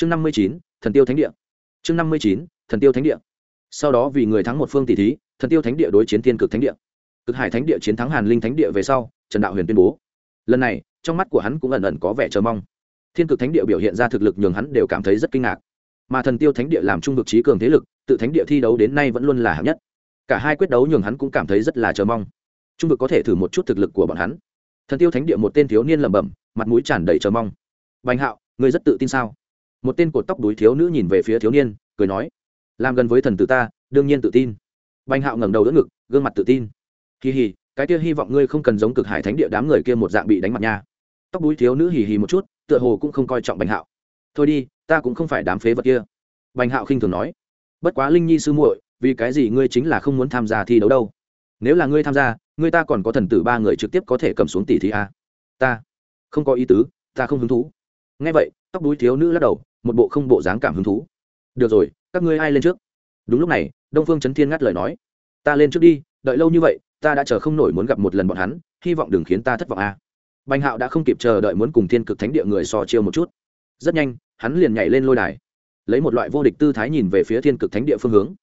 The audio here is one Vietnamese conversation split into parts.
chương năm mươi chín, thần tiêu thánh địa. Chương năm mươi chín, thần tiêu thánh địa. Sau đó vì người thắng một phương tỷ thí, thần tiêu thánh địa đối chiến thiên cực thánh địa. Cực hải thánh địa chiến thắng hàn linh thánh địa về sau, trần đạo huyền tuyên bố. Lần này, trong mắt của hắn cũng ẩn ẩn có vẻ chờ mong. Thiên cực thánh địa biểu hiện ra thực lực nhường hắn đều cảm thấy rất kinh ngạc. Mà thần tiêu thánh địa làm trung vực trí cường thế lực, tự thánh địa thi đấu đến nay vẫn luôn là hạng nhất. Cả hai quyết đấu nhường hắn cũng cảm thấy rất là chờ mong. Trung vực có thể thử một chút thực lực của bọn hắn. Thần tiêu thánh địa một tên thiếu niên lẩm bẩm, mặt mũi tràn đầy chờ mong. Bành hạo ngươi rất tự tin sao? Một tên cột tóc đuối thiếu nữ nhìn về phía thiếu niên, cười nói, làm gần với thần tử ta, đương nhiên tự tin. Bành hạo ngẩng đầu đỡ ngực, gương mặt tự tin. Kỳ hì, cái kia hy vọng ngươi không cần giống cực hải thánh địa đám người kia một dạng bị đánh mặt nha. Tóc đuối thiếu nữ hì hì một chút, tựa hồ cũng không coi trọng bành hạo. Thôi đi, ta cũng không phải đám phế vật kia. Bành hạo khinh thường nói. Bất quá linh nhi sư muội, vì cái gì ngươi chính là không muốn tham gia thi đấu đâu? Nếu là ngươi tham gia, ngươi ta còn có thần tử ba người trực tiếp có thể cầm xuống tỷ thi a. Ta, không có ý tứ, ta không hứng thú. Nghe vậy, tóc đuối thiếu nữ lắc đầu một bộ không bộ dáng cảm hứng thú. Được rồi, các ngươi ai lên trước? Đúng lúc này, đông phương trấn thiên ngắt lời nói. Ta lên trước đi, đợi lâu như vậy, ta đã chờ không nổi muốn gặp một lần bọn hắn, hy vọng đừng khiến ta thất vọng a. Bành hạo đã không kịp chờ đợi muốn cùng thiên cực thánh địa người so chiêu một chút. Rất nhanh, hắn liền nhảy lên lôi đài. Lấy một loại vô địch tư thái nhìn về phía thiên cực thánh địa phương hướng.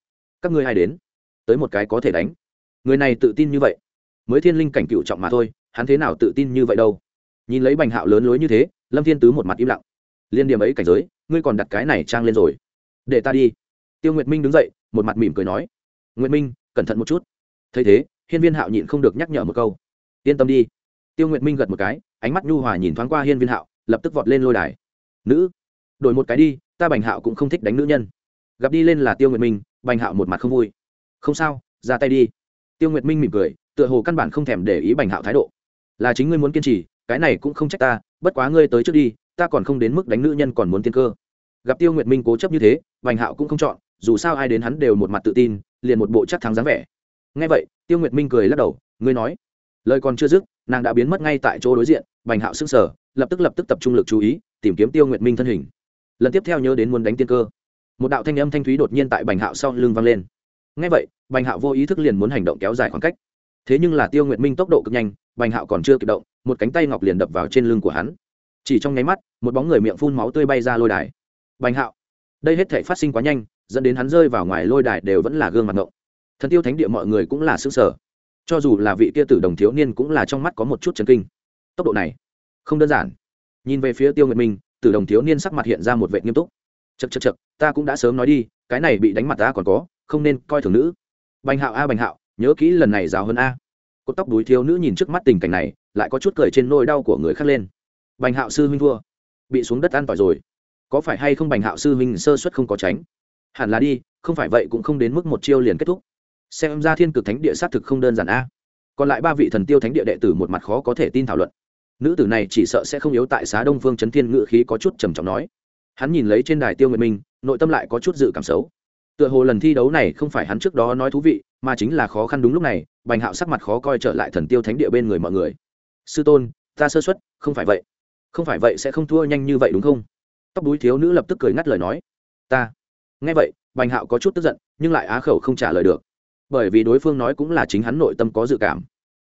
Các ngươi ai đến? Tới một cái có thể đánh. Người này tự tin như vậy. Mới thiên linh cảnh cựu trọng mà thôi, hắn thế nào tự tin như vậy đâu? Nhìn lấy bành hạo lớn lối như thế, lâm thiên tứ một mặt im lặng liên điểm ấy cảnh giới, ngươi còn đặt cái này trang lên rồi. Để ta đi. Tiêu nguyệt minh đứng dậy, một mặt mỉm cười nói. Nguyệt minh, cẩn thận một chút. Thấy thế, hiên viên hạo nhịn không được nhắc nhở một câu. Yên tâm đi. Tiêu nguyệt minh gật một cái, ánh mắt nhu hòa nhìn thoáng qua hiên viên hạo, lập tức vọt lên lôi đài. Nữ, đổi một cái đi, ta bành hạo cũng không thích đánh nữ nhân. Gặp đi lên là tiêu nguyệt minh, bành hạo một mặt không vui. Không sao, ra tay đi. Tiêu nguyệt minh mỉm cười, tựa hồ căn bản không thèm để ý bành hạo thái độ. Là chính ngươi muốn kiên trì, cái này cũng không trách ta, bất quá ngươi tới trước đi ta còn không đến mức đánh nữ nhân còn muốn tiên cơ. Gặp tiêu nguyệt minh cố chấp như thế bành hạo cũng không chọn dù sao ai đến hắn đều một mặt tự tin liền một bộ chắc thắng dáng vẻ. Ngay vậy tiêu nguyệt minh cười lắc đầu ngươi nói lời còn chưa dứt nàng đã biến mất ngay tại chỗ đối diện bành hạo sững sờ, lập tức lập tức tập trung lực chú ý tìm kiếm tiêu nguyệt minh thân hình. Lần tiếp theo nhớ đến muốn đánh tiên cơ. Một đạo thanh âm thanh thúy đột nhiên tại bành hạo sau lưng vang lên. Ngay vậy bành hạo vô ý thức liền muốn hành động kéo dài khoảng cách. Thế nhưng là tiêu nguyệt minh tốc độ cực nhanh bành hạo còn chưa kịp động một cánh tay ngọc liền đập vào trên lưng của hắn chỉ trong nháy mắt, một bóng người miệng phun máu tươi bay ra lôi đài. Bành hạo, đây hết thể phát sinh quá nhanh, dẫn đến hắn rơi vào ngoài lôi đài đều vẫn là gương mặt ngộng. Thần tiêu thánh địa mọi người cũng là xứ sở cho dù là vị kia tử đồng thiếu niên cũng là trong mắt có một chút chấn kinh. Tốc độ này, không đơn giản. Nhìn về phía tiêu nguyệt minh, tử đồng thiếu niên sắc mặt hiện ra một vệ nghiêm túc. Chật chật chật ta cũng đã sớm nói đi, cái này bị đánh mặt ta còn có, không nên coi thường nữ. Bành hạo a, bành hạo, nhớ kỹ lần này giáo hơn a. Cột tóc đuối thiếu nữ nhìn trước mắt tình cảnh này, lại có chút cười trên nôi đau của người khác lên bành hạo sư huynh thua. Bị xuống đất ăn tỏi rồi. Có phải hay không bành hạo sư huynh sơ suất không có tránh? Hẳn là đi, không phải vậy cũng không đến mức một chiêu liền kết thúc. Xem ra thiên cực thánh địa xác thực không đơn giản a. Còn lại ba vị thần tiêu thánh địa đệ tử một mặt khó có thể tin thảo luận. Nữ tử này chỉ sợ sẽ không yếu tại xá đông phương Chấn thiên ngự khí có chút trầm trọng nói. Hắn nhìn lấy trên đài tiêu nguyện minh, nội tâm lại có chút dự cảm xấu. Tựa hồ lần thi đấu này không phải hắn trước đó nói thú vị, mà chính là khó khăn đúng lúc này, bành hạo sắc mặt khó coi trở lại thần tiêu thánh địa bên người mọi người. Sư tôn, ta sơ xuất không phải vậy không phải vậy sẽ không thua nhanh như vậy đúng không? Tóc đuôi thiếu nữ lập tức cười ngắt lời nói. Ta. Nghe vậy, bành hạo có chút tức giận, nhưng lại á khẩu không trả lời được. Bởi vì đối phương nói cũng là chính hắn nội tâm có dự cảm.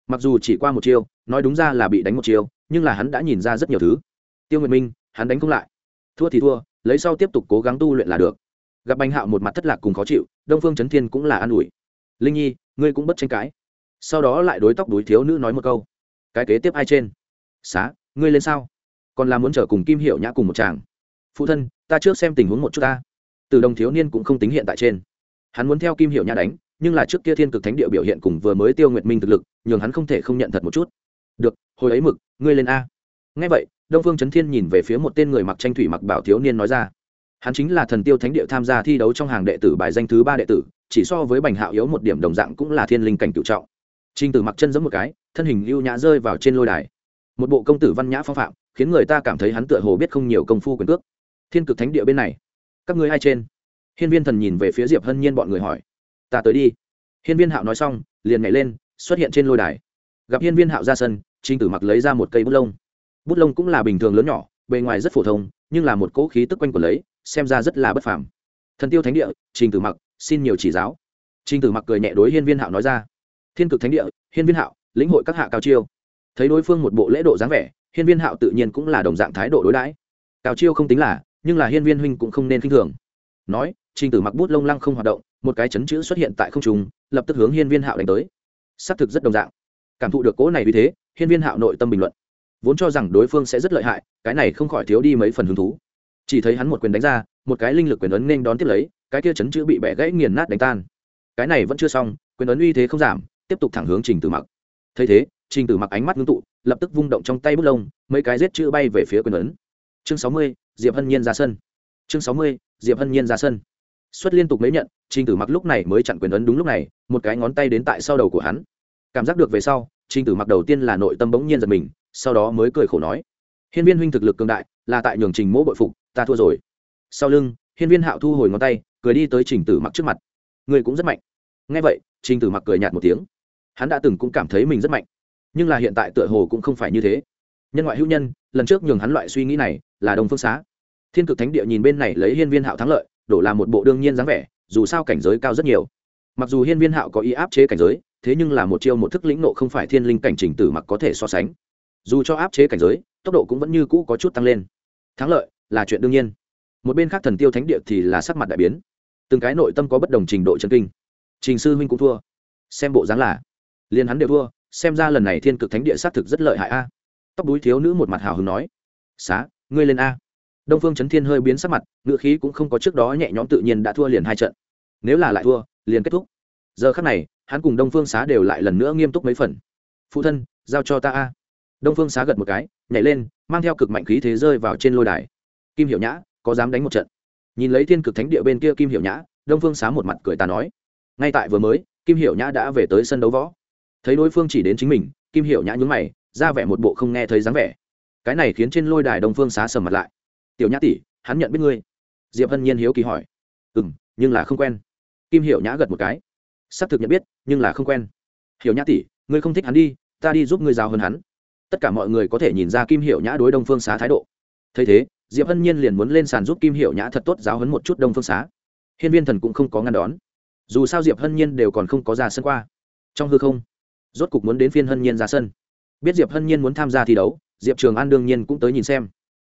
Mặc dù chỉ qua một chiêu, nói đúng ra là bị đánh một chiêu, nhưng là hắn đã nhìn ra rất nhiều thứ. Tiêu nguyệt minh, hắn đánh không lại. Thua thì thua, lấy sau tiếp tục cố gắng tu luyện là được. Gặp bành hạo một mặt thất lạc cùng khó chịu, đông phương trấn thiên cũng là an ủi. Linh nhi, ngươi cũng bất tranh cãi. Sau đó lại đối tóc đuối thiếu nữ nói một câu. Cái kế tiếp ai trên? Xá, ngươi lên sao? Còn là muốn chờ cùng kim hiệu nhã cùng một chàng phụ thân, ta trước xem tình huống một chút ta. Từ đồng thiếu niên cũng không tính hiện tại trên. Hắn muốn theo kim hiệu nhã đánh, nhưng là trước kia thiên cực thánh địa biểu hiện cùng vừa mới tiêu nguyệt minh thực lực, nhường hắn không thể không nhận thật một chút. Được, hồi ấy mực, ngươi lên a. Ngay vậy, đông phương trấn thiên nhìn về phía một tên người mặc tranh thủy mặc bảo thiếu niên nói ra. Hắn chính là thần tiêu thánh địa tham gia thi đấu trong hàng đệ tử bài danh thứ ba đệ tử, chỉ so với bành hạo yếu một điểm đồng dạng cũng là thiên linh cảnh cựu trọng. Trinh tử mặc chân giống một cái, thân hình lưu nhã rơi vào trên lôi đài. Một bộ công tử văn nhã phong phạm khiến người ta cảm thấy hắn tựa hồ biết không nhiều công phu quyền cước. Thiên cực thánh địa bên này, các ngươi ai trên? Hiên viên thần nhìn về phía diệp hân nhiên bọn người hỏi. Ta tới đi. Hiên viên hạo nói xong, liền nhảy lên, xuất hiện trên lôi đài. Gặp hiên viên hạo ra sân trinh tử mặc lấy ra một cây bút lông. Bút lông cũng là bình thường lớn nhỏ, bề ngoài rất phổ thông, nhưng là một cỗ khí tức quanh của lấy, xem ra rất là bất phàm. Thần tiêu thánh địa, trình tử mặc, xin nhiều chỉ giáo. Trình tử mặc cười nhẹ đối hiên viên hạo nói ra. Thiên cực thánh địa, hiên viên hạo, lĩnh hội các hạ cao chiêu. Thấy đối phương một bộ lễ độ dáng vẻ hiên viên hạo tự nhiên cũng là đồng dạng thái độ đối đãi. Cao chiêu không tính là, nhưng là hiên viên huynh cũng không nên khinh thường. Nói, trình tử mặc bút lông lăng không hoạt động, một cái chấn chữ xuất hiện tại không trung, lập tức hướng hiên viên hạo đánh tới. Xác thực rất đồng dạng. Cảm thụ được cố này vì thế, hiên viên hạo nội tâm bình luận. Vốn cho rằng đối phương sẽ rất lợi hại, cái này không khỏi thiếu đi mấy phần hứng thú. Chỉ thấy hắn một quyền đánh ra, một cái linh lực quyền ấn nên đón tiếp lấy, cái kia chấn chữ bị bẻ gãy nghiền nát đánh tan. Cái này vẫn chưa xong, quyền ấn uy thế không giảm, tiếp tục thẳng hướng trình tử mặc. Thấy thế trình tử mặc ánh mắt ngưng tụ, lập tức vung động trong tay bút lông, mấy cái rết chữ bay về phía quyền ấn. Chương sáu mươi, diệp hân nhiên ra sân. Chương sáu mươi, diệp hân nhiên ra sân. Xuất liên tục mấy nhận, trình tử mặc lúc này mới chặn quyền ấn đúng lúc này, một cái ngón tay đến tại sau đầu của hắn. Cảm giác được về sau, trình tử mặc đầu tiên là nội tâm bỗng nhiên giật mình, sau đó mới cười khổ nói. Hiên viên huynh thực lực cường đại, là tại nhường trình mỗ bội phục, ta thua rồi. Sau lưng, hiên viên hạo thu hồi ngón tay, cười đi tới trình tử mặc trước mặt. Người cũng rất mạnh. Ngay vậy, trình tử mặc cười nhạt một tiếng. Hắn đã từng cũng cảm thấy mình rất mạnh nhưng là hiện tại tựa hồ cũng không phải như thế. Nhân ngoại hữu nhân, lần trước nhường hắn loại suy nghĩ này là đồng phương xá. Thiên cực thánh địa nhìn bên này lấy hiên viên hạo thắng lợi, đổ là một bộ đương nhiên dáng vẻ, dù sao cảnh giới cao rất nhiều. Mặc dù hiên viên hạo có ý áp chế cảnh giới, thế nhưng là một chiêu một thức lĩnh nộ không phải thiên linh cảnh trình tử mặc có thể so sánh. Dù cho áp chế cảnh giới, tốc độ cũng vẫn như cũ có chút tăng lên. Thắng lợi là chuyện đương nhiên. Một bên khác thần tiêu thánh địa thì là sắc mặt đại biến. Từng cái nội tâm có bất đồng trình độ chân kinh. Trình sư huynh cũng thua. Xem bộ dáng là, liền hắn đều thua xem ra lần này thiên cực thánh địa xác thực rất lợi hại a. Tóc đuối thiếu nữ một mặt hào hứng nói, xá, ngươi lên a. Đông phương chấn thiên hơi biến sắc mặt ngựa khí cũng không có trước đó nhẹ nhõm tự nhiên đã thua liền hai trận. Nếu là lại thua, liền kết thúc. Giờ khắc này, hắn cùng đông phương xá đều lại lần nữa nghiêm túc mấy phần. Phụ thân, giao cho ta a. Đông phương xá gật một cái, nhảy lên, mang theo cực mạnh khí thế rơi vào trên lôi đài. Kim hiểu nhã, có dám đánh một trận? Nhìn lấy thiên cực thánh địa bên kia kim hiểu nhã, đông phương xá một mặt cười ta nói, ngay tại vừa mới, kim hiểu nhã đã về tới sân đấu võ thấy đối phương chỉ đến chính mình, kim hiểu nhã nhúng mày, ra vẻ một bộ không nghe thấy dáng vẻ. Cái này khiến trên lôi đài đông phương xá sầm mặt lại. Tiểu nhã tỷ, hắn nhận biết ngươi. Diệp hân nhiên hiếu kỳ hỏi. Ừ m nhưng là không quen. Kim hiểu nhã gật một cái. Xác thực nhận biết, nhưng là không quen. Hiểu nhã tỷ, ngươi không thích hắn đi, ta đi giúp ngươi giao hơn hắn. Tất cả mọi người có thể nhìn ra kim hiểu nhã đối đông phương xá thái độ. Thấy thế, diệp hân nhiên liền muốn lên sàn giúp kim hiểu nhã thật tốt giáo hấn một chút đông phương xá. Hiên viên thần cũng không có ngăn đón. Dù sao diệp hân nhiên đều còn không có ra sân qua. Trong hư không rốt cục muốn đến phiên hân nhiên ra sân. Biết diệp hân nhiên muốn tham gia thi đấu, diệp trường an đương nhiên cũng tới nhìn xem.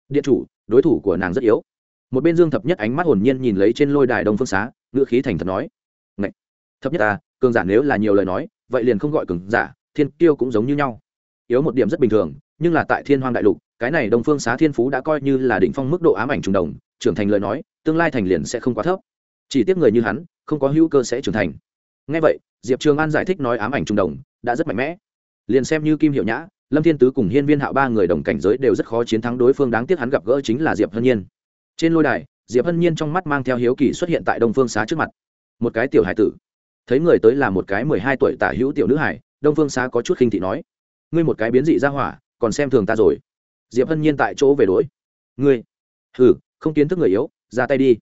Điện chủ, đối thủ của nàng rất yếu. Một bên dương thập nhất ánh mắt hồn nhiên nhìn lấy trên lôi đài đông phương xá, ngữ khí thành thật nói, Ngậy! thập nhất ta cường giả nếu là nhiều lời nói, vậy liền không gọi cường giả, thiên tiêu cũng giống như nhau. Yếu một điểm rất bình thường, nhưng là tại thiên Hoang đại lục, cái này đông phương xá thiên phú đã coi như là đỉnh phong mức độ ám ảnh trùng đồng, trưởng thành lời nói, tương lai thành liền sẽ không quá thấp. Chỉ tiếc người như hắn, không có hữu cơ sẽ trưởng thành. Ngay vậy, diệp trường an giải thích nói ám ảnh trùng đồng đã rất mạnh mẽ. Liền xem như kim hiệu nhã, lâm thiên tứ cùng hiên viên hạo ba người đồng cảnh giới đều rất khó chiến thắng đối phương, đáng tiếc hắn gặp gỡ chính là diệp hân nhiên. Trên lôi đài, diệp hân nhiên trong mắt mang theo hiếu kỳ xuất hiện tại đông phương xá trước mặt. Một cái tiểu hải tử. Thấy người tới là một cái mười hai tuổi tả hữu tiểu nữ hải, đông phương xá có chút khinh thị nói, ngươi một cái biến dị ra hỏa, còn xem thường ta rồi. Diệp hân nhiên tại chỗ về đỗi ngươi, hừ, không kiến thức người yếu, ra tay đi.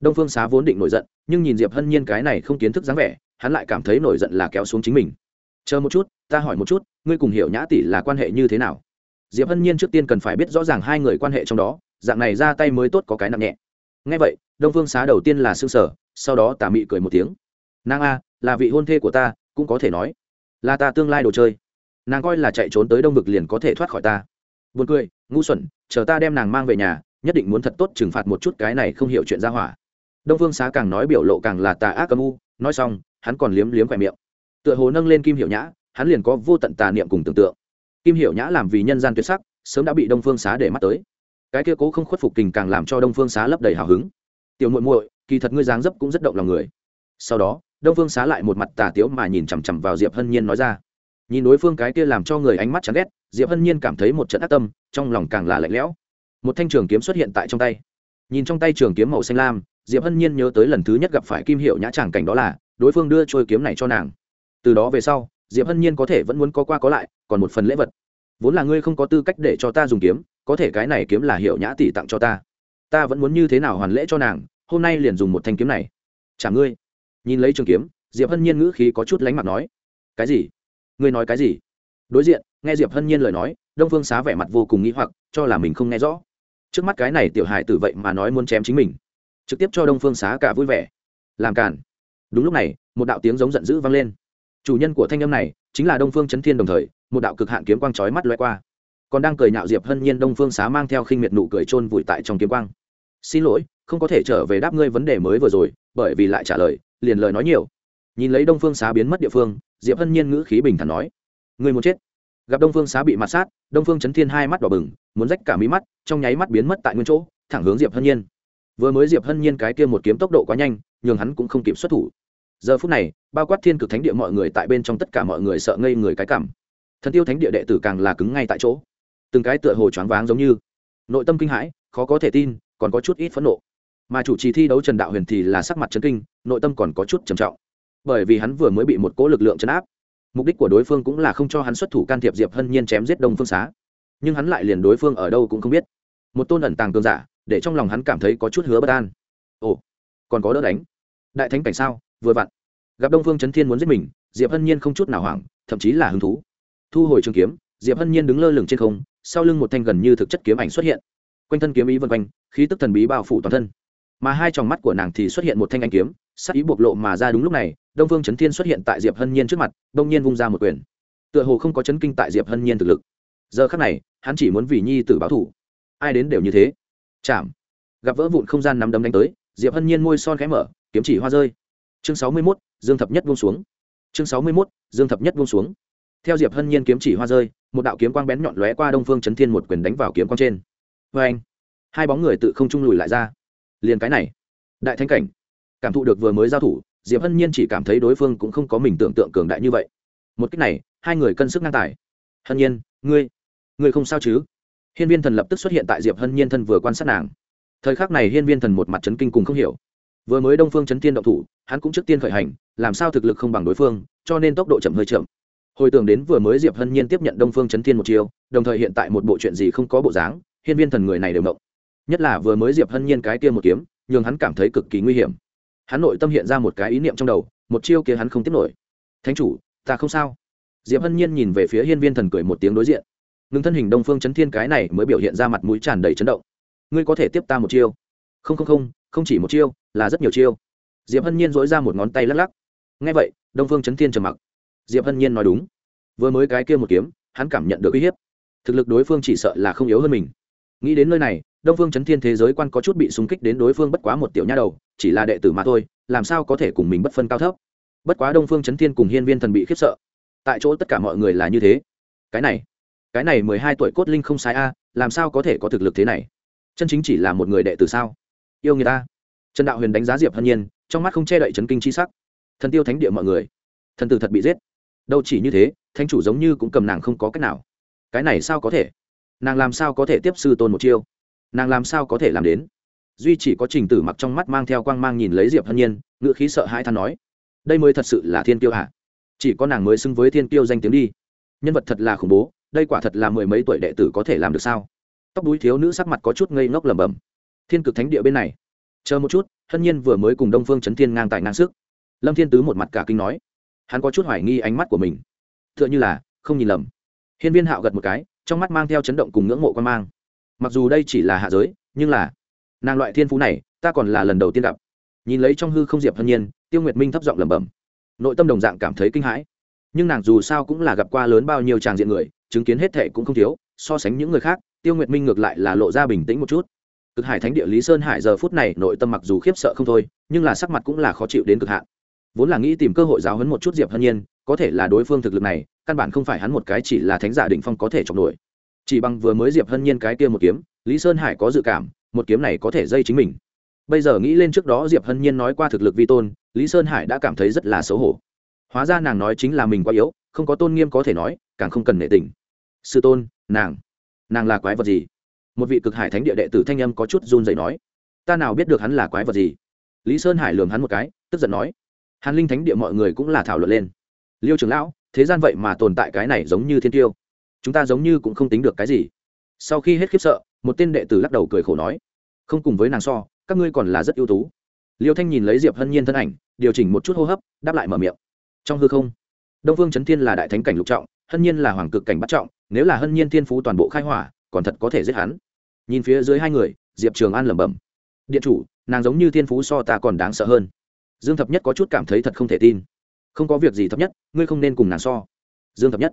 Đông phương xá vốn định nổi giận, nhưng nhìn diệp hân nhiên cái này không kiến thức dáng vẻ, hắn lại cảm thấy nổi giận là kéo xuống chính mình chờ một chút, ta hỏi một chút, ngươi cùng hiểu nhã tỷ là quan hệ như thế nào? Diệp hân nhiên trước tiên cần phải biết rõ ràng hai người quan hệ trong đó, dạng này ra tay mới tốt có cái nặng nhẹ. Ngay vậy, đông phương xá đầu tiên là s ư ơ n g sở sau đó tà mị cười một tiếng. Nàng a, là vị hôn thê của ta, cũng có thể nói là ta tương lai đồ chơi. Nàng coi là chạy trốn tới đông vực liền có thể thoát khỏi ta. B u ồ n cười, ngu xuẩn, chờ ta đem nàng mang về nhà, nhất định muốn thật tốt trừng phạt một chút cái này không hiểu chuyện ra hỏa. Đông phương xá càng nói biểu lộ càng là tà ác âm u, nói xong, hắn còn liếm liếm khoe miệng tựa hồ nâng lên kim hiểu nhã, hắn liền có vô tận tà niệm cùng tưởng tượng. Kim hiểu nhã làm vì nhân gian tuyệt sắc, sớm đã bị đông phương xá để mắt tới. Cái kia cố không khuất phục tình càng làm cho đông phương xá lấp đầy hào hứng. Tiểu muội muội, kỳ thật ngươi dáng dấp cũng rất động lòng người. Sau đó, đông phương xá lại một mặt tà tiếu mà nhìn chằm chằm vào diệp hân nhiên nói ra. Nhìn đối phương cái kia làm cho người ánh mắt chán ghét, diệp hân nhiên cảm thấy một trận ác tâm, trong lòng càng là lạnh lẽo. Một thanh trường kiếm xuất hiện tại trong tay. Nhìn trong tay trường kiếm màu xanh lam, diệp hân nhiên nhớ tới lần thứ nhất gặp phải kim hiệu nhã tràng cảnh đó là, đối phương đưa trôi kiếm này cho nàng từ đó về sau, diệp hân nhiên có thể vẫn muốn có qua có lại, còn một phần lễ vật. Vốn là ngươi không có tư cách để cho ta dùng kiếm, có thể cái này kiếm là hiệu nhã tỷ tặng cho ta. Ta vẫn muốn như thế nào hoàn lễ cho nàng, hôm nay liền dùng một thanh kiếm này. Chả ngươi. Nhìn lấy trường kiếm, diệp hân nhiên ngữ khí có chút lánh mặt nói. Cái gì? Ngươi nói cái gì? Đối diện, nghe diệp hân nhiên lời nói, đông phương xá vẻ mặt vô cùng nghĩ hoặc, cho là mình không nghe rõ. Trước mắt cái này tiểu hài tử vậy mà nói muốn chém chính mình. Trực tiếp cho đông phương xá cả vui vẻ. Làm cản đúng lúc này, một đạo tiếng giống giận dữ vang lên chủ nhân của thanh âm này chính là đông phương chấn thiên đồng thời, một đạo cực hạn kiếm quang chói mắt loay qua. Còn đang cười nhạo diệp hân nhiên, đông phương xá mang theo khinh miệt nụ cười trôn vùi tại trong kiếm quang. Xin lỗi, không có thể trở về đáp ngươi vấn đề mới vừa rồi, bởi vì lại trả lời, liền lời nói nhiều. Nhìn lấy đông phương xá biến mất địa phương, diệp hân nhiên ngữ khí bình thản nói người muốn chết? Gặp đông phương xá bị mặt sát, đông phương chấn thiên hai mắt đỏ bừng, muốn rách cả mí mắt, trong nháy mắt biến mất tại nguyên chỗ, thẳng hướng diệp hân nhiên. Vừa mới diệp hân nhiên cái kia một kiếm tốc độ quá nhanh, nhường hắn cũng không kịp xuất thủ giờ phút này, bao quát thiên cực thánh địa mọi người tại bên trong tất cả mọi người sợ ngây người cái cảm. Thần tiêu thánh địa đệ tử càng là cứng ngay tại chỗ. Từng cái tựa hồ choáng váng giống như. Nội tâm kinh hãi, khó có thể tin, còn có chút ít phẫn nộ. Mà chủ trì thi đấu trần đạo huyền thì là sắc mặt chấn kinh, nội tâm còn có chút trầm trọng. Bởi vì hắn vừa mới bị một cỗ lực lượng chấn áp. Mục đích của đối phương cũng là không cho hắn xuất thủ can thiệp diệp hân nhiên chém giết đông phương xá. Nhưng hắn lại liền đối phương ở đâu cũng không biết. Một tôn ẩn tàng cường giả, để trong lòng hắn cảm thấy có chút hứa bất an. Ồ, còn có đỡ đánh. Đại thánh cảnh sao? Vừa vặn. Gặp đông phương chấn thiên muốn giết mình, diệp hân nhiên không chút nào hoảng, thậm chí là hứng thú. Thu hồi trường kiếm, diệp hân nhiên đứng lơ lửng trên không, sau lưng một thanh gần như thực chất kiếm ảnh xuất hiện. Quanh thân kiếm ý vân quanh, khí tức thần bí bao phủ toàn thân. Mà hai tròng mắt của nàng thì xuất hiện một thanh anh kiếm, sắc ý bộc lộ mà ra đúng lúc này, đông phương Chấn thiên xuất hiện tại diệp hân nhiên trước mặt đông nhiên vung ra một quyền. Tựa hồ không có chấn kinh tại diệp hân nhiên thực lực. Giờ khắc này, hắn chỉ muốn vì nhi tử báo thủ ai đến đều như thế. Chạm. Gặp vỡ vụn không gian nắm đấm đánh tới, diệp hân nhiên môi son khẽ mở, kiếm chỉ hoa rơi chương sáu mươi mốt, dương thập nhất buông xuống. Chương sáu mươi mốt, dương thập nhất buông xuống. Theo diệp hân nhiên kiếm chỉ hoa rơi, một đạo kiếm quang bén nhọn lóe qua đông phương chấn thiên một quyền đánh vào kiếm quang trên. Vê anh, hai bóng người tự không trung lùi lại ra. Liền cái này, đại thanh cảnh. Cảm thụ được vừa mới giao thủ, diệp hân nhiên chỉ cảm thấy đối phương cũng không có mình tưởng tượng cường đại như vậy. Một cách này, hai người cân sức ngang tài. Hân nhiên, ngươi ngươi không sao chứ? Hiên viên thần lập tức xuất hiện tại diệp hân nhiên thân vừa quan sát nàng. Thời khắc này hiên viên thần một mặt chấn kinh cùng không hiểu vừa mới đông phương chấn tiên động thủ, hắn cũng trước tiên khởi hành, làm sao thực lực không bằng đối phương, cho nên tốc độ chậm hơi chậm. Hồi tưởng đến vừa mới diệp hân nhiên tiếp nhận đông phương chấn thiên một chiều đồng thời hiện tại một bộ chuyện gì không có bộ dáng, hiên viên thần người này đều động. Nhất là vừa mới diệp hân nhiên cái kia một kiếm, nhường hắn cảm thấy cực kỳ nguy hiểm. Hắn nội tâm hiện ra một cái ý niệm trong đầu, một chiêu kia hắn không tiếp nổi. Thánh chủ, ta không sao. Diệp hân nhiên nhìn về phía hiên viên thần cười một tiếng đối diện. Ngưng thân hình đông phương chấn thiên cái này mới biểu hiện ra mặt mũi tràn đầy chấn động. Ngươi có thể tiếp ta một chiêu? Không không không không chỉ một chiêu, là rất nhiều chiêu. Diệp hân nhiên dối ra một ngón tay lắc lắc. Ngay vậy, đông phương chấn thiên trầm mặc. Diệp hân nhiên nói đúng. Vừa mới cái kia một kiếm, hắn cảm nhận được uy hiếp. Thực lực đối phương chỉ sợ là không yếu hơn mình. Nghĩ đến nơi này, đông phương chấn thiên thế giới quan có chút bị súng kích đến đối phương bất quá một tiểu nha đầu, chỉ là đệ tử mà thôi, làm sao có thể cùng mình bất phân cao thấp? Bất quá đông phương chấn thiên cùng hiên viên thần bị khiếp sợ. Tại chỗ tất cả mọi người là như thế. Cái này cái này mười hai tuổi cốt linh không sai a, làm sao có thể có thực lực thế này? Chân chính chỉ là một người đệ tử sao? Yêu người ta. Trần đạo huyền đánh giá diệp hân nhiên, trong mắt không che đậy chấn kinh chi sắc. Thần tiêu thánh địa mọi người. Thần tử thật bị giết. Đâu chỉ như thế, thánh chủ giống như cũng cầm nàng không có cách nào. Cái này sao có thể? Nàng làm sao có thể tiếp sư tôn một chiêu? Nàng làm sao có thể làm đến? Duy chỉ có trình tử mặc trong mắt mang theo quang mang nhìn lấy diệp hân nhiên ngựa khí sợ hãi than nói, đây mới thật sự là thiên tiêu hạ chỉ có nàng mới xứng với thiên tiêu danh tiếng đi. Nhân vật thật là khủng bố, đây quả thật là mười mấy tuổi đệ tử có thể làm được sao? Tóc đuôi thiếu nữ sắc mặt có chút ngây ngốc lẩm bẩm thiên cực thánh địa bên này. Chờ một chút, hân nhiên vừa mới cùng đông phương Chấn thiên ngang tài ngang sức. Lâm thiên tứ một mặt cả kinh nói. Hắn có chút hoài nghi ánh mắt của mình. T h ư ợ n h ư là, không nhìn lầm. Hiên viên hạo gật một cái, trong mắt mang theo chấn động cùng ngưỡng mộ quan mang. Mặc dù đây chỉ là hạ giới, nhưng là, nàng loại thiên phú này, ta còn là lần đầu tiên gặp. Nhìn lấy trong hư không diệp hân nhiên, tiêu nguyệt minh thấp giọng lẩm bẩm. Nội tâm đồng dạng cảm thấy kinh hãi. Nhưng nàng dù sao cũng là gặp qua lớn bao nhiêu tràng diện người, chứng kiến hết thệ cũng không thiếu, so sánh những người khác, tiêu nguyệt minh ngược lại là lộ ra bình tĩnh một chút cực hải thánh địa lý sơn hải giờ phút này, nội tâm mặc dù khiếp sợ không thôi, nhưng là sắc mặt cũng là khó chịu đến cực hạn. Vốn là nghĩ tìm cơ hội giáo hấn một chút diệp hân nhiên, có thể là đối phương thực lực này, căn bản không phải hắn một cái chỉ là thánh giả định phong có thể chọc nổi chỉ bằng vừa mới diệp hân nhiên cái kia một kiếm, lý sơn hải có dự cảm, một kiếm này có thể dây chính mình. Bây giờ nghĩ lên trước đó diệp hân nhiên nói qua thực lực vi tôn, lý sơn hải đã cảm thấy rất là xấu hổ. Hóa ra nàng nói chính là mình quá yếu, không có tôn nghiêm có thể nói, càng không cần nệ tình. Sư tôn, nàng nàng là quái vật gì? Một vị cực hải thánh địa đệ tử thanh âm có chút run dậy nói, ta nào biết được hắn là quái vật gì? Lý sơn hải lường hắn một cái, tức giận nói, hàn linh thánh địa mọi người cũng là thảo luận lên. Liêu trưởng lão, thế gian vậy mà tồn tại cái này giống như thiên tiêu. Chúng ta giống như cũng không tính được cái gì. Sau khi hết khiếp sợ, một tên đệ tử lắc đầu cười khổ nói, không cùng với nàng so, các ngươi còn là rất ưu tú. Liêu thanh nhìn lấy diệp hân nhiên thân ảnh, điều chỉnh một chút hô hấp, đáp lại mở miệng, trong hư không, đông vương trấn thiên là đại thánh cảnh lục trọng, hân nhiên là hoàng cực cảnh bắt trọng, nếu là hân nhiên thiên phú toàn bộ khai hỏa, còn thật có thể giết hắn nhìn phía dưới hai người, diệp trường an lẩm bẩm. Điện chủ, nàng giống như thiên phú so ta còn đáng sợ hơn. Dương thập nhất có chút cảm thấy thật không thể tin. Không có việc gì thập nhất, ngươi không nên cùng nàng so. Dương thập nhất,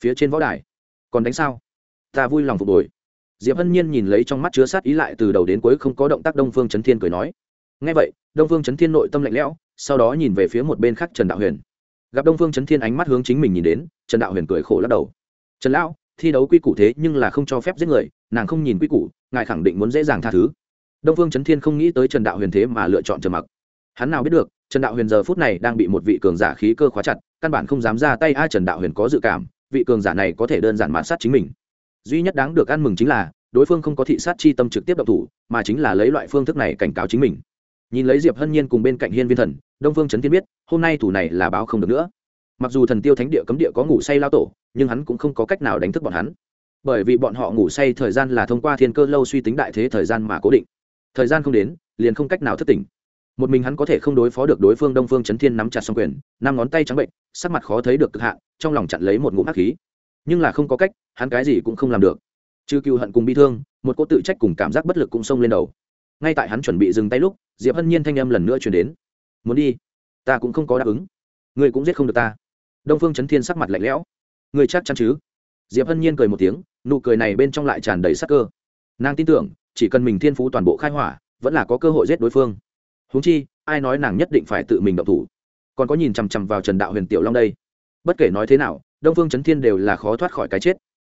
phía trên võ đài. Còn đánh sao? Ta vui lòng phục hồi. Diệp hân nhiên nhìn lấy trong mắt chứa sát ý lại từ đầu đến cuối không có động tác đông phương trấn thiên cười nói. Ngay vậy, đông phương trấn thiên nội tâm lạnh lẽo, sau đó nhìn về phía một bên khác trần đạo huyền. Gặp đông phương trấn thiên ánh mắt hướng chính mình nhìn đến, trần đạo huyền cười khổ lắc đầu. Trần lão thi đấu quy củ thế nhưng là không cho phép giết người, nàng không nhìn quy củ, ngài khẳng định muốn dễ dàng tha thứ. Đông phương trấn thiên không nghĩ tới trần đạo huyền thế mà lựa chọn trầm mặc. Hắn nào biết được, trần đạo huyền giờ phút này đang bị một vị cường giả khí cơ khóa chặt, căn bản không dám ra tay ai trần đạo huyền có dự cảm, vị cường giả này có thể đơn giản mạn sát chính mình. Duy nhất đáng được ăn mừng chính là, đối phương không có thị sát chi tâm trực tiếp độc thủ, mà chính là lấy loại phương thức này cảnh cáo chính mình. Nhìn lấy diệp hân nhiên cùng bên cạnh hiên viên thần, đông phương trấn thiên biết, hôm nay thủ này là báo không được nữa mặc dù thần tiêu thánh địa cấm địa có ngủ say lao tổ, nhưng hắn cũng không có cách nào đánh thức bọn hắn. Bởi vì bọn họ ngủ say thời gian là thông qua thiên cơ lâu suy tính đại thế thời gian mà cố định. Thời gian không đến, liền không cách nào thức tỉnh. Một mình hắn có thể không đối phó được đối phương đông phương chấn thiên nắm chặt xong quyền, năm ngón tay trắng bệnh, sắc mặt khó thấy được cực hạn, trong lòng chặn lấy một ngụm hắc khí. Nhưng là không có cách, hắn cái gì cũng không làm được. Chứ cựu hận cùng bi thương, một cô tự trách cùng cảm giác bất lực cũng xông lên đầu. Ngay tại hắn chuẩn bị dừng tay lúc, diệp hân nhiên thanh âm lần nữa chuyển đến. Muốn đi, ta cũng không có đáp ứng. Ngươi cũng giết không được ta đông phương chấn thiên sắc mặt lạnh lẽo. Người chắc chắn chứ? Diệp hân nhiên cười một tiếng, nụ cười này bên trong lại tràn đầy sắc cơ. Nàng tin tưởng, chỉ cần mình thiên phú toàn bộ khai hỏa, vẫn là có cơ hội giết đối phương. Huống chi, ai nói nàng nhất định phải tự mình động thủ? Còn có nhìn chằm chằm vào trần đạo huyền tiểu long đây. Bất kể nói thế nào, đông phương chấn thiên đều là khó thoát khỏi cái chết.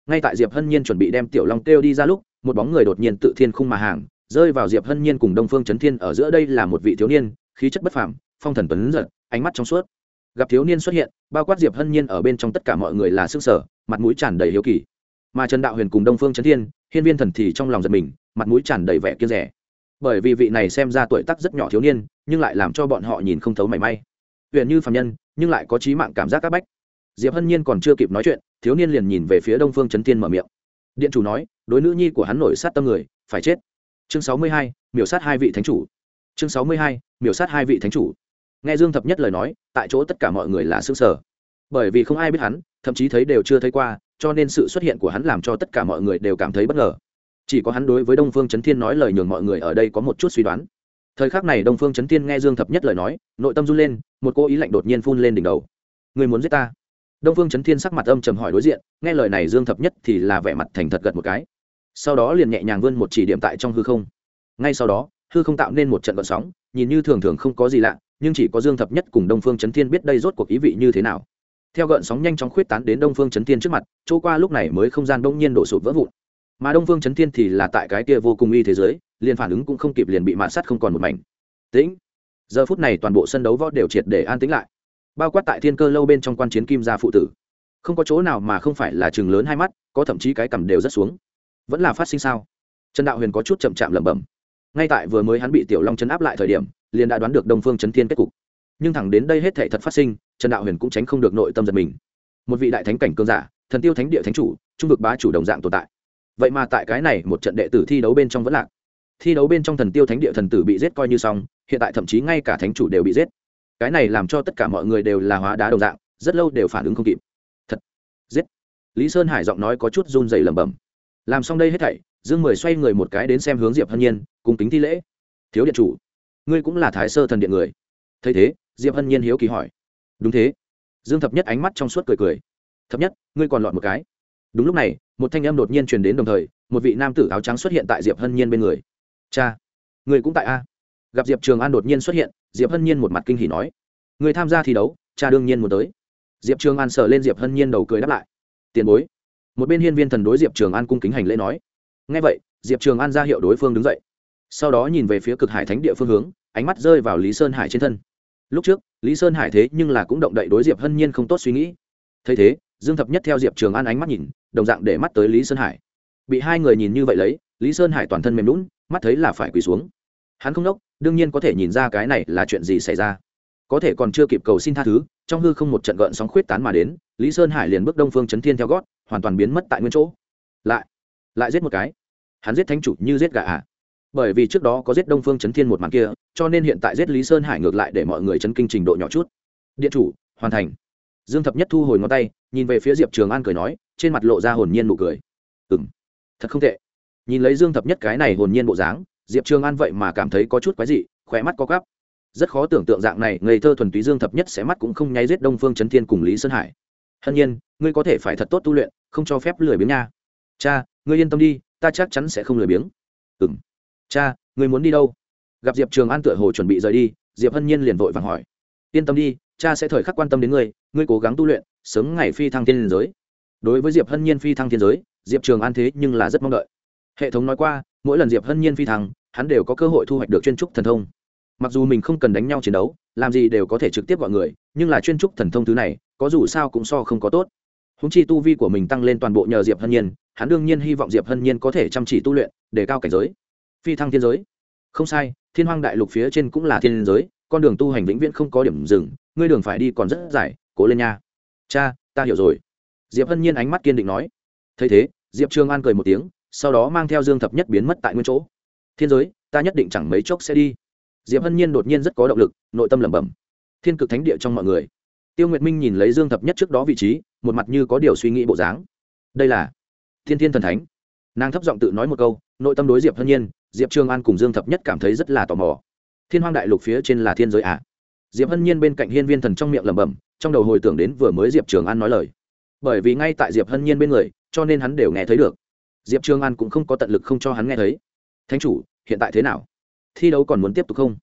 Ngay tại diệp hân nhiên chuẩn bị đem tiểu long kêu đi ra lúc, một bóng người đột nhiên tự thiên khung mà hàng, rơi vào diệp hân nhiên cùng đông phương chấn thiên ở giữa đây là một vị thiếu niên, khí chất bất phàm, phong thần tuấn giật, ánh mắt trong suốt. Gặp thiếu niên xuất hiện bao quát diệp hân nhiên ở bên trong tất cả mọi người là sức sở, mặt mũi tràn đầy hiếu kỳ. Mà trần đạo huyền cùng đông phương Trấn thiên, hiên viên thần thì trong lòng giật mình, mặt mũi tràn đầy vẻ kia rẻ bởi vì vị này xem ra tuổi tác rất nhỏ thiếu niên, nhưng lại làm cho bọn họ nhìn không thấu mảy may. Huyện như phạm nhân, nhưng lại có trí mạng cảm giác áp bách. Diệp hân nhiên còn chưa kịp nói chuyện, thiếu niên liền nhìn về phía đông phương trấn Thiên mở miệng. Điện chủ nói, đối nữ nhi của hắn nổi sát tâm người, phải chết. Chương sáu mươi hai, miểu sát hai vị thánh chủ. Chương sáu mươi hai, miểu sát hai vị thánh chủ nghe dương thập nhất lời nói, tại chỗ tất cả mọi người là xương sở bởi vì không ai biết hắn, thậm chí thấy đều chưa thấy qua, cho nên sự xuất hiện của hắn làm cho tất cả mọi người đều cảm thấy bất ngờ. Chỉ có hắn đối với đông phương trấn thiên nói lời nhường mọi người ở đây có một chút suy đoán. Thời khắc này đông phương trấn thiên nghe dương thập nhất lời nói, nội tâm run lên, một cô ý lạnh đột nhiên phun lên đỉnh đầu. Người muốn giết ta? Đông phương trấn thiên sắc mặt âm trầm hỏi đối diện, nghe lời này dương thập nhất thì là vẻ mặt thành thật gật một cái. Sau đó liền nhẹ nhàng vươn một chỉ điểm tại trong hư không. Ngay sau đó, hư không tạo nên một trận vận sóng, nhìn như thường thường không có gì lạ nhưng chỉ có dương thập nhất cùng đông phương trấn thiên biết đây rốt cuộc ý vị như thế nào. Theo gợn sóng nhanh chóng khuyết tán đến đông phương trấn thiên trước mặt, chỗ qua lúc này mới không gian đông nhiên đổ sụp vỡ vụn. Mà đông phương trấn thiên thì là tại cái kia vô cùng y thế giới, liền phản ứng cũng không kịp liền bị mạ sát không còn một mảnh. Tĩnh. Giờ phút này toàn bộ sân đấu võ đều triệt để an tĩnh lại. Bao quát tại thiên cơ lâu bên trong quan chiến kim gia phụ tử. Không có chỗ nào mà không phải là chừng lớn hai mắt, có thậm chí cái cầm đều rất xuống. Vẫn là phát sinh sao? Trần đạo huyền có chút chậm chạm lẩm bẩm. Ngay tại vừa mới hắn bị tiểu long chấn áp lại thời điểm liền đã đoán được đông phương chấn thiên kết cục. Nhưng thẳng đến đây hết thể thật phát sinh, trần đạo huyền cũng tránh không được nội tâm giật mình. Một vị đại thánh cảnh cương giả, thần tiêu thánh địa thánh chủ, trung vực bá chủ đồng dạng tồn tại. Vậy mà tại cái này một trận đệ tử thi đấu bên trong vẫn lạc. Thi đấu bên trong thần tiêu thánh địa thần tử bị giết coi như xong, hiện tại thậm chí ngay cả thánh chủ đều bị giết. Cái này làm cho tất cả mọi người đều là hóa đá đồng dạng, rất lâu đều phản ứng không kịp. Thật, giết. Lý sơn hải giọng nói có chút run dày lẩm bẩm. Làm xong đây hết thảy, dương mười xoay người một cái đến xem hướng diệp hân nhiên cùng kính thi lễ. Thiếu điện chủ ngươi cũng là thái sơ thần điện người. Thấy thế, diệp hân nhiên hiếu kỳ hỏi. Đúng thế. Dương thập nhất ánh mắt trong suốt cười cười. Thập nhất, ngươi còn lọt một cái. Đúng lúc này, một thanh âm đột nhiên truyền đến đồng thời, một vị nam tử áo trắng xuất hiện tại diệp hân nhiên bên người. Cha người cũng tại a? Gặp diệp trường an đột nhiên xuất hiện, diệp hân nhiên một mặt kinh hỉ nói. Người tham gia thi đấu, cha đương nhiên muốn tới. Diệp trường an sờ lên diệp hân nhiên đầu cười đáp lại. Tiền bối. Một bên hiên viên thần đối diệp trường an cung kính hành lễ nói. Ngay vậy, diệp trường an ra hiệu đối phương đứng dậy sau đó nhìn về phía cực hải thánh địa phương hướng, ánh mắt rơi vào lý sơn hải trên thân. Lúc trước, lý sơn hải thế nhưng là cũng động đậy đối diệp hân nhiên không tốt suy nghĩ. Thấy thế, dương thập nhất theo diệp trường an ánh mắt nhìn, đồng dạng để mắt tới lý sơn hải. Bị hai người nhìn như vậy lấy, lý sơn hải toàn thân mềm lún mắt thấy là phải quỳ xuống. Hắn không đốc, đương nhiên có thể nhìn ra cái này là chuyện gì xảy ra. Có thể còn chưa kịp cầu xin tha thứ, trong hư không một trận gợn sóng khuyết tán mà đến, lý sơn hải liền bước đông phương chấn thiên theo gót, hoàn toàn biến mất tại nguyên chỗ. Lại lại giết một cái. Hắn giết thánh chủ như giết gà à bởi vì trước đó có giết đông phương chấn thiên một màn kia, cho nên hiện tại giết lý sơn hải ngược lại để mọi người chấn kinh trình độ nhỏ chút. Điện chủ, hoàn thành. Dương thập nhất thu hồi ngón tay, nhìn về phía diệp trường an cười nói, trên mặt lộ ra hồn nhiên nụ cười. Ừ m thật không tệ. Nhìn lấy dương thập nhất cái này hồn nhiên bộ dáng, diệp trường an vậy mà cảm thấy có chút quái dị khỏe mắt có gắp rất khó tưởng tượng dạng này, ngây thơ thuần túy dương thập nhất sẽ mắt cũng không nháy giết đông phương Chấn thiên cùng lý sơn hải. Hân nhiên, ngươi có thể phải thật tốt tu luyện, không cho phép lười biếng nha. Cha, ngươi yên tâm đi, ta chắc chắn sẽ không lười biếng. Ừ m cha người muốn đi đâu? Gặp diệp trường an tựa hồ chuẩn bị rời đi, diệp hân nhiên liền vội vàng hỏi. Yên tâm đi, cha sẽ thời khắc quan tâm đến ngươi ngươi cố gắng tu luyện, sớm ngày phi thăng thiên giới. Đối với diệp hân nhiên phi thăng thiên giới, diệp trường an thế nhưng là rất mong đợi. Hệ thống nói qua, mỗi lần diệp hân nhiên phi thăng, hắn đều có cơ hội thu hoạch được chuyên trúc thần thông. Mặc dù mình không cần đánh nhau chiến đấu, làm gì đều có thể trực tiếp gọi người, nhưng là chuyên trúc thần thông thứ này, có dù sao cũng so không có tốt. Húng chi tu vi của mình tăng lên toàn bộ nhờ diệp hân nhiên, hắn đương nhiên hy vọng diệp hân nhiên có thể chăm chỉ tu luyện, để cao cảnh giới phi thăng thiên giới. Không sai, thiên hoang đại lục phía trên cũng là thiên giới, con đường tu hành vĩnh viễn không có điểm dừng, ngươi đường phải đi còn rất dài, cố lên nha. Cha, ta hiểu rồi. Diệp hân nhiên ánh mắt kiên định nói. Thấy thế, diệp trường an cười một tiếng, sau đó mang theo dương thập nhất biến mất tại nguyên chỗ. Thiên giới, ta nhất định chẳng mấy chốc sẽ đi. Diệp hân nhiên đột nhiên rất có động lực, nội tâm lẩm bẩm. Thiên cực thánh địa trong mọi người. Tiêu nguyệt minh nhìn lấy dương thập nhất trước đó vị trí, một mặt như có điều suy nghĩ bộ dáng. Đây là thiên thiên thần thánh. Nàng thấp giọng tự nói một câu, nội tâm đối diệp hân nhiên diệp trường an cùng dương thập nhất cảm thấy rất là tò mò. Thiên hoang đại lục phía trên là thiên giới ạ à. diệp hân nhiên bên cạnh hiên viên thần trong miệng lẩm bẩm, trong đầu hồi tưởng đến vừa mới diệp trường an nói lời. Bởi vì ngay tại diệp hân nhiên bên người, cho nên hắn đều nghe thấy được. Diệp trường an cũng không có tận lực không cho hắn nghe thấy. Thánh chủ, hiện tại thế nào? Thi đấu còn muốn tiếp tục không?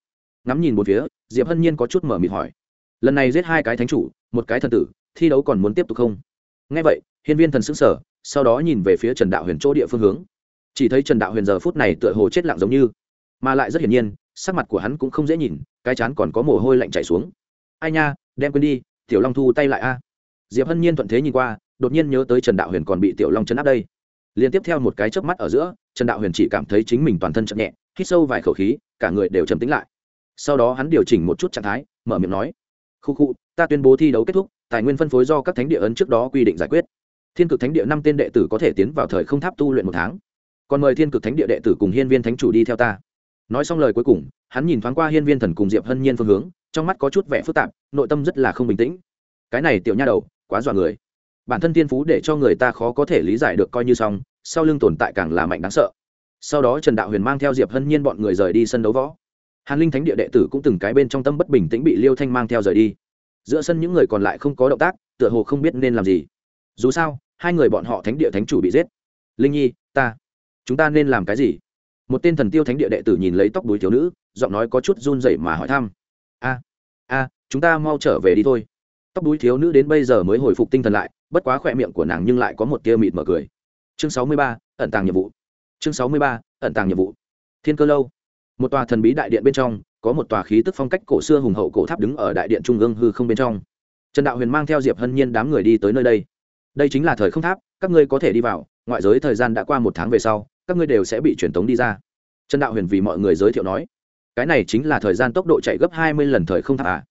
Ngắm nhìn một phía, diệp hân nhiên có chút mở mịt hỏi. Lần này giết hai cái thánh chủ, một cái thần tử, thi đấu còn muốn tiếp tục không? Nghe vậy, hiên viên thần s ứ sở sau đó nhìn về phía trần đạo huyền chỗ địa phương hướng chỉ thấy trần đạo huyền giờ phút này tựa hồ chết lặng giống như, mà lại rất hiển nhiên, sắc mặt của hắn cũng không dễ nhìn, cái chán còn có mồ hôi lạnh chảy xuống. Ai nha, đem quên đi, tiểu long thu tay lại a. À. Diệp hân nhiên thuận thế nhìn qua, đột nhiên nhớ tới trần đạo huyền còn bị tiểu long chấn áp đây. Liên tiếp theo một cái chớp mắt ở giữa, trần đạo huyền chỉ cảm thấy chính mình toàn thân chậm nhẹ, hít sâu vài khẩu khí, cả người đều trầm tính lại. Sau đó hắn điều chỉnh một chút trạng thái, mở miệng nói, khu khu, ta tuyên bố thi đấu kết thúc, tài nguyên phân phối do các thánh địa ấn trước đó quy định giải quyết. Thiên cực thánh địa năm tên đệ tử có thể tiến vào thời không tháp tu luyện một tháng còn mời thiên cực thánh địa đệ tử cùng hiên viên thánh chủ đi theo ta. Nói xong lời cuối cùng, hắn nhìn thoáng qua hiên viên thần cùng diệp hân nhiên phương hướng, trong mắt có chút vẻ phức tạp, nội tâm rất là không bình tĩnh. Cái này tiểu nha đầu, quá dọa người. Bản thân tiên phú để cho người ta khó có thể lý giải được coi như xong, sau lưng tồn tại càng là mạnh đáng sợ. Sau đó trần đạo huyền mang theo diệp hân nhiên bọn người rời đi sân đấu võ. Hàn linh thánh địa đệ tử cũng từng cái bên trong tâm bất bình tĩnh bị liêu thanh mang theo rời đi. Giữa sân những người còn lại không có động tác, tựa hồ không biết nên làm gì. Dù sao, hai người bọn họ thánh địa thánh chủ bị giết. Linh nhi, ta chúng ta nên làm cái gì? Một tên thần tiêu thánh địa đệ tử nhìn lấy tóc đuối thiếu nữ, giọng nói có chút run rẩy mà hỏi thăm. A a, chúng ta mau trở về đi thôi. Tóc đuối thiếu nữ đến bây giờ mới hồi phục tinh thần lại, bất quá khỏe miệng của nàng nhưng lại có một tia mịt mở cười. Chương sáu mươi ba, ẩn tàng nhiệm vụ. Chương sáu mươi ba, ẩn tàng nhiệm vụ. Thiên cơ lâu. Một tòa thần bí đại điện bên trong, có một tòa khí tức phong cách cổ xưa hùng hậu cổ tháp đứng ở đại điện trung ương hư không bên trong. Trần đạo huyền mang theo diệp hân nhiên đám người đi tới nơi đây. Đây chính là thời không tháp, các ngươi có thể đi vào, ngoại giới thời gian đã qua một tháng về sau các ngươi đều sẽ bị truyền tống đi ra. Trần đạo huyền vì mọi người giới thiệu nói, cái này chính là thời gian tốc độ chạy gấp hai mươi lần thời không tháp à?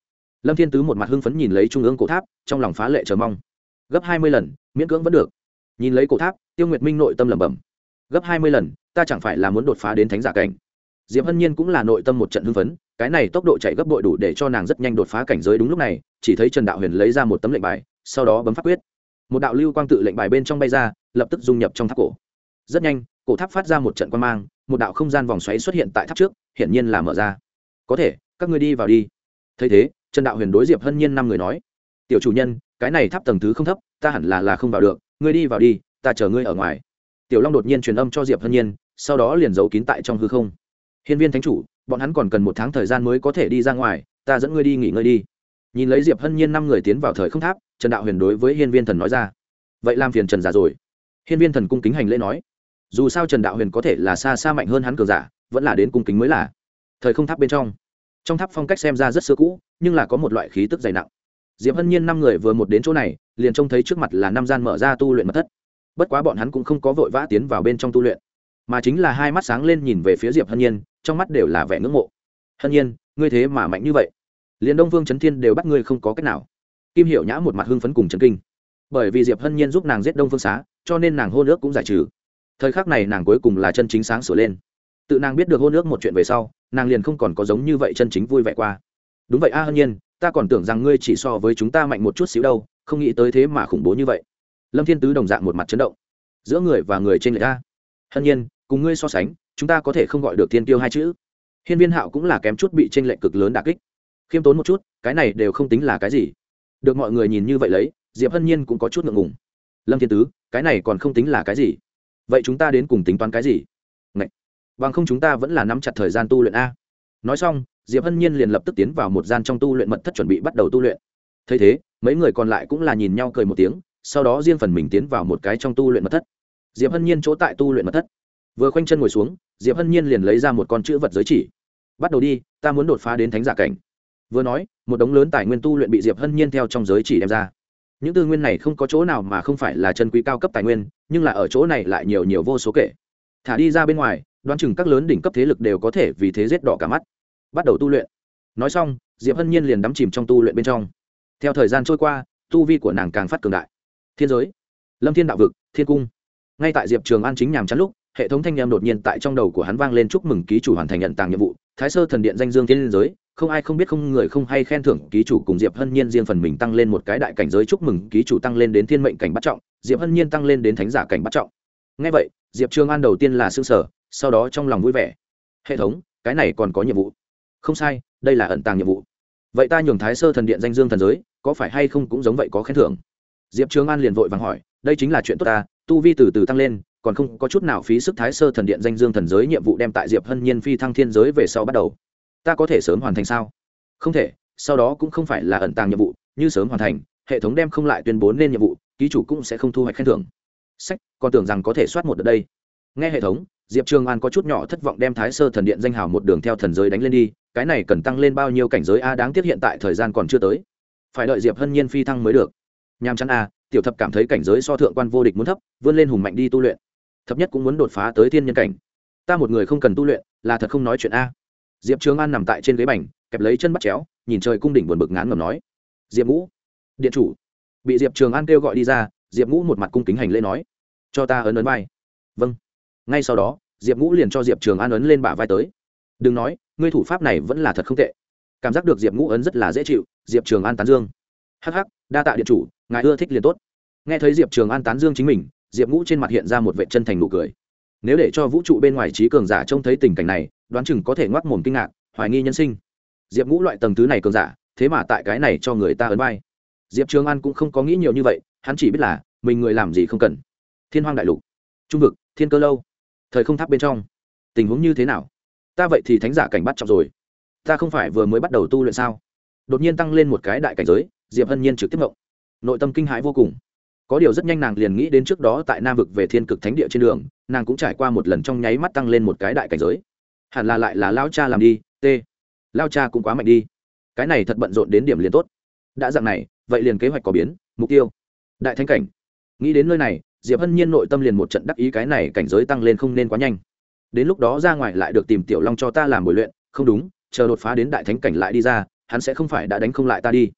Lâm thiên tứ một mặt hưng phấn nhìn lấy trung ương cổ tháp, trong lòng phá lệ chờ mong. Gấp hai mươi lần, miễn cưỡng vẫn được. Nhìn lấy cổ tháp, tiêu nguyệt minh nội tâm lẩm bẩm. Gấp hai mươi lần, ta chẳng phải là muốn đột phá đến thánh giả cảnh. Diệp hân nhiên cũng là nội tâm một trận hưng phấn, cái này tốc độ chạy gấp bội đủ để cho nàng rất nhanh đột phá cảnh giới đúng lúc này, chỉ thấy trần đạo huyền lấy ra một tấm lệnh bài, sau đó bấm phát quyết. Một đạo lưu quang tự lệnh bài bên trong bay ra, lập tức dung nhập trong tháp cổ. Rất nhanh cổ tháp phát ra một trận quan mang, một đạo không gian vòng xoáy xuất hiện tại tháp trước, hiển nhiên là mở ra. Có thể, các ngươi đi vào đi. Thấy thế, trần đạo huyền đối diệp hân nhiên năm người nói, tiểu chủ nhân, cái này tháp tầng thứ không thấp, ta hẳn là là không vào được, ngươi đi vào đi, ta chờ ngươi ở ngoài. Tiểu long đột nhiên truyền âm cho diệp hân nhiên, sau đó liền giấu kín tại trong hư không. Hiên viên thánh chủ, bọn hắn còn cần một tháng thời gian mới có thể đi ra ngoài, ta dẫn ngươi đi nghỉ ngơi đi. Nhìn lấy diệp hân nhiên năm người tiến vào thời không tháp, trần đạo huyền đối với hiên viên thần nói ra, vậy làm phiền trần già rồi. Hiên viên thần cung kính hành lễ nói dù sao trần đạo huyền có thể là xa xa mạnh hơn hắn cường giả, vẫn là đến cung kính mới là. Thời không tháp bên trong trong tháp phong cách xem ra rất xưa cũ, nhưng là có một loại khí tức dày nặng. Diệp hân nhiên năm người vừa một đến chỗ này, liền trông thấy trước mặt là năm gian mở ra tu luyện mật thất. Bất quá bọn hắn cũng không có vội vã tiến vào bên trong tu luyện, mà chính là hai mắt sáng lên nhìn về phía diệp hân nhiên, trong mắt đều là vẻ ngưỡng mộ. Hân nhiên, ngươi thế mà mạnh như vậy? Liền đông vương trấn thiên đều bắt ngươi không có cách nào. Kim hiểu nhã một mặt hưng phấn cùng trấn kinh. Bởi vì diệp hân nhiên giúp nàng giết đông phương xá, cho nên nàng hôn ước cũng giải trừ thời khắc này nàng cuối cùng là chân chính sáng sửa lên. Tự nàng biết được hôn ước một chuyện về sau, nàng liền không còn có giống như vậy chân chính vui vẻ qua. Đúng vậy a, hân nhiên, ta còn tưởng rằng ngươi chỉ so với chúng ta mạnh một chút xíu đâu, không nghĩ tới thế mà khủng bố như vậy. Lâm thiên tứ đồng dạng một mặt chấn động. Giữa người và người trên người ta. Hân nhiên, cùng ngươi so sánh, chúng ta có thể không gọi được thiên tiêu hai chữ. Hiên viên hạo cũng là kém chút bị t r ê n lệch cực lớn đà kích. Khiêm tốn một chút, cái này đều không tính là cái gì. Được mọi người nhìn như vậy lấy, diệp hân nhiên cũng có chút ngượng ngùng. Lâm thiên tứ, cái này còn không tính là cái gì? Vậy chúng ta đến cùng tính toán cái gì? Ngậy. bằng không chúng ta vẫn là nắm chặt thời gian tu luyện a. Nói xong, diệp hân nhiên liền lập tức tiến vào một gian trong tu luyện mật thất chuẩn bị bắt đầu tu luyện. Thấy thế, mấy người còn lại cũng là nhìn nhau cười một tiếng, sau đó riêng phần mình tiến vào một cái trong tu luyện mật thất. Diệp hân nhiên chỗ tại tu luyện mật thất. Vừa khoanh chân ngồi xuống, diệp hân nhiên liền lấy ra một con chữ vật giới chỉ. Bắt đầu đi, ta muốn đột phá đến thánh giả cảnh. Vừa nói, một đống lớn tài nguyên tu luyện bị diệp hân nhiên theo trong giới chỉ đem ra những tư nguyên này không có chỗ nào mà không phải là chân quý cao cấp tài nguyên, nhưng là ở chỗ này lại nhiều nhiều vô số kể. Thả đi ra bên ngoài, đoán chừng các lớn đỉnh cấp thế lực đều có thể vì thế giết đỏ cả mắt. Bắt đầu tu luyện. Nói xong, diệp hân nhiên liền đắm chìm trong tu luyện bên trong. Theo thời gian trôi qua, tu vi của nàng càng phát cường đại. Thiên giới. Lâm thiên đạo vực, thiên cung. Ngay tại diệp trường an chính nhàm chán lúc, hệ thống thanh em đột nhiên tại trong đầu của hắn vang lên chúc mừng ký chủ hoàn thành nhận tàng nhiệm vụ, thái sơ thần điện danh dương thiên giới không ai không biết không người không hay khen thưởng ký chủ cùng diệp hân nhiên riêng phần mình tăng lên một cái đại cảnh giới chúc mừng ký chủ tăng lên đến thiên mệnh cảnh bắt trọng, diệp hân nhiên tăng lên đến thánh giả cảnh bắt trọng. Ngay vậy, diệp trường an đầu tiên là s ư ơ n g sở sau đó trong lòng vui vẻ. Hệ thống, cái này còn có nhiệm vụ. Không sai, đây là ẩn tàng nhiệm vụ. Vậy ta nhường thái sơ thần điện danh dương thần giới, có phải hay không cũng giống vậy có khen thưởng? Diệp trường an liền vội vàng hỏi, đây chính là chuyện tốt ta, tu vi từ từ tăng lên, còn không có chút nào phí sức thái sơ thần điện danh dương thần giới nhiệm vụ đem tại diệp hân nhiên phi thăng thiên giới về sau bắt đầu ta có thể sớm hoàn thành sao? Không thể, sau đó cũng không phải là ẩn tàng nhiệm vụ, như sớm hoàn thành, hệ thống đem không lại tuyên bố nên nhiệm vụ, ký chủ cũng sẽ không thu hoạch khen thưởng. Sách, còn tưởng rằng có thể soát một đợt đây. Nghe hệ thống, diệp trường an có chút nhỏ thất vọng đem thái sơ thần điện danh hào một đường theo thần giới đánh lên đi, cái này cần tăng lên bao nhiêu cảnh giới a đáng tiếc hiện tại thời gian còn chưa tới. Phải đợi diệp hân nhiên phi thăng mới được. Nhàm chán a, tiểu thập cảm thấy cảnh giới so thượng quan vô địch muốn thấp, vươn lên hùng mạnh đi tu luyện. Thập nhất cũng muốn đột phá tới thiên nhân cảnh. Ta một người không cần tu luyện, là thật không nói chuyện a diệp trường an nằm tại trên ghế bành, kẹp lấy chân bắt chéo, nhìn trời cung đỉnh buồn bực ngán ngầm nói, diệp ngũ, điện chủ. Bị diệp trường an kêu gọi đi ra, diệp ngũ một mặt cung kính hành lễ nói, cho ta ấn ấn vai. Vâng. Ngay sau đó, diệp ngũ liền cho diệp trường an ấn lên bả vai tới. Đừng nói, ngươi thủ pháp này vẫn là thật không tệ. Cảm giác được diệp ngũ ấn rất là dễ chịu, diệp trường an tán dương. Hh đa tạ điện chủ, ngài ưa thích liền tốt. Nghe thấy diệp trường an tán dương chính mình, diệp ngũ trên mặt hiện ra một vệ chân thành nụ cười. Nếu để cho vũ trụ bên ngoài trí cường giả trông thấy tình cảnh này đoán chừng có thể ngoác mồm kinh ngạc, hoài nghi nhân sinh. Diệp ngũ loại tầng thứ này cường giả, thế mà tại cái này cho người ta ấn vai. Diệp trường an cũng không có nghĩ nhiều như vậy, hắn chỉ biết là, mình người làm gì không cần. Thiên hoang đại lục, trung vực, thiên cơ lâu, thời không tháp bên trong. Tình huống như thế nào? Ta vậy thì thánh giả cảnh bắt trọng rồi. Ta không phải vừa mới bắt đầu tu luyện sao? Đột nhiên tăng lên một cái đại cảnh giới, diệp hân nhiên trực tiếp mộng nội tâm kinh hãi vô cùng. Có điều rất nhanh nàng liền nghĩ đến trước đó tại nam vực về thiên cực thánh địa trên đường, nàng cũng trải qua một lần trong nháy mắt tăng lên một cái đại cảnh giới hẳn là lại là lao cha làm đi t. Lao cha cũng quá mạnh đi. Cái này thật bận rộn đến điểm liền tốt. Đã dạng này vậy liền kế hoạch có biến mục tiêu. Đại thánh cảnh. Nghĩ đến nơi này diệp hân nhiên nội tâm liền một trận đắc ý cái này cảnh giới tăng lên không nên quá nhanh. Đến lúc đó ra ngoài lại được tìm tiểu long cho ta làm buổi luyện không đúng chờ đột phá đến đại thánh cảnh lại đi ra hắn sẽ không phải đã đánh không lại ta đi.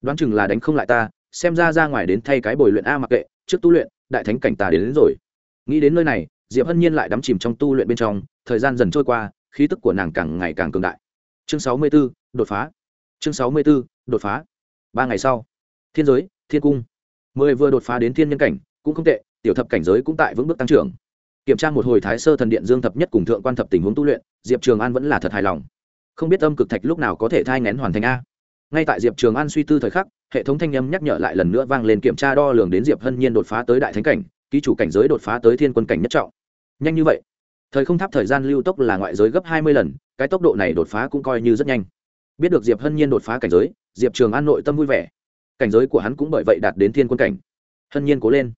Đoán chừng là đánh không lại ta xem ra ra ngoài đến thay cái bồi luyện a mặc kệ trước tu luyện đại thánh cảnh ta đến, đến rồi. Nghĩ đến nơi này diệp hân nhiên lại đắm chìm trong tu luyện bên trong thời gian dần trôi qua khí tức của nàng càng ngày càng cường đại. Chương sáu mươi 64, đột phá. Chương sáu mươi 64, đột phá. Ba ngày sau thiên giới thiên cung. Mười vừa đột phá đến thiên nhân cảnh cũng không tệ tiểu thập cảnh giới cũng tại vững bước tăng trưởng. Kiểm tra một hồi thái sơ thần điện dương thập nhất cùng thượng quan thập tình huống tu luyện diệp trường an vẫn là thật hài lòng. Không biết âm cực thạch lúc nào có thể thai ngén hoàn thành a? Ngay tại diệp trường an suy tư thời khắc hệ thống thanh âm nhắc nhở lại lần nữa vang lên kiểm tra đo lường đến diệp hân nhiên đột phá tới đại thánh cảnh ký chủ cảnh giới đột phá tới thiên quân cảnh nhất trọng. Nhanh như vậy thời không tháp thời gian lưu tốc là ngoại giới gấp hai mươi lần, cái tốc độ này đột phá cũng coi như rất nhanh. Biết được diệp hân nhiên đột phá cảnh giới, diệp trường an nội tâm vui vẻ. Cảnh giới của hắn cũng bởi vậy đạt đến thiên quân cảnh. Hân nhiên cố lên.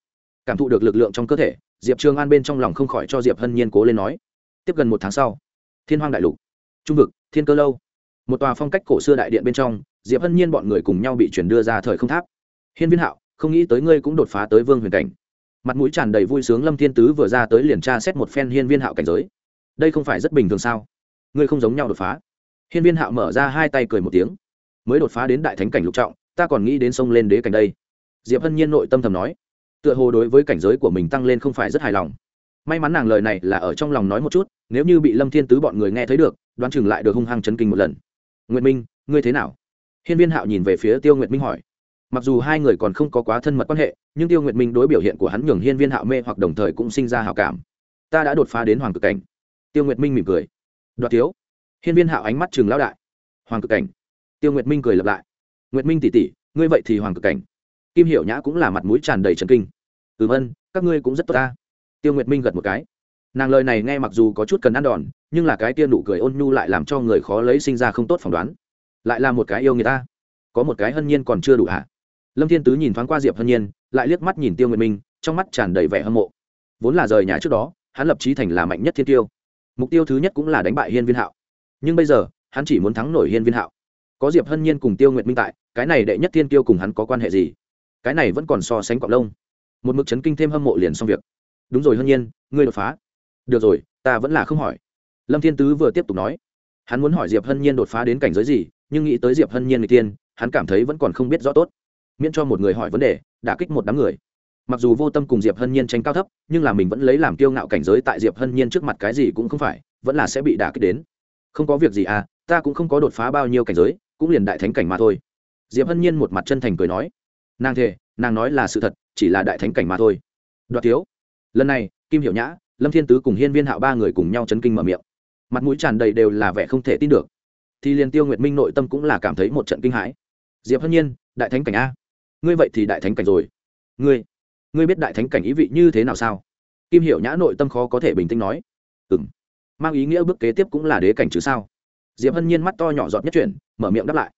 Cảm thụ được lực lượng trong cơ thể, diệp trường an bên trong lòng không khỏi cho diệp hân nhiên cố lên nói. Tiếp gần một tháng sau, thiên hoang đại lục, trung vực, thiên cơ lâu. Một tòa phong cách cổ xưa đại điện bên trong, diệp hân nhiên bọn người cùng nhau bị chuyển đưa ra thời không tháp. Hiên viên hạo, không nghĩ tới ngươi cũng đột phá tới vương huyền cảnh mặt mũi tràn đầy vui sướng lâm thiên tứ vừa ra tới liền tra xét một phen hiên viên hạo cảnh giới. Đây không phải rất bình thường sao? Ngươi không giống nhau đột phá. Hiên viên hạo mở ra hai tay cười một tiếng. Mới đột phá đến đại thánh cảnh lục trọng, ta còn nghĩ đến sông lên đế cảnh đây. Diệp hân nhiên nội tâm thầm nói. Tựa hồ đối với cảnh giới của mình tăng lên không phải rất hài lòng. May mắn nàng lời này là ở trong lòng nói một chút, nếu như bị lâm thiên tứ bọn người nghe thấy được, đoán chừng lại được hung hăng chấn kinh một lần. Nguyệt minh, ngươi thế nào? Hiên viên hạo nhìn về phía tiêu nguyệt minh hỏi mặc dù hai người còn không có quá thân mật quan hệ, nhưng tiêu nguyệt minh đối biểu hiện của hắn nhường hiên viên hạo mê hoặc đồng thời cũng sinh ra hào cảm. Ta đã đột phá đến hoàng cực cảnh. Tiêu nguyệt minh mỉm cười. Đoạt thiếu. Hiên viên hạo ánh mắt chừng lão đại. Hoàng cực cảnh. Tiêu nguyệt minh cười lặp lại. Nguyệt minh tỷ tỷ, ngươi vậy thì hoàng cực cảnh. Kim hiểu nhã cũng là mặt mũi tràn đầy trần kinh. Ừ vân, các ngươi cũng rất tốt ta. Tiêu nguyệt minh gật một cái. Nàng lời này nghe mặc dù có chút cần ăn đòn, nhưng là cái tia nụ cười ôn nhu lại làm cho người khó lấy sinh ra không tốt phỏng đoán. Lại là một cái yêu người ta. Có một cái hân nhiên còn chưa đủ hả? Lâm thiên tứ nhìn thoáng qua diệp hân nhiên, lại liếc mắt nhìn tiêu nguyệt minh, trong mắt tràn đầy vẻ hâm mộ. Vốn là rời nhà trước đó, hắn lập trí thành là mạnh nhất thiên tiêu. Mục tiêu thứ nhất cũng là đánh bại hiên viên hạo. Nhưng bây giờ, hắn chỉ muốn thắng nổi hiên viên hạo. Có diệp hân nhiên cùng tiêu nguyệt minh tại, cái này đệ nhất thiên tiêu cùng hắn có quan hệ gì? Cái này vẫn còn so sánh cọc lông. Một mực chấn kinh thêm hâm mộ liền xong việc. Đúng rồi hân nhiên, ngươi đột phá. Được rồi, ta vẫn là không hỏi. Lâm thiên tứ vừa tiếp tục nói. Hắn muốn hỏi diệp hân nhiên đột phá đến cảnh giới gì, nhưng nghĩ tới diệp hân nhiên người tiên, hắn cảm thấy vẫn còn không biết rõ tốt miễn cho một người hỏi vấn đề đã kích một đám người. Mặc dù vô tâm cùng diệp hân nhiên tranh cao thấp, nhưng là mình vẫn lấy làm kiêu ngạo cảnh giới tại diệp hân nhiên trước mặt cái gì cũng không phải, vẫn là sẽ bị đả kích đến. Không có việc gì à ta cũng không có đột phá bao nhiêu cảnh giới, cũng liền đại thánh cảnh mà thôi. Diệp hân nhiên một mặt chân thành cười nói. Nàng thề, nàng nói là sự thật, chỉ là đại thánh cảnh mà thôi. Đoạt thiếu. Lần này, kim hiểu nhã, lâm thiên tứ cùng hiên viên hạo ba người cùng nhau chấn kinh mở miệng. Mặt mũi tràn đầy đều là vẻ không thể tin được. Thì liền tiêu nguyệt minh nội tâm cũng là cảm thấy một trận kinh hãi. Diệp hân nhiên, đại thánh cảnh a ngươi vậy thì đại thánh cảnh rồi. Ngươi ngươi biết đại thánh cảnh ý vị như thế nào sao? Kim hiểu nhã nội tâm khó có thể bình tĩnh nói. Ừ m mang ý nghĩa bước kế tiếp cũng là đế cảnh chứ sao? Diệp hân nhiên mắt to nhỏ giọt nhất chuyển, mở miệng đáp lại.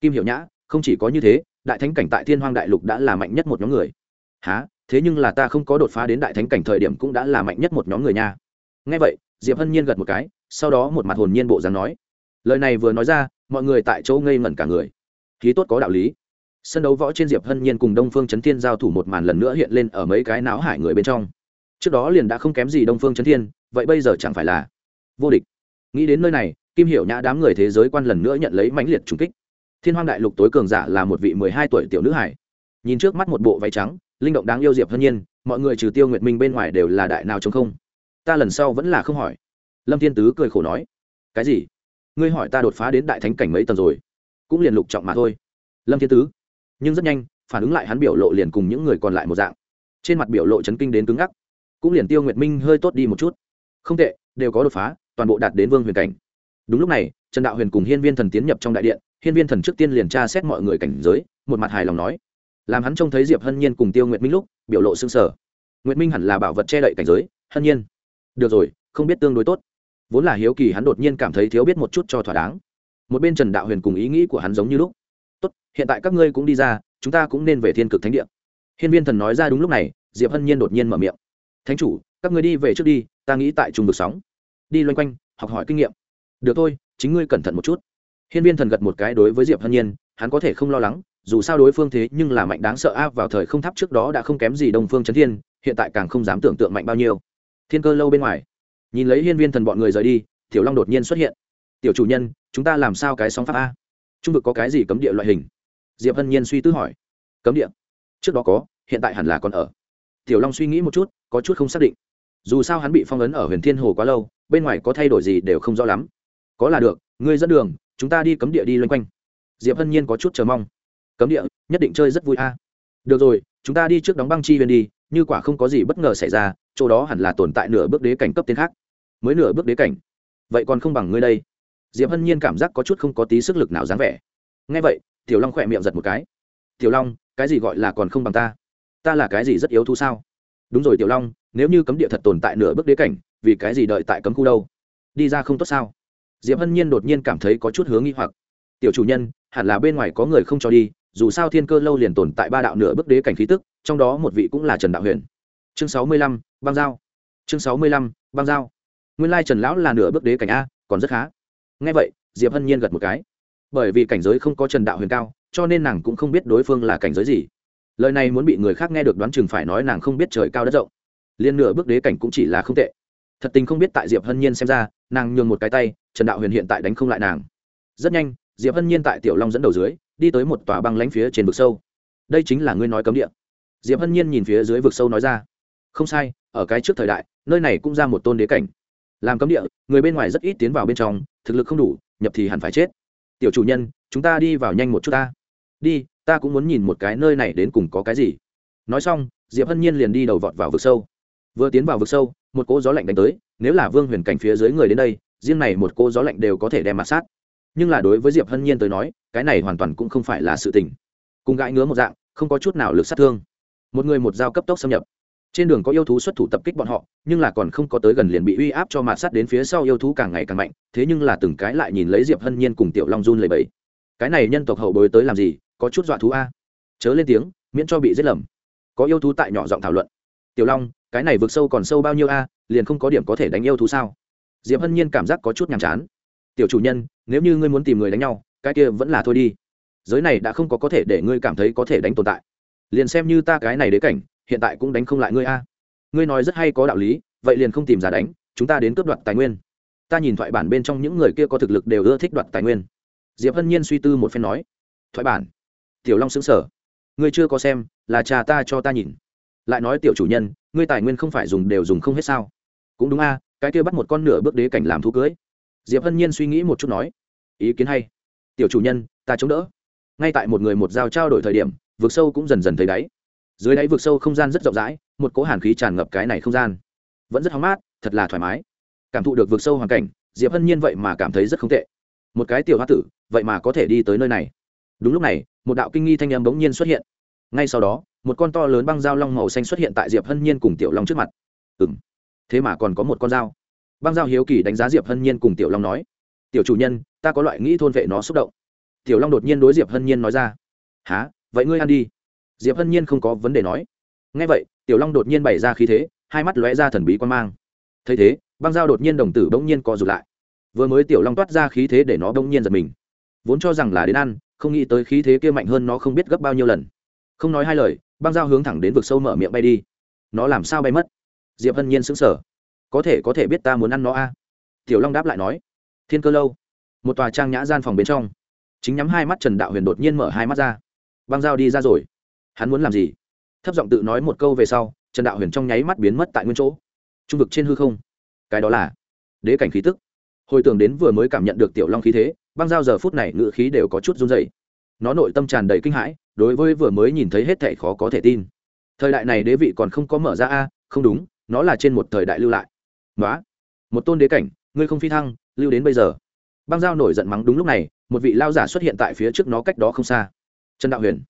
Kim hiểu nhã, không chỉ có như thế, đại thánh cảnh tại thiên hoang đại lục đã là mạnh nhất một nhóm người. Há thế nhưng là ta không có đột phá đến đại thánh cảnh thời điểm cũng đã là mạnh nhất một nhóm người nha. Ngay vậy, diệp hân nhiên gật một cái, sau đó một mặt hồn nhiên bộ dáng nói. Lời này vừa nói ra, mọi người tại chỗ ngây ngẩn cả người. Khí tốt có đạo lý sân đấu võ trên diệp hân nhiên cùng đông phương chấn thiên giao thủ một màn lần nữa hiện lên ở mấy cái náo hải người bên trong. Trước đó liền đã không kém gì đông phương chấn thiên, vậy bây giờ chẳng phải là vô địch. Nghĩ đến nơi này, kim hiểu nhã đám người thế giới quan lần nữa nhận lấy mãnh liệt trùng kích. Thiên hoang đại lục tối cường giả là một vị mười hai tuổi tiểu nữ hải. Nhìn trước mắt một bộ váy trắng, linh động đáng yêu diệp hân nhiên, mọi người trừ tiêu nguyệt minh bên ngoài đều là đại nào chống không. Ta lần sau vẫn là không hỏi. Lâm thiên tứ cười khổ nói, cái gì? Ngươi hỏi ta đột phá đến đại thánh cảnh mấy tầng rồi? Cũng liền lục trọng mà thôi. Lâm thiên tứ nhưng rất nhanh, phản ứng lại hắn biểu lộ liền cùng những người còn lại một dạng. Trên mặt biểu lộ chấn kinh đến cứng ngắc. Cũng liền tiêu nguyệt minh hơi tốt đi một chút. Không tệ, đều có đột phá, toàn bộ đạt đến vương huyền cảnh. Đúng lúc này, trần đạo huyền cùng hiên viên thần tiến nhập trong đại điện. Hiên viên thần trước tiên liền tra xét mọi người cảnh giới, một mặt hài lòng nói. Làm hắn trông thấy diệp hân nhiên cùng tiêu nguyệt minh lúc, biểu lộ xương sở nguyệt minh hẳn là bảo vật che đậy cảnh giới, hân nhiên. Được rồi, không biết tương đối tốt. Vốn là hiếu kỳ hắn đột nhiên cảm thấy thiếu biết một chút cho thỏa đáng. Một bên trần đạo huyền cùng ý nghĩ của hắn giống như lúc tốt, hiện tại các ngươi cũng đi ra, chúng ta cũng nên về thiên cực thánh địa. Hiên viên thần nói ra đúng lúc này, diệp hân nhiên đột nhiên mở miệng. Thánh chủ, các ngươi đi về trước đi, ta nghĩ tại trung vực sóng. Đi loanh quanh, học hỏi kinh nghiệm. Được thôi, chính ngươi cẩn thận một chút. Hiên viên thần gật một cái đối với diệp hân nhiên, hắn có thể không lo lắng, dù sao đối phương thế nhưng là mạnh đáng sợ áp vào thời không tháp trước đó đã không kém gì đông phương trấn thiên, hiện tại càng không dám tưởng tượng mạnh bao nhiêu. Thiên cơ lâu bên ngoài. Nhìn lấy hiên viên thần bọn người rời đi, tiểu long đột nhiên xuất hiện. Tiểu chủ nhân, chúng ta làm sao cái sóng pháp a trung vực có cái gì cấm địa loại hình? Diệp hân nhiên suy tư hỏi. Cấm địa? Trước đó có, hiện tại hẳn là còn ở. Tiểu long suy nghĩ một chút, có chút không xác định. Dù sao hắn bị phong ấn ở huyền thiên hồ quá lâu, bên ngoài có thay đổi gì đều không rõ lắm. Có là được, ngươi dẫn đường, chúng ta đi cấm địa đi loanh quanh. Diệp hân nhiên có chút chờ mong. Cấm địa, nhất định chơi rất vui a. Được rồi, chúng ta đi trước đóng băng chi huyền đi, như quả không có gì bất ngờ xảy ra, chỗ đó hẳn là tồn tại nửa bước đế cảnh cấp tên khác. Mới nửa bước đế cảnh. Vậy còn không bằng ngươi đây diệp hân nhiên cảm giác có chút không có tí sức lực nào dáng vẻ. Ngay vậy, tiểu long khỏe miệng giật một cái. Tiểu long, cái gì gọi là còn không bằng ta? Ta là cái gì rất yếu thu sao? Đúng rồi, tiểu long, nếu như cấm địa thật tồn tại nửa bước đế cảnh, vì cái gì đợi tại cấm khu đâu? Đi ra không tốt sao? Diệp hân nhiên đột nhiên cảm thấy có chút hướng nghi hoặc. Tiểu chủ nhân, hẳn là bên ngoài có người không cho đi, dù sao thiên cơ lâu liền tồn tại ba đạo nửa bước đế cảnh khí tức, trong đó một vị cũng là trần đạo huyền. Chương sáu mươi lăm, băng giao. Chương sáu mươi lăm, băng giao. Nguyên lai trần lão là nửa bước đế cảnh a, còn rất khá ngay vậy, diệp hân nhiên gật một cái. Bởi vì cảnh giới không có trần đạo huyền cao, cho nên nàng cũng không biết đối phương là cảnh giới gì. Lời này muốn bị người khác nghe được đoán chừng phải nói nàng không biết trời cao đất rộng. Liên nửa bước đế cảnh cũng chỉ là không tệ. Thật tình không biết tại diệp hân nhiên xem ra, nàng nhường một cái tay, trần đạo huyền hiện tại đánh không lại nàng. Rất nhanh, diệp hân nhiên tại tiểu long dẫn đầu dưới, đi tới một tòa băng lánh phía trên vực sâu. Đây chính là ngươi nói cấm địa. Diệp hân nhiên nhìn phía dưới vực sâu nói ra. Không sai, ở cái trước thời đại, nơi này cũng ra một tôn đế cảnh. Làm cấm địa, người bên ngoài rất ít tiến vào bên trong thực lực không đủ, nhập thì hẳn phải chết. Tiểu chủ nhân, chúng ta đi vào nhanh một chút ta. Đi, ta cũng muốn nhìn một cái nơi này đến cùng có cái gì. Nói xong, diệp hân nhiên liền đi đầu vọt vào vực sâu. Vừa tiến vào vực sâu, một cỗ gió lạnh đánh tới, nếu là vương huyền cảnh phía dưới người đến đây, riêng này một cỗ gió lạnh đều có thể đem mặt sát. Nhưng là đối với diệp hân nhiên tới nói, cái này hoàn toàn cũng không phải là sự tình. Cùng gãi ngứa một dạng, không có chút nào lực sát thương. Một người một dao cấp tốc xâm nhập trên đường có yêu thú xuất thủ tập kích bọn họ, nhưng là còn không có tới gần liền bị uy áp cho mạt sắt đến phía sau yêu thú càng ngày càng mạnh, thế nhưng là từng cái lại nhìn lấy diệp hân nhiên cùng tiểu long run lầy bẫy cái này nhân tộc hậu bối tới làm gì, có chút dọa thú a? Chớ lên tiếng, miễn cho bị giết lầm. Có yêu thú tại nhỏ giọng thảo luận. Tiểu long, cái này vượt sâu còn sâu bao nhiêu a, liền không có điểm có thể đánh yêu thú sao? Diệp hân nhiên cảm giác có chút nhàm chán. Tiểu chủ nhân, nếu như ngươi muốn tìm người đánh nhau, cái kia vẫn là thôi đi. Giới này đã không có có thể để ngươi cảm thấy có thể đánh tồn tại. Liền xem như ta cái này đế cảnh hiện tại cũng đánh không lại ngươi a. Ngươi nói rất hay có đạo lý, vậy liền không tìm ra đánh, chúng ta đến cướp đoạt tài nguyên. Ta nhìn thoại bản bên trong những người kia có thực lực đều ưa thích đoạt tài nguyên. Diệp hân nhiên suy tư một phen nói. Thoại bản. Tiểu long xứng sở ngươi chưa có xem, là cha ta cho ta nhìn. Lại nói tiểu chủ nhân, ngươi tài nguyên không phải dùng đều dùng không hết sao? Cũng đúng a, cái kia bắt một con nửa bước đế cảnh làm thú cưới. Diệp hân nhiên suy nghĩ một chút nói. Ý kiến hay. Tiểu chủ nhân, ta chống đỡ. Ngay tại một người một dao trao đổi thời điểm, vực sâu cũng dần dần thấy đáy dưới đáy vực sâu không gian rất rộng rãi, một cỗ hàn khí tràn ngập cái này không gian. Vẫn rất hóng mát, thật là thoải mái. Cảm thụ được vực sâu hoàn cảnh, diệp hân nhiên vậy mà cảm thấy rất không tệ. Một cái tiểu hoa tử, vậy mà có thể đi tới nơi này. Đúng lúc này, một đạo kinh nghi thanh âm bỗng nhiên xuất hiện. Ngay sau đó, một con to lớn băng dao long màu xanh xuất hiện tại diệp hân nhiên cùng tiểu long trước mặt. Ừ m thế mà còn có một con dao. Băng dao hiếu kỳ đánh giá diệp hân nhiên cùng tiểu long nói, tiểu chủ nhân, ta có loại nghĩ thôn vệ nó xúc động. Tiểu long đột nhiên đối diệp hân nhiên nói ra há vậy ngươi ăn đi diệp hân nhiên không có vấn đề nói. Ngay vậy, tiểu long đột nhiên bày ra khí thế, hai mắt lóe ra thần bí quan mang. Thấy thế, băng dao đột nhiên đồng tử bỗng nhiên co rụt lại. Vừa mới tiểu long toát ra khí thế để nó bỗng nhiên giật mình. Vốn cho rằng là đến ăn, không nghĩ tới khí thế kia mạnh hơn nó không biết gấp bao nhiêu lần. Không nói hai lời, băng dao hướng thẳng đến vực sâu mở miệng bay đi. Nó làm sao bay mất? Diệp hân nhiên sững sờ. Có thể có thể biết ta muốn ăn nó a. Tiểu long đáp lại nói. Thiên cơ lâu. Một tòa trang nhã gian phòng bên trong. Chính nhắm hai mắt trần đạo huyền đột nhiên mở hai mắt ra. Băng dao đi ra rồi hắn muốn làm gì? Thấp giọng tự nói một câu về sau, trần đạo huyền trong nháy mắt biến mất tại nguyên chỗ. Trung vực trên hư không. Cái đó là đế cảnh khí tức. Hồi tưởng đến vừa mới cảm nhận được tiểu long khí thế, băng giao giờ phút này ngự khí đều có chút run dày nó nội tâm tràn đầy kinh hãi, đối với vừa mới nhìn thấy hết thảy khó có thể tin. Thời đại này đế vị còn không có mở ra a, không đúng, nó là trên một thời đại lưu lại. Nói một tôn đế cảnh, ngươi không phi thăng, lưu đến bây giờ. Băng giao nổi giận mắng đúng lúc này, một vị lao giả xuất hiện tại phía trước nó cách đó không xa. Trần đạo huyền,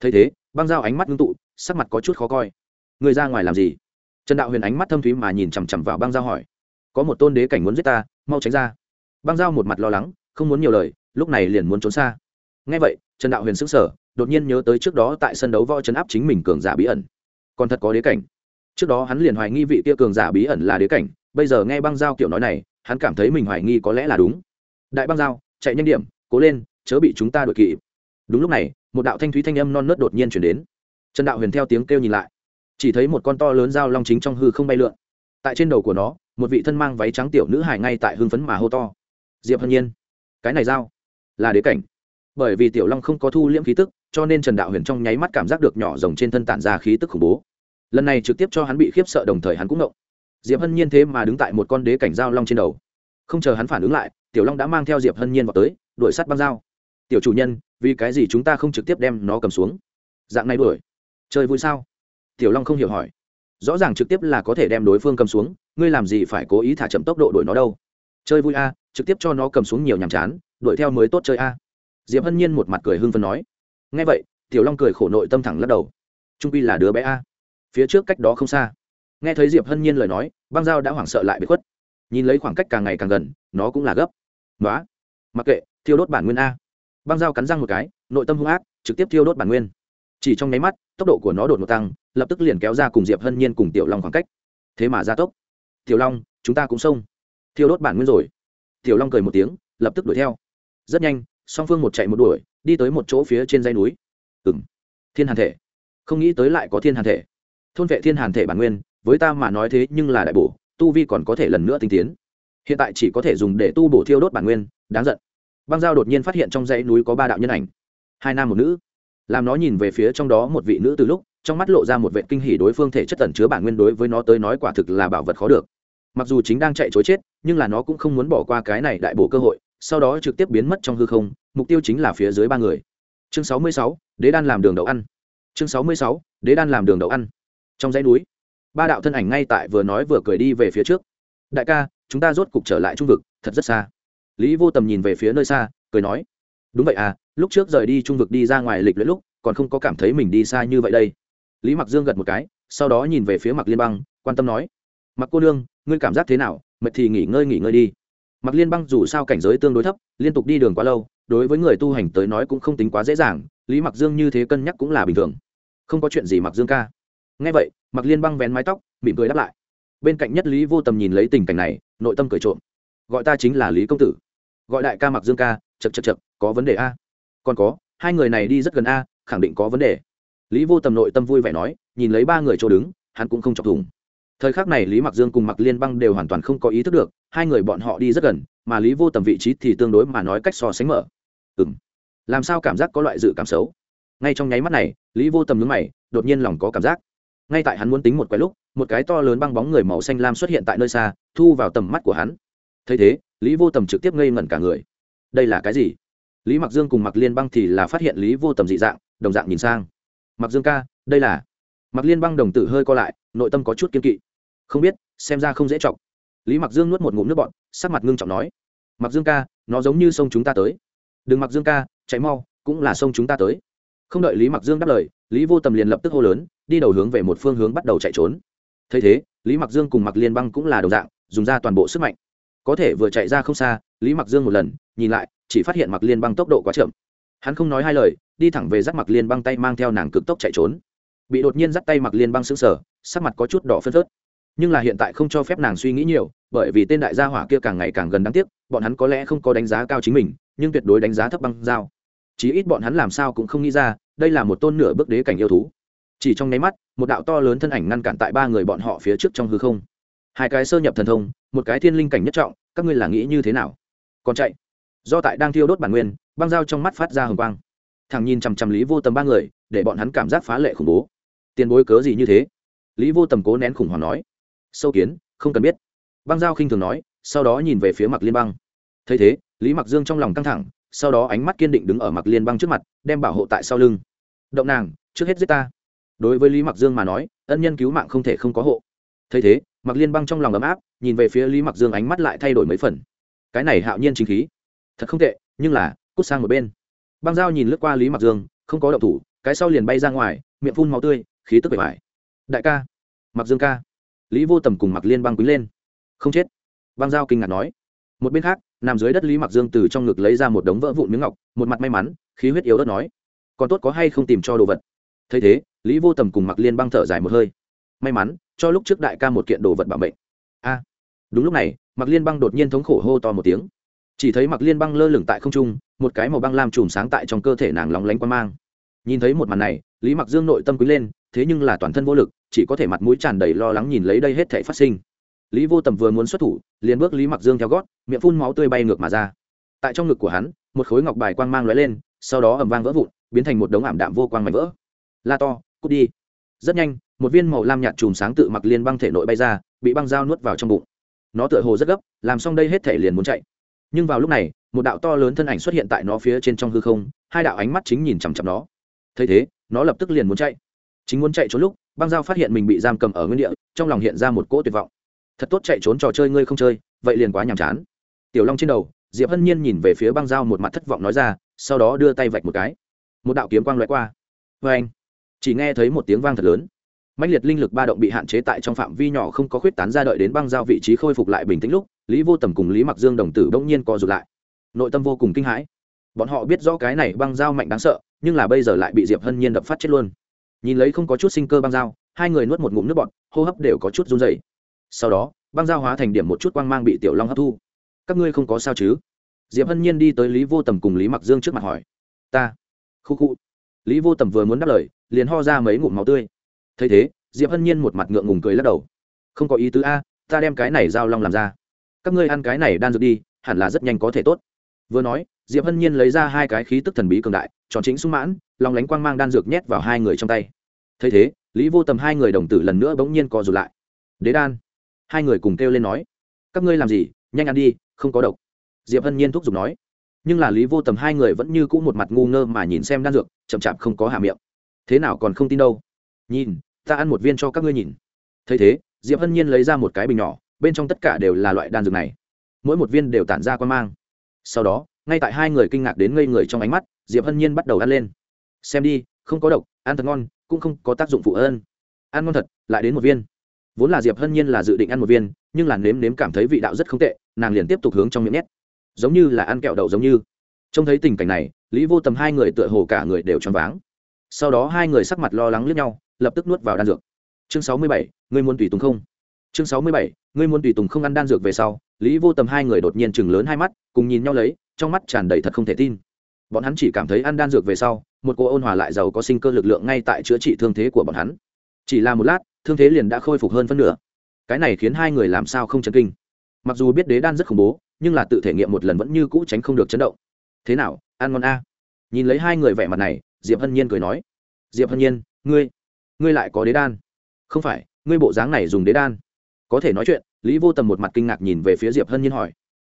thấy thế băng dao ánh mắt ngưng tụ, sắc mặt có chút khó coi. Người ra ngoài làm gì? Trần đạo huyền ánh mắt thâm thúy mà nhìn chằm chằm vào băng dao hỏi. Có một tôn đế cảnh muốn giết ta, mau tránh ra. Băng dao một mặt lo lắng, không muốn nhiều lời, lúc này liền muốn trốn xa. Ngay vậy, trần đạo huyền s ứ n g sở đột nhiên nhớ tới trước đó tại sân đấu võ trấn áp chính mình cường giả bí ẩn. Còn thật có đế cảnh. Trước đó hắn liền hoài nghi vị kia cường giả bí ẩn là đế cảnh, bây giờ nghe băng giao kiểu nói này, hắn cảm thấy mình hoài nghi có lẽ là đúng. Đại băng giao chạy nhanh điểm, cố lên, chớ bị chúng ta đuổi kịp đúng lúc này, một đạo thanh thúy thanh âm non nớt đột nhiên chuyển đến. Trần đạo huyền theo tiếng kêu nhìn lại. Chỉ thấy một con to lớn dao long chính trong hư không bay lượn. Tại trên đầu của nó, một vị thân mang váy trắng tiểu nữ hài ngay tại hưng phấn mà hô to. Diệp hân nhiên, cái này dao là đế cảnh. Bởi vì tiểu long không có thu liễm khí tức, cho nên trần đạo huyền trong nháy mắt cảm giác được nhỏ rồng trên thân tản ra khí tức khủng bố. Lần này trực tiếp cho hắn bị khiếp sợ đồng thời hắn cũng ngộng. Diệp hân nhiên thế mà đứng tại một con đế cảnh dao long trên đầu. Không chờ hắn phản ứng lại, tiểu long đã mang theo diệp hân nhiên vào tới, đuổi sắt băng dao. Tiểu chủ nhân vì cái gì chúng ta không trực tiếp đem nó cầm xuống? Dạng này đuổi. Chơi vui sao? Tiểu long không hiểu hỏi. Rõ ràng trực tiếp là có thể đem đối phương cầm xuống, ngươi làm gì phải cố ý thả chậm tốc độ đuổi nó đâu? Chơi vui a, trực tiếp cho nó cầm xuống nhiều nhàm chán, đuổi theo mới tốt chơi a. Diệp hân nhiên một mặt cười hưng phấn nói. Ngay vậy, tiểu long cười khổ nội tâm thẳng lắc đầu. Trung pi là đứa bé a. Phía trước cách đó không xa. Nghe thấy diệp hân nhiên lời nói, băng dao đã hoảng sợ lại bị khuất. Nhìn lấy khoảng cách càng ngày càng gần, nó cũng là gấp. Nói, mặc kệ, thiêu đốt bản nguyên a băng dao cắn răng một cái, nội tâm hung ác, trực tiếp thiêu đốt bản nguyên. Chỉ trong nháy mắt, tốc độ của nó đột ngột tăng, lập tức liền kéo ra cùng diệp hân nhiên cùng tiểu long khoảng cách. Thế mà gia tốc. Tiểu long, chúng ta cũng xông. Thiêu đốt bản nguyên rồi. Tiểu long cười một tiếng, lập tức đuổi theo. Rất nhanh, song phương một chạy một đuổi, đi tới một chỗ phía trên dây núi. Ừng thiên hàn thể. Không nghĩ tới lại có thiên hàn thể. Thôn vệ thiên hàn thể bản nguyên, với ta mà nói thế nhưng là đại bổ, tu vi còn có thể lần nữa tinh tiến. Hiện tại chỉ có thể dùng để tu bổ thiêu đốt bản nguyên, đáng giận băng Dao đột nhiên phát hiện trong dãy núi có ba đạo nhân ảnh. Hai nam một nữ. Làm nó nhìn về phía trong đó một vị nữ từ lúc, trong mắt lộ ra một vệ kinh hỉ đối phương thể chất tẩn chứa bản nguyên đối với nó tới nói quả thực là bảo vật khó được. Mặc dù chính đang chạy chối chết, nhưng là nó cũng không muốn bỏ qua cái này đại bổ cơ hội, sau đó trực tiếp biến mất trong hư không, mục tiêu chính là phía dưới ba người. Chương sáu mươi sáu, đế đan làm đường đậu ăn. Chương sáu mươi sáu, đế đan làm đường đậu ăn. Trong dãy núi, ba đạo thân ảnh ngay tại vừa nói vừa cười đi về phía trước. Đại ca, chúng ta rốt cục trở lại trung vực, thật rất xa lý vô tầm nhìn về phía nơi xa, cười nói, đúng vậy à lúc trước rời đi trung vực đi ra ngoài lịch luyện lúc, còn không có cảm thấy mình đi xa như vậy đây. Lý mặc dương gật một cái, sau đó nhìn về phía mặc liên băng, quan tâm nói mặc cô nương, ngươi cảm giác thế nào? Mệt thì nghỉ ngơi nghỉ ngơi đi. Mặc liên băng dù sao cảnh giới tương đối thấp, liên tục đi đường quá lâu, đối với người tu hành tới nói cũng không tính quá dễ dàng, lý mặc dương như thế cân nhắc cũng là bình thường. Không có chuyện gì mặc dương ca. Nghe vậy mặc liên băng vén mái tóc, mỉm cười đáp lại. Bên cạnh nhất lý vô tầm nhìn lấy tình cảnh này, nội tâm cười trộm. Gọi ta chính là lý công tử gọi đại ca mặc dương ca chật chật chật có vấn đề a? Còn có, hai người này đi rất gần a, khẳng định có vấn đề. Lý vô tầm nội tâm vui vẻ nói, nhìn lấy ba người chỗ đứng, hắn cũng không chọc thủng. Thời khắc này lý mặc dương cùng mặc liên băng đều hoàn toàn không có ý thức được, hai người bọn họ đi rất gần, mà lý vô tầm vị trí thì tương đối mà nói cách so sánh mở. Ừ m làm sao cảm giác có loại dự cảm xấu? Ngay trong nháy mắt này, lý vô tầm nhướng mày, đột nhiên lòng có cảm giác. Ngay tại hắn muốn tính một quái lúc, một cái to lớn băng bóng người màu xanh lam xuất hiện tại nơi xa, thu vào tầm mắt của hắn. Thấy thế lý vô tầm trực tiếp ngây ngẩn cả người. Đây là cái gì? Lý mặc dương cùng mặc liên băng thì là phát hiện lý vô tầm dị dạng, đồng dạng nhìn sang. Mặc dương ca, đây là. Mặc liên băng đồng tử hơi co lại, nội tâm có chút kiên kỵ. Không biết, xem ra không dễ chọc. Lý mặc dương nuốt một ngụm nước bọn sắc mặt ngưng trọng nói. Mặc dương ca, nó giống như sông chúng ta tới. Đừng mặc dương ca, chạy mau, cũng là sông chúng ta tới. Không đợi lý mặc dương đáp lời, lý vô tầm liền lập tức hô lớn, đi đầu hướng về một phương hướng bắt đầu chạy trốn. Thấy thế, lý mặc dương cùng mặc liên băng cũng là đồng dạng, dùng ra toàn bộ sức mạnh có thể vừa chạy ra không xa, lý mặc dương một lần, nhìn lại, chỉ phát hiện mặc liên băng tốc độ quá chậm. Hắn không nói hai lời, đi thẳng về dắt mặc liên băng tay mang theo nàng cực tốc chạy trốn. Bị đột nhiên dắt tay mặc liên băng xứng sở sắc mặt có chút đỏ phân phớt. Nhưng là hiện tại không cho phép nàng suy nghĩ nhiều, bởi vì tên đại gia hỏa kia càng ngày càng gần đáng tiếc, bọn hắn có lẽ không có đánh giá cao chính mình, nhưng tuyệt đối đánh giá thấp băng giao. Chí ít bọn hắn làm sao cũng không nghĩ ra, đây là một tôn nửa bước đế cảnh yêu thú. Chỉ trong nháy mắt, một đạo to lớn thân ảnh ngăn cản tại ba người bọn họ phía trước trong hư không hai cái sơ nhập thần thông, một cái thiên linh cảnh nhất trọng, các ngươi là nghĩ như thế nào? Còn chạy. Do tại đang thiêu đốt bản nguyên, băng dao trong mắt phát ra hồng quang. Thằng nhìn chằm chằm lý vô tầm ba người, để bọn hắn cảm giác phá lệ khủng bố. Tiền bối cớ gì như thế? Lý vô tầm cố nén khủng hoảng nói. Sâu kiến, không cần biết. Băng giao khinh thường nói, sau đó nhìn về phía mặc liên băng. Thấy thế, lý mặc dương trong lòng căng thẳng, sau đó ánh mắt kiên định đứng ở mặc liên băng trước mặt, đem bảo hộ tại sau lưng. Động nàng, trước hết giết ta. Đối với lý mặc dương mà nói, ân nhân cứu mạng không thể không có hộ. Thấy thế mặc liên băng trong lòng ấm áp, nhìn về phía lý mặc dương ánh mắt lại thay đổi mấy phần. Cái này hạo nhiên chính khí, thật không tệ, nhưng là, cút sang một bên. Băng dao nhìn lướt qua lý mặc dương, không có động thủ, cái sau liền bay ra ngoài, miệng phun màu tươi, khí tức bề ngoài đại ca mặc dương ca. Lý vô tầm cùng mặc liên băng quý lên. Không chết. Băng dao kinh ngạc nói. Một bên khác, nằm dưới đất lý mặc dương từ trong ngực lấy ra một đống vỡ vụn miếng ngọc, một mặt may mắn, khí huyết yếu đất nói. Còn tốt có hay không tìm cho đồ vật. Thấy thế, lý vô tầm cùng mặc liên băng thở dài một hơi. May mắn cho lúc trước đại ca một kiện đồ vật bảo mệnh. A, đúng lúc này mặc liên băng đột nhiên thống khổ hô to một tiếng. Chỉ thấy mặc liên băng lơ lửng tại không trung, một cái màu băng lam chùm sáng tại trong cơ thể nàng lóng lánh qua mang. Nhìn thấy một màn này, lý mặc dương nội tâm quý lên, thế nhưng là toàn thân vô lực, chỉ có thể mặt mũi tràn đầy lo lắng nhìn lấy đây hết thể phát sinh. Lý vô tầm vừa muốn xuất thủ, liền bước lý mặc dương theo gót, miệng phun máu tươi bay ngược mà ra. Tại trong ngực của hắn, một khối ngọc bài quang mang lóe lên, sau đó ầm vang vỡ vụn, biến thành một đống ảm đạm vô quang mảnh vỡ. La to, cút đi. Rất nhanh một viên màu lam nhạt chùm sáng tự mặc liên băng thể nội bay ra, bị băng dao nuốt vào trong bụng. Nó tựa hồ rất gấp, làm xong đây hết thể liền muốn chạy. Nhưng vào lúc này, một đạo to lớn thân ảnh xuất hiện tại nó phía trên trong hư không, hai đạo ánh mắt chính nhìn chằm chằm nó. Thấy thế, nó lập tức liền muốn chạy. Chính muốn chạy trốn lúc, băng dao phát hiện mình bị giam cầm ở nguyên địa, trong lòng hiện ra một cỗ tuyệt vọng. Thật tốt chạy trốn trò chơi ngươi không chơi, vậy liền quá nhàm chán. Tiểu long trên đầu, diệp hân nhiên nhìn về phía băng dao một mặt thất vọng nói ra, sau đó đưa tay vạch một cái. Một đạo kiếm quang loại qua. Vê anh chỉ nghe thấy một tiếng vang thật lớn mạnh liệt linh lực ba động bị hạn chế tại trong phạm vi nhỏ không có khuyết tán ra đợi đến băng giao vị trí khôi phục lại bình tĩnh lúc, lý vô tầm cùng lý mặc dương đồng tử bỗng nhiên co rụt lại. Nội tâm vô cùng kinh hãi. Bọn họ biết rõ cái này băng giao mạnh đáng sợ, nhưng là bây giờ lại bị diệp hân nhiên đập phát chết luôn. Nhìn lấy không có chút sinh cơ băng dao hai người nuốt một ngụm nước bọt, hô hấp đều có chút run dày sau đó, băng dao hóa thành điểm một chút quang mang bị tiểu long hấp thu. Các ngươi không có sao chứ? Diệp hân nhiên đi tới lý vô tầm cùng lý mặc dương trước mặt hỏi. Ta. Khu khu. Lý vô tầm vừa muốn đáp lời, liền ho ra mấy ngụm máu tươi thấy thế, diệp hân nhiên một mặt ngượng ngùng cười lắc đầu. Không có ý tứ a, ta đem cái này giao long làm ra. Các ngươi ăn cái này đan dược đi, hẳn là rất nhanh có thể tốt. Vừa nói, diệp hân nhiên lấy ra hai cái khí tức thần bí cường đại, tròn chính sung mãn lòng lánh quang mang đan dược nhét vào hai người trong tay. Thấy thế, lý vô tầm hai người đồng tử lần nữa bỗng nhiên co rụt lại. Đế đan. Hai người cùng kêu lên nói. Các ngươi làm gì? Nhanh ăn đi, không có độc. Diệp hân nhiên thúc giục nói. Nhưng là lý vô tầm hai người vẫn như cũ một mặt ngu ngơ mà nhìn xem đan dược, chậm chạp không có hạ miệng. Thế nào còn không tin đâu? Nhìn ta ăn một viên cho các ngươi nhìn. Thấy thế, diệp hân nhiên lấy ra một cái bình nhỏ, bên trong tất cả đều là loại đan dược này. Mỗi một viên đều tản ra quan mang. Sau đó, ngay tại hai người kinh ngạc đến ngây người trong ánh mắt, diệp hân nhiên bắt đầu ăn lên. Xem đi, không có độc, ăn thật ngon, cũng không có tác dụng phụ ơn ăn ngon thật, lại đến một viên. Vốn là diệp hân nhiên là dự định ăn một viên, nhưng là nếm nếm cảm thấy vị đạo rất không tệ, nàng liền tiếp tục hướng trong miệng nhét. Giống như là ăn kẹo đậu giống như. Trông thấy tình cảnh này, lý vô tầm hai người tựa hồ cả người đều choáng váng. Sau đó hai người sắc mặt lo lắng lướt nhau lập tức nuốt vào đan dược. Chương sáu mươi bảy, ngươi muốn tùy tùng không? Chương sáu mươi bảy, ngươi muốn tùy tùng không ăn đan dược về sau, lý vô tầm hai người đột nhiên chừng lớn hai mắt, cùng nhìn nhau lấy, trong mắt tràn đầy thật không thể tin. Bọn hắn chỉ cảm thấy ăn đan dược về sau, một cô ôn hòa lại giàu có sinh cơ lực lượng ngay tại chữa trị thương thế của bọn hắn. Chỉ là một lát, thương thế liền đã khôi phục hơn phân nửa. Cái này khiến hai người làm sao không chấn kinh? Mặc dù biết đế đan rất khủng bố, nhưng là tự thể nghiệm một lần vẫn như cũ tránh không được chấn động. Thế nào, ăn ngon a? Nhìn lấy hai người vẻ mặt này, diệp hân nhiên cười nói. Diệp hân nhiên, ngươi ngươi lại có đế đan. Không phải, ngươi bộ dáng này dùng đế đan. Có thể nói chuyện, lý vô tầm một mặt kinh ngạc nhìn về phía diệp hân nhiên hỏi.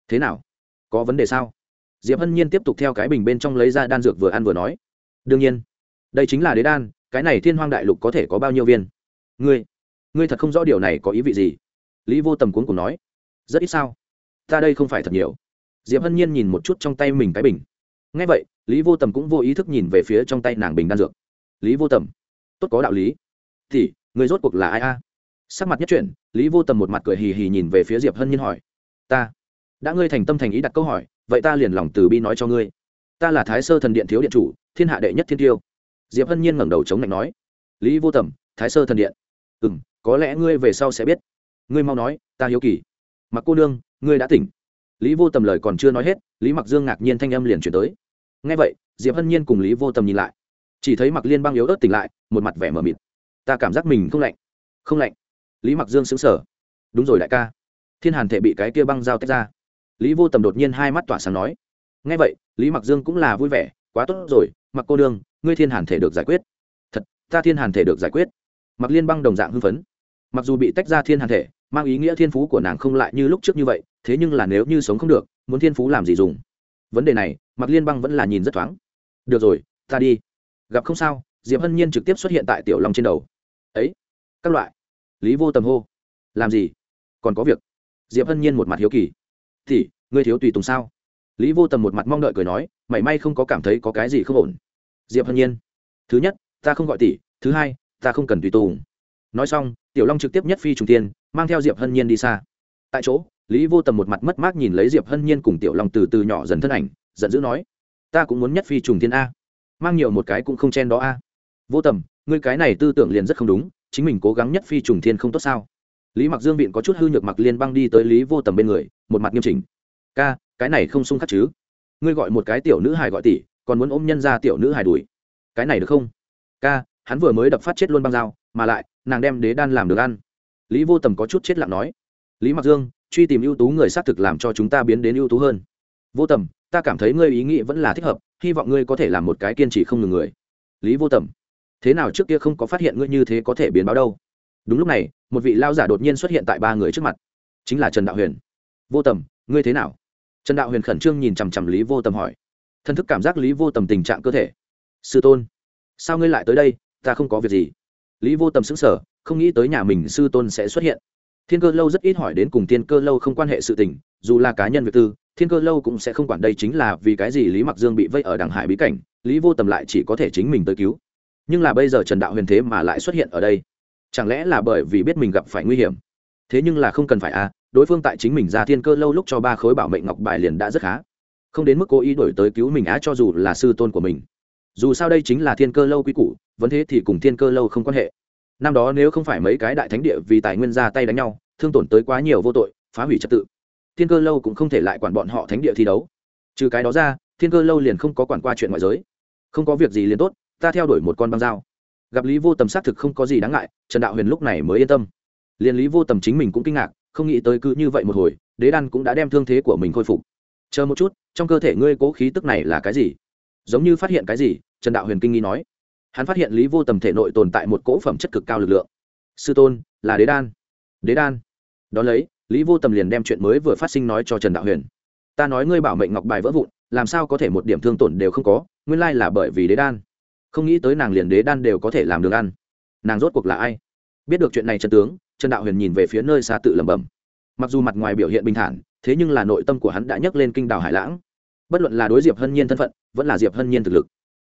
Thế nào? Có vấn đề sao? Diệp hân nhiên tiếp tục theo cái bình bên trong lấy ra đan dược vừa ăn vừa nói. Đương nhiên, đây chính là đế đan, cái này thiên hoang đại lục có thể có bao nhiêu viên? Ngươi ngươi thật không rõ điều này có ý vị gì. Lý vô tầm cuốn cùng nói. Rất ít sao? Ta đây không phải thật nhiều. Diệp hân nhiên nhìn một chút trong tay mình cái bình. Ngay vậy, lý vô tầm cũng vô ý thức nhìn về phía trong tay nàng bình đan dược. Lý vô tầm tốt có đạo lý. Thì, người rốt cuộc là ai a? Sắc mặt nhất chuyển, lý vô tầm một mặt cười hì hì nhìn về phía diệp hân nhiên hỏi. Ta, đã ngươi thành tâm thành ý đặt câu hỏi, vậy ta liền lòng từ bi nói cho ngươi. Ta là thái sơ thần điện thiếu điện chủ, thiên hạ đệ nhất thiên tiêu. Diệp hân nhiên ngẩng đầu chống lạnh nói. Lý vô tầm, thái sơ thần điện. Ừ m có lẽ ngươi về sau sẽ biết. Ngươi mau nói, ta hiếu kỳ. Mặc cô nương, ngươi đã tỉnh. Lý vô tầm lời còn chưa nói hết, lý mặc dương ngạc nhiên thanh âm liền chuyển tới. Ngay vậy, diệp hân nhiên cùng lý vô tầm nhìn lại chỉ thấy mặc liên Bang yếu ớt tỉnh lại, một mặt vẻ mờ mịt. Ta cảm giác mình không lạnh. Không lạnh? Lý mặc dương xứng sở đúng rồi đại ca. Thiên hàn thể bị cái kia băng dao tách ra. Lý vô tầm đột nhiên hai mắt tỏa sáng nói. Ngay vậy, lý mặc dương cũng là vui vẻ. Quá tốt rồi mặc cô đương ngươi thiên hàn thể được giải quyết. Thật, ta thiên hàn thể được giải quyết. Mặc liên băng đồng dạng hưng phấn. Mặc dù bị tách ra thiên hàn thể, mang ý nghĩa thiên phú của nàng không lại như lúc trước như vậy, thế nhưng là nếu như sống không được, muốn thiên phú làm gì dùng? Vấn đề này mặc liên băng vẫn là nhìn rất thoáng. Được rồi, ta đi gặp không sao, diệp hân nhiên trực tiếp xuất hiện tại tiểu long trên đầu. Ấy, các loại. Lý vô tầm hô. Làm gì? Còn có việc? Diệp hân nhiên một mặt hiếu kỳ. Thì ngươi thiếu tùy tùng sao? Lý vô tầm một mặt mong đợi cười nói, mảy may không có cảm thấy có cái gì không ổn. Diệp hân nhiên. Thứ nhất, ta không gọi tỷ, thứ hai, ta không cần tùy tùng. Nói xong, tiểu long trực tiếp nhất phi trùng tiên mang theo diệp hân nhiên đi xa. Tại chỗ, lý vô tầm một mặt mất mát nhìn lấy diệp hân nhiên cùng tiểu long từ từ nhỏ dần thân ảnh, giận dữ nói, ta cũng muốn nhất phi trùng tiên a mang nhiều một cái cũng không chen đó a. Vô tầm, ngươi cái này tư tưởng liền rất không đúng, chính mình cố gắng nhất phi trùng thiên không tốt sao? Lý mặc dương viện có chút hư nhược mặc liên băng đi tới lý vô tầm bên người, một mặt nghiêm chỉnh. Ca, cái này không xung khắc chứ? Ngươi gọi một cái tiểu nữ hài gọi tỷ, còn muốn ôm nhân ra tiểu nữ hài đuổi. Cái này được không? Ca, hắn vừa mới đập phát chết luôn băng dao, mà lại, nàng đem đế đan làm được ăn. Lý vô tầm có chút chết lặng nói. Lý mặc dương, truy tìm ưu tú người xác thực làm cho chúng ta biến đến ưu tú hơn. Vô tầm ta cảm thấy ngươi ý nghĩ vẫn là thích hợp, hy vọng ngươi có thể làm một cái kiên trì không ngừng người. Lý vô tầm, thế nào trước kia không có phát hiện ngươi như thế có thể biến báo đâu? Đúng lúc này, một vị lao giả đột nhiên xuất hiện tại ba người trước mặt, chính là trần đạo huyền. Vô tầm, ngươi thế nào? Trần đạo huyền khẩn trương nhìn chằm chằm lý vô tầm hỏi. Thân thức cảm giác lý vô tầm tình trạng cơ thể. Sư tôn, sao ngươi lại tới đây? Ta không có việc gì. Lý vô tầm xứng sở không nghĩ tới nhà mình sư tôn sẽ xuất hiện. Thiên cơ lâu rất ít hỏi đến cùng thiên cơ lâu không quan hệ sự tình, dù là cá nhân việc tư thiên cơ lâu cũng sẽ không quản đây chính là vì cái gì lý mặc dương bị vây ở đằng hải bí cảnh, lý vô tầm lại chỉ có thể chính mình tới cứu. Nhưng là bây giờ trần đạo huyền thế mà lại xuất hiện ở đây, chẳng lẽ là bởi vì biết mình gặp phải nguy hiểm? Thế nhưng là không cần phải à đối phương tại chính mình ra thiên cơ lâu lúc cho ba khối bảo mệnh ngọc bài liền đã rất khá. Không đến mức cố ý đổi tới cứu mình á cho dù là sư tôn của mình. Dù sao đây chính là thiên cơ lâu quy củ vẫn thế thì cùng thiên cơ lâu không quan hệ. Năm đó nếu không phải mấy cái đại thánh địa vì tài nguyên ra tay đánh nhau, thương tổn tới quá nhiều vô tội, phá hủy trật tự thiên cơ lâu cũng không thể lại quản bọn họ thánh địa thi đấu. Trừ cái đó ra, thiên cơ lâu liền không có quản qua chuyện ngoại giới. Không có việc gì liền tốt, ta theo đuổi một con băng dao. Gặp lý vô tầm xác thực không có gì đáng ngại, trần đạo huyền lúc này mới yên tâm. Liền lý vô tầm chính mình cũng kinh ngạc, không nghĩ tới cứ như vậy một hồi, đế đan cũng đã đem thương thế của mình khôi phục. Chờ một chút, trong cơ thể ngươi cố khí tức này là cái gì? Giống như phát hiện cái gì, trần đạo huyền kinh nghi nói. Hắn phát hiện lý vô tầm thể nội tồn tại một cỗ phẩm chất cực cao lực lượng. Sư tôn, là đế đan. Đế đan. Đón lấy lý vô tầm liền đem chuyện mới vừa phát sinh nói cho trần đạo huyền. Ta nói ngươi bảo mệnh ngọc bài vỡ vụn, làm sao có thể một điểm thương tổn đều không có, nguyên lai là bởi vì đế đan. Không nghĩ tới nàng liền đế đan đều có thể làm được ăn. Nàng rốt cuộc là ai? Biết được chuyện này trần tướng, trần đạo huyền nhìn về phía nơi xa tự lẩm bẩm. Mặc dù mặt ngoài biểu hiện bình thản, thế nhưng là nội tâm của hắn đã nhấc lên kinh đảo hải lãng. Bất luận là đối diệp hân nhiên thân phận, vẫn là diệp hân nhiên thực lực,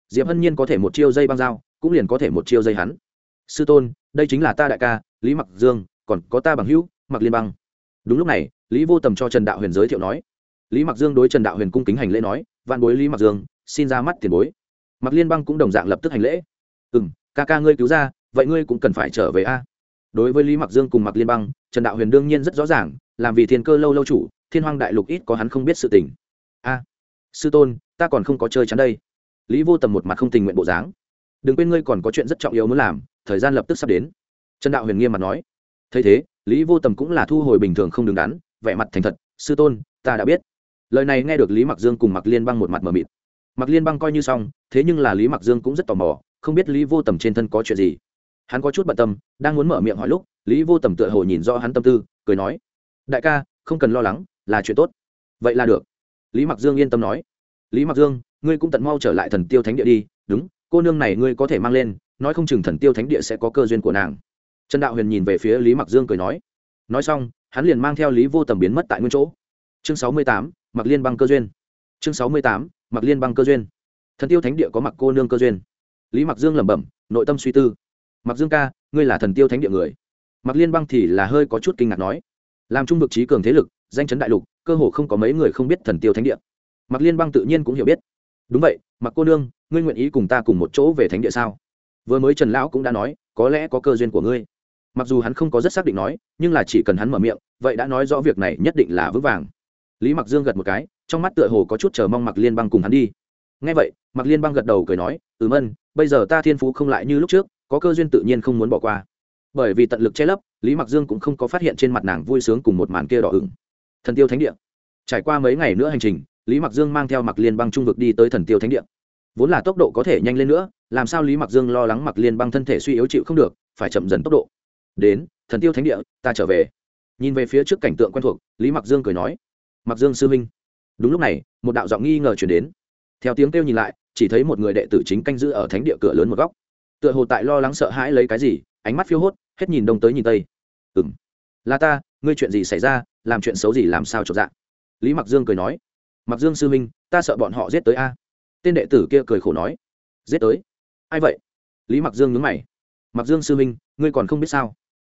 diệp hân nhiên có thể một chiêu dây băng dao, cũng liền có thể một chiêu dây hắn. Sư tôn, đây chính là ta đại ca, lý mặc dương, còn có ta bằng hữu, mặc liên băng đúng lúc này, lý vô tầm cho trần đạo huyền giới thiệu nói, lý mặc dương đối trần đạo huyền cung kính hành lễ nói, vạn bối lý mặc dương, xin ra mắt tiền bối. Mặc liên băng cũng đồng dạng lập tức hành lễ. Ừ m ca ca ngươi cứu ra, vậy ngươi cũng cần phải trở về a? Đối với lý mặc dương cùng mặc liên băng, trần đạo huyền đương nhiên rất rõ ràng, làm vì thiên cơ lâu lâu chủ, thiên hoang đại lục ít có hắn không biết sự tình. A, sư tôn, ta còn không có chơi chắn đây. Lý vô tầm một mặt không tình nguyện bộ dáng. Đừng quên ngươi còn có chuyện rất trọng yếu muốn làm, thời gian lập tức sắp đến. Trần đạo huyền nghiêm mặt nói. Thấy thế lý vô tầm cũng là thu hồi bình thường không đứng đắn, vẻ mặt thành thật, sư tôn, ta đã biết. Lời này nghe được lý mặc dương cùng mặc liên băng một mặt mờ mịt. Mặc liên băng coi như xong, thế nhưng là lý mặc dương cũng rất tò mò, không biết lý vô tầm trên thân có chuyện gì. Hắn có chút bận tâm, đang muốn mở miệng hỏi lúc, lý vô tầm tựa hồ nhìn do hắn tâm tư, cười nói, đại ca, không cần lo lắng, là chuyện tốt. Vậy là được. Lý mặc dương yên tâm nói, lý mặc dương, ngươi cũng tận mau trở lại thần tiêu thánh địa đi, đúng, cô nương này ngươi có thể mang lên, nói không chừng thần tiêu thánh địa sẽ có cơ duyên của nàng trần đạo huyền nhìn về phía lý mặc dương cười nói nói xong, hắn liền mang theo lý vô tầm biến mất tại nguyên chỗ. Chương sáu mươi tám mặc liên băng cơ duyên. Chương sáu mươi tám mặc liên băng cơ duyên. Thần tiêu thánh địa có mặc cô nương cơ duyên. Lý mặc dương lẩm bẩm, nội tâm suy tư. Mặc dương ca, ngươi là thần tiêu thánh địa người. Mặc liên băng thì là hơi có chút kinh ngạc nói, làm trung vực trí cường thế lực, danh chấn đại lục, cơ hồ không có mấy người không biết thần tiêu thánh địa. Mặc liên băng tự nhiên cũng hiểu biết. Đúng vậy mặc cô nương, ngươi nguyện ý cùng ta cùng một chỗ về thánh địa sao? Vừa mới trần lão cũng đã nói, có lẽ có cơ duyên của ngươi mặc dù hắn không có rất xác định nói, nhưng là chỉ cần hắn mở miệng, vậy đã nói rõ việc này nhất định là vững vàng. Lý mặc dương gật một cái, trong mắt tựa hồ có chút chờ mong mặc liên băng cùng hắn đi. Ngay vậy mặc liên băng gật đầu cười nói, ừm ân, bây giờ ta thiên phú không lại như lúc trước, có cơ duyên tự nhiên không muốn bỏ qua. Bởi vì tận lực che lấp, lý mặc dương cũng không có phát hiện trên mặt nàng vui sướng cùng một màn kia đỏ ửng. Thần tiêu thánh địa. Trải qua mấy ngày nữa hành trình, lý mặc dương mang theo mặc liên băng trung vực đi tới thần tiêu thánh địa. Vốn là tốc độ có thể nhanh lên nữa, làm sao lý mặc dương lo lắng mặc liên băng thân thể suy yếu chịu không được, phải chậm dần tốc độ đến, thần tiêu thánh địa, ta trở về. Nhìn về phía trước cảnh tượng quen thuộc, lý mặc dương cười nói, mặc dương sư minh đúng lúc này, một đạo giọng nghi ngờ chuyển đến. Theo tiếng kêu nhìn lại, chỉ thấy một người đệ tử chính canh giữ ở thánh địa cửa lớn một góc. Tựa hồ tại lo lắng sợ hãi lấy cái gì, ánh mắt phiêu hốt, hết nhìn đông tới nhìn tây. Ừ m là ta, ngươi chuyện gì xảy ra, làm chuyện xấu gì làm sao chột dạ? Lý mặc dương cười nói, mặc dương sư minh ta sợ bọn họ giết tới a. Tên đệ tử kia cười khổ nói, giết tới? Ai vậy? Lý mặc dương nhướng mày, mặc dương sư minh ngươi còn không biết sao?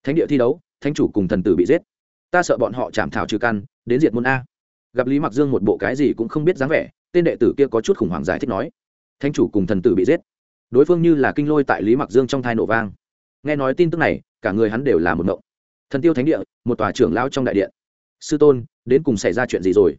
Thánh địa thi đấu, thánh chủ cùng thần tử bị giết. Ta sợ bọn họ chạm thảo trừ căn, đến diệt môn a. Gặp lý mặc dương một bộ cái gì cũng không biết dáng vẻ, tên đệ tử kia có chút khủng hoảng giải thích nói. Thánh chủ cùng thần tử bị giết. Đối phương như là kinh lôi tại lý mặc dương trong thai nổ vang. Nghe nói tin tức này, cả người hắn đều là một ngộng. Thần tiêu thánh địa, một tòa trưởng lao trong đại điện. Sư tôn, đến cùng xảy ra chuyện gì rồi?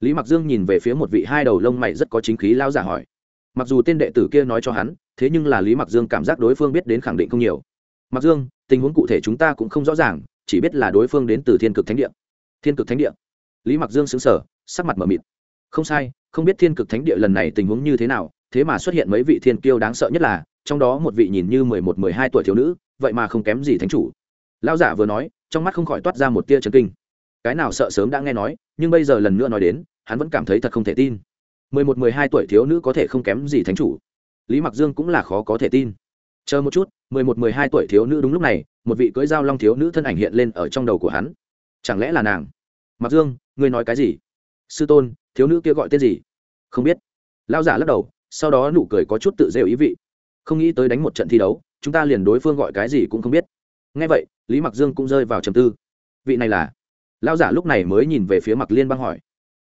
Lý mặc dương nhìn về phía một vị hai đầu lông mày rất có chính khí lao giả hỏi. Mặc dù tên đệ tử kia nói cho hắn, thế nhưng là lý mặc dương cảm giác đối phương biết đến khẳng định không nhiều mặc dương, tình huống cụ thể chúng ta cũng không rõ ràng, chỉ biết là đối phương đến từ thiên cực thánh địa. Thiên cực thánh địa? Lý mặc dương xứng sở sắc mặt m ở mịt. Không sai, không biết thiên cực thánh địa lần này tình huống như thế nào, thế mà xuất hiện mấy vị thiên kiêu đáng sợ nhất là, trong đó một vị nhìn như mười một, mười hai tuổi thiếu nữ, vậy mà không kém gì thánh chủ. Lão giả vừa nói, trong mắt không khỏi toát ra một tia trần kinh. Cái nào sợ sớm đã nghe nói, nhưng bây giờ lần nữa nói đến, hắn vẫn cảm thấy thật không thể tin. mười một, mười hai tuổi thiếu nữ có thể không kém gì thánh chủ. Lý mặc dương cũng là khó có thể tin chờ một chút, mười một, mười hai tuổi thiếu nữ đúng lúc này, một vị cưỡi dao long thiếu nữ thân ảnh hiện lên ở trong đầu của hắn. Chẳng lẽ là nàng? Mặc dương, ngươi nói cái gì? Sư tôn, thiếu nữ kia gọi tên gì? Không biết. Lao giả lắc đầu, sau đó nụ cười có chút tự rêu ý vị. Không nghĩ tới đánh một trận thi đấu, chúng ta liền đối phương gọi cái gì cũng không biết. Ngay vậy, lý mặc dương cũng rơi vào trầm tư. Vị này là? Lao giả lúc này mới nhìn về phía mặc liên băng hỏi.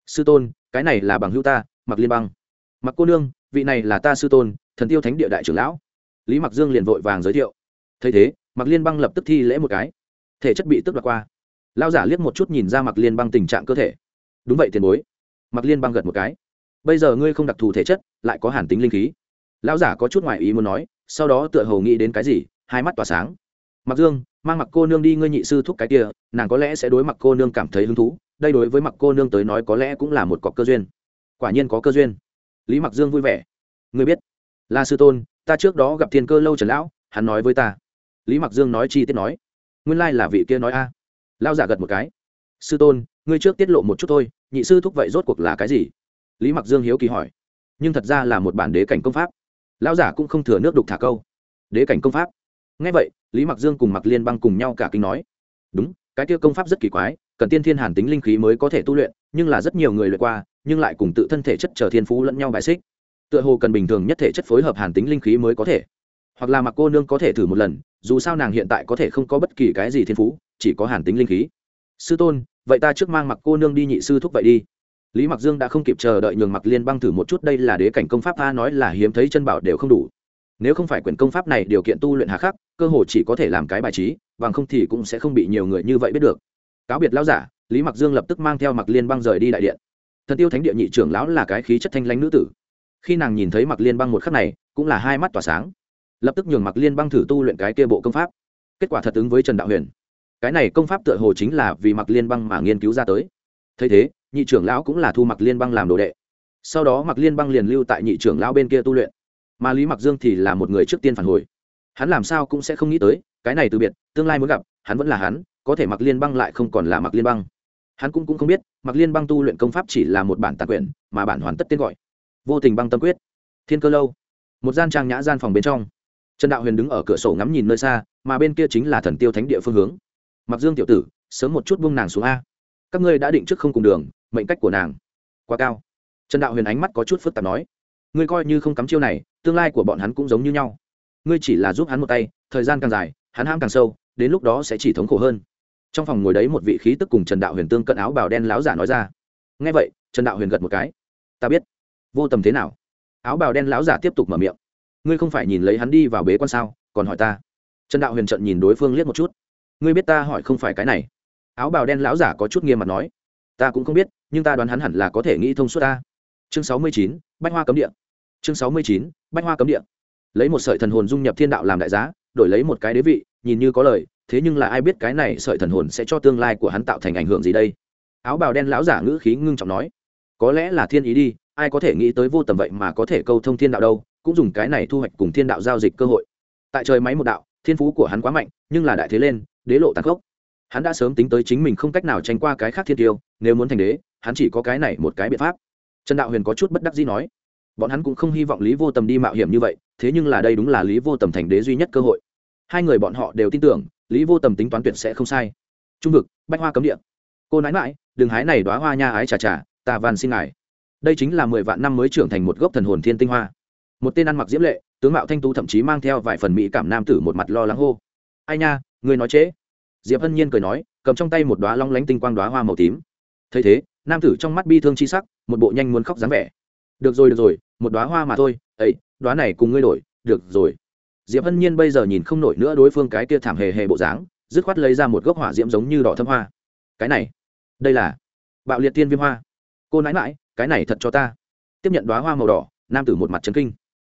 Sư tôn, cái này là bằng hữu ta mặc liên băng. Mặc cô nương, vị này là ta sư tôn, thần tiêu thánh địa đại trưởng lão lý mặc dương liền vội vàng giới thiệu. Thấy thế mặc liên băng lập tức thi lễ một cái. Thể chất bị tức đoạt qua. Lao giả liếc một chút nhìn ra mặc liên băng tình trạng cơ thể. Đúng vậy tiền bối. Mặc liên băng gật một cái. Bây giờ ngươi không đặc thù thể chất, lại có hàn tính linh khí. Lão giả có chút ngoại ý muốn nói, sau đó tựa hồ nghĩ đến cái gì, hai mắt tỏa sáng. Mặc dương, mang mặc cô nương đi ngươi nhị sư thúc cái kia, nàng có lẽ sẽ đối mặc cô nương cảm thấy hứng thú, đây đối với mặc cô nương tới nói có lẽ cũng là một cọc cơ duyên. Quả nhiên có cơ duyên. Lý mặc dương vui vẻ. Ngươi biết là sư tôn ta trước đó gặp thiên cơ lâu trần lão, hắn nói với ta. Lý mặc dương nói chi tiết nói. Nguyên lai là vị kia nói a. À. lao giả gật một cái. Sư tôn, ngươi trước tiết lộ một chút thôi, nhị sư thúc vậy rốt cuộc là cái gì? Lý mặc dương hiếu kỳ hỏi. Nhưng thật ra là một bản đế cảnh công pháp. Lão giả cũng không thừa nước đục thả câu. Đế cảnh công pháp. Ngay vậy, lý mặc dương cùng mặc liên băng cùng nhau cả kinh nói. Đúng, cái kia công pháp rất kỳ quái, cần tiên thiên hàn tính linh khí mới có thể tu luyện, nhưng là rất nhiều người luyện qua, nhưng lại cùng tự thân thể chất trở thiên phú lẫn nhau bài xích tựa hồ cần bình thường nhất thể chất phối hợp hàn tính linh khí mới có thể. Hoặc là mặc cô nương có thể thử một lần, dù sao nàng hiện tại có thể không có bất kỳ cái gì thiên phú, chỉ có hàn tính linh khí. Sư tôn, vậy ta trước mang mặc cô nương đi nhị sư thúc vậy đi. Lý mặc dương đã không kịp chờ đợi nhường mặc liên băng thử một chút, đây là đế cảnh công pháp a nói là hiếm thấy chân bảo đều không đủ. Nếu không phải quyển công pháp này điều kiện tu luyện hà khắc, cơ hồ chỉ có thể làm cái bài trí, bằng không thì cũng sẽ không bị nhiều người như vậy biết được. Cáo biệt lão giả, lý mặc dương lập tức mang theo mặc liên băng rời đi đại điện. Thần tiêu thánh địa nhị trưởng lão là cái khí chất thanh lãnh nữ tử khi nàng nhìn thấy mặc liên băng một khắc này cũng là hai mắt tỏa sáng. Lập tức nhường mặc liên băng thử tu luyện cái kia bộ công pháp. Kết quả thật ứng với trần đạo huyền. Cái này công pháp tựa hồ chính là vì mặc liên băng mà nghiên cứu ra tới. Thấy thế nhị trưởng lão cũng là thu mặc liên băng làm đồ đệ. Sau đó mặc liên băng liền lưu tại nhị trưởng lão bên kia tu luyện. Mà lý mặc dương thì là một người trước tiên phản hồi. Hắn làm sao cũng sẽ không nghĩ tới cái này từ biệt tương lai muốn gặp hắn vẫn là hắn có thể mặc liên băng lại không còn là mặc liên băng. Hắn cũng, cũng không biết mặc liên băng tu luyện công pháp chỉ là một bản tàn quyển mà bản hoàn tất tên gọi vô tình băng tâm quyết. Thiên cơ lâu. Một gian trang nhã gian phòng bên trong. Trần đạo huyền đứng ở cửa sổ ngắm nhìn nơi xa, mà bên kia chính là thần tiêu thánh địa phương hướng. Mặc dương tiểu tử, sớm một chút buông nàng xuống a. Các ngươi đã định trước không cùng đường, mệnh cách của nàng quá cao. Trần đạo huyền ánh mắt có chút phức tạp nói, ngươi coi như không cắm chiêu này, tương lai của bọn hắn cũng giống như nhau. Ngươi chỉ là giúp hắn một tay, thời gian càng dài, hắn ham càng sâu, đến lúc đó sẽ chỉ thống khổ hơn. Trong phòng ngồi đấy một vị khí tức cùng trần đạo huyền tương cận áo bào đen láo giả nói ra. Ngay vậy, trần đạo huyền gật một cái. Ta biết vô tầm thế nào? Áo bào đen lão giả tiếp tục mở miệng. Ngươi không phải nhìn lấy hắn đi vào bế quan sao? Còn hỏi ta. Trần đạo huyền trận nhìn đối phương liếc một chút. Ngươi biết ta hỏi không phải cái này. Áo bào đen lão giả có chút nghiêm mặt nói. Ta cũng không biết, nhưng ta đoán hắn hẳn là có thể nghĩ thông suốt ta. Chương sáu mươi chín, bách hoa cấm địa. Chương sáu mươi chín, bách hoa cấm địa. Lấy một sợi thần hồn dung nhập thiên đạo làm đại giá, đổi lấy một cái đế vị, nhìn như có lời, thế nhưng là ai biết cái này sợi thần hồn sẽ cho tương lai của hắn tạo thành ảnh hưởng gì đây? Áo bào đen lão giả ngữ khí ngưng trọng nói. Có lẽ là thiên ý đi ai có thể nghĩ tới vô tầm vậy mà có thể câu thông thiên đạo đâu, cũng dùng cái này thu hoạch cùng thiên đạo giao dịch cơ hội. Tại trời máy một đạo, thiên phú của hắn quá mạnh, nhưng là đại thế lên, đế lộ tàn khốc. Hắn đã sớm tính tới chính mình không cách nào tranh qua cái khác thiên tiêu, nếu muốn thành đế, hắn chỉ có cái này một cái biện pháp. Trần đạo huyền có chút bất đắc dĩ nói, bọn hắn cũng không hy vọng lý vô tầm đi mạo hiểm như vậy, thế nhưng là đây đúng là lý vô tầm thành đế duy nhất cơ hội. Hai người bọn họ đều tin tưởng, lý vô tầm tính toán tuyệt sẽ không sai. Trung vực, bách hoa cấm địa. Cô nãi mãi đừng hái này đoá hoa nha ái trà trà, ta van xin ngài đây chính là mười vạn năm mới trưởng thành một gốc thần hồn thiên tinh hoa. Một tên ăn mặc diễm lệ, tướng mạo thanh tú thậm chí mang theo vài phần mỹ cảm nam tử một mặt lo lắng hô. Ai nha, người nói chế diệp hân nhiên cười nói, cầm trong tay một đoá long lánh tinh quang đoá hoa màu tím. Thấy thế, nam tử trong mắt bi thương chi sắc, một bộ nhanh muốn khóc dáng vẻ. Được rồi được rồi, một đoá hoa mà thôi, ấy đoá này cùng ngươi đổi, được rồi. Diệp hân nhiên bây giờ nhìn không nổi nữa đối phương cái kia thảm hề hề bộ dáng, dứt khoát lấy ra một gốc hỏa diễm giống như đỏ thâm hoa. Cái này, đây là bạo liệt tiên viêm hoa. Cô nãi mãi cái này thật cho ta. Tiếp nhận đoá hoa màu đỏ, nam tử một mặt trấn kinh.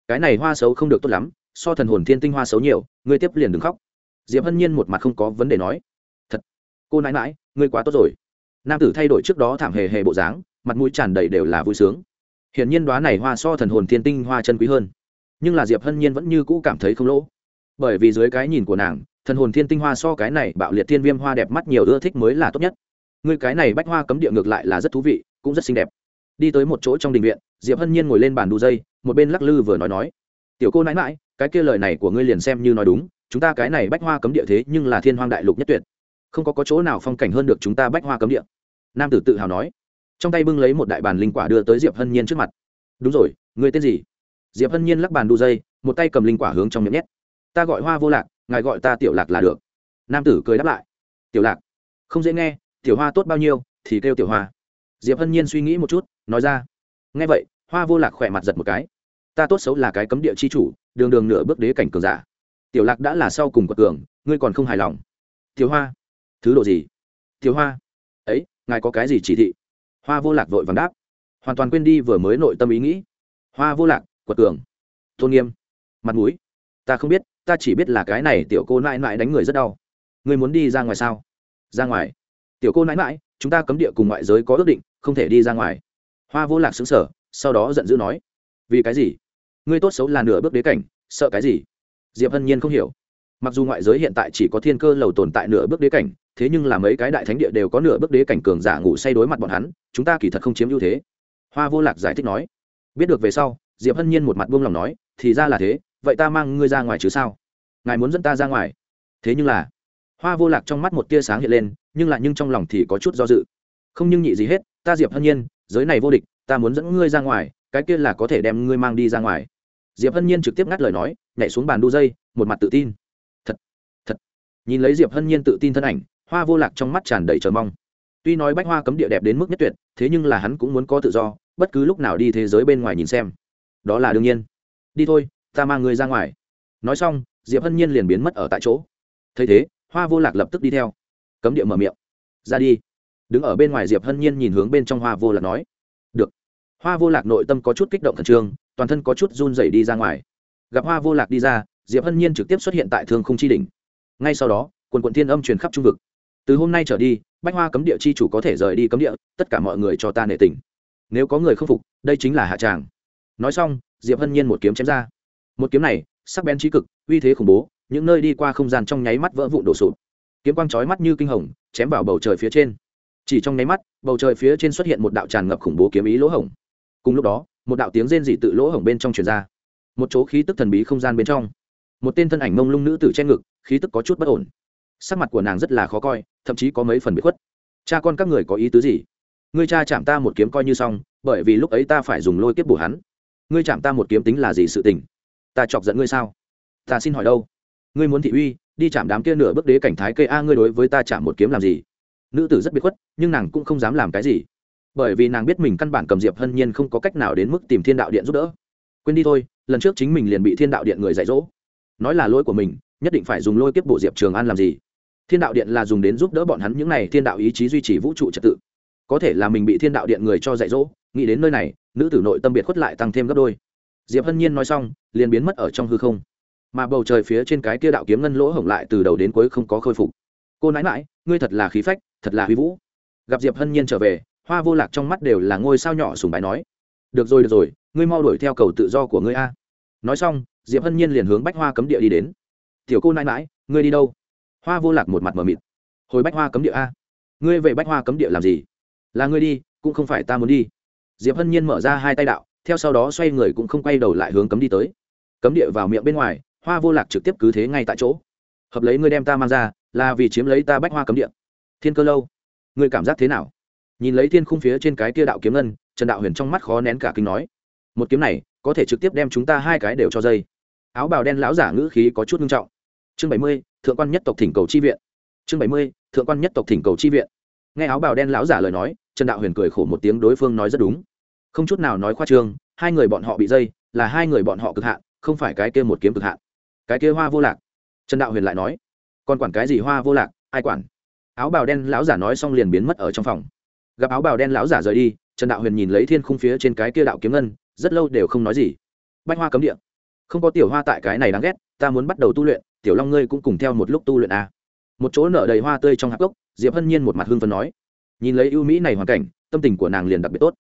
Cái này hoa xấu không được tốt lắm, so thần hồn thiên tinh hoa xấu nhiều, ngươi tiếp liền đừng khóc. Diệp hân nhiên một mặt không có vấn đề nói. Thật, cô nãi mãi ngươi quá tốt rồi. Nam tử thay đổi trước đó thảm hề hề bộ dáng, mặt mũi tràn đầy đều là vui sướng. Hiển nhiên đoá này hoa so thần hồn thiên tinh hoa chân quý hơn. Nhưng là diệp hân nhiên vẫn như cũ cảm thấy không lỗ. Bởi vì dưới cái nhìn của nàng, thần hồn thiên tinh hoa so cái này bạo liệt thiên viêm hoa đẹp mắt nhiều ưa thích mới là tốt nhất. Người cái này bách hoa cấm địa ngược lại là rất thú vị, cũng rất xinh đẹp đi tới một chỗ trong đình viện diệp hân nhiên ngồi lên bàn đu dây một bên lắc lư vừa nói nói tiểu cô nãi mãi cái kia lời này của ngươi liền xem như nói đúng chúng ta cái này bách hoa cấm địa thế nhưng là thiên hoang đại lục nhất tuyệt không có, có chỗ nào phong cảnh hơn được chúng ta bách hoa cấm địa. Nam tử tự hào nói. Trong tay bưng lấy một đại bàn linh quả đưa tới diệp hân nhiên trước mặt. Đúng rồi người tên gì? Diệp hân nhiên lắc bàn đu dây một tay cầm linh quả hướng trong miệng nhét. Ta gọi hoa vô lạc ngài gọi ta tiểu lạc là được. Nam tử cười đáp lại. Tiểu lạc không dễ nghe tiểu hoa tốt bao nhiêu thì kêu tiểu hoa diệp hân nhiên suy nghĩ một chút, nói ra, nghe vậy, hoa vô lạc khỏe mặt giật một cái. Ta tốt xấu là cái cấm địa c h i chủ, đường đường nửa bước đế cảnh cường giả. Tiểu lạc đã là sau cùng quật cường, ngươi còn không hài lòng. Tiểu hoa. Thứ độ gì? Tiểu hoa. Ấy, ngài có cái gì chỉ thị? Hoa vô lạc vội vàng đáp. Hoàn toàn quên đi vừa mới nội tâm ý nghĩ. Hoa vô lạc quật cường. Tôn nghiêm. Mặt mũi. Ta không biết, ta chỉ biết là cái này tiểu cô nãi nãi đánh người rất đau. Ngươi muốn đi ra ngoài sao? Ra ngoài. Tiểu cô nãi nãi chúng ta cấm địa cùng ngoại giới có ước định, không thể đi ra ngoài. Hoa vô lạc xứng sở sau đó giận dữ nói, vì cái gì? Ngươi tốt xấu là nửa bước đế cảnh, sợ cái gì? Diệp hân nhiên không hiểu. Mặc dù ngoại giới hiện tại chỉ có thiên cơ lầu tồn tại nửa bước đế cảnh, thế nhưng là mấy cái đại thánh địa đều có nửa bước đế cảnh cường giả ngủ say đối mặt bọn hắn, chúng ta kỳ thật không chiếm ưu thế. Hoa vô lạc giải thích nói. Biết được về sau, diệp hân nhiên một mặt buông lòng nói, thì ra là thế, vậy ta mang ngươi ra ngoài chứ sao? Ngài muốn dẫn ta ra ngoài? Thế nhưng là hoa vô lạc trong mắt một tia sáng hiện lên, nhưng lại nhưng trong lòng thì có chút do dự. Không nhưng nhị gì hết, ta diệp hân nhiên, giới này vô địch, ta muốn dẫn ngươi ra ngoài, cái kia là có thể đem ngươi mang đi ra ngoài. Diệp hân nhiên trực tiếp ngắt lời nói, nhảy xuống bàn đu dây, một mặt tự tin. Thật thật. Nhìn lấy diệp hân nhiên tự tin thân ảnh, hoa vô lạc trong mắt tràn đầy chờ mong. Tuy nói bách hoa cấm địa đẹp đến mức nhất tuyệt, thế nhưng là hắn cũng muốn có tự do, bất cứ lúc nào đi thế giới bên ngoài nhìn xem. Đó là đương nhiên. Đi thôi, ta mang ngươi ra ngoài. Nói xong, diệp hân nhiên liền biến mất ở tại chỗ. Thấy thế hoa vô lạc lập tức đi theo. Cấm địa mở miệng. Ra đi. Đứng ở bên ngoài diệp hân nhiên nhìn hướng bên trong hoa vô lạc nói. Được. Hoa vô lạc nội tâm có chút kích động khẩn trương, toàn thân có chút run dày đi ra ngoài. Gặp hoa vô lạc đi ra, diệp hân nhiên trực tiếp xuất hiện tại thương không chi đỉnh. Ngay sau đó, quần quận thiên âm truyền khắp trung vực. Từ hôm nay trở đi, bách hoa cấm địa chi chủ có thể rời đi cấm địa, tất cả mọi người cho ta nể tình. Nếu có người không phục, đây chính là hạ tràng. Nói xong, diệp hân nhiên một kiếm chém ra. Một kiếm này, sắc bén trí cực, uy thế khủng bố những nơi đi qua không gian trong nháy mắt vỡ vụn đổ sụp. Kiếm quang trói mắt như kinh hồng, chém vào bầu trời phía trên. Chỉ trong nháy mắt, bầu trời phía trên xuất hiện một đạo tràn ngập khủng bố kiếm ý lỗ hổng. Cùng lúc đó, một đạo tiếng rên dị tự lỗ hổng bên trong truyền ra. Một chỗ khí tức thần bí không gian bên trong. Một tên thân ảnh mông lung nữ tử che ngực, khí tức có chút bất ổn. Sắc mặt của nàng rất là khó coi, thậm chí có mấy phần bị khuất. Cha con các người có ý tứ gì? Ngươi cha chạm ta một kiếm coi như xong, bởi vì lúc ấy ta phải dùng lôi kiếp bổ hắn. Ngươi chạm ta một kiếm tính là gì sự tình? Ta chọc giận ngươi sao? Ta xin hỏi đâu? Ngươi muốn thị uy, đi chạm đám kia nửa bước đế cảnh thái cây a, ngươi đối với ta chạm một kiếm làm gì? Nữ tử rất biệt khuất, nhưng nàng cũng không dám làm cái gì. Bởi vì nàng biết mình căn bản cầm diệp hân nhiên không có cách nào đến mức tìm thiên đạo điện giúp đỡ. Quên đi thôi, lần trước chính mình liền bị thiên đạo điện người dạy dỗ. Nói là lỗi của mình, nhất định phải dùng lôi kiếp bộ diệp trường an làm gì? Thiên đạo điện là dùng đến giúp đỡ bọn hắn những n à y thiên đạo ý chí duy trì vũ trụ trật tự. Có thể là mình bị thiên đạo điện người cho dạy dỗ, nghĩ đến nơi này, nữ tử nội tâm biệt khuất lại tăng thêm gấp đôi. Diệp hân nhiên nói xong, liền biến mất ở trong hư không mà bầu trời phía trên cái kia đạo kiếm ngân lỗ hổng lại từ đầu đến cuối không có khôi phục. Cô nãi mãi ngươi thật là khí phách, thật là huy vũ. Gặp diệp hân nhiên trở về, hoa vô lạc trong mắt đều là ngôi sao nhỏ sùng bái nói, được rồi được rồi, ngươi mau đuổi theo cầu tự do của ngươi a. Nói xong, diệp hân nhiên liền hướng bách hoa cấm địa đi đến. Tiểu cô nãi mãi ngươi đi đâu? Hoa vô lạc một mặt mờ mịt. Hồi bách hoa cấm địa a. Ngươi về bách hoa cấm địa làm gì? Là ngươi đi, cũng không phải ta muốn đi. Diệp hân nhiên mở ra hai tay đạo, theo sau đó xoay người cũng không quay đầu lại hướng cấm đi tới. Cấm địa vào miệng bên ngoài hoa vô lạc trực tiếp cứ thế ngay tại chỗ. Hợp lấy ngươi đem ta mang ra, là vì chiếm lấy ta bách hoa cấm địa. Thiên cơ lâu, ngươi cảm giác thế nào? Nhìn lấy thiên khung phía trên cái kia đạo kiếm ngân, trần đạo huyền trong mắt khó nén cả kinh nói, một kiếm này, có thể trực tiếp đem chúng ta hai cái đều cho dây. Áo bào đen lão giả ngữ khí có chút nghiêm trọng. Chương bảy mươi, thượng quan nhất tộc thỉnh cầu chi viện. Chương bảy mươi, thượng quan nhất tộc thỉnh cầu chi viện. Nghe áo bào đen lão giả lời nói, trần đạo huyền cười khổ một tiếng đối phương nói rất đúng. Không chút nào nói khoa trương, hai người bọn họ bị dây, là hai người bọn họ cực hạn, không phải cái kia một kiếm cực hạn cái kia hoa vô lạc. Trần đạo huyền lại nói, còn quản cái gì hoa vô lạc, ai quản? Áo bào đen lão giả nói xong liền biến mất ở trong phòng. Gặp áo bào đen lão giả rời đi, trần đạo huyền nhìn lấy thiên khung phía trên cái kia đạo kiếm ngân, rất lâu đều không nói gì. Bách hoa cấm địa. Không có tiểu hoa tại cái này đáng ghét, ta muốn bắt đầu tu luyện, tiểu long ngươi cũng cùng theo một lúc tu luyện à. một chỗ nở đầy hoa tươi trong hạp gốc, diệp hân nhiên một mặt hương phân nói, nhìn lấy ưu mỹ này hoàn cảnh, tâm tình của nàng liền đặc biệt tốt.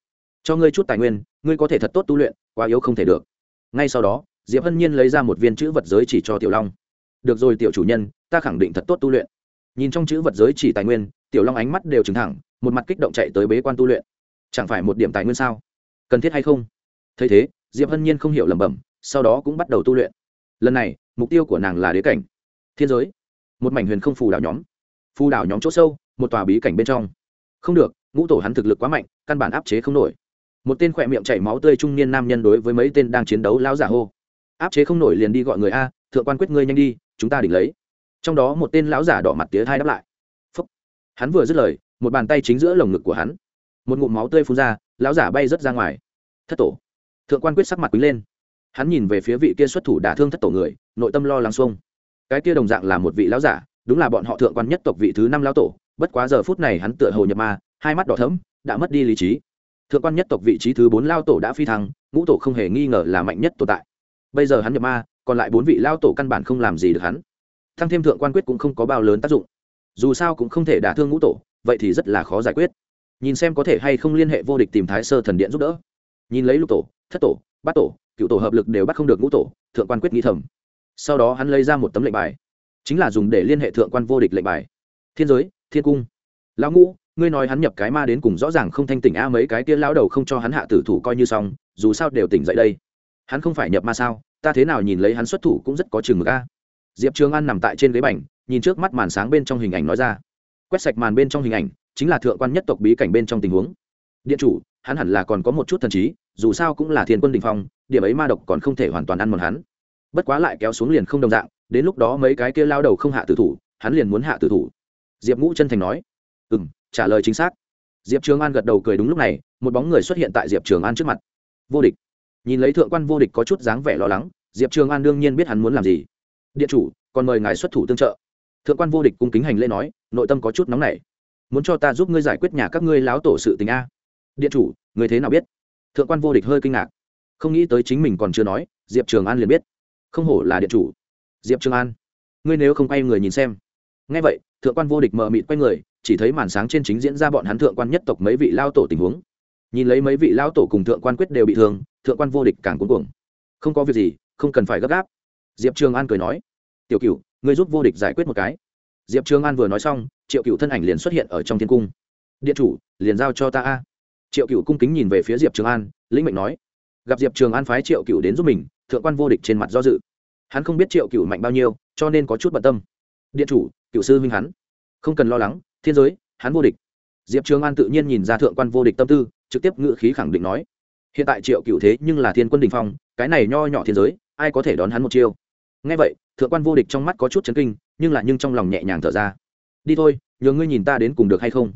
Cho ngươi chút tài nguyên, ngươi có thể thật tốt tu luyện, quá yếu không thể được. Ngay sau đó diệp hân nhiên lấy ra một viên chữ vật giới chỉ cho tiểu long. Được rồi, tiểu chủ nhân, ta khẳng định thật tốt tu luyện. Nhìn trong chữ vật giới chỉ tài nguyên, tiểu long ánh mắt đều trừng thẳng, một mặt kích động chạy tới bế quan tu luyện. Chẳng phải một điểm tài nguyên sao? Cần thiết hay không? Thấy thế, diệp hân nhiên không hiểu lẩm bẩm, sau đó cũng bắt đầu tu luyện. Lần này, mục tiêu của nàng là đế cảnh. Thiên giới. Một mảnh huyền không phù đảo nhóm. Phù đảo nhóm chỗ sâu, một tòa bí cảnh bên trong. Không được, ngũ tổ hắn thực lực quá mạnh, căn bản áp chế không nổi. Một tên khỏe miệng chảy máu tươi trung niên nam nhân đối với mấy tên đang chiến đấu lao giả hô áp chế không nổi liền đi gọi người a, thượng quan quyết ngươi nhanh đi, chúng ta đỉnh lấy. Trong đó một tên lão giả đỏ mặt tía thai đáp lại. Phúc. hắn vừa dứt lời, một bàn tay chính giữa lồng ngực của hắn, một ngụm máu tươi phun ra, lão giả bay rớt ra ngoài. Thất tổ. Thượng quan quyết sắc mặt quý lên. Hắn nhìn về phía vị kia xuất thủ đả thương thất tổ người, nội tâm lo lắng xuông. Cái kia đồng dạng là một vị lão giả, đúng là bọn họ thượng quan nhất tộc vị thứ năm lão tổ, bất quá giờ phút này hắn tựa hồ nhập ma, hai mắt đỏ thẫm, đã mất đi lý trí. Thượng quan nhất tộc vị trí thứ bốn lao tổ đã phi thăng, ngũ tổ không hề nghi ngờ là mạnh nhất tồn tại bây giờ hắn nhập ma, còn lại bốn vị lao tổ căn bản không làm gì được hắn. Thăng thêm thượng quan quyết cũng không có bao lớn tác dụng. Dù sao cũng không thể đả thương ngũ tổ, vậy thì rất là khó giải quyết. Nhìn xem có thể hay không liên hệ vô địch tìm thái sơ thần điện giúp đỡ. Nhìn lấy lục tổ, thất tổ, bát tổ, cựu tổ hợp lực đều bắt không được ngũ tổ, thượng quan quyết nghĩ thầm. Sau đó hắn lấy ra một tấm lệnh bài, chính là dùng để liên hệ thượng quan vô địch lệnh bài. Thiên giới, thiên cung. Lão ngũ, ngươi nói hắn nhập cái ma đến cùng rõ ràng không thanh tỉnh a, mấy cái kia lão đầu không cho hắn hạ tử thủ coi như xong, dù sao đều tỉnh dậy đây hắn không phải nhập ma sao, ta thế nào nhìn lấy hắn xuất thủ cũng rất có chừng mực a. Diệp trường an nằm tại trên ghế bành, nhìn trước mắt màn sáng bên trong hình ảnh nói ra. Quét sạch màn bên trong hình ảnh, chính là thượng quan nhất tộc bí cảnh bên trong tình huống. Điện chủ, hắn hẳn là còn có một chút thần trí, dù sao cũng là thiên quân đình phong, điểm ấy ma độc còn không thể hoàn toàn ăn một hắn. Bất quá lại kéo xuống liền không đồng dạng, đến lúc đó mấy cái kia lao đầu không hạ tử thủ, hắn liền muốn hạ tử thủ. Diệp ngũ chân thành nói. Ừ m trả lời chính xác. Diệp trường an gật đầu cười đúng lúc này, một bóng người xuất hiện tại diệp trường an trước mặt. Vô địch nhìn lấy thượng quan vô địch có chút dáng vẻ lo lắng, diệp trường an đương nhiên biết hắn muốn làm gì. Điện chủ, còn mời ngài xuất thủ tương trợ. Thượng quan vô địch cung kính hành lễ nói, nội tâm có chút nóng nảy. Muốn cho ta giúp ngươi giải quyết nhà các ngươi láo tổ sự tình a? Điện chủ, người thế nào biết? Thượng quan vô địch hơi kinh ngạc. Không nghĩ tới chính mình còn chưa nói, diệp trường an liền biết. Không hổ là điện chủ. Diệp trường an, ngươi nếu không quay người nhìn xem. Ngay vậy, thượng quan vô địch mờ mịt quay người, chỉ thấy màn sáng trên chính diễn ra bọn hắn thượng quan nhất tộc mấy vị lao tổ tình huống nhìn lấy mấy vị lao tổ cùng thượng quan quyết đều bị thương, thượng quan vô địch càng cuống cuồng. Không có việc gì, không cần phải gấp gáp. Diệp trường an cười nói, tiểu cựu ngươi giúp vô địch giải quyết một cái. Diệp trường an vừa nói xong, triệu cựu thân ảnh liền xuất hiện ở trong thiên cung. Điện chủ, liền giao cho ta a. Triệu cựu cung kính nhìn về phía diệp trường an, lĩnh mệnh nói, gặp diệp trường an phái triệu cựu đến giúp mình, thượng quan vô địch trên mặt do dự. Hắn không biết triệu cựu mạnh bao nhiêu, cho nên có chút bận tâm. Điện chủ cựu sư huynh hắn. Không cần lo lắng, thiên giới, hắn vô địch. Diệp trường an tự nhiên nhìn ra thượng quan vô địch tâm tư trực tiếp ngự khí khẳng định nói, hiện tại triệu cựu thế nhưng là thiên quân đình phong, cái này nho nhỏ thiên giới, ai có thể đón hắn một chiêu? Ngay vậy, thượng quan vô địch trong mắt có chút chấn kinh, nhưng là nhưng trong lòng nhẹ nhàng thở ra. Đi thôi, nhờ ngươi nhìn ta đến cùng được hay không?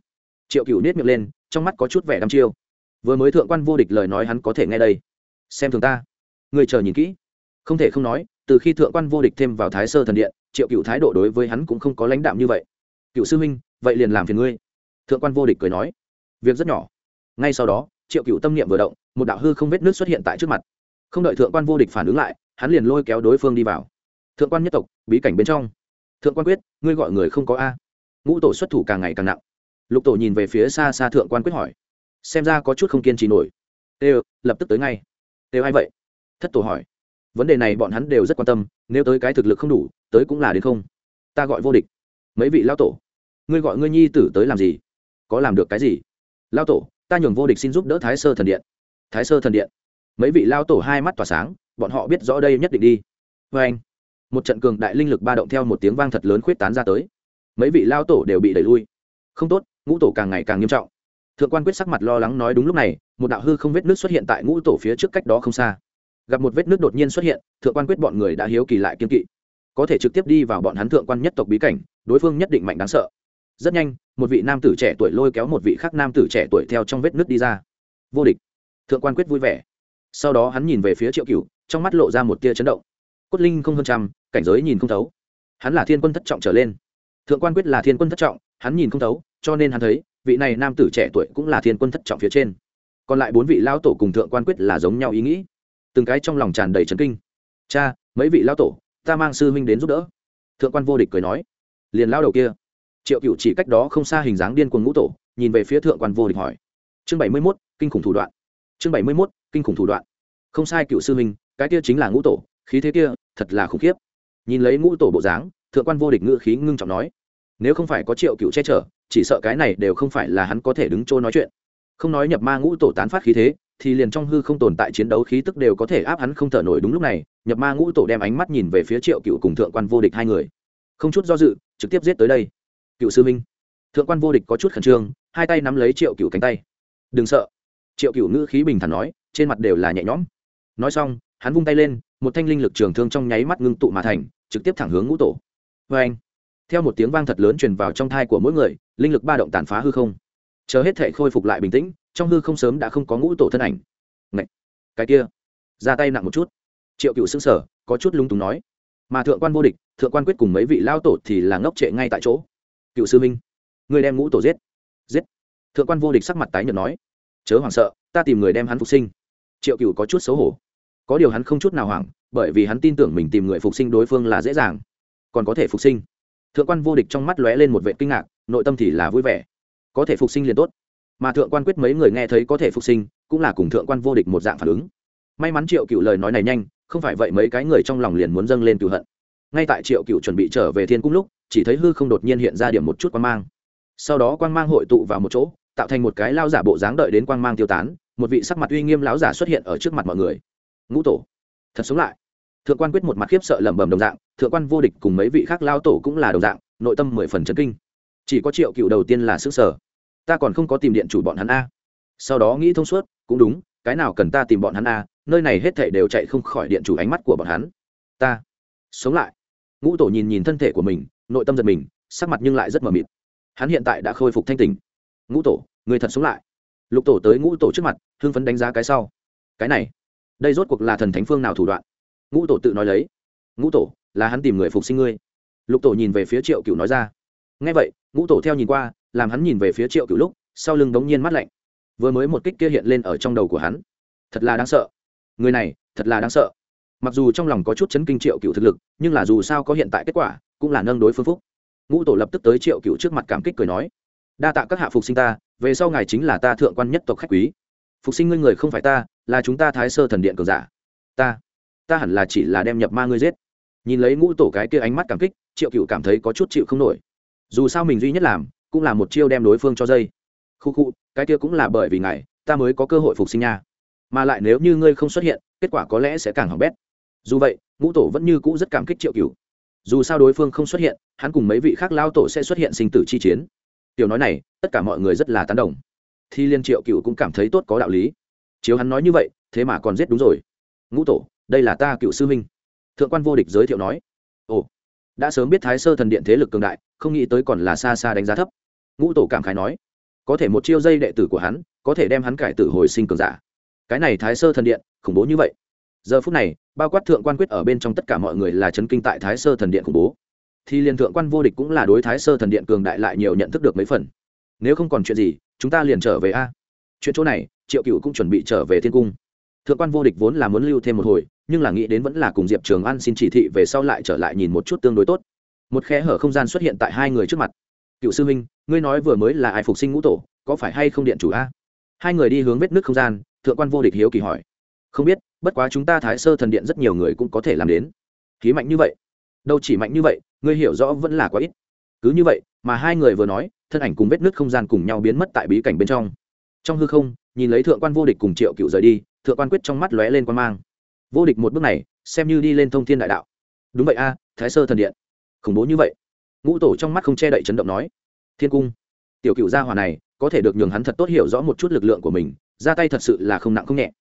Triệu cựu nết miệng lên, trong mắt có chút vẻ đăm chiêu. Vừa mới thượng quan vô địch lời nói hắn có thể nghe đây. Xem thường ta người chờ nhìn kỹ. Không thể không nói, từ khi thượng quan vô địch thêm vào thái sơ thần điện, triệu cựu thái độ đối với hắn cũng không có lãnh đạm như vậy. Cựu sư huynh, vậy liền làm phiền ngươi. Thượng quan vô địch cười nói. Việc rất nhỏ ngay sau đó, triệu cựu tâm niệm vừa động, một đạo hư không vết nước xuất hiện tại trước mặt. Không đợi thượng quan vô địch phản ứng lại, hắn liền lôi kéo đối phương đi vào. Thượng quan nhất tộc, bí cảnh bên trong. Thượng quan quyết, ngươi gọi người không có a. Ngũ tổ xuất thủ càng ngày càng nặng. Lục tổ nhìn về phía xa xa thượng quan quyết hỏi. Xem ra có chút không kiên trì nổi. Tê lập tức tới ngay. Tê ai vậy? Thất tổ hỏi. Vấn đề này bọn hắn đều rất quan tâm, nếu tới cái thực lực không đủ, tới cũng là đến không. Ta gọi vô địch. Mấy vị lao tổ? Ngươi gọi ngươi nhi tử tới làm gì? Có làm được cái gì? Lao tổ ta nhường vô địch xin giúp đỡ thái sơ thần điện. Thái sơ thần điện. Mấy vị lao tổ hai mắt tỏa sáng, bọn họ biết rõ đây nhất định đi. Vê anh, một trận cường đại linh lực ba động theo một tiếng vang thật lớn khuyết tán ra tới. Mấy vị lao tổ đều bị đẩy lui. Không tốt, ngũ tổ càng ngày càng nghiêm trọng. Thượng quan quyết sắc mặt lo lắng nói đúng lúc này, một đạo hư không vết nước xuất hiện tại ngũ tổ phía trước cách đó không xa. Gặp một vết nước đột nhiên xuất hiện, thượng quan quyết bọn người đã hiếu kỳ lại kiên kỵ. Có thể trực tiếp đi vào bọn hắn thượng quan nhất tộc bí cảnh, đối phương nhất định mạnh đáng sợ rất nhanh, một vị nam tử trẻ tuổi lôi kéo một vị khác nam tử trẻ tuổi theo trong vết nước đi ra. Vô địch. Thượng quan quyết vui vẻ. Sau đó hắn nhìn về phía triệu cửu, trong mắt lộ ra một tia chấn động. Cốt linh không hơn trăm, cảnh giới nhìn không thấu. Hắn là thiên quân thất trọng trở lên. Thượng quan quyết là thiên quân thất trọng, hắn nhìn không thấu, cho nên hắn thấy, vị này nam tử trẻ tuổi cũng là thiên quân thất trọng phía trên. Còn lại bốn vị lão tổ cùng thượng quan quyết là giống nhau ý nghĩ. Từng cái trong lòng tràn đầy trấn kinh. Cha, mấy vị lão tổ, ta mang sư huynh đến giúp đỡ. Thượng quan vô địch cười nói. Liền lao đầu kia triệu cựu chỉ cách đó không xa hình dáng điên cuồng ngũ tổ, nhìn về phía thượng quan vô địch hỏi. Chương bảy mươi mốt, kinh khủng thủ đoạn. Chương bảy mươi mốt, kinh khủng thủ đoạn. Không sai cựu sư huynh, cái kia chính là ngũ tổ, khí thế kia, thật là khủng khiếp. Nhìn lấy ngũ tổ bộ dáng, thượng quan vô địch ngự khí ngưng trọng nói, nếu không phải có triệu cựu che chở, chỉ sợ cái này đều không phải là hắn có thể đứng chỗ nói chuyện. Không nói nhập ma ngũ tổ tán phát khí thế, thì liền trong hư không tồn tại chiến đấu khí tức đều có thể áp hắn không thở nổi đúng lúc này, nhập ma ngũ tổ đem ánh mắt nhìn về phía triệu cựu cùng thượng quan vô địch hai người. Không chút do dự, trực tiếp giết tới đây cựu sư minh. Thượng quan vô địch có chút khẩn trương, hai tay nắm lấy triệu cựu cánh tay. Đừng sợ. Triệu cựu ngữ khí bình thản nói, trên mặt đều là nhẹ nhõm. Nói xong, hắn vung tay lên, một thanh linh lực trường thương trong nháy mắt ngưng tụ mà thành, trực tiếp thẳng hướng ngũ tổ. Vê anh, theo một tiếng vang thật lớn truyền vào trong thai của mỗi người, linh lực ba động tàn phá hư không. Chờ hết thể khôi phục lại bình tĩnh, trong hư không sớm đã không có ngũ tổ thân ảnh. Ngậy! cái kia, ra tay nặng một chút. Triệu cựu xứng sở có chút lung túng nói, mà thượng quan vô địch, thượng quan quyết cùng mấy vị lao tổ thì là ngốc trệ ngay tại chỗ cựu sư minh, người đem ngũ tổ giết giết. Thượng quan vô địch sắc mặt tái nhợt nói, chớ hoảng sợ, ta tìm người đem hắn phục sinh. Triệu cựu có chút xấu hổ. Có điều hắn không chút nào hoảng, bởi vì hắn tin tưởng mình tìm người phục sinh đối phương là dễ dàng, còn có thể phục sinh. Thượng quan vô địch trong mắt lóe lên một vệ kinh ngạc, nội tâm thì là vui vẻ. Có thể phục sinh liền tốt. Mà thượng quan quyết mấy người nghe thấy có thể phục sinh, cũng là cùng thượng quan vô địch một dạng phản ứng. May mắn triệu cựu lời nói này nhanh, không phải vậy mấy cái người trong lòng liền muốn dâng lên cựu hận ngay tại triệu cựu chuẩn bị trở về thiên cung lúc, chỉ thấy hư không đột nhiên hiện ra điểm một chút quan mang. Sau đó quan mang hội tụ vào một chỗ, tạo thành một cái lao giả bộ dáng đợi đến quan mang tiêu tán, một vị sắc mặt uy nghiêm lão giả xuất hiện ở trước mặt mọi người. Ngũ tổ, thật sống lại. Thượng quan quyết một mặt khiếp sợ lẩm bẩm đồng dạng, thượng quan vô địch cùng mấy vị khác lao tổ cũng là đồng dạng, nội tâm mười phần chân kinh. Chỉ có triệu cựu đầu tiên là xứ sở ta còn không có tìm điện chủ bọn hắn a. Sau đó nghĩ thông suốt, cũng đúng, cái nào cần ta tìm bọn hắn a, nơi này hết thảy đều chạy không khỏi điện chủ ánh mắt của bọn hắn. Ta, sống lại ngũ tổ nhìn nhìn thân thể của mình, nội tâm giật mình, sắc mặt nhưng lại rất mờ mịt. Hắn hiện tại đã khôi phục thanh tình ngũ tổ, người thật sống lại. Lục tổ tới ngũ tổ trước mặt, hưng phấn đánh giá cái sau. Cái này, đây rốt cuộc là thần thánh phương nào thủ đoạn? Ngũ tổ tự nói lấy. Ngũ tổ, là hắn tìm người phục sinh ngươi. Lục tổ nhìn về phía triệu cựu nói ra. Ngay vậy, ngũ tổ theo nhìn qua, làm hắn nhìn về phía triệu cựu lúc, sau lưng đống nhiên mắt lạnh. Vừa mới một kích kia hiện lên ở trong đầu của hắn. Thật là đáng sợ. Người này, thật là đáng sợ mặc dù trong lòng có chút chấn kinh triệu cựu thực lực, nhưng là dù sao có hiện tại kết quả, cũng là nâng đối phương phúc. Ngũ tổ lập tức tới triệu cựu trước mặt cảm kích cười nói, đa tạ các hạ phục sinh ta, về sau ngài chính là ta thượng quan nhất tộc khách quý. Phục sinh ngươi người không phải ta, là chúng ta thái sơ thần điện cường giả. Ta ta hẳn là chỉ là đem nhập ma ngươi giết. Nhìn lấy ngũ tổ cái kia ánh mắt cảm kích, triệu cựu cảm thấy có chút chịu không nổi. Dù sao mình duy nhất làm, cũng là một chiêu đem đối phương cho dây. Khu khu, cái kia cũng là bởi vì ngài, ta mới có cơ hội phục sinh nha. Mà lại nếu như ngươi không xuất hiện, kết quả có lẽ sẽ càng hỏng bét dù vậy ngũ tổ vẫn như cũ rất cảm kích triệu cựu dù sao đối phương không xuất hiện hắn cùng mấy vị khác lao tổ sẽ xuất hiện sinh tử chi chiến tiểu nói này tất cả mọi người rất là tán đồng thì liên triệu cựu cũng cảm thấy tốt có đạo lý chiếu hắn nói như vậy thế mà còn giết đúng rồi ngũ tổ đây là ta cựu sư minh thượng quan vô địch giới thiệu nói ồ đã sớm biết thái sơ thần điện thế lực cường đại không nghĩ tới còn là xa xa đánh giá thấp ngũ tổ cảm khái nói có thể một chiêu dây đệ tử của hắn có thể đem hắn cải tử hồi sinh cường giả cái này thái sơ thần điện khủng bố như vậy giờ phút này, bao quát thượng quan quyết ở bên trong tất cả mọi người là chấn kinh tại thái sơ thần điện khủng bố. Thì liền thượng quan vô địch cũng là đối thái sơ thần điện cường đại lại nhiều nhận thức được mấy phần. Nếu không còn chuyện gì, chúng ta liền trở về a. Chuyện chỗ này, triệu cựu cũng chuẩn bị trở về thiên cung. Thượng quan vô địch vốn là muốn lưu thêm một hồi, nhưng là nghĩ đến vẫn là cùng diệp trường an xin chỉ thị về sau lại trở lại nhìn một chút tương đối tốt. Một khe hở không gian xuất hiện tại hai người trước mặt. Cựu sư huynh, ngươi nói vừa mới là ai phục sinh ngũ tổ, có phải hay không điện chủ a? Hai người đi hướng vết nước không gian, thượng quan vô địch hiếu kỳ hỏi. Không biết bất quá chúng ta thái sơ thần điện rất nhiều người cũng có thể làm đến. Khí mạnh như vậy, đâu chỉ mạnh như vậy, ngươi hiểu rõ vẫn là quá ít. Cứ như vậy, mà hai người vừa nói, thân ảnh cùng vết nứt không gian cùng nhau biến mất tại bí cảnh bên trong. Trong hư không, nhìn lấy thượng quan vô địch cùng triệu cựu rời đi, thượng quan quyết trong mắt lóe lên quan mang. Vô địch một bước này, xem như đi lên thông thiên đại đạo. Đúng vậy a, thái sơ thần điện. Khủng bố như vậy. Ngũ tổ trong mắt không che đậy chấn động nói, thiên cung, tiểu cựu gia hòa này, có thể được nhường hắn thật tốt hiểu rõ một chút lực lượng của mình, ra tay thật sự là không nặng không nhẹ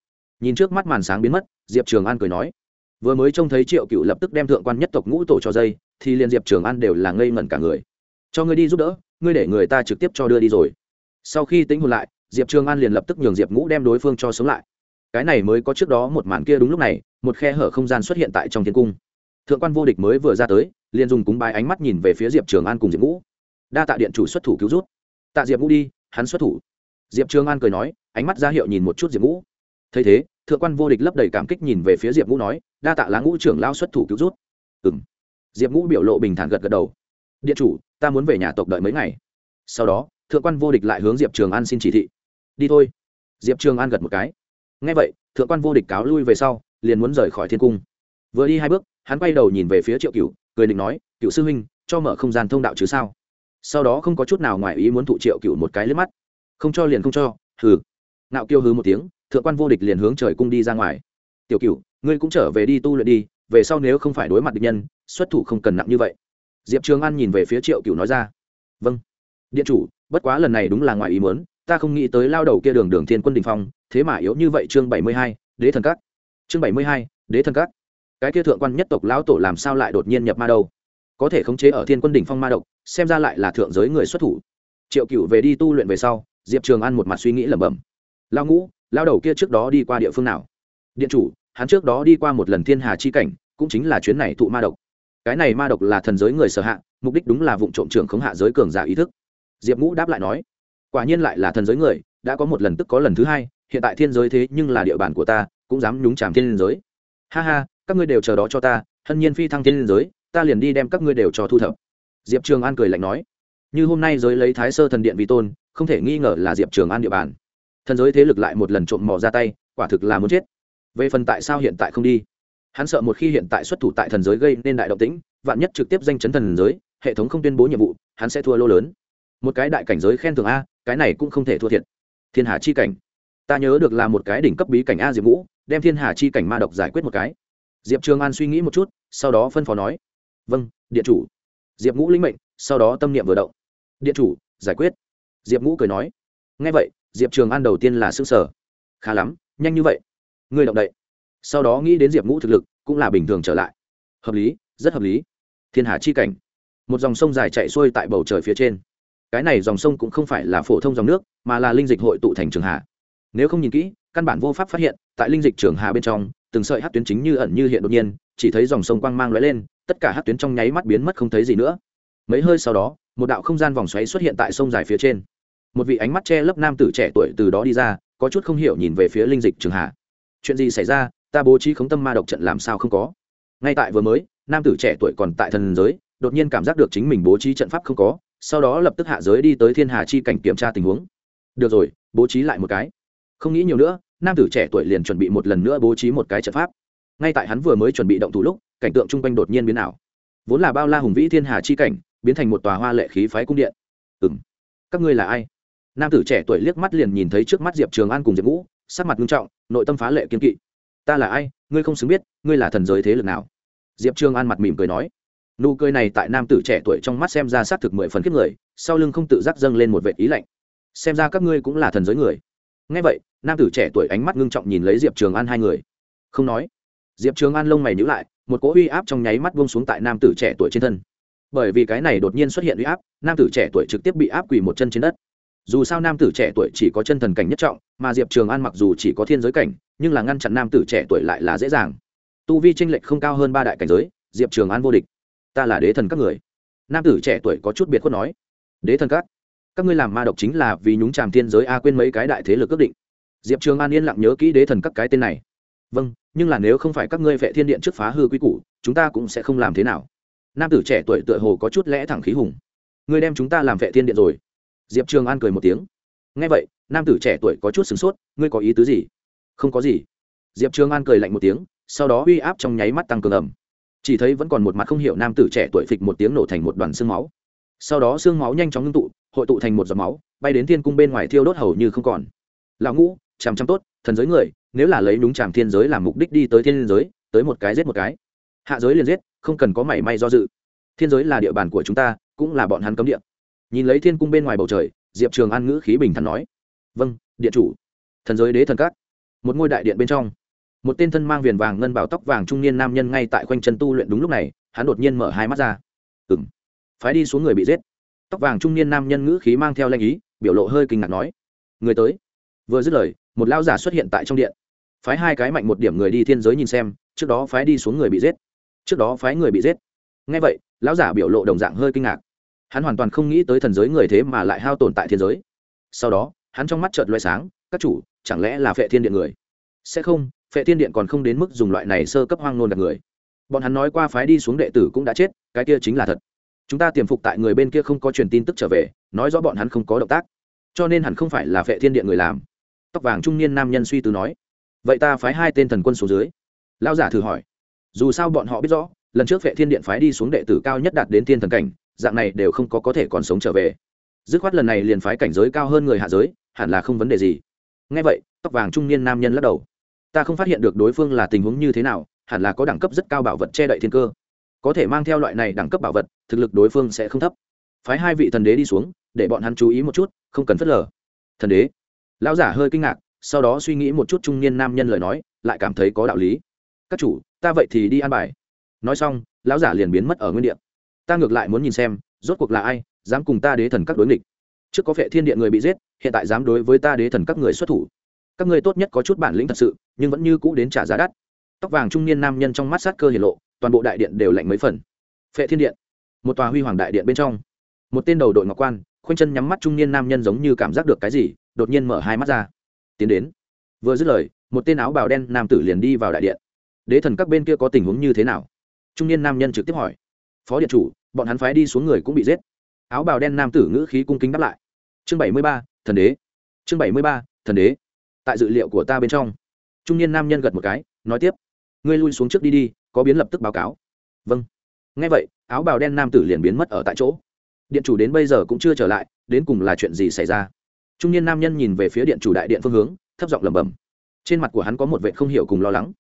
nhìn trước mắt màn sáng biến mất, diệp trường an cười nói, vừa mới trông thấy triệu cựu lập tức đem thượng quan nhất tộc ngũ tổ cho dây, thì liền diệp trường an đều là ngây ngẩn cả người. Cho ngươi đi giúp đỡ, ngươi để người ta trực tiếp cho đưa đi rồi. Sau khi tính hồn lại, diệp trường an liền lập tức nhường diệp ngũ đem đối phương cho sống lại. Cái này mới có trước đó một màn kia đúng lúc này, một khe hở không gian xuất hiện tại trong thiên cung. Thượng quan vô địch mới vừa ra tới, liền dùng cúng bài ánh mắt nhìn về phía diệp trường an cùng diệp ngũ. Đa tạ điện chủ xuất thủ cứu rút tạ diệp ngũ đi, hắn xuất thủ. Diệp trường an cười nói, ánh mắt ra hiệu nhìn một chút diệp ngũ. Thấy thế thượng quan vô địch lấp đầy cảm kích nhìn về phía diệp ngũ nói, đa tạ lá ngũ trưởng lao xuất thủ cứu rút ừng diệp ngũ biểu lộ bình thản gật gật đầu. Điện chủ, ta muốn về nhà tộc đợi mấy ngày. Sau đó, thượng quan vô địch lại hướng diệp trường an xin chỉ thị. Đi thôi. Diệp trường an gật một cái. Ngay vậy, thượng quan vô địch cáo lui về sau, liền muốn rời khỏi thiên cung. Vừa đi hai bước, hắn quay đầu nhìn về phía triệu cựu cười định nói cựu sư huynh, cho mở không gian thông đạo chứ sao? Sau đó không có chút nào ngoài ý muốn thụ triệu cựu một cái lướt mắt. Không cho liền không cho, hừ. Nạo kiêu hứ một tiếng thượng quan vô địch liền hướng trời cung đi ra ngoài. Tiểu cựu ngươi cũng trở về đi tu luyện đi, về sau nếu không phải đối mặt địch nhân, xuất thủ không cần nặng như vậy. Diệp trường an nhìn về phía triệu cựu nói ra. Vâng. Điện chủ, bất quá lần này đúng là ngoài ý muốn, ta không nghĩ tới lao đầu kia đường đường thiên quân đình phong, thế mà yếu như vậy chương bảy mươi hai, đế thần các. Chương bảy mươi hai, đế thần các. Cái kia thượng quan nhất tộc lão tổ làm sao lại đột nhiên nhập ma đâu? Có thể khống chế ở thiên quân đỉnh phong ma độc, xem ra lại là thượng giới người xuất thủ. Triệu cựu về đi tu luyện về sau, diệp trường an một mặt suy nghĩ lẩm bẩm. Lao ngũ lao đầu kia trước đó đi qua địa phương nào? Điện chủ, hắn trước đó đi qua một lần thiên hà chi cảnh, cũng chính là chuyến này thụ ma độc. Cái này ma độc là thần giới người sở hạ, mục đích đúng là vụ trộm trưởng khống hạ giới cường giả ý thức. Diệp ngũ đáp lại nói, quả nhiên lại là thần giới người, đã có một lần tức có lần thứ hai, hiện tại thiên giới thế nhưng là địa bàn của ta, cũng dám nhúng chàm thiên giới. Ha ha, các ngươi đều chờ đó cho ta, hân nhiên phi thăng thiên giới, ta liền đi đem các ngươi đều cho thu thập. Diệp trường an cười lạnh nói, như hôm nay giới lấy thái sơ thần điện vi tôn, không thể nghi ngờ là diệp trường an địa bàn thần giới thế lực lại một lần trộm mò ra tay, quả thực là muốn chết. Về phần tại sao hiện tại không đi? Hắn sợ một khi hiện tại xuất thủ tại thần giới gây nên đại động tĩnh, vạn nhất trực tiếp danh chấn thần giới, hệ thống không tuyên bố nhiệm vụ, hắn sẽ thua lô lớn. Một cái đại cảnh giới khen thưởng a, cái này cũng không thể thua thiệt. Thiên hà chi cảnh. Ta nhớ được là một cái đỉnh cấp bí cảnh a diệp ngũ, đem thiên hà chi cảnh ma độc giải quyết một cái. Diệp trường an suy nghĩ một chút, sau đó phân phó nói. Vâng điện chủ. Diệp ngũ linh mệnh, sau đó tâm niệm vừa động. Điện chủ, giải quyết. Diệp ngũ cười nói. Ngay vậy diệp trường an đầu tiên là s ư ơ n g sở khá lắm, nhanh như vậy. Ngươi động đậy. Sau đó nghĩ đến diệp ngũ thực lực, cũng là bình thường trở lại. Hợp lý, rất hợp lý. Thiên hà chi cảnh. Một dòng sông dài chạy xuôi tại bầu trời phía trên. Cái này dòng sông cũng không phải là phổ thông dòng nước, mà là linh dịch hội tụ thành trường hà. Nếu không nhìn kỹ, căn bản vô pháp phát hiện, tại linh dịch trường hà bên trong, từng sợi hát tuyến chính như ẩn như hiện đột nhiên, chỉ thấy dòng sông quang mang lóe lên, tất cả hát tuyến trong nháy mắt biến mất không thấy gì nữa. Mấy hơi sau đó, một đạo không gian vòng xoáy xuất hiện tại sông dài phía trên một vị ánh mắt che lấp nam tử trẻ tuổi từ đó đi ra, có chút không hiểu nhìn về phía linh dịch trường hà chuyện gì xảy ra? Ta bố trí khống tâm ma độc trận làm sao không có? Ngay tại vừa mới, nam tử trẻ tuổi còn tại thần giới, đột nhiên cảm giác được chính mình bố trí trận pháp không có, sau đó lập tức hạ giới đi tới thiên hà chi cảnh kiểm tra tình huống. Được rồi, bố trí lại một cái. Không nghĩ nhiều nữa, nam tử trẻ tuổi liền chuẩn bị một lần nữa bố trí một cái trận pháp. Ngay tại hắn vừa mới chuẩn bị động thủ lúc, cảnh tượng chung quanh đột nhiên biến ảo. Vốn là bao la hùng vĩ thiên hà chi cảnh, biến thành một tòa hoa lệ khí phái cung điện. Ừ m các ngươi là ai? Nam tử trẻ tuổi liếc mắt liền nhìn thấy trước mắt diệp trường an cùng diệp ngũ, sắc mặt nghiêm trọng, nội tâm phá lệ kiên kỵ. Ta là ai? Ngươi không xứng biết, ngươi là thần giới thế lực nào? Diệp trường an mặt mỉm cười nói. Nụ cười này tại nam tử trẻ tuổi trong mắt xem ra xác thực mười phần kiếp người, sau lưng không tự giác dâng lên một vệ ý lạnh. Xem ra các ngươi cũng là thần giới người. Ngay vậy, nam tử trẻ tuổi ánh mắt ngưng trọng nhìn lấy diệp trường an hai người. Không nói. Diệp trường an lông mày nhữ lại, một cỗ uy áp trong nháy mắt buông xuống tại nam tử trẻ tuổi trên thân. Bởi vì cái này đột nhiên xuất hiện uy áp, nam tử trẻ tuổi trực tiếp bị áp quỳ một chân trên đất dù sao nam tử trẻ tuổi chỉ có chân thần cảnh nhất trọng, mà diệp trường an mặc dù chỉ có thiên giới cảnh, nhưng là ngăn chặn nam tử trẻ tuổi lại là dễ dàng. Tu vi tranh lệch không cao hơn ba đại cảnh giới, diệp trường an vô địch. Ta là đế thần các người. Nam tử trẻ tuổi có chút biệt khuất nói. Đế thần các? Các ngươi làm ma độc chính là vì nhúng tràm thiên giới a quên mấy cái đại thế lực ước định. Diệp trường an yên lặng nhớ kỹ đế thần các cái tên này. Vâng nhưng là nếu không phải các ngươi vệ thiên điện trước phá hư quy củ, chúng ta cũng sẽ không làm thế nào. Nam tử trẻ tuổi tựa hồ có chút lẽ thẳng khí hùng. Ngươi đem chúng ta làm vệ thiên điện rồi diệp trường an cười một tiếng. Ngay vậy, nam tử trẻ tuổi có chút sửng sốt, ngươi có ý tứ gì? Không có gì. Diệp trường an cười lạnh một tiếng, sau đó uy áp trong nháy mắt tăng cường ẩm chỉ thấy vẫn còn một mặt không hiểu nam tử trẻ tuổi phịch một tiếng nổ thành một đoàn xương máu. Sau đó xương máu nhanh chóng ngưng tụ, hội tụ thành một giọt máu, bay đến thiên cung bên ngoài thiêu đốt hầu như không còn. Lão ngũ, chằm chằm tốt, thần giới người, nếu là lấy đúng tràm thiên giới làm mục đích đi tới thiên giới, tới một cái giết một cái. Hạ giới liền giết, không cần có mảy may do dự. Thiên giới là địa bàn của chúng ta, cũng là bọn hắn cấm địa nhìn lấy thiên cung bên ngoài bầu trời, diệp trường an ngữ khí bình thản nói vâng điện chủ. Thần giới đế thần cát một ngôi đại điện bên trong, một tên thân mang viền vàng ngân bảo tóc vàng trung niên nam nhân ngay tại khoanh chân tu luyện đúng lúc này, hắn đột nhiên mở hai mắt ra. Ừ m phái đi xuống người bị giết. Tóc vàng trung niên nam nhân ngữ khí mang theo lanh ý, biểu lộ hơi kinh ngạc nói, người tới. Vừa dứt lời, một lao giả xuất hiện tại trong điện. Phái hai cái mạnh một điểm người đi thiên giới nhìn xem, trước đó phái đi xuống người bị giết. Trước đó phái người bị giết. Ngay vậy, lão giả biểu lộ đồng dạng hơi kinh ngạc hắn hoàn toàn không nghĩ tới thần giới người thế mà lại hao tồn tại thiên giới. Sau đó, hắn trong mắt chợt loại sáng, các chủ, chẳng lẽ là phệ thiên điện người? Sẽ không, phệ thiên điện còn không đến mức dùng loại này sơ cấp hoang nôn đặt người. Bọn hắn nói qua phái đi xuống đệ tử cũng đã chết, cái kia chính là thật. Chúng ta tiềm phục tại người bên kia không có truyền tin tức trở về, nói rõ bọn hắn không có động tác. Cho nên hẳn không phải là phệ thiên điện người làm. Tóc vàng trung niên nam nhân suy tư nói. Vậy ta phái hai tên thần quân xuống dưới. Lao giả thử hỏi. Dù sao bọn họ biết rõ, lần trước phệ thiên điện phái đi xuống đệ tử cao nhất đạt đến thiên thần cảnh dạng này đều không có có thể còn sống trở về. Dứt khoát lần này liền phái cảnh giới cao hơn người hạ giới, hẳn là không vấn đề gì. Ngay vậy, tóc vàng trung niên nam nhân lắc đầu. Ta không phát hiện được đối phương là tình huống như thế nào, hẳn là có đẳng cấp rất cao bảo vật che đậy thiên cơ. Có thể mang theo loại này đẳng cấp bảo vật, thực lực đối phương sẽ không thấp. Phái hai vị thần đế đi xuống, để bọn hắn chú ý một chút, không cần phớt lờ. Thần đế. Lão giả hơi kinh ngạc, sau đó suy nghĩ một chút trung niên nam nhân lời nói, lại cảm thấy có đạo lý. Các chủ, ta vậy thì đi an bài. Nói xong, lão giả liền biến mất ở nguyên đ ta ngược lại muốn nhìn xem, rốt cuộc là ai dám cùng ta đế thần các đối nghịch. Trước có vệ thiên điện người bị giết, hiện tại dám đối với ta đế thần các người xuất thủ. Các người tốt nhất có chút bản lĩnh thật sự, nhưng vẫn như cũ đến trả giá đắt. Tóc vàng trung niên nam nhân trong mắt sát cơ hiển lộ, toàn bộ đại điện đều lạnh mấy phần. Phệ thiên điện, một tòa huy hoàng đại điện bên trong. Một tên đầu đội ngọc quan, khoanh chân nhắm mắt trung niên nam nhân giống như cảm giác được cái gì, đột nhiên mở hai mắt ra. Tiến đến. Vừa dứt lời, một tên áo bào đen nam tử liền đi vào đại điện. Đế thần các bên kia có tình huống như thế nào? Trung niên nam nhân trực tiếp hỏi phó điện chủ, bọn hắn phái đi xuống người cũng bị giết. Áo bào đen nam tử ngữ khí cung kính đáp lại. Chương bảy mươi ba, thần đế. Chương bảy mươi ba, thần đế. Tại dự liệu của ta bên trong, trung niên nam nhân gật một cái, nói tiếp. Ngươi lui xuống trước đi đi, có biến lập tức báo cáo. Vâng. Ngay vậy, áo bào đen nam tử liền biến mất ở tại chỗ. Điện chủ đến bây giờ cũng chưa trở lại, đến cùng là chuyện gì xảy ra? Trung niên nam nhân nhìn về phía điện chủ đại điện phương hướng, thấp giọng lẩm bẩm. Trên mặt của hắn có một vệ không hiểu cùng lo lắng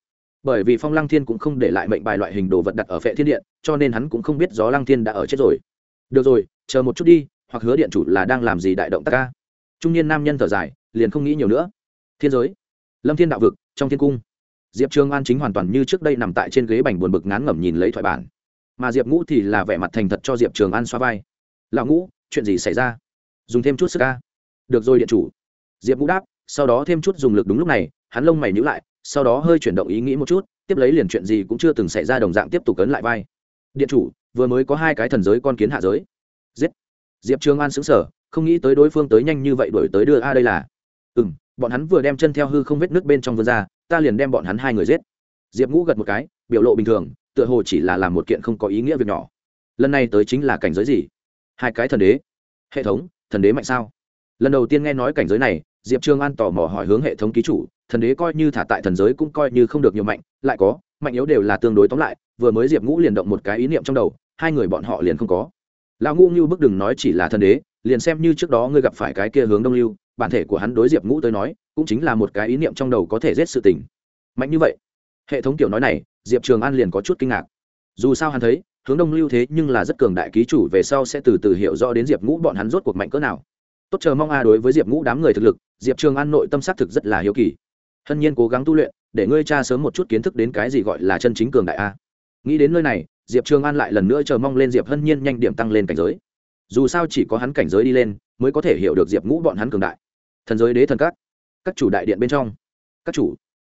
bởi vì phong lăng thiên cũng không để lại mệnh bài loại hình đồ vật đặt ở phệ thiên điện, cho nên hắn cũng không biết gió lăng thiên đã ở chết rồi. Được rồi, chờ một chút đi, hoặc hứa điện chủ là đang làm gì đại động tác ca? Trung niên nam nhân thở dài, liền không nghĩ nhiều nữa. Thiên giới. Lâm thiên đạo vực, trong thiên cung. Diệp trường an chính hoàn toàn như trước đây nằm tại trên ghế bành buồn bực ngán ngẩm nhìn lấy thoại bản. Mà diệp ngũ thì là vẻ mặt thành thật cho diệp trường an xoa vai. Lão ngũ, chuyện gì xảy ra? Dùng thêm chút sức ca. Được rồi, điện chủ. Diệp ngũ đáp, sau đó thêm chút dùng lực đúng lúc này, hắn lông mày nhữ lại sau đó hơi chuyển động ý nghĩ một chút, tiếp lấy liền chuyện gì cũng chưa từng xảy ra đồng dạng tiếp tục cấn lại vai. Điện chủ, vừa mới có hai cái thần giới con kiến hạ giới. Giết. Diệp trường an xứng sở không nghĩ tới đối phương tới nhanh như vậy đổi tới đưa a đây là. Ừ m bọn hắn vừa đem chân theo hư không vết nước bên trong vườn ra, ta liền đem bọn hắn hai người giết. Diệp ngũ gật một cái, biểu lộ bình thường, tựa hồ chỉ là làm một kiện không có ý nghĩa việc nhỏ. Lần này tới chính là cảnh giới gì? Hai cái thần đế. Hệ thống, thần đế mạnh sao? Lần đầu tiên nghe nói cảnh giới này diệp trường an tò mò hỏi hướng hệ thống ký chủ, thần đế coi như thả tại thần giới cũng coi như không được nhiều mạnh, lại có, mạnh yếu đều là tương đối tóm lại, vừa mới diệp ngũ liền động một cái ý niệm trong đầu, hai người bọn họ liền không có. Lão ngũ như bức đừng nói chỉ là thần đế, liền xem như trước đó ngươi gặp phải cái kia hướng đông lưu, bản thể của hắn đối diệp ngũ tới nói, cũng chính là một cái ý niệm trong đầu có thể giết sự tình. Mạnh như vậy? Hệ thống kiểu nói này, diệp trường an liền có chút kinh ngạc. Dù sao hắn thấy, hướng đông lưu thế nhưng là rất cường đại ký chủ về sau sẽ từ từ hiểu rõ đến diệp ngũ bọn hắn rốt cuộc mạnh cỡ nào tốt chờ mong a đối với diệp ngũ đám người thực lực, diệp trường an nội tâm xác thực rất là hiếu kỳ. Hân nhiên cố gắng tu luyện, để ngươi cha sớm một chút kiến thức đến cái gì gọi là chân chính cường đại a. Nghĩ đến nơi này, diệp trường an lại lần nữa chờ mong lên diệp hân nhiên nhanh điểm tăng lên cảnh giới. Dù sao chỉ có hắn cảnh giới đi lên, mới có thể hiểu được diệp ngũ bọn hắn cường đại. Thần giới đế thần các các chủ đại điện bên trong. Các chủ.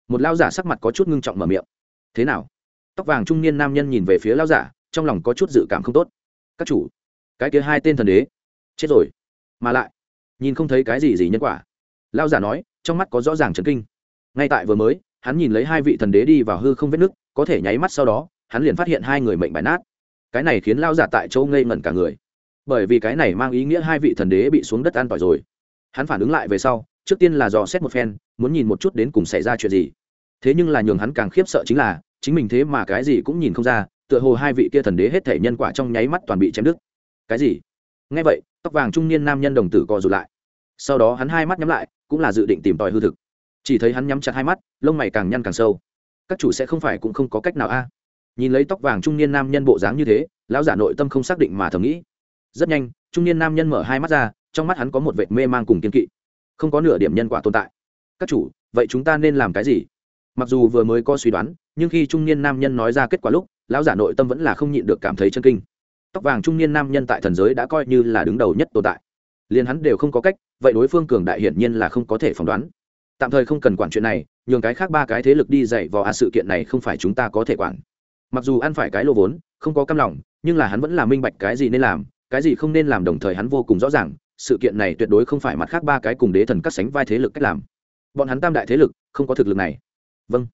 Một lao giả sắc mặt có chút ngưng trọng mở miệng. Thế nào? Tóc vàng trung niên nam nhân nhìn về phía lao giả, trong lòng có chút dự cảm không tốt. Các chủ. Cái kia hai tên thần đế. Chết rồi. Mà lại nhìn không thấy cái gì gì nhân quả. Lao giả nói, trong mắt có rõ ràng chấn kinh. Ngay tại vừa mới, hắn nhìn lấy hai vị thần đế đi vào hư không vết nước, có thể nháy mắt sau đó, hắn liền phát hiện hai người mệnh bài nát. Cái này khiến lao giả tại châu ngây ngẩn cả người. Bởi vì cái này mang ý nghĩa hai vị thần đế bị xuống đất an tỏi rồi. Hắn phản ứng lại về sau, trước tiên là dò xét một phen, muốn nhìn một chút đến cùng xảy ra chuyện gì. Thế nhưng là nhường hắn càng khiếp sợ chính là, chính mình thế mà cái gì cũng nhìn không ra, tựa hồ hai vị kia thần đế hết thể nhân quả trong nháy mắt toàn bị chém đứt. Cái gì? Ngay vậy tóc vàng trung niên nam nhân đồng tử co rụt lại. Sau đó hắn hai mắt nhắm lại, cũng là dự định tìm tòi hư thực. Chỉ thấy hắn nhắm chặt hai mắt, lông mày càng nhăn càng sâu. Các chủ sẽ không phải cũng không có cách nào a. Nhìn lấy tóc vàng trung niên nam nhân bộ dáng như thế, lão giả nội tâm không xác định mà thầm nghĩ. Rất nhanh, trung niên nam nhân mở hai mắt ra, trong mắt hắn có một vệt mê mang cùng kiên kỵ. Không có nửa điểm nhân quả tồn tại. Các chủ, vậy chúng ta nên làm cái gì? Mặc dù vừa mới có suy đoán, nhưng khi trung niên nam nhân nói ra kết quả lúc, lão giả nội tâm vẫn là không nhịn được cảm thấy chân kinh tóc vàng trung niên nam nhân tại thần giới đã coi như là đứng đầu nhất tồn tại. Liền hắn đều không có cách, vậy đối phương cường đại hiển nhiên là không có thể phỏng đoán. Tạm thời không cần quản chuyện này, nhường cái khác ba cái thế lực đi dạy vào à sự kiện này không phải chúng ta có thể quản. Mặc dù ăn phải cái lô vốn, không có căm lòng, nhưng là hắn vẫn là minh bạch cái gì nên làm, cái gì không nên làm đồng thời hắn vô cùng rõ ràng, sự kiện này tuyệt đối không phải mặt khác ba cái cùng đế thần cắt sánh vai thế lực cách làm. Bọn hắn tam đại thế lực, không có thực lực này. Vâng.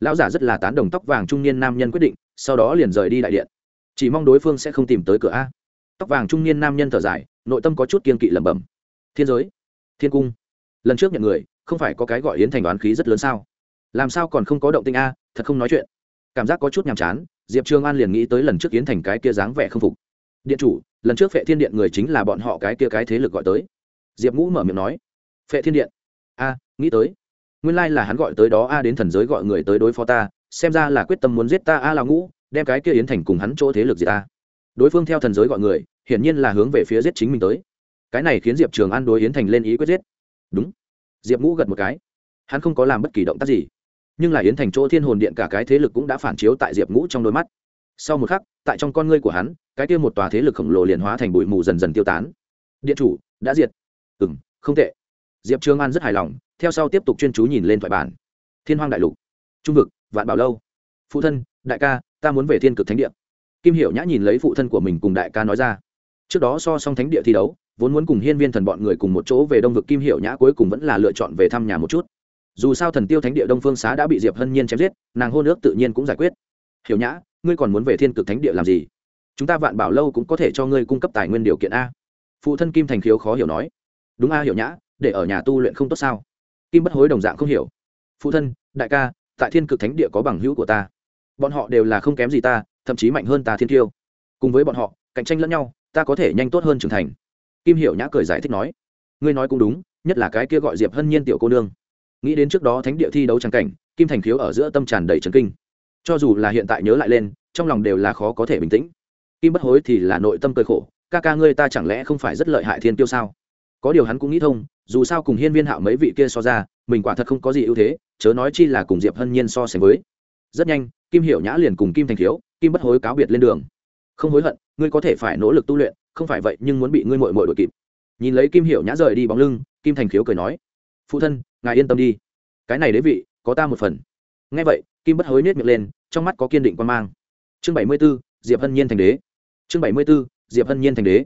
Lão giả rất là tán đồng tóc vàng trung niên nam nhân quyết định, sau đó liền rời đi đại điện chỉ mong đối phương sẽ không tìm tới cửa a. Tóc vàng trung niên nam nhân thở dài, nội tâm có chút kiên kỵ lẩm bẩm. Thiên giới, thiên cung. Lần trước nhận người, không phải có cái gọi yến thành đoán khí rất lớn sao? Làm sao còn không có động tinh a, thật không nói chuyện. Cảm giác có chút nhàm chán, diệp trương an liền nghĩ tới lần trước yến thành cái kia dáng vẻ không phục. Điện chủ, lần trước phệ thiên điện người chính là bọn họ cái kia cái thế lực gọi tới. Diệp ngũ mở miệng nói. Phệ thiên điện. A, nghĩ tới. Nguyên lai là hắn gọi tới đó a đến thần giới gọi người tới đối phó ta, xem ra là quyết tâm muốn giết ta a là ngũ đem cái kia yến thành cùng hắn chỗ thế lực gì ta. Đối phương theo thần giới gọi người, hiển nhiên là hướng về phía giết chính mình tới. Cái này khiến diệp trường an đối yến thành lên ý quyết giết. Đúng. Diệp ngũ gật một cái. Hắn không có làm bất kỳ động tác gì. Nhưng là yến thành chỗ thiên hồn điện cả cái thế lực cũng đã phản chiếu tại diệp ngũ trong đôi mắt. Sau một khắc, tại trong con ngươi của hắn, cái kia một tòa thế lực khổng lồ liền hóa thành bụi mù dần dần tiêu tán. Điện chủ, đã diệt. Ừ m không tệ. Diệp trương an rất hài lòng, theo sau tiếp tục chuyên chú nhìn lên thoại bản. Thiên hoang đại lục. Trung vực, vạn bảo lâu. Phụ thân, đại ca ta muốn về thiên cực thánh địa. Kim hiểu nhã nhìn lấy phụ thân của mình cùng đại ca nói ra. Trước đó so song thánh địa thi đấu, vốn muốn cùng hiên viên thần bọn người cùng một chỗ về đông vực kim hiểu nhã cuối cùng vẫn là lựa chọn về thăm nhà một chút. Dù sao thần tiêu thánh địa đông phương xá đã bị diệp hân nhiên chém giết, nàng hôn ước tự nhiên cũng giải quyết. Hiểu nhã, ngươi còn muốn về thiên cực thánh địa làm gì? Chúng ta vạn bảo lâu cũng có thể cho ngươi cung cấp tài nguyên điều kiện a. Phụ thân kim thành khiếu khó hiểu nói. Đúng a, hiểu nhã, để ở nhà tu luyện không tốt sao? Kim bất hối đồng dạng không hiểu. Phụ thân, đại ca, tại thiên cực thánh địa có bằng hữu của ta bọn họ đều là không kém gì ta, thậm chí mạnh hơn ta thiên tiêu cùng với bọn họ, cạnh tranh lẫn nhau, ta có thể nhanh tốt hơn trưởng thành. Kim hiểu nhã cười giải thích nói. Ngươi nói cũng đúng, nhất là cái kia gọi diệp hân nhiên tiểu cô nương. Nghĩ đến trước đó thánh địa thi đấu trắng cảnh, kim thành khiếu ở giữa tâm tràn đầy trấn kinh. Cho dù là hiện tại nhớ lại lên, trong lòng đều là khó có thể bình tĩnh. Kim bất hối thì là nội tâm cười khổ, ca ca ngươi ta chẳng lẽ không phải rất lợi hại thiên tiêu sao? Có điều hắn cũng nghĩ thông, dù sao cùng hiên viên hạo mấy vị kia so ra, mình quả thật không có gì ưu thế, chớ nói chi là cùng diệp hân nhiên so sánh với. Rất nhanh kim hiểu nhã liền cùng kim thành thiếu, kim bất hối cáo biệt lên đường. Không hối hận, ngươi có thể phải nỗ lực tu luyện, không phải vậy nhưng muốn bị ngươi mội mội đội kịp. Nhìn lấy kim hiểu nhã rời đi bóng lưng, kim thành khiếu cười nói, phụ thân, ngài yên tâm đi. Cái này đế vị, có ta một phần. Ngay vậy, kim bất hối nết miệng lên, trong mắt có kiên định quan mang. Chương bảy mươi b ố diệp hân nhiên thành đế. Chương bảy mươi b ố diệp hân nhiên thành đế.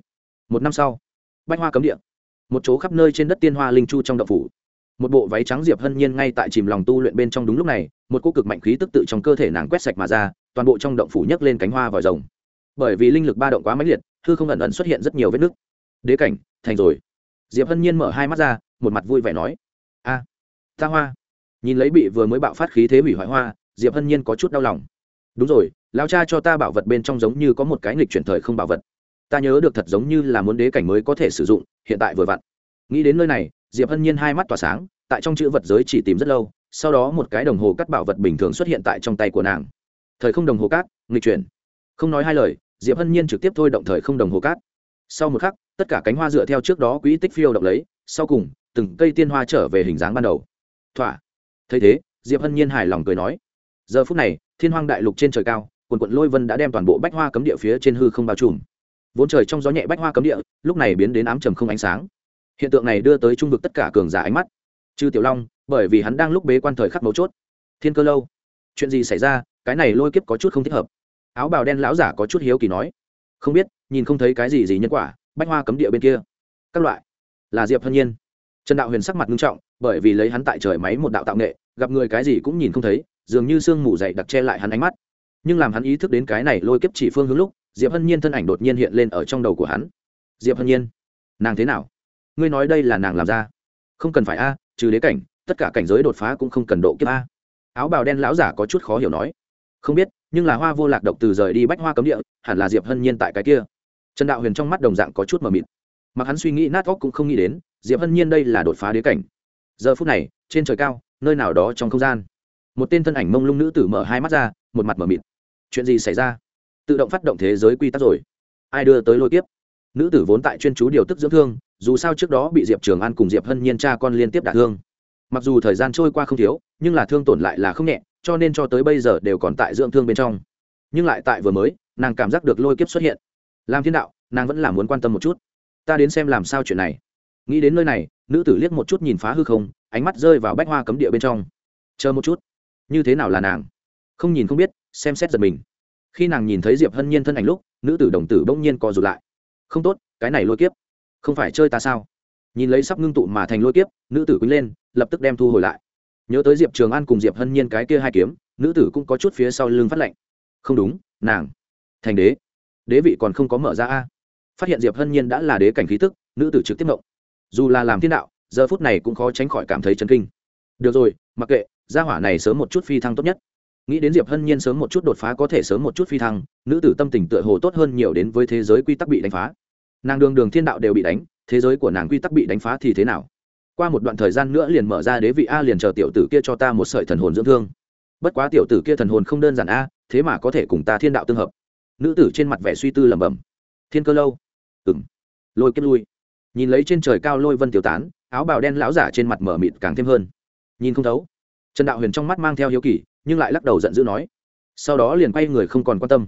Một năm sau, bách hoa cấm địa. Một chỗ khắp nơi trên đất tiên hoa linh chu trong đậu phủ một bộ váy trắng diệp hân nhiên ngay tại chìm lòng tu luyện bên trong đúng lúc này, một cô cực mạnh khí tức tự trong cơ thể nàng quét sạch mà ra, toàn bộ trong động phủ nhấc lên cánh hoa vòi rồng. Bởi vì linh lực ba động quá mãnh liệt, hư không ẩn ẩn xuất hiện rất nhiều vết nứt. Đế cảnh, thành rồi. Diệp hân nhiên mở hai mắt ra, một mặt vui vẻ nói. A, ta hoa. Nhìn lấy bị vừa mới bạo phát khí thế hủy hoại hoa, diệp hân nhiên có chút đau lòng. Đúng rồi, lao cha cho ta bảo vật bên trong giống như có một cái nghịch chuyển thời không bảo vật. Ta nhớ được thật giống như là muốn đế cảnh mới có thể sử dụng, hiện tại vừa vặn. Nghĩ đến nơi này diệp hân nhiên hai mắt tỏa sáng, tại trong chữ vật giới chỉ tìm rất lâu, sau đó một cái đồng hồ cắt bảo vật bình thường xuất hiện tại trong tay của nàng. Thời không đồng hồ cát nghịch chuyển. Không nói hai lời, diệp hân nhiên trực tiếp thôi động thời không đồng hồ cát sau một khắc, tất cả cánh hoa dựa theo trước đó quỹ tích phiêu động lấy, sau cùng, từng cây tiên hoa trở về hình dáng ban đầu. Thỏa. Thấy thế, diệp hân nhiên hài lòng cười nói, giờ phút này, thiên hoang đại lục trên trời cao, quần quận lôi vân đã đem toàn bộ bách hoa cấm địa phía trên hư không bao trùm. Vốn trời trong gió nhẹ bách hoa cấm địa, lúc này biến đến ám trầm không ánh sáng hiện tượng này đưa tới trung vực tất cả cường giả ánh mắt. Chư tiểu long, bởi vì hắn đang lúc bế quan thời khắc mấu chốt. Thiên cơ lâu, chuyện gì xảy ra? Cái này lôi kiếp có chút không thích hợp. Áo bào đen lão giả có chút hiếu kỳ nói. Không biết, nhìn không thấy cái gì gì nhân quả, bách hoa cấm địa bên kia. Các loại. Là diệp hân nhiên. Trần đạo huyền sắc mặt nghiêm trọng, bởi vì lấy hắn tại trời máy một đạo tạo nghệ, gặp người cái gì cũng nhìn không thấy, dường như sương mù dày đặc che lại hắn ánh mắt. Nhưng làm hắn ý thức đến cái này lôi kiếp chỉ phương hướng lúc, diệp hân nhiên thân ảnh đột nhiên hiện lên ở trong đầu của hắn. Diệp hân nhiên, nàng thế nào? Ngươi nói đây là nàng làm ra. Không cần phải a, trừ đế cảnh, tất cả cảnh giới đột phá cũng không cần độ kiếp a. Áo bào đen lão giả có chút khó hiểu nói. Không biết, nhưng là hoa vô lạc độc từ rời đi bách hoa cấm địa, hẳn là diệp hân nhiên tại cái kia. Trần đạo huyền trong mắt đồng dạng có chút mờ mịt. Mặc hắn suy nghĩ nát óc cũng không nghĩ đến, diệp hân nhiên đây là đột phá đế cảnh. Giờ phút này, trên trời cao, nơi nào đó trong không gian. Một tên thân ảnh mông lung nữ tử mở hai mắt ra, một mặt mờ mịt. Chuyện gì xảy ra? Tự động phát động thế giới quy tắc rồi. Ai đưa tới lôi kiếp? Nữ tử vốn tại chuyên chú điều tức dưỡng thương dù sao trước đó bị diệp trường an cùng diệp hân nhiên cha con liên tiếp đả thương. Mặc dù thời gian trôi qua không thiếu, nhưng là thương tổn lại là không nhẹ, cho nên cho tới bây giờ đều còn tại dưỡng thương bên trong. Nhưng lại tại vừa mới, nàng cảm giác được lôi kiếp xuất hiện. Làm thiên đạo, nàng vẫn là muốn quan tâm một chút. Ta đến xem làm sao chuyện này. Nghĩ đến nơi này, nữ tử liếc một chút nhìn phá hư không, ánh mắt rơi vào bách hoa cấm địa bên trong. Chờ một chút. Như thế nào là nàng? Không nhìn không biết, xem xét giật mình. Khi nàng nhìn thấy diệp hân nhiên thân ảnh lúc, nữ tử đồng tử bỗng nhiên co rụt lại. Không tốt, cái này lôi kiếp không phải chơi ta sao? Nhìn lấy sắp ngưng tụ mà thành lôi kiếp, nữ tử quýnh lên, lập tức đem thu hồi lại. Nhớ tới diệp trường an cùng diệp hân nhiên cái kia hai kiếm, nữ tử cũng có chút phía sau lưng phát lệnh không đúng, nàng. Thành đế. Đế vị còn không có mở ra a. Phát hiện diệp hân nhiên đã là đế cảnh khí tức, nữ tử trực tiếp động. Dù là làm thiên đạo, giờ phút này cũng khó tránh khỏi cảm thấy chấn kinh. Được rồi, mặc kệ, gia hỏa này sớm một chút phi thăng tốt nhất. Nghĩ đến diệp hân nhiên sớm một chút đột phá có thể sớm một chút phi thăng, nữ tử tâm tình tựa hồ tốt hơn nhiều đến với thế giới quy tắc bị đánh phá nàng đường đường thiên đạo đều bị đánh, thế giới của nàng quy tắc bị đánh phá thì thế nào? Qua một đoạn thời gian nữa liền mở ra đế vị a liền chờ tiểu tử kia cho ta một sợi thần hồn dưỡng thương. Bất quá tiểu tử kia thần hồn không đơn giản a, thế mà có thể cùng ta thiên đạo tương hợp. Nữ tử trên mặt vẻ suy tư lẩm bẩm. Thiên cơ lâu. Ừng lôi kết lui. Nhìn lấy trên trời cao lôi vân tiểu tán, áo bào đen lão giả trên mặt mở mịt càng thêm hơn. Nhìn không thấu. Trần đạo huyền trong mắt mang theo hiếu kỳ, nhưng lại lắc đầu giận dữ nói. Sau đó liền quay người không còn quan tâm.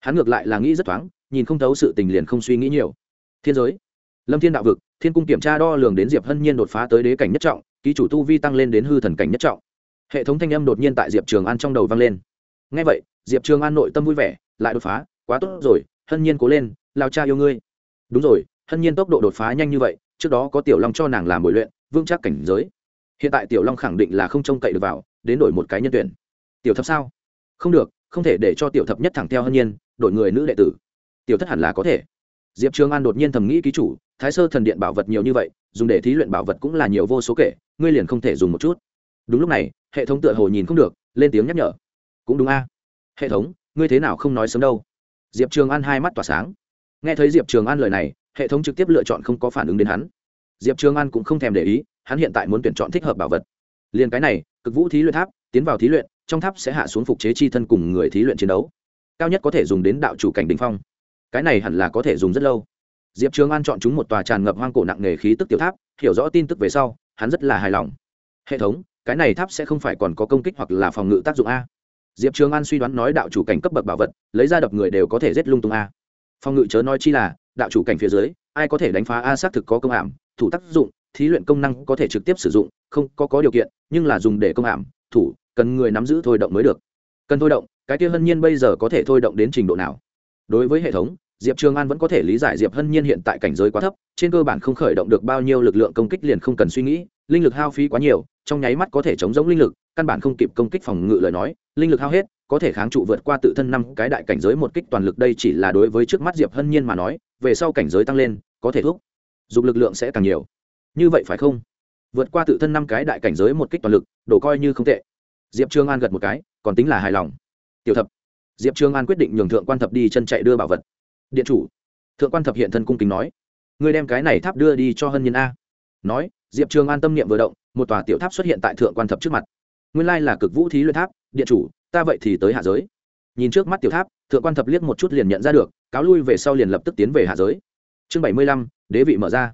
Hắn ngược lại là nghĩ rất thoáng, nhìn không thấu sự tình liền không suy nghĩ nhiều thiên giới. Lâm thiên đạo vực, thiên cung kiểm tra đo lường đến diệp hân nhiên đột phá tới đế cảnh nhất trọng, ký chủ tu vi tăng lên đến hư thần cảnh nhất trọng. Hệ thống thanh âm đột nhiên tại diệp trường an trong đầu vang lên. Ngay vậy, diệp trường an nội tâm vui vẻ, lại đột phá, quá tốt rồi, hân nhiên cố lên, lao cha yêu ngươi. Đúng rồi, hân nhiên tốc độ đột phá nhanh như vậy, trước đó có tiểu long cho nàng làm bồi luyện, vững chắc cảnh giới. Hiện tại tiểu long khẳng định là không trông cậy được vào, đến đổi một cái nhân tuyển. Tiểu thập sao? Không được, không thể để cho tiểu thập nhất thẳng theo hân nhiên, đổi người nữ đệ tử. Tiểu thất hẳn là có thể diệp trường an đột nhiên thầm nghĩ ký chủ, thái sơ thần điện bảo vật nhiều như vậy, dùng để thí luyện bảo vật cũng là nhiều vô số kể, ngươi liền không thể dùng một chút. Đúng lúc này, hệ thống tựa hồ nhìn không được, lên tiếng nhắc nhở. Cũng đúng a. Hệ thống, ngươi thế nào không nói sớm đâu? Diệp trường an hai mắt tỏa sáng. Nghe thấy diệp trường an lời này, hệ thống trực tiếp lựa chọn không có phản ứng đến hắn. Diệp trường an cũng không thèm để ý, hắn hiện tại muốn tuyển chọn thích hợp bảo vật. Liền cái này, cực vũ thí luyện tháp, tiến vào thí luyện, trong tháp sẽ hạ xuống phục chế chi thân cùng người thí luyện chiến đấu. Cao nhất có thể dùng đến đạo chủ cảnh đình phong cái này hẳn là có thể dùng rất lâu. Diệp trường an chọn chúng một tòa tràn ngập hoang cổ nặng nề khí tức tiểu tháp, hiểu rõ tin tức về sau, hắn rất là hài lòng. Hệ thống, cái này tháp sẽ không phải còn có công kích hoặc là phòng ngự tác dụng a. Diệp trường an suy đoán nói đạo chủ cảnh cấp bậc bảo vật, lấy ra đập người đều có thể giết lung tung a. Phòng ngự chớ nói chi là, đạo chủ cảnh phía dưới, ai có thể đánh phá a xác thực có công ảm thủ tác dụng, thí luyện công năng có thể trực tiếp sử dụng, không có có điều kiện, nhưng là dùng để công ảm thủ, cần người nắm giữ thôi động mới được. Cần thôi động, cái kia hân nhiên bây giờ có thể thôi động đến trình độ nào? Đối với hệ thống diệp trường an vẫn có thể lý giải diệp hân nhiên hiện tại cảnh giới quá thấp, trên cơ bản không khởi động được bao nhiêu lực lượng công kích liền không cần suy nghĩ, linh lực hao phí quá nhiều, trong nháy mắt có thể chống giống linh lực, căn bản không kịp công kích phòng ngự lời nói, linh lực hao hết, có thể kháng trụ vượt qua tự thân năm cái đại cảnh giới một kích toàn lực đây chỉ là đối với trước mắt diệp hân nhiên mà nói, về sau cảnh giới tăng lên, có thể thúc dục lực lượng sẽ càng nhiều. Như vậy phải không? Vượt qua tự thân năm cái đại cảnh giới một kích toàn lực đổ coi như không tệ. Diệp trương an gật một cái, còn tính là hài lòng. Tiểu thập. Diệp trương an quyết định nhường thượng quan thập đi chân chạy đưa bảo vật điện chủ. Thượng quan thập hiện thân cung kính nói, ngươi đem cái này tháp đưa đi cho hân nhân a. Nói, diệp trường an tâm niệm vừa động, một tòa tiểu tháp xuất hiện tại thượng quan thập trước mặt. Nguyên lai là cực vũ thí luyện tháp, điện chủ, ta vậy thì tới hạ giới. Nhìn trước mắt tiểu tháp, thượng quan thập liếc một chút liền nhận ra được, cáo lui về sau liền lập tức tiến về hạ giới. Chương bảy mươi lăm, đế vị mở ra.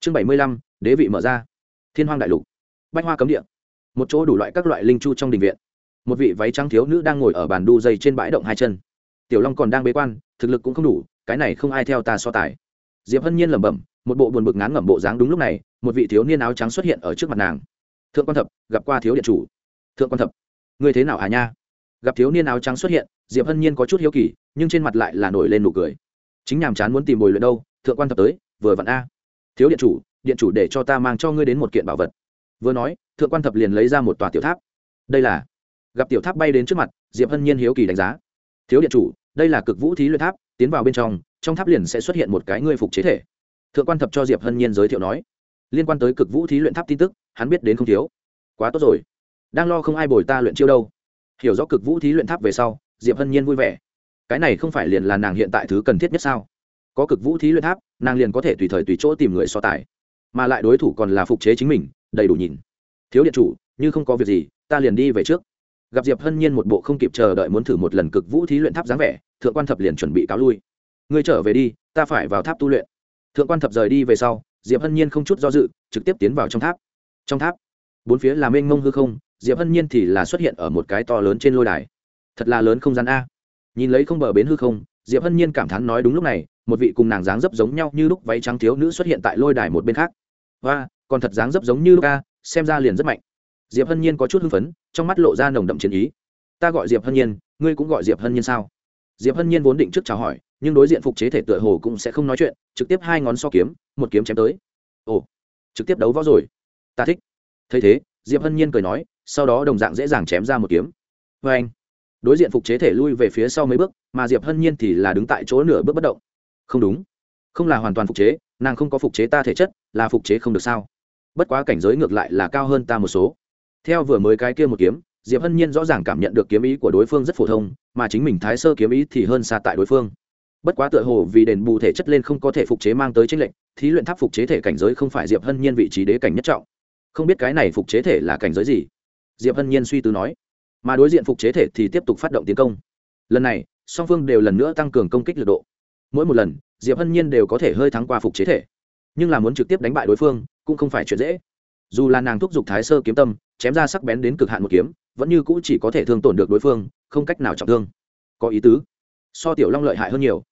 Chương bảy mươi lăm, đế vị mở ra. Thiên hoang đại lục. Bách hoa cấm địa. Một chỗ đủ loại các loại linh chu trong đình viện. Một vị váy trắng thiếu nữ đang ngồi ở bàn đu dây trên bãi động hai chân. Tiểu long còn đang bế quan, thực lực cũng không đủ cái này không ai theo ta so tài. Diệp hân nhiên lẩm bẩm, một bộ buồn bực ngán ngẩm bộ dáng đúng lúc này, một vị thiếu niên áo trắng xuất hiện ở trước mặt nàng. Thượng quan thập, gặp qua thiếu điện chủ. Thượng quan thập người thế nào à nha? Gặp thiếu niên áo trắng xuất hiện, diệp hân nhiên có chút hiếu kỳ, nhưng trên mặt lại là nổi lên nụ cười. Chính nhàm chán muốn tìm bồi luyện đâu, thượng quan thập tới, vừa vặn a. Thiếu điện chủ điện chủ để cho ta mang cho ngươi đến một kiện bảo vật. Vừa nói, thượng quan thập liền lấy ra một tòa tiểu tháp. Đây là, gặp tiểu tháp bay đến trước mặt, diệp hân nhiên hiếu kỳ đánh giá. Thiếu điện chủ, đây là cực vũ thí luyện tháp tiến vào bên trong trong tháp liền sẽ xuất hiện một cái ngươi phục chế thể. Thượng quan thập cho diệp hân nhiên giới thiệu nói, liên quan tới cực vũ thí luyện tháp tin tức, hắn biết đến không thiếu. Quá tốt rồi. Đang lo không ai bồi ta luyện chiêu đâu. Hiểu rõ cực vũ thí luyện tháp về sau, diệp hân nhiên vui vẻ. Cái này không phải liền là nàng hiện tại thứ cần thiết nhất sao? Có cực vũ thí luyện tháp, nàng liền có thể tùy thời tùy chỗ tìm người so tài. Mà lại đối thủ còn là phục chế chính mình, đầy đủ nhìn. Thiếu điện chủ, như không có việc gì, ta liền đi về trước gặp diệp hân nhiên một bộ không kịp chờ đợi muốn thử một lần cực vũ thí luyện tháp dáng vẻ, thượng quan thập liền chuẩn bị cáo lui. Ngươi trở về đi, ta phải vào tháp tu luyện. Thượng quan thập rời đi về sau, diệp hân nhiên không chút do dự, trực tiếp tiến vào trong tháp. Trong tháp, bốn phía là mênh mông hư không, diệp hân nhiên thì là xuất hiện ở một cái to lớn trên lôi đài. Thật là lớn không gian a. Nhìn lấy không bờ bến hư không, diệp hân nhiên cảm thán nói đúng lúc này, một vị cùng nàng dáng dấp giống nhau như lúc váy trắng thiếu nữ xuất hiện tại lôi đài một bên khác. Và còn thật dáng dấp giống như lúc a, xem ra liền rất mạnh diệp hân nhiên có chút hưng phấn, trong mắt lộ ra nồng đậm chiến ý. Ta gọi diệp hân nhiên, ngươi cũng gọi diệp hân nhiên sao? Diệp hân nhiên vốn định trước chào hỏi, nhưng đối diện phục chế thể tựa hồ cũng sẽ không nói chuyện, trực tiếp hai ngón so kiếm, một kiếm chém tới. Ồ, trực tiếp đấu võ rồi. Ta thích. Thấy thế, diệp hân nhiên cười nói, sau đó đồng dạng dễ dàng chém ra một kiếm. Vê anh. Đối diện phục chế thể lui về phía sau mấy bước, mà diệp hân nhiên thì là đứng tại chỗ nửa bước bất động. Không đúng. Không là hoàn toàn phục chế, nàng không có phục chế ta thể chất, là phục chế không được sao. Bất quá cảnh giới ngược lại là cao hơn ta một số theo vừa mới cái kia một kiếm, diệp hân nhiên rõ ràng cảm nhận được kiếm ý của đối phương rất phổ thông, mà chính mình thái sơ kiếm ý thì hơn xa tại đối phương. Bất quá tựa hồ vì đền bù thể chất lên không có thể phục chế mang tới tranh lệnh thí luyện tháp phục chế thể cảnh giới không phải diệp hân nhiên vị trí đế cảnh nhất trọng. Không biết cái này phục chế thể là cảnh giới gì? Diệp hân nhiên suy tư nói. Mà đối diện phục chế thể thì tiếp tục phát động tiến công. Lần này, song phương đều lần nữa tăng cường công kích lực độ. Mỗi một lần, diệp hân nhiên đều có thể hơi thắng qua phục chế thể. Nhưng là muốn trực tiếp đánh bại đối phương, cũng không phải chuyện dễ. Dù là nàng thúc giục thái sơ kiếm tâm chém ra sắc bén đến cực hạn một kiếm, vẫn như cũ chỉ có thể thương tổn được đối phương, không cách nào trọng thương. Có ý tứ. So tiểu long lợi hại hơn nhiều.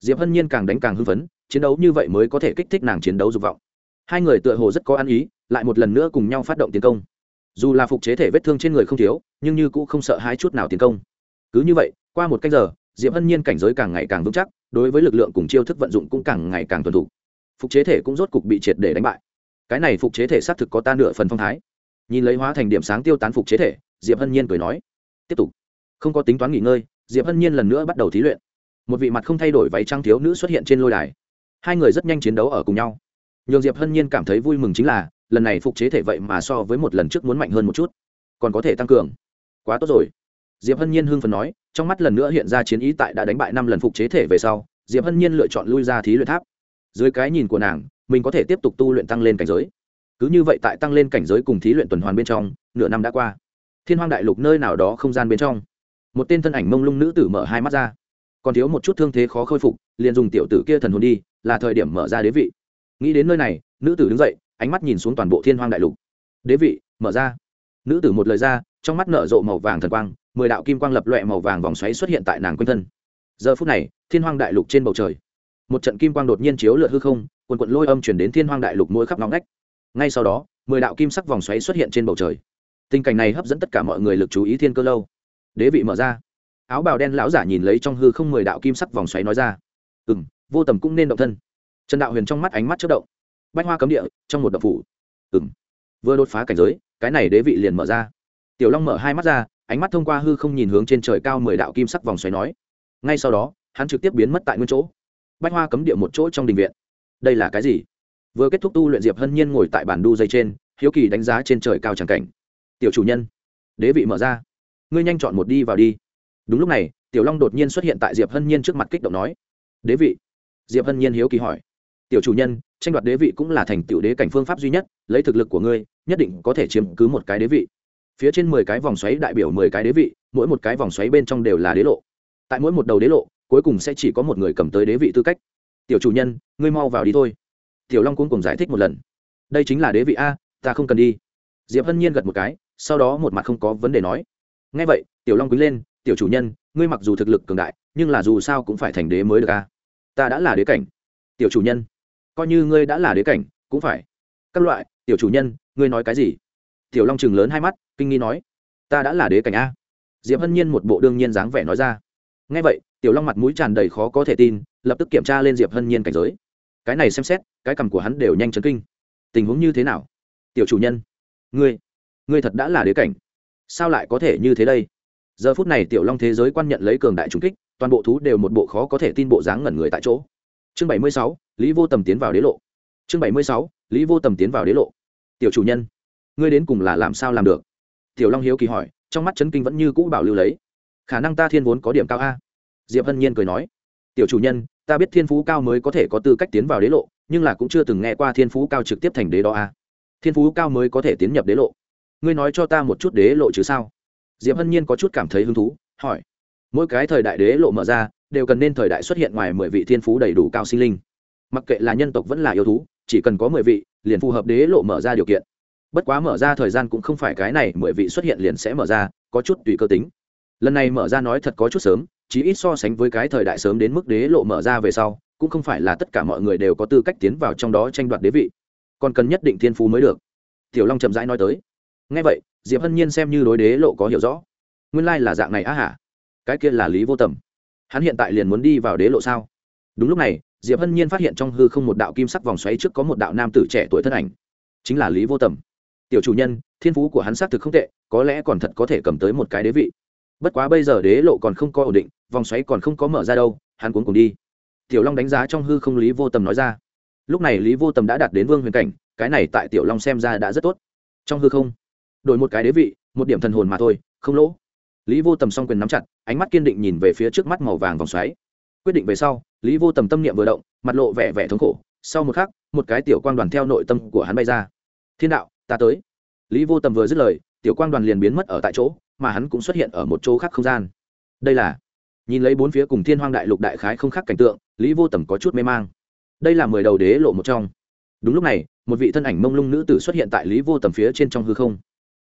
Diệp hân nhiên càng đánh càng hưng phấn, chiến đấu như vậy mới có thể kích thích nàng chiến đấu dục vọng. Hai người tựa hồ rất có ăn ý, lại một lần nữa cùng nhau phát động tiến công. Dù là phục chế thể vết thương trên người không thiếu, nhưng như cũng không sợ hai chút nào tiến công. Cứ như vậy, qua một cách giờ, diệp hân nhiên cảnh giới càng ngày càng vững chắc, đối với lực lượng cùng chiêu thức vận dụng cũng càng ngày càng thuần thủ phục chế thể cũng rốt cục bị triệt để đánh bại. Cái này phục chế thể xác thực có ta nửa phần phong thái nhìn lấy hóa thành điểm sáng tiêu tán phục chế thể, diệp hân nhiên cười nói, tiếp tục. Không có tính toán nghỉ ngơi, diệp hân nhiên lần nữa bắt đầu thí luyện. Một vị mặt không thay đổi váy trăng thiếu nữ xuất hiện trên lôi đài. Hai người rất nhanh chiến đấu ở cùng nhau. Nhường diệp hân nhiên cảm thấy vui mừng chính là, lần này phục chế thể vậy mà so với một lần trước muốn mạnh hơn một chút. Còn có thể tăng cường. Quá tốt rồi. Diệp hân nhiên hưng phần nói, trong mắt lần nữa hiện ra chiến ý tại đã đánh bại năm lần phục chế thể về sau, diệp hân nhiên lựa chọn lui ra thí luyện tháp. Dưới cái nhìn của nàng, mình có thể tiếp tục tu luyện tăng lên cảnh giới cứ như vậy tại tăng lên cảnh giới cùng thí luyện tuần hoàn bên trong, nửa năm đã qua. Thiên hoang đại lục nơi nào đó không gian bên trong. Một tên thân ảnh mông lung nữ tử mở hai mắt ra. Còn thiếu một chút thương thế khó khôi phục, liền dùng tiểu tử kia thần hồn đi, là thời điểm mở ra đế vị. Nghĩ đến nơi này, nữ tử đứng dậy, ánh mắt nhìn xuống toàn bộ thiên hoang đại lục. Đế vị, mở ra. Nữ tử một lời ra, trong mắt nở rộ màu vàng thần quang, mười đạo kim quang lập loẹ màu vàng vòng xoáy xuất hiện tại nàng quanh thân. Giờ phút này, thiên hoang đại lục trên bầu trời, một trận kim quang đột nhiên chiếu lượt hư không, quần quận lôi âm chuyển đến thiên hoang đại lục mỗi khắp ngóng ngách ngay sau đó, mười đạo kim sắc vòng xoáy xuất hiện trên bầu trời. Tình cảnh này hấp dẫn tất cả mọi người lực chú ý thiên cơ lâu. Đế vị mở ra. Áo bào đen lão giả nhìn lấy trong hư không mười đạo kim sắc vòng xoáy nói ra. Ừ m vô tầm cũng nên động thân. Trần đạo huyền trong mắt ánh mắt chất động. Bách hoa cấm địa, trong một đập phủ. Ừ m vừa đột phá cảnh giới, cái này đế vị liền mở ra. Tiểu long mở hai mắt ra, ánh mắt thông qua hư không nhìn hướng trên trời cao mười đạo kim sắc vòng xoáy nói. Ngay sau đó, hắn trực tiếp biến mất tại nguyên chỗ. Bách hoa cấm địa một chỗ trong đình viện. Đây là cái gì? Vừa kết thúc tu luyện diệp hân nhiên ngồi tại bản đu dây trên, hiếu kỳ đánh giá trên trời cao tràng cảnh. Tiểu chủ nhân, đế vị mở ra. Ngươi nhanh chọn một đi vào đi. Đúng lúc này, tiểu long đột nhiên xuất hiện tại diệp hân nhiên trước mặt kích động nói. Đế vị. Diệp hân nhiên hiếu kỳ hỏi. Tiểu chủ nhân, tranh đoạt đế vị cũng là thành tựu đế cảnh phương pháp duy nhất, lấy thực lực của ngươi, nhất định có thể chiếm cứ một cái đế vị. Phía trên mười cái vòng xoáy đại biểu mười cái đế vị, mỗi một cái vòng xoáy bên trong đều là đế lộ. Tại mỗi một đầu đế lộ, cuối cùng sẽ chỉ có một người cầm tới đế vị tư cách. Tiểu chủ nhân, ngươi mau vào đi thôi tiểu long cũng cùng giải thích một lần. Đây chính là đế vị a, ta không cần đi. Diệp hân nhiên gật một cái, sau đó một mặt không có vấn đề nói. Ngay vậy, tiểu long quý lên, tiểu chủ nhân, ngươi mặc dù thực lực cường đại, nhưng là dù sao cũng phải thành đế mới được a. Ta đã là đế cảnh. Tiểu chủ nhân. Coi như ngươi đã là đế cảnh, cũng phải. Các loại, tiểu chủ nhân, ngươi nói cái gì? Tiểu long chừng lớn hai mắt, kinh nghi nói. Ta đã là đế cảnh a. Diệp hân nhiên một bộ đương nhiên dáng vẻ nói ra. Ngay vậy, tiểu long mặt mũi tràn đầy khó có thể tin, lập tức kiểm tra lên diệp hân nhiên cảnh giới cái này xem xét, cái cằm của hắn đều nhanh chấn kinh. Tình huống như thế nào? Tiểu chủ nhân, ngươi ngươi thật đã là đế cảnh. Sao lại có thể như thế đây? Giờ phút này tiểu long thế giới quan nhận lấy cường đại trung kích, toàn bộ thú đều một bộ khó có thể tin bộ dáng ngẩn người tại chỗ. Chương bảy mươi sáu, lý vô tầm tiến vào đế lộ. Chương bảy mươi sáu, lý vô tầm tiến vào đế lộ. Tiểu chủ nhân, ngươi đến cùng là làm sao làm được? Tiểu long hiếu kỳ hỏi, trong mắt chấn kinh vẫn như cũ bảo lưu lấy. Khả năng ta thiên vốn có điểm cao a. Diệp hân nhiên cười nói. Tiểu chủ nhân ta biết thiên phú cao mới có thể có tư cách tiến vào đế lộ, nhưng là cũng chưa từng nghe qua thiên phú cao trực tiếp thành đế đó a thiên phú cao mới có thể tiến nhập đế lộ. Ngươi nói cho ta một chút đế lộ chứ sao? Diệp hân nhiên có chút cảm thấy hứng thú, hỏi. Mỗi cái thời đại đế lộ mở ra, đều cần nên thời đại xuất hiện ngoài mười vị thiên phú đầy đủ cao sinh linh. Mặc kệ là nhân tộc vẫn là yêu thú, chỉ cần có mười vị, liền phù hợp đế lộ mở ra điều kiện. Bất quá mở ra thời gian cũng không phải cái này, mười vị xuất hiện liền sẽ mở ra, có chút tùy cơ tính. Lần này mở ra nói thật có chút sớm chỉ ít so sánh với cái thời đại sớm đến mức đế lộ mở ra về sau, cũng không phải là tất cả mọi người đều có tư cách tiến vào trong đó tranh đoạt đế vị. Còn cần nhất định thiên phú mới được. Tiểu long chậm rãi nói tới. Ngay vậy, diệp hân nhiên xem như đối đế lộ có hiểu rõ. Nguyên lai là dạng này á hả? Cái kia là lý vô tầm. Hắn hiện tại liền muốn đi vào đế lộ sao? Đúng lúc này, diệp hân nhiên phát hiện trong hư không một đạo kim sắc vòng xoáy trước có một đạo nam tử trẻ tuổi thân ảnh. Chính là lý vô tầm. Tiểu chủ nhân, thiên phú của hắn xác thực không tệ, có lẽ còn thật có thể cầm tới một cái đế vị bất quá bây giờ đế lộ còn không có ổn định, vòng xoáy còn không có mở ra đâu, hắn cuốn cùng đi. Tiểu long đánh giá trong hư không lý vô tầm nói ra. Lúc này lý vô tầm đã đạt đến vương huyền cảnh, cái này tại tiểu long xem ra đã rất tốt. Trong hư không, đổi một cái đế vị, một điểm thần hồn mà thôi, không lỗ. Lý vô tầm s o n g quyền nắm chặt, ánh mắt kiên định nhìn về phía trước mắt màu vàng vòng xoáy. Quyết định về sau, lý vô tầm tâm niệm vừa động, mặt lộ vẻ vẻ thống khổ. Sau một khắc, một cái tiểu quang đoàn theo nội tâm của hắn bay ra. Thiên đạo, ta tới. Lý vô tầm vừa dứt lời tiểu quang đoàn liền biến mất ở tại chỗ, mà hắn cũng xuất hiện ở một chỗ khác không gian. Đây là, nhìn lấy bốn phía cùng thiên hoang đại lục đại khái không khác cảnh tượng, lý vô tầm có chút mê mang. Đây là mười đầu đế lộ một trong. Đúng lúc này, một vị thân ảnh mông lung nữ tử xuất hiện tại lý vô tầm phía trên trong hư không.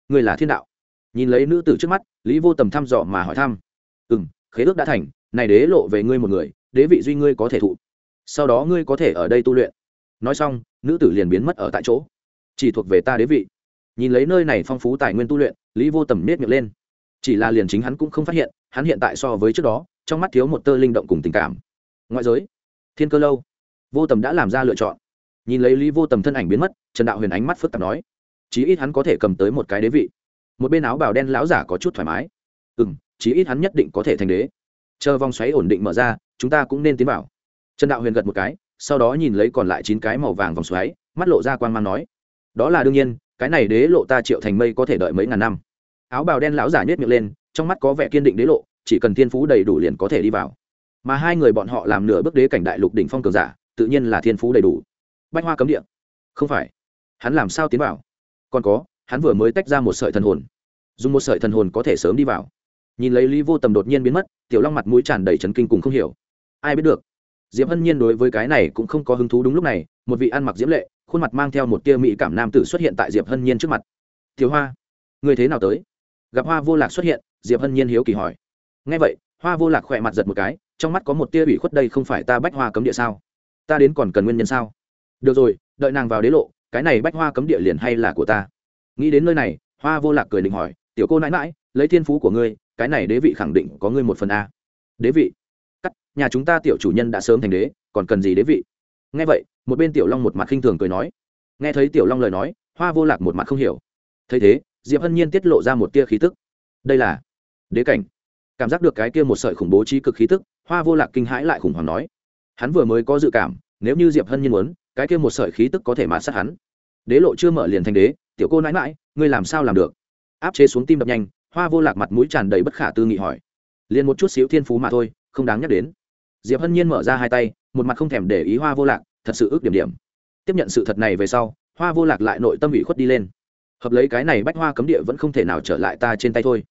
Người là thiên đạo. Nhìn lấy nữ tử trước mắt, lý vô tầm thăm dò mà hỏi thăm. Ừ m khế ước đã thành, này đế lộ về ngươi một người, đế vị duy ngươi có thể thụ. Sau đó ngươi có thể ở đây tu luyện. Nói xong, nữ tử liền biến mất ở tại chỗ. Chỉ thuộc về ta đế vị nhìn lấy nơi này phong phú tài nguyên tu luyện, lý vô tầm nết miệng lên. Chỉ là liền chính hắn cũng không phát hiện, hắn hiện tại so với trước đó, trong mắt thiếu một tơ linh động cùng tình cảm. Ngoại giới, thiên cơ lâu. Vô tầm đã làm ra lựa chọn. Nhìn lấy lý vô tầm thân ảnh biến mất, trần đạo huyền ánh mắt phức tạp nói, chí ít hắn có thể cầm tới một cái đế vị. Một bên áo bào đen lão giả có chút thoải mái. Ừ m chí ít hắn nhất định có thể thành đế. Chờ vòng xoáy ổn định mở ra, chúng ta cũng nên tiến vào. Trần đạo huyền gật một cái, sau đó nhìn lấy còn lại chín cái màu vàng vòng xoáy, mắt lộ ra quan man nói, đó là đương nhiên cái này đế lộ ta triệu thành mây có thể đợi mấy ngàn năm. Áo bào đen lão giả nhét miệng lên, trong mắt có vẻ kiên định đế lộ, chỉ cần thiên phú đầy đủ liền có thể đi vào. Mà hai người bọn họ làm nửa bước đế cảnh đại lục đỉnh phong cường giả, tự nhiên là thiên phú đầy đủ. Bách hoa cấm địa. Không phải. Hắn làm sao tiến vào? Còn có, hắn vừa mới tách ra một sợi thần hồn. Dùng một sợi thần hồn có thể sớm đi vào. Nhìn lấy lý vô tầm đột nhiên biến mất, tiểu long mặt mũi tràn đầy trấn kinh cùng không hiểu. Ai biết được? Diệp hân nhiên đối với cái này cũng không có hứng thú đúng lúc này, một vị ăn mặc diễm lệ khuôn mặt mang theo một tia mỹ cảm nam tử xuất hiện tại diệp hân nhiên trước mặt. Thiếu hoa, người thế nào tới? Gặp hoa vô lạc xuất hiện, diệp hân nhiên hiếu kỳ hỏi. Ngay vậy, hoa vô lạc khỏe mặt giật một cái, trong mắt có một tia ủy khuất, đây không phải ta bách hoa cấm địa sao? Ta đến còn cần nguyên nhân sao? Được rồi, đợi nàng vào đế lộ, cái này bách hoa cấm địa liền hay là của ta. Nghĩ đến nơi này, hoa vô lạc cười định hỏi, tiểu cô nãi mãi lấy thiên phú của ngươi, cái này đế vị khẳng định có ngươi một phần a. Đế vị? Cắt, nhà chúng ta tiểu chủ nhân đã sớm thành đế, còn cần gì đế vị? Nghe vậy một bên tiểu long một mặt khinh thường cười nói. Nghe thấy tiểu long lời nói, hoa vô lạc một mặt không hiểu. Thấy thế, diệp hân nhiên tiết lộ ra một tia khí tức. Đây là đế cảnh. Cảm giác được cái kia một sợi khủng bố trí cực khí tức, hoa vô lạc kinh hãi lại khủng hoảng nói. Hắn vừa mới có dự cảm, nếu như diệp hân nhiên muốn, cái kia một sợi khí tức có thể mạt sát hắn. Đế lộ chưa mở liền thành đế, tiểu cô nãi mãi ngươi làm sao làm được? Áp chế xuống tim đập nhanh, hoa vô lạc mặt mũi tràn đầy bất khả tư nghị hỏi. Liền một chút xíu thiên phú mà thôi, không đáng nhắc đến. Diệp hân nhiên mở ra hai tay, một mặt không thèm để ý hoa vô lạc thật sự ước điểm điểm. Tiếp nhận sự thật này về sau, hoa vô lạc lại nội tâm ủy khuất đi lên. Hợp lấy cái này bách hoa cấm địa vẫn không thể nào trở lại ta trên tay thôi.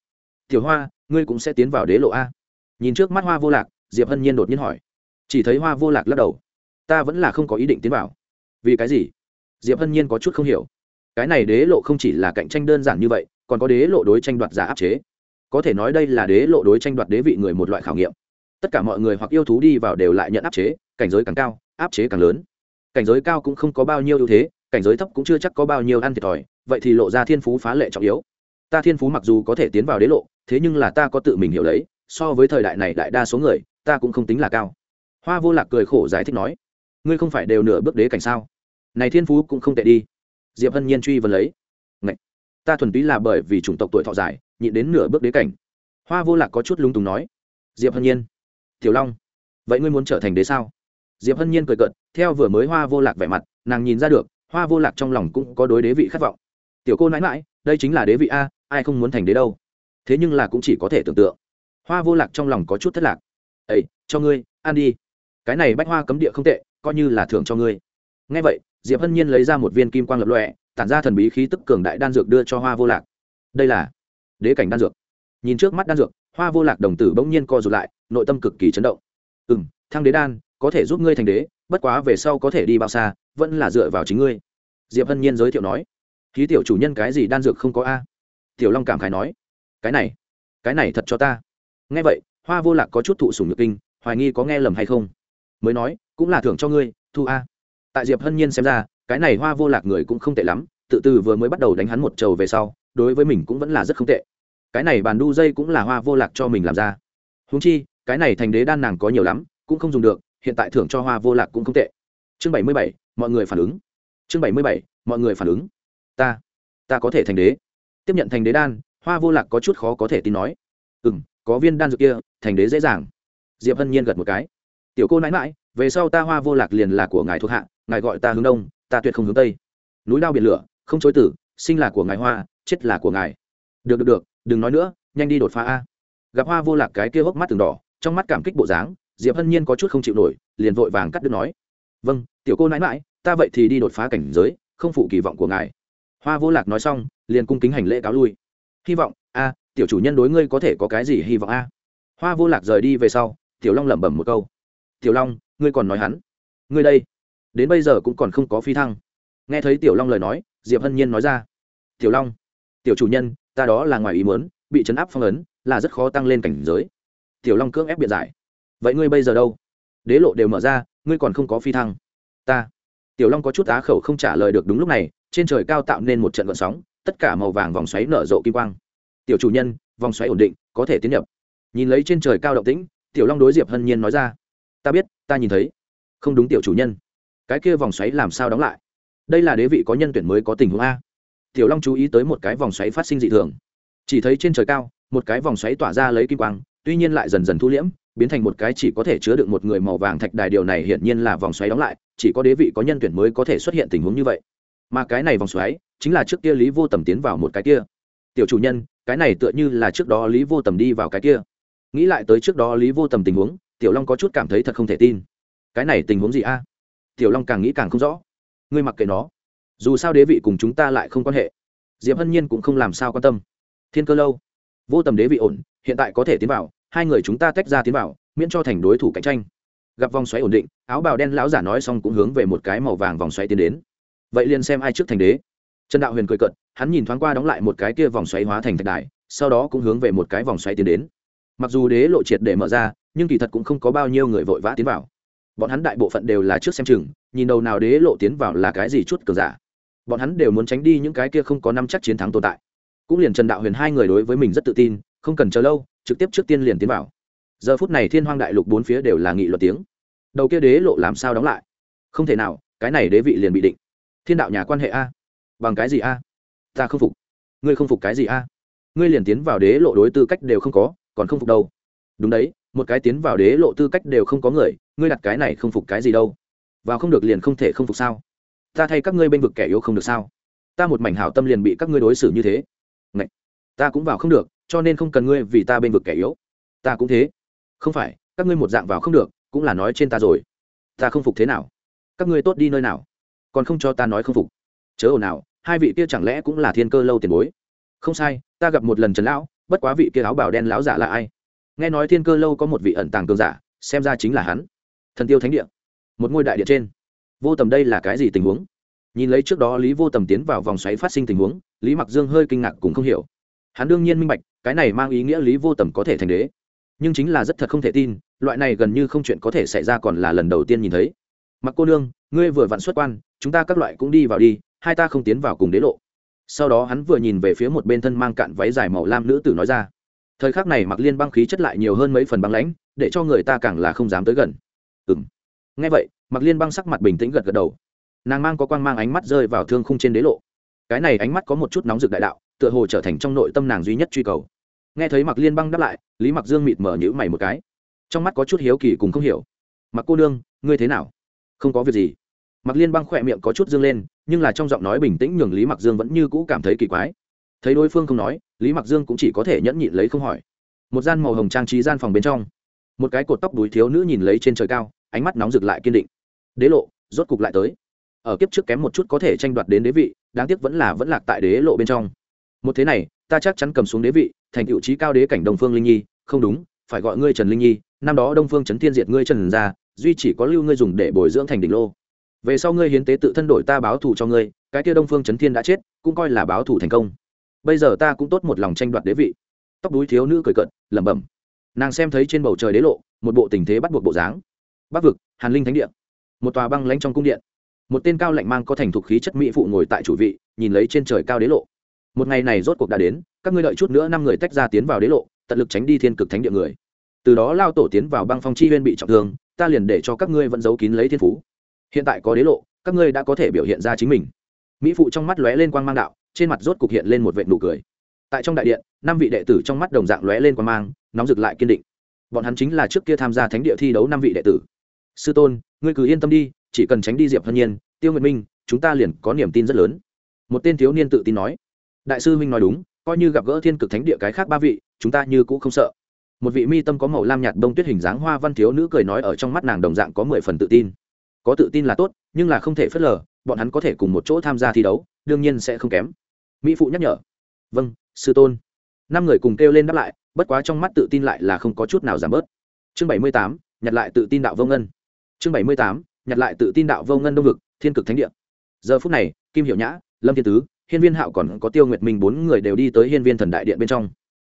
Tiểu hoa, ngươi cũng sẽ tiến vào đế lộ a. Nhìn trước mắt hoa vô lạc, diệp hân nhiên đột nhiên hỏi. Chỉ thấy hoa vô lạc lắc đầu. Ta vẫn là không có ý định tiến vào. Vì cái gì? Diệp hân nhiên có chút không hiểu. Cái này đế lộ không chỉ là cạnh tranh đơn giản như vậy, còn có đế lộ đối tranh đoạt giả áp chế. Có thể nói đây là đế lộ đối tranh đoạt đế vị người một loại khảo nghiệm. Tất cả mọi người hoặc yêu thú đi vào đều lại nhận áp chế, cảnh giới càng cao áp chế càng lớn. Cảnh giới cao cũng không có bao nhiêu ưu thế, cảnh giới thấp cũng chưa chắc có bao nhiêu ăn thiệt thòi, vậy thì lộ ra thiên phú phá lệ trọng yếu. Ta thiên phú mặc dù có thể tiến vào đế lộ, thế nhưng là ta có tự mình hiểu lấy, so với thời đại này đại đa số người, ta cũng không tính là cao. Hoa vô lạc cười khổ giải thích nói, ngươi không phải đều nửa bước đế cảnh sao? Này thiên phú cũng không tệ đi. Diệp hân nhiên truy vấn lấy Ngậy! ta thuần túy là bởi vì chủng tộc tuổi thọ dài, nhịn đến nửa bước đế cảnh. Hoa vô lạc có chút lung túng nói, diệp hân nhiên, tiểu long, vậy ngươi muốn trở thành đế sao? Diệp hân nhiên cười cợt, theo vừa mới hoa vô lạc vẻ mặt, nàng nhìn ra được, hoa vô lạc trong lòng cũng có đối đế vị khát vọng. Tiểu cô nãi mãi đây chính là đế vị a, ai không muốn thành đế đâu. Thế nhưng là cũng chỉ có thể tưởng tượng. Hoa vô lạc trong lòng có chút thất lạc. Ấy cho ngươi, ăn đi. Cái này bách hoa cấm địa không tệ, coi như là thưởng cho ngươi. Ngay vậy, diệp hân nhiên lấy ra một viên kim quang lập lọe tản ra thần bí khí tức cường đại đan dược đưa cho hoa vô lạc. Đây là đế cảnh đan dược. Nhìn trước mắt đan dược, hoa vô lạc đồng tử bỗng nhiên co rụt lại, nội tâm cực kỳ chấn động. Ừ m thăng đế đan có thể giúp ngươi thành đế, bất quá về sau có thể đi bao xa, vẫn là dựa vào chính ngươi. Diệp hân nhiên giới thiệu nói. Ký tiểu chủ nhân cái gì đan dược không có a? Tiểu long cảm khái nói. Cái này cái này thật cho ta. Nghe vậy, hoa vô lạc có chút thụ sùng nhược kinh, hoài nghi có nghe lầm hay không. Mới nói, cũng là thưởng cho ngươi, thu a. Tại diệp hân nhiên xem ra, cái này hoa vô lạc người cũng không tệ lắm, tự từ vừa mới bắt đầu đánh hắn một trầu về sau, đối với mình cũng vẫn là rất không tệ. Cái này bàn đu dây cũng là hoa vô lạc cho mình làm ra. Húng chi, cái này thành đế đan nàng có nhiều lắm, cũng không dùng được hiện tại thưởng cho hoa vô lạc cũng không tệ. Chương bảy mươi bảy, mọi người phản ứng. Chương bảy mươi bảy, mọi người phản ứng. Ta ta có thể thành đế. Tiếp nhận thành đế đan, hoa vô lạc có chút khó có thể tin nói. Ừ m có viên đan dược kia, thành đế dễ dàng. Diệp hân nhiên gật một cái. Tiểu cô nãi mãi về sau ta hoa vô lạc liền là của ngài thuộc hạ, ngài gọi ta hướng đông, ta tuyệt không hướng tây. Núi đao biển lửa, không chối tử, sinh là của ngài hoa, chết là của ngài. Được được được, đừng nói nữa, nhanh đi đột phá a. Gặp hoa vô lạc cái kia hốc mắt từng đỏ, trong mắt cảm kích bộ dáng diệp hân nhiên có chút không chịu nổi liền vội vàng cắt đứt nói vâng tiểu cô nãi mãi ta vậy thì đi đột phá cảnh giới không phụ kỳ vọng của ngài hoa vô lạc nói xong liền cung kính hành lễ cáo lui hy vọng a tiểu chủ nhân đối ngươi có thể có cái gì hy vọng a hoa vô lạc rời đi về sau tiểu long lẩm bẩm một câu tiểu long ngươi còn nói hắn ngươi đây đến bây giờ cũng còn không có phi thăng nghe thấy tiểu long lời nói diệp hân nhiên nói ra tiểu long tiểu chủ nhân ta đó là ngoài ý muốn bị chấn áp phong ấn là rất khó tăng lên cảnh giới tiểu long cưỡng ép biện giải vậy ngươi bây giờ đâu? Đế lộ đều mở ra, ngươi còn không có phi thăng. Ta. Tiểu long có chút á khẩu không trả lời được đúng lúc này, trên trời cao tạo nên một trận vận sóng, tất cả màu vàng vòng xoáy nở rộ kim quang. Tiểu chủ nhân, vòng xoáy ổn định, có thể tiến nhập. Nhìn lấy trên trời cao động tĩnh, tiểu long đối diệp hân nhiên nói ra. Ta biết, ta nhìn thấy. Không đúng tiểu chủ nhân. Cái kia vòng xoáy làm sao đóng lại? Đây là đế vị có nhân tuyển mới có tình huống a. Tiểu long chú ý tới một cái vòng xoáy phát sinh dị thường. Chỉ thấy trên trời cao, một cái vòng xoáy tỏa ra lấy kim quang, tuy nhiên lại dần dần thu liễm biến thành một cái chỉ có thể chứa được một người màu vàng thạch đài. Điều này hiển nhiên là vòng xoáy đóng lại, chỉ có đế vị có nhân tuyển mới có thể xuất hiện tình huống như vậy. Mà cái này vòng xoáy chính là trước kia lý vô tầm tiến vào một cái kia. Tiểu chủ nhân, cái này tựa như là trước đó lý vô tầm đi vào cái kia. Nghĩ lại tới trước đó lý vô tầm tình huống, tiểu long có chút cảm thấy thật không thể tin. Cái này tình huống gì a? Tiểu long càng nghĩ càng không rõ. Ngươi mặc kệ nó. Dù sao đế vị cùng chúng ta lại không quan hệ. Diệp hân nhiên cũng không làm sao quan tâm. Thiên cơ lâu. Vô tầm đế vị ổn, hiện tại có thể tiến vào hai người chúng ta tách ra tiến vào, miễn cho thành đối thủ cạnh tranh. Gặp vòng xoáy ổn định, áo bào đen lão giả nói xong cũng hướng về một cái màu vàng vòng xoáy tiến đến. Vậy liền xem ai trước thành đế. Trần đạo huyền cười cận hắn nhìn thoáng qua đóng lại một cái kia vòng xoáy hóa thành thạch đài, sau đó cũng hướng về một cái vòng xoáy tiến đến. Mặc dù đế lộ triệt để mở ra, nhưng kỳ thật cũng không có bao nhiêu người vội vã tiến vào. Bọn hắn đại bộ phận đều là trước xem chừng, nhìn đầu nào đế lộ tiến vào là cái gì chút cờ giả. Bọn hắn đều muốn tránh đi những cái kia không có năm chắc chiến thắng tồn tại. Cũng liền trần đạo huyền hai người đối với mình rất tự tin, không cần chờ lâu trực tiếp trước tiên liền tiến vào. Giờ phút này thiên hoang đại lục bốn phía đều là nghị luật tiếng. Đầu kia đế lộ làm sao đóng lại? Không thể nào, cái này đế vị liền bị định. Thiên đạo nhà quan hệ a? Bằng cái gì a? Ta không phục. Ngươi không phục cái gì a? Ngươi liền tiến vào đế lộ đối tư cách đều không có, còn không phục đâu. Đúng đấy, một cái tiến vào đế lộ tư cách đều không có người, ngươi đặt cái này không phục cái gì đâu. Vào không được liền không thể không phục sao? Ta thay các ngươi bên vực kẻ yếu không được sao? Ta một mảnh hảo tâm liền bị các ngươi đối xử như thế. Ngậy! ta cũng vào không được cho nên không cần ngươi vì ta bên vực kẻ yếu. Ta cũng thế. Không phải, các ngươi một dạng vào không được, cũng là nói trên ta rồi. Ta không phục thế nào? Các ngươi tốt đi nơi nào? Còn không cho ta nói không phục. Chớ ồn nào hai vị kia chẳng lẽ cũng là thiên cơ lâu tiền bối? Không sai, ta gặp một lần trần lão, bất quá vị kia áo bảo đen lão giả là ai? Nghe nói thiên cơ lâu có một vị ẩn tàng cường giả, xem ra chính là hắn. Thần tiêu thánh địa. Một ngôi đại địa trên. Vô tầm đây là cái gì tình huống? Nhìn lấy trước đó lý vô tầm tiến vào vòng xoáy phát sinh tình huống, lý mặc dương hơi kinh ngạc cũng không hiểu. Hắn đương nhiên minh bạch cái này mang ý nghĩa lý vô tầm có thể thành đế. Nhưng chính là rất thật không thể tin, loại này gần như không chuyện có thể xảy ra còn là lần đầu tiên nhìn thấy. Mặc cô nương, ngươi vừa vặn xuất quan, chúng ta các loại cũng đi vào đi, hai ta không tiến vào cùng đế lộ. Sau đó hắn vừa nhìn về phía một bên thân mang cạn váy dài màu lam nữ tử nói ra, thời khắc này mặc liên băng khí chất lại nhiều hơn mấy phần băng lãnh, để cho người ta càng là không dám tới gần. Ừ m ngay vậy, mặc liên băng sắc mặt bình tĩnh gật gật đầu. Nàng mang có quang mang ánh mắt rơi vào thương khung trên đế lộ. Cái này ánh mắt có một chút nóng rực đại đạo, tựa hồ trở thành trong nội tâm nàng duy nhất truy cầu nghe thấy mặc liên băng đáp lại, lý mặc dương mịt mở nhữ mày một cái. Trong mắt có chút hiếu kỳ cùng không hiểu. Mặc cô nương, ngươi thế nào? Không có việc gì. Mặc liên băng khỏe miệng có chút dương lên, nhưng là trong giọng nói bình tĩnh nhường lý mặc dương vẫn như cũ cảm thấy kỳ quái. Thấy đối phương không nói, lý mặc dương cũng chỉ có thể nhẫn nhịn lấy không hỏi. Một gian màu hồng trang trí gian phòng bên trong, một cái cột tóc đuối thiếu nữ nhìn lấy trên trời cao, ánh mắt nóng rực lại kiên định. Đế lộ, rốt cục lại tới. Ở kiếp trước kém một chút có thể tranh đoạt đến đế vị, đáng tiếc vẫn là vẫn lạc tại đế lộ bên trong. Một thế này ta chắc chắn cầm xuống đế vị, thành cựu trí cao đế cảnh đông phương linh nhi. Không đúng, phải gọi ngươi trần linh nhi. Năm đó đông phương trấn thiên diệt ngươi trần ra duy chỉ có lưu ngươi dùng để bồi dưỡng thành đỉnh lô. Về sau ngươi hiến tế tự thân đổi ta báo thù cho ngươi, cái kia đông phương trấn thiên đã chết, cũng coi là báo thù thành công. Bây giờ ta cũng tốt một lòng tranh đoạt đế vị. Tóc đuối thiếu nữ cười cận lẩm bẩm. Nàng xem thấy trên bầu trời đế lộ, một bộ tình thế bắt buộc bộ dáng. Bắc vực, hàn linh thánh điện một tòa băng lánh trong cung điện. Một tên cao lạnh mang có thành thục khí chất mỹ phụ ngồi tại chủ vị, nhìn lấy trên trời cao đế lộ một ngày này rốt cuộc đã đến, các ngươi đợi chút nữa năm người tách ra tiến vào đế lộ, tận lực tránh đi thiên cực thánh địa người. Từ đó lao tổ tiến vào băng phong chi huyên bị trọng thương, ta liền để cho các ngươi vẫn giấu kín lấy thiên phú. Hiện tại có đế lộ, các ngươi đã có thể biểu hiện ra chính mình. Mỹ phụ trong mắt lóe lên quang mang đạo, trên mặt rốt cục hiện lên một vệ nụ cười. Tại trong đại điện, năm vị đệ tử trong mắt đồng dạng lóe lên quang mang, nóng rực lại kiên định. Bọn hắn chính là trước kia tham gia thánh địa thi đấu năm vị đệ tử. Sư tôn, ngươi cứ yên tâm đi, chỉ cần tránh đi diệp hân nhiên, tiêu nguyệt minh, chúng ta liền có niềm tin rất lớn. Một tên thiếu niên tự tin nói đại sư huynh nói đúng, coi như gặp gỡ thiên cực thánh địa cái khác ba vị, chúng ta như cũ không sợ. Một vị mi tâm có màu lam nhạt bông tuyết hình dáng hoa văn thiếu nữ cười nói ở trong mắt nàng đồng dạng có mười phần tự tin. Có tự tin là tốt, nhưng là không thể phớt lờ, bọn hắn có thể cùng một chỗ tham gia thi đấu, đương nhiên sẽ không kém. Mỹ phụ nhắc nhở. Vâng sư tôn. Năm người cùng kêu lên đáp lại, bất quá trong mắt tự tin lại là không có chút nào giảm bớt. Chương bảy mươi tám, nhặt lại tự tin đạo vô ngân. Chương bảy mươi tám, nhặt lại tự tin đạo vô ngân đông vực, thiên cực thánh địa. Giờ phút này, kim Hiểu nhã, lâm thiên tứ hiên viên hạo còn có tiêu nguyệt minh bốn người đều đi tới hiên viên thần đại điện bên trong.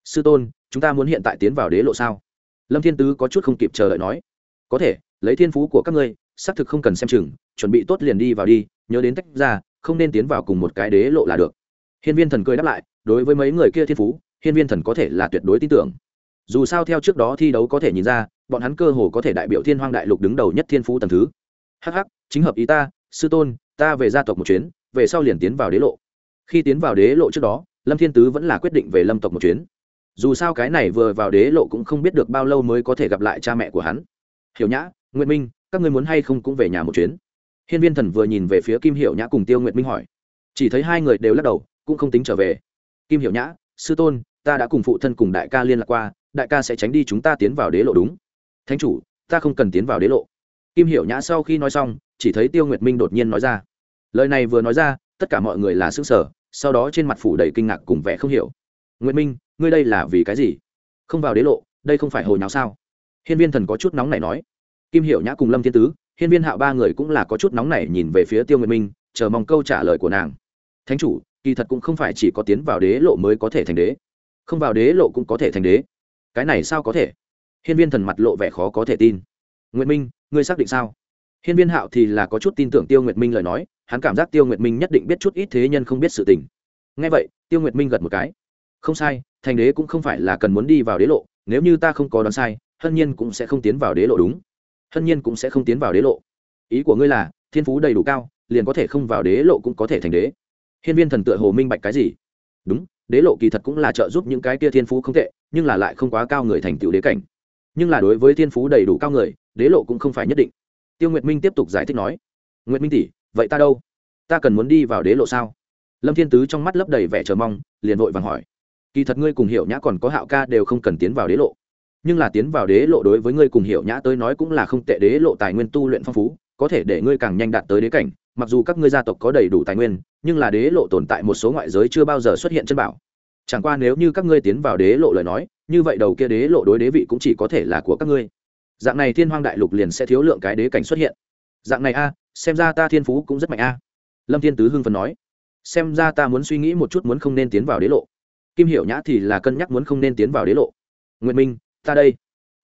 Sư tôn, chúng ta muốn hiện tại tiến vào đế lộ sao? Lâm thiên tứ có chút không kịp chờ đợi nói. Có thể, lấy thiên phú của các ngươi, xác thực không cần xem chừng, chuẩn bị tốt liền đi vào đi, nhớ đến tách ra, không nên tiến vào cùng một cái đế lộ là được. Hiên viên thần cười đáp lại, đối với mấy người kia thiên phú, hiên viên thần có thể là tuyệt đối tin tưởng. Dù sao theo trước đó thi đấu có thể nhìn ra, bọn hắn cơ hồ có thể đại biểu thiên hoang đại lục đứng đầu nhất thiên phú tầng thứ. Hh chính hợp ý ta, sư tôn, ta về gia tộc một chuyến, về sau liền tiến vào đế lộ khi tiến vào đế lộ trước đó, lâm thiên tứ vẫn là quyết định về lâm tộc một chuyến. Dù sao cái này vừa vào đế lộ cũng không biết được bao lâu mới có thể gặp lại cha mẹ của hắn. Hiểu nhã, nguyệt minh, các ngươi muốn hay không cũng về nhà một chuyến. Hiên viên thần vừa nhìn về phía kim hiểu nhã cùng tiêu nguyệt minh hỏi. Chỉ thấy hai người đều lắc đầu, cũng không tính trở về. Kim hiểu nhã, sư tôn, ta đã cùng phụ thân cùng đại ca liên lạc qua, đại ca sẽ tránh đi chúng ta tiến vào đế lộ đúng. Thánh chủ, ta không cần tiến vào đế lộ. Kim hiểu nhã sau khi nói xong, chỉ thấy tiêu nguyệt minh đột nhiên nói ra. Lời này vừa nói ra, tất cả mọi người là xứng sở sau đó trên mặt phủ đầy kinh ngạc cùng vẻ không hiểu. Nguyễn minh, ngươi đây là vì cái gì? Không vào đế lộ, đây không phải hồi nào sao? Hiên viên thần có chút nóng này nói. Kim hiểu nhã cùng lâm thiên tứ, hiên viên hạo ba người cũng là có chút nóng nảy nhìn về phía tiêu nguyệt minh, chờ mong câu trả lời của nàng. Thánh chủ, kỳ thật cũng không phải chỉ có tiến vào đế lộ mới có thể thành đế. Không vào đế lộ cũng có thể thành đế. Cái này sao có thể? Hiên viên thần mặt lộ vẻ khó có thể tin. Nguyệt minh, ngươi xác định sao? Hiên viên hạo thì là có chút tin tưởng tiêu nguyệt minh lời nói hắn cảm giác tiêu nguyệt minh nhất định biết chút ít thế nhân không biết sự tình. Ngay vậy, tiêu nguyệt minh gật một cái. Không sai, thành đế cũng không phải là cần muốn đi vào đế lộ, nếu như ta không có đoán sai, hân nhiên cũng sẽ không tiến vào đế lộ đúng. Hân nhiên cũng sẽ không tiến vào đế lộ. Ý của ngươi là, thiên phú đầy đủ cao, liền có thể không vào đế lộ cũng có thể thành đế. Hiên viên thần tựa hồ minh bạch cái gì? Đúng, đế lộ kỳ thật cũng là trợ giúp những cái kia thiên phú không tệ, nhưng là lại không quá cao người thành tựu đế cảnh. Nhưng là đối với thiên phú đầy đủ cao người, đế lộ cũng không phải nhất định. Tiêu nguyệt minh tiếp tục giải thích nói, nguyệt minh tỷ vậy ta đâu? Ta cần muốn đi vào đế lộ sao? Lâm thiên tứ trong mắt lấp đầy vẻ chờ mong, liền vội vàng hỏi. Kỳ thật ngươi cùng hiểu nhã còn có hạo ca đều không cần tiến vào đế lộ. Nhưng là tiến vào đế lộ đối với ngươi cùng hiểu nhã tới nói cũng là không tệ, đế lộ tài nguyên tu luyện phong phú, có thể để ngươi càng nhanh đạt tới đế cảnh. Mặc dù các ngươi gia tộc có đầy đủ tài nguyên, nhưng là đế lộ tồn tại một số ngoại giới chưa bao giờ xuất hiện chân bảo. Chẳng qua nếu như các ngươi tiến vào đế lộ lời nói, như vậy đầu kia đế lộ đối đế vị cũng chỉ có thể là của các ngươi. Dạng này thiên hoang đại lục liền sẽ thiếu lượng cái đế cảnh xuất hiện. Dạng này a xem ra ta thiên phú cũng rất mạnh a. Lâm thiên tứ hưng phần nói. Xem ra ta muốn suy nghĩ một chút muốn không nên tiến vào đế lộ. Kim hiểu nhã thì là cân nhắc muốn không nên tiến vào đế lộ. Nguyệt minh, ta đây.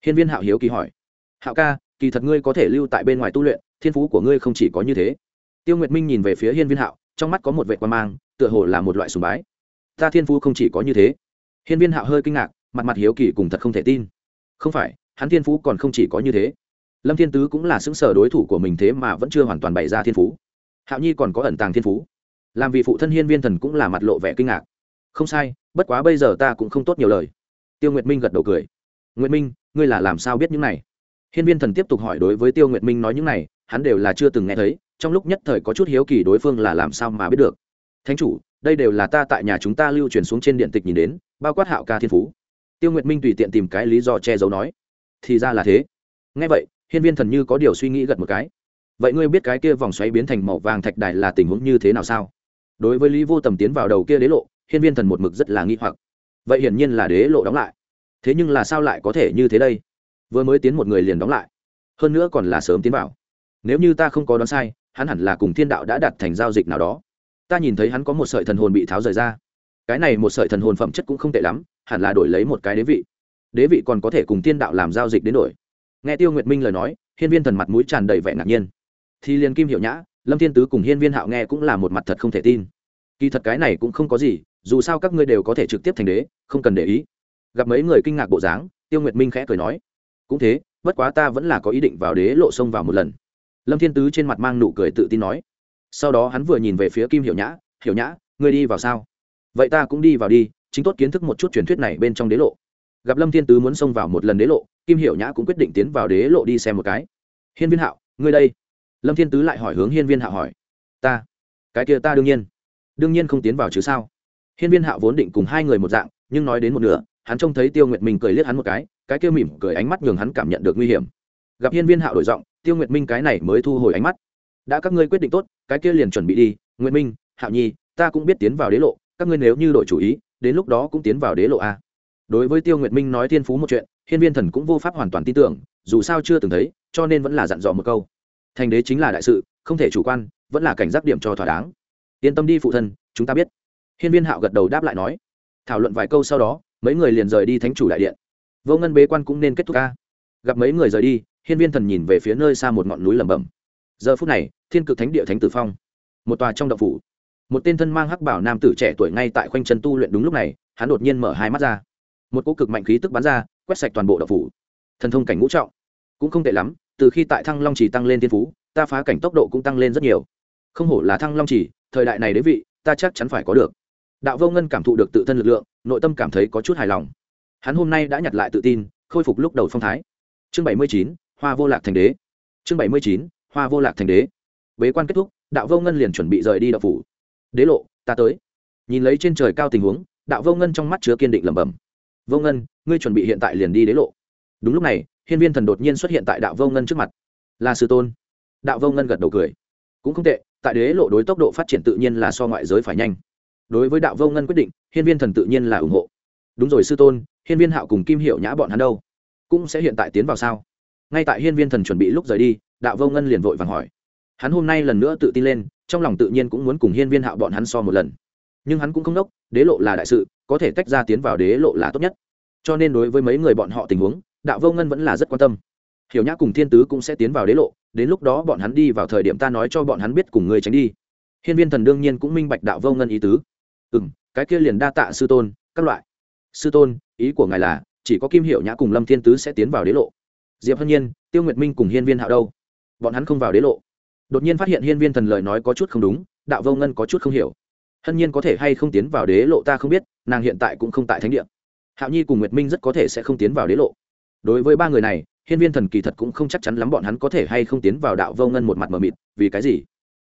Hiên viên hạo hiếu kỳ hỏi. Hạo ca, kỳ thật ngươi có thể lưu tại bên ngoài tu luyện, thiên phú của ngươi không chỉ có như thế. Tiêu nguyệt minh nhìn về phía hiên viên hạo, trong mắt có một vệ quan mang, tựa hồ là một loại sùng bái. Ta thiên phú không chỉ có như thế. Hiên viên hạo hơi kinh ngạc, mặt mặt hiếu kỳ cùng thật không thể tin. Không phải, hắn thiên phú còn không chỉ có như thế lâm thiên tứ cũng là xứng sở đối thủ của mình thế mà vẫn chưa hoàn toàn bày ra thiên phú. Hạo nhi còn có ẩn tàng thiên phú. Làm vì phụ thân hiên viên thần cũng là mặt lộ vẻ kinh ngạc. Không sai, bất quá bây giờ ta cũng không tốt nhiều lời. Tiêu nguyệt minh gật đầu cười. Nguyệt minh, ngươi là làm sao biết những này? Hiên viên thần tiếp tục hỏi đối với tiêu nguyệt minh nói những này, hắn đều là chưa từng nghe thấy, trong lúc nhất thời có chút hiếu kỳ đối phương là làm sao mà biết được. Thánh chủ, đây đều là ta tại nhà chúng ta lưu truyền xuống trên điện tịch nhìn đến, bao quát hạo ca thiên phú. Tiêu nguyệt minh tùy tiện tìm cái lý do che giấu nói. Thì ra là thế. Ngay vậy hiên viên thần như có điều suy nghĩ gật một cái. Vậy ngươi biết cái kia vòng xoáy biến thành màu vàng thạch đài là tình huống như thế nào sao? Đối với lý vô tầm tiến vào đầu kia đế lộ, hiên viên thần một mực rất là nghi hoặc. Vậy hiển nhiên là đế lộ đóng lại. Thế nhưng là sao lại có thể như thế đây? Vừa mới tiến một người liền đóng lại. Hơn nữa còn là sớm tiến vào. Nếu như ta không có đoán sai, hắn hẳn là cùng thiên đạo đã đặt thành giao dịch nào đó. Ta nhìn thấy hắn có một sợi thần hồn bị tháo rời ra. Cái này một sợi thần hồn phẩm chất cũng không tệ lắm, hẳn là đổi lấy một cái đế vị. Đế vị còn có thể cùng thiên đạo làm giao dịch đến đổi nghe tiêu nguyệt minh lời nói, hiên viên thần mặt mũi tràn đầy vẻ ngạc nhiên. Thì liền kim hiệu nhã, lâm thiên tứ cùng hiên viên hạo nghe cũng là một mặt thật không thể tin. Kỳ thật cái này cũng không có gì, dù sao các ngươi đều có thể trực tiếp thành đế, không cần để ý. Gặp mấy người kinh ngạc bộ dáng, tiêu nguyệt minh khẽ cười nói, cũng thế, bất quá ta vẫn là có ý định vào đế lộ sông vào một lần. Lâm thiên tứ trên mặt mang nụ cười tự tin nói. Sau đó hắn vừa nhìn về phía kim hiểu nhã hiểu nhã, ngươi đi vào sao? Vậy ta cũng đi vào đi, chính tốt kiến thức một chút truyền thuyết này bên trong đế lộ gặp lâm thiên tứ muốn xông vào một lần đế lộ, kim hiểu nhã cũng quyết định tiến vào đế lộ đi xem một cái. Hiên viên hạo, ngươi đây. Lâm thiên tứ lại hỏi hướng hiên viên hạo hỏi. Ta, cái kia ta đương nhiên. Đương nhiên không tiến vào chứ sao? Hiên viên hạo vốn định cùng hai người một dạng, nhưng nói đến một nửa, hắn trông thấy tiêu nguyệt minh cười liếc hắn một cái cái kia mỉm cười ánh mắt nhường hắn cảm nhận được nguy hiểm. Gặp hiên viên hạo đổi giọng, tiêu nguyệt minh cái này mới thu hồi ánh mắt. Đã các ngươi quyết định tốt, cái kia liền chuẩn bị đi, nguyệt minh, hạo nhi, ta cũng biết tiến vào đế lộ, các ngươi nếu như đổi chủ ý, đến lúc đó cũng tiến vào đế lộ a đối với tiêu nguyệt minh nói thiên phú một chuyện, hiên viên thần cũng vô pháp hoàn toàn tin tưởng, dù sao chưa từng thấy, cho nên vẫn là dặn dò một câu. Thành đế chính là đại sự, không thể chủ quan, vẫn là cảnh giác điểm cho thỏa đáng. Yên tâm đi phụ thân, chúng ta biết. Hiên viên hạo gật đầu đáp lại nói. Thảo luận vài câu sau đó, mấy người liền rời đi thánh chủ đại điện. Vô ngân bế quan cũng nên kết thúc ca. Gặp mấy người rời đi, hiên viên thần nhìn về phía nơi xa một ngọn núi lẩm bẩm. Giờ phút này, thiên cực thánh địa thánh tử phong. Một tòa trong đậu phủ. Một tên thân mang hắc bảo nam tử trẻ tuổi ngay tại khoanh chân tu luyện đúng lúc này, hắn đột nhiên mở hai mắt ra một cỗ cực mạnh khí tức bắn ra, quét sạch toàn bộ đậu phủ. Thần thông cảnh ngũ trọng. Cũng không tệ lắm, từ khi tại thăng long chỉ tăng lên thiên phú, ta phá cảnh tốc độ cũng tăng lên rất nhiều. Không hổ là thăng long chỉ, thời đại này đế vị, ta chắc chắn phải có được. Đạo vô ngân cảm thụ được tự thân lực lượng, nội tâm cảm thấy có chút hài lòng. Hắn hôm nay đã nhặt lại tự tin, khôi phục lúc đầu phong thái. Chương bảy mươi chín, hoa vô lạc thành đế. Chương bảy mươi chín, hoa vô lạc thành đế. Bế quan kết thúc, đạo vô ngân liền chuẩn bị rời đi đạo phủ. Đế lộ, ta tới. Nhìn lấy trên trời cao tình huống, đạo vô ngân trong mắt chứa kiên định lẩm bẩm vô ngân, ngươi chuẩn bị hiện tại liền đi đế lộ. Đúng lúc này, hiên viên thần đột nhiên xuất hiện tại đạo vô ngân trước mặt. Là sư tôn. Đạo vô ngân gật đầu cười. Cũng không tệ, tại đế lộ đối tốc độ phát triển tự nhiên là so ngoại giới phải nhanh. Đối với đạo vô ngân quyết định, hiên viên thần tự nhiên là ủng hộ. Đúng rồi sư tôn, hiên viên hạo cùng kim hiệu nhã bọn hắn đâu? Cũng sẽ hiện tại tiến vào sao? Ngay tại hiên viên thần chuẩn bị lúc rời đi, đạo vô ngân liền vội vàng hỏi. Hắn hôm nay lần nữa tự tin lên, trong lòng tự nhiên cũng muốn cùng hiên viên hạo bọn hắn so một lần. Nhưng hắn cũng không đốc, đế lộ là đại sự có thể tách ra tiến vào đế lộ là tốt nhất. Cho nên đối với mấy người bọn họ tình huống, đạo vô ngân vẫn là rất quan tâm. Hiểu nhã cùng thiên tứ cũng sẽ tiến vào đế lộ, đến lúc đó bọn hắn đi vào thời điểm ta nói cho bọn hắn biết cùng người tránh đi. Hiên viên thần đương nhiên cũng minh bạch đạo vô ngân ý tứ. Ừ m cái kia liền đa tạ sư tôn, các loại. Sư tôn, ý của ngài là, chỉ có kim hiệu nhã cùng lâm thiên tứ sẽ tiến vào đế lộ. Diệp hân nhiên, tiêu nguyệt minh cùng hiên viên hạo đâu? Bọn hắn không vào đế lộ. Đột nhiên phát hiện hiên viên thần lời nói có chút không đúng, đạo vô ngân có chút không hiểu hân nhiên có thể hay không tiến vào đế lộ ta không biết, nàng hiện tại cũng không tại thánh địa. Hạo nhi cùng nguyệt minh rất có thể sẽ không tiến vào đế lộ. Đối với ba người này, hiên viên thần kỳ thật cũng không chắc chắn lắm bọn hắn có thể hay không tiến vào đạo vô ngân một mặt mờ mịt, vì cái gì?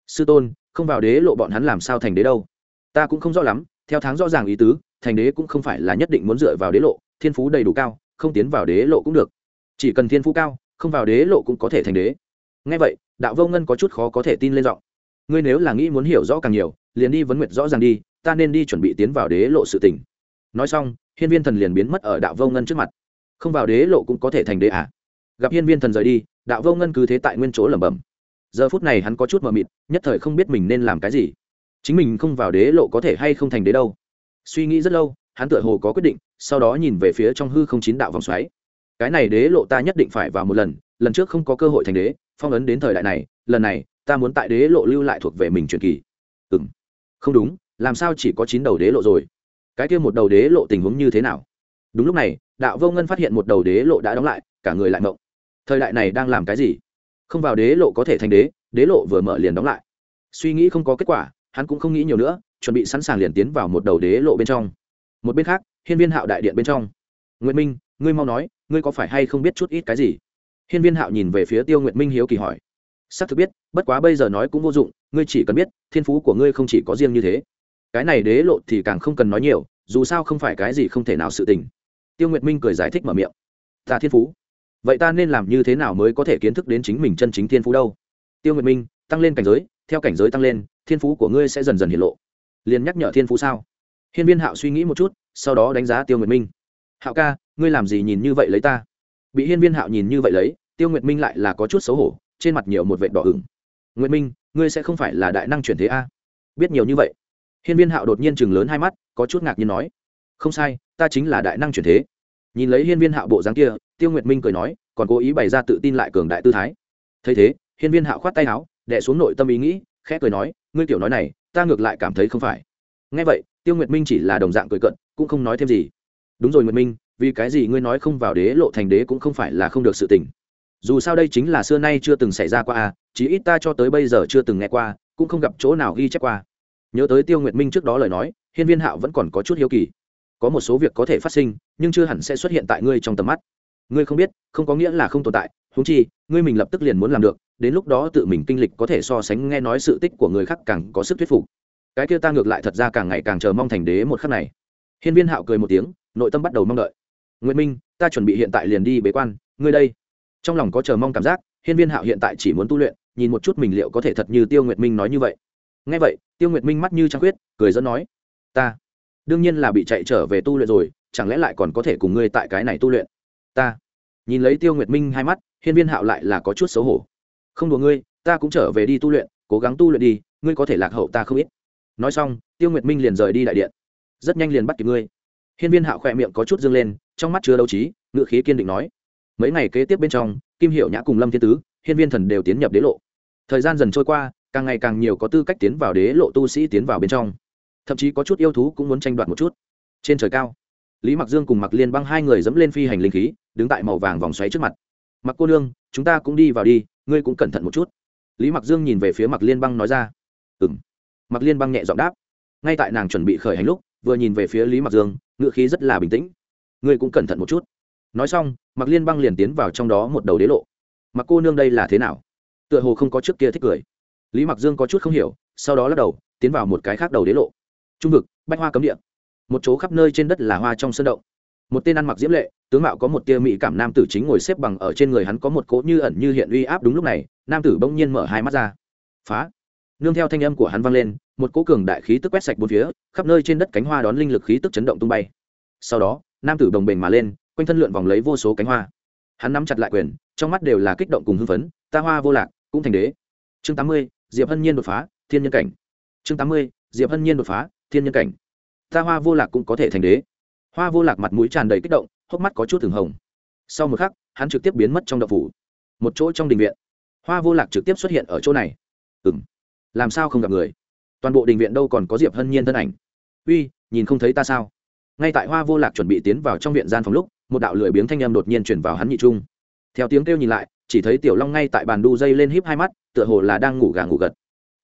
Sư tôn, không vào đế lộ bọn hắn làm sao thành đế đâu? Ta cũng không rõ lắm, theo tháng rõ ràng ý tứ, thành đế cũng không phải là nhất định muốn dựa vào đế lộ, thiên phú đầy đủ cao, không tiến vào đế lộ cũng được. Chỉ cần thiên phú cao, không vào đế lộ cũng có thể thành đế. Ngay vậy, đạo vô ngân có chút khó có thể tin lên giọng. Ngươi nếu là nghĩ muốn hiểu rõ càng nhiều liền đi vấn nguyệt rõ ràng đi, ta nên đi chuẩn bị tiến vào đế lộ sự tình. nói xong, hiên viên thần liền biến mất ở đạo vô ngân trước mặt. Không vào đế lộ cũng có thể thành đế à? Gặp hiên viên thần rời đi, đạo vô ngân cứ thế tại nguyên chỗ lẩm bẩm. Giờ phút này hắn có chút mờ mịt, nhất thời không biết mình nên làm cái gì. Chính mình không vào đế lộ có thể hay không thành đế đâu? Suy nghĩ rất lâu, hắn tựa hồ có quyết định, sau đó nhìn về phía trong hư không chín đạo vòng xoáy. Cái này đế lộ ta nhất định phải vào một lần lần trước không có cơ hội thành đế, phong ấn đến thời đại này, lần này, ta muốn tại đế lộ lưu lại thuộc về mình truyền kỳ. Ừ không đúng, làm sao chỉ có chín đầu đế lộ rồi? Cái kia một đầu đế lộ tình huống như thế nào? Đúng lúc này, đạo vô ngân phát hiện một đầu đế lộ đã đóng lại, cả người lại mộng. Thời đại này đang làm cái gì? Không vào đế lộ có thể thành đế đế lộ vừa mở liền đóng lại. Suy nghĩ không có kết quả, hắn cũng không nghĩ nhiều nữa, chuẩn bị sẵn sàng liền tiến vào một đầu đế lộ bên trong. Một bên khác, hiên viên hạo đại điện bên trong. Nguyễn minh, ngươi mau nói, ngươi có phải hay không biết chút ít cái gì? Hiên viên hạo nhìn về phía tiêu nguyệt minh hiếu kỳ hỏi xác thực biết, bất quá bây giờ nói cũng vô dụng, ngươi chỉ cần biết, thiên phú của ngươi không chỉ có riêng như thế. Cái này đế lộ thì càng không cần nói nhiều, dù sao không phải cái gì không thể nào sự tình. Tiêu nguyệt minh cười giải thích mở miệng. Ta thiên phú. Vậy ta nên làm như thế nào mới có thể kiến thức đến chính mình chân chính thiên phú đâu? Tiêu nguyệt minh, tăng lên cảnh giới, theo cảnh giới tăng lên, thiên phú của ngươi sẽ dần dần hiện lộ. Liền nhắc nhở thiên phú sao? Hiên viên hạo suy nghĩ một chút, sau đó đánh giá tiêu nguyệt minh. Hạo ca, ngươi làm gì nhìn như vậy lấy ta? Bị hiên viên hạo nhìn như vậy lấy, tiêu nguyệt minh lại là có chút xấu hổ trên mặt nhiều một vệt đỏ ửng. Nguyệt minh, ngươi sẽ không phải là đại năng chuyển thế a? Biết nhiều như vậy. Hiên viên hạo đột nhiên chừng lớn hai mắt, có chút ngạc nhiên nói. Không sai, ta chính là đại năng chuyển thế. Nhìn lấy hiên viên hạo bộ dáng kia, tiêu nguyệt minh cười nói, còn cố ý bày ra tự tin lại cường đại tư thái. Thấy thế, hiên viên hạo khoát tay áo đẻ xuống nội tâm ý nghĩ, khẽ cười nói, ngươi tiểu nói này, ta ngược lại cảm thấy không phải. Ngay vậy, tiêu nguyệt minh chỉ là đồng dạng cười cận cũng không nói thêm gì. Đúng rồi nguyệt minh, vì cái gì ngươi nói không vào đế lộ thành đế cũng không phải là không được sự tình dù sao đây chính là xưa nay chưa từng xảy ra qua à chí ít ta cho tới bây giờ chưa từng nghe qua, cũng không gặp chỗ nào ghi chép qua. Nhớ tới tiêu nguyệt minh trước đó lời nói, hiên viên hạo vẫn còn có chút hiếu kỳ. Có một số việc có thể phát sinh, nhưng chưa hẳn sẽ xuất hiện tại ngươi trong tầm mắt. Ngươi không biết, không có nghĩa là không tồn tại húng chi, ngươi mình lập tức liền muốn làm được, đến lúc đó tự mình kinh lịch có thể so sánh nghe nói sự tích của người khác càng có sức thuyết phục. Cái kia ta ngược lại thật ra càng ngày càng chờ mong thành đế một khắc này. Hiên viên hạo cười một tiếng, nội tâm bắt đầu mong đợi. Nguyễn minh, ta chuẩn bị hiện tại liền đi bế quan, ngươi đây trong lòng có chờ mong cảm giác, hiên viên hạo hiện tại chỉ muốn tu luyện, nhìn một chút mình liệu có thể thật như tiêu nguyệt minh nói như vậy. Ngay vậy, tiêu nguyệt minh mắt như trăng khuyết, cười dẫn nói, ta đương nhiên là bị chạy trở về tu luyện rồi, chẳng lẽ lại còn có thể cùng ngươi tại cái này tu luyện? Ta. Nhìn lấy tiêu nguyệt minh hai mắt, hiên viên hạo lại là có chút xấu hổ. Không đùa ngươi, ta cũng trở về đi tu luyện, cố gắng tu luyện đi, ngươi có thể lạc hậu ta không ít. Nói xong, tiêu nguyệt minh liền rời đi đại điện. Rất nhanh liền bắt kịp ngươi. Hiên viên hạo khỏe miệng có chút dương lên, trong mắt chứa đấu trí ngự khí kiên định nói mấy ngày kế tiếp bên trong, kim hiệu nhã cùng lâm thiên tứ, hiên viên thần đều tiến nhập đế lộ. Thời gian dần trôi qua, càng ngày càng nhiều có tư cách tiến vào đế lộ tu sĩ tiến vào bên trong. Thậm chí có chút yêu thú cũng muốn tranh đoạt một chút. Trên trời cao, lý mặc dương cùng mặc liên băng hai người dẫm lên phi hành linh khí, đứng tại màu vàng vòng xoáy trước mặt. Mặc cô nương, chúng ta cũng đi vào đi, ngươi cũng cẩn thận một chút. Lý mặc dương nhìn về phía mặc liên băng nói ra. Ừ m mặc liên băng nhẹ giọng đáp. Ngay tại nàng chuẩn bị khởi hành lúc, vừa nhìn về phía lý mặc dương ngựa khí rất là bình tĩnh. Ngươi cũng cẩn thận một chút nói xong mặc liên băng liền tiến vào trong đó một đầu đế lộ. Mặc cô nương đây là thế nào? Tựa hồ không có trước kia thích cười. Lý mặc dương có chút không hiểu, sau đó lắc đầu, tiến vào một cái khác đầu đế lộ. Trung vực, bách hoa cấm địa. Một chỗ khắp nơi trên đất là hoa trong sân động. Một tên ăn mặc diễm lệ, tướng mạo có một tia mỹ cảm nam tử chính ngồi xếp bằng ở trên người hắn có một cỗ như ẩn như hiện uy áp đúng lúc này, nam tử bỗng nhiên mở hai mắt ra. Phá! Nương theo thanh âm của hắn vang lên, một cỗ cường đại khí tức quét sạch bốn phía, khắp nơi trên đất cánh hoa đón linh lực khí tức chấn động tung bay. Sau đó, nam tử đồng bền mà lên quanh thân lượn vòng lấy vô số cánh hoa. Hắn nắm chặt lại quyền, trong mắt đều là kích động cùng hưng phấn, ta hoa vô lạc, cũng thành đế. Chương tám mươi, diệp hân nhiên đột phá, thiên nhân cảnh. Chương tám mươi, diệp hân nhiên đột phá, thiên nhân cảnh. Ta hoa vô lạc cũng có thể thành đế. Hoa vô lạc mặt mũi tràn đầy kích động, hốc mắt có chút thường hồng. Sau một khắc, hắn trực tiếp biến mất trong đậu phủ. Một chỗ trong đình viện. Hoa vô lạc trực tiếp xuất hiện ở chỗ này. Ừ m làm sao không gặp người? Toàn bộ đình viện đâu còn có diệp hân nhiên thân ảnh? Uy, nhìn không thấy ta sao? Ngay tại hoa vô lạc chuẩn bị tiến vào trong viện gian phòng lúc một đạo lười biếng thanh âm đột nhiên chuyển vào hắn nhị trung. Theo tiếng kêu nhìn lại, chỉ thấy tiểu long ngay tại bàn đu dây lên híp hai mắt, tựa hồ là đang ngủ gà ngủ gật.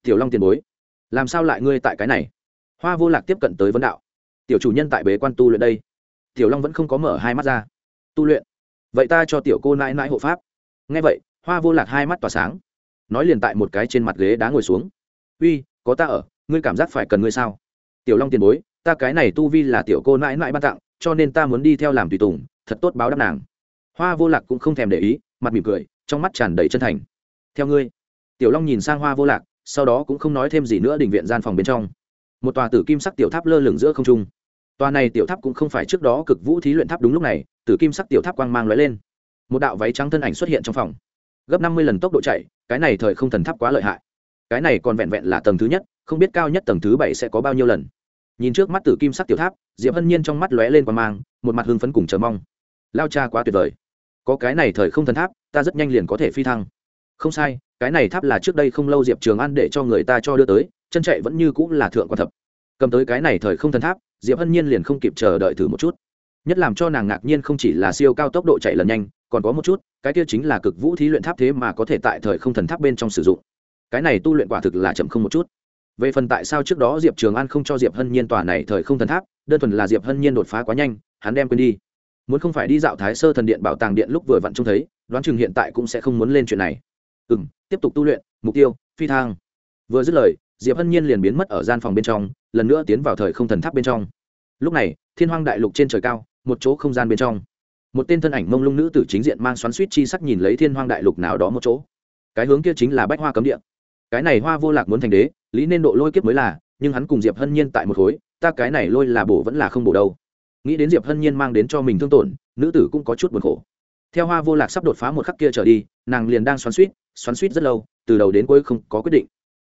Tiểu long tiền bối, làm sao lại ngươi tại cái này? Hoa vô lạc tiếp cận tới vấn đạo. Tiểu chủ nhân tại bế quan tu luyện đây. Tiểu long vẫn không có mở hai mắt ra. Tu luyện? Vậy ta cho tiểu cô nãi nãi hộ pháp. Nghe vậy, hoa vô lạc hai mắt tỏa sáng, nói liền tại một cái trên mặt ghế đá ngồi xuống. Uy, có ta ở, ngươi cảm giác phải cần ngươi sao? Tiểu long tiền bối, ta cái này tu vi là tiểu cô nãi nãi ban tặng, cho nên ta muốn đi theo làm tùy tùng thật tốt báo đáp nàng. Hoa vô lạc cũng không thèm để ý, mặt mỉm cười, trong mắt tràn đầy chân thành. Theo ngươi. Tiểu long nhìn sang hoa vô lạc, sau đó cũng không nói thêm gì nữa đình viện gian phòng bên trong. Một tòa tử kim sắc tiểu tháp lơ lửng giữa không trung. Tòa này tiểu tháp cũng không phải trước đó cực vũ thí luyện tháp đúng lúc này, tử kim sắc tiểu tháp quang mang lóe lên. Một đạo váy trắng thân ảnh xuất hiện trong phòng. Gấp năm mươi lần tốc độ chạy, cái này thời không thần tháp quá lợi hại. Cái này còn vẹn vẹn là tầng thứ nhất, không biết cao nhất tầng thứ bảy sẽ có bao nhiêu lần. Nhìn trước mắt tử kim sắc tiểu tháp, diệp hân nhiên trong mắt lóe lên quang mang, một mặt hưng phấn cùng chờ mong lao cha quá tuyệt vời. Có cái này thời không thần tháp, ta rất nhanh liền có thể phi thăng. Không sai, cái này tháp là trước đây không lâu diệp trường An để cho người ta cho đưa tới, chân chạy vẫn như cũng là thượng quan thập. Cầm tới cái này thời không thần tháp, diệp hân nhiên liền không kịp chờ đợi thử một chút. Nhất làm cho nàng ngạc nhiên không chỉ là siêu cao tốc độ chạy lần nhanh, còn có một chút, cái kia chính là cực vũ thí luyện tháp thế mà có thể tại thời không thần tháp bên trong sử dụng. Cái này tu luyện quả thực là chậm không một chút. Về phần tại sao trước đó diệp trường an không cho diệp hân nhiên tòa này thời không thần tháp, đơn thuần là diệp hân nhiên đột phá quá nhanh, hắn đem quên đi muốn không phải đi dạo thái sơ thần điện bảo tàng điện lúc vừa vặn trông thấy, đoán chừng hiện tại cũng sẽ không muốn lên chuyện này. Ừ m tiếp tục tu luyện, mục tiêu, phi thang. Vừa dứt lời, diệp hân nhiên liền biến mất ở gian phòng bên trong, lần nữa tiến vào thời không thần tháp bên trong. Lúc này, thiên hoang đại lục trên trời cao, một chỗ không gian bên trong. Một tên thân ảnh mông lung nữ tử chính diện mang xoắn suýt chi sắc nhìn lấy thiên hoang đại lục nào đó một chỗ. Cái hướng kia chính là bách hoa cấm địa. Cái này hoa vô lạc muốn thành đế, lý nên độ lôi kiếp mới là, nhưng hắn cùng diệp hân nhiên tại một khối, ta cái này lôi là bổ vẫn là không bổ đâu nghĩ đến diệp hân nhiên mang đến cho mình thương tổn, nữ tử cũng có chút buồn khổ. Theo hoa vô lạc sắp đột phá một khắc kia trở đi, nàng liền đang xoắn suýt xoắn suýt rất lâu, từ đầu đến cuối không có quyết định.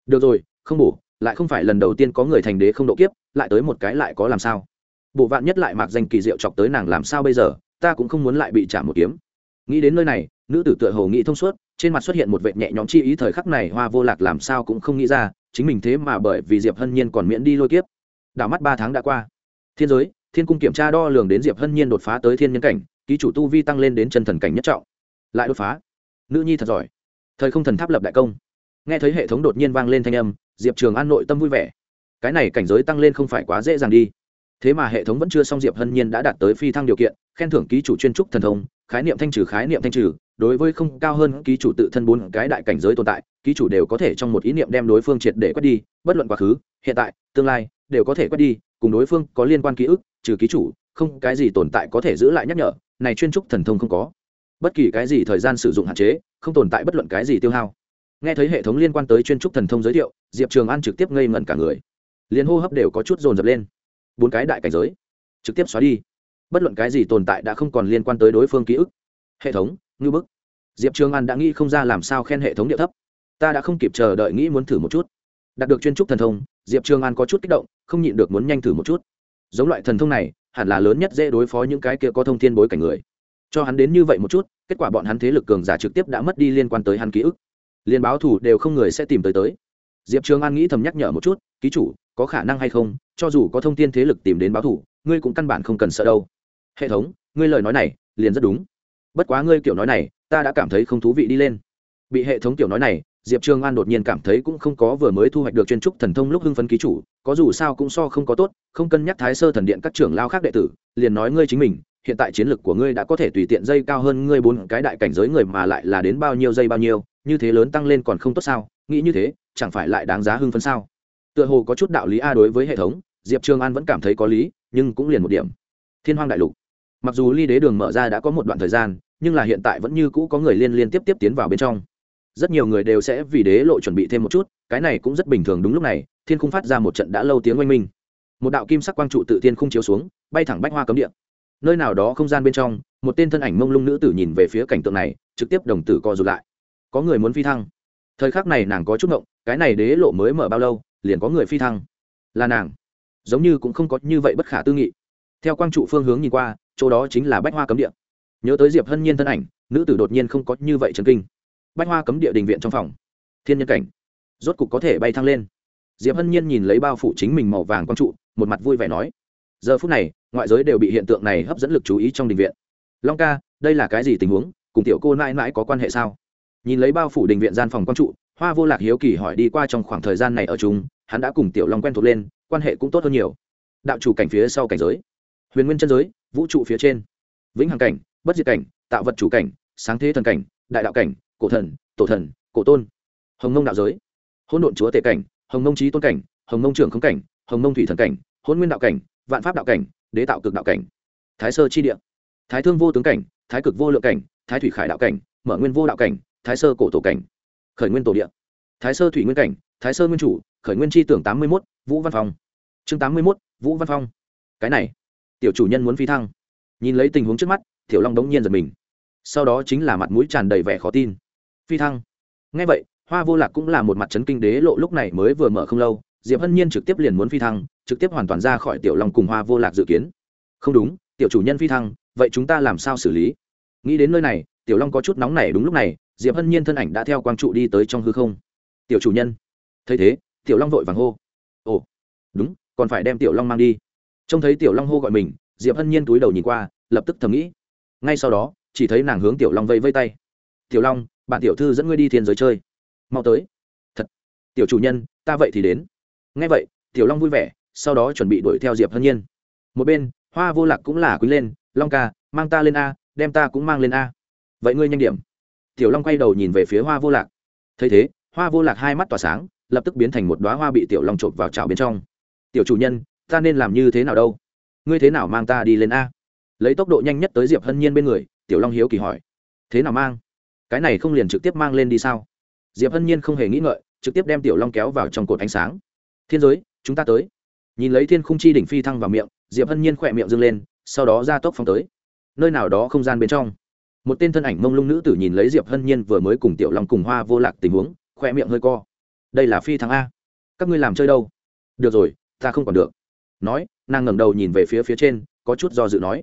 Được rồi, không bổ, lại không phải lần đầu tiên có người thành đế không độ kiếp, lại tới một cái lại có làm sao? Bộ vạn nhất lại mặc danh kỳ diệu chọc tới nàng làm sao bây giờ, ta cũng không muốn lại bị trả một kiếm. Nghĩ đến nơi này, nữ tử tựa hồ nghĩ thông suốt, trên mặt xuất hiện một vệ nhẹ nhõm chi ý thời khắc này hoa vô lạc làm sao cũng không nghĩ ra, chính mình thế mà bởi vì diệp hân nhiên còn miễn đi lôi kiếp. Đảo mắt ba tháng đã qua. Thiên giới thiên cung kiểm tra đo lường đến diệp hân nhiên đột phá tới thiên nhân cảnh, ký chủ tu vi tăng lên đến chân thần cảnh nhất trọng. Lại đột phá. Nữ nhi thật giỏi. Thời không thần tháp lập đại công. Nghe thấy hệ thống đột nhiên vang lên thanh âm, diệp trường an nội tâm vui vẻ. Cái này cảnh giới tăng lên không phải quá dễ dàng đi. Thế mà hệ thống vẫn chưa xong diệp hân nhiên đã đạt tới phi thăng điều kiện, khen thưởng ký chủ chuyên trúc thần thông, khái niệm thanh trừ khái niệm thanh trừ, đối với không cao hơn ký chủ tự thân bốn cái đại cảnh giới tồn tại, ký chủ đều có thể trong một ý niệm đem đối phương triệt để quét đi, bất luận quá khứ, hiện tại, tương lai, đều có thể quét đi, cùng đối phương có liên quan ký ức trừ ký chủ, không cái gì tồn tại có thể giữ lại nhắc nhở, này chuyên trúc thần thông không có. Bất kỳ cái gì thời gian sử dụng hạn chế, không tồn tại bất luận cái gì tiêu hao. Nghe thấy hệ thống liên quan tới chuyên trúc thần thông giới thiệu, diệp trường an trực tiếp ngây ngẩn cả người. Liền hô hấp đều có chút dồn dập lên. Bốn cái đại cảnh giới. Trực tiếp xóa đi. Bất luận cái gì tồn tại đã không còn liên quan tới đối phương ký ức. Hệ thống, ngư bức. Diệp trường an đã nghĩ không ra làm sao khen hệ thống địa thấp. Ta đã không kịp chờ đợi nghĩ muốn thử một chút. Đạt được chuyên trúc thần thông, diệp trường an có chút kích động, không nhịn được muốn nhanh thử một chút giống loại thần thông này, hẳn là lớn nhất dễ đối phó những cái kia có thông thiên bối cảnh người. Cho hắn đến như vậy một chút, kết quả bọn hắn thế lực cường giả trực tiếp đã mất đi liên quan tới hắn ký ức. Liên báo thủ đều không người sẽ tìm tới tới. Diệp trường an nghĩ thầm nhắc nhở một chút, ký chủ, có khả năng hay không? Cho dù có thông tin thế lực tìm đến báo thủ, ngươi cũng căn bản không cần sợ đâu. Hệ thống, ngươi lời nói này liền rất đúng. Bất quá ngươi kiểu nói này, ta đã cảm thấy không thú vị đi lên. Bị hệ thống kiểu nói này diệp trường an đột nhiên cảm thấy cũng không có vừa mới thu hoạch được chuyên trúc thần thông lúc hưng phấn ký chủ, có dù sao cũng so không có tốt, không cân nhắc thái sơ thần điện các trưởng lao khác đệ tử, liền nói ngươi chính mình, hiện tại chiến lược của ngươi đã có thể tùy tiện dây cao hơn ngươi bốn cái đại cảnh giới người mà lại là đến bao nhiêu dây bao nhiêu, như thế lớn tăng lên còn không tốt sao? Nghĩ như thế, chẳng phải lại đáng giá hưng phấn sao? Tựa hồ có chút đạo lý a đối với hệ thống, diệp trường an vẫn cảm thấy có lý, nhưng cũng liền một điểm. Thiên hoang đại lục. Mặc dù ly đế đường mở ra đã có một đoạn thời gian, nhưng là hiện tại vẫn như cũ có người liên liên tiếp tiếp tiến vào bên trong rất nhiều người đều sẽ vì đế lộ chuẩn bị thêm một chút, cái này cũng rất bình thường đúng lúc này, thiên khung phát ra một trận đã lâu tiếng oanh minh. Một đạo kim sắc quang trụ tự thiên khung chiếu xuống, bay thẳng bách hoa cấm địa. Nơi nào đó không gian bên trong, một tên thân ảnh mông lung nữ tử nhìn về phía cảnh tượng này, trực tiếp đồng tử co rụt lại. Có người muốn phi thăng. Thời khắc này nàng có chút ngộng, cái này đế lộ mới mở bao lâu, liền có người phi thăng. Là nàng. Giống như cũng không có như vậy bất khả tư nghị. Theo quang trụ phương hướng nhìn qua, chỗ đó chính là bách hoa cấm địa. Nhớ tới diệp hân nhiên thân ảnh, nữ tử đột nhiên không có như vậy trần kinh bách hoa cấm địa đình viện trong phòng. Thiên nhân cảnh. Rốt cục có thể bay thăng lên. Diệp hân nhiên nhìn lấy bao phủ chính mình màu vàng quang trụ, một mặt vui vẻ nói, giờ phút này, ngoại giới đều bị hiện tượng này hấp dẫn lực chú ý trong đình viện. Long ca, đây là cái gì tình huống? Cùng tiểu cô mãi mãi có quan hệ sao? Nhìn lấy bao phủ đình viện gian phòng quang trụ, hoa vô lạc hiếu kỳ hỏi đi qua trong khoảng thời gian này ở chung, hắn đã cùng tiểu long quen thuộc lên, quan hệ cũng tốt hơn nhiều. Đạo chủ cảnh phía sau cảnh giới. Huyền nguyên chân giới, vũ trụ phía trên. Vĩnh hằng cảnh, bất diệt cảnh, tạo vật chủ cảnh, sáng thế thần cảnh, đại đạo cảnh cổ thần, tổ thần, cổ tôn. Hồng nông đạo giới. Hôn độn chúa tể cảnh, hồng nông trí tôn cảnh, hồng nông trưởng không cảnh, hồng nông thủy thần cảnh hôn nguyên đạo cảnh, vạn pháp đạo cảnh, đế tạo cực đạo cảnh. Thái sơ chi địa. Thái thương vô tướng cảnh, thái cực vô lượng cảnh, thái thủy khải đạo cảnh, mở nguyên vô đạo cảnh, thái sơ cổ tổ cảnh. Khởi nguyên tổ địa. Thái sơ thủy nguyên cảnh, thái sơ nguyên chủ, khởi nguyên tri tưởng tám mươi một vũ văn phong. Chương tám mươi một vũ văn phong. Cái này, tiểu chủ nhân muốn phi thăng. Nhìn lấy tình huống trước mắt, tiểu long đống nhiên giật mình. Sau đó chính là mặt mũi tràn đầy vẻ khó tin phi thăng. Ngay vậy, hoa vô lạc cũng là một mặt trấn kinh đế lộ lúc này mới vừa mở không lâu, diệp hân nhiên trực tiếp liền muốn phi thăng, trực tiếp hoàn toàn ra khỏi tiểu long cùng hoa vô lạc dự kiến. Không đúng, tiểu chủ nhân phi thăng, vậy chúng ta làm sao xử lý? Nghĩ đến nơi này, tiểu long có chút nóng nảy đúng lúc này, diệp hân nhiên thân ảnh đã theo quang trụ đi tới trong hư không. Tiểu chủ nhân. Thấy thế, tiểu long vội vàng hô. Ồ, đúng, còn phải đem tiểu long mang đi. Trông thấy tiểu long hô gọi mình, diệp hân nhiên túi đầu nhìn qua, lập tức thầm nghĩ. Ngay sau đó, chỉ thấy nàng hướng tiểu long vây vây tay. Tiểu long bạn tiểu thư dẫn ngươi đi thiên giới chơi. Mau tới. Thật. Tiểu chủ nhân, ta vậy thì đến. Ngay vậy, tiểu long vui vẻ, sau đó chuẩn bị đuổi theo diệp hân nhiên. Một bên, hoa vô lạc cũng là quý lên, long ca, mang ta lên a, đem ta cũng mang lên a. Vậy ngươi nhanh điểm. Tiểu long quay đầu nhìn về phía hoa vô lạc. Thấy thế, hoa vô lạc hai mắt tỏa sáng, lập tức biến thành một đoá hoa bị tiểu long trộm vào chảo bên trong. Tiểu chủ nhân, ta nên làm như thế nào đâu? Ngươi thế nào mang ta đi lên a? Lấy tốc độ nhanh nhất tới diệp hân nhiên bên người, tiểu long hiếu kỳ hỏi. Thế nào mang? Cái này không liền trực tiếp mang lên đi sao? Diệp hân nhiên không hề nghĩ ngợi, trực tiếp đem tiểu long kéo vào trong cột ánh sáng. Thiên giới, chúng ta tới. Nhìn lấy thiên khung chi đỉnh phi thăng vào miệng, diệp hân nhiên khỏe miệng dâng lên, sau đó ra tốc phong tới. Nơi nào đó không gian bên trong. Một tên thân ảnh mông lung nữ tử nhìn lấy diệp hân nhiên vừa mới cùng tiểu long cùng hoa vô lạc tình huống khoe miệng hơi co. Đây là phi Thăng a. Các ngươi làm chơi đâu? Được rồi, ta không còn được. Nói, nàng ngẩng đầu nhìn về phía phía trên, có chút do dự nói.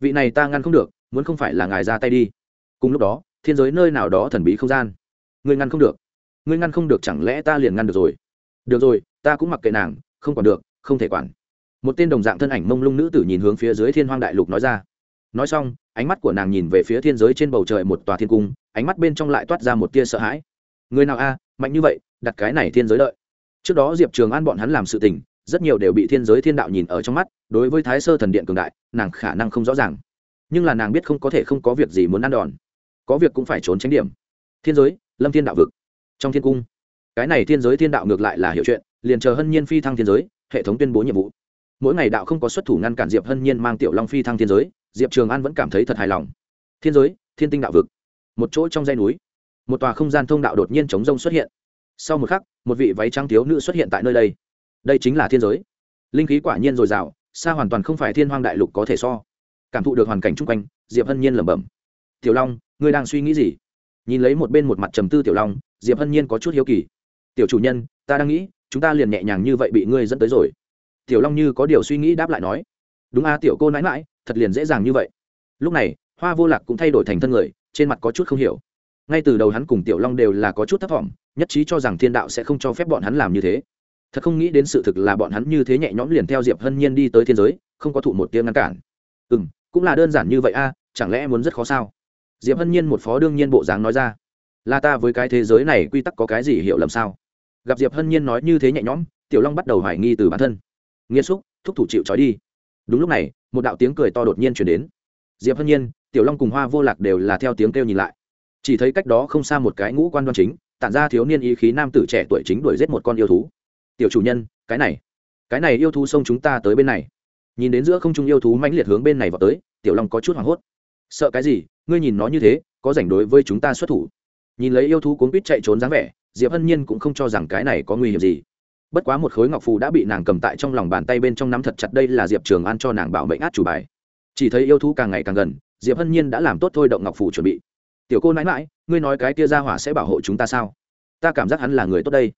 Vị này ta ngăn không được, muốn không phải là ngài ra tay đi. Cùng lúc đó thiên giới nơi nào đó thần bí không gian. Ngươi ngăn không được. Ngươi ngăn không được chẳng lẽ ta liền ngăn được rồi? Được rồi, ta cũng mặc kệ nàng, không còn được, không thể quản. Một tên đồng dạng thân ảnh mông lung nữ tử nhìn hướng phía dưới thiên hoang đại lục nói ra. Nói xong, ánh mắt của nàng nhìn về phía thiên giới trên bầu trời một tòa thiên cung, ánh mắt bên trong lại toát ra một tia sợ hãi. Người nào a, mạnh như vậy, đặt cái này thiên giới lợi trước đó diệp trường an bọn hắn làm sự tình, rất nhiều đều bị thiên giới thiên đạo nhìn ở trong mắt, đối với thái sơ thần điện cường đại, nàng khả năng không rõ ràng. Nhưng là nàng biết không có thể không có việc gì muốn ăn đòn có việc cũng phải trốn tránh điểm. Thiên giới, lâm thiên đạo vực. Trong thiên cung, cái này thiên giới thiên đạo ngược lại là hiểu chuyện, liền chờ hân nhiên phi thăng thiên giới, hệ thống tuyên bố nhiệm vụ. Mỗi ngày đạo không có xuất thủ ngăn cản diệp hân nhiên mang tiểu long phi thăng thiên giới, diệp trường an vẫn cảm thấy thật hài lòng. Thiên giới, thiên tinh đạo vực. Một chỗ trong dây núi, một tòa không gian thông đạo đột nhiên chống rông xuất hiện. Sau một khắc, một vị váy trắng thiếu nữ xuất hiện tại nơi đây. Đây chính là thiên giới. Linh khí quả nhiên dồi dào, xa hoàn toàn không phải thiên hoang đại lục có thể so. Cảm thụ được hoàn cảnh chung quanh, diệp hân nhiên lẩm bẩm tiểu long, ngươi đang suy nghĩ gì? Nhìn lấy một bên một mặt trầm tư tiểu long, diệp hân nhiên có chút hiếu kỳ. Tiểu chủ nhân, ta đang nghĩ, chúng ta liền nhẹ nhàng như vậy bị ngươi dẫn tới rồi. Tiểu long như có điều suy nghĩ đáp lại nói. Đúng a, tiểu cô nãi mãi thật liền dễ dàng như vậy. Lúc này, hoa vô lạc cũng thay đổi thành thân người, trên mặt có chút không hiểu. Ngay từ đầu hắn cùng tiểu long đều là có chút thất vọng nhất trí cho rằng thiên đạo sẽ không cho phép bọn hắn làm như thế. Thật không nghĩ đến sự thực là bọn hắn như thế nhẹ nhõm liền theo diệp hân nhiên đi tới thiên giới, không có thụ một tiếng ngăn cản. Ừ m cũng là đơn giản như vậy a, chẳng lẽ muốn rất khó sao? Diệp hân nhiên một phó đương nhiên bộ dáng nói ra. Là ta với cái thế giới này quy tắc có cái gì hiểu lầm sao? Gặp diệp hân nhiên nói như thế nhẹ nhõm, tiểu long bắt đầu hoài nghi từ bản thân. Nghiêm xúc, thúc thủ chịu trói đi. Đúng lúc này, một đạo tiếng cười to đột nhiên chuyển đến. Diệp hân nhiên, tiểu long cùng hoa vô lạc đều là theo tiếng kêu nhìn lại. Chỉ thấy cách đó không xa một cái ngũ quan đoan chính, tản ra thiếu niên ý khí nam tử trẻ tuổi chính đuổi giết một con yêu thú. Tiểu chủ nhân, cái này cái này yêu thú xông chúng ta tới bên này. Nhìn đến giữa không trung yêu thú mãnh liệt hướng bên này vào tới, tiểu long có chút hoảng hốt. Sợ cái gì? Ngươi nhìn nó như thế, có rảnh đối với chúng ta xuất thủ. Nhìn lấy yêu thú cuốn quýt chạy trốn dáng vẻ, diệp hân nhiên cũng không cho rằng cái này có nguy hiểm gì. Bất quá một khối ngọc phù đã bị nàng cầm tại trong lòng bàn tay bên trong nắm thật chặt đây là diệp trường an cho nàng bảo mệnh át chủ bài. Chỉ thấy yêu thú càng ngày càng gần, diệp hân nhiên đã làm tốt thôi động ngọc phù chuẩn bị. Tiểu cô nãi mãi ngươi nói cái tia ra hỏa sẽ bảo hộ chúng ta sao? Ta cảm giác hắn là người tốt đây.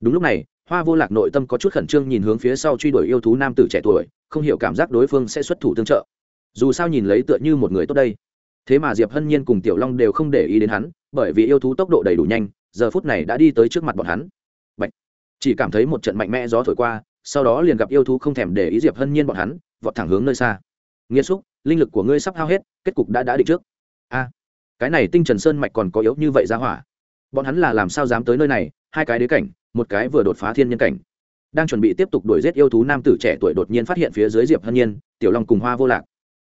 Đúng lúc này, hoa vô lạc nội tâm có chút khẩn trương nhìn hướng phía sau truy đuổi yêu thú nam tử trẻ tuổi, không hiểu cảm giác đối phương sẽ xuất thủ tương trợ. Dù sao nhìn lấy tựa như một người tốt đây thế mà diệp hân nhiên cùng tiểu long đều không để ý đến hắn, bởi vì yêu thú tốc độ đầy đủ nhanh, giờ phút này đã đi tới trước mặt bọn hắn. Bạch. chỉ cảm thấy một trận mạnh mẽ gió thổi qua, sau đó liền gặp yêu thú không thèm để ý diệp hân nhiên bọn hắn, vọt thẳng hướng nơi xa. Nghiêm xúc, linh lực của ngươi sắp hao hết, kết cục đã đã định trước. A. Cái này tinh trần sơn mạch còn có yếu như vậy ra hỏa. Bọn hắn là làm sao dám tới nơi này, hai cái đế cảnh, một cái vừa đột phá thiên nhân cảnh. Đang chuẩn bị tiếp tục đuổi giết yêu thú nam tử trẻ tuổi đột nhiên phát hiện phía dưới diệp hân nhiên, tiểu long cùng hoa vô lạc.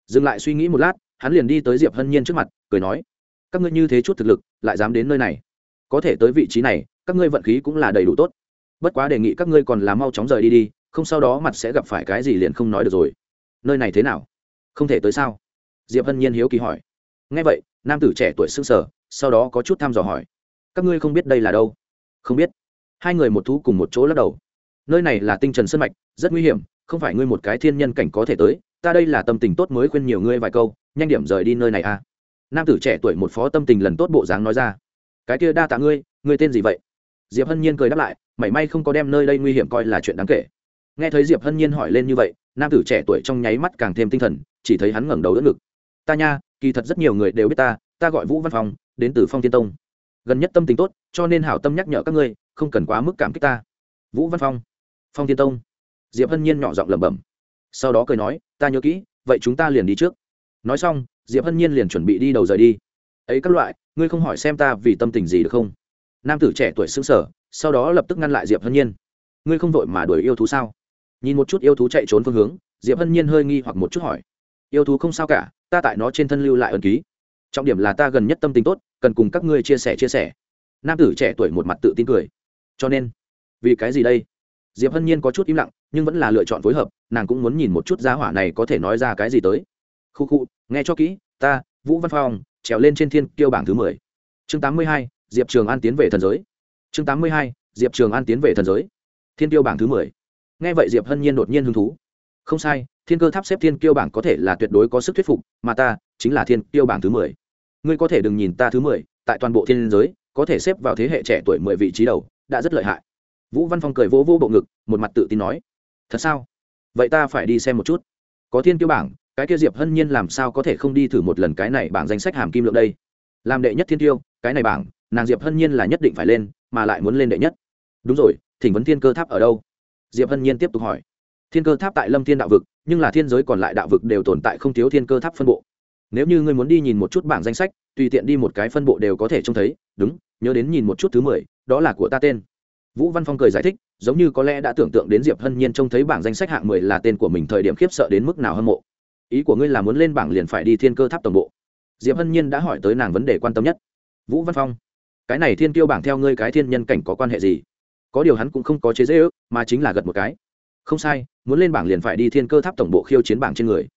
Dừng lại suy nghĩ một lát hắn liền đi tới diệp hân nhiên trước mặt cười nói các ngươi như thế chút thực lực lại dám đến nơi này có thể tới vị trí này các ngươi vận khí cũng là đầy đủ tốt bất quá đề nghị các ngươi còn là mau chóng rời đi đi không sau đó mặt sẽ gặp phải cái gì liền không nói được rồi nơi này thế nào không thể tới sao diệp hân nhiên hiếu kỳ hỏi ngay vậy nam tử trẻ tuổi s ư n g sở sau đó có chút thăm dò hỏi các ngươi không biết đây là đâu không biết hai người một thú cùng một chỗ lắc đầu nơi này là tinh trần sân mạch rất nguy hiểm không phải ngươi một cái thiên nhân cảnh có thể tới ta đây là tâm tình tốt mới khuyên nhiều ngươi vài câu nhanh điểm rời đi nơi này à. Nam tử trẻ tuổi một phó tâm tình lần tốt bộ dáng nói ra. Cái kia đa tạ ngươi ngươi tên gì vậy? Diệp hân nhiên cười đáp lại, mảy may không có đem nơi đây nguy hiểm coi là chuyện đáng kể. Nghe thấy diệp hân nhiên hỏi lên như vậy, nam tử trẻ tuổi trong nháy mắt càng thêm tinh thần, chỉ thấy hắn ngẩng đầu đỡ ngực. Ta nha, kỳ thật rất nhiều người đều biết ta ta gọi vũ văn phong, đến từ phong tiên tông. Gần nhất tâm tình tốt, cho nên hảo tâm nhắc nhở các ngươi, không cần quá mức cảm kích ta. Vũ văn phong phong tiên tông. Diệp hân nhiên nhỏ giọng lẩm bẩm. Sau đó cười nói, ta nhớ kỹ, vậy chúng ta liền đi trước nói xong, diệp hân nhiên liền chuẩn bị đi đầu rời đi. Ấy các loại, ngươi không hỏi xem ta vì tâm tình gì được không? Nam tử trẻ tuổi xứng sở sau đó lập tức ngăn lại diệp hân nhiên. Ngươi không vội mà đuổi yêu thú sao? Nhìn một chút yêu thú chạy trốn phương hướng, diệp hân nhiên hơi nghi hoặc một chút hỏi. Yêu thú không sao cả, ta tại nó trên thân lưu lại ẩn ký. Trọng điểm là ta gần nhất tâm tình tốt, cần cùng các ngươi chia sẻ chia sẻ. Nam tử trẻ tuổi một mặt tự tin cười. Cho nên, vì cái gì đây? Diệp hân nhiên có chút im lặng, nhưng vẫn là lựa chọn phối hợp, nàng cũng muốn nhìn một chút giá hỏa này có thể nói ra cái gì tới khu khu, nghe cho kỹ, ta, vũ văn phong, trèo lên trên thiên kiêu bảng thứ mười. Chương tám mươi hai, diệp trường an tiến về thần giới. Chương tám mươi hai, diệp trường an tiến về thần giới. Thiên kiêu bảng thứ mười. Nghe vậy diệp hân nhiên đột nhiên hứng thú. Không sai, thiên cơ tháp xếp thiên kiêu bảng có thể là tuyệt đối có sức thuyết phục, mà ta chính là thiên kiêu bảng thứ mười. Ngươi có thể đừng nhìn ta thứ mười, tại toàn bộ thiên giới, có thể xếp vào thế hệ trẻ tuổi mười vị trí đầu, đã rất lợi hại. Vũ văn phong cười vỗ vỗ bộ ngực, một mặt tự tin nói. Thật sao? Vậy ta phải đi xem một chút. Có thiên kiêu bảng cái kia diệp hân nhiên làm sao có thể không đi thử một lần cái này bảng danh sách hàm kim lượng đây? Làm đệ nhất thiên tiêu, cái này bảng, nàng diệp hân nhiên là nhất định phải lên, mà lại muốn lên đệ nhất. Đúng rồi, thỉnh vấn thiên cơ tháp ở đâu? Diệp hân nhiên tiếp tục hỏi. Thiên cơ tháp tại lâm thiên đạo vực, nhưng là thiên giới còn lại đạo vực đều tồn tại không thiếu thiên cơ tháp phân bộ. Nếu như ngươi muốn đi nhìn một chút bảng danh sách, tùy tiện đi một cái phân bộ đều có thể trông thấy, đúng, nhớ đến nhìn một chút thứ mười, đó là của ta tên. Vũ văn phong cười giải thích, giống như có lẽ đã tưởng tượng đến diệp hân nhiên trông thấy bảng danh sách hạng mười là tên của mình, thời điểm khiếp sợ đến mức nào hâm mộ ý của ngươi là muốn lên bảng liền phải đi thiên cơ tháp tổng bộ. Diệp hân nhiên đã hỏi tới nàng vấn đề quan tâm nhất. Vũ văn phong, cái này thiên tiêu bảng theo ngươi cái thiên nhân cảnh có quan hệ gì? Có điều hắn cũng không có chế dễ ước, mà chính là gật một cái. Không sai, muốn lên bảng liền phải đi thiên cơ tháp tổng bộ khiêu chiến bảng trên người.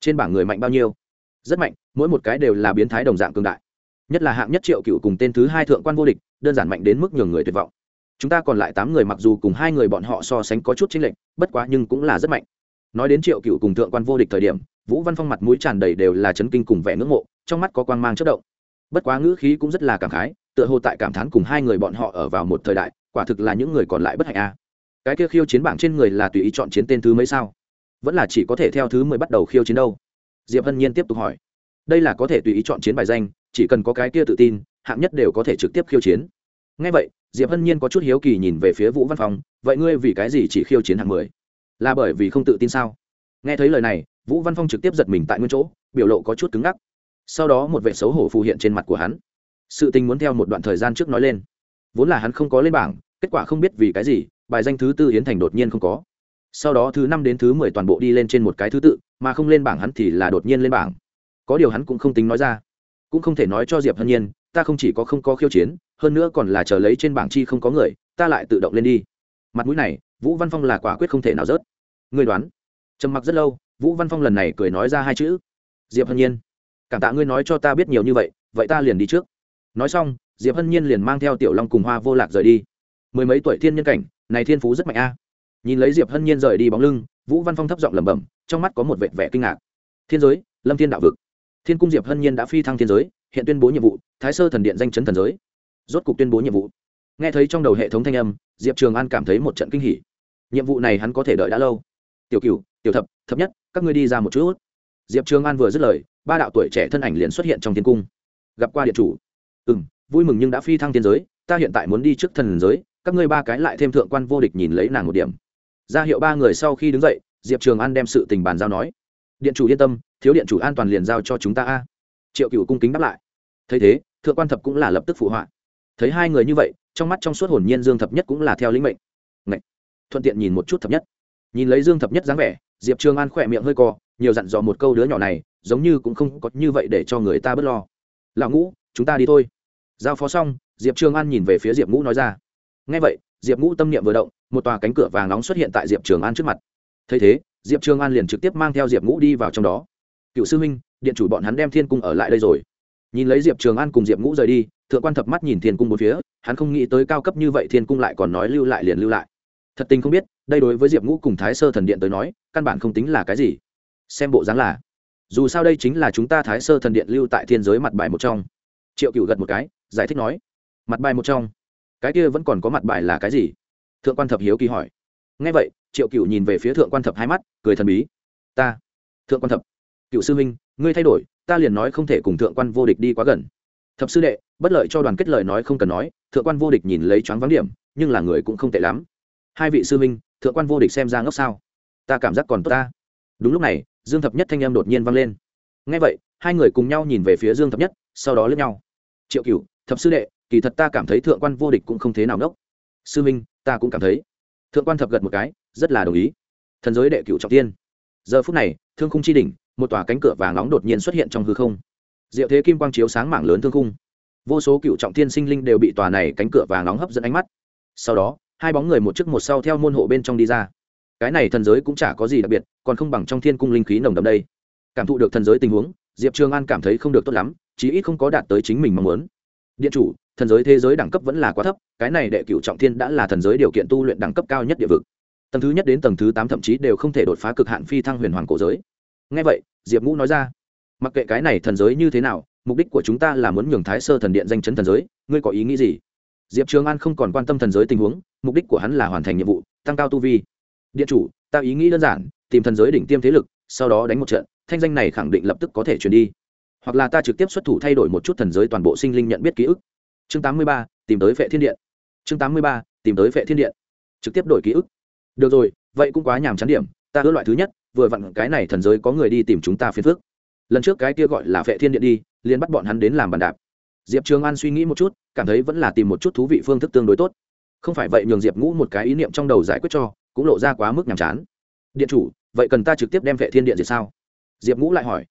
Trên bảng người mạnh bao nhiêu? Rất mạnh, mỗi một cái đều là biến thái đồng dạng cường đại. Nhất là hạng nhất triệu cựu cùng tên thứ hai thượng quan vô địch, đơn giản mạnh đến mức nhường người tuyệt vọng. Chúng ta còn lại tám người mặc dù cùng hai người bọn họ so sánh có chút chênh lệch, bất quá nhưng cũng là rất mạnh. Nói đến triệu cựu cùng thượng quan vô địch thời điểm vũ văn phong mặt mũi tràn đầy đều là chấn kinh cùng vẻ ngưỡng mộ, trong mắt có quang mang chất động. Bất quá ngữ khí cũng rất là cảm khái, tựa hồ tại cảm thán cùng hai người bọn họ ở vào một thời đại, quả thực là những người còn lại bất hạnh a. Cái kia khiêu chiến bảng trên người là tùy ý chọn chiến tên thứ mấy sao? Vẫn là chỉ có thể theo thứ mới bắt đầu khiêu chiến đâu? Diệp hân nhiên tiếp tục hỏi. Đây là có thể tùy ý chọn chiến bài danh, chỉ cần có cái kia tự tin, hạng nhất đều có thể trực tiếp khiêu chiến. Ngay vậy, diệp hân nhiên có chút hiếu kỳ nhìn về phía vũ văn phòng vậy ngươi vì cái gì chỉ khiêu chiến hạng mười? Là bởi vì không tự tin sao? Nghe thấy lời này vũ văn phong trực tiếp giật mình tại nguyên chỗ, biểu lộ có chút cứng ngắc. Sau đó một vệ xấu hổ phù hiện trên mặt của hắn. Sự tình muốn theo một đoạn thời gian trước nói lên. Vốn là hắn không có lên bảng, kết quả không biết vì cái gì, bài danh thứ tư yến thành đột nhiên không có. Sau đó thứ năm đến thứ mười toàn bộ đi lên trên một cái thứ tự, mà không lên bảng hắn thì là đột nhiên lên bảng. Có điều hắn cũng không tính nói ra. Cũng không thể nói cho diệp hân nhiên, ta không chỉ có không có khiêu chiến, hơn nữa còn là chờ lấy trên bảng chi không có người, ta lại tự động lên đi. Mặt mũi này, vũ văn phong là quả quyết không thể nào rớt. Người đoán, trầm mặc rất lâu vũ văn phong lần này cười nói ra hai chữ. Diệp hân nhiên, cảm tạ ngươi nói cho ta biết nhiều như vậy vậy ta liền đi trước. Nói xong, diệp hân nhiên liền mang theo tiểu long cùng hoa vô lạc rời đi. Mười mấy tuổi thiên nhân cảnh, này thiên phú rất mạnh a. Nhìn lấy diệp hân nhiên rời đi bóng lưng, vũ văn phong thấp giọng lẩm bẩm, trong mắt có một vệt vẻ kinh ngạc. Thiên giới, lâm thiên đạo vực. Thiên cung diệp hân nhiên đã phi thăng thiên giới, hiện tuyên bố nhiệm vụ, thái sơ thần điện danh chấn thần giới. Rốt cục tuyên bố nhiệm vụ. Nghe thấy trong đầu hệ thống thanh âm, diệp trường an cảm thấy một trận kinh hỉ. Nhiệm vụ này hắn có thể đợi đã lâu. Tiểu cửu, tiểu thập thập nhất các ngươi đi ra một chút. Diệp trường an vừa dứt lời, ba đạo tuổi trẻ thân ảnh liền xuất hiện trong thiên cung. Gặp qua điện chủ. Ừ m vui mừng nhưng đã phi thăng thiên giới, ta hiện tại muốn đi trước thần giới, các ngươi ba cái lại thêm thượng quan vô địch nhìn lấy nàng một điểm. Ra hiệu ba người sau khi đứng dậy, diệp trường an đem sự tình bàn giao nói. Điện chủ yên tâm, thiếu điện chủ an toàn liền giao cho chúng ta a. Triệu cựu cung kính đáp lại. Thấy thế, thượng quan thập cũng là lập tức phụ họa. Thấy hai người như vậy, trong mắt trong suốt hồn nhiên dương thập nhất cũng là theo lĩnh mệnh. Ngậy. thuận tiện nhìn một chút thập nhất. Nhìn lấy dương thập nhất dáng vẻ diệp trường an khỏe miệng hơi co, nhiều dặn dò một câu đứa nhỏ này, giống như cũng không có như vậy để cho người ta bớt lo. Lão ngũ, chúng ta đi thôi. Giao phó xong, diệp trường an nhìn về phía diệp ngũ nói ra. Ngay vậy, diệp ngũ tâm niệm vừa động, một tòa cánh cửa vàng nóng xuất hiện tại diệp trường an trước mặt. Thấy thế, diệp trường an liền trực tiếp mang theo diệp ngũ đi vào trong đó. Cựu sư huynh, điện chủ bọn hắn đem thiên cung ở lại đây rồi. Nhìn lấy diệp trường an cùng diệp ngũ rời đi, thượng quan thập mắt nhìn thiên cung một phía, hắn không nghĩ tới cao cấp như vậy thiên cung lại còn nói lưu lại liền lưu lại. Thật tình không biết đây đối với diệp ngũ cùng thái sơ thần điện tới nói, căn bản không tính là cái gì. Xem bộ dáng là, dù sao đây chính là chúng ta thái sơ thần điện lưu tại thiên giới mặt bài một trong. Triệu cựu gật một cái, giải thích nói, mặt bài một trong? Cái kia vẫn còn có mặt bài là cái gì? Thượng quan thập hiếu kỳ hỏi. Ngay vậy, triệu cựu nhìn về phía thượng quan thập hai mắt, cười thần bí. Ta, thượng quan thập cựu sư minh ngươi thay đổi, ta liền nói không thể cùng thượng quan vô địch đi quá gần. Thập sư đệ, bất lợi cho đoàn kết lời nói không cần nói, thượng quan vô địch nhìn lấy choáng vắng điểm, nhưng là người cũng không tệ lắm hai vị sư minh thượng quan vô địch xem ra ngốc sao? Ta cảm giác còn tốt ta. Đúng lúc này, dương thập nhất thanh âm đột nhiên vang lên. Ngay vậy, hai người cùng nhau nhìn về phía dương thập nhất, sau đó lướt nhau. Triệu cựu thập sư đệ, kỳ thật ta cảm thấy thượng quan vô địch cũng không thế nào ngốc. Sư minh, ta cũng cảm thấy. Thượng quan thập gật một cái, rất là đồng ý. Thần giới đệ cựu trọng tiên. Giờ phút này, thương khung chi đỉnh, một tòa cánh cửa vàng nóng đột nhiên xuất hiện trong hư không. Diệu thế kim quang chiếu sáng mảng lớn thương khung. Vô số cựu trọng tiên sinh linh đều bị tòa này cánh cửa vàng nóng hấp dẫn ánh mắt. Sau đó hai bóng người một trước một sau theo môn hộ bên trong đi ra. Cái này thần giới cũng chả có gì đặc biệt, còn không bằng trong thiên cung linh khí nồng đậm đây. Cảm thụ được thần giới tình huống, diệp trường an cảm thấy không được tốt lắm, chí ít không có đạt tới chính mình mong muốn. Điện chủ, thần giới thế giới đẳng cấp vẫn là quá thấp, cái này đệ cựu trọng thiên đã là thần giới điều kiện tu luyện đẳng cấp cao nhất địa vực. Tầng thứ nhất đến tầng thứ tám thậm chí đều không thể đột phá cực hạn phi thăng huyền hoàng cổ giới. Ngay vậy, diệp ngũ nói ra, mặc kệ cái này thần giới như thế nào, mục đích của chúng ta là muốn nhường thái sơ thần điện danh chấn thần giới, ngươi có ý nghĩ gì? Diệp trường an không còn quan tâm thần giới tình huống, mục đích của hắn là hoàn thành nhiệm vụ, tăng cao tu vi. Điện chủ, ta ý nghĩ đơn giản, tìm thần giới đỉnh tiêm thế lực, sau đó đánh một trận, thanh danh này khẳng định lập tức có thể chuyển đi. Hoặc là ta trực tiếp xuất thủ thay đổi một chút thần giới toàn bộ sinh linh nhận biết ký ức. Chương tám mươi ba, tìm tới vệ thiên điện. Chương tám mươi ba, tìm tới vệ thiên điện. Trực tiếp đổi ký ức. Được rồi, vậy cũng quá nhàm chán điểm, ta hứa loại thứ nhất, vừa vặn cái này thần giới có người đi tìm chúng ta phiền phước lần trước cái kia gọi là vệ thiên điện đi, liền bắt bọn hắn đến làm bàn đạp diệp trường an suy nghĩ một chút, cảm thấy vẫn là tìm một chút thú vị phương thức tương đối tốt. Không phải vậy nhường diệp ngũ một cái ý niệm trong đầu giải quyết cho, cũng lộ ra quá mức nhàm chán. Điện chủ, vậy cần ta trực tiếp đem vệ thiên điện diệt sao? Diệp ngũ lại hỏi.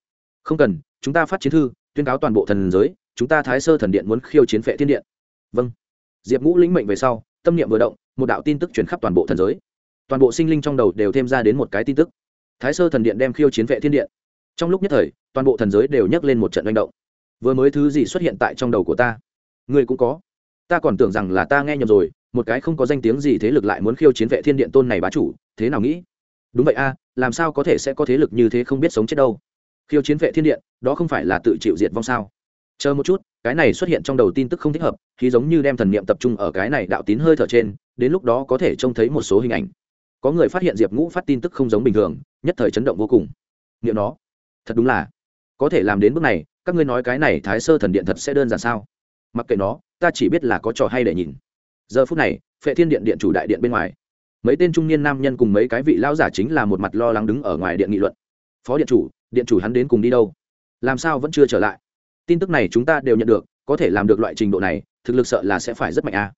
Không cần, chúng ta phát chiến thư, tuyên cáo toàn bộ thần giới, chúng ta thái sơ thần điện muốn khiêu chiến vệ thiên điện. Vâng. Diệp ngũ lĩnh mệnh về sau, tâm niệm vừa động, một đạo tin tức chuyển khắp toàn bộ thần giới. Toàn bộ sinh linh trong đầu đều thêm ra đến một cái tin tức. Thái sơ thần điện đem khiêu chiến vệ thiên điện. Trong lúc nhất thời, toàn bộ thần giới đều nhắc lên một trận manh động vừa mới thứ gì xuất hiện tại trong đầu của ta? Người cũng có. Ta còn tưởng rằng là ta nghe nhầm rồi, một cái không có danh tiếng gì thế lực lại muốn khiêu chiến vệ thiên điện tôn này bá chủ, thế nào nghĩ? Đúng vậy a, làm sao có thể sẽ có thế lực như thế không biết sống chết đâu? Khiêu chiến vệ thiên điện, đó không phải là tự chịu diệt vong sao? Chờ một chút, cái này xuất hiện trong đầu tin tức không thích hợp, thì giống như đem thần niệm tập trung ở cái này đạo tín hơi thở trên, đến lúc đó có thể trông thấy một số hình ảnh. Có người phát hiện diệp ngũ phát tin tức không giống bình thường, nhất thời chấn động vô cùng. Nghiệm nó. Thật đúng là. Có thể làm đến bước này các ngươi nói cái này thái sơ thần điện thật sẽ đơn giản sao? Mặc kệ nó, ta chỉ biết là có trò hay để nhìn. Giờ phút này, phệ thiên điện điện chủ đại điện bên ngoài. Mấy tên trung niên nam nhân cùng mấy cái vị lão giả chính là một mặt lo lắng đứng ở ngoài điện nghị luận. Phó điện chủ điện chủ hắn đến cùng đi đâu? Làm sao vẫn chưa trở lại? Tin tức này chúng ta đều nhận được, có thể làm được loại trình độ này, thực lực sợ là sẽ phải rất mạnh a.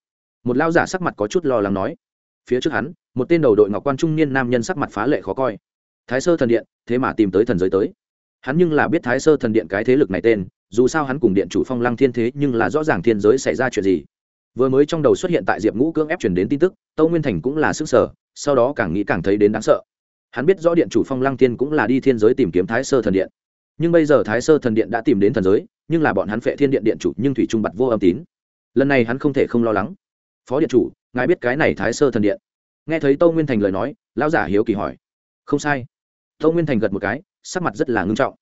Một lao giả sắc mặt có chút lo lắng nói. Phía trước hắn, một tên đầu đội ngọc quan trung niên nam nhân sắc mặt phá lệ khó coi. Thái sơ thần điện, thế mà tìm tới thần giới tới hắn nhưng là biết thái sơ thần điện cái thế lực này tên, dù sao hắn cùng điện chủ phong lăng thiên thế nhưng là rõ ràng thiên giới xảy ra chuyện gì. Vừa mới trong đầu xuất hiện tại diệp ngũ cưỡng ép chuyển đến tin tức, tâu nguyên thành cũng là sức sở sau đó càng nghĩ càng thấy đến đáng sợ. Hắn biết rõ điện chủ phong lăng thiên cũng là đi thiên giới tìm kiếm thái sơ thần điện. Nhưng bây giờ thái sơ thần điện đã tìm đến thần giới, nhưng là bọn hắn phệ thiên điện điện chủ nhưng thủy trung bặt vô âm tín. Lần này hắn không thể không lo lắng. Phó điện chủ, ngài biết cái này thái sơ thần điện? Nghe thấy tâu nguyên thành lời nói, lão giả hiếu kỳ hỏi. Không sai. Tâu nguyên thành gật một cái sắc mặt rất là ngưng trọng.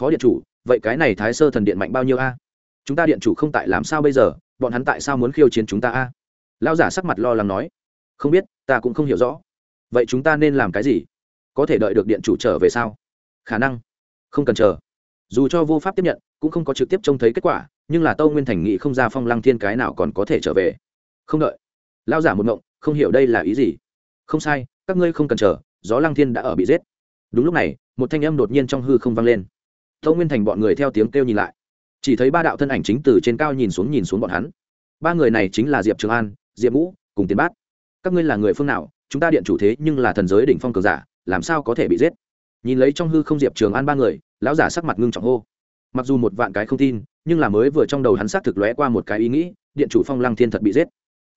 Phó điện chủ, vậy cái này thái sơ thần điện mạnh bao nhiêu a? Chúng ta điện chủ không tại làm sao bây giờ, bọn hắn tại sao muốn khiêu chiến chúng ta a? Lão giả sắc mặt lo lắng nói. Không biết, ta cũng không hiểu rõ. Vậy chúng ta nên làm cái gì? Có thể đợi được điện chủ trở về sao? Khả năng. Không cần chờ. Dù cho vô pháp tiếp nhận, cũng không có trực tiếp trông thấy kết quả, nhưng là tâu nguyên thành nghị không ra phong lăng thiên cái nào còn có thể trở về. Không đợi. Lao giả một ngộng, không hiểu đây là ý gì. Không sai, các ngươi không cần chờ, gió lăng thiên đã ở bị giết. Đúng lúc này một thanh âm đột nhiên trong hư không vang lên. Tâu nguyên thành bọn người theo tiếng kêu nhìn lại. Chỉ thấy ba đạo thân ảnh chính từ trên cao nhìn xuống nhìn xuống bọn hắn. Ba người này chính là diệp trường an, diệp ngũ, cùng tiến bát. Các ngươi là người phương nào? Chúng ta điện chủ thế nhưng là thần giới đỉnh phong cường giả, làm sao có thể bị giết? Nhìn lấy trong hư không diệp trường an ba người, lão giả sắc mặt ngưng trọng hô. Mặc dù một vạn cái không tin, nhưng là mới vừa trong đầu hắn xác thực lóe qua một cái ý nghĩ, điện chủ phong lăng thiên thật bị giết.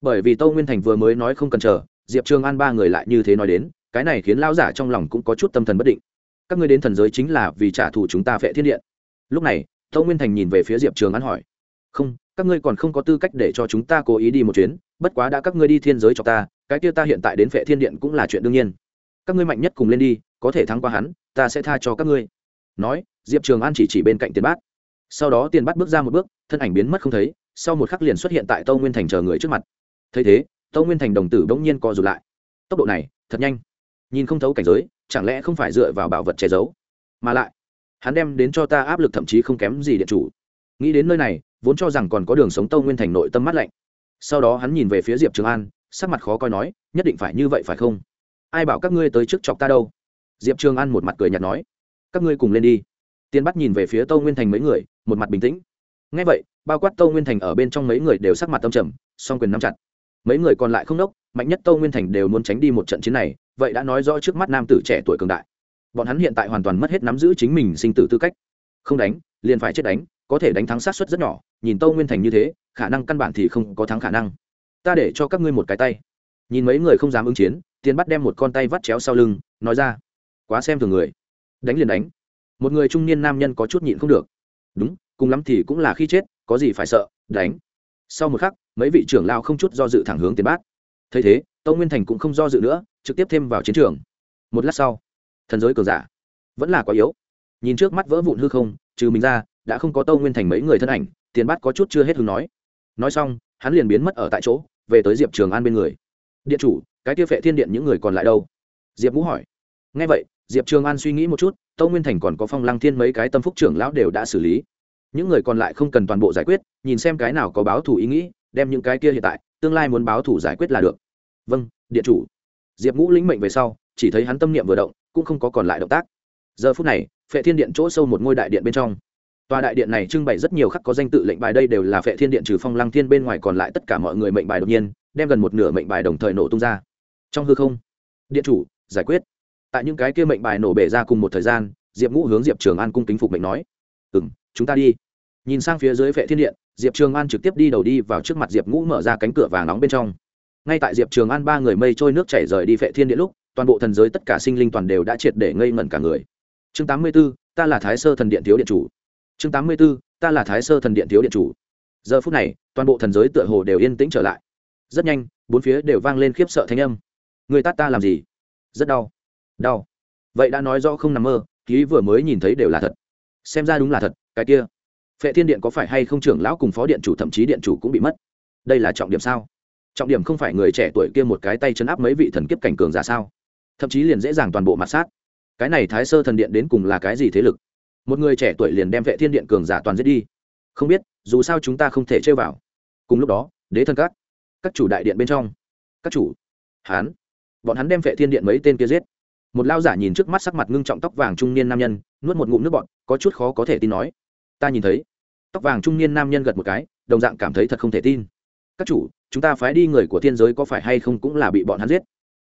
Bởi vì tâu nguyên thành vừa mới nói không cần chờ, diệp trường an ba người lại như thế nói đến, cái này khiến lão giả trong lòng cũng có chút tâm thần bất định các ngươi đến thần giới chính là vì trả thù chúng ta vệ thiên điện. Lúc này tâu nguyên thành nhìn về phía diệp trường an hỏi, không, các ngươi còn không có tư cách để cho chúng ta cố ý đi một chuyến, bất quá đã các ngươi đi thiên giới cho ta, cái kia ta hiện tại đến vệ thiên điện cũng là chuyện đương nhiên. Các ngươi mạnh nhất cùng lên đi, có thể thắng qua hắn, ta sẽ tha cho các ngươi. Nói, diệp trường an chỉ chỉ bên cạnh tiền bát. Sau đó tiền bát bước ra một bước, thân ảnh biến mất không thấy, sau một khắc liền xuất hiện tại tâu nguyên thành chờ người trước mặt. Thấy thế tâu nguyên thành đồng tử bỗng nhiên co rụt lại. Tốc độ này, thật nhanh. Nhìn không thấu cảnh giới chẳng lẽ không phải dựa vào bảo vật che giấu? Mà lại, hắn đem đến cho ta áp lực thậm chí không kém gì điện chủ. Nghĩ đến nơi này, vốn cho rằng còn có đường sống tâu nguyên thành nội tâm mắt lạnh. Sau đó hắn nhìn về phía diệp trường an, sắc mặt khó coi nói, nhất định phải như vậy phải không? Ai bảo các ngươi tới trước chọc ta đâu? Diệp trường an một mặt cười nhạt nói, các ngươi cùng lên đi. Tiên bắt nhìn về phía tâu nguyên thành mấy người, một mặt bình tĩnh. Ngay vậy, bao quát tâu nguyên thành ở bên trong mấy người đều sắc mặt tâm trầm, song quyền nắm chặt. Mấy người còn lại không đốc, mạnh nhất tâu nguyên thành đều muốn tránh đi một trận chiến này vậy đã nói rõ trước mắt nam tử trẻ tuổi cường đại. Bọn hắn hiện tại hoàn toàn mất hết nắm giữ chính mình sinh tử tư cách. Không đánh, liền phải chết đánh, có thể đánh thắng sát suất rất nhỏ, nhìn tâu nguyên thành như thế, khả năng căn bản thì không có thắng khả năng. Ta để cho các ngươi một cái tay. Nhìn mấy người không dám ứng chiến tiến bắt đem một con tay vắt chéo sau lưng, nói ra, quá xem thường người. Đánh liền đánh. Một người trung niên nam nhân có chút nhịn không được. Đúng, cùng lắm thì cũng là khi chết, có gì phải sợ, đánh. Sau một khắc, mấy vị trưởng lao không chút do dự thẳng hướng tiền bát. Thấy thế, tâu nguyên thành cũng không do dự nữa trực tiếp thêm vào chiến trường. Một lát sau, thần giới cường giả vẫn là quá yếu. Nhìn trước mắt vỡ vụn hư không, trừ mình ra, đã không có tâu nguyên thành mấy người thân ảnh, tiền bát có chút chưa hết hứng nói. Nói xong, hắn liền biến mất ở tại chỗ, về tới diệp trường an bên người. Điện chủ, cái tiêu phệ thiên điện những người còn lại đâu? Diệp vũ hỏi. Ngay vậy, diệp trường an suy nghĩ một chút, tâu nguyên thành còn có phong lăng thiên mấy cái tâm phúc trưởng lão đều đã xử lý. Những người còn lại không cần toàn bộ giải quyết, nhìn xem cái nào có báo thủ ý nghĩ, đem những cái kia hiện tại, tương lai muốn báo thủ giải quyết là được. Vâng điện chủ diệp ngũ lĩnh mệnh về sau, chỉ thấy hắn tâm niệm vừa động, cũng không có còn lại động tác. Giờ phút này, phệ thiên điện chỗ sâu một ngôi đại điện bên trong. Tòa đại điện này trưng bày rất nhiều khắc có danh tự lệnh bài, đây đều là phệ thiên điện trừ phong lăng thiên bên ngoài còn lại tất cả mọi người mệnh bài đột nhiên, đem gần một nửa mệnh bài đồng thời nổ tung ra. Trong hư không, điện chủ, giải quyết. Tại những cái kia mệnh bài nổ bể ra cùng một thời gian, diệp ngũ hướng diệp trường an cung kính phục mệnh nói ừ m chúng ta đi. Nhìn sang phía dưới vệ thiên điện, diệp trường an trực tiếp đi đầu đi vào trước mặt diệp ngũ mở ra cánh cửa vàng nóng bên trong ngay tại diệp trường an ba người mây trôi nước chảy rời đi vệ thiên Địa lúc toàn bộ thần giới tất cả sinh linh toàn đều đã triệt để ngây ngẩn cả người. Chương 84, ta là thái sơ thần điện thiếu điện chủ. Chương 84, ta là thái sơ thần điện thiếu điện chủ. Giờ phút này toàn bộ thần giới tựa hồ đều yên tĩnh trở lại. Rất nhanh bốn phía đều vang lên khiếp sợ thanh âm. Người tát ta làm gì? Rất đau. Đau. Vậy đã nói rõ không nằm mơ ký vừa mới nhìn thấy đều là thật. Xem ra đúng là thật cái kia. Phệ thiên điện có phải hay không trưởng lão cùng phó điện chủ thậm chí điện chủ cũng bị mất? Đây là trọng điểm sao? Trọng điểm không phải người trẻ tuổi kia một cái tay chấn áp mấy vị thần kiếp cảnh cường giả sao? Thậm chí liền dễ dàng toàn bộ mặt sát. Cái này thái sơ thần điện đến cùng là cái gì thế lực? Một người trẻ tuổi liền đem vệ thiên điện cường giả toàn giết đi. Không biết, dù sao chúng ta không thể chơi vào. Cùng lúc đó, đế thân các các chủ đại điện bên trong. Các chủ, hán, bọn hắn đem vệ thiên điện mấy tên kia giết. Một lao giả nhìn trước mắt sắc mặt ngưng trọng tóc vàng trung niên nam nhân, nuốt một ngụm nước bọn có chút khó có thể tin nói. Ta nhìn thấy, tóc vàng trung niên nam nhân gật một cái, đồng dạng cảm thấy thật không thể tin các chủ, chúng ta phái đi người của thiên giới có phải hay không cũng là bị bọn hắn giết.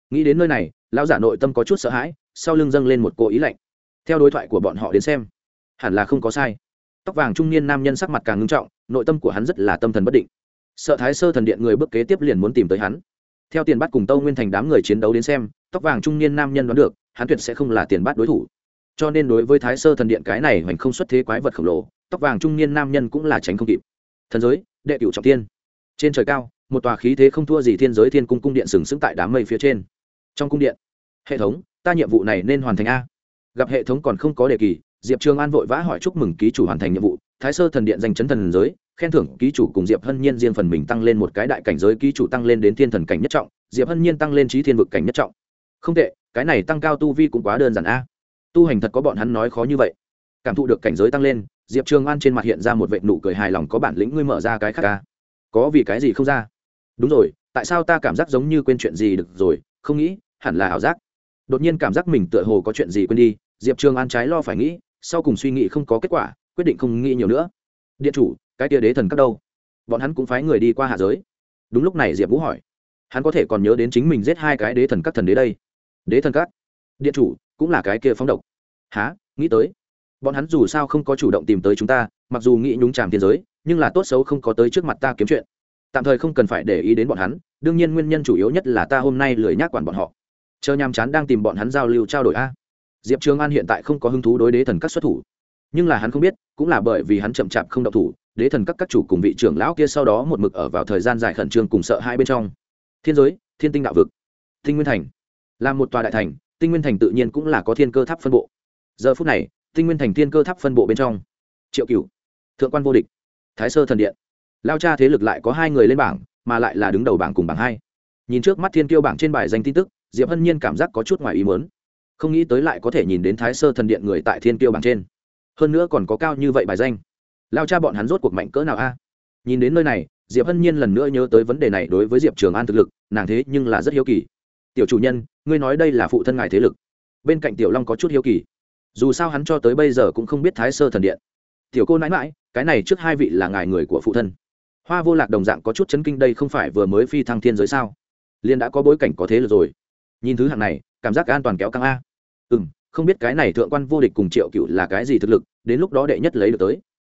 Nghĩ đến nơi này, lão giả nội tâm có chút sợ hãi, sau lưng dâng lên một cô ý lạnh. Theo đối thoại của bọn họ đến xem, hẳn là không có sai. Tóc vàng trung niên nam nhân sắc mặt càng ngưng trọng, nội tâm của hắn rất là tâm thần bất định. Sợ thái sơ thần điện người bước kế tiếp liền muốn tìm tới hắn. Theo tiền bắt cùng tâu nguyên thành đám người chiến đấu đến xem, tóc vàng trung niên nam nhân đoán được, hắn tuyệt sẽ không là tiền bắt đối thủ. Cho nên đối với thái sơ thần điện cái này hoành không xuất thế quái vật khổng lồ, tóc vàng trung niên nam nhân cũng là tránh không kịp. Thần giới, đệ cửu trọng tiên trên trời cao, một tòa khí thế không thua gì thiên giới thiên cung cung điện sừng sững tại đám mây phía trên. Trong cung điện, hệ thống, ta nhiệm vụ này nên hoàn thành a. Gặp hệ thống còn không có đề kỳ, diệp trường an vội vã hỏi chúc mừng ký chủ hoàn thành nhiệm vụ. Thái sơ thần điện danh chấn thần giới, khen thưởng ký chủ cùng diệp hân nhiên riêng phần mình tăng lên một cái đại cảnh giới ký chủ tăng lên đến thiên thần cảnh nhất trọng, diệp hân nhiên tăng lên trí thiên vực cảnh nhất trọng. Không tệ, cái này tăng cao tu vi cũng quá đơn giản a. Tu hành thật có bọn hắn nói khó như vậy. Cảm thụ được cảnh giới tăng lên, diệp trường an trên mặt hiện ra một vệ nụ cười hài lòng, có bản lĩnh ngươi mở ra cái khác ca có vì cái gì không ra? Đúng rồi, tại sao ta cảm giác giống như quên chuyện gì được rồi? Không nghĩ, hẳn là ảo giác. Đột nhiên cảm giác mình tựa hồ có chuyện gì quên đi, diệp trường an trái lo phải nghĩ, sau cùng suy nghĩ không có kết quả, quyết định không nghĩ nhiều nữa. Điện chủ, cái tia đế thần các đâu? Bọn hắn cũng phái người đi qua hạ giới. Đúng lúc này diệp vũ hỏi, hắn có thể còn nhớ đến chính mình giết hai cái đế thần các thần đế đây? Đế thần các? Điện chủ, cũng là cái kia phóng độc. Há nghĩ tới. Bọn hắn dù sao không có chủ động tìm tới chúng ta, mặc dù nghĩ nhúng tràm thiên giới nhưng là tốt xấu không có tới trước mặt ta kiếm chuyện. Tạm thời không cần phải để ý đến bọn hắn, đương nhiên nguyên nhân chủ yếu nhất là ta hôm nay lười nhác quản bọn họ. Chờ nhàm chán đang tìm bọn hắn giao lưu trao đổi a. Diệp trường an hiện tại không có hứng thú đối đế thần các xuất thủ. Nhưng là hắn không biết, cũng là bởi vì hắn chậm chạp không độc thủ, đế thần các các chủ cùng vị trưởng lão kia sau đó một mực ở vào thời gian dài khẩn trương cùng sợ hai bên trong. Thiên giới, thiên tinh đạo vực, tinh nguyên thành. Là một tòa đại thành, tinh nguyên thành tự nhiên cũng là có thiên cơ tháp phân bộ. Giờ phút này, tinh nguyên thành thiên cơ tháp phân bộ bên trong. Triệu cửu, thượng quan vô địch thái sơ thần điện. Lao cha thế lực lại có hai người lên bảng, mà lại là đứng đầu bảng cùng bảng hai. Nhìn trước mắt thiên kiêu bảng trên bài danh tin tức, diệp hân nhiên cảm giác có chút ngoài ý mớn không nghĩ tới lại có thể nhìn đến thái sơ thần điện người tại thiên kiêu bảng trên. Hơn nữa còn có cao như vậy bài danh. Lao cha bọn hắn rốt cuộc mạnh cỡ nào a? Nhìn đến nơi này, diệp hân nhiên lần nữa nhớ tới vấn đề này đối với diệp trường an thực lực, nàng thế nhưng là rất hiếu kỳ. Tiểu chủ nhân, ngươi nói đây là phụ thân ngài thế lực. Bên cạnh tiểu long có chút hiếu kỳ. Dù sao hắn cho tới bây giờ cũng không biết thái sơ thần điện. Tiểu cô nãi mãi cái này trước hai vị là ngài người của phụ thân. Hoa vô lạc đồng dạng có chút chấn kinh đây không phải vừa mới phi thăng thiên giới sao? Liên đã có bối cảnh có thế lực rồi. Nhìn thứ hạng này, cảm giác an toàn kéo căng a. Ừ m không biết cái này thượng quan vô địch cùng triệu cựu là cái gì thực lực, đến lúc đó đệ nhất lấy được tới.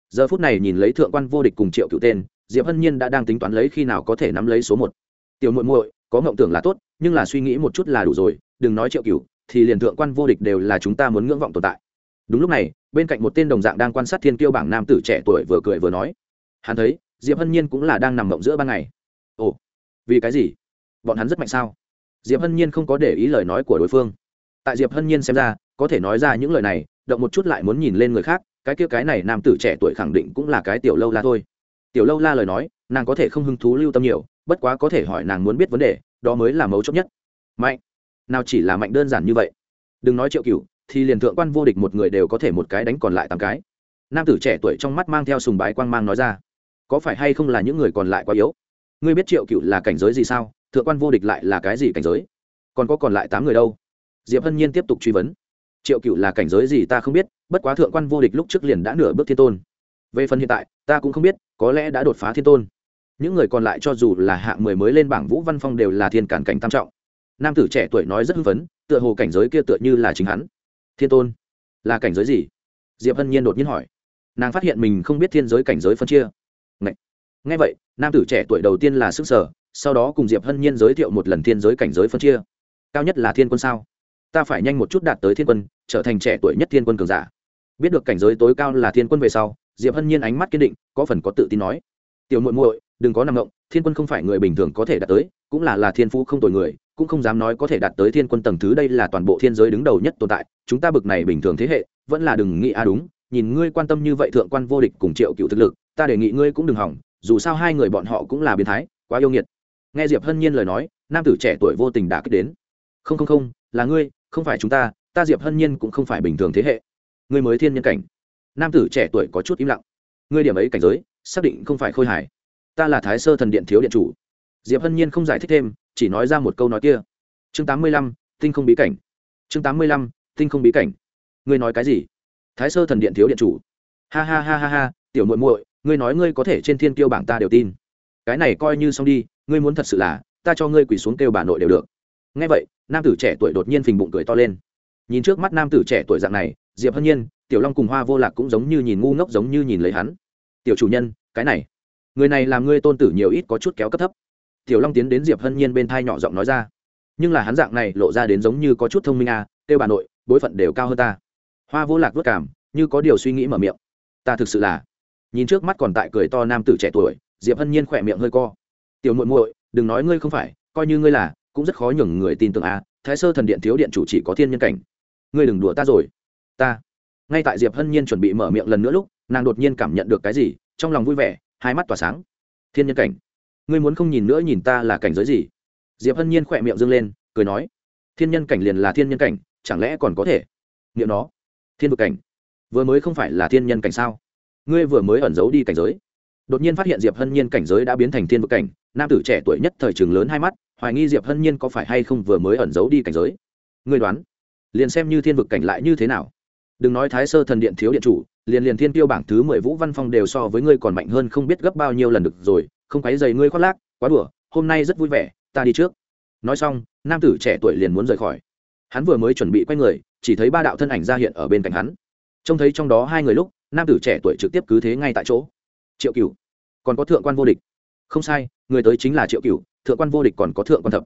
Giờ phút này nhìn lấy thượng quan vô địch cùng triệu cựu tên, diệp hân nhiên đã đang tính toán lấy khi nào có thể nắm lấy số một. Tiểu muội muội, có mộng tưởng là tốt, nhưng là suy nghĩ một chút là đủ rồi, đừng nói triệu cựu thì liền thượng quan vô địch đều là chúng ta muốn ngưỡng vọng tồn tại. Đúng lúc này bên cạnh một tên đồng dạng đang quan sát thiên kiêu bảng nam tử trẻ tuổi vừa cười vừa nói, hắn thấy, diệp hân nhiên cũng là đang nằm mộng giữa ban ngày. Ồ, vì cái gì? Bọn hắn rất mạnh sao? Diệp hân nhiên không có để ý lời nói của đối phương. Tại diệp hân nhiên xem ra, có thể nói ra những lời này, động một chút lại muốn nhìn lên người khác, cái kia cái này nam tử trẻ tuổi khẳng định cũng là cái tiểu lâu la thôi. Tiểu lâu la lời nói, nàng có thể không hứng thú lưu tâm nhiều, bất quá có thể hỏi nàng muốn biết vấn đề, đó mới là mấu chốt nhất. Mạnh, nào chỉ là mạnh đơn giản như vậy. Đừng nói triệu cựu thì liền thượng quan vô địch một người đều có thể một cái đánh còn lại tám cái. Nam tử trẻ tuổi trong mắt mang theo sùng bái quang mang nói ra, có phải hay không là những người còn lại quá yếu? Ngươi biết triệu cựu là cảnh giới gì sao? Thượng quan vô địch lại là cái gì cảnh giới? Còn có còn lại tám người đâu? Diệp hân nhiên tiếp tục truy vấn, triệu cựu là cảnh giới gì ta không biết, bất quá thượng quan vô địch lúc trước liền đã nửa bước thiên tôn. Về phần hiện tại, ta cũng không biết, có lẽ đã đột phá thiên tôn. Những người còn lại cho dù là hạng mười mới lên bảng vũ văn phong đều là thiên cản cảnh tam trọng. Nam tử trẻ tuổi nói rất hưng phấn, tựa hồ cảnh giới kia tựa như là chính hắn thiên tôn. Là cảnh giới gì? Diệp hân nhiên đột nhiên hỏi. Nàng phát hiện mình không biết thiên giới cảnh giới phân chia. Ngay, ngay vậy nam tử trẻ tuổi đầu tiên là sức sở sau đó cùng diệp hân nhiên giới thiệu một lần thiên giới cảnh giới phân chia. Cao nhất là thiên quân sao? Ta phải nhanh một chút đạt tới thiên quân trở thành trẻ tuổi nhất thiên quân cường giả. Biết được cảnh giới tối cao là thiên quân về sau diệp hân nhiên ánh mắt kiên định có phần có tự tin nói. Tiểu muội muội đừng có nằm ngộng thiên quân không phải người bình thường có thể đạt tới cũng là là thiên phú không tồi người cũng không dám nói có thể đạt tới thiên quân tầng thứ đây là toàn bộ thiên giới đứng đầu nhất tồn tại, chúng ta bực này bình thường thế hệ, vẫn là đừng nghĩ a đúng, nhìn ngươi quan tâm như vậy thượng quan vô địch cùng triệu cựu thực lực, ta đề nghị ngươi cũng đừng hỏng, dù sao hai người bọn họ cũng là biến thái, quá yêu nghiệt. Nghe diệp hân nhiên lời nói, nam tử trẻ tuổi vô tình đã kích đến. Không không không, là ngươi, không phải chúng ta ta diệp hân nhiên cũng không phải bình thường thế hệ. Ngươi mới thiên nhân cảnh. Nam tử trẻ tuổi có chút im lặng. Ngươi điểm ấy cảnh giới, xác định không phải khôi hài. Ta là thái sơ thần điện thiếu điện chủ. Diệp hân nhiên không giải thích thêm chỉ nói ra một câu nói kia. Chương tám mươi lăm, tinh không bí cảnh. Chương tám mươi lăm, tinh không bí cảnh. Ngươi nói cái gì? Thái sơ thần điện thiếu điện chủ. Ha ha ha ha ha, tiểu muội muội, ngươi nói ngươi có thể trên thiên kiêu bảng ta đều tin. Cái này coi như xong đi, ngươi muốn thật sự là, ta cho ngươi quỳ xuống kêu bà nội đều được. Nghe vậy, nam tử trẻ tuổi đột nhiên phình bụng cười to lên. Nhìn trước mắt nam tử trẻ tuổi dạng này, diệp hân nhiên, tiểu long cùng hoa vô lạc cũng giống như nhìn ngu ngốc giống như nhìn lấy hắn. Tiểu chủ nhân, cái này, người này làm ngươi tôn tử nhiều ít có chút kéo cấp thấp tiểu long tiến đến diệp hân nhiên bên thai nhỏ giọng nói ra. Nhưng là hắn dạng này lộ ra đến giống như có chút thông minh à kêu bà nội, bối phận đều cao hơn ta. Hoa vô lạc vất cảm, như có điều suy nghĩ mở miệng. Ta thực sự là, nhìn trước mắt còn tại cười to nam tử trẻ tuổi, diệp hân nhiên khỏe miệng hơi co. Tiểu muội muội, đừng nói ngươi không phải, coi như ngươi là, cũng rất khó nhường người tin tưởng à thái sơ thần điện thiếu điện chủ chỉ có thiên nhân cảnh. Ngươi đừng đùa ta rồi. Ta, ngay tại diệp hân nhiên chuẩn bị mở miệng lần nữa lúc, nàng đột nhiên cảm nhận được cái gì, trong lòng vui vẻ, hai mắt tỏa sáng. Thiên nhân cảnh ngươi muốn không nhìn nữa nhìn ta là cảnh giới gì? Diệp hân nhiên khỏe miệng dâng lên, cười nói, thiên nhân cảnh liền là thiên nhân cảnh, chẳng lẽ còn có thể? Nghiệm nó, thiên vực cảnh, vừa mới không phải là thiên nhân cảnh sao? Ngươi vừa mới ẩn giấu đi cảnh giới. Đột nhiên phát hiện diệp hân nhiên cảnh giới đã biến thành thiên vực cảnh, nam tử trẻ tuổi nhất thời trường lớn hai mắt, hoài nghi diệp hân nhiên có phải hay không vừa mới ẩn giấu đi cảnh giới. Ngươi đoán, liền xem như thiên vực cảnh lại như thế nào? Đừng nói thái sơ thần điện thiếu điện chủ, liền liền thiên tiêu bảng thứ mười vũ văn phong đều so với ngươi còn mạnh hơn không biết gấp bao nhiêu lần được rồi không quấy dày ngươi khoác lác, quá đùa, hôm nay rất vui vẻ, ta đi trước. Nói xong, nam tử trẻ tuổi liền muốn rời khỏi. Hắn vừa mới chuẩn bị quay người, chỉ thấy ba đạo thân ảnh ra hiện ở bên cạnh hắn. Trông thấy trong đó hai người lúc, nam tử trẻ tuổi trực tiếp cứ thế ngay tại chỗ. Triệu cửu, còn có thượng quan vô địch. Không sai, người tới chính là triệu cửu, thượng quan vô địch còn có thượng quan thập.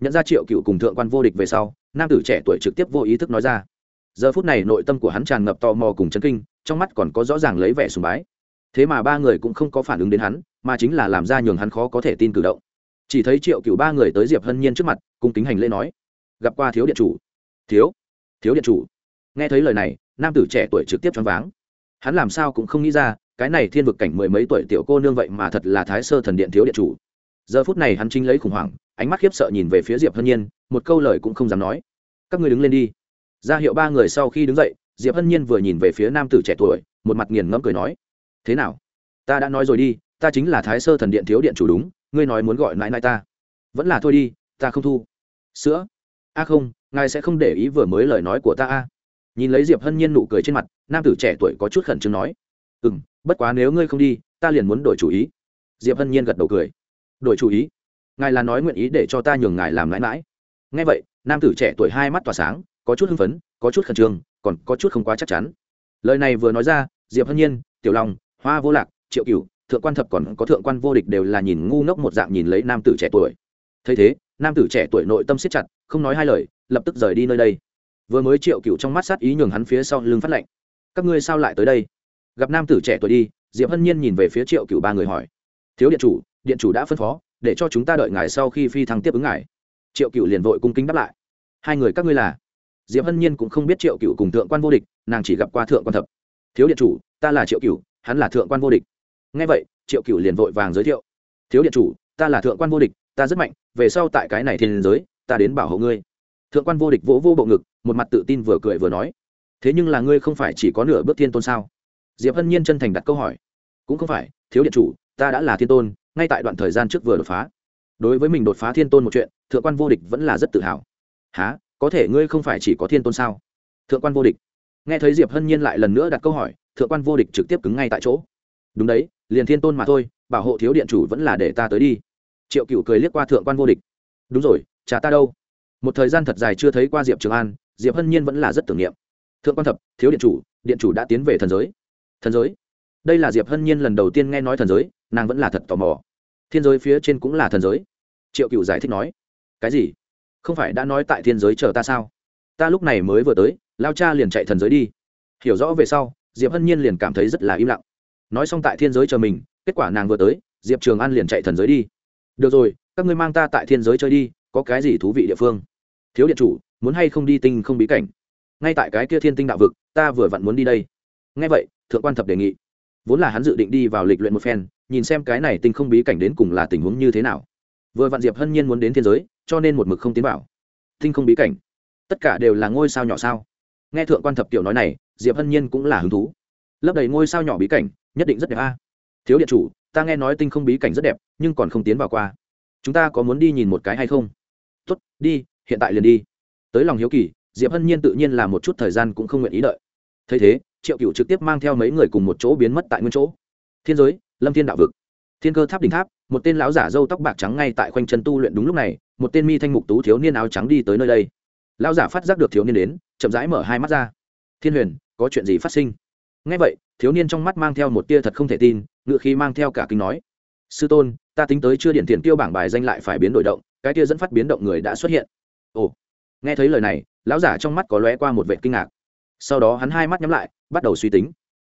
Nhận ra triệu cửu cùng thượng quan vô địch về sau, nam tử trẻ tuổi trực tiếp vô ý thức nói ra. Giờ phút này nội tâm của hắn tràn ngập tò mò cùng chấn kinh, trong mắt còn có rõ ràng lấy vẻ sùng bái thế mà ba người cũng không có phản ứng đến hắn, mà chính là làm ra nhường hắn khó có thể tin cử động. Chỉ thấy triệu cửu ba người tới diệp hân nhiên trước mặt cùng kính hành lễ nói, gặp qua thiếu điện chủ. Thiếu? Thiếu điện chủ? Nghe thấy lời này, nam tử trẻ tuổi trực tiếp choáng váng. Hắn làm sao cũng không nghĩ ra, cái này thiên vực cảnh mười mấy tuổi tiểu cô nương vậy mà thật là thái sơ thần điện thiếu điện chủ. Giờ phút này hắn chính lấy khủng hoảng, ánh mắt khiếp sợ nhìn về phía diệp hân nhiên, một câu lời cũng không dám nói. Các ngươi đứng lên đi. Ra hiệu ba người sau khi đứng dậy, diệp hân nhiên vừa nhìn về phía nam tử trẻ tuổi, một mặt nghiền ngẫm cười nói thế nào? Ta đã nói rồi đi, ta chính là thái sơ thần điện thiếu điện chủ đúng, ngươi nói muốn gọi nãi nãi ta. Vẫn là thôi đi, ta không thu. Sữa. A không, ngài sẽ không để ý vừa mới lời nói của ta a. Nhìn lấy diệp hân nhiên nụ cười trên mặt, nam tử trẻ tuổi có chút khẩn trương nói. Ừ m bất quá nếu ngươi không đi, ta liền muốn đổi chủ ý. Diệp hân nhiên gật đầu cười. Đổi chủ ý? Ngài là nói nguyện ý để cho ta nhường ngài làm mãi mãi. Ngay vậy, nam tử trẻ tuổi hai mắt tỏa sáng, có chút hưng phấn, có chút khẩn trương, còn có chút không quá chắc chắn. Lời này vừa nói ra, diệp hân nhiên, tiểu long hoa vô lạc, triệu cửu, thượng quan thập còn có thượng quan vô địch đều là nhìn ngu ngốc một dạng nhìn lấy nam tử trẻ tuổi. Thấy thế, nam tử trẻ tuổi nội tâm siết chặt, không nói hai lời, lập tức rời đi nơi đây. Vừa mới triệu cựu trong mắt sát ý nhường hắn phía sau lưng phát lệnh các ngươi sao lại tới đây? Gặp nam tử trẻ tuổi đi, diệp hân nhiên nhìn về phía triệu cựu ba người hỏi. Thiếu điện chủ điện chủ đã phân phó, để cho chúng ta đợi ngài sau khi phi thăng tiếp ứng ngài. Triệu cựu liền vội cung kính đáp lại. Hai người các ngươi là? Diệp hân nhiên cũng không biết triệu cựu cùng thượng quan vô địch, nàng chỉ gặp qua thượng quan thập. Thiếu điện chủ, ta là triệu cựu hắn là thượng quan vô địch. Ngay vậy, triệu cựu liền vội vàng giới thiệu. Thiếu điện chủ, ta là thượng quan vô địch, ta rất mạnh, về sau tại cái này thiên giới, ta đến bảo hộ ngươi. Thượng quan vô địch vỗ vô bộ ngực, một mặt tự tin vừa cười vừa nói. Thế nhưng là ngươi không phải chỉ có nửa bước thiên tôn sao? Diệp hân nhiên chân thành đặt câu hỏi. Cũng không phải, thiếu điện chủ, ta đã là thiên tôn, ngay tại đoạn thời gian trước vừa đột phá. Đối với mình đột phá thiên tôn một chuyện, thượng quan vô địch vẫn là rất tự hào. Há có thể ngươi không phải chỉ có thiên tôn sao? Thượng quan vô địch. Nghe thấy diệp hân nhiên lại lần nữa đặt câu hỏi thượng quan vô địch trực tiếp cứng ngay tại chỗ. Đúng đấy, liền thiên tôn mà thôi, bảo hộ thiếu điện chủ vẫn là để ta tới đi. Triệu cựu cười liếc qua thượng quan vô địch. Đúng rồi, cha ta đâu? Một thời gian thật dài chưa thấy qua diệp trường an, diệp hân nhiên vẫn là rất tưởng niệm. Thượng quan thập, thiếu điện chủ điện chủ đã tiến về thần giới. Thần giới? Đây là diệp hân nhiên lần đầu tiên nghe nói thần giới, nàng vẫn là thật tò mò. Thiên giới phía trên cũng là thần giới? Triệu cựu giải thích nói. Cái gì? Không phải đã nói tại thiên giới chờ ta sao? Ta lúc này mới vừa tới, lao cha liền chạy thần giới đi. Hiểu rõ về sau diệp hân nhiên liền cảm thấy rất là im lặng nói xong tại thiên giới chờ mình kết quả nàng vừa tới diệp trường an liền chạy thần giới đi được rồi các ngươi mang ta tại thiên giới chơi đi có cái gì thú vị địa phương thiếu điện chủ muốn hay không đi tinh không bí cảnh ngay tại cái kia thiên tinh đạo vực ta vừa vặn muốn đi đây ngay vậy thượng quan thập đề nghị vốn là hắn dự định đi vào lịch luyện một phen nhìn xem cái này tinh không bí cảnh đến cùng là tình huống như thế nào vừa vặn diệp hân nhiên muốn đến thiên giới cho nên một mực không tiến vào tinh không bí cảnh tất cả đều là ngôi sao nhỏ sao nghe thượng quan thập kiểu nói này diệp hân nhiên cũng là hứng thú lấp đầy ngôi sao nhỏ bí cảnh nhất định rất đẹp a. thiếu điện chủ ta nghe nói tinh không bí cảnh rất đẹp nhưng còn không tiến vào qua chúng ta có muốn đi nhìn một cái hay không tốt đi hiện tại liền đi tới lòng hiếu kỳ diệp hân nhiên tự nhiên là một chút thời gian cũng không nguyện ý đợi thấy thế triệu cựu trực tiếp mang theo mấy người cùng một chỗ biến mất tại nguyên chỗ thiên giới lâm thiên đạo vực thiên cơ tháp đỉnh tháp một tên lão giả râu tóc bạc trắng ngay tại khoanh chân tu luyện đúng lúc này một tên mi thanh mục tú thiếu niên áo trắng đi tới nơi đây lão giả phát giác được thiếu niên đến chậm rãi mở hai mắt ra thiên huyền có chuyện gì phát sinh? Ngay vậy, thiếu niên trong mắt mang theo một tia thật không thể tin, ngựa khí mang theo cả kinh nói. Sư tôn, ta tính tới chưa điện tiền tiêu bảng bài danh lại phải biến đổi động, cái tia dẫn phát biến động người đã xuất hiện. Ồ. Nghe thấy lời này, lão giả trong mắt có lóe qua một vệ kinh ngạc. Sau đó hắn hai mắt nhắm lại, bắt đầu suy tính.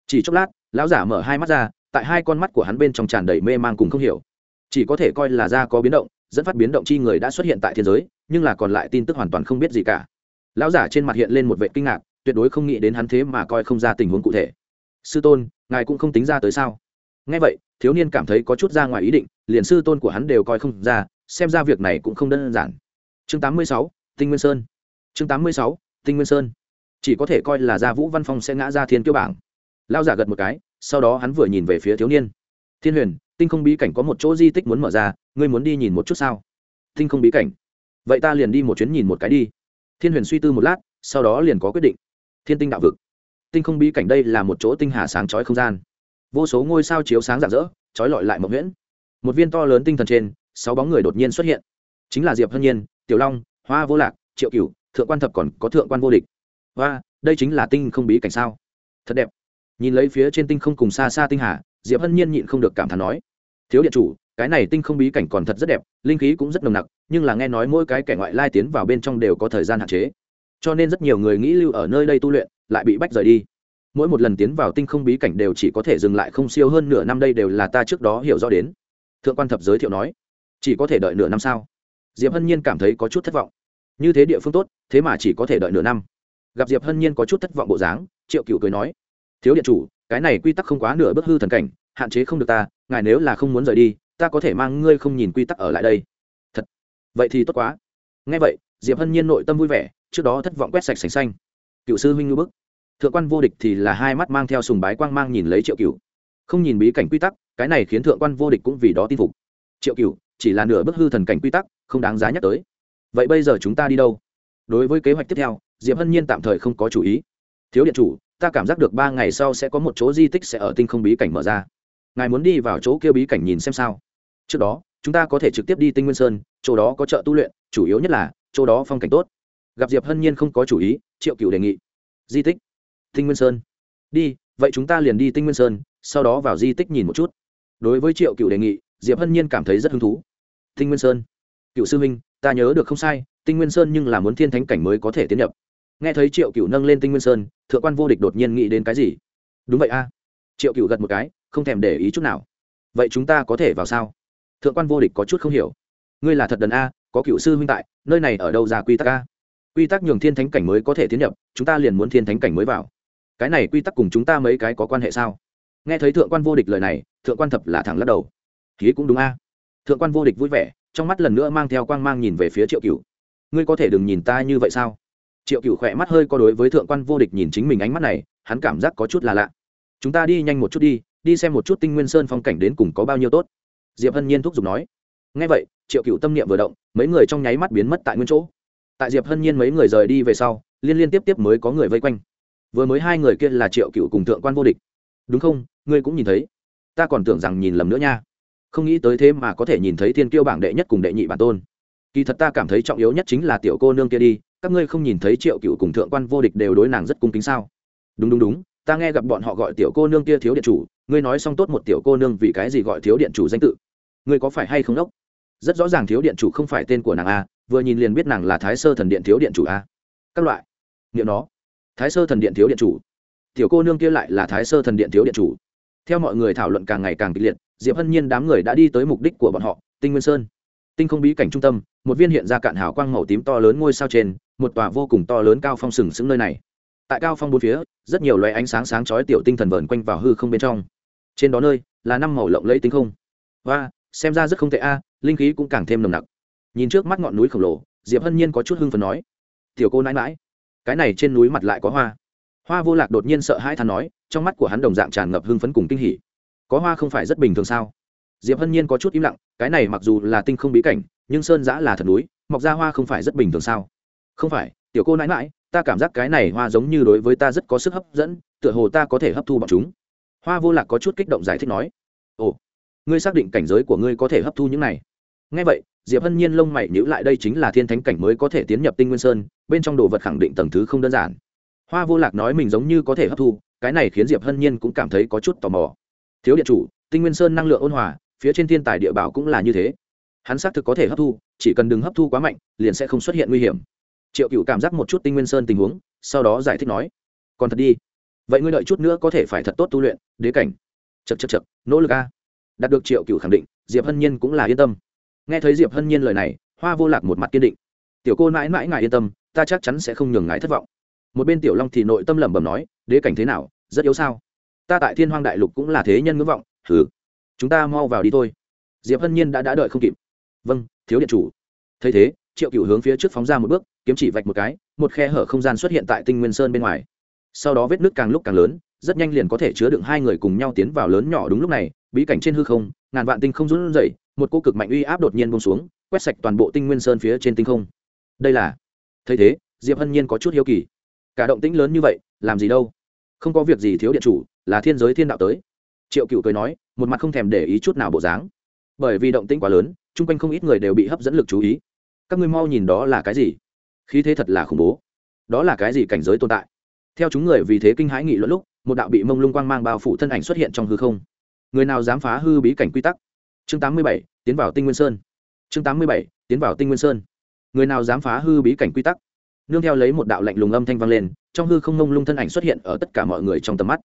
Chỉ chốc lát, lão giả mở hai mắt ra, tại hai con mắt của hắn bên trong tràn đầy mê man cùng không hiểu. Chỉ có thể coi là da có biến động, dẫn phát biến động chi người đã xuất hiện tại thiên giới, nhưng là còn lại tin tức hoàn toàn không biết gì cả. Lão giả trên mặt hiện lên một vệ kinh ngạc tuyệt đối không nghĩ đến hắn thế mà coi không ra tình huống cụ thể. Sư tôn ngài cũng không tính ra tới sao? Ngay vậy thiếu niên cảm thấy có chút ra ngoài ý định liền sư tôn của hắn đều coi không ra xem ra việc này cũng không đơn giản. Chương 86, tinh nguyên sơn. Chương 86, tinh nguyên sơn. Chỉ có thể coi là gia vũ văn phong sẽ ngã ra thiên kiêu bảng. Lao giả gật một cái sau đó hắn vừa nhìn về phía thiếu niên. Thiên huyền tinh không bí cảnh có một chỗ di tích muốn mở ra ngươi muốn đi nhìn một chút sao? Tinh không bí cảnh. Vậy ta liền đi một chuyến nhìn một cái đi. Thiên huyền suy tư một lát sau đó liền có quyết định thiên tinh đạo vực. Tinh không bí cảnh đây là một chỗ tinh hà sáng chói không gian. Vô số ngôi sao chiếu sáng rạng rỡ, chói lọi lại mộng nguyễn một viên to lớn tinh thần trên, sáu bóng người đột nhiên xuất hiện. Chính là diệp hân nhiên, tiểu long, hoa vô lạc, triệu cửu, thượng quan thập còn có thượng quan vô địch. Hoa, đây chính là tinh không bí cảnh sao? Thật đẹp. Nhìn lấy phía trên tinh không cùng xa xa tinh hà, diệp hân nhiên nhịn không được cảm thán nói. Thiếu điện chủ, cái này tinh không bí cảnh còn thật rất đẹp, linh khí cũng rất nồng nặc, nhưng là nghe nói mỗi cái kẻ ngoại lai tiến vào bên trong đều có thời gian hạn chế cho nên rất nhiều người nghĩ lưu ở nơi đây tu luyện lại bị bách rời đi. Mỗi một lần tiến vào tinh không bí cảnh đều chỉ có thể dừng lại không siêu hơn nửa năm đây đều là ta trước đó hiểu rõ đến. Thượng quan thập giới thiệu nói, chỉ có thể đợi nửa năm sao? Diệp hân nhiên cảm thấy có chút thất vọng. Như thế địa phương tốt, thế mà chỉ có thể đợi nửa năm. Gặp diệp hân nhiên có chút thất vọng bộ dáng, triệu cựu cười nói, thiếu điện chủ, cái này quy tắc không quá nửa bước hư thần cảnh, hạn chế không được ta, ngài nếu là không muốn rời đi, ta có thể mang ngươi không nhìn quy tắc ở lại đây. Thật, vậy thì tốt quá. Ngay vậy, diệp hân nhiên nội tâm vui vẻ trước đó thất vọng quét sạch sành xanh. Cựu sư huynh ngư bức. Thượng quan vô địch thì là hai mắt mang theo sùng bái quang mang nhìn lấy triệu cựu không nhìn bí cảnh quy tắc, cái này khiến thượng quan vô địch cũng vì đó tin phục. Triệu cựu chỉ là nửa bức hư thần cảnh quy tắc, không đáng giá nhắc tới. Vậy bây giờ chúng ta đi đâu? Đối với kế hoạch tiếp theo, diệp hân nhiên tạm thời không có chủ ý. Thiếu điện chủ, ta cảm giác được ba ngày sau sẽ có một chỗ di tích sẽ ở tinh không bí cảnh mở ra. Ngài muốn đi vào chỗ kia bí cảnh nhìn xem sao? Trước đó, chúng ta có thể trực tiếp đi tinh nguyên sơn, chỗ đó có chợ tu luyện, chủ yếu nhất là chỗ đó phong cảnh tốt gặp diệp hân nhiên không có chủ ý, triệu cựu đề nghị. Di tích. Tinh nguyên sơn. Đi, vậy chúng ta liền đi tinh nguyên sơn, sau đó vào di tích nhìn một chút. Đối với triệu cựu đề nghị, diệp hân nhiên cảm thấy rất hứng thú. Tinh nguyên sơn. Cựu sư minh ta nhớ được không sai, tinh nguyên sơn nhưng là muốn thiên thánh cảnh mới có thể tiến nhập. Nghe thấy triệu cựu nâng lên tinh nguyên sơn, thượng quan vô địch đột nhiên nghĩ đến cái gì? Đúng vậy a. Triệu cựu gật một cái, không thèm để ý chút nào. Vậy chúng ta có thể vào sao? Thượng quan vô địch có chút không hiểu. Ngươi là thật đần a, có cựu sư huynh tại, nơi này ở đâu ra quy tắc a? Quy tắc nhường thiên thánh cảnh mới có thể tiến nhập, chúng ta liền muốn thiên thánh cảnh mới vào. Cái này quy tắc cùng chúng ta mấy cái có quan hệ sao? Nghe thấy thượng quan vô địch lời này, thượng quan thập là thẳng lắc đầu. Ký cũng đúng a. Thượng quan vô địch vui vẻ, trong mắt lần nữa mang theo quang mang nhìn về phía triệu cựu ngươi có thể đừng nhìn ta như vậy sao? Triệu cựu khỏe mắt hơi có đối với thượng quan vô địch nhìn chính mình ánh mắt này, hắn cảm giác có chút là lạ. Chúng ta đi nhanh một chút đi đi xem một chút tinh nguyên sơn phong cảnh đến cùng có bao nhiêu tốt. Diệp hân nhiên thúc giục nói. Ngay vậy, triệu cựu tâm niệm vừa động, mấy người trong nháy mắt biến mất tại nguyên chỗ tại diệp hân nhiên mấy người rời đi về sau, liên liên tiếp tiếp mới có người vây quanh. Vừa mới hai người kia là triệu cựu cùng thượng quan vô địch. Đúng không? Ngươi cũng nhìn thấy. Ta còn tưởng rằng nhìn lầm nữa nha. Không nghĩ tới thế mà có thể nhìn thấy thiên kiêu bảng đệ nhất cùng đệ nhị bản tôn. Kỳ thật ta cảm thấy trọng yếu nhất chính là tiểu cô nương kia đi. Các ngươi không nhìn thấy triệu cựu cùng thượng quan vô địch đều đối nàng rất cung kính sao? Đúng đúng đúng, ta nghe gặp bọn họ gọi tiểu cô nương kia thiếu điện chủ. Ngươi nói xong tốt một tiểu cô nương vì cái gì gọi thiếu điện chủ danh tự? Ngươi có phải hay không đốc? Rất rõ ràng thiếu điện chủ không phải tên của nàng a vừa nhìn liền biết nàng là thái sơ thần điện thiếu điện chủ a. Các loại. Nghiệm nó. Thái sơ thần điện thiếu điện chủ. Tiểu cô nương kia lại là thái sơ thần điện thiếu điện chủ. Theo mọi người thảo luận càng ngày càng kịch liệt, diệp hân nhiên đám người đã đi tới mục đích của bọn họ, tinh nguyên sơn. Tinh không bí cảnh trung tâm, một viên hiện ra cạn hào quang màu tím to lớn ngôi sao trên, một tòa vô cùng to lớn cao phong sừng sững nơi này. Tại cao phong bốn phía, rất nhiều loại ánh sáng sáng chói tiểu tinh thần vờn quanh vào hư không bên trong. Trên đó nơi, là năm màu lộng lẫy tinh không. Và xem ra rất không tệ a, linh khí cũng càng thêm nồng nặc nhìn trước mắt ngọn núi khổng lồ, diệp hân nhiên có chút hưng phần nói, tiểu cô nãi mãi cái này trên núi mặt lại có hoa. Hoa vô lạc đột nhiên sợ hai thằng nói, trong mắt của hắn đồng dạng tràn ngập hưng phấn cùng kinh hỉ. Có hoa không phải rất bình thường sao? Diệp hân nhiên có chút im lặng, cái này mặc dù là tinh không bí cảnh, nhưng sơn giã là thật núi, mọc ra hoa không phải rất bình thường sao? Không phải, tiểu cô nãi mãi ta cảm giác cái này hoa giống như đối với ta rất có sức hấp dẫn, tựa hồ ta có thể hấp thu bọn chúng. Hoa vô lạc có chút kích động giải thích nói, ồ, ngươi xác định cảnh giới của ngươi có thể hấp thu những này. Ngay vậy diệp hân nhiên lông mày nhữ lại, đây chính là thiên thánh cảnh mới có thể tiến nhập tinh nguyên sơn, bên trong đồ vật khẳng định tầng thứ không đơn giản. Hoa vô lạc nói mình giống như có thể hấp thu, cái này khiến diệp hân nhiên cũng cảm thấy có chút tò mò. Thiếu điện chủ, tinh nguyên sơn năng lượng ôn hòa, phía trên thiên tài địa bảo cũng là như thế. Hắn xác thực có thể hấp thu, chỉ cần đừng hấp thu quá mạnh, liền sẽ không xuất hiện nguy hiểm. Triệu cựu cảm giác một chút tinh nguyên sơn tình huống, sau đó giải thích nói, còn thật đi. Vậy ngươi đợi chút nữa có thể phải thật tốt tu luyện, đế cảnh. Chật chật chật nỗ lực a. Đạt được triệu cựu khẳng định, diệp hân nhiên cũng là yên tâm nghe thấy diệp hân nhiên lời này, hoa vô lạc một mặt kiên định. Tiểu cô mãi mãi ngài yên tâm, ta chắc chắn sẽ không nhường ngài thất vọng. Một bên tiểu long thì nội tâm lẩm bẩm nói, đế cảnh thế nào, rất yếu sao? Ta tại thiên hoang đại lục cũng là thế nhân ngưỡng vọng thử chúng ta mau vào đi thôi. Diệp hân nhiên đã đã đợi không kịp. Vâng thiếu điện chủ. Thấy thế, triệu cựu hướng phía trước phóng ra một bước, kiếm chỉ vạch một cái, một khe hở không gian xuất hiện tại tinh nguyên sơn bên ngoài. Sau đó vết nước càng lúc càng lớn, rất nhanh liền có thể chứa đựng hai người cùng nhau tiến vào lớn nhỏ đúng lúc này, bí cảnh trên hư không, ngàn vạn tinh không run rẩy một cô cực mạnh uy áp đột nhiên buông xuống, quét sạch toàn bộ tinh nguyên sơn phía trên tinh không. Đây là, thấy thế, diệp hân nhiên có chút hiếu kỳ. Cả động tĩnh lớn như vậy, làm gì đâu? Không có việc gì thiếu điện chủ, là thiên giới thiên đạo tới. Triệu cựu cười nói, một mặt không thèm để ý chút nào bộ dáng. Bởi vì động tĩnh quá lớn, chung quanh không ít người đều bị hấp dẫn lực chú ý. Các ngươi mau nhìn đó là cái gì? Khí thế thật là khủng bố. Đó là cái gì cảnh giới tồn tại? Theo chúng người vì thế kinh hãi nghị luận lúc, một đạo bị mông lung quang mang bao phủ thân ảnh xuất hiện trong hư không. Người nào dám phá hư bí cảnh quy tắc? Chương tám mươi bảy, tiến vào tinh nguyên sơn. Chương tám mươi bảy, tiến vào tinh nguyên sơn. Người nào dám phá hư bí cảnh quy tắc? Nương theo lấy một đạo lạnh lùng âm thanh vang lên, trong hư không mông lung thân ảnh xuất hiện ở tất cả mọi người trong tầm mắt.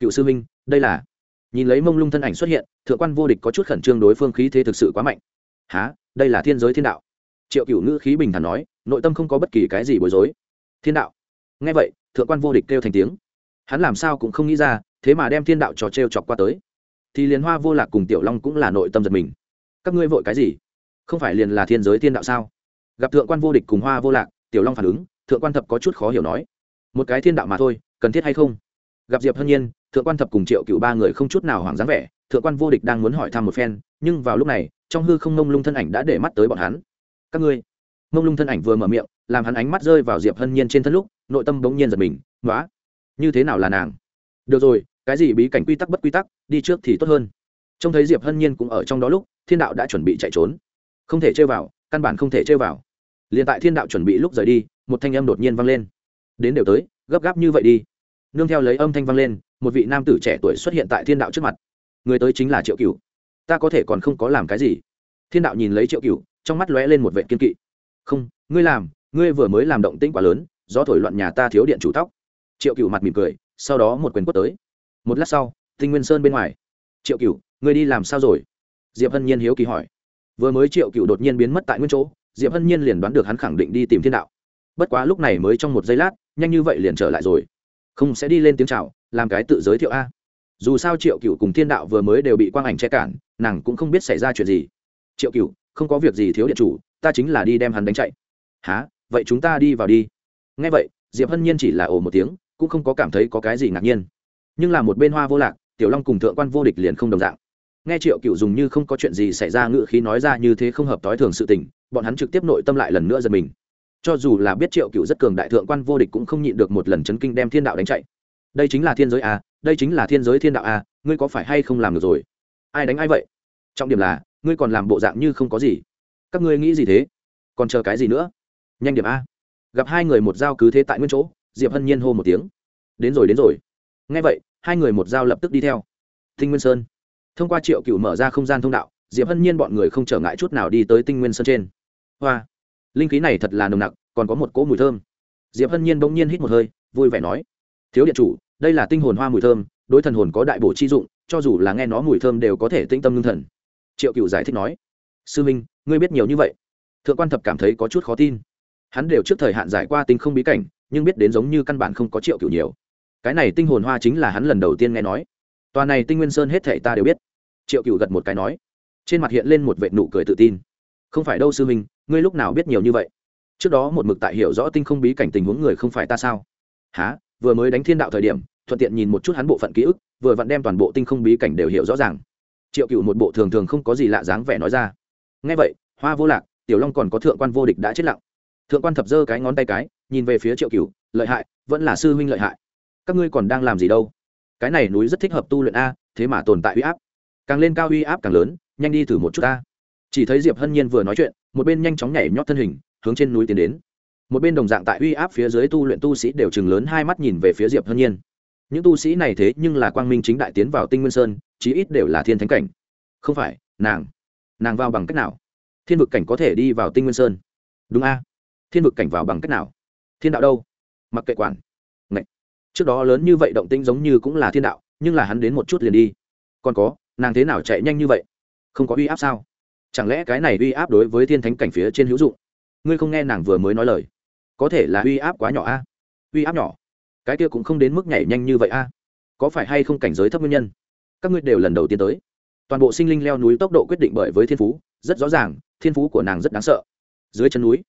Cựu sư minh đây là? Nhìn lấy mông lung thân ảnh xuất hiện, thượng quan vô địch có chút khẩn trương đối phương khí thế thực sự quá mạnh. Há đây là thiên giới thiên đạo? Triệu cựu ngữ khí bình thản nói, nội tâm không có bất kỳ cái gì bối rối. Thiên đạo? Nghe vậy, thượng quan vô địch kêu thành tiếng. Hắn làm sao cũng không nghĩ ra, thế mà đem thiên đạo trò t r e o chọc qua tới thì liền hoa vô lạc cùng tiểu long cũng là nội tâm giật mình. Các ngươi vội cái gì? Không phải liền là thiên giới thiên đạo sao? Gặp thượng quan vô địch cùng hoa vô lạc, tiểu long phản ứng, thượng quan thập có chút khó hiểu nói. Một cái thiên đạo mà thôi, cần thiết hay không? Gặp diệp hân nhiên, thượng quan thập cùng triệu cựu ba người không chút nào hoảng dáng vẻ, thượng quan vô địch đang muốn hỏi thăm một phen, nhưng vào lúc này, trong hư không mông lung thân ảnh đã để mắt tới bọn hắn. Các ngươi. Mông lung thân ảnh vừa mở miệng, làm hắn ánh mắt rơi vào diệp hân nhiên trên thân lúc, nội tâm bỗng nhiên giật mình nói như thế nào là nàng? Được rồi cái gì bí cảnh quy tắc bất quy tắc, đi trước thì tốt hơn. Trông thấy diệp hân nhiên cũng ở trong đó lúc, thiên đạo đã chuẩn bị chạy trốn. Không thể chơi vào, căn bản không thể chơi vào. Liền tại thiên đạo chuẩn bị lúc rời đi, một thanh âm đột nhiên vang lên. Đến đều tới, gấp gáp như vậy đi. Nương theo lấy âm thanh vang lên, một vị nam tử trẻ tuổi xuất hiện tại thiên đạo trước mặt. Người tới chính là triệu cửu. Ta có thể còn không có làm cái gì? Thiên đạo nhìn lấy triệu cửu, trong mắt lóe lên một vệ kiên kỵ. Không, ngươi làm, ngươi vừa mới làm động tĩnh quá lớn do thổi loạn nhà ta thiếu điện chủ tóc. Triệu cựu mặt mỉm cười, sau đó một quyền quất tới một lát sau, tinh nguyên sơn bên ngoài. Triệu cựu ngươi đi làm sao rồi? Diệp hân nhiên hiếu kỳ hỏi. Vừa mới triệu cựu đột nhiên biến mất tại nguyên chỗ, diệp hân nhiên liền đoán được hắn khẳng định đi tìm thiên đạo. Bất quá lúc này mới trong một giây lát, nhanh như vậy liền trở lại rồi. Không sẽ đi lên tiếng c h à o làm cái tự giới thiệu a. Dù sao triệu cựu cùng thiên đạo vừa mới đều bị quang ảnh che cản, nàng cũng không biết xảy ra chuyện gì. Triệu cựu không có việc gì thiếu điện chủ, ta chính là đi đem hắn đánh chạy. Há vậy chúng ta đi vào đi. Ngay vậy, diệp hân nhiên chỉ là ồ một tiếng, cũng không có cảm thấy có cái gì ngạc nhiên nhưng là một bên hoa vô lạc tiểu long cùng thượng quan vô địch liền không đồng dạng. Nghe triệu cựu dùng như không có chuyện gì xảy ra ngự khí nói ra như thế không hợp t ố i thường sự tình bọn hắn trực tiếp nội tâm lại lần nữa giật mình. Cho dù là biết triệu cựu rất cường đại thượng quan vô địch cũng không nhịn được một lần chấn kinh đem thiên đạo đánh chạy. Đây chính là thiên giới à, đây chính là thiên giới thiên đạo à, ngươi có phải hay không làm được rồi? Ai đánh ai vậy? Trọng điểm là ngươi còn làm bộ dạng như không có gì. Các ngươi nghĩ gì thế? Còn chờ cái gì nữa? Nhanh điểm a. Gặp hai người một dao cứ thế tại nguyên chỗ diệp hân nhiên hô một tiếng. Đến rồi đến rồi. Ngay vậy hai người một dao lập tức đi theo. Tinh nguyên sơn. Thông qua triệu cựu mở ra không gian thông đạo, diệp hân nhiên bọn người không trở ngại chút nào đi tới tinh nguyên sơn trên. Hoa! Linh khí này thật là nồng nặc, còn có một cỗ mùi thơm. Diệp hân nhiên bỗng nhiên hít một hơi, vui vẻ nói, thiếu điện chủ, đây là tinh hồn hoa mùi thơm, đối thần hồn có đại bổ chi dụng, cho dù là nghe nó mùi thơm đều có thể tĩnh tâm ngưng thần. Triệu cựu giải thích nói, sư minh, ngươi biết nhiều như vậy. Thượng quan thập cảm thấy có chút khó tin. Hắn đều trước thời hạn giải qua tinh không bí cảnh, nhưng biết đến giống như căn bản không có triệu cựu nhiều cái này tinh hồn hoa chính là hắn lần đầu tiên nghe nói. Tòa này tinh nguyên sơn hết thể ta đều biết. Triệu cựu gật một cái nói. Trên mặt hiện lên một vệ nụ cười tự tin. Không phải đâu sư minh ngươi lúc nào biết nhiều như vậy? Trước đó một mực tại hiểu rõ tinh không bí cảnh tình huống người không phải ta sao? Há vừa mới đánh thiên đạo thời điểm, thuận tiện nhìn một chút hắn bộ phận ký ức, vừa vặn đem toàn bộ tinh không bí cảnh đều hiểu rõ ràng. Triệu cựu một bộ thường thường không có gì lạ dáng vẻ nói ra. Ngay vậy, hoa vô lạc, tiểu long còn có thượng quan vô địch đã chết lặng. Thượng quan thập dơ cái ngón tay cái, nhìn về phía triệu cửu, lợi hại, vẫn là sư huynh lợi hại các ngươi còn đang làm gì đâu? Cái này núi rất thích hợp tu luyện a, thế mà tồn tại uy áp. Càng lên cao uy áp càng lớn, nhanh đi thử một chút ta. Chỉ thấy diệp hân nhiên vừa nói chuyện, một bên nhanh chóng nhảy nhót thân hình, hướng trên núi tiến đến. Một bên đồng dạng tại uy áp phía dưới tu luyện tu sĩ đều chừng lớn hai mắt nhìn về phía diệp hân nhiên. Những tu sĩ này thế nhưng là quang minh chính đại tiến vào tinh nguyên sơn, chí ít đều là thiên thánh cảnh. Không phải, nàng nàng vào bằng cách nào? Thiên vực cảnh có thể đi vào tinh nguyên sơn. Đúng a. Thiên vực cảnh vào bằng cách nào? Thiên đạo đâu? Mặc kệ quản trước đó lớn như vậy động tĩnh giống như cũng là thiên đạo, nhưng là hắn đến một chút liền đi. Còn có, nàng thế nào chạy nhanh như vậy? Không có uy áp sao? Chẳng lẽ cái này uy áp đối với thiên thánh cảnh phía trên hữu dụng? Ngươi không nghe nàng vừa mới nói lời. Có thể là uy áp quá nhỏ a. Uy áp nhỏ. Cái kia cũng không đến mức nhảy nhanh như vậy a. Có phải hay không cảnh giới thấp nguyên nhân? Các ngươi đều lần đầu tiên tới. Toàn bộ sinh linh leo núi tốc độ quyết định bởi với thiên phú, rất rõ ràng, thiên phú của nàng rất đáng sợ. Dưới chân núi,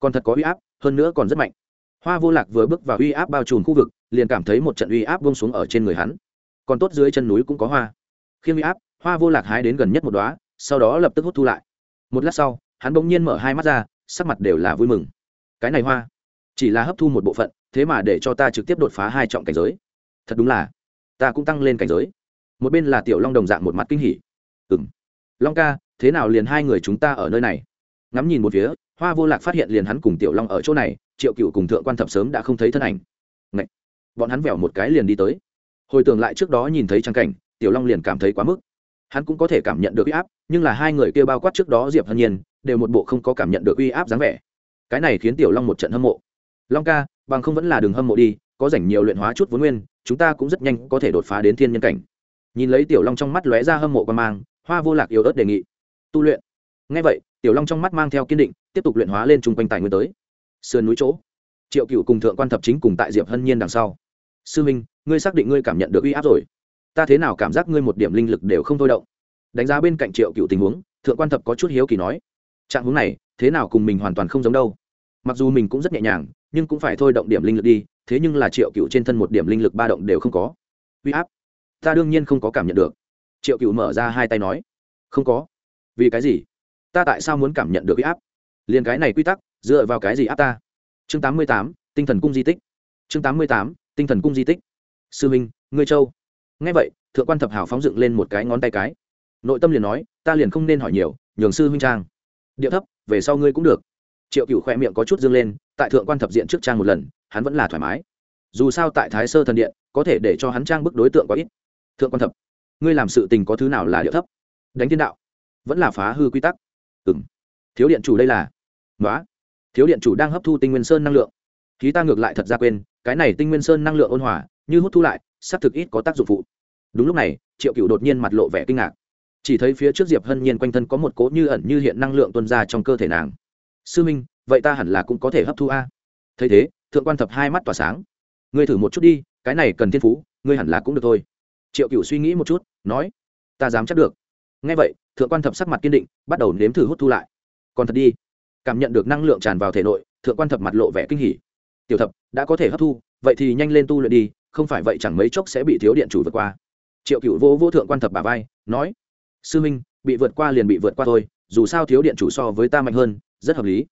còn thật có uy áp, hơn nữa còn rất mạnh hoa vô lạc vừa bước vào uy áp bao trùm khu vực, liền cảm thấy một trận uy áp bông xuống ở trên người hắn. Còn tốt dưới chân núi cũng có hoa. Khi uy áp, hoa vô lạc hái đến gần nhất một đoá sau đó lập tức hút thu lại. Một lát sau, hắn bỗng nhiên mở hai mắt ra, sắc mặt đều là vui mừng. Cái này hoa, chỉ là hấp thu một bộ phận, thế mà để cho ta trực tiếp đột phá hai trọng cảnh giới. Thật đúng là, ta cũng tăng lên cảnh giới. Một bên là tiểu long đồng dạng một mặt kinh hỉ. Ừng long ca, thế nào liền hai người chúng ta ở nơi này? Ngắm nhìn một phía, hoa vô lạc phát hiện liền hắn cùng tiểu long ở chỗ này triệu cựu cùng thượng quan thập sớm đã không thấy thân ảnh. Ngậy! bọn hắn vẻo một cái liền đi tới. Hồi tưởng lại trước đó nhìn thấy trang cảnh, tiểu long liền cảm thấy quá mức. Hắn cũng có thể cảm nhận được uy áp, nhưng là hai người kia bao quát trước đó diệp hân nhiên, đều một bộ không có cảm nhận được uy áp dáng vẻ. Cái này khiến tiểu long một trận hâm mộ. Long ca, bằng không vẫn là đường hâm mộ đi, có rảnh nhiều luyện hóa chút vốn nguyên, chúng ta cũng rất nhanh có thể đột phá đến thiên nhân cảnh. Nhìn lấy tiểu long trong mắt lóe ra hâm mộ quan mang, hoa vô lạc yếu ớt đề nghị. Tu luyện. Ngay vậy, tiểu long trong mắt mang theo kiên định, tiếp tục luyện hóa lên chung quanh tài nguyên tới sườn núi chỗ. Triệu cựu cùng thượng quan thập chính cùng tại diệp hân nhiên đằng sau. Sư minh, ngươi xác định ngươi cảm nhận được uy áp rồi. Ta thế nào cảm giác ngươi một điểm linh lực đều không thôi động? Đánh giá bên cạnh triệu cựu tình huống, thượng quan thập có chút hiếu kỳ nói, trạng huống này, thế nào cùng mình hoàn toàn không giống đâu. Mặc dù mình cũng rất nhẹ nhàng, nhưng cũng phải thôi động điểm linh lực đi, thế nhưng là triệu cựu trên thân một điểm linh lực ba động đều không có. Uy áp? Ta đương nhiên không có cảm nhận được. Triệu cựu mở ra hai tay nói, không có. Vì cái gì? Ta tại sao muốn cảm nhận được uy áp? Liền cái này quy tắc, dựa vào cái gì áp ta? Chương tám mươi tám, tinh thần cung di tích. Chương tám mươi tám, tinh thần cung di tích. Sư minh, ngươi châu. Nghe vậy, thượng quan thập hảo phóng dựng lên một cái ngón tay cái. Nội tâm liền nói, ta liền không nên hỏi nhiều, nhường sư huynh trang. Điệu thấp, về sau ngươi cũng được. Triệu cựu khoe miệng có chút dương lên, tại thượng quan thập diện trước trang một lần, hắn vẫn là thoải mái. Dù sao tại thái sơ thần điện, có thể để cho hắn trang bức đối tượng có ít. Thượng quan thập, ngươi làm sự tình có thứ nào là điệu thấp? Đánh thiên đạo, vẫn là phá hư quy tắc. Ừ m thiếu điện chủ đây là nói thiếu điện chủ đang hấp thu tinh nguyên sơn năng lượng. Khí ta ngược lại thật ra quên, cái này tinh nguyên sơn năng lượng ôn hòa, như hút thu lại, xác thực ít có tác dụng phụ. Đúng lúc này, triệu cựu đột nhiên mặt lộ vẻ kinh ngạc. Chỉ thấy phía trước diệp hân nhiên quanh thân có một cố như ẩn như hiện năng lượng tuân ra trong cơ thể nàng. Sư minh, vậy ta hẳn là cũng có thể hấp thu a. Thấy thế, thượng quan thập hai mắt tỏa sáng. Ngươi thử một chút đi, cái này cần thiên phú, ngươi hẳn là cũng được thôi. Triệu cựu suy nghĩ một chút, nói, ta dám chắc được. Ngay vậy, thượng quan thập sắc mặt kiên định, bắt đầu nếm thử hút thu lại. Còn thật đi cảm nhận được năng lượng tràn vào thể nội, thượng quan thập mặt lộ vẻ kinh hỉ. Tiểu thập, đã có thể hấp thu, vậy thì nhanh lên tu luyện đi, không phải vậy chẳng mấy chốc sẽ bị thiếu điện chủ vượt qua. Triệu cựu vô vô thượng quan thập bà vai, nói, sư minh bị vượt qua liền bị vượt qua thôi, dù sao thiếu điện chủ so với ta mạnh hơn, rất hợp lý.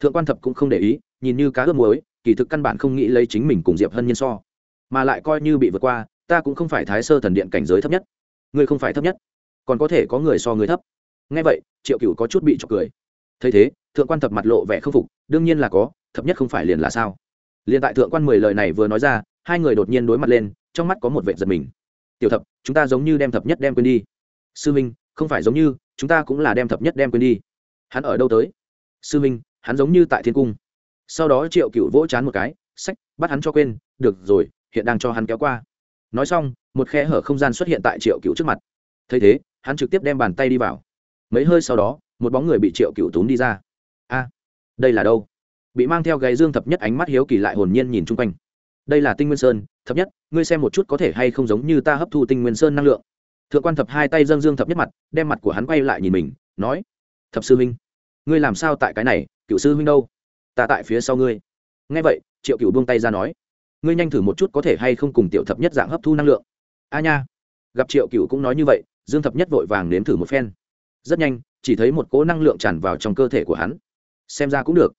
Thượng quan thập cũng không để ý, nhìn như cá ướp muối, kỳ thực căn bản không nghĩ lấy chính mình cùng diệp hân nhiên so. Mà lại coi như bị vượt qua, ta cũng không phải thái sơ thần điện cảnh giới thấp nhất. Ngươi không phải thấp nhất, còn có thể có người so người thấp. Ngay vậy, triệu cựu có chút bị trọc cười. Thấy thế thượng quan thập mặt lộ vẻ không phục, đương nhiên là có, thập nhất không phải liền là sao? Liền tại thượng quan mười lời này vừa nói ra, hai người đột nhiên đối mặt lên, trong mắt có một vệ giật mình. Tiểu thập, chúng ta giống như đem thập nhất đem quên đi. Sư minh, không phải giống như, chúng ta cũng là đem thập nhất đem quên đi. Hắn ở đâu tới? Sư minh, hắn giống như tại thiên cung. Sau đó triệu cựu vỗ chán một cái, sách, bắt hắn cho quên, được rồi, hiện đang cho hắn kéo qua. Nói xong, một khe hở không gian xuất hiện tại triệu cựu trước mặt. Thấy thế, hắn trực tiếp đem bàn tay đi vào. Mấy hơi sau đó, một bóng người bị triệu cựu túm đi ra a đây là đâu? Bị mang theo gáy dương thập nhất ánh mắt hiếu kỳ lại hồn nhiên nhìn chung quanh. Đây là tinh nguyên sơn, thập nhất, ngươi xem một chút có thể hay không giống như ta hấp thu tinh nguyên sơn năng lượng. Thượng quan thập hai tay dâng dương thập nhất mặt, đem mặt của hắn quay lại nhìn mình, nói, thập sư huynh, ngươi làm sao tại cái này? Cựu sư huynh đâu? Ta tại phía sau ngươi. Nghe vậy, triệu cựu buông tay ra nói, ngươi nhanh thử một chút có thể hay không cùng tiểu thập nhất dạng hấp thu năng lượng. A nha. Gặp triệu cựu cũng nói như vậy, dương thập nhất vội vàng nếm thử một phen. Rất nhanh, chỉ thấy một cỗ năng lượng tràn vào trong cơ thể của hắn xem ra cũng được.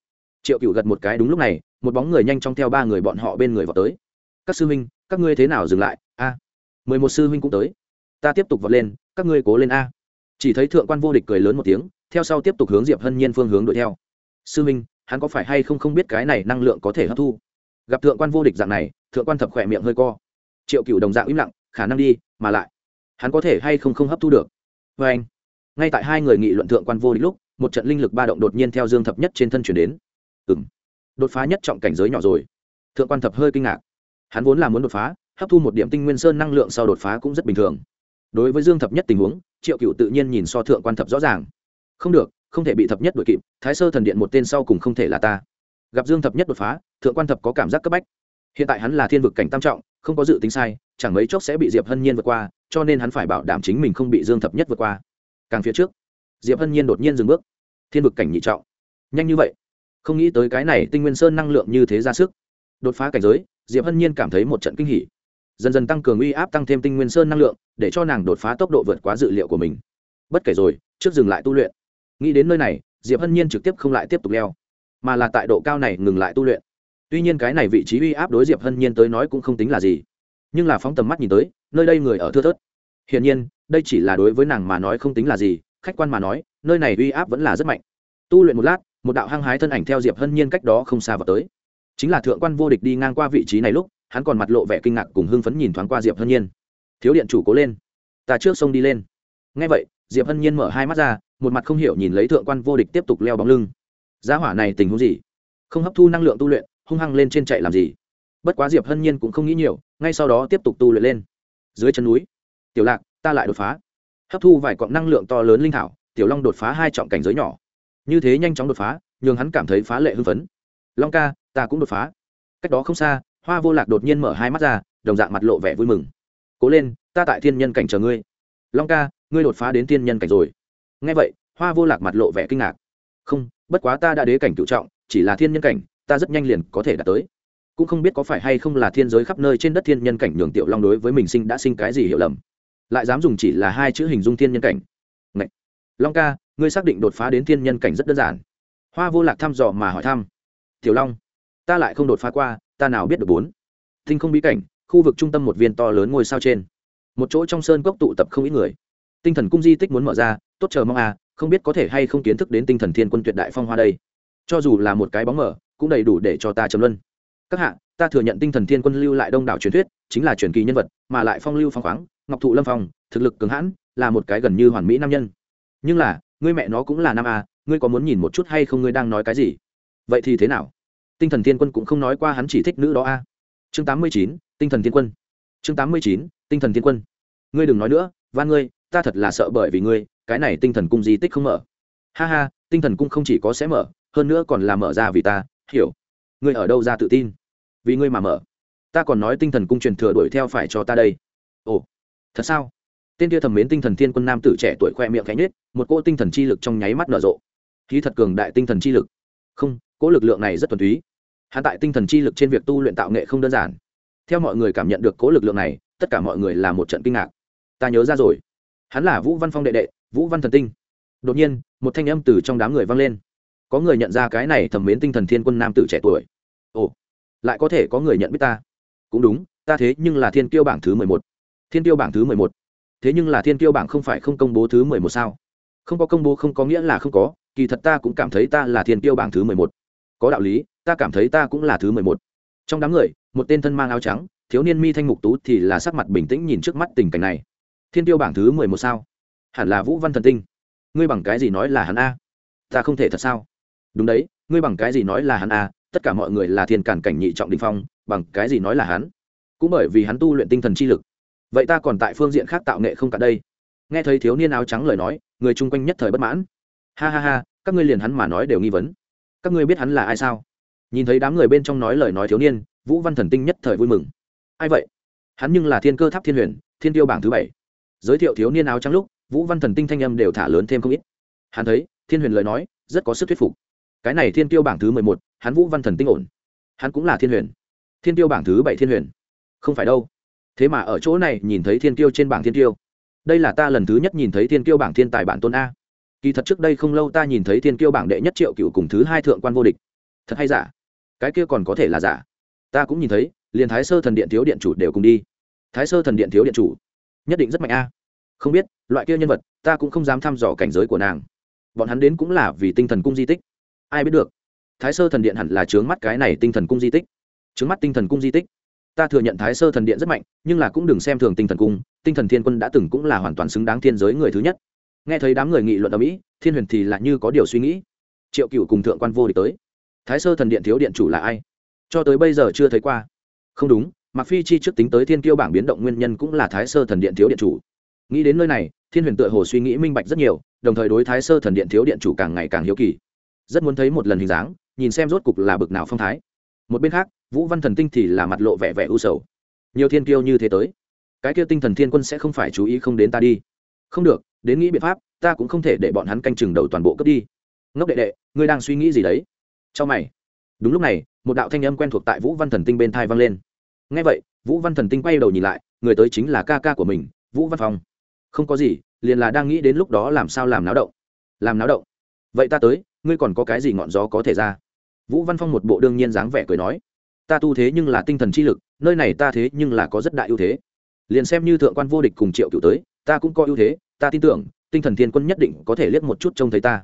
Triệu cựu gật một cái đúng lúc này, một bóng người nhanh chóng theo ba người bọn họ bên người vào tới. Các sư huynh, các ngươi thế nào dừng lại? A. Mười một sư huynh cũng tới. Ta tiếp tục vọt lên, các ngươi cố lên a. Chỉ thấy thượng quan vô địch cười lớn một tiếng, theo sau tiếp tục hướng diệp hân nhiên phương hướng đuổi theo. Sư huynh, hắn có phải hay không không biết cái này năng lượng có thể hấp thu? Gặp thượng quan vô địch dạng này, thượng quan thập khỏe miệng hơi co. Triệu cựu đồng dạng im lặng, khả năng đi, mà lại, hắn có thể hay không không hấp thu được? Vê anh ngay tại hai người nghị luận thượng quan vô địch lúc một trận linh lực ba động đột nhiên theo dương thập nhất trên thân chuyển đến. Ừ m đột phá nhất trọng cảnh giới nhỏ rồi. Thượng quan thập hơi kinh ngạc. Hắn vốn là muốn đột phá, hấp thu một điểm tinh nguyên sơn năng lượng sau đột phá cũng rất bình thường. Đối với dương thập nhất tình huống, triệu cựu tự nhiên nhìn so thượng quan thập rõ ràng. Không được, không thể bị thập nhất đuổi kịp, thái sơ thần điện một tên sau cùng không thể là ta. Gặp dương thập nhất đột phá, thượng quan thập có cảm giác cấp bách. Hiện tại hắn là thiên vực cảnh tam trọng, không có dự tính sai, chẳng mấy chốc sẽ bị diệp hân nhiên vượt qua, cho nên hắn phải bảo đảm chính mình không bị dương thập nhất vượt qua. Càng phía trước, diệp hân nhiên đột nhiên dừng bước thiên vực cảnh nhị trọng. Nhanh như vậy, không nghĩ tới cái này tinh nguyên sơn năng lượng như thế ra sức. Đột phá cảnh giới, diệp hân nhiên cảm thấy một trận kinh hỉ. Dần dần tăng cường uy áp, tăng thêm tinh nguyên sơn năng lượng, để cho nàng đột phá tốc độ vượt quá dự liệu của mình. Bất kể rồi, trước dừng lại tu luyện. Nghĩ đến nơi này, diệp hân nhiên trực tiếp không lại tiếp tục leo, mà là tại độ cao này ngừng lại tu luyện. Tuy nhiên cái này vị trí uy áp đối diệp hân nhiên tới nói cũng không tính là gì, nhưng là phóng tầm mắt nhìn tới, nơi đây người ở thưa thớt. Hiển nhiên, đây chỉ là đối với nàng mà nói không tính là gì, khách quan mà nói nơi này uy áp vẫn là rất mạnh. Tu luyện một lát, một đạo hăng hái thân ảnh theo diệp hân nhiên cách đó không xa vào tới. Chính là thượng quan vô địch đi ngang qua vị trí này lúc, hắn còn mặt lộ vẻ kinh ngạc cùng hưng phấn nhìn thoáng qua diệp hân nhiên. Thiếu điện chủ cố lên, ta trước sông đi lên. Ngay vậy, diệp hân nhiên mở hai mắt ra, một mặt không hiểu nhìn lấy thượng quan vô địch tiếp tục leo bóng lưng. Giá hỏa này tình huống gì? Không hấp thu năng lượng tu luyện, hung hăng lên trên chạy làm gì? Bất quá diệp hân nhiên cũng không nghĩ nhiều, ngay sau đó tiếp tục tu luyện lên. Dưới chân núi, tiểu lạc, ta lại đột phá. Hấp thu vài cọng năng lượng to lớn linh thảo tiểu long đột phá hai trọng cảnh giới nhỏ. Như thế nhanh chóng đột phá, nhường hắn cảm thấy phá lệ hưng phấn. Long ca, ta cũng đột phá. Cách đó không xa, hoa vô lạc đột nhiên mở hai mắt ra, đồng dạng mặt lộ vẻ vui mừng. Cố lên, ta tại thiên nhân cảnh chờ ngươi. Long ca, ngươi đột phá đến thiên nhân cảnh rồi. Ngay vậy, hoa vô lạc mặt lộ vẻ kinh ngạc. Không, bất quá ta đã đế cảnh cựu trọng, chỉ là thiên nhân cảnh, ta rất nhanh liền có thể đạt tới. Cũng không biết có phải hay không là thiên giới khắp nơi trên đất thiên nhân cảnh nhường tiểu long đối với mình sinh đã sinh cái gì hiểu lầm. Lại dám dùng chỉ là hai chữ hình dung thiên nhân cảnh long ca, ngươi xác định đột phá đến thiên nhân cảnh rất đơn giản. Hoa vô lạc thăm dò mà hỏi thăm. Tiểu long, ta lại không đột phá qua, ta nào biết được bốn? Thinh không bí cảnh, khu vực trung tâm một viên to lớn ngôi sao trên. Một chỗ trong sơn cốc tụ tập không ít người. Tinh thần cung di tích muốn mở ra, tốt chờ mong à không biết có thể hay không kiến thức đến tinh thần thiên quân tuyệt đại phong hoa đây. Cho dù là một cái bóng mở, cũng đầy đủ để cho ta chấm luân. Các hạ, ta thừa nhận tinh thần thiên quân lưu lại đông đảo truyền thuyết, chính là truyền kỳ nhân vật, mà lại phong lưu phong khoáng, ngọc thụ lâm phong, thực lực cường hãn, là một cái gần như hoàn mỹ nam nhân nhưng là, ngươi mẹ nó cũng là nam a, ngươi có muốn nhìn một chút hay không ngươi đang nói cái gì? Vậy thì thế nào? Tinh thần thiên quân cũng không nói qua hắn chỉ thích nữ đó a. À? chương tám mươi chín, tinh thần thiên quân. Chương tám mươi chín, tinh thần thiên quân. Ngươi đừng nói nữa và ngươi, ta thật là sợ bởi vì ngươi, cái này tinh thần cung di tích không mở. Ha ha, tinh thần cung không chỉ có sẽ mở, hơn nữa còn là mở ra vì ta, hiểu. Ngươi ở đâu ra tự tin? Vì ngươi mà mở. Ta còn nói tinh thần cung truyền thừa đuổi theo phải cho ta đây. Ồ, thật sao? Tên kia thầm mến tinh thần thiên quân nam tử trẻ tuổi khoe miệng cánh nết một cỗ tinh thần chi lực trong nháy mắt nở rộ. Khí thật cường đại tinh thần chi lực. Không, cỗ lực lượng này rất thuần túy. Hắn tại tinh thần chi lực trên việc tu luyện tạo nghệ không đơn giản. Theo mọi người cảm nhận được cỗ lực lượng này, tất cả mọi người là một trận kinh ngạc. Ta nhớ ra rồi. Hắn là vũ văn phong đệ đệ, vũ văn thần tinh. Đột nhiên, một thanh âm từ trong đám người vang lên. Có người nhận ra cái này thẩm mến tinh thần thiên quân nam tử trẻ tuổi. Ồ, lại có thể có người nhận biết ta. Cũng đúng, ta thế nhưng là thiên Tiêu bảng thứ mười một. Thiên Tiêu bảng thứ mười một thế nhưng là thiên kiêu bảng không phải không công bố thứ mười một sao? Không có công bố không có nghĩa là không có, kỳ thật ta cũng cảm thấy ta là thiên kiêu bảng thứ mười một. Có đạo lý, ta cảm thấy ta cũng là thứ mười một. Trong đám người, một tên thân mang áo trắng, thiếu niên mi thanh mục tú thì là sắc mặt bình tĩnh nhìn trước mắt tình cảnh này. Thiên tiêu bảng thứ mười một sao? Hẳn là vũ văn thần tinh. Ngươi bằng cái gì nói là hắn a? Ta không thể thật sao? Đúng đấy, ngươi bằng cái gì nói là hắn a? Tất cả mọi người là thiên cản cảnh nhị trọng đình phong, bằng cái gì nói là hắn? Cũng bởi vì hắn tu luyện tinh thần chi lực vậy ta còn tại phương diện khác tạo nghệ không cả đây. Nghe thấy thiếu niên áo trắng lời nói, người chung quanh nhất thời bất mãn. Ha ha ha, các ngươi liền hắn mà nói đều nghi vấn. Các ngươi biết hắn là ai sao? Nhìn thấy đám người bên trong nói lời nói thiếu niên, vũ văn thần tinh nhất thời vui mừng. Ai vậy? Hắn nhưng là thiên cơ tháp thiên huyền, thiên tiêu bảng thứ bảy. Giới thiệu thiếu niên áo trắng lúc, vũ văn thần tinh thanh âm đều thả lớn thêm không ít. Hắn thấy, thiên huyền lời nói, rất có sức thuyết phục. Cái này thiên tiêu bảng thứ mười một, hắn vũ văn thần tinh ổn. Hắn cũng là thiên huyền. Thiên tiêu bảng thứ bảy thiên huyền. Không phải đâu thế mà ở chỗ này nhìn thấy thiên tiêu trên bảng thiên tiêu đây là ta lần thứ nhất nhìn thấy thiên tiêu bảng thiên tài bản tôn a. Kỳ thật trước đây không lâu ta nhìn thấy thiên tiêu bảng đệ nhất triệu cựu cùng thứ hai thượng quan vô địch. Thật hay giả? Cái kia còn có thể là giả? Ta cũng nhìn thấy, liền thái sơ thần điện thiếu điện chủ đều cùng đi. Thái sơ thần điện thiếu điện chủ, nhất định rất mạnh a. Không biết, loại kia nhân vật, ta cũng không dám thăm dò cảnh giới của nàng. Bọn hắn đến cũng là vì tinh thần cung di tích. Ai biết được? Thái sơ thần điện hẳn là trướng mắt cái này tinh thần cung di tích. Trướng mắt tinh thần cung di tích ta thừa nhận thái sơ thần điện rất mạnh, nhưng là cũng đừng xem thường tinh thần cung, tinh thần thiên quân đã từng cũng là hoàn toàn xứng đáng thiên giới người thứ nhất. Nghe thấy đám người nghị luận ở mỹ, thiên huyền thì là như có điều suy nghĩ. Triệu cựu cùng thượng quan vô địch tới. Thái sơ thần điện thiếu điện chủ là ai? Cho tới bây giờ chưa thấy qua. Không đúng mặc phi chi trước tính tới thiên kiêu bảng biến động nguyên nhân cũng là thái sơ thần điện thiếu điện chủ. Nghĩ đến nơi này, thiên huyền tựa hồ suy nghĩ minh bạch rất nhiều, đồng thời đối thái sơ thần điện thiếu điện chủ càng ngày càng hiếu kỳ. Rất muốn thấy một lần hình dáng, nhìn xem rốt cục là bực nào phong thái một bên khác, vũ văn thần tinh thì là mặt lộ vẻ vẻ u sầu. Nhiều thiên kiêu như thế tới, cái kia tinh thần thiên quân sẽ không phải chú ý không đến ta đi. Không được, đến nghĩ biện pháp, ta cũng không thể để bọn hắn canh chừng đầu toàn bộ cướp đi. Ngốc đệ đệ, ngươi đang suy nghĩ gì đấy? Cho mày. Đúng lúc này, một đạo thanh âm quen thuộc tại vũ văn thần tinh bên thai vang lên. Ngay vậy, vũ văn thần tinh quay đầu nhìn lại, người tới chính là ca ca của mình, vũ văn phong. Không có gì, liền là đang nghĩ đến lúc đó làm sao làm náo động. Làm náo động? Vậy ta tới, ngươi còn có cái gì ngọn gió có thể ra? Vũ văn phong một bộ đương nhiên dáng vẻ cười nói, ta tu thế nhưng là tinh thần chi lực, nơi này ta thế nhưng là có rất đại ưu thế. Liền xem như thượng quan vô địch cùng triệu cựu tới, ta cũng có ưu thế, ta tin tưởng, tinh thần thiên quân nhất định có thể liếc một chút trông thấy ta.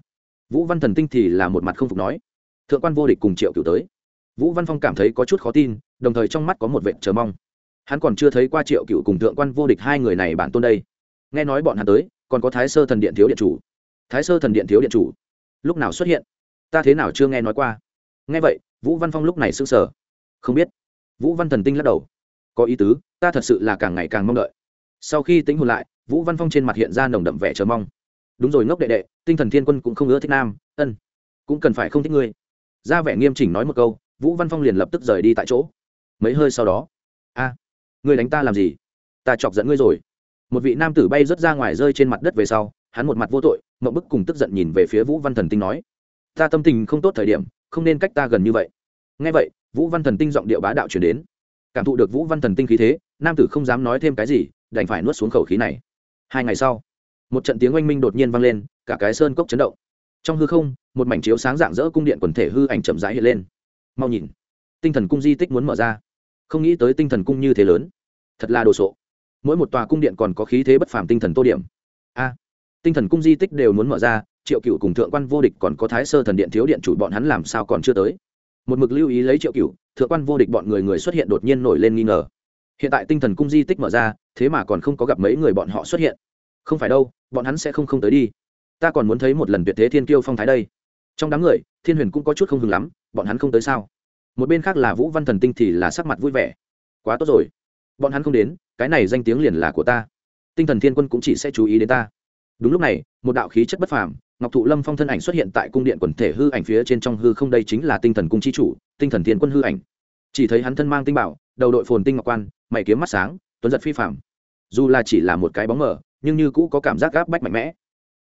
Vũ văn thần tinh thì là một mặt không phục nói, thượng quan vô địch cùng triệu cựu tới. Vũ văn phong cảm thấy có chút khó tin, đồng thời trong mắt có một vệ chờ mong. Hắn còn chưa thấy qua triệu cựu cùng thượng quan vô địch hai người này bản tôn đây. Nghe nói bọn hắn tới, còn có thái sơ thần điện thiếu điện chủ. Thái sơ thần điện thiếu điện chủ, lúc nào xuất hiện? Ta thế nào chưa nghe nói qua? Nghe vậy vũ văn phong lúc này sững sờ, không biết. Vũ văn thần tinh lắc đầu. Có ý tứ ta thật sự là càng ngày càng mong đợi. Sau khi tính hồn lại vũ văn phong trên mặt hiện ra nồng đậm vẻ chờ mong. Đúng rồi ngốc đệ đệ tinh thần thiên quân cũng không ưa thích nam ân cũng cần phải không thích ngươi. Ra vẻ nghiêm chỉnh nói một câu vũ văn phong liền lập tức rời đi tại chỗ. Mấy hơi sau đó a ngươi đánh ta làm gì? Ta chọc giận ngươi rồi. Một vị nam tử bay rớt ra ngoài rơi trên mặt đất về sau hắn một mặt vô tội mậu bức cùng tức giận nhìn về phía vũ văn thần tinh nói ta tâm tình không tốt thời điểm không nên cách ta gần như vậy. Ngay vậy, vũ văn thần tinh giọng điệu bá đạo chuyển đến. Cảm thụ được vũ văn thần tinh khí thế, nam tử không dám nói thêm cái gì, đành phải nuốt xuống khẩu khí này. Hai ngày sau, một trận tiếng oanh minh đột nhiên vang lên, cả cái sơn cốc chấn động. Trong hư không, một mảnh chiếu sáng dạng dỡ cung điện quần thể hư ảnh chậm rãi hiện lên. Mau nhìn, tinh thần cung di tích muốn mở ra. Không nghĩ tới tinh thần cung như thế lớn. Thật là đồ sộ. Mỗi một tòa cung điện còn có khí thế bất phàm tinh thần tô điểm. A, tinh thần cung di tích đều muốn mở ra triệu cựu cùng thượng quan vô địch còn có thái sơ thần điện thiếu điện chủ bọn hắn làm sao còn chưa tới? Một mực lưu ý lấy triệu cựu thượng quan vô địch bọn người người xuất hiện đột nhiên nổi lên nghi ngờ. Hiện tại tinh thần cung di tích mở ra, thế mà còn không có gặp mấy người bọn họ xuất hiện. Không phải đâu, bọn hắn sẽ không không tới đi. Ta còn muốn thấy một lần tuyệt thế thiên kiêu phong thái đây. Trong đám người, thiên huyền cũng có chút không hừng lắm, bọn hắn không tới sao? Một bên khác là vũ văn thần tinh thì là sắc mặt vui vẻ. Quá tốt rồi. Bọn hắn không đến, cái này danh tiếng liền là của ta. Tinh thần thiên quân cũng chỉ sẽ chú ý đến ta đúng lúc này, một đạo khí chất bất phàm, ngọc thụ lâm phong thân ảnh xuất hiện tại cung điện quần thể hư ảnh phía trên trong hư không đây chính là tinh thần cung chi chủ, tinh thần thiên quân hư ảnh. Chỉ thấy hắn thân mang tinh bảo, đầu đội phồn tinh ngọc quan, mày kiếm mắt sáng, tuấn giật phi phạm dù là chỉ là một cái bóng mờ, nhưng như cũ có cảm giác gáp bách mạnh mẽ.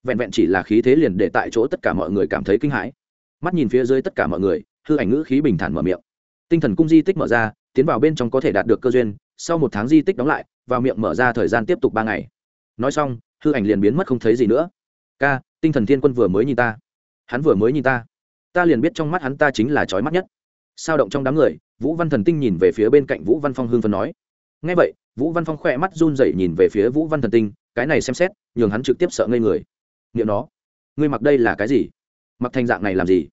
Vẹn vẹn chỉ là khí thế liền để tại chỗ tất cả mọi người cảm thấy kinh hãi. Mắt nhìn phía dưới tất cả mọi người, hư ảnh ngữ khí bình thản mở miệng. Tinh thần cung di tích mở ra, tiến vào bên trong có thể đạt được cơ duyên, sau một tháng di tích đóng lại, vào miệng mở ra thời gian tiếp tục ba ngày. Nói xong hư ảnh liền biến mất không thấy gì nữa. Ca, tinh thần thiên quân vừa mới nhìn ta. Hắn vừa mới nhìn ta. Ta liền biết trong mắt hắn ta chính là trói mắt nhất. Sao động trong đám người, vũ văn thần tinh nhìn về phía bên cạnh vũ văn phong hương phân nói. Ngay vậy, vũ văn phong khỏe mắt run rẩy nhìn về phía vũ văn thần tinh, cái này xem xét, nhường hắn trực tiếp sợ ngây người. Nghiệm nó, ngươi mặc đây là cái gì? Mặc thành dạng này làm gì?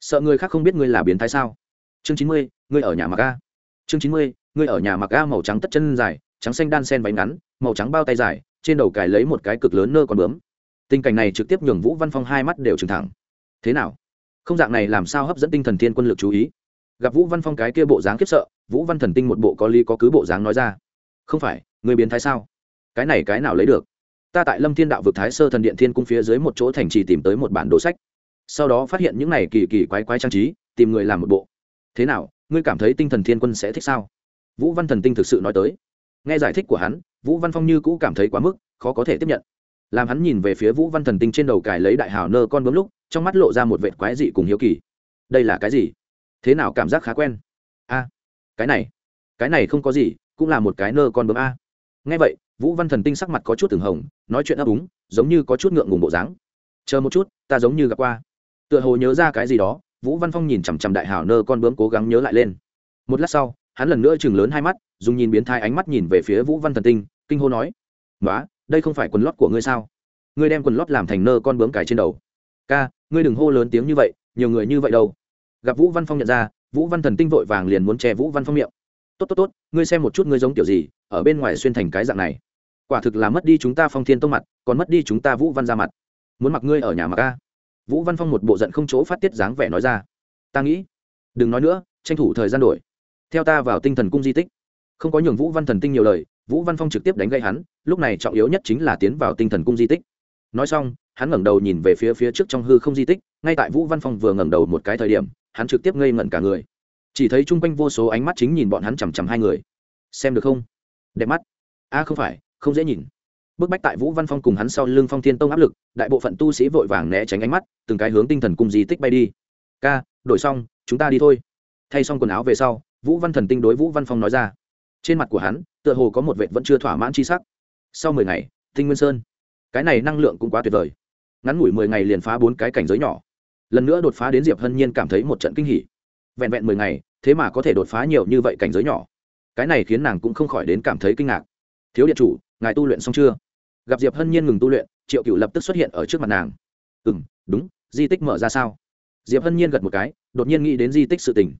Sợ người khác không biết ngươi là biến thái sao? Chương chín mươi, ngươi ở nhà mặc a. Chương chín mươi, ngươi ở nhà mặc a màu trắng tất chân dài, trắng xanh đan sen váy ngắn, màu trắng bao tay dài trên đầu cài lấy một cái cực lớn nơ con bướm. Tình cảnh này trực tiếp nhường vũ văn phong hai mắt đều trừng thẳng. Thế nào? Không dạng này làm sao hấp dẫn tinh thần thiên quân lực chú ý? Gặp vũ văn phong cái kia bộ dáng khiếp sợ, vũ văn thần tinh một bộ có lý có cứ bộ dáng nói ra. Không phải, người biến thái sao? Cái này cái nào lấy được? Ta tại lâm thiên đạo vực thái sơ thần điện thiên cung phía dưới một chỗ thành trì tìm tới một bản đồ sách. Sau đó phát hiện những này kỳ kỳ quái quái trang trí, tìm người làm một bộ. Thế nào, ngươi cảm thấy tinh thần thiên quân sẽ thích sao? Vũ văn thần tinh thực sự nói tới. Nghe giải thích của hắn vũ văn phong như cũ cảm thấy quá mức, khó có thể tiếp nhận. Làm hắn nhìn về phía vũ văn thần tinh trên đầu cài lấy đại hào nơ con bướm lúc, trong mắt lộ ra một vệt quái dị cùng hiếu kỳ. Đây là cái gì? Thế nào cảm giác khá quen? A, cái này cái này không có gì, cũng là một cái nơ con bướm a. Nghe vậy, vũ văn thần tinh sắc mặt có chút từng hồng, nói chuyện ấp úng, giống như có chút ngượng ngùng bộ dáng. Chờ một chút, ta giống như gặp qua. Tựa hồ nhớ ra cái gì đó, vũ văn phong nhìn chằm chằm đại hào nơ con bướm cố gắng nhớ lại lên. Một lát sau hắn lần nữa chừng lớn hai mắt, dùng nhìn biến thai ánh mắt nhìn về phía vũ văn thần tinh, kinh hô nói nói đây không phải quần lót của ngươi sao? Ngươi đem quần lót làm thành nơ con bướm cải trên đầu. Ca, ngươi đừng hô lớn tiếng như vậy, nhiều người như vậy đâu. Gặp vũ văn phong nhận ra, vũ văn thần tinh vội vàng liền muốn che vũ văn phong miệng. Tốt tốt tốt, ngươi xem một chút ngươi giống kiểu gì, ở bên ngoài xuyên thành cái dạng này. Quả thực là mất đi chúng ta phong thiên tông mặt, còn mất đi chúng ta vũ văn ra mặt. Muốn mặc ngươi ở nhà mặc ca vũ văn phong một bộ giận không chỗ phát tiết dáng vẻ nói ra. Ta nghĩ, đừng nói nữa, tranh thủ thời gian đổi theo ta vào tinh thần cung di tích. Không có nhường vũ văn thần tinh nhiều lời, vũ văn phong trực tiếp đánh gây hắn, lúc này trọng yếu nhất chính là tiến vào tinh thần cung di tích. Nói xong, hắn ngẩng đầu nhìn về phía phía trước trong hư không di tích, ngay tại vũ văn phong vừa ngẩng đầu một cái thời điểm, hắn trực tiếp ngây ngẩn cả người. Chỉ thấy chung quanh vô số ánh mắt chính nhìn bọn hắn chằm chằm hai người. Xem được không? Đẹp mắt. A không phải, không dễ nhìn. Bức bách tại vũ văn phong cùng hắn sau lưng phong thiên tông áp lực, đại bộ phận tu sĩ vội vàng né tránh ánh mắt, từng cái hướng tinh thần cung di tích bay đi. Ca, đổi xong, chúng ta đi thôi. Thay xong quần áo về sau vũ văn thần tinh đối vũ văn phong nói ra. Trên mặt của hắn, tựa hồ có một vệt vẫn chưa thỏa mãn chi sắc. Sau mười ngày, tinh nguyên sơn. Cái này năng lượng cũng quá tuyệt vời. Ngắn ngủi mười ngày liền phá bốn cái cảnh giới nhỏ. Lần nữa đột phá đến diệp hân nhiên cảm thấy một trận kinh hỉ. Vẹn vẹn mười ngày, thế mà có thể đột phá nhiều như vậy cảnh giới nhỏ. Cái này khiến nàng cũng không khỏi đến cảm thấy kinh ngạc. Thiếu điện chủ, ngài tu luyện xong chưa? Gặp diệp hân nhiên ngừng tu luyện, triệu cựu lập tức xuất hiện ở trước mặt nàng. Ừ m đúng, di tích mở ra sao? Diệp hân nhiên gật một cái, đột nhiên nghĩ đến di tích sự tình.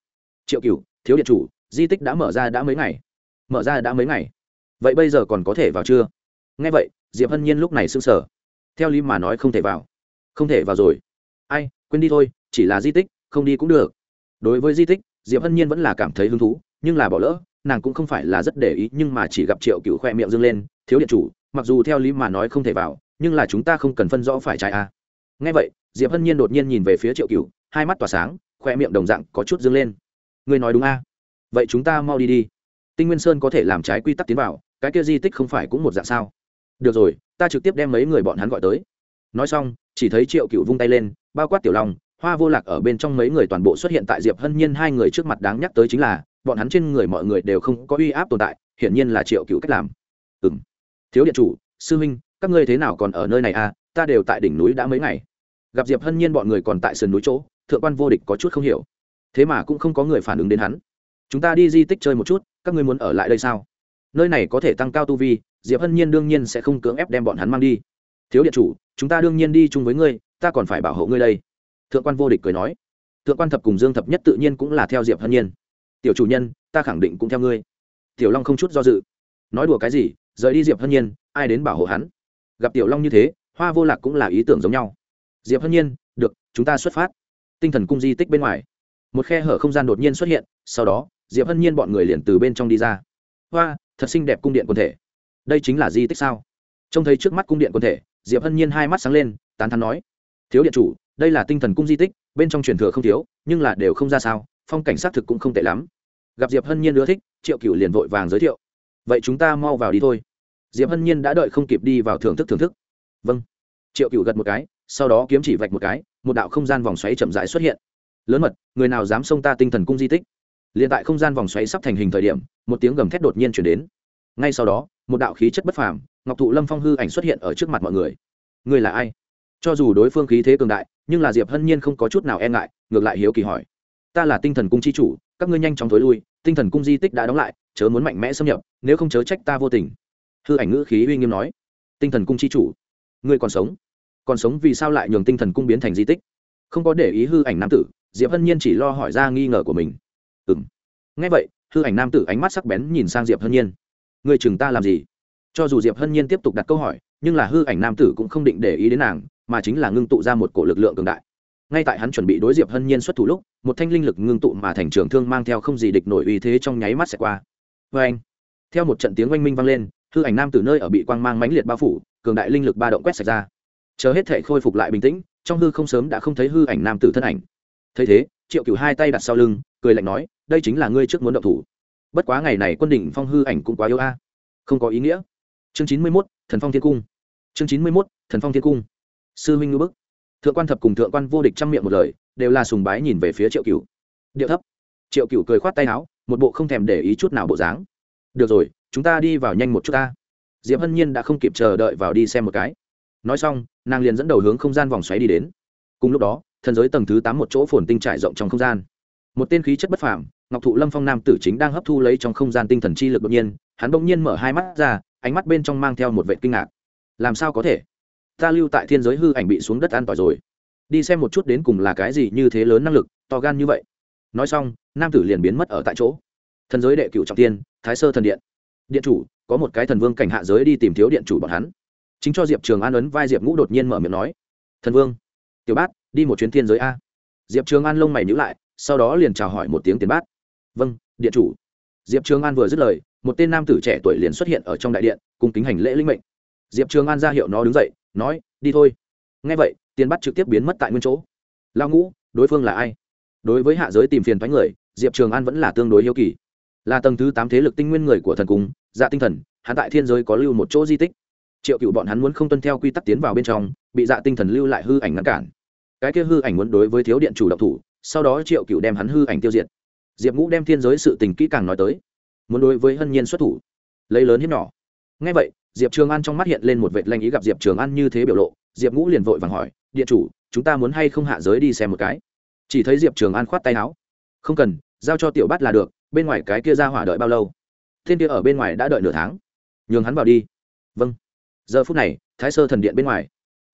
Triệu cựu thiếu điện chủ di tích đã mở ra đã mấy ngày. Mở ra đã mấy ngày. Vậy bây giờ còn có thể vào chưa? Nghe vậy diệp hân nhiên lúc này sững sờ, sở theo lý mà nói không thể vào. Không thể vào rồi. Ai quên đi thôi chỉ là di tích không đi cũng được. Đối với di tích diệp hân nhiên vẫn là cảm thấy hứng thú nhưng là bỏ lỡ nàng cũng không phải là rất để ý nhưng mà chỉ gặp triệu cựu khoe miệng dâng lên thiếu điện chủ mặc dù theo lý mà nói không thể vào nhưng là chúng ta không cần phân rõ phải trái à. ngay vậy diệp hân nhiên đột nhiên nhìn về phía triệu cựu hai mắt tỏa sáng khoe miệng đồng dạng có chút dâng lên ngươi nói đúng a. À? vậy chúng ta mau đi đi. Tinh nguyên sơn có thể làm trái quy tắc tiến vào, cái kia di tích không phải cũng một dạng sao? Được rồi, ta trực tiếp đem mấy người bọn hắn gọi tới. Nói xong, chỉ thấy triệu cựu vung tay lên, bao quát tiểu long, hoa vô lạc ở bên trong mấy người toàn bộ xuất hiện tại diệp hân nhiên hai người trước mặt đáng nhắc tới chính là, bọn hắn trên người mọi người đều không có uy áp tồn tại, hiển nhiên là triệu cựu cách làm. Ừ m thiếu điện chủ, sư huynh, các ngươi thế nào còn ở nơi này à? Ta đều tại đỉnh núi đã mấy ngày. Gặp diệp hân nhiên bọn người còn tại sườn núi chỗ, thượng quan vô địch có chút không hiểu thế mà cũng không có người phản ứng đến hắn. Chúng ta đi di tích chơi một chút, các ngươi muốn ở lại đây sao? Nơi này có thể tăng cao tu vi, diệp hân nhiên đương nhiên sẽ không cưỡng ép đem bọn hắn mang đi. Thiếu điện chủ, chúng ta đương nhiên đi chung với ngươi, ta còn phải bảo hộ ngươi đây. Thượng quan vô địch cười nói. Thượng quan thập cùng dương thập nhất tự nhiên cũng là theo diệp hân nhiên. Tiểu chủ nhân, ta khẳng định cũng theo ngươi. Tiểu long không chút do dự. Nói đùa cái gì, rời đi diệp hân nhiên, ai đến bảo hộ hắn? Gặp tiểu long như thế, hoa vô lạc cũng là ý tưởng giống nhau. Diệp hân nhiên, được, chúng ta xuất phát. Tinh thần cung di tích bên ngoài một khe hở không gian đột nhiên xuất hiện, sau đó, diệp hân nhiên bọn người liền từ bên trong đi ra. Hoa, thật xinh đẹp cung điện quần thể. Đây chính là di tích sao? Trông thấy trước mắt cung điện quần thể, diệp hân nhiên hai mắt sáng lên, tán thắn nói, thiếu điện chủ, đây là tinh thần cung di tích, bên trong truyền thừa không thiếu, nhưng là đều không ra sao, phong cảnh xác thực cũng không tệ lắm. Gặp diệp hân nhiên ưa thích, triệu cựu liền vội vàng giới thiệu, vậy chúng ta mau vào đi thôi. Diệp hân nhiên đã đợi không kịp đi vào thưởng thức thưởng thức. Vâng. Triệu cựu gật một cái, sau đó kiếm chỉ vạch một cái, một đạo không gian vòng xoáy chậm rãi xuất hiện lớn mật, người nào dám xông ta tinh thần cung di tích? Liền tại không gian vòng xoáy sắp thành hình thời điểm, một tiếng gầm thét đột nhiên chuyển đến. Ngay sau đó, một đạo khí chất bất phàm, ngọc thụ lâm phong hư ảnh xuất hiện ở trước mặt mọi người. Người là ai? Cho dù đối phương khí thế cường đại, nhưng là diệp hân nhiên không có chút nào e ngại, ngược lại hiếu kỳ hỏi. Ta là tinh thần cung chi chủ, các ngươi nhanh chóng thối lui, tinh thần cung di tích đã đóng lại, chớ muốn mạnh mẽ xâm nhập, nếu không chớ trách ta vô tình. Hư ảnh ngữ khí uy nghiêm nói. Tinh thần cung chi chủ, ngươi còn sống? Còn sống vì sao lại nhường tinh thần cung biến thành di tích? Không có để ý hư ảnh nam tử diệp hân nhiên chỉ lo hỏi ra nghi ngờ của mình. Ừ m ngay vậy, hư ảnh nam tử ánh mắt sắc bén nhìn sang diệp hân nhiên. Người chừng ta làm gì? Cho dù diệp hân nhiên tiếp tục đặt câu hỏi, nhưng là hư ảnh nam tử cũng không định để ý đến nàng, mà chính là ngưng tụ ra một cổ lực lượng cường đại. Ngay tại hắn chuẩn bị đối diệp hân nhiên xuất thủ lúc, một thanh linh lực ngưng tụ mà thành trường thương mang theo không gì địch nổi uy thế trong nháy mắt sẽ qua. Vê anh, theo một trận tiếng oanh minh vang lên, hư ảnh nam từ nơi ở bị quang mang mãnh liệt bao phủ, cường đại linh lực ba động quét sạch ra. Chờ hết thể khôi phục lại bình tĩnh, trong hư không sớm đã không thấy hư ảnh nam tử thân ảnh thấy thế, triệu cửu hai tay đặt sau lưng, cười lạnh nói, đây chính là ngươi trước muốn động thủ. Bất quá ngày này quân đỉnh phong hư ảnh cũng quá yếu a. Không có ý nghĩa. Chương chín mươi mốt, thần phong thiên cung. Chương chín mươi mốt, thần phong thiên cung. Sư huynh ngư bức. Thượng quan thập cùng thượng quan vô địch chăm miệng một lời, đều là sùng bái nhìn về phía triệu cửu. Điệu thấp. Triệu cửu cười khoát tay áo, một bộ không thèm để ý chút nào bộ dáng. Được rồi, chúng ta đi vào nhanh một chút ta. Diệp hân nhiên đã không kịp chờ đợi vào đi xem một cái. Nói xong, nàng liền dẫn đầu hướng không gian vòng xoáy đi đến. Cùng lúc đó thần giới tầng thứ tám một chỗ phồn tinh trải rộng trong không gian. Một tên khí chất bất phàm, ngọc thụ lâm phong nam tử chính đang hấp thu lấy trong không gian tinh thần chi lực đột nhiên, hắn bỗng nhiên mở hai mắt ra, ánh mắt bên trong mang theo một vệ kinh ngạc. Làm sao có thể? Ta lưu tại thiên giới hư ảnh bị xuống đất an tỏi rồi. Đi xem một chút đến cùng là cái gì như thế lớn năng lực, to gan như vậy. Nói xong, nam tử liền biến mất ở tại chỗ. Thần giới đệ cựu trọng tiên, thái sơ thần điện. Điện chủ, có một cái thần vương cảnh hạ giới đi tìm thiếu điện chủ bọn hắn. Chính cho diệp trường an ấn vai diệp ngũ đột nhiên mở miệng nói. Thần vương tiểu bát, đi một chuyến thiên giới a. Diệp trường an lông mày nhữ lại, sau đó liền chào hỏi một tiếng tiền bát. Vâng điện chủ. Diệp trường an vừa dứt lời, một tên nam tử trẻ tuổi liền xuất hiện ở trong đại điện, cùng kính hành lễ linh mệnh. Diệp trường an ra hiệu nó đứng dậy, nói, đi thôi. Ngay vậy, tiền bắt trực tiếp biến mất tại nguyên chỗ. Lao ngũ, đối phương là ai? Đối với hạ giới tìm phiền thoái người, diệp trường an vẫn là tương đối hiếu kỳ. Là tầng thứ tám thế lực tinh nguyên người của thần cung dạ tinh thần, hắn tại thiên giới có lưu một chỗ di tích. Triệu cựu bọn hắn muốn không tuân theo quy tắc tiến vào bên trong, bị dạ tinh thần lưu lại hư ảnh ngăn cản cái kia hư ảnh muốn đối với thiếu điện chủ động thủ, sau đó triệu cựu đem hắn hư ảnh tiêu diệt. Diệp ngũ đem thiên giới sự tình kỹ càng nói tới, muốn đối với hân nhiên xuất thủ, lấy lớn hiếp nhỏ. Ngay vậy, diệp trường an trong mắt hiện lên một vệt lanh ý gặp diệp trường an như thế biểu lộ, diệp ngũ liền vội vàng hỏi, điện chủ, chúng ta muốn hay không hạ giới đi xem một cái? Chỉ thấy diệp trường an khoát tay áo, không cần, giao cho tiểu bát là được, bên ngoài cái kia ra hỏa đợi bao lâu? Thiên kia ở bên ngoài đã đợi nửa tháng. Nhường hắn vào đi. Vâng. Giờ phút này, thái sơ thần điện bên ngoài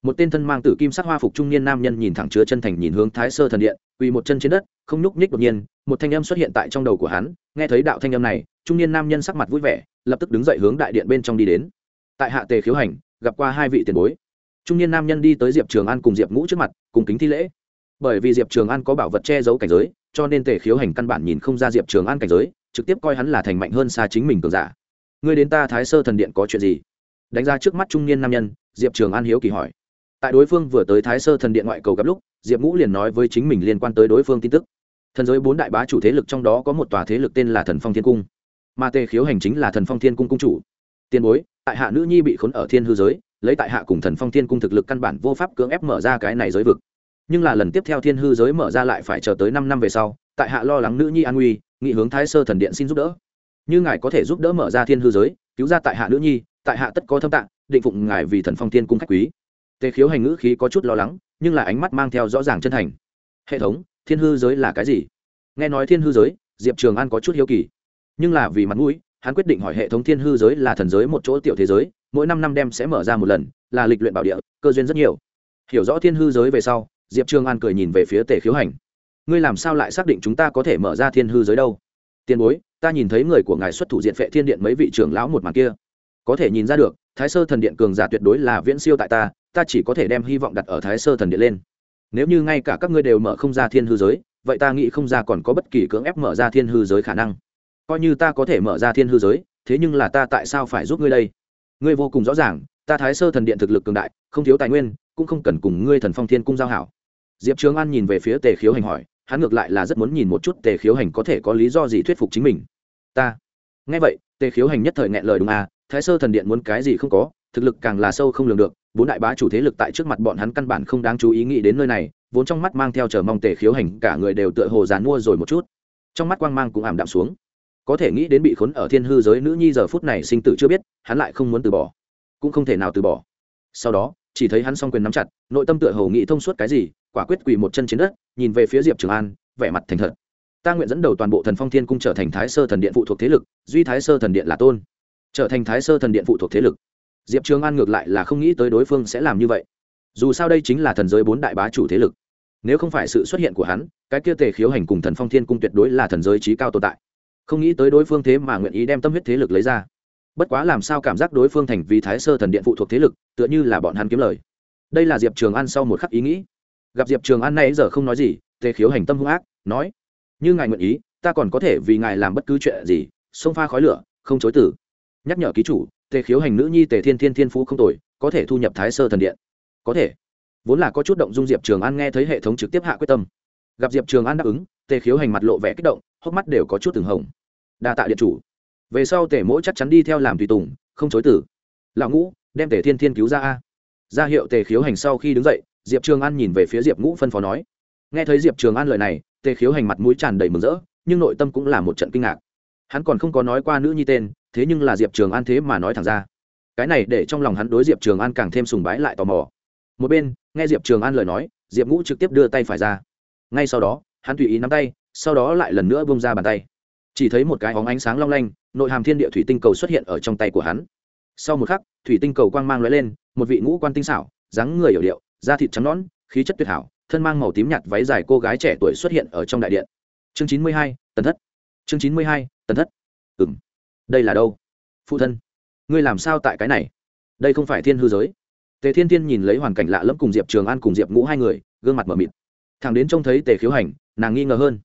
một tên thân mang tử kim sắc hoa phục trung niên nam nhân nhìn thẳng chứa chân thành nhìn hướng thái sơ thần điện, quỳ một chân trên đất, không nhúc nhích đột nhiên, một thanh âm xuất hiện tại trong đầu của hắn, nghe thấy đạo thanh âm này, trung niên nam nhân sắc mặt vui vẻ, lập tức đứng dậy hướng đại điện bên trong đi đến. Tại hạ tề khiếu hành, gặp qua hai vị tiền bối. Trung niên nam nhân đi tới diệp trường an cùng diệp ngũ trước mặt, cùng kính thi lễ. Bởi vì diệp trường an có bảo vật che giấu cảnh giới, cho nên tề khiếu hành căn bản nhìn không ra diệp trường an cảnh giới, trực tiếp coi hắn là thành mạnh hơn xa chính mình cường giả. Ngươi đến ta thái sơ thần điện có chuyện gì? Đánh ra trước mắt trung niên nam nhân, diệp trường an hiếu kỳ hỏi tại đối phương vừa tới thái sơ thần điện ngoại cầu gặp lúc, diệp ngũ liền nói với chính mình liên quan tới đối phương tin tức. Thần giới bốn đại bá chủ thế lực trong đó có một tòa thế lực tên là thần phong thiên cung. Mà tề khiếu hành chính là thần phong thiên cung cung chủ. Tiền bối, tại hạ nữ nhi bị khốn ở thiên hư giới, lấy tại hạ cùng thần phong thiên cung thực lực căn bản vô pháp cưỡng ép mở ra cái này giới vực. Nhưng là lần tiếp theo thiên hư giới mở ra lại phải chờ tới năm năm về sau, tại hạ lo lắng nữ nhi an nguy, nghị hướng thái sơ thần điện xin giúp đỡ. Như ngài có thể giúp đỡ mở ra thiên hư giới, cứu ra tại hạ nữ nhi, tại hạ tất có thâm tạng, định phụng ngài vì thần phong thiên cung khách quý tề khiếu hành ngữ khí có chút lo lắng, nhưng là ánh mắt mang theo rõ ràng chân thành. Hệ thống, thiên hư giới là cái gì? Nghe nói thiên hư giới, diệp trường an có chút hiếu kỳ. Nhưng là vì mặt mũi, hắn quyết định hỏi hệ thống thiên hư giới là thần giới một chỗ tiểu thế giới, mỗi năm năm đem sẽ mở ra một lần, là lịch luyện bảo địa, cơ duyên rất nhiều. Hiểu rõ thiên hư giới về sau, diệp trường an cười nhìn về phía tề khiếu hành. Ngươi làm sao lại xác định chúng ta có thể mở ra thiên hư giới đâu? Tiền bối, ta nhìn thấy người của ngài xuất thủ diện phệ thiên điện mấy vị trưởng lão một màn kia. Có thể nhìn ra được, thái sơ thần điện cường giả tuyệt đối là viễn siêu tại ta ta chỉ có thể đem hy vọng đặt ở thái sơ thần điện lên. Nếu như ngay cả các ngươi đều mở không ra thiên hư giới, vậy ta nghĩ không ra còn có bất kỳ cưỡng ép mở ra thiên hư giới khả năng. Coi như ta có thể mở ra thiên hư giới, thế nhưng là ta tại sao phải giúp ngươi đây? Ngươi vô cùng rõ ràng, ta thái sơ thần điện thực lực cường đại, không thiếu tài nguyên, cũng không cần cùng ngươi thần phong thiên cung giao hảo. Diệp trường an nhìn về phía tề khiếu hành hỏi, hắn ngược lại là rất muốn nhìn một chút tề khiếu hành có thể có lý do gì thuyết phục chính mình. Ta. Nghe vậy, tề khiếu hành nhất thời nghẹn lời đúng à thái sơ thần điện muốn cái gì không có thực lực càng là sâu không lường được, bốn đại bá chủ thế lực tại trước mặt bọn hắn căn bản không đáng chú ý nghĩ đến nơi này, vốn trong mắt mang theo chờ mong tề khiếu hành, cả người đều tựa hồ dàn mua rồi một chút. Trong mắt quang mang cũng ảm đạm xuống. Có thể nghĩ đến bị khốn ở thiên hư giới nữ nhi giờ phút này sinh tử chưa biết, hắn lại không muốn từ bỏ. Cũng không thể nào từ bỏ. Sau đó, chỉ thấy hắn s o n g quyền nắm chặt, nội tâm tựa hồ nghĩ thông suốt cái gì, quả quyết quỳ một chân trên đất, nhìn về phía diệp trường an, vẻ mặt thành thật. Ta nguyện dẫn đầu toàn bộ thần phong thiên cung trở thành thái sơ thần điện phụ thuộc thế lực, duy thái sơ thần điện là tôn. Trở thành thái sơ thần điện phụ thuộc thế lực diệp trường an ngược lại là không nghĩ tới đối phương sẽ làm như vậy. Dù sao đây chính là thần giới bốn đại bá chủ thế lực. Nếu không phải sự xuất hiện của hắn, cái kia tề khiếu hành cùng thần phong thiên cung tuyệt đối là thần giới trí cao tồn tại. Không nghĩ tới đối phương thế mà nguyện ý đem tâm huyết thế lực lấy ra. Bất quá làm sao cảm giác đối phương thành vì thái sơ thần điện phụ thuộc thế lực, tựa như là bọn hắn kiếm lời. Đây là diệp trường an sau một khắc ý nghĩ. Gặp diệp trường an nay giờ không nói gì, tề khiếu hành tâm hung ác, nói, như ngài nguyện ý, ta còn có thể vì ngài làm bất cứ chuyện gì, xông pha khói lửa, không chối tử nhắc nhở ký chủ tề khiếu hành nữ nhi tề thiên thiên thiên phú không tồi, có thể thu nhập thái sơ thần điện. Có thể. Vốn là có chút động dung diệp trường an nghe thấy hệ thống trực tiếp hạ quyết tâm. Gặp diệp trường an đáp ứng, tề khiếu hành mặt lộ vẻ kích động, hốc mắt đều có chút từng hồng. Đa tạ điện chủ. Về sau tề mỗi chắc chắn đi theo làm tùy tùng, không chối tử lão ngũ, đem tề thiên thiên cứu ra a. Ra hiệu tề khiếu hành sau khi đứng dậy, diệp trường an nhìn về phía diệp ngũ phân phó nói. Nghe thấy diệp trường an lời này, tề khiếu hành mặt mũi tràn đầy mừng rỡ, nhưng nội tâm cũng là một trận kinh ngạc hắn còn không có nói qua nữ nhi tên, thế nhưng là diệp trường an thế mà nói thẳng ra. Cái này để trong lòng hắn đối diệp trường an càng thêm sùng bái lại tò mò. Một bên, nghe diệp trường an lời nói, diệp ngũ trực tiếp đưa tay phải ra. Ngay sau đó, hắn tùy ý nắm tay, sau đó lại lần nữa bông ra bàn tay. Chỉ thấy một cái óng ánh sáng long lanh, nội hàm thiên địa thủy tinh cầu xuất hiện ở trong tay của hắn. Sau một khắc, thủy tinh cầu quang mang lóe lên, một vị ngũ quan tinh xảo, dáng người hiểu điệu, da thịt trắng nõn, khí chất tuyệt hảo, thân mang màu tím nhạt váy dài cô gái trẻ tuổi xuất hiện ở trong đại điện. Chương chín mươi hai, tần thất. Chương chín mươi hai tần thất ừng đây là đâu phụ thân ngươi làm sao tại cái này đây không phải thiên hư giới tề thiên thiên nhìn lấy hoàn cảnh lạ lẫm cùng diệp trường an cùng diệp ngũ hai người gương mặt m ở mịt thằng đến trông thấy tề khiếu hành nàng nghi ngờ hơn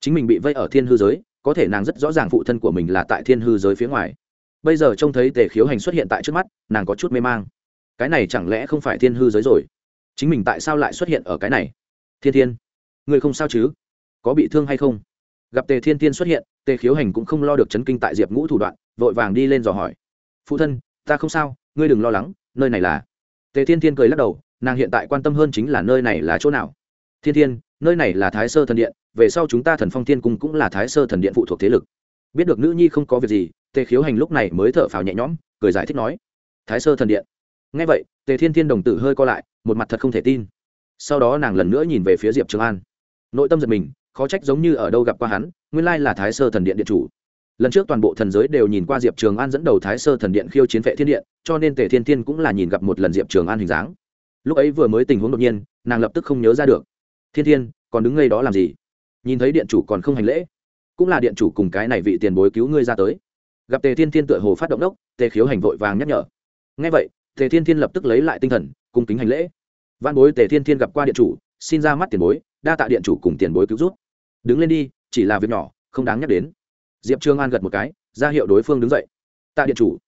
chính mình bị vây ở thiên hư giới có thể nàng rất rõ ràng phụ thân của mình là tại thiên hư giới phía ngoài bây giờ trông thấy tề khiếu hành xuất hiện tại trước mắt nàng có chút mê mang cái này chẳng lẽ không phải thiên hư giới rồi chính mình tại sao lại xuất hiện ở cái này thiên thiên người không sao chứ có bị thương hay không gặp tề thiên tiên xuất hiện, tề khiếu hành cũng không lo được chấn kinh tại diệp ngũ thủ đoạn, vội vàng đi lên dò hỏi. Phụ thân, ta không sao, ngươi đừng lo lắng, nơi này là. Tề thiên tiên cười lắc đầu, nàng hiện tại quan tâm hơn chính là nơi này là chỗ nào. Thiên thiên nơi này là thái sơ thần điện, về sau chúng ta thần phong thiên cung cũng là thái sơ thần điện phụ thuộc thế lực. Biết được nữ nhi không có việc gì, tề khiếu hành lúc này mới thở phào nhẹ nhõm, cười giải thích nói. Thái sơ thần điện. Ngay vậy, tề thiên thiên đồng tử hơi co lại, một mặt thật không thể tin. Sau đó nàng lần nữa nhìn về phía diệp trường an. Nội tâm giật mình khó trách giống như ở đâu gặp qua hắn, nguyên lai là thái sơ thần điện điện chủ. Lần trước toàn bộ thần giới đều nhìn qua diệp trường an dẫn đầu thái sơ thần điện khiêu chiến vệ thiên điện, cho nên tề thiên thiên cũng là nhìn gặp một lần diệp trường an hình dáng. Lúc ấy vừa mới tình huống đột nhiên, nàng lập tức không nhớ ra được. Thiên thiên, còn đứng ngay đó làm gì? Nhìn thấy điện chủ còn không hành lễ, cũng là điện chủ cùng cái này vị tiền bối cứu ngươi ra tới. Gặp tề thiên thiên tựa hồ phát động đốc, tề khiếu hành vội vàng nhắc nhở. Ngay vậy, tề thiên thiên lập tức lấy lại tinh thần, cung kính hành lễ. Văn bối, tề thiên thiên gặp qua điện chủ, xin ra mắt tiền bối, đa tạ điện chủ cùng tiền bối cứu giúp đứng lên đi, chỉ là việc nhỏ, không đáng nhắc đến. Diệp trương an gật một cái, ra hiệu đối phương đứng dậy. Tạ điện chủ.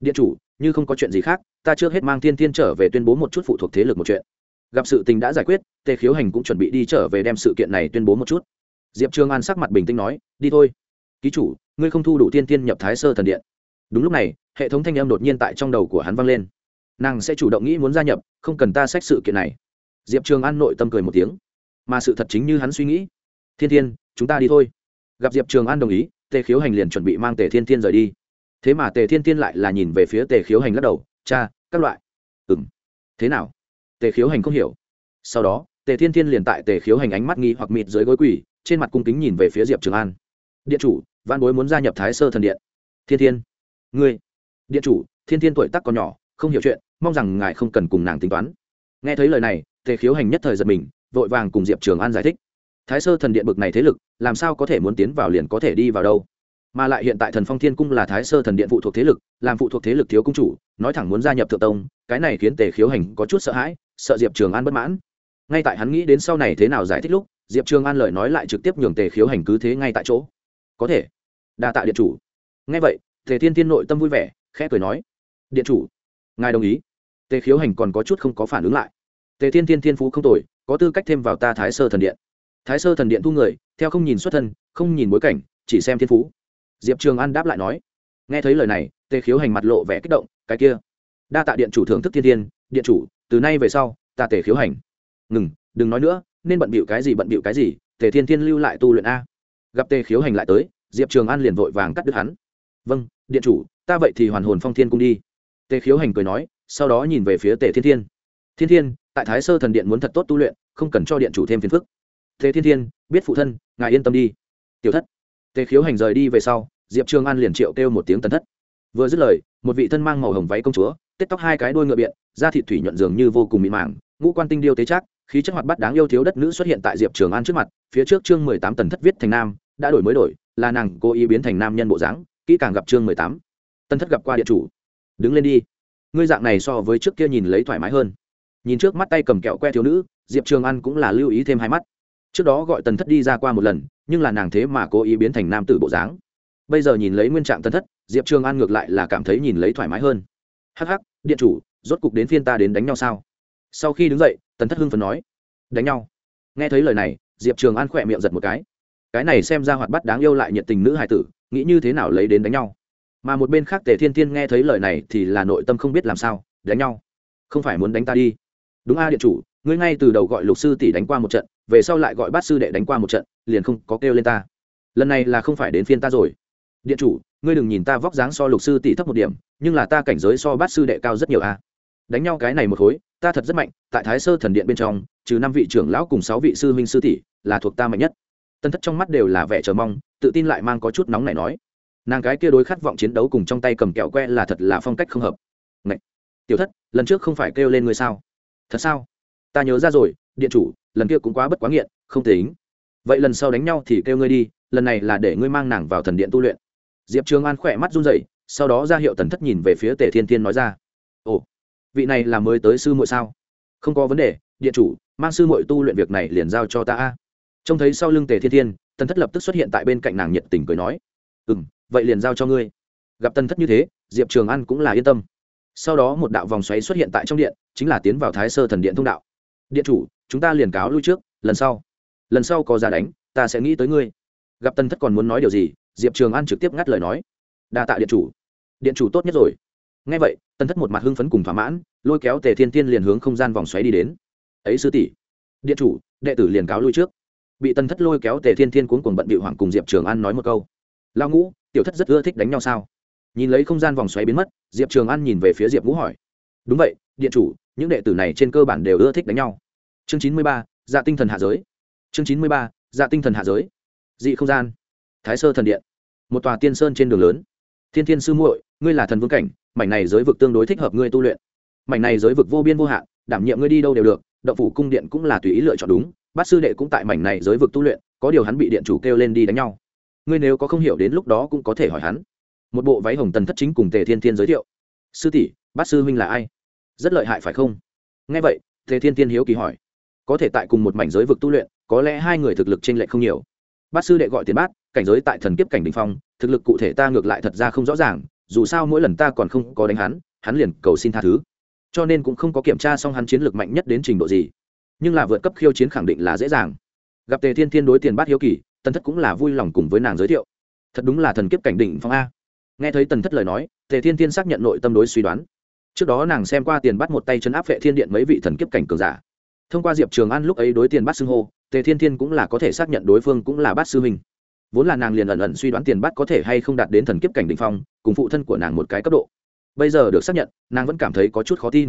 Điện chủ, như không có chuyện gì khác, ta trước hết mang thiên thiên trở về tuyên bố một chút phụ thuộc thế lực một chuyện. Gặp sự tình đã giải quyết, tề khiếu hành cũng chuẩn bị đi trở về đem sự kiện này tuyên bố một chút. Diệp trương an sắc mặt bình tĩnh nói, đi thôi. Ký chủ, ngươi không thu đủ tiên tiên nhập thái sơ thần điện. Đúng lúc này, hệ thống thanh âm đột nhiên tại trong đầu của hắn vang lên. Nàng sẽ chủ động nghĩ muốn gia nhập, không cần ta xét sự kiện này. Diệp trường an nội tâm cười một tiếng. Mà sự thật chính như hắn suy nghĩ thiên thiên, chúng ta đi thôi. Gặp diệp trường an đồng ý, tề khiếu hành liền chuẩn bị mang tề thiên thiên rời đi. Thế mà tề thiên thiên lại là nhìn về phía tề khiếu hành lắc đầu, cha, các loại. Ừ m thế nào? Tề khiếu hành không hiểu. Sau đó, tề thiên thiên liền tại tề khiếu hành ánh mắt nghi hoặc mịt dưới gối quỳ, trên mặt cung kính nhìn về phía diệp trường an. Điện chủ văn bối muốn gia nhập thái sơ thần điện. Thiên thiên, ngươi. Điện chủ, thiên thiên tuổi tắc còn nhỏ, không hiểu chuyện, mong rằng ngài không cần cùng nàng tính toán. Nghe thấy lời này, tề khiếu hành nhất thời giật mình, vội vàng cùng diệp trường an giải thích thái sơ thần điện bực này thế lực, làm sao có thể muốn tiến vào liền có thể đi vào đâu? Mà lại hiện tại thần phong thiên cung là thái sơ thần điện phụ thuộc thế lực, làm phụ thuộc thế lực thiếu cung chủ, nói thẳng muốn gia nhập thượng tông, cái này khiến tề khiếu hành có chút sợ hãi, sợ diệp trường an bất mãn. Ngay tại hắn nghĩ đến sau này thế nào giải thích lúc, diệp trường an lời nói lại trực tiếp nhường tề khiếu hành cứ thế ngay tại chỗ. Có thể. Đa tạ điện chủ. Ngay vậy, tề thiên thiên nội tâm vui vẻ, khẽ cười nói, điện chủ, ngài đồng ý. Tề khiếu hành còn có chút không có phản ứng lại. Tề thiên thiên thiên phú không tồi, có tư cách thêm vào ta thái sơ thần điện thái sơ thần điện thu người, theo không nhìn xuất thân, không nhìn bối cảnh, chỉ xem thiên phú. Diệp trường an đáp lại nói, nghe thấy lời này, tề khiếu hành mặt lộ vẻ kích động, cái kia, đa tạ điện chủ thưởng thức thiên thiên, điện chủ, từ nay về sau, ta tề khiếu hành. Ngừng, đừng nói nữa, nên bận bịu cái gì bận bịu cái gì, tề thiên thiên lưu lại tu luyện a. Gặp tề khiếu hành lại tới, diệp trường an liền vội vàng cắt đứt hắn. Vâng điện chủ, ta vậy thì hoàn hồn phong thiên cung đi. Tề khiếu hành cười nói, sau đó nhìn về phía tề thiên thiên. Thiên thiên, tại thái sơ thần điện muốn thật tốt tu luyện, không cần cho điện chủ thêm phiền phức. Thế thiên thiên, biết phụ thân, ngài yên tâm đi. Tiểu thất. Tề khiếu hành rời đi về sau, diệp trường an liền triệu kêu một tiếng tần thất. Vừa dứt lời, một vị thân mang màu hồng váy công chúa, tết tóc hai cái đôi ngựa biện, da thịt thủy nhuận dường như vô cùng mịn màng, ngũ quan tinh điêu tế trác, khí chất hoạt bát đáng yêu thiếu đất nữ xuất hiện tại diệp trường an trước mặt, phía trước chương mười tám tần thất viết thành nam, đã đổi mới đổi, là nàng cố ý biến thành nam nhân bộ dáng, kỹ càng gặp chương mười tám. Tân thất gặp qua địa chủ. Đứng lên đi. Ngươi dạng này so với trước kia nhìn lấy thoải mái hơn. Nhìn trước mắt tay cầm kẹo que thiếu nữ, diệp trường an cũng là lưu ý thêm hai mắt trước đó gọi tần thất đi ra qua một lần, nhưng là nàng thế mà cố ý biến thành nam tử bộ dáng. Bây giờ nhìn lấy nguyên trạng tần thất, diệp trường an ngược lại là cảm thấy nhìn lấy thoải mái hơn. Hh điện chủ, rốt cục đến phiên ta đến đánh nhau sao? Sau khi đứng dậy, tần thất hưng phần nói, đánh nhau. Nghe thấy lời này, diệp trường an khỏe miệng giật một cái. Cái này xem ra hoạt bắt đáng yêu lại nhiệt tình nữ hài tử, nghĩ như thế nào lấy đến đánh nhau. Mà một bên khác tề thiên thiên nghe thấy lời này thì là nội tâm không biết làm sao, đánh nhau? Không phải muốn đánh ta đi? Đúng a, điện chủ, ngươi ngay từ đầu gọi lục sư tỷ đánh qua một trận về sau lại gọi bát sư đệ đánh qua một trận, liền không có kêu lên ta. Lần này là không phải đến phiên ta rồi. Điện chủ, ngươi đừng nhìn ta vóc dáng so lục sư tỷ thấp một điểm, nhưng là ta cảnh giới so bát sư đệ cao rất nhiều a đánh nhau cái này một khối, ta thật rất mạnh, tại thái sơ thần điện bên trong, trừ năm vị trưởng lão cùng sáu vị sư huynh sư tỷ, là thuộc ta mạnh nhất. Tân thất trong mắt đều là vẻ chờ mong, tự tin lại mang có chút nóng này nói. Nàng cái kia đối khát vọng chiến đấu cùng trong tay cầm kẹo que là thật là phong cách không hợp. Ngậy! tiểu thất, lần trước không phải kêu lên ngươi sao? Thật sao? Ta nhớ ra rồi, điện chủ lần kia cũng quá bất quá nghiện, không tính. Vậy lần sau đánh nhau thì kêu ngươi đi, lần này là để ngươi mang nàng vào thần điện tu luyện. Diệp trường an khỏe mắt run rẩy, sau đó ra hiệu tần thất nhìn về phía tề thiên thiên nói ra, ồ, vị này là mới tới sư muội sao? Không có vấn đề, điện chủ, mang sư muội tu luyện việc này liền giao cho ta a. Trông thấy sau lưng tề thiên thiên, tần thất lập tức xuất hiện tại bên cạnh nàng nhiệt tình cười nói ừ m vậy liền giao cho ngươi. Gặp tần thất như thế, diệp trường an cũng là yên tâm. Sau đó một đạo vòng xoáy xuất hiện tại trong điện, chính là tiến vào thái sơ thần điện thông đạo. Điện chủ chúng ta liền cáo lui trước, lần sau lần sau có ra đánh, ta sẽ nghĩ tới ngươi. Gặp tân thất còn muốn nói điều gì, diệp trường an trực tiếp ngắt lời nói. Đa tạ điện chủ. Điện chủ tốt nhất rồi. Ngay vậy tân thất một mặt hưng phấn cùng thỏa mãn, lôi kéo tề thiên tiên liền hướng không gian vòng xoáy đi đến. Ấy sư tỷ, điện chủ, đệ tử liền cáo lui trước. Bị tân thất lôi kéo, tề thiên thiên cuốn cuồng bận bị hoảng cùng diệp trường an nói một câu. Lao ngũ, tiểu thất rất ưa thích đánh nhau sao? Nhìn lấy không gian vòng xoáy biến mất, diệp trường an nhìn về phía diệp ngũ hỏi. Đúng vậy, điện chủ, những đệ tử này trên cơ bản đều ưa thích đánh nhau chương chín mươi ba dạ tinh thần hạ giới. Chương chín mươi ba dạ tinh thần hạ giới. Dị không gian. Thái sơ thần điện. Một tòa tiên sơn trên đường lớn. Thiên thiên sư muội, ngươi là thần vương cảnh, mảnh này giới vực tương đối thích hợp ngươi tu luyện. Mảnh này giới vực vô biên vô hạn, đảm nhiệm ngươi đi đâu đều được đậu phủ cung điện cũng là tùy ý lựa chọn đúng, bát sư đệ cũng tại mảnh này giới vực tu luyện, có điều hắn bị điện chủ kêu lên đi đánh nhau. Ngươi nếu có không hiểu đến lúc đó cũng có thể hỏi hắn. Một bộ váy hồng tần thất chính cùng tề thiên thiên giới thiệu. Sư tỷ, bát sư huynh là ai? Rất lợi hại phải không? Nghe vậy, tề thiên thiên hiếu kỳ hỏi có thể tại cùng một mảnh giới vực tu luyện, có lẽ hai người thực lực trên lệch không nhiều. Bát sư đệ gọi tiền bát, cảnh giới tại thần kiếp cảnh đình phong, thực lực cụ thể ta ngược lại thật ra không rõ ràng, dù sao mỗi lần ta còn không có đánh hắn hắn liền cầu xin tha thứ. Cho nên cũng không có kiểm tra xong hắn chiến lược mạnh nhất đến trình độ gì. Nhưng là vượt cấp khiêu chiến khẳng định là dễ dàng. Gặp tề thiên thiên đối tiền bát hiếu kỳ, tần thất cũng là vui lòng cùng với nàng giới thiệu. Thật đúng là thần kiếp cảnh đỉnh phong a. Nghe thấy tần thất lời nói, tề thiên thiên xác nhận nội tâm đối suy đoán. Trước đó nàng xem qua tiền bắt một tay chân áp vệ thiên điện mấy vị thần kiếp cảnh cường giả thông qua diệp trường an lúc ấy đối tiền bắt xưng hô tề thiên thiên cũng là có thể xác nhận đối phương cũng là bát sư huynh vốn là nàng liền ẩn ẩn suy đoán tiền bắt có thể hay không đạt đến thần kiếp cảnh đ ỉ n h phong cùng phụ thân của nàng một cái cấp độ bây giờ được xác nhận nàng vẫn cảm thấy có chút khó tin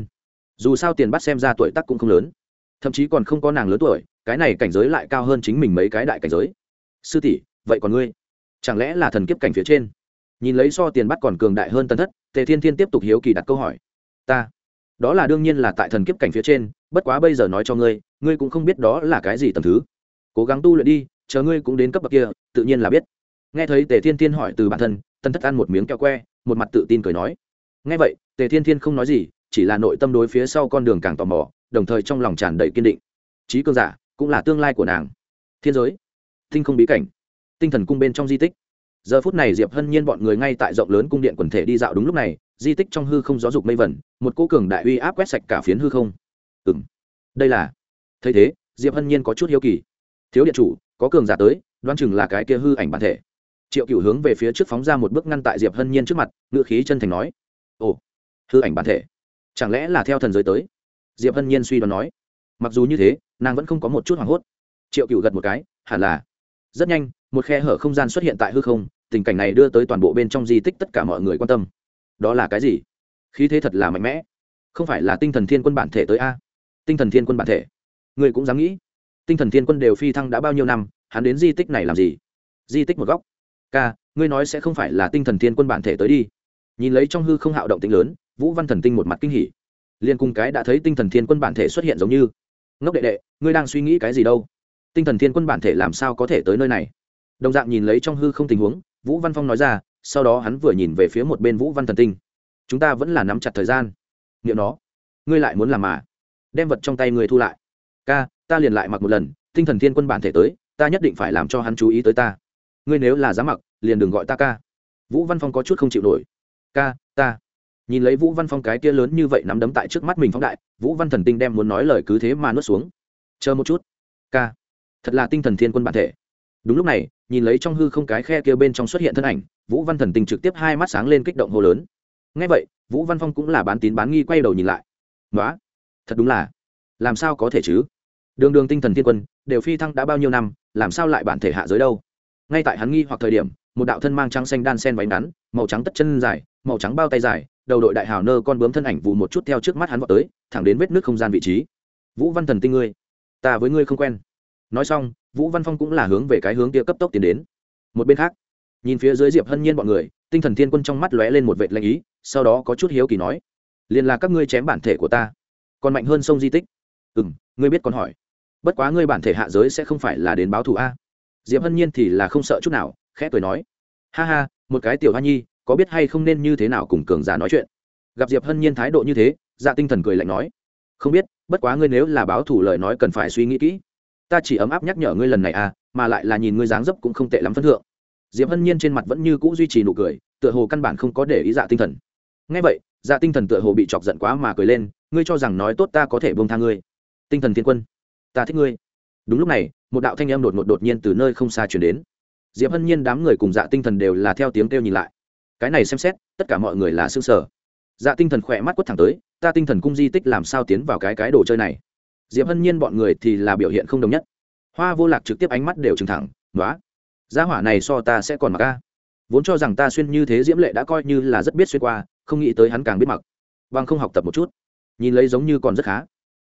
dù sao tiền bắt xem ra tuổi tắc cũng không lớn thậm chí còn không có nàng lớn tuổi cái này cảnh giới lại cao hơn chính mình mấy cái đại cảnh giới sư tỷ vậy còn ngươi chẳng lẽ là thần kiếp cảnh phía trên nhìn lấy so tiền bắt còn cường đại hơn tân thất tề thiên thiên tiếp tục hiếu kỳ đặt câu hỏi ta đó là đương nhiên là tại thần kiếp cảnh phía trên, bất quá bây giờ nói cho ngươi ngươi cũng không biết đó là cái gì tầm thứ. Cố gắng tu luyện đi, chờ ngươi cũng đến cấp bậc kia, tự nhiên là biết. Nghe thấy tề thiên thiên hỏi từ bản thân tân thất ăn một miếng kẹo que, một mặt tự tin cười nói. Nghe vậy, tề thiên thiên không nói gì, chỉ là nội tâm đối phía sau con đường càng tò mò, đồng thời trong lòng tràn đầy kiên định. Trí cương giả, cũng là tương lai của nàng. Thiên giới, tinh không bí cảnh, tinh thần cung bên trong di tích. Giờ phút này diệp hân nhiên bọn người ngay tại rộng lớn cung điện quần thể đi dạo đúng lúc này di tích trong hư không gió dục mây vẩn một cô cường đại uy áp quét sạch cả phiến hư không. Ừ m đây là, thấy thế, diệp hân nhiên có chút hiếu kỳ. Thiếu điện chủ, có cường giả tới Đoan chừng là cái kia hư ảnh bản thể. Triệu cựu hướng về phía trước phóng ra một bước ngăn tại diệp hân nhiên trước mặt ngựa khí chân thành nói, ồ, hư ảnh bản thể, chẳng lẽ là theo thần giới tới? Diệp hân nhiên suy đoán nói. Mặc dù như thế, nàng vẫn không có một chút hoảng hốt. Triệu cựu gật một cái, hẳn là. Rất nhanh, một khe hở không gian xuất hiện tại hư không, tình cảnh này đưa tới toàn bộ bên trong di tích tất cả mọi người quan tâm đó là cái gì? Khí thế thật là mạnh mẽ. Không phải là tinh thần thiên quân bản thể tới a? Tinh thần thiên quân bản thể. Người cũng dám nghĩ. Tinh thần thiên quân đều phi thăng đã bao nhiêu năm, hắn đến di tích này làm gì? Di tích một góc. Ca, ngươi nói sẽ không phải là tinh thần thiên quân bản thể tới đi. Nhìn lấy trong hư không hạo động tính lớn, vũ văn thần tinh một mặt kinh hỉ. Liên cùng cái đã thấy tinh thần thiên quân bản thể xuất hiện giống như. Ngốc đệ đệ, ngươi đang suy nghĩ cái gì đâu? Tinh thần thiên quân bản thể làm sao có thể tới nơi này? Đồng dạng nhìn lấy trong hư không tình huống, vũ văn phong nói ra sau đó hắn vừa nhìn về phía một bên vũ văn thần tinh. Chúng ta vẫn là nắm chặt thời gian. Nghĩa nó, ngươi lại muốn làm mà. Đem vật trong tay ngươi thu lại. Ca, ta liền lại mặc một lần, tinh thần thiên quân bản thể tới, ta nhất định phải làm cho hắn chú ý tới ta. Ngươi nếu là dám mặc, liền đừng gọi ta ca. Vũ văn phong có chút không chịu nổi. Ca, ta. Nhìn lấy vũ văn phong cái kia lớn như vậy nắm đấm tại trước mắt mình phóng đại, vũ văn thần tinh đem muốn nói lời cứ thế mà nuốt xuống. Chờ một chút. Ca, thật là tinh thần thiên quân bản thể. Đúng lúc này nhìn lấy trong hư không cái khe kia bên trong xuất hiện thân ảnh, vũ văn thần tình trực tiếp hai mắt sáng lên kích động hô lớn. Ngay vậy, vũ văn phong cũng là bán tín bán nghi quay đầu nhìn lại. Nói thật đúng là, làm sao có thể chứ? Đường đường tinh thần thiên quân, đều phi thăng đã bao nhiêu năm, làm sao lại bản thể hạ giới đâu? Ngay tại hắn nghi hoặc thời điểm, một đạo thân mang trắng xanh đan sen váy ngắn, màu trắng tất chân dài, màu trắng bao tay dài, đầu đội đại hào nơ con bướm thân ảnh vụ một chút theo trước mắt hắn vào tới, thẳng đến vết nước không gian vị trí. Vũ văn thần tinh ngươi, ta với ngươi không quen nói xong, vũ văn phong cũng là hướng về cái hướng kia cấp tốc tiến đến. Một bên khác, nhìn phía dưới diệp hân nhiên bọn người, tinh thần thiên quân trong mắt lóe lên một vệ lanh ý, sau đó có chút hiếu kỳ nói liền là các ngươi chém bản thể của ta, còn mạnh hơn sông di tích. Ừ m ngươi biết còn hỏi. Bất quá ngươi bản thể hạ giới sẽ không phải là đến báo thù a. Diệp hân nhiên thì là không sợ chút nào, khẽ cười nói, ha ha, một cái tiểu hoa nhi, có biết hay không nên như thế nào cùng cường giả nói chuyện? Gặp diệp hân nhiên thái độ như thế dạ tinh thần cười lạnh nói, không biết, bất quá ngươi nếu là báo thủ lời nói cần phải suy nghĩ kỹ ta chỉ ấm áp nhắc nhở ngươi lần này à mà lại là nhìn ngươi dáng dấp cũng không tệ lắm phân thượng. Diệp hân nhiên trên mặt vẫn như c ũ duy trì nụ cười, tựa hồ căn bản không có để ý dạ tinh thần. Ngay vậy dạ tinh thần tựa hồ bị chọc giận quá mà cười lên, ngươi cho rằng nói tốt ta có thể bông tha ngươi. Tinh thần thiên quân, ta thích ngươi. Đúng lúc này, một đạo thanh em đột ngột đột nhiên từ nơi không xa chuyển đến. Diệp hân nhiên đám người cùng dạ tinh thần đều là theo tiếng kêu nhìn lại. Cái này xem xét, tất cả mọi người là xương sở dạ tinh thần khỏe mắt quất thẳng tới, ta tinh thần cung di tích làm sao tiến vào cái cái đồ chơi này? Diệp hân nhiên bọn người thì là biểu hiện không đồng nhất. Hoa vô lạc trực tiếp ánh mắt đều trừng thẳng nói giá hỏa này so ta sẽ còn mặc ca vốn cho rằng ta xuyên như thế diễm lệ đã coi như là rất biết xuyên qua, không nghĩ tới hắn càng biết mặc. Bằng không học tập một chút. Nhìn lấy giống như còn rất khá.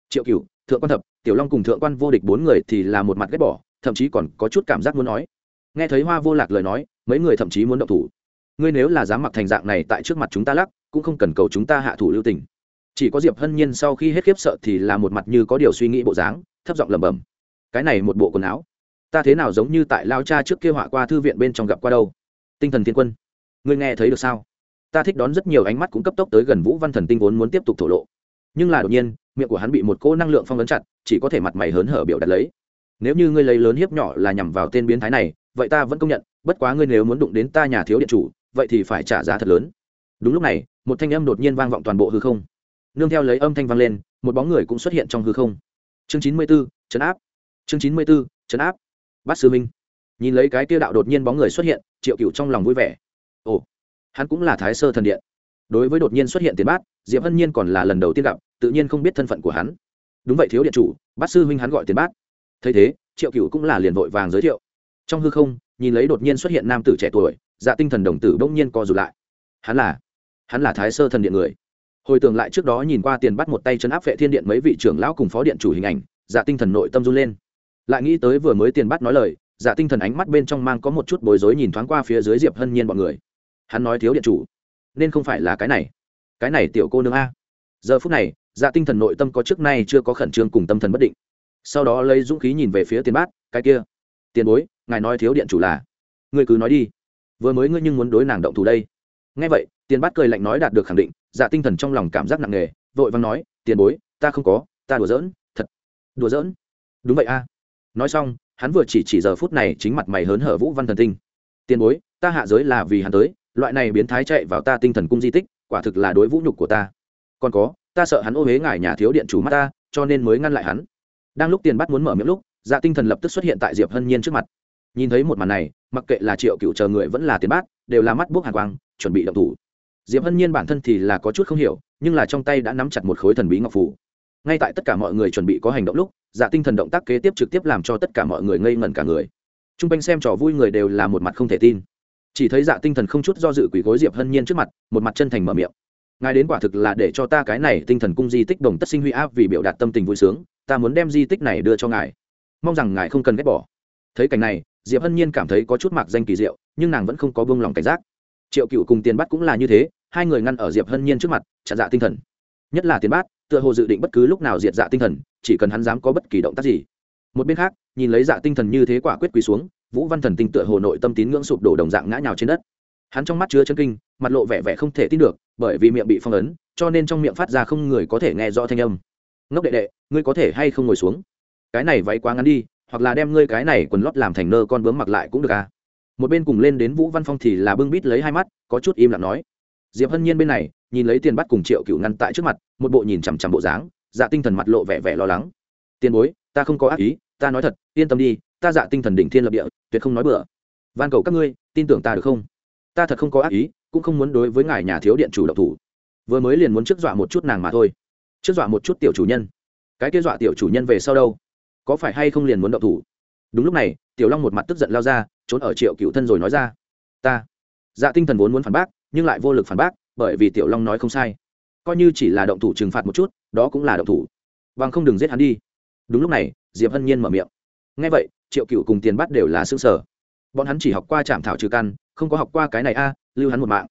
Triệu cựu thượng quan thập, tiểu long cùng thượng quan vô địch bốn người thì là một mặt ghét bỏ, thậm chí còn có chút cảm giác muốn nói. Nghe thấy hoa vô lạc lời nói, mấy người thậm chí muốn động thủ. Ngươi nếu là dám mặc thành dạng này tại trước mặt chúng ta lắc, cũng không cần cầu chúng ta hạ thủ lưu tình chỉ có diệp hân nhiên sau khi hết khiếp sợ thì là một mặt như có điều suy nghĩ bộ dáng, thấp giọng lẩm bẩm, cái này một bộ quần áo, ta thế nào giống như tại lao cha trước kia họa qua thư viện bên trong gặp qua đâu? Tinh thần thiên quân, ngươi nghe thấy được sao? Ta thích đón rất nhiều ánh mắt cũng cấp tốc tới gần vũ văn thần tinh vốn muốn tiếp tục thổ lộ. Nhưng là đột nhiên, miệng của hắn bị một cô năng lượng phong ấn chặt, chỉ có thể mặt mày hớn hở biểu đặt lấy. Nếu như ngươi lấy lớn hiếp nhỏ là nhằm vào tên biến thái này, vậy ta vẫn công nhận, bất quá ngươi nếu muốn đụng đến ta nhà thiếu điện chủ, vậy thì phải trả giá thật lớn. Đúng lúc này, một thanh âm đột nhiên vang vọng toàn bộ hư không nương theo lấy âm thanh vang lên, một bóng người cũng xuất hiện trong hư không. Chương chín mươi b ố chấn áp. Chương chín mươi b ố chấn áp. Bát sư minh nhìn lấy cái tiêu đạo đột nhiên bóng người xuất hiện, triệu cựu trong lòng vui vẻ. Ồ, hắn cũng là thái sơ thần điện. Đối với đột nhiên xuất hiện tiền bát, diệp hân nhiên còn là lần đầu tiên gặp, tự nhiên không biết thân phận của hắn. Đúng vậy, thiếu điện chủ, bát sư huynh hắn gọi tiền bát. Thấy thế, triệu cựu cũng là liền vội vàng giới thiệu. Trong hư không, nhìn lấy đột nhiên xuất hiện nam tử trẻ tuổi dạ tinh thần đồng tử bỗng nhiên co rụt lại. Hắn là hắn là thái sơ thần điện người hồi tưởng lại trước đó nhìn qua tiền bắt một tay chấn áp vệ thiên điện mấy vị trưởng lão cùng phó điện chủ hình ảnh dạ tinh thần nội tâm run lên. Lại nghĩ tới vừa mới tiền bắt nói lời dạ tinh thần ánh mắt bên trong mang có một chút bối rối nhìn thoáng qua phía dưới diệp hân nhiên bọn người. Hắn nói thiếu điện chủ, nên không phải là cái này. Cái này tiểu cô nương a. Giờ phút này dạ tinh thần nội tâm có trước nay chưa có khẩn trương cùng tâm thần bất định. Sau đó lấy dũng khí nhìn về phía tiền bát cái kia. Tiền bối, ngài nói thiếu điện chủ là. Ngươi cứ nói đi. Vừa mới ngươi nhưng muốn đối nàng động thủ đây nghe vậy, tiền bát cười lạnh nói đạt được khẳng định dạ tinh thần trong lòng cảm giác nặng nề, vội vàng nói, tiền bối, ta không có, ta đùa giỡn, thật, đùa giỡn. Đúng vậy a. Nói xong, hắn vừa chỉ chỉ giờ phút này chính mặt mày hớn hở vũ văn thần tinh. Tiền bối, ta hạ giới là vì hắn tới, loại này biến thái chạy vào ta tinh thần cung di tích, quả thực là đối vũ nhục của ta. Còn có, ta sợ hắn ô huế ngài nhà thiếu điện chủ mắt ta, cho nên mới ngăn lại hắn. Đang lúc tiền bắt muốn mở miệng lúc dạ tinh thần lập tức xuất hiện tại diệp hân nhiên trước mặt. Nhìn thấy một màn này, mặc kệ là triệu cựu chờ người vẫn là tiền bát, đều là mắt buốc hàn quang chuẩn bị động thủ. Diệp hân nhiên bản thân thì là có chút không hiểu, nhưng là trong tay đã nắm chặt một khối thần bí ngọc phủ. Ngay tại tất cả mọi người chuẩn bị có hành động lúc dạ tinh thần động tác kế tiếp trực tiếp làm cho tất cả mọi người ngây ngẩn cả người. T r u n g quanh xem trò vui người đều là một mặt không thể tin. Chỉ thấy dạ tinh thần không chút do dự quỷ gối diệp hân nhiên trước mặt, một mặt chân thành mở miệng. Ngài đến quả thực là để cho ta cái này tinh thần cung di tích đồng tất sinh huy áp vì biểu đạt tâm tình vui sướng, ta muốn đem di tích này đưa cho ngài. Mong rằng ngài không cần ghét bỏ. Thấy cảnh này, diệp hân nhiên cảm thấy có chút mạc danh kỳ diệu, nhưng nàng vẫn không có buông lòng cảnh giác triệu cựu cùng tiền bắt cũng là như thế, hai người ngăn ở diệp hân nhiên trước mặt, chặn dạ tinh thần. Nhất là tiền bát, tựa hồ dự định bất cứ lúc nào diệt dạ tinh thần, chỉ cần hắn dám có bất kỳ động tác gì. Một bên khác, nhìn lấy dạ tinh thần như thế quả quyết quỳ xuống, vũ văn thần tinh tựa hồ nội tâm tín ngưỡng sụp đổ đồng dạng ngã nhào trên đất. Hắn trong mắt chứa chân kinh, mặt lộ vẻ vẻ không thể tin được, bởi vì miệng bị phong ấn, cho nên trong miệng phát ra không người có thể nghe rõ thanh âm. Ngốc đệ đệ, ngươi có thể hay không ngồi xuống? Cái này váy quá ngắn đi, hoặc là đem ngươi cái này quần lót làm thành nơ con bướm mặc lại cũng được à? Một bên cùng lên đến vũ văn phong thì là bưng bít lấy hai mắt, có chút im lặng nói. Diệp hân nhiên bên này, nhìn lấy tiền bắt cùng triệu cựu ngăn tại trước mặt, một bộ nhìn chằm chằm bộ dáng dạ tinh thần mặt lộ vẻ vẻ lo lắng. Tiền bối, ta không có ác ý, ta nói thật, yên tâm đi, ta dạ tinh thần đỉnh thiên lập địa, tuyệt không nói bừa. Van cầu các ngươi, tin tưởng ta được không? Ta thật không có ác ý, cũng không muốn đối với ngài nhà thiếu điện chủ độc thủ. Vừa mới liền muốn trước dọa một chút nàng mà thôi. Trước dọa một chút tiểu chủ nhân. Cái kia dọa tiểu chủ nhân về sau đâu? Có phải hay không liền muốn độc thủ? Đúng lúc này, tiểu long một mặt tức giận lao ra, trốn ở triệu cựu thân rồi nói ra, ta dạ tinh thần vốn muốn phản bác, nhưng lại vô lực phản bác, bởi vì tiểu long nói không sai. Coi như chỉ là động thủ trừng phạt một chút, đó cũng là động thủ. Bằng không đừng giết hắn đi. Đúng lúc này, diệp hân nhiên mở miệng. Ngay vậy, triệu cựu cùng tiền bắt đều là xương sở bọn hắn chỉ học qua trạm thảo trừ căn, không có học qua cái này a, lưu hắn một mạng.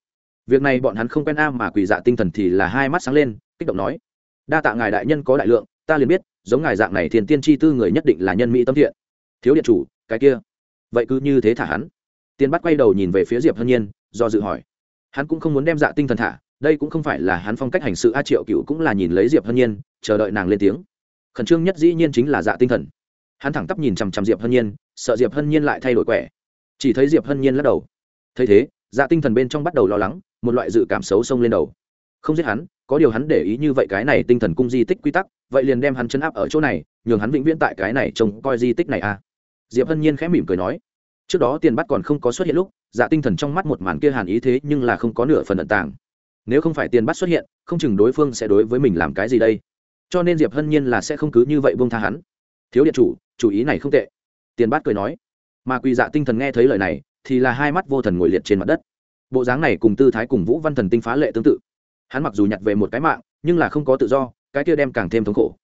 Việc này bọn hắn không quen a mà quỳ dạ tinh thần thì là hai mắt sáng lên, kích động nói, đa tạ ngài đại nhân có đại lượng, ta liền biết, giống ngài dạng này thiền tiên tri tư người nhất định là nhân mỹ tâm thiện thiếu điện chủ, cái kia. Vậy cứ như thế thả hắn. Tiên bắt quay đầu nhìn về phía diệp hân nhiên, do dự hỏi. Hắn cũng không muốn đem dạ tinh thần thả, đây cũng không phải là hắn phong cách hành sự a triệu cựu cũng là nhìn lấy diệp hân nhiên, chờ đợi nàng lên tiếng. Khẩn trương nhất dĩ nhiên chính là dạ tinh thần. Hắn thẳng tắp nhìn chằm chằm diệp hân nhiên, sợ diệp hân nhiên lại thay đổi quẻ. Chỉ thấy diệp hân nhiên lắc đầu. Thấy thế dạ tinh thần bên trong bắt đầu lo lắng, một loại dự cảm xấu xông lên đầu. Không giết hắn, có điều hắn để ý như vậy cái này tinh thần cung di tích quy tắc, vậy liền đem hắn chấn áp ở chỗ này, nhường hắn vĩnh viễn tại cái này trông coi di tích này a diệp hân nhiên khẽ mỉm cười nói, trước đó tiền bắt còn không có xuất hiện lúc dạ tinh thần trong mắt một màn kia hàn ý thế nhưng là không có nửa phần ẩn tàng. Nếu không phải tiền bắt xuất hiện, không chừng đối phương sẽ đối với mình làm cái gì đây? Cho nên diệp hân nhiên là sẽ không cứ như vậy buông tha hắn. Thiếu điện chủ chủ ý này không tệ. Tiền bát cười nói, mà quỳ dạ tinh thần nghe thấy lời này, thì là hai mắt vô thần ngồi liệt trên mặt đất. Bộ dáng này cùng tư thái cùng vũ văn thần tinh phá lệ tương tự. Hắn mặc dù nhặt về một cái mạng, nhưng là không có tự do, cái kia đem càng thêm thống khổ.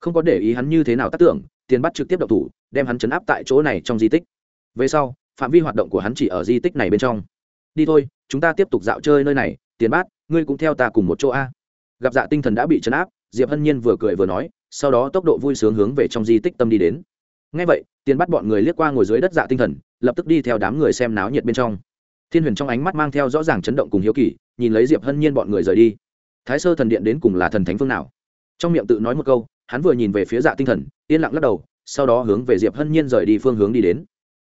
Không có để ý hắn như thế nào tác tưởng, tiền bắt trực tiếp đậu thủ đem hắn chấn áp tại chỗ này trong di tích. Về sau, phạm vi hoạt động của hắn chỉ ở di tích này bên trong. Đi thôi, chúng ta tiếp tục dạo chơi nơi này, tiền bát, ngươi cũng theo ta cùng một chỗ a. Gặp dạ tinh thần đã bị chấn áp, diệp hân nhiên vừa cười vừa nói, sau đó tốc độ vui sướng hướng về trong di tích tâm đi đến. Ngay vậy, tiền bắt bọn người liếc qua ngồi dưới đất dạ tinh thần, lập tức đi theo đám người xem náo nhiệt bên trong. Thiên huyền trong ánh mắt mang theo rõ ràng chấn động cùng hiếu kỳ, nhìn lấy diệp hân nhiên bọn người rời đi. Thái sơ thần điện đến cùng là thần thánh phương nào? Trong miệng tự nói một câu, hắn vừa nhìn về phía dạ tinh thần, yên lặng lắc đầu sau đó hướng về diệp hân nhiên rời đi phương hướng đi đến.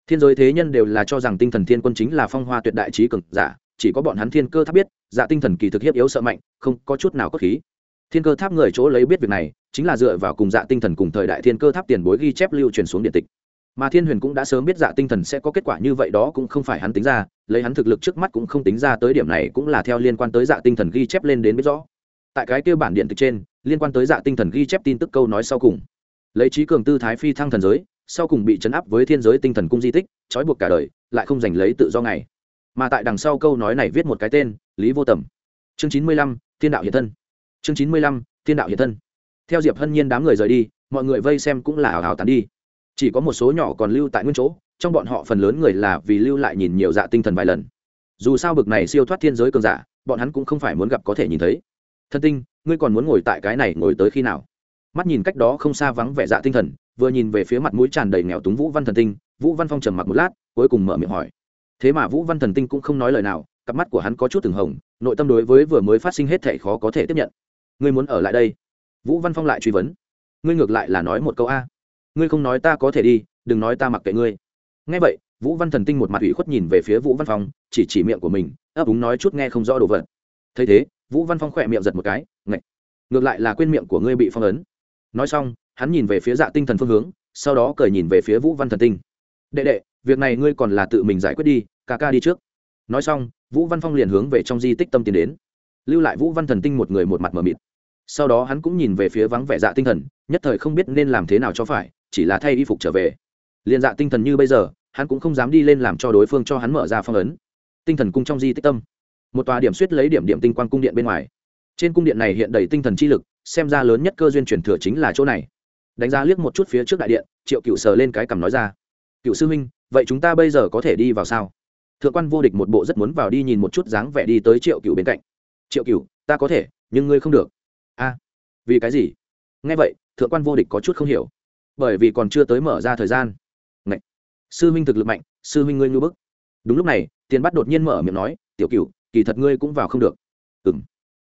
Thiên giới thế nhân đều là cho rằng tinh thần thiên quân chính là phong hoa tuyệt đại trí cực giả, chỉ có bọn hắn thiên cơ tháp biết dạ tinh thần kỳ thực hiếp yếu sợ mạnh, không có chút nào cốt khí. Thiên cơ tháp người chỗ lấy biết việc này, chính là dựa vào cùng dạ tinh thần cùng thời đại thiên cơ tháp tiền bối ghi chép lưu truyền xuống điện tịch. Mà thiên huyền cũng đã sớm biết dạ tinh thần sẽ có kết quả như vậy đó cũng không phải hắn tính ra, lấy hắn thực lực trước mắt cũng không tính ra tới điểm này cũng là theo liên quan tới dạ tinh thần ghi chép lên đến biết rõ. Tại cái tiêu bản điện tịch trên, liên quan tới dạ tinh thần ghi chép tin tức câu nói sau cùng lấy trí cường tư thái phi thăng thần giới, sau cùng bị chấn áp với thiên giới tinh thần cung di tích, trói buộc cả đời, lại không giành lấy tự do ngày. Mà tại đằng sau câu nói này viết một cái tên, lý vô tầm. Chương chín mươi lăm, thiên đạo hiện thân. Chương chín mươi lăm, thiên đạo hiện thân. Theo diệp hân nhiên đám người rời đi, mọi người vây xem cũng là hào hào tán đi. Chỉ có một số nhỏ còn lưu tại nguyên chỗ, trong bọn họ phần lớn người là vì lưu lại nhìn nhiều dạ tinh thần vài lần. Dù sao bực này siêu thoát thiên giới cường giả, bọn hắn cũng không phải muốn gặp có thể nhìn thấy. Thân tinh, ngươi còn muốn ngồi tại cái này ngồi tới khi nào? Mắt nhìn cách đó không xa vắng vẻ dạ tinh thần, vừa nhìn về phía mặt mũi tràn đầy nghèo túng vũ văn thần tinh, vũ văn phong trầm mặc một lát, cuối cùng mở miệng hỏi. Thế mà vũ văn thần tinh cũng không nói lời nào, cặp mắt của hắn có chút từng hồng, nội tâm đối với vừa mới phát sinh hết thể khó có thể tiếp nhận. Ngươi muốn ở lại đây? Vũ văn phong lại truy vấn. Ngươi ngược lại là nói một câu a. Ngươi không nói ta có thể đi, đừng nói ta mặc kệ ngươi. Ngay vậy, vũ văn thần tinh một mặt ủy khuất nhìn về phía vũ văn phong, chỉ chỉ miệng của mình, ấp úng nói chút nghe không rõ đồ vật. Thấy thế, vũ văn phong khỏe miệng giật một cái, ngạch. Ngược lại là quên miệng của ngươi bị phong ấn nói xong, hắn nhìn về phía dạ tinh thần phương hướng, sau đó cởi nhìn về phía vũ văn thần tinh. Đệ đệ, việc này ngươi còn là tự mình giải quyết đi, ca ca đi trước. Nói xong, vũ văn phong liền hướng về trong di tích tâm tiến đến. Lưu lại vũ văn thần tinh một người một mặt mờ mịt. Sau đó hắn cũng nhìn về phía vắng vẻ dạ tinh thần, nhất thời không biết nên làm thế nào cho phải, chỉ là thay y phục trở về. Liền dạ tinh thần như bây giờ, hắn cũng không dám đi lên làm cho đối phương cho hắn mở ra phong ấn. Tinh thần cung trong di tích tâm. Một tòa điểm suýt lấy điểm điểm tinh quang cung điện bên ngoài. Trên cung điện này hiện đầy tinh thần chi lực xem ra lớn nhất cơ duyên truyền thừa chính là chỗ này. Đánh giá liếc một chút phía trước đại điện, triệu cựu sờ lên cái cằm nói ra cựu sư huynh, vậy chúng ta bây giờ có thể đi vào sao? Thượng quan vô địch một bộ rất muốn vào đi nhìn một chút dáng vẻ đi tới triệu cựu bên cạnh. Triệu cựu ta có thể, nhưng ngươi không được. A, vì cái gì? Nghe vậy, thượng quan vô địch có chút không hiểu, bởi vì còn chưa tới mở ra thời gian. Ngậy! sư huynh thực lực mạnh, sư huynh ngươi ngư bức. Đúng lúc này, tiền bắt đột nhiên mở miệng nói, tiểu cựu kỳ thật ngươi cũng vào không được. Ừ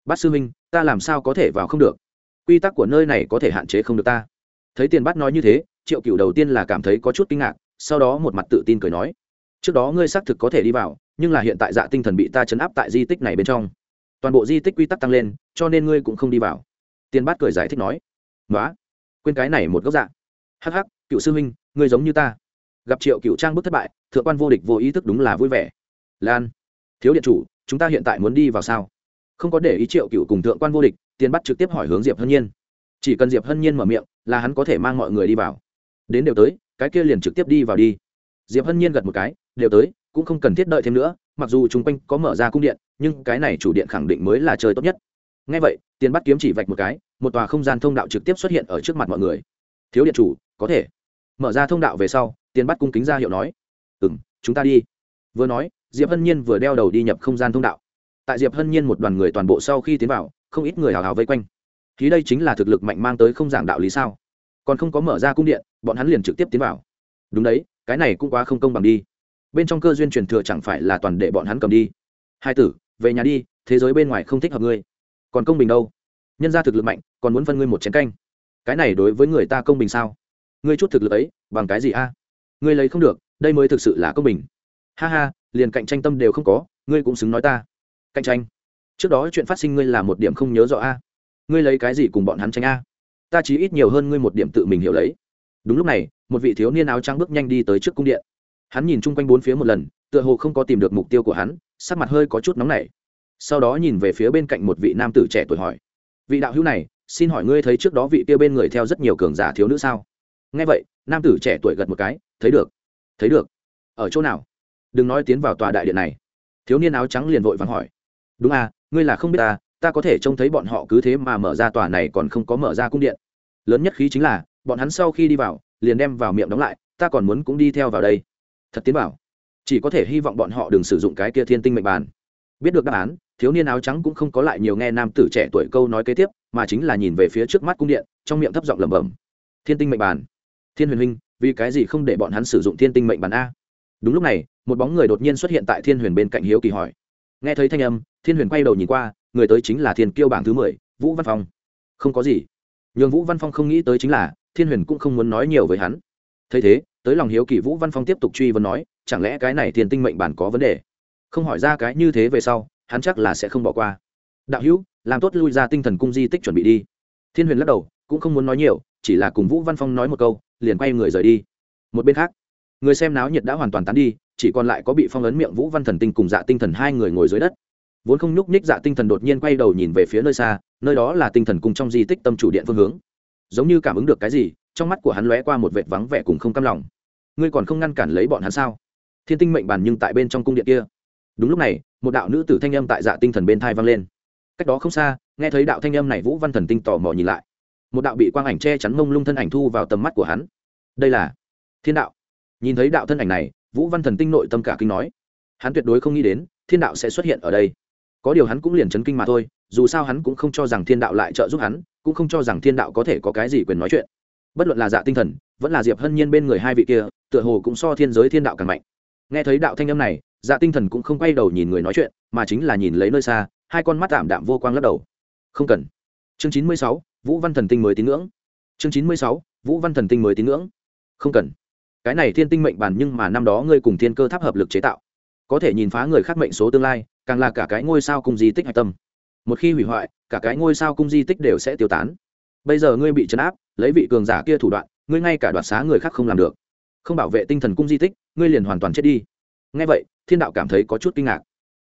m sư huynh, ta làm sao có thể vào không được? Quy tắc của nơi này có thể hạn chế không được ta. Thấy tiền bắt nói như thế, triệu cựu đầu tiên là cảm thấy có chút kinh ngạc, sau đó một mặt tự tin cười nói, trước đó ngươi xác thực có thể đi vào, nhưng là hiện tại dạ tinh thần bị ta chấn áp tại di tích này bên trong. Toàn bộ di tích quy tắc tăng lên, cho nên ngươi cũng không đi vào. Tiền bát cười giải thích nói nói quên cái này một góc dạ. Hắc hắc cựu sư huynh, ngươi giống như ta. Gặp triệu cựu trang bức thất bại, thượng quan vô địch vô ý thức đúng là vui vẻ. Lan, thiếu điện chủ, chúng ta hiện tại muốn đi vào sao? Không có để ý triệu cựu cùng thượng quan vô địch tiền bắt trực tiếp hỏi hướng diệp hân nhiên. Chỉ cần diệp hân nhiên mở miệng, là hắn có thể mang mọi người đi vào. Đến đều tới, cái kia liền trực tiếp đi vào đi. Diệp hân nhiên gật một cái, đều tới, cũng không cần thiết đợi thêm nữa, mặc dù chung quanh có mở ra cung điện, nhưng cái này chủ điện khẳng định mới là chơi tốt nhất. Ngay vậy tiền bắt kiếm chỉ vạch một cái, một tòa không gian thông đạo trực tiếp xuất hiện ở trước mặt mọi người. Thiếu điện chủ, có thể. Mở ra thông đạo về sau tiền bắt cung kính ra hiệu nói. Ừ m chúng ta đi. Vừa nói, diệp hân nhiên vừa đeo đầu đi nhập không gian thông đạo. Tại diệp hân nhiên một đoàn người toàn bộ sau khi tiến vào không ít người hào hào vây quanh. Thì đây chính là thực lực mạnh mang tới không giảng đạo lý sao? Còn không có mở ra cung điện, bọn hắn liền trực tiếp tiến vào. Đúng đấy, cái này cũng quá không công bằng đi. Bên trong cơ duyên truyền thừa chẳng phải là toàn để bọn hắn cầm đi. Hai tử, về nhà đi, thế giới bên ngoài không thích hợp ngươi. Còn công bình đâu? Nhân ra thực lực mạnh, còn muốn phân ngươi một chén canh. Cái này đối với người ta công bình sao? Ngươi chút thực lực ấy, bằng cái gì a? Ngươi lấy không được, đây mới thực sự là công bình. Ha ha, liền cạnh tranh tâm đều không có, ngươi cũng xứng nói ta. Cạnh tranh trước đó chuyện phát sinh ngươi là một điểm không nhớ rõ a. Ngươi lấy cái gì cùng bọn hắn tranh a? Ta chỉ ít nhiều hơn ngươi một điểm tự mình hiểu lấy. Đúng lúc này, một vị thiếu niên áo trắng bước nhanh đi tới trước cung điện. Hắn nhìn chung quanh bốn phía một lần, tựa hồ không có tìm được mục tiêu của hắn, sắc mặt hơi có chút nóng nảy. Sau đó nhìn về phía bên cạnh một vị nam tử trẻ tuổi hỏi, vị đạo hữu này, xin hỏi ngươi thấy trước đó vị kia bên người theo rất nhiều cường giả thiếu nữ sao? Nghe vậy, nam tử trẻ tuổi gật một cái, thấy được thấy được. Ở chỗ nào? Đừng nói tiến vào tòa đại điện này. Thiếu niên áo trắng liền vội vàng hỏi, đúng à ngươi là không biết ta ta có thể trông thấy bọn họ cứ thế mà mở ra tòa này còn không có mở ra cung điện. Lớn nhất khí chính là, bọn hắn sau khi đi vào, liền đem vào miệng đóng lại, ta còn muốn cũng đi theo vào đây. Thật tiến bảo chỉ có thể hy vọng bọn họ đừng sử dụng cái kia thiên tinh mệnh bàn. Biết được đáp án, thiếu niên áo trắng cũng không có lại nhiều nghe nam tử trẻ tuổi câu nói kế tiếp, mà chính là nhìn về phía trước mắt cung điện, trong miệng thấp giọng lẩm bẩm. Thiên tinh mệnh bàn. Thiên huyền huynh, vì cái gì không để bọn hắn sử dụng thiên tinh mệnh bàn a? Đúng lúc này, một bóng người đột nhiên xuất hiện tại thiên huyền bên cạnh hiếu kỳ hỏi nghe thấy thanh âm, thiên huyền quay đầu nhìn qua, người tới chính là thiên kiêu bảng thứ mười, vũ văn phong. Không có gì. Nhường vũ văn phong không nghĩ tới chính là, thiên huyền cũng không muốn nói nhiều với hắn. Thấy thế, tới lòng hiếu kỳ vũ văn phong tiếp tục truy vấn nói, chẳng lẽ cái này thiên tinh mệnh bản có vấn đề? Không hỏi ra cái như thế về sau, hắn chắc là sẽ không bỏ qua. Đạo hữu, làm tốt lui ra tinh thần cung di tích chuẩn bị đi. Thiên huyền lắc đầu, cũng không muốn nói nhiều, chỉ là cùng vũ văn phong nói một câu, liền quay người rời đi. Một bên khác, người xem náo nhiệt đã hoàn toàn tán đi chỉ còn lại có bị phong ấn miệng vũ văn thần tinh cùng dạ tinh thần hai người ngồi dưới đất. Vốn không nhúc nhích dạ tinh thần đột nhiên quay đầu nhìn về phía nơi xa, nơi đó là tinh thần cung trong di tích tâm chủ điện phương hướng. Giống như cảm ứng được cái gì, trong mắt của hắn lóe qua một vệt vắng vẻ cùng không cam lòng. Ngươi còn không ngăn cản lấy bọn hắn sao? Thiên tinh mệnh bàn nhưng tại bên trong cung điện kia. Đúng lúc này, một đạo nữ tử thanh âm tại dạ tinh thần bên thai vang lên. Cách đó không xa, nghe thấy đạo thanh âm này vũ văn thần tinh tò mò nhìn lại. Một đạo bị quang ảnh che chắn mông lung thân ảnh thu vào tầm mắt của hắn. Đây là thiên đạo. Nhìn thấy đạo thân ảnh này vũ văn thần tinh nội tâm cả kinh nói, hắn tuyệt đối không nghĩ đến, thiên đạo sẽ xuất hiện ở đây. Có điều hắn cũng liền chấn kinh mà thôi, dù sao hắn cũng không cho rằng thiên đạo lại trợ giúp hắn, cũng không cho rằng thiên đạo có thể có cái gì quyền nói chuyện. Bất luận là dạ tinh thần, vẫn là diệp hân nhiên bên người hai vị kia, tựa hồ cũng so thiên giới thiên đạo càng mạnh. Nghe thấy đạo thanh âm này dạ tinh thần cũng không quay đầu nhìn người nói chuyện, mà chính là nhìn lấy nơi xa, hai con mắt tạm đạm vô quang lắc đầu. Không cần. Chương chín mươi sáu, vũ văn thần tinh mới tín ngưỡng. Chương chín mươi sáu, vũ văn thần tinh mới tín ngưỡng. Không cần cái này thiên tinh mệnh bàn nhưng mà năm đó ngươi cùng thiên cơ tháp hợp lực chế tạo. Có thể nhìn phá người khác mệnh số tương lai, càng là cả cái ngôi sao cung di tích hạch tâm. Một khi hủy hoại, cả cái ngôi sao cung di tích đều sẽ tiêu tán. Bây giờ ngươi bị chấn áp, lấy vị cường giả kia thủ đoạn, ngươi ngay cả đoạt xá người khác không làm được. Không bảo vệ tinh thần cung di tích, ngươi liền hoàn toàn chết đi. Ngay vậy, thiên đạo cảm thấy có chút kinh ngạc.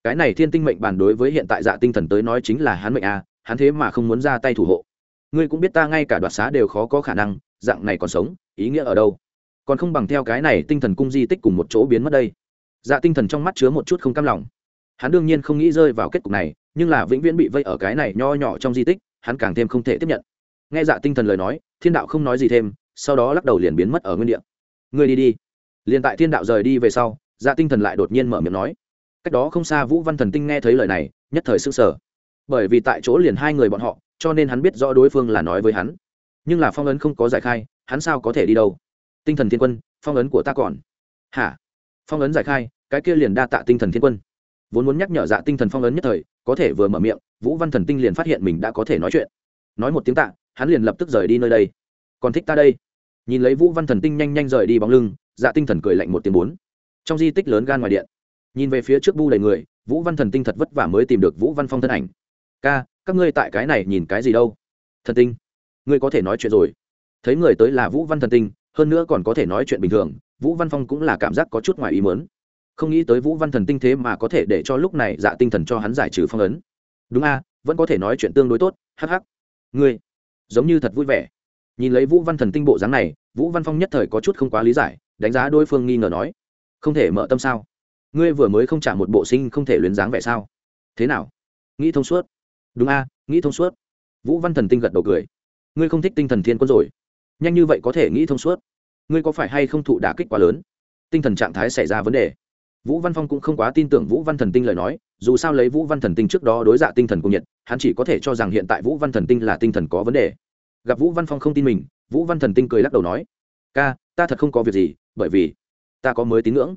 Cái này thiên tinh mệnh bàn đối với hiện tại dạ tinh thần tới nói chính là hắn mệnh a, hắn thế mà không muốn ra tay thủ hộ. Ngươi cũng biết ta ngay cả đoạt xá đều khó có khả năng, dạng này còn sống, ý nghĩa ở đâu? Còn không bằng theo cái này tinh thần cung di tích cùng một chỗ biến mất đây. Dạ tinh thần trong mắt chứa một chút không cam lòng. Hắn đương nhiên không nghĩ rơi vào kết cục này, nhưng là vĩnh viễn bị vây ở cái này nho nhỏ trong di tích, hắn càng thêm không thể tiếp nhận. Nghe dạ tinh thần lời nói, thiên đạo không nói gì thêm, sau đó lắc đầu liền biến mất ở nguyên địa. Người đi đi. Liền tại thiên đạo rời đi về sau dạ tinh thần lại đột nhiên mở miệng nói. Cách đó không xa vũ văn thần tinh nghe thấy lời này, nhất thời s ư sở bởi vì tại chỗ liền hai người bọn họ, cho nên hắn biết rõ đối phương là nói với hắn. Nhưng là phong ấn không có giải khai, hắn sao có thể đi đâu? Tinh thần thiên quân, phong ấn của ta còn. Hả? Phong ấn giải khai, cái kia liền đa tạ tinh thần thiên quân. Vốn muốn nhắc nhở dạ tinh thần phong ấn nhất thời, có thể vừa mở miệng, vũ văn thần tinh liền phát hiện mình đã có thể nói chuyện. Nói một tiếng tạ, hắn liền lập tức rời đi nơi đây. Còn thích ta đây? Nhìn lấy vũ văn thần tinh nhanh nhanh rời đi bóng lưng dạ tinh thần cười lạnh một tiếng bốn. Trong di tích lớn gan ngoài điện, nhìn về phía trước bu đầy người, vũ văn thần tinh thật vất vả mới tìm được vũ văn phong thân ảnh. Ca, các ngươi tại cái này nhìn cái gì đâu? Thần tinh, ngươi có thể nói chuyện rồi. Thấy người tới là vũ văn thần tinh hơn nữa còn có thể nói chuyện bình thường, vũ văn phong cũng là cảm giác có chút ngoài ý mớn không nghĩ tới vũ văn thần tinh thế mà có thể để cho lúc này dạ tinh thần cho hắn giải trừ phong ấn. Đúng a, vẫn có thể nói chuyện tương đối tốt, hắc hắc. Ngươi, giống như thật vui vẻ. Nhìn lấy vũ văn thần tinh bộ dáng này, vũ văn phong nhất thời có chút không quá lý giải, đánh giá đối phương nghi ngờ nói. Không thể mở tâm sao? Ngươi vừa mới không trả một bộ sinh không thể luyến dáng vẻ sao? Thế nào? Nghĩ thông suốt. Đúng a, nghĩ thông suốt. Vũ văn thần tinh gật đầu cười. Ngươi không thích tinh thần thiên quân rồi nhanh như vậy có thể nghĩ thông suốt. Ngươi có phải hay không thụ đả kích quá lớn? Tinh thần trạng thái xảy ra vấn đề. Vũ văn phong cũng không quá tin tưởng vũ văn thần tinh lời nói, dù sao lấy vũ văn thần tinh trước đó đối dạ tinh thần cung nhiệt, hắn chỉ có thể cho rằng hiện tại vũ văn thần tinh là tinh thần có vấn đề. Gặp vũ văn phong không tin mình, vũ văn thần tinh cười lắc đầu nói, ca, ta thật không có việc gì, bởi vì ta có mới tín ngưỡng.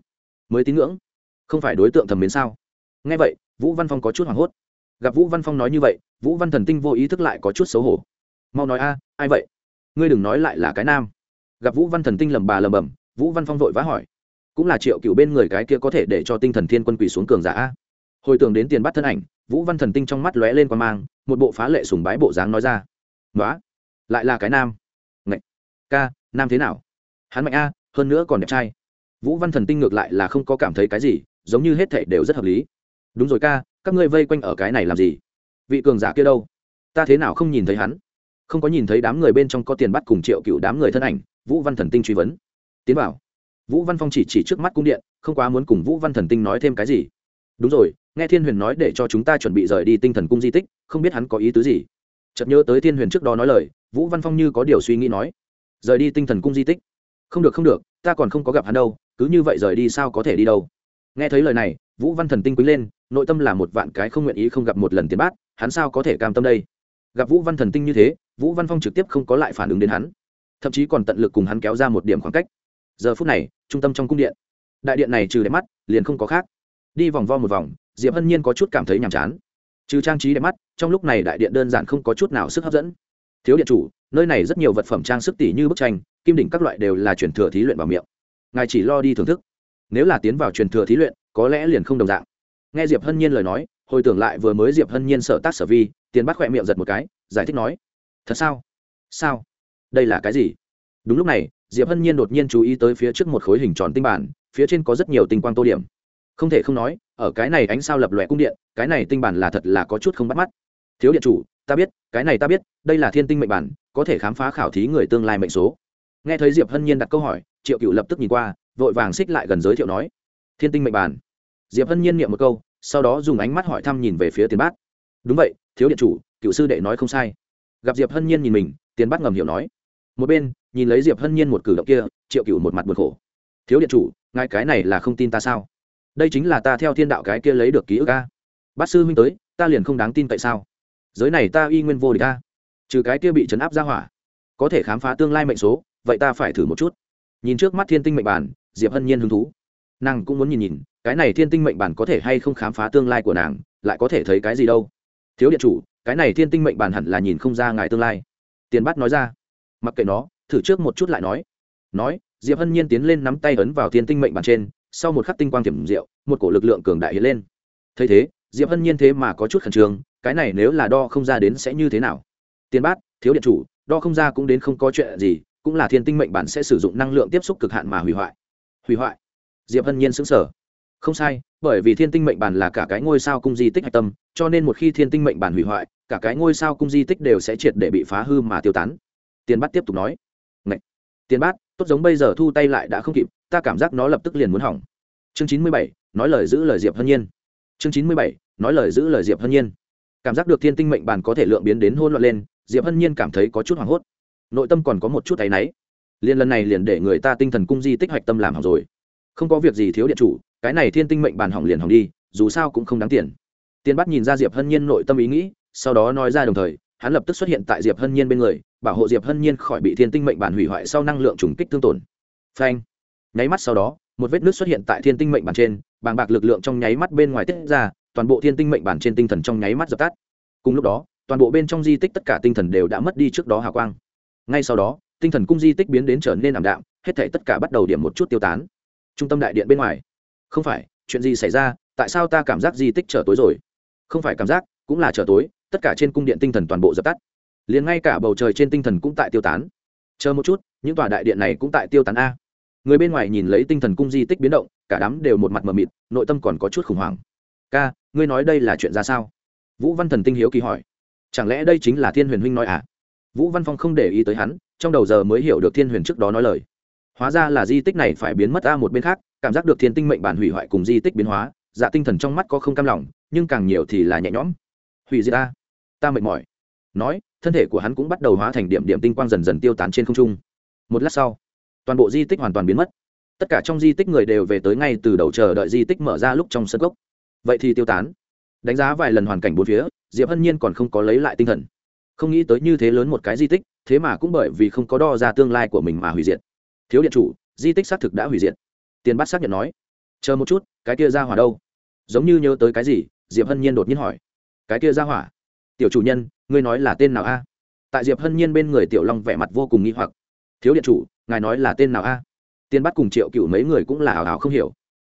Mới tín ngưỡng? Không phải đối tượng thẩm mến sao? Nghe vậy, vũ văn phong có chút hoảng hốt. Gặp vũ văn phong nói như vậy, vũ văn thần tinh vô ý thức lại có chút xấu hổ. Mau nói a, ai vậy? Ngươi đừng nói lại là cái nam. Gặp vũ văn thần tinh lầm bà lầm bầm vũ văn phong vội vã hỏi, cũng là triệu cựu bên người cái kia có thể để cho tinh thần thiên quân quỳ xuống cường giả a? Hồi tưởng đến tiền bắt thân ảnh, vũ văn thần tinh trong mắt lóe lên qua mang, một bộ phá lệ sùng bái bộ dáng nói ra. Nói lại là cái nam. Ngạy ca, nam thế nào? Hắn mạnh a, hơn nữa còn đẹp trai. Vũ văn thần tinh ngược lại là không có cảm thấy cái gì, giống như hết thảy đều rất hợp lý. Đúng rồi ca, các ngươi vây quanh ở cái này làm gì? Vị cường giả kia đâu? Ta thế nào không nhìn thấy hắn? Không có nhìn thấy đám người bên trong có tiền bắt cùng triệu cựu đám người thân ảnh, vũ văn thần tinh truy vấn. Tiến bảo vũ văn phong chỉ chỉ trước mắt cung điện, không quá muốn cùng vũ văn thần tinh nói thêm cái gì. Đúng rồi, nghe thiên huyền nói để cho chúng ta chuẩn bị rời đi tinh thần cung di tích, không biết hắn có ý tứ gì. Chợt nhớ tới thiên huyền trước đó nói lời, vũ văn phong như có điều suy nghĩ nói. Rời đi tinh thần cung di tích. Không được không được, ta còn không có gặp hắn đâu, cứ như vậy rời đi sao có thể đi đâu. Nghe thấy lời này, vũ văn thần tinh quý lên, nội tâm là một vạn cái không nguyện ý không gặp một lần tiền bát, hắn sao có thể cam tâm đây? Gặp vũ văn thần tinh như thế vũ văn phong trực tiếp không có lại phản ứng đến hắn, thậm chí còn tận lực cùng hắn kéo ra một điểm khoảng cách. Giờ phút này, trung tâm trong cung điện, đại điện này trừ đẹp mắt, liền không có khác. Đi vòng vo một vòng, diệp hân nhiên có chút cảm thấy nhàm chán. Trừ trang trí đẹp mắt, trong lúc này đại điện đơn giản không có chút nào sức hấp dẫn. Thiếu điện chủ, nơi này rất nhiều vật phẩm trang sức tỉ như bức tranh, kim đỉnh các loại đều là truyền thừa thí luyện vào miệng. Ngài chỉ lo đi thưởng thức. Nếu là tiến vào truyền thừa thí luyện, có lẽ liền không đồng dạng. Nghe diệp hân nhiên lời nói, hồi tưởng lại vừa mới diệp hân nhiên sở tác sở vi, tiền bắt khoe miệng giật một cái, giải thích nói thật sao? Sao? Đây là cái gì? Đúng lúc này, diệp hân nhiên đột nhiên chú ý tới phía trước một khối hình tròn tinh bản, phía trên có rất nhiều tinh quang tô điểm. Không thể không nói, ở cái này ánh sao lập lòe cung điện, cái này tinh bản là thật là có chút không bắt mắt. Thiếu điện chủ, ta biết, cái này ta biết, đây là thiên tinh mệnh bản, có thể khám phá khảo thí người tương lai mệnh số. Nghe thấy diệp hân nhiên đặt câu hỏi, triệu cựu lập tức nhìn qua, vội vàng xích lại gần giới thiệu nói, thiên tinh mệnh bản. Diệp hân nhiên niệm một câu, sau đó dùng ánh mắt hỏi thăm nhìn về phía tiền bát. Đúng vậy, thiếu điện chủ, cựu sư đệ nói không sai gặp diệp hân nhiên nhìn mình tiền bát ngầm hiểu nói một bên nhìn lấy diệp hân nhiên một cử động kia triệu cựu một mặt bực khổ thiếu điện chủ ngài cái này là không tin ta sao đây chính là ta theo thiên đạo cái kia lấy được ký ức a bát sư huynh tới ta liền không đáng tin tại sao giới này ta y nguyên vô địch a trừ cái kia bị chấn áp ra hỏa có thể khám phá tương lai mệnh số vậy ta phải thử một chút nhìn trước mắt thiên tinh mệnh bản diệp hân nhiên hứng thú nàng cũng muốn nhìn nhìn cái này thiên tinh mệnh bản có thể hay không khám phá tương lai của nàng lại có thể thấy cái gì đâu thiếu điện chủ cái này thiên tinh mệnh bản hẳn là nhìn không ra ngài tương lai. Tiền bát nói ra. Mặc kệ nó, thử trước một chút lại nói. Nói, diệp hân nhiên tiến lên nắm tay ấn vào thiên tinh mệnh bản trên, sau một khắc tinh quang tiềm diệu, một cổ lực lượng cường đại hiện lên. Thấy thế, diệp hân nhiên thế mà có chút khẩn trương, cái này nếu là đo không ra đến sẽ như thế nào? Tiền bát, thiếu điện chủ, đo không ra cũng đến không có chuyện gì, cũng là thiên tinh mệnh bản sẽ sử dụng năng lượng tiếp xúc cực hạn mà hủy hoại. Hủy hoại? Diệp hân nhiên xứng sở không sai, bởi vì thiên tinh mệnh bản là cả cái ngôi sao cung di tích hạch tâm, cho nên một khi thiên tinh mệnh bản hủy hoại cả cái ngôi sao cung di tích đều sẽ triệt để bị phá hư mà tiêu tán. Tiền bát tiếp tục nói. Ngậy! tiền bát, tốt giống bây giờ thu tay lại đã không kịp, ta cảm giác nó lập tức liền muốn hỏng. Chương chín mươi bảy, nói lời giữ lời diệp hân nhiên. Chương chín mươi bảy, nói lời giữ lời diệp hân nhiên. Cảm giác được thiên tinh mệnh Bàn có thể lượng biến đến hôn loạn lên, diệp hân nhiên cảm thấy có chút hoảng hốt. Nội tâm còn có một chút áy náy. Liền lần này liền để người ta tinh thần cung di tích hoạch tâm làm hỏng rồi. Không có việc gì thiếu điện chủ, cái này thiên tinh mệnh bàn hỏng liền hỏng đi, dù sao cũng không đáng tiền. Tiền bắt nhìn ra diệp hân nhiên nội tâm ý nghĩ sau đó nói ra đồng thời, hắn lập tức xuất hiện tại diệp hân nhiên bên người, bảo hộ diệp hân nhiên khỏi bị thiên tinh mệnh bản hủy hoại sau năng lượng trùng kích tương tổn. Phanh. Nháy mắt sau đó, một vết nước xuất hiện tại thiên tinh mệnh bản trên, bàng bạc lực lượng trong nháy mắt bên ngoài tiết ra, toàn bộ thiên tinh mệnh bản trên tinh thần trong nháy mắt dập tắt. Cùng lúc đó, toàn bộ bên trong di tích tất cả tinh thần đều đã mất đi trước đó hào quang. Ngay sau đó, tinh thần cung di tích biến đến trở nên ảm đạm, hết thể tất cả bắt đầu điểm một chút tiêu tán. Trung tâm đại điện bên ngoài. Không phải, chuyện gì xảy ra? Tại sao ta cảm giác di tích trở tối rồi? Không phải cảm giác, cũng là trở tối tất cả trên cung điện tinh thần toàn bộ dập tắt. Liền ngay cả bầu trời trên tinh thần cũng tại tiêu tán. Chờ một chút, những tòa đại điện này cũng tại tiêu tán a. Người bên ngoài nhìn lấy tinh thần cung di tích biến động, cả đám đều một mặt mờ mịt, nội tâm còn có chút khủng hoảng. Ca, ngươi nói đây là chuyện ra sao? Vũ văn thần tinh hiếu kỳ hỏi. Chẳng lẽ đây chính là thiên huyền huynh nói à? Vũ văn phong không để ý tới hắn, trong đầu giờ mới hiểu được thiên huyền trước đó nói lời. Hóa ra là di tích này phải biến mất a một bên khác, cảm giác được thiên tinh mệnh bản hủy hoại cùng di tích biến hóa dạ tinh thần trong mắt có không cam lòng, nhưng càng nhiều thì là nhẹ nhõm hủy diệt ta. Ta mệt mỏi. Nói, thân thể của hắn cũng bắt đầu hóa thành điểm điểm tinh quang dần dần tiêu tán trên không trung. Một lát sau, toàn bộ di tích hoàn toàn biến mất. Tất cả trong di tích người đều về tới ngay từ đầu chờ đợi di tích mở ra lúc trong sân gốc. Vậy thì tiêu tán. Đánh giá vài lần hoàn cảnh bốn phía, diệp hân nhiên còn không có lấy lại tinh thần. Không nghĩ tới như thế lớn một cái di tích, thế mà cũng bởi vì không có đo ra tương lai của mình mà hủy diệt. Thiếu điện chủ, di tích xác thực đã hủy diệt. Tiền bắt xác nhận nói. Chờ một chút, cái kia ra hỏa đâu? Giống như nhớ tới cái gì, diệp hân nhiên đột nhiên hỏi cái kia ra hỏa. Tiểu chủ nhân, ngươi nói là tên nào a? Tại diệp hân nhiên bên người tiểu long vẻ mặt vô cùng nghi hoặc. Thiếu điện chủ, ngài nói là tên nào a? Tiên bắt cùng triệu cựu mấy người cũng là ảo ảo không hiểu.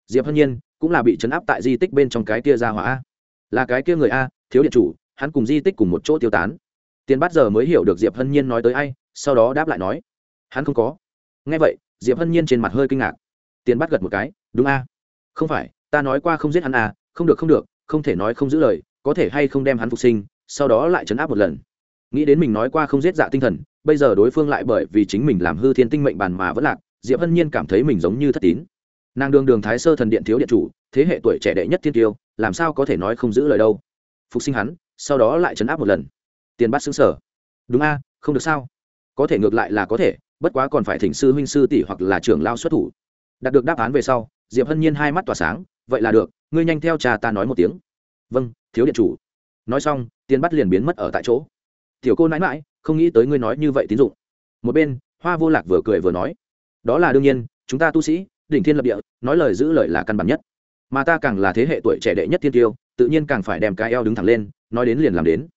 Diệp hân nhiên cũng là bị chấn áp tại di tích bên trong cái kia ra hỏa a. Là cái kia người a, thiếu điện chủ, hắn cùng di tích cùng một chỗ tiêu tán. Tiên bắt giờ mới hiểu được diệp hân nhiên nói tới ai, sau đó đáp lại nói, hắn không có. Nghe vậy, diệp hân nhiên trên mặt hơi kinh ngạc. Tiên bắt gật một cái, đúng a. Không phải, ta nói qua không giết hắn à không được không được, không thể nói không giữ lời có thể hay không đem hắn phục sinh, sau đó lại chấn áp một lần. Nghĩ đến mình nói qua không giết dạ tinh thần, bây giờ đối phương lại bởi vì chính mình làm hư thiên tinh mệnh bàn mà vẫn lạc, diệp hân nhiên cảm thấy mình giống như thất tín. Nàng đường đường thái sơ thần điện thiếu điện chủ, thế hệ tuổi trẻ đệ nhất thiên tiêu, làm sao có thể nói không giữ lời đâu. Phục sinh hắn, sau đó lại chấn áp một lần. Tiền bắt xứng sở. Đúng a, không được sao? Có thể ngược lại là có thể, bất quá còn phải thỉnh sư huynh sư tỷ hoặc là trưởng lao xuất thủ. Đạt được đáp án về sau, diệp hân nhiên hai mắt tỏa sáng, vậy là được, ngươi nhanh theo cha ta nói một tiếng. Vâng thiếu điện chủ. Nói xong, tiền bắt liền biến mất ở tại chỗ. Tiểu cô nãi mãi không nghĩ tới ngươi nói như vậy tín dụng. Một bên, hoa vô lạc vừa cười vừa nói, đó là đương nhiên, chúng ta tu sĩ, đỉnh thiên lập địa, nói lời giữ lời là căn bản nhất. Mà ta càng là thế hệ tuổi trẻ đệ nhất thiên tiêu, tự nhiên càng phải đem cái eo đứng thẳng lên, nói đến liền làm đến.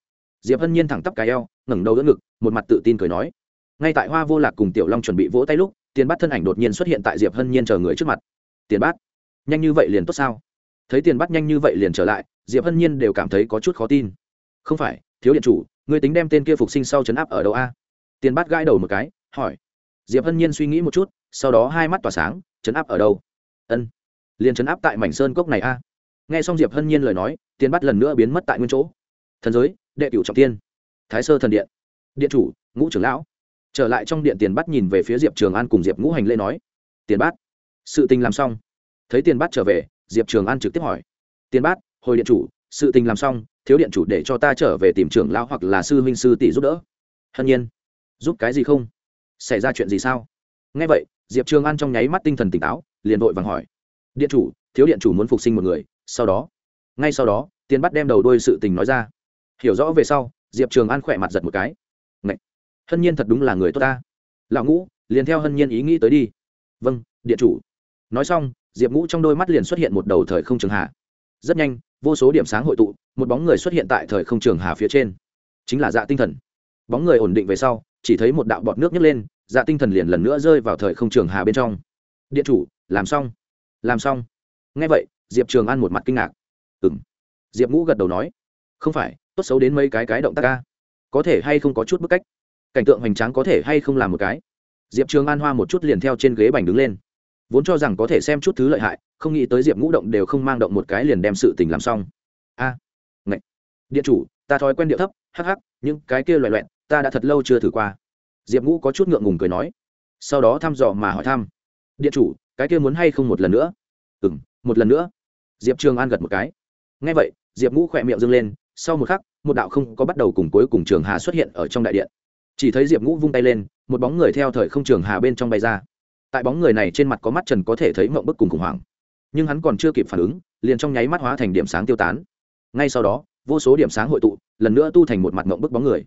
Diệp hân nhiên thẳng tắp cái eo, ngẩng đầu đỡ ngực, một mặt tự tin cười nói, ngay tại hoa vô lạc cùng tiểu long chuẩn bị vỗ tay lúc, tiền bát thân ảnh đột nhiên xuất hiện tại diệp hân nhiên chờ người trước mặt. Tiền bát nhanh như vậy liền tốt sao? Thấy tiền bắt nhanh như vậy liền trở lại, diệp hân nhiên đều cảm thấy có chút khó tin. Không phải, thiếu điện chủ người tính đem tên kia phục sinh sau chấn áp ở đâu a? Tiền bắt gãi đầu một cái, hỏi. Diệp hân nhiên suy nghĩ một chút, sau đó hai mắt tỏa sáng, chấn áp ở đâu? Ân, liền chấn áp tại mảnh sơn cốc này a. Nghe xong diệp hân nhiên lời nói, tiền bắt lần nữa biến mất tại nguyên chỗ. Thần giới, đệ cửu trọng tiên. Thái sơ thần điện. Điện chủ, ngũ trưởng lão. Trở lại trong điện tiền bắt nhìn về phía diệp trường an cùng diệp ngũ hành lê nói. Tiền bát sự tình làm xong. Thấy tiền bát trở về diệp trường an trực tiếp hỏi. Tiền bát hồi điện chủ, sự tình làm xong, thiếu điện chủ để cho ta trở về tìm trưởng lão hoặc là sư huynh sư tỷ giúp đỡ. Hân nhiên. Giúp cái gì không? Xảy ra chuyện gì sao? Nghe vậy, diệp trường an trong nháy mắt tinh thần tỉnh táo, liền vội vàng hỏi. Điện chủ, thiếu điện chủ muốn phục sinh một người, sau đó? Ngay sau đó tiền bắt đem đầu đôi sự tình nói ra. Hiểu rõ về sau, diệp trường an khỏe mặt giật một cái. Ngậy! hân nhiên thật đúng là người tốt ta. Lão ngũ, liền theo hân nhiên ý nghĩ tới đi. Vâng điện chủ. Nói xong diệp ngũ trong đôi mắt liền xuất hiện một đầu thời không trường hạ rất nhanh, vô số điểm sáng hội tụ, một bóng người xuất hiện tại thời không trường hà phía trên. Chính là dạ tinh thần. Bóng người ổn định về sau, chỉ thấy một đạo bọt nước nhấc lên dạ tinh thần liền lần nữa rơi vào thời không trường hà bên trong. Điện chủ, làm xong. Làm xong. Ngay vậy, diệp trường ăn một mặt kinh ngạc. Ừng diệp ngũ gật đầu nói. Không phải, tốt xấu đến mấy cái cái động tác ca có thể hay không có chút bức cách? Cảnh tượng hoành tráng có thể hay không làm một cái? Diệp trường an hoa một chút liền theo trên ghế bành đứng lên vốn cho rằng có thể xem chút thứ lợi hại không nghĩ tới diệp ngũ động đều không mang động một cái liền đem sự tình làm xong. A à, ngạch điện chủ ta thói quen điệu thấp hắc hắc những cái kia loại loẹn ta đã thật lâu chưa thử qua. Diệp ngũ có chút ngượng ngùng cười nói. Sau đó thăm dò mà hỏi thăm. Điện chủ cái kia muốn hay không một lần nữa? Ừ m một lần nữa. Diệp trường an gật một cái. Ngay vậy diệp ngũ khỏe miệng dâng lên sau một khắc một đạo không có bắt đầu cùng cuối cùng trường hà xuất hiện ở trong đại điện. Chỉ thấy diệp ngũ vung tay lên một bóng người theo thời không trường hà bên trong bay ra tại bóng người này trên mặt có mắt trần có thể thấy mộng bức cùng khủng hoảng. Nhưng hắn còn chưa kịp phản ứng, liền trong nháy mắt hóa thành điểm sáng tiêu tán. Ngay sau đó, vô số điểm sáng hội tụ, lần nữa tu thành một mặt mộng bức bóng người.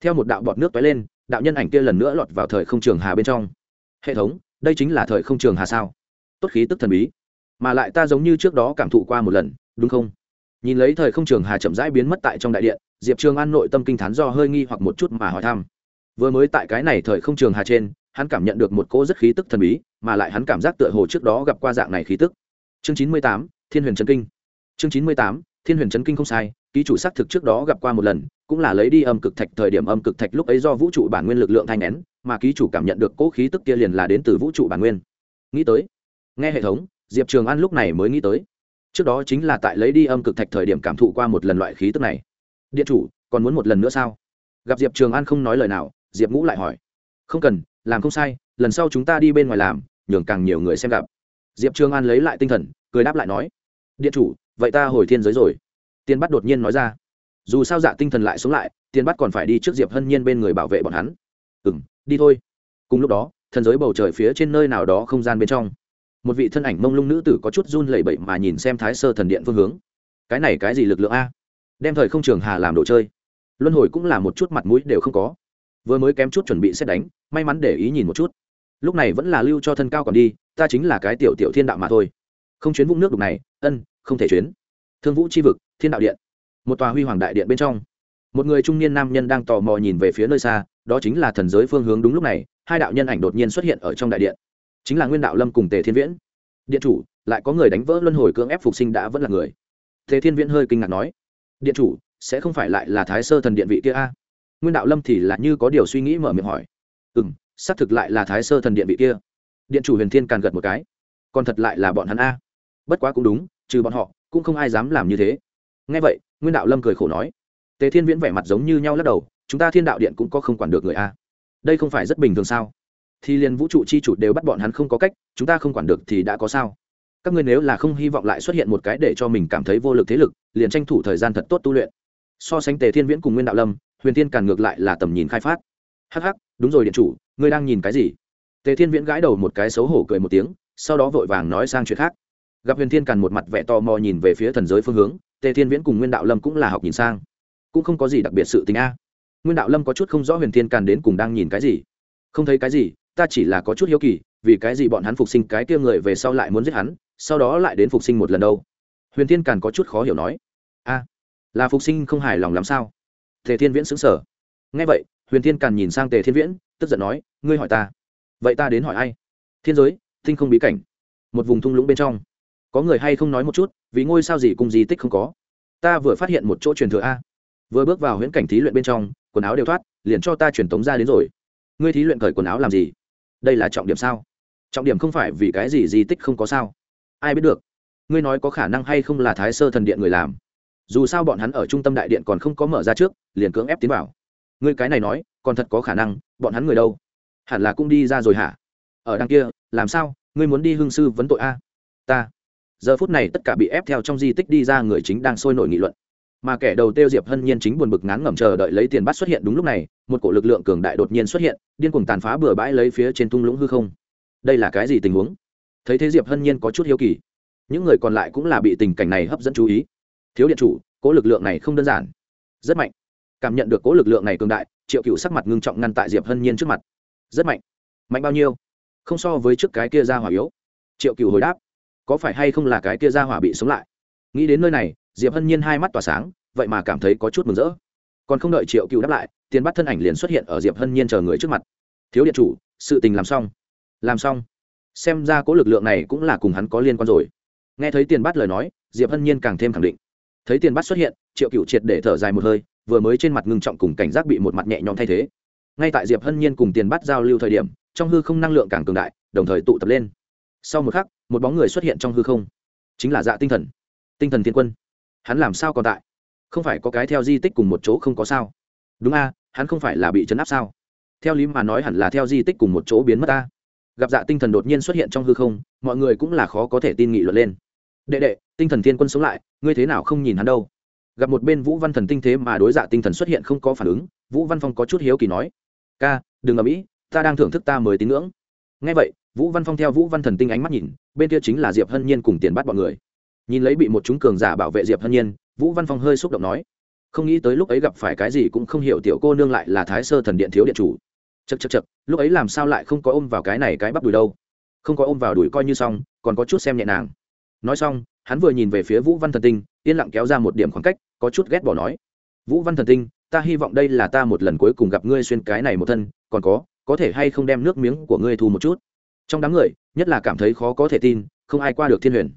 Theo một đạo bọt nước tói lên, đạo nhân ảnh kia lần nữa lọt vào thời không trường hà bên trong. Hệ thống, đây chính là thời không trường hà sao? Tốt khí tức thần bí. Mà lại ta giống như trước đó cảm thụ qua một lần, đúng không? Nhìn lấy thời không trường hà chậm rãi biến mất tại trong đại điện, diệp trường an nội tâm kinh t h á n do hơi nghi hoặc một chút mà hỏi thăm. Vừa mới tại cái này thời không trường hà trên hắn cảm nhận được một cỗ rất khí tức thần bí, mà lại hắn cảm giác tựa hồ trước đó gặp qua dạng này khí tức. Chương chín mươi tám, thiên huyền trấn kinh. Chương chín mươi tám, thiên huyền trấn kinh không sai, ký chủ xác thực trước đó gặp qua một lần, cũng là lấy đi âm cực thạch thời điểm âm cực thạch lúc ấy do vũ trụ bản nguyên lực lượng thanh nén, mà ký chủ cảm nhận được cỗ khí tức kia liền là đến từ vũ trụ bản nguyên. Nghĩ tới, nghe hệ thống, diệp trường an lúc này mới nghĩ tới. Trước đó chính là tại lấy đi âm cực thạch thời điểm cảm thụ qua một lần loại khí tức này. Điện chủ, còn muốn một lần nữa sao? Gặp diệp trường an không nói lời nào, diệp ngũ lại hỏi. Không cần làm không sai, lần sau chúng ta đi bên ngoài làm, nhường càng nhiều người xem gặp. Diệp trường an lấy lại tinh thần, cười đáp lại nói, điện chủ, vậy ta hồi thiên giới rồi. Tiên bắt đột nhiên nói ra, dù sao dạ tinh thần lại xuống lại, tiên bắt còn phải đi trước diệp hân nhiên bên người bảo vệ bọn hắn. Ừ m đi thôi. Cùng lúc đó, thần giới bầu trời phía trên nơi nào đó không gian bên trong, một vị thân ảnh mông lung nữ tử có chút run lẩy bẩy mà nhìn xem thái sơ thần điện phương hướng. Cái này cái gì lực lượng a? Đem thời không trường hà làm đồ chơi. Luân hồi cũng là một chút mặt mũi đều không có vừa mới kém chút chuẩn bị xét đánh, may mắn để ý nhìn một chút. Lúc này vẫn là lưu cho thân cao còn đi, ta chính là cái tiểu tiểu thiên đạo mà thôi. Không chuyến vũng nước đục này, ân, không thể chuyến. Thương vũ c h i vực, thiên đạo điện. Một tòa huy hoàng đại điện bên trong. Một người trung niên nam nhân đang tò mò nhìn về phía nơi xa, đó chính là thần giới phương hướng đúng lúc này, hai đạo nhân ảnh đột nhiên xuất hiện ở trong đại điện. Chính là nguyên đạo lâm cùng tề thiên viễn. Điện chủ, lại có người đánh vỡ luân hồi cưỡng ép phục sinh đã vẫn là người. Tề thiên viễn hơi kinh ngạc nói, điện chủ, sẽ không phải lại là thái sơ thần điện vị kia a? Nguyên đạo lâm thì là như có điều suy nghĩ mở miệng hỏi. Ừ m xác thực lại là thái sơ thần điện vị kia. Điện chủ huyền thiên càn gật một cái. Còn thật lại là bọn hắn a. Bất quá cũng đúng, trừ bọn họ, cũng không ai dám làm như thế. Ngay vậy, nguyên đạo lâm cười khổ nói. Tề thiên viễn vẻ mặt giống như nhau lắc đầu, chúng ta thiên đạo điện cũng có không quản được người a. Đây không phải rất bình thường sao? Thì liền vũ trụ chi chủ đều bắt bọn hắn không có cách, chúng ta không quản được thì đã có sao? Các ngươi nếu là không hy vọng lại xuất hiện một cái để cho mình cảm thấy vô lực thế lực, liền tranh thủ thời gian thật tốt tu luyện. So sánh tề thiên viễn cùng nguyên đạo lâm huyền thiên càn ngược lại là tầm nhìn khai phát. Hắc hắc, đúng rồi điện chủ ngươi đang nhìn cái gì? Tề thiên viễn gãi đầu một cái xấu hổ cười một tiếng sau đó vội vàng nói sang chuyện khác. Gặp huyền thiên càn một mặt vẻ to mò nhìn về phía thần giới phương hướng tề thiên viễn cùng nguyên đạo lâm cũng là học nhìn sang. Cũng không có gì đặc biệt sự tình a. Nguyên đạo lâm có chút không rõ huyền thiên càn đến cùng đang nhìn cái gì. Không thấy cái gì ta chỉ là có chút hiếu kỳ vì cái gì bọn hắn phục sinh cái kia người về sau lại muốn giết hắn sau đó lại đến phục sinh một lần đâu? Huyền thiên càn có chút khó hiểu nói. A là phục sinh không hài lòng làm sao? Tề thiên viễn xứng sở nghe vậy, huyền thiên càn nhìn sang tề thiên viễn, tức giận nói, ngươi hỏi ta. Vậy ta đến hỏi ai? Thiên giới thinh không bí cảnh. Một vùng thung lũng bên trong. Có người hay không nói một chút, vì ngôi sao gì cùng di tích không có? Ta vừa phát hiện một chỗ truyền thừa a. Vừa bước vào huyễn cảnh thí luyện bên trong, quần áo đều thoát, liền cho ta truyền tống ra đến rồi. Ngươi thí luyện cởi quần áo làm gì? Đây là trọng điểm sao? Trọng điểm không phải vì cái gì di tích không có sao. Ai biết được? Ngươi nói có khả năng hay không là thái sơ thần điện người làm? Dù sao bọn hắn ở trung tâm đại điện còn không có mở ra trước, liền cưỡng ép tiến vào. Ngươi cái này nói, còn thật có khả năng, bọn hắn người đâu? Hẳn là cũng đi ra rồi hả? Ở đằng kia, làm sao? Ngươi muốn đi hương sư vấn tội a? Ta. Giờ phút này tất cả bị ép theo trong di tích đi ra người chính đang sôi nổi nghị luận. Mà kẻ đầu tiêu diệp hân nhiên chính buồn bực ngán ngẩm chờ đợi lấy tiền bắt xuất hiện đúng lúc này, một cổ lực lượng cường đại đột nhiên xuất hiện, điên cuồng tàn phá bừa bãi lấy phía trên thung lũng hư không. Đây là cái gì tình huống? Thấy thế diệp hân nhiên có chút hiếu kỳ. Những người còn lại cũng là bị tình cảnh này hấp dẫn chú ý thiếu điện chủ, cố lực lượng này không đơn giản. Rất mạnh. Cảm nhận được cố lực lượng này cường đại, triệu cựu sắc mặt ngưng trọng ngăn tại diệp hân nhiên trước mặt. Rất mạnh. Mạnh bao nhiêu? Không so với trước cái kia ra hỏa yếu. Triệu cựu hồi đáp. Có phải hay không là cái kia ra hỏa bị sống lại? Nghĩ đến nơi này, diệp hân nhiên hai mắt tỏa sáng, vậy mà cảm thấy có chút mừng rỡ. Còn không đợi triệu cựu đáp lại, tiền bắt thân ảnh liền xuất hiện ở diệp hân nhiên chờ người trước mặt. Thiếu điện chủ, sự tình làm xong. Làm xong? Xem ra cố lực lượng này cũng là cùng hắn có liên quan rồi. Nghe thấy tiền bắt lời nói, diệp hân nhiên càng thêm khẳng định thấy tiền bắt xuất hiện, triệu cựu triệt để thở dài một hơi, vừa mới trên mặt ngưng trọng cùng cảnh giác bị một mặt nhẹ nhõm thay thế. Ngay tại diệp hân nhiên cùng tiền bắt giao lưu thời điểm, trong hư không năng lượng càng cường đại, đồng thời tụ tập lên. Sau một khắc, một bóng người xuất hiện trong hư không, chính là dạ tinh thần. Tinh thần thiên quân. Hắn làm sao còn tại? Không phải có cái theo di tích cùng một chỗ không có sao? Đúng a, hắn không phải là bị chấn áp sao? Theo lý mà nói hẳn là theo di tích cùng một chỗ biến mất ta. Gặp dạ tinh thần đột nhiên xuất hiện trong hư không, mọi người cũng là khó có thể tin nghị luận lên. Đệ đệ, tinh thần thiên quân sống lại ngươi thế nào không nhìn hắn đâu? Gặp một bên vũ văn thần tinh thế mà đối dạ tinh thần xuất hiện không có phản ứng, vũ văn phong có chút hiếu kỳ nói, ca, đừng ở mỹ ta đang thưởng thức ta mới tín ngưỡng. Ngay vậy, vũ văn phong theo vũ văn thần tinh ánh mắt nhìn, bên kia chính là diệp hân nhiên cùng tiền bắt bọn người. Nhìn lấy bị một chúng cường giả bảo vệ diệp hân nhiên, vũ văn phong hơi xúc động nói, không nghĩ tới lúc ấy gặp phải cái gì cũng không hiểu tiểu cô nương lại là thái sơ thần điện thiếu điện chủ. Chật chật chật lúc ấy làm sao lại không có ôm vào cái này cái bắp đùi đâu? Không có ôm vào đùi coi như xong, còn có chút xem nhẹ nàng. Nói xong hắn vừa nhìn về phía vũ văn thần tinh, yên lặng kéo ra một điểm khoảng cách, có chút ghét bỏ nói, vũ văn thần tinh, ta hy vọng đây là ta một lần cuối cùng gặp ngươi xuyên cái này một thân, còn có có thể hay không đem nước miếng của ngươi thu một chút? Trong đám người, nhất là cảm thấy khó có thể tin, không ai qua được thiên huyền.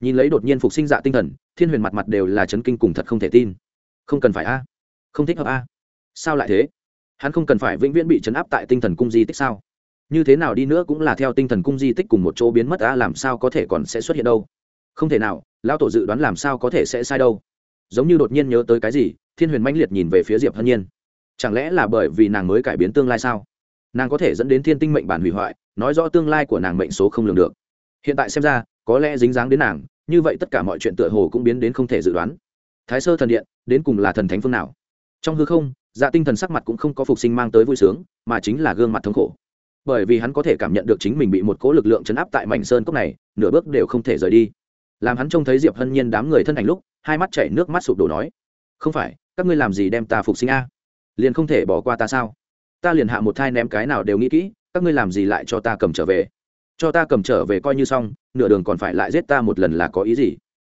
Nhìn lấy đột nhiên phục sinh dạ tinh thần, thiên huyền mặt mặt đều là chấn kinh cùng thật không thể tin. Không cần phải a, không thích hợp a. Sao lại thế? Hắn không cần phải vĩnh viễn bị chấn áp tại tinh thần cung di tích sao? Như thế nào đi nữa cũng là theo tinh thần cung di tích cùng một chỗ biến mất a, làm sao có thể còn sẽ xuất hiện đâu? Không thể nào, lão tổ dự đoán làm sao có thể sẽ sai đâu. Giống như đột nhiên nhớ tới cái gì, thiên huyền mãnh liệt nhìn về phía diệp hân nhiên. Chẳng lẽ là bởi vì nàng mới cải biến tương lai sao? Nàng có thể dẫn đến thiên tinh mệnh bản hủy hoại, nói rõ tương lai của nàng mệnh số không lường được. Hiện tại xem ra, có lẽ dính dáng đến nàng, như vậy tất cả mọi chuyện tựa hồ cũng biến đến không thể dự đoán. Thái sơ thần điện, đến cùng là thần thánh phương nào? Trong hư không dạ tinh thần sắc mặt cũng không có phục sinh mang tới vui sướng, mà chính là gương mặt thống khổ. Bởi vì hắn có thể cảm nhận được chính mình bị một cỗ lực lượng chấn áp tại mảnh sơn cốc này, nửa bước đều không thể rời đi làm hắn trông thấy diệp hân nhiên đám người thân ảnh lúc hai mắt chảy nước mắt sụp đổ nói không phải các ngươi làm gì đem ta phục sinh a liền không thể bỏ qua ta sao ta liền hạ một thai ném cái nào đều nghĩ kỹ các ngươi làm gì lại cho ta cầm trở về cho ta cầm trở về coi như xong nửa đường còn phải lại giết ta một lần là có ý gì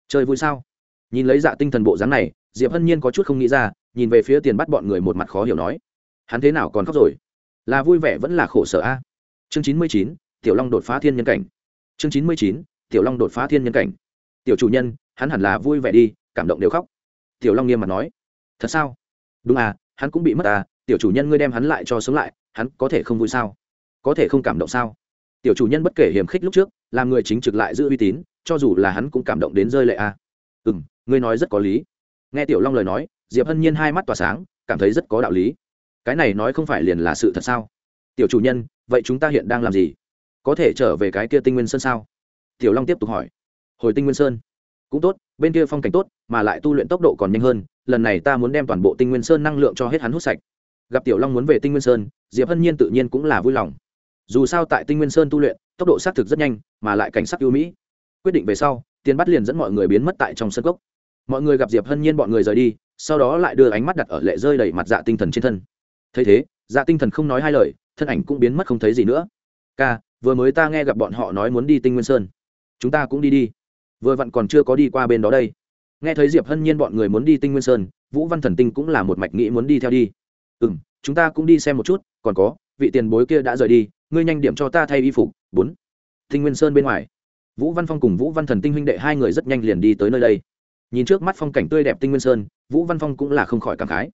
chơi vui sao nhìn lấy dạ tinh thần bộ dáng này diệp hân nhiên có chút không nghĩ ra nhìn về phía tiền bắt bọn người một mặt khó hiểu nói hắn thế nào còn khóc rồi là vui vẻ vẫn là khổ sở a chương chín mươi chín, tiểu long đột phá thiên nhân cảnh chương chín mươi chín, tiểu long đột phá thiên nhân cảnh tiểu chủ nhân, hắn hẳn là vui vẻ đi, cảm động đều khóc. Tiểu long nghiêm mặt nói, thật sao? Đúng à hắn cũng bị mất à tiểu chủ nhân ngươi đem hắn lại cho sống lại, hắn có thể không vui sao? Có thể không cảm động sao? Tiểu chủ nhân bất kể hiềm khích lúc trước, làm người chính trực lại giữ uy tín, cho dù là hắn cũng cảm động đến rơi lệ à. ừ m ngươi nói rất có lý. Nghe tiểu long lời nói, diệp hân nhiên hai mắt tỏa sáng, cảm thấy rất có đạo lý. Cái này nói không phải liền là sự thật sao? Tiểu chủ nhân, vậy chúng ta hiện đang làm gì? Có thể trở về cái kia tinh nguyên sơn sao? Tiểu long tiếp tục hỏi hồi tinh nguyên sơn. Cũng tốt, bên kia phong cảnh tốt, mà lại tu luyện tốc độ còn nhanh hơn, lần này ta muốn đem toàn bộ tinh nguyên sơn năng lượng cho hết hắn hút sạch. Gặp tiểu long muốn về tinh nguyên sơn, diệp hân nhiên tự nhiên cũng là vui lòng. Dù sao tại tinh nguyên sơn tu luyện, tốc độ xác thực rất nhanh, mà lại cảnh sắc ưu mỹ. Quyết định về sau, tiền bắt liền dẫn mọi người biến mất tại trong sân cốc. Mọi người gặp diệp hân nhiên bọn người rời đi, sau đó lại đưa ánh mắt đặt ở lệ rơi đầy mặt dạ tinh thần trên thân. Thấy thế dạ tinh thần không nói hai lời, thân ảnh cũng biến mất không thấy gì nữa. Ca, vừa mới ta nghe gặp bọn họ nói muốn đi tinh nguyên sơn. Chúng ta cũng đi đi vừa vặn còn chưa có đi qua bên đó đây. Nghe thấy diệp hân nhiên bọn người muốn đi tinh nguyên sơn, vũ văn thần tinh cũng là một mạch nghĩ muốn đi theo đi. Ừ m chúng ta cũng đi xem một chút, còn có, vị tiền bối kia đã rời đi, ngươi nhanh điểm cho ta thay y phục. Bốn. Tinh nguyên sơn bên ngoài, vũ văn phong cùng vũ văn thần tinh huynh đệ hai người rất nhanh liền đi tới nơi đây. Nhìn trước mắt phong cảnh tươi đẹp tinh nguyên sơn, vũ văn phong cũng là không khỏi cảm khái.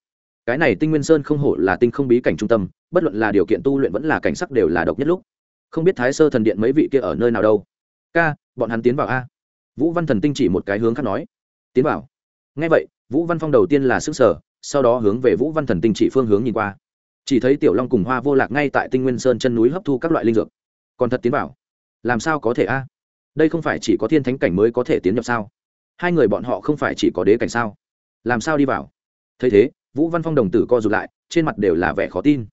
Cái này tinh nguyên sơn không hổ là tinh không bí cảnh trung tâm, bất luận là điều kiện tu luyện vẫn là cảnh sắc đều là độc nhất lúc. Không biết thái sơ thần điện mấy vị kia ở nơi nào đâu. Ca, bọn hắn tiến vào a vũ văn thần tinh chỉ một cái hướng khác nói, tiến vào. Ngay vậy, vũ văn phong đầu tiên là sức sở sau đó hướng về vũ văn thần tinh chỉ phương hướng nhìn qua. Chỉ thấy tiểu long cùng hoa vô lạc ngay tại tinh nguyên sơn chân núi hấp thu các loại linh dược. Còn thật tiến vào. Làm sao có thể a? Đây không phải chỉ có thiên thánh cảnh mới có thể tiến nhập sao? Hai người bọn họ không phải chỉ có đế cảnh sao? Làm sao đi vào? Thấy thế, vũ văn phong đồng tử co r ụ t lại, trên mặt đều là vẻ khó tin.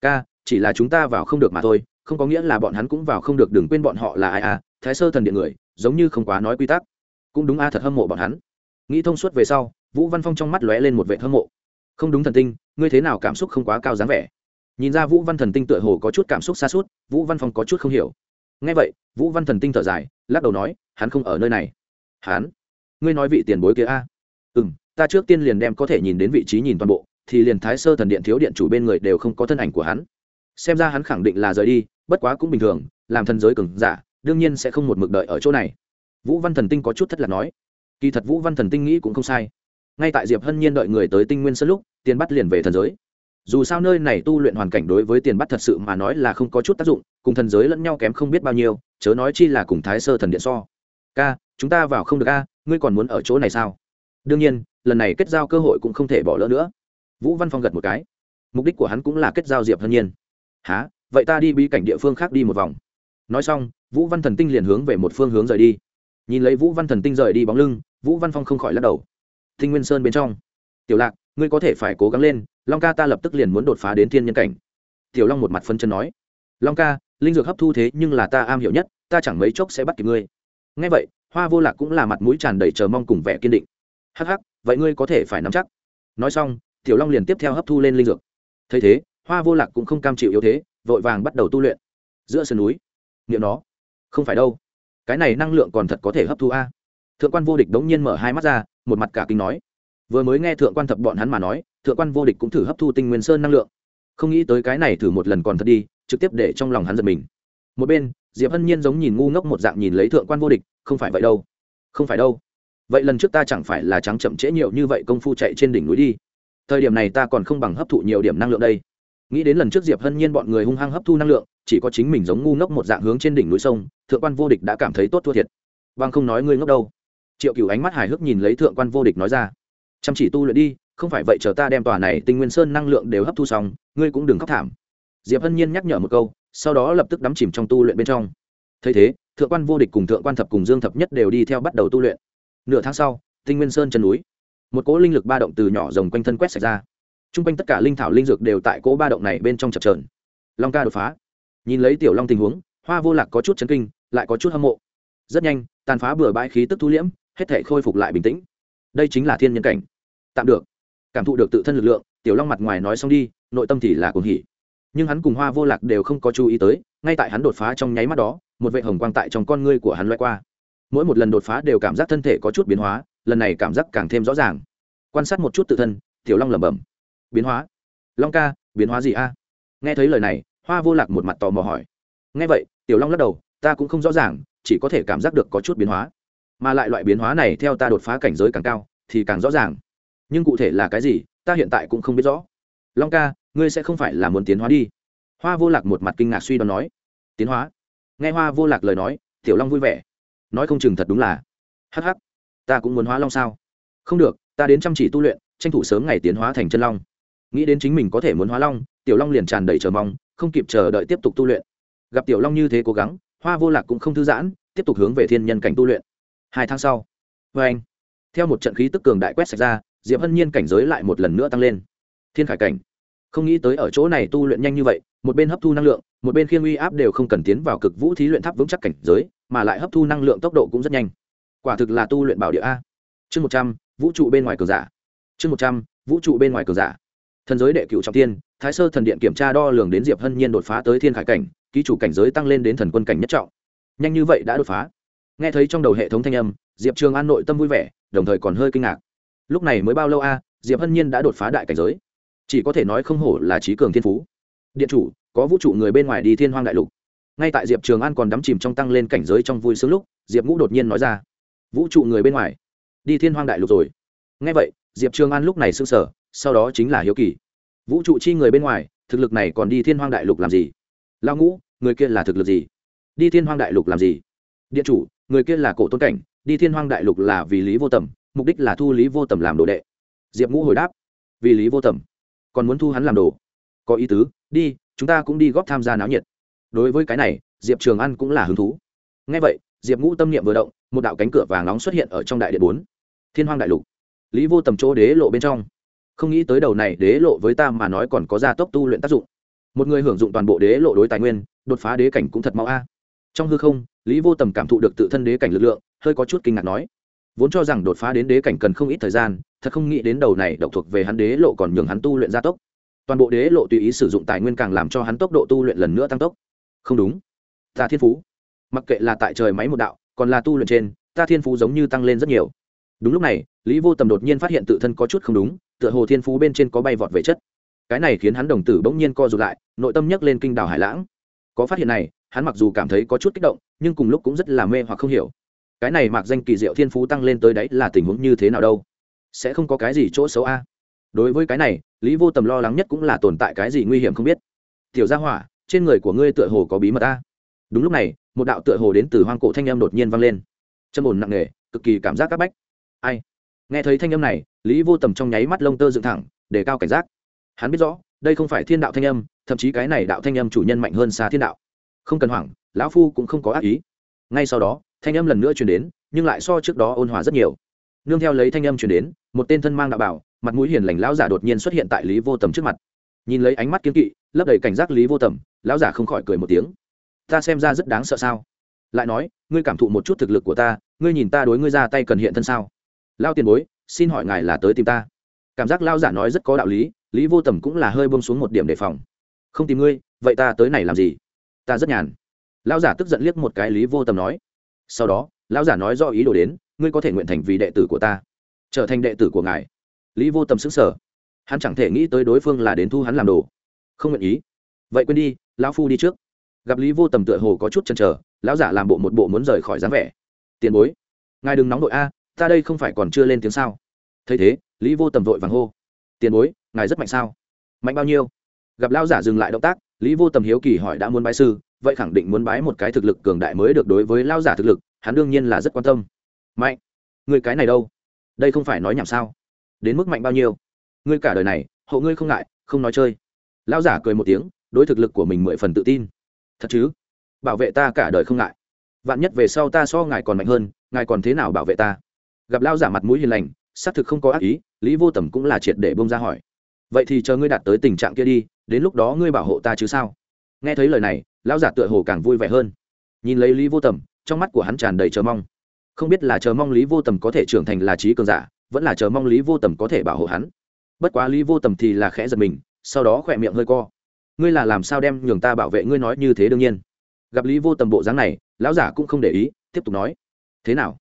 Ca, chỉ là chúng ta vào không được mà thôi, không có nghĩa là bọn hắn cũng vào không được, đừng quên bọn họ là ai à? Thái sơ thần điện người giống như không quá nói quy tắc. Cũng đúng a, thật hâm mộ bọn hắn. Nghĩ thông suốt về sau, vũ văn phong trong mắt lóe lên một vệ hâm mộ. Không đúng thần tinh, ngươi thế nào cảm xúc không quá cao dáng vẻ? Nhìn ra vũ văn thần tinh tựa hồ có chút cảm xúc xa suốt, vũ văn phong có chút không hiểu. Ngay vậy, vũ văn thần tinh thở dài, lắc đầu nói, hắn không ở nơi này. Hắn? Ngươi nói vị tiền bối kia a? À? ừ m ta trước tiên liền đem có thể nhìn đến vị trí nhìn toàn bộ, thì liền thái sơ thần điện thiếu điện chủ bên người đều không có thân ảnh của hắn. Xem ra hắn khẳng định là rời đi, bất quá cũng bình thường, làm thần giới cường giả đương nhiên sẽ không một mực đợi ở chỗ này. Vũ văn thần tinh có chút thất lạc nói. Kỳ thật vũ văn thần tinh nghĩ cũng không sai. Ngay tại diệp hân nhiên đợi người tới tinh nguyên sân lúc, tiền bắt liền về thần giới. Dù sao nơi này tu luyện hoàn cảnh đối với tiền bắt thật sự mà nói là không có chút tác dụng, cùng thần giới lẫn nhau kém không biết bao nhiêu, chớ nói chi là cùng thái sơ thần điện so. Ca, chúng ta vào không được a, ngươi còn muốn ở chỗ này sao? Đương nhiên, lần này kết giao cơ hội cũng không thể bỏ lỡ nữa. Vũ văn phong gật một cái. Mục đích của hắn cũng là kết giao diệp hân nhiên. Há vậy ta đi bí cảnh địa phương khác đi một vòng. Nói xong vũ văn thần tinh liền hướng về một phương hướng rời đi. Nhìn lấy vũ văn thần tinh rời đi bóng lưng, vũ văn phong không khỏi lắc đầu. Tinh nguyên sơn bên trong. Tiểu lạc, ngươi có thể phải cố gắng lên, long ca ta lập tức liền muốn đột phá đến thiên nhân cảnh. Tiểu long một mặt phân chân nói. Long ca, linh dược hấp thu thế nhưng là ta am hiểu nhất, ta chẳng mấy chốc sẽ bắt kịp ngươi. Ngay vậy, hoa vô lạc cũng là mặt mũi tràn đầy chờ mong cùng vẻ kiên định. Hắc hắc, vậy ngươi có thể phải nắm chắc. Nói xong, tiểu long liền tiếp theo hấp thu lên linh dược. Thấy thế, hoa vô lạc cũng không cam chịu yếu thế, vội vàng bắt đầu tu luyện. Giữa sườn núi nghiệm nó không phải đâu. Cái này năng lượng còn thật có thể hấp thu a. Thượng quan vô địch đống nhiên mở hai mắt ra, một mặt cả kinh nói. Vừa mới nghe thượng quan thập bọn hắn mà nói, thượng quan vô địch cũng thử hấp thu tinh nguyên sơn năng lượng. Không nghĩ tới cái này thử một lần còn thật đi, trực tiếp để trong lòng hắn giật mình. Một bên, diệp hân nhiên giống nhìn ngu ngốc một dạng nhìn lấy thượng quan vô địch, không phải vậy đâu. Không phải đâu. Vậy lần trước ta chẳng phải là trắng chậm trễ nhiều như vậy công phu chạy trên đỉnh núi đi. Thời điểm này ta còn không bằng hấp thụ nhiều điểm năng lượng đây. Nghĩ đến lần trước diệp hân nhiên bọn người hung hăng hấp thu năng lượng chỉ có chính mình giống ngu ngốc một dạng hướng trên đỉnh núi sông, thượng quan vô địch đã cảm thấy tốt thua thiệt. Vâng không nói ngươi ngốc đâu. Triệu cửu ánh mắt hài hước nhìn lấy thượng quan vô địch nói ra. Chăm chỉ tu luyện đi, không phải vậy chờ ta đem tòa này tinh nguyên sơn năng lượng đều hấp thu xong, ngươi cũng đừng khóc thảm. Diệp hân nhiên nhắc nhở một câu, sau đó lập tức đắm chìm trong tu luyện bên trong. Thấy thế, thượng quan vô địch cùng thượng quan thập cùng dương thập nhất đều đi theo bắt đầu tu luyện. Nửa tháng sau, tinh nguyên sơn chân núi. Một cỗ linh lực ba động từ nhỏ rồng quanh thân quét sạch ra. T r u n g quanh tất cả linh thảo linh dược đều tại cỗ ba động này bên trong chập trờn long ca đột phá nhìn lấy tiểu long tình huống, hoa vô lạc có chút chấn kinh, lại có chút hâm mộ. Rất nhanh, tàn phá bừa bãi khí tức thu liễm, hết thể khôi phục lại bình tĩnh. Đây chính là thiên nhân cảnh. Tạm được. Cảm thụ được tự thân lực lượng, tiểu long mặt ngoài nói xong đi, nội tâm thì là cuồng hỉ. Nhưng hắn cùng hoa vô lạc đều không có chú ý tới, ngay tại hắn đột phá trong nháy mắt đó, một vệ hồng quang tại trong con ngươi của hắn loại qua. Mỗi một lần đột phá đều cảm giác thân thể có chút biến hóa, lần này cảm giác càng thêm rõ ràng. Quan sát một chút tự thân, tiểu long lẩm bẩm. Biến hóa? Long ca, biến hóa gì a? Nghe thấy lời này hoa vô lạc một mặt tò mò hỏi. Nghe vậy, tiểu long lắc đầu, ta cũng không rõ ràng, chỉ có thể cảm giác được có chút biến hóa. Mà lại loại biến hóa này theo ta đột phá cảnh giới càng cao, thì càng rõ ràng. Nhưng cụ thể là cái gì, ta hiện tại cũng không biết rõ. Long ca, ngươi sẽ không phải là muốn tiến hóa đi. Hoa vô lạc một mặt kinh ngạc suy đoán nói. Tiến hóa? Nghe hoa vô lạc lời nói, tiểu long vui vẻ. Nói không chừng thật đúng là. Hắc hắc, ta cũng muốn hóa long sao? Không được, ta đến chăm chỉ tu luyện, tranh thủ sớm ngày tiến hóa thành chân long. Nghĩ đến chính mình có thể muốn hóa long, tiểu long liền tràn đầy chờ mong không kịp chờ đợi tiếp tục tu luyện. Gặp tiểu long như thế cố gắng, hoa vô lạc cũng không thư giãn, tiếp tục hướng về thiên nhân cảnh tu luyện. Hai tháng sau vê anh, theo một trận khí tức cường đại quét sạch ra, diệp hân nhiên cảnh giới lại một lần nữa tăng lên. Thiên khải cảnh. Không nghĩ tới ở chỗ này tu luyện nhanh như vậy, một bên hấp thu năng lượng, một bên khiên uy áp đều không cần tiến vào cực vũ thí luyện tháp vững chắc cảnh giới, mà lại hấp thu năng lượng tốc độ cũng rất nhanh. Quả thực là tu luyện bảo địa a. Chương một trăm, vũ trụ bên ngoài cờ giả. Chương một trăm, vũ trụ bên ngoài cờ giả. Thần giới đệ cựu trọng tiên thái sơ thần điện kiểm tra đo lường đến diệp hân nhiên đột phá tới thiên khải cảnh, ký chủ cảnh giới tăng lên đến thần quân cảnh nhất trọng. Nhanh như vậy đã đột phá. Nghe thấy trong đầu hệ thống thanh âm, diệp trường an nội tâm vui vẻ, đồng thời còn hơi kinh ngạc. Lúc này mới bao lâu a, diệp hân nhiên đã đột phá đại cảnh giới? Chỉ có thể nói không hổ là trí cường thiên phú. Điện chủ, có vũ trụ người bên ngoài đi thiên hoang đại lục. Ngay tại diệp trường an còn đắm chìm trong tăng lên cảnh giới trong vui sướng lúc, diệp ngũ đột nhiên nói ra, vũ trụ người bên ngoài, đi thiên hoang đại lục rồi. Ngay vậy, diệp trường an lúc này s ư n g sở sau đó chính là hiếu kỳ vũ trụ chi người bên ngoài, thực lực này còn đi thiên hoang đại lục làm gì? Lao ngũ, người kia là thực lực gì? Đi thiên hoang đại lục làm gì? Điện chủ, người kia là cổ tôn cảnh, đi thiên hoang đại lục là vì lý vô tầm, mục đích là thu lý vô tầm làm đồ đệ. Diệp ngũ hồi đáp, vì lý vô tầm, còn muốn thu hắn làm đồ. Có ý tứ, đi, chúng ta cũng đi góp tham gia náo nhiệt. Đối với cái này, diệp trường ăn cũng là hứng thú. Ngay vậy, diệp ngũ tâm niệm vừa động, một đạo cánh cửa vàng nóng xuất hiện ở trong đại điện bốn. Thiên hoang đại lục. Lý vô tầm chỗ đế lộ bên trong không nghĩ tới đầu này đế lộ với ta mà nói còn có gia tốc tu luyện tác dụng. Một người hưởng dụng toàn bộ đế lộ đối tài nguyên, đột phá đế cảnh cũng thật mau a. Trong hư không, lý vô tầm cảm thụ được tự thân đế cảnh lực lượng, hơi có chút kinh ngạc nói. Vốn cho rằng đột phá đến đế cảnh cần không ít thời gian, thật không nghĩ đến đầu này độc thuộc về hắn đế lộ còn nhường hắn tu luyện gia tốc. Toàn bộ đế lộ tùy ý sử dụng tài nguyên càng làm cho hắn tốc độ tu luyện lần nữa tăng tốc. Không đúng. Ta thiên phú. Mặc kệ là tại trời máy một đạo, còn là tu luyện trên, ta thiên phú giống như tăng lên rất nhiều đúng lúc này, lý vô tầm đột nhiên phát hiện tự thân có chút không đúng, tựa hồ thiên phú bên trên có bay vọt về chất. Cái này khiến hắn đồng tử bỗng nhiên co rụt lại, nội tâm nhấc lên kinh đảo hải lãng. Có phát hiện này, hắn mặc dù cảm thấy có chút kích động, nhưng cùng lúc cũng rất là mê hoặc không hiểu. Cái này mặc danh kỳ diệu thiên phú tăng lên tới đấy là tình huống như thế nào đâu? Sẽ không có cái gì chỗ xấu a? Đối với cái này, lý vô tầm lo lắng nhất cũng là tồn tại cái gì nguy hiểm không biết. Tiểu gia hỏa, trên người của ngươi tựa hồ có bí mật a? Đúng lúc này, một đạo tựa hồ đến từ hoang cổ thanh âm đột nhiên vang lên. Chân ổn nặng nề, cực kỳ cảm giác c áp bách ai? Nghe thấy thanh âm này, lý vô tầm trong nháy mắt lông tơ dựng thẳng, để cao cảnh giác. Hắn biết rõ, đây không phải thiên đạo thanh âm, thậm chí cái này đạo thanh âm chủ nhân mạnh hơn xa thiên đạo. Không cần hoảng, lão phu cũng không có ác ý. Ngay sau đó, thanh âm lần nữa chuyển đến, nhưng lại so trước đó ôn hòa rất nhiều. Nương theo lấy thanh âm chuyển đến, một tên thân mang đạo bảo, mặt mũi hiền lành lão giả đột nhiên xuất hiện tại lý vô tầm trước mặt. Nhìn lấy ánh mắt kiếm kỵ, lấp đầy cảnh giác lý vô tầm, lão giả không khỏi cười một tiếng. Ta xem ra rất đáng sợ sao? Lại nói, ngươi cảm thụ một chút thực lực của ta, ngươi nhìn ta đối ngươi ra tay cần hiện thân sao? Lao tiền bối, xin hỏi ngài là tới tìm ta. Cảm giác lao giả nói rất có đạo lý lý vô tầm cũng là hơi bông xuống một điểm đề phòng. Không tìm ngươi, vậy ta tới này làm gì? Ta rất nhàn. Lao giả tức giận liếc một cái lý vô tầm nói. Sau đó lão giả nói do ý đồ đến, ngươi có thể nguyện thành vì đệ tử của ta, trở thành đệ tử của ngài. Lý vô tầm xứng sở hắn chẳng thể nghĩ tới đối phương là đến thu hắn làm đồ. Không nguyện ý. Vậy quên đi, lão phu đi trước. Gặp lý vô tầm tựa hồ có chút chần trở lão giả làm bộ một bộ muốn rời khỏi dáng vẻ. Tiền bối, ngài đừng nóng đội a ta đây không phải còn chưa lên tiếng sao? Thấy thế, lý vô tầm vội vàng hô. Tiền bối, ngài rất mạnh sao? Mạnh bao nhiêu? Gặp lão giả dừng lại động tác, lý vô tầm hiếu kỳ hỏi đã muốn bái sư, vậy khẳng định muốn bái một cái thực lực cường đại mới được đối với lao giả thực lực, hắn đương nhiên là rất quan tâm. Mạnh? Người cái này đâu? Đây không phải nói nhảm sao? Đến mức mạnh bao nhiêu? Ngươi cả đời này, hậu ngươi không ngại, không nói chơi. Lao giả cười một tiếng, đối thực lực của mình mười phần tự tin. Thật chứ? Bảo vệ ta cả đời không ngại. Vạn nhất về sau ta so ngài còn mạnh hơn, ngài còn thế nào bảo vệ ta? Gặp lao giả mặt mũi hiền lành, xác thực không có ác ý, lý vô tầm cũng là triệt để bông ra hỏi. Vậy thì chờ ngươi đạt tới tình trạng kia đi, đến lúc đó ngươi bảo hộ ta chứ sao? Nghe thấy lời này lão giả tựa hồ càng vui vẻ hơn. Nhìn lấy lý vô tầm, trong mắt của hắn tràn đầy chờ mong. Không biết là chờ mong lý vô tầm có thể trưởng thành là trí cường giả, vẫn là chờ mong lý vô tầm có thể bảo hộ hắn. Bất quá lý vô tầm thì là khẽ giật mình, sau đó khỏe miệng hơi co. Ngươi là làm sao đem nhường ta bảo vệ ngươi nói như thế đương nhiên? Gặp lý vô tầm bộ dáng này, lão giả cũng không để ý, tiếp tục nói. Thế nào?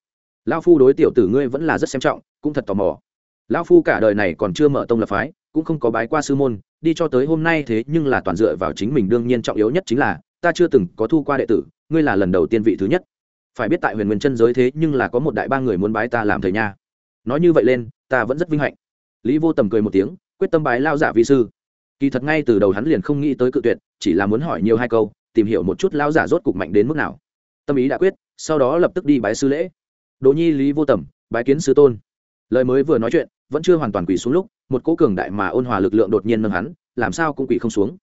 Lão phu đối tiểu tử ngươi vẫn là rất xem trọng, cũng thật tò mò. Lão phu cả đời này còn chưa mở tông lập phái, cũng không có bái qua sư môn, đi cho tới hôm nay thế nhưng là toàn dựa vào chính mình đương nhiên trọng yếu nhất chính là, ta chưa từng có thu qua đệ tử, ngươi là lần đầu tiên vị thứ nhất. Phải biết tại huyền nguyên chân giới thế nhưng là có một đại ba người muốn bái ta làm thầy nha. Nói như vậy lên, ta vẫn rất vinh hạnh. Lý vô tầm cười một tiếng, quyết tâm bái lao giả dạ vi sư. Kỳ thật ngay từ đầu hắn liền không nghĩ tới cự tuyệt, chỉ là muốn hỏi nhiều hai câu, tìm hiểu một chút lão giả rốt cục mạnh đến mức nào. Tâm ý đã quyết, sau đó lập tức đi bái sư lễ đỗ nhi lý vô tầm, bái kiến sư tôn. Lời mới vừa nói chuyện, vẫn chưa hoàn toàn quỳ xuống lúc, một cỗ cường đại mà ôn hòa lực lượng đột nhiên nâng hắn, làm sao cũng quỳ không xuống.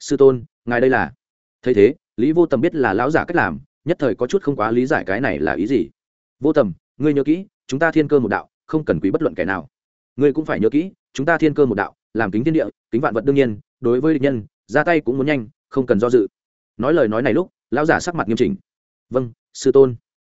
Sư tôn, ngài đây là? Thấy thế, lý vô tầm biết là lão giả cách làm, nhất thời có chút không quá lý giải cái này là ý gì. Vô tầm, ngươi nhớ kỹ, chúng ta thiên cơ một đạo, không cần quý bất luận kẻ nào. Ngươi cũng phải nhớ kỹ, chúng ta thiên cơ một đạo, làm kính thiên địa, kính vạn vật đương nhiên, đối với địch nhân, ra tay cũng muốn nhanh, không cần do dự. Nói lời nói này lúc, lão giả sắc mặt nghiêm chỉnh. Vâng sư tôn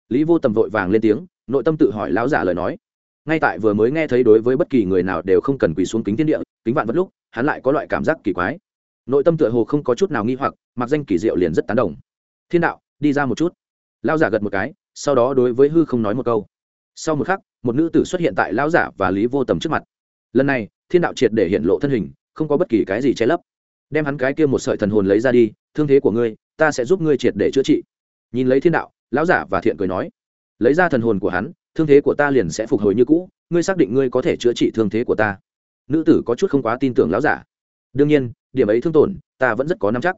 lý vô tầm vội vàng lên tiếng, nội tâm tự hỏi lão giả lời nói. Ngay tại vừa mới nghe thấy đối với bất kỳ người nào đều không cần quỳ xuống kính thiên địa, kính vạn vật lúc, hắn lại có loại cảm giác kỳ quái. Nội tâm tựa hồ không có chút nào nghi hoặc, mặc danh kỳ diệu liền rất tán đồng. Thiên đạo, đi ra một chút. Lão giả gật một cái, sau đó đối với hư không nói một câu. Sau một khắc, một nữ tử xuất hiện tại lão giả và lý vô tầm trước mặt. Lần này, thiên đạo triệt để hiện lộ thân hình, không có bất kỳ cái gì che lấp. Đem hắn cái kia một sợi thần hồn lấy ra đi, thương thế của ngươi, ta sẽ giúp ngươi triệt để chữa trị. Nhìn lấy thiên đạo lão giả và thiện cười nói, lấy ra thần hồn của hắn, thương thế của ta liền sẽ phục hồi như cũ, ngươi xác định ngươi có thể chữa trị thương thế của ta. Nữ tử có chút không quá tin tưởng lão giả. Đương nhiên, điểm ấy thương tổn, ta vẫn rất có nắm chắc.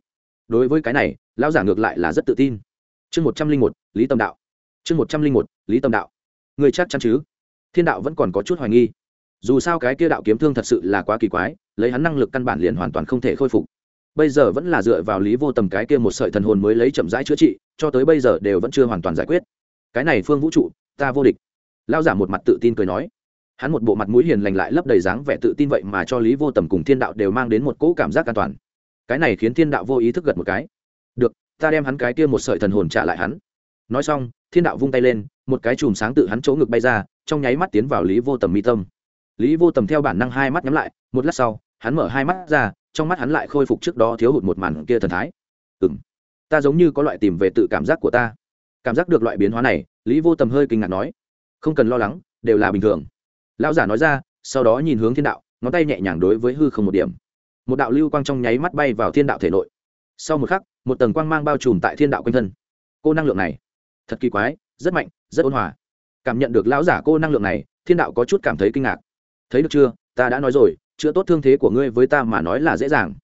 Đối với cái này, lão giả ngược lại là rất tự tin. Chương một trăm linh một, lý tâm đạo. Chương một trăm linh một, lý tâm đạo. Người chắc chắn chứ? Thiên đạo vẫn còn có chút hoài nghi. Dù sao cái kia đạo kiếm thương thật sự là quá kỳ quái, lấy hắn năng lực căn bản liền hoàn toàn không thể khôi phục bây giờ vẫn là dựa vào lý vô tầm cái kia một sợi thần hồn mới lấy chậm rãi chữa trị, cho tới bây giờ đều vẫn chưa hoàn toàn giải quyết. Cái này phương vũ trụ, ta vô địch. Lao giả một mặt tự tin cười nói. Hắn một bộ mặt mũi hiền lành lại lấp đầy dáng vẻ tự tin vậy mà cho lý vô tầm cùng thiên đạo đều mang đến một cỗ cảm giác an toàn. Cái này khiến thiên đạo vô ý thức gật một cái. Được, ta đem hắn cái kia một sợi thần hồn trả lại hắn. Nói xong, thiên đạo vung tay lên, một cái chùm sáng tự hắn chỗ ngực bay ra, trong nháy mắt tiến vào lý vô tầm mi tâm. Lý vô tầm theo bản năng hai mắt nhắm lại, một lát sau, hắn mở hai mắt ra trong mắt hắn lại khôi phục trước đó thiếu hụt một màn kia thần thái. Ừ m ta giống như có loại tìm về tự cảm giác của ta. Cảm giác được loại biến hóa này, lý vô tầm hơi kinh ngạc nói, không cần lo lắng, đều là bình thường. Lão giả nói ra, sau đó nhìn hướng thiên đạo, ngón tay nhẹ nhàng đối với hư không một điểm. Một đạo lưu quang trong nháy mắt bay vào thiên đạo thể nội. Sau một khắc, một tầng quang mang bao trùm tại thiên đạo quanh thân. Cô năng lượng này, thật kỳ quái, rất mạnh, rất ôn hòa. Cảm nhận được lão giả cô năng lượng này, thiên đạo có chút cảm thấy kinh ngạc. Thấy được chưa? Ta đã nói rồi chữa tốt thương thế của ngươi với ta mà nói là dễ dàng.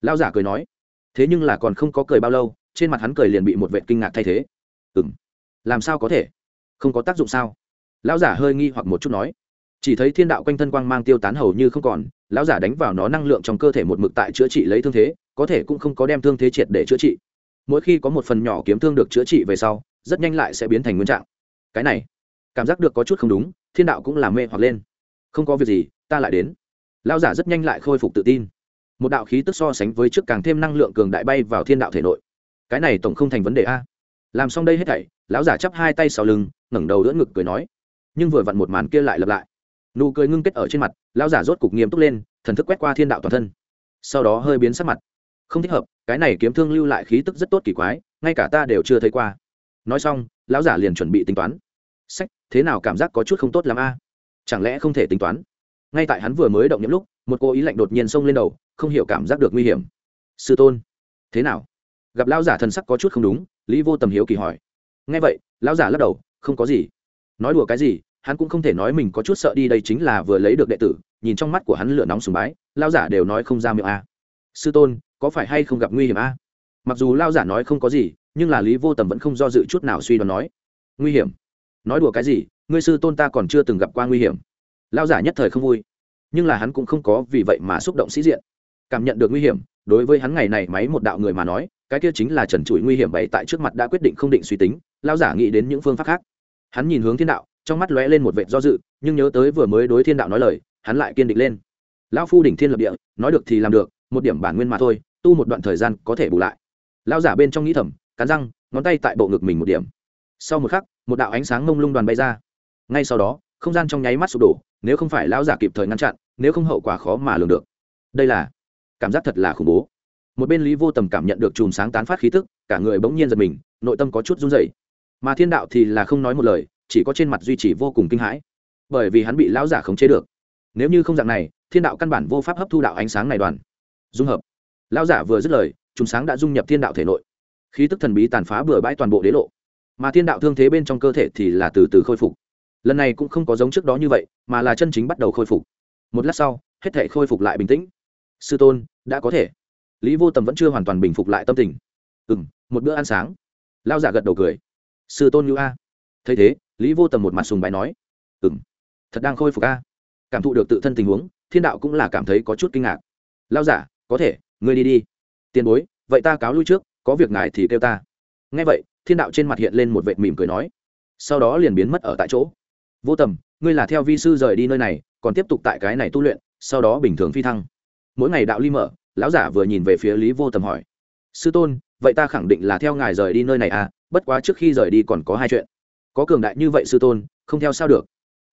Lão giả cười nói, thế nhưng là còn không có cười bao lâu, trên mặt hắn cười liền bị một vệ kinh ngạc thay thế. Ừ m làm sao có thể? Không có tác dụng sao? Lão giả hơi nghi hoặc một chút nói, chỉ thấy thiên đạo quanh thân quang mang tiêu tán hầu như không còn, lão giả đánh vào nó năng lượng trong cơ thể một mực tại chữa trị lấy thương thế, có thể cũng không có đem thương thế triệt để chữa trị. Mỗi khi có một phần nhỏ kiếm thương được chữa trị về sau, rất nhanh lại sẽ biến thành nguyên trạng. Cái này, cảm giác được có chút không đúng, thiên đạo cũng làm mê hoặc lên. Không có việc gì, ta lại đến lão giả rất nhanh lại khôi phục tự tin. Một đạo khí tức so sánh với trước càng thêm năng lượng cường đại bay vào thiên đạo thể nội. Cái này tổng không thành vấn đề a. Làm xong đây hết thảy, lão giả chắp hai tay sau lưng, ngẩng đầu đỡ ngực cười nói. Nhưng vừa vặn một màn kia lại lặp lại. Nụ cười ngưng kết ở trên mặt, lão giả rốt cục nghiêm túc lên, thần thức quét qua thiên đạo toàn thân. Sau đó hơi biến sắc mặt. Không thích hợp, cái này kiếm thương lưu lại khí tức rất tốt kỳ quái, ngay cả ta đều chưa thấy qua. Nói xong, lão giả liền chuẩn bị tính toán. Sách, thế nào cảm giác có chút không tốt l a? Chẳng lẽ không thể tính toán? Ngay tại hắn vừa mới động những lúc, một cô ý lạnh đột nhiên xông lên đầu, không hiểu cảm giác được nguy hiểm. Sư tôn, thế nào? Gặp lão giả thần sắc có chút không đúng, lý vô tầm hiếu kỳ hỏi. Ngay vậy, lão giả lắc đầu, không có gì. Nói đùa cái gì, hắn cũng không thể nói mình có chút sợ đi, đây chính là vừa lấy được đệ tử, nhìn trong mắt của hắn lửa nóng sùng bái, lão giả đều nói không ra miệng a. À. Sư tôn, có phải hay không gặp nguy hiểm a? Mặc dù lão giả nói không có gì, nhưng là lý vô tầm vẫn không do dự chút nào suy đoán nói. Nguy hiểm? Nói đùa cái gì? Ngươi sư tôn ta còn chưa từng gặp qua nguy hiểm lão giả nhất thời không vui. Nhưng là hắn cũng không có vì vậy mà xúc động sĩ diện. Cảm nhận được nguy hiểm, đối với hắn ngày này máy một đạo người mà nói, cái kia chính là trần trụi nguy hiểm bày tại trước mặt đã quyết định không định suy tính lao giả nghĩ đến những phương pháp khác. Hắn nhìn hướng thiên đạo, trong mắt lóe lên một vệ do dự, nhưng nhớ tới vừa mới đối thiên đạo nói lời, hắn lại kiên định lên. Lão phu đỉnh thiên lập địa, nói được thì làm được, một điểm bản nguyên mà thôi, tu một đoạn thời gian có thể bù lại. Lao giả bên trong nghĩ thầm, cắn răng, ngón tay tại bộ ngực mình một điểm. Sau một khắc, một đạo ánh sáng mông lung đoàn bay ra. Ngay sau đó, không gian trong nháy mắt sụp đổ nếu không phải lão giả kịp thời ngăn chặn, nếu không hậu quả khó mà lường được. Đây là cảm giác thật là khủng bố. Một bên lý vô tầm cảm nhận được chùm sáng tán phát khí tức, cả người bỗng nhiên giật mình, nội tâm có chút run dày mà thiên đạo thì là không nói một lời, chỉ có trên mặt duy trì vô cùng kinh hãi. Bởi vì hắn bị lão giả khống chế được. Nếu như không dạng này, thiên đạo căn bản vô pháp hấp thu đạo ánh sáng này đoàn. Dung hợp. Lão giả vừa dứt lời, chùm sáng đã dung nhập thiên đạo thể nội. Khí tức thần bí tàn phá bừa bãi toàn bộ đế lộ. Mà thiên đạo thương thế bên trong cơ thể thì là từ từ khôi phục lần này cũng không có giống trước đó như vậy, mà là chân chính bắt đầu khôi phục. Một lát sau, hết thể khôi phục lại bình tĩnh. Sư tôn, đã có thể. Lý vô tầm vẫn chưa hoàn toàn bình phục lại tâm tình. Ừ m một bữa ăn sáng. Lao giả gật đầu cười. Sư tôn như a. Thấy thế, lý vô tầm một mặt sùng bài nói. Ừ m thật đang khôi phục a. Cảm thụ được tự thân tình huống, thiên đạo cũng là cảm thấy có chút kinh ngạc. Lao giả, có thể, ngươi đi đi. Tiền bối, vậy ta cáo lui trước, có việc ngài thì kêu ta. Ngay vậy, thiên đạo trên mặt hiện lên một vệt mỉm cười nói. Sau đó liền biến mất ở tại chỗ vô tầm, ngươi là theo vi sư rời đi nơi này, còn tiếp tục tại cái này tu luyện, sau đó bình thường phi thăng. Mỗi ngày đạo ly mở, lão giả vừa nhìn về phía lý vô tầm hỏi. Sư tôn, vậy ta khẳng định là theo ngài rời đi nơi này à bất quá trước khi rời đi còn có hai chuyện. Có cường đại như vậy sư tôn, không theo sao được.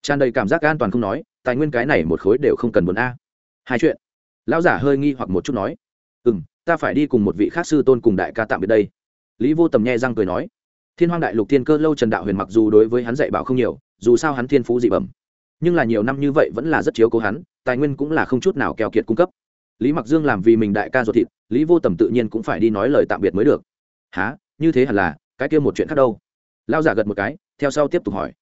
Tràn đầy cảm giác an toàn không nói, tài nguyên cái này một khối đều không cần muốn a. Hai chuyện. Lão giả hơi nghi hoặc một chút nói. Ừ m ta phải đi cùng một vị khác sư tôn cùng đại ca tạm biệt đây. Lý vô tầm nhẹ răng cười nói. Thiên hoang đại lục thiên cơ lâu trần đạo huyền mặc dù đối với hắn dạy bảo không nhiều dù sao hắn thiên phú dị bẩm. Nhưng là nhiều năm như vậy vẫn là rất chiếu cố hắn, tài nguyên cũng là không chút nào keo kiệt cung cấp. Lý mặc dương làm vì mình đại ca ruột thịt, lý vô tầm tự nhiên cũng phải đi nói lời tạm biệt mới được. Há như thế hẳn là, cái kia một chuyện khác đâu? Lao giả gật một cái, theo sau tiếp tục hỏi.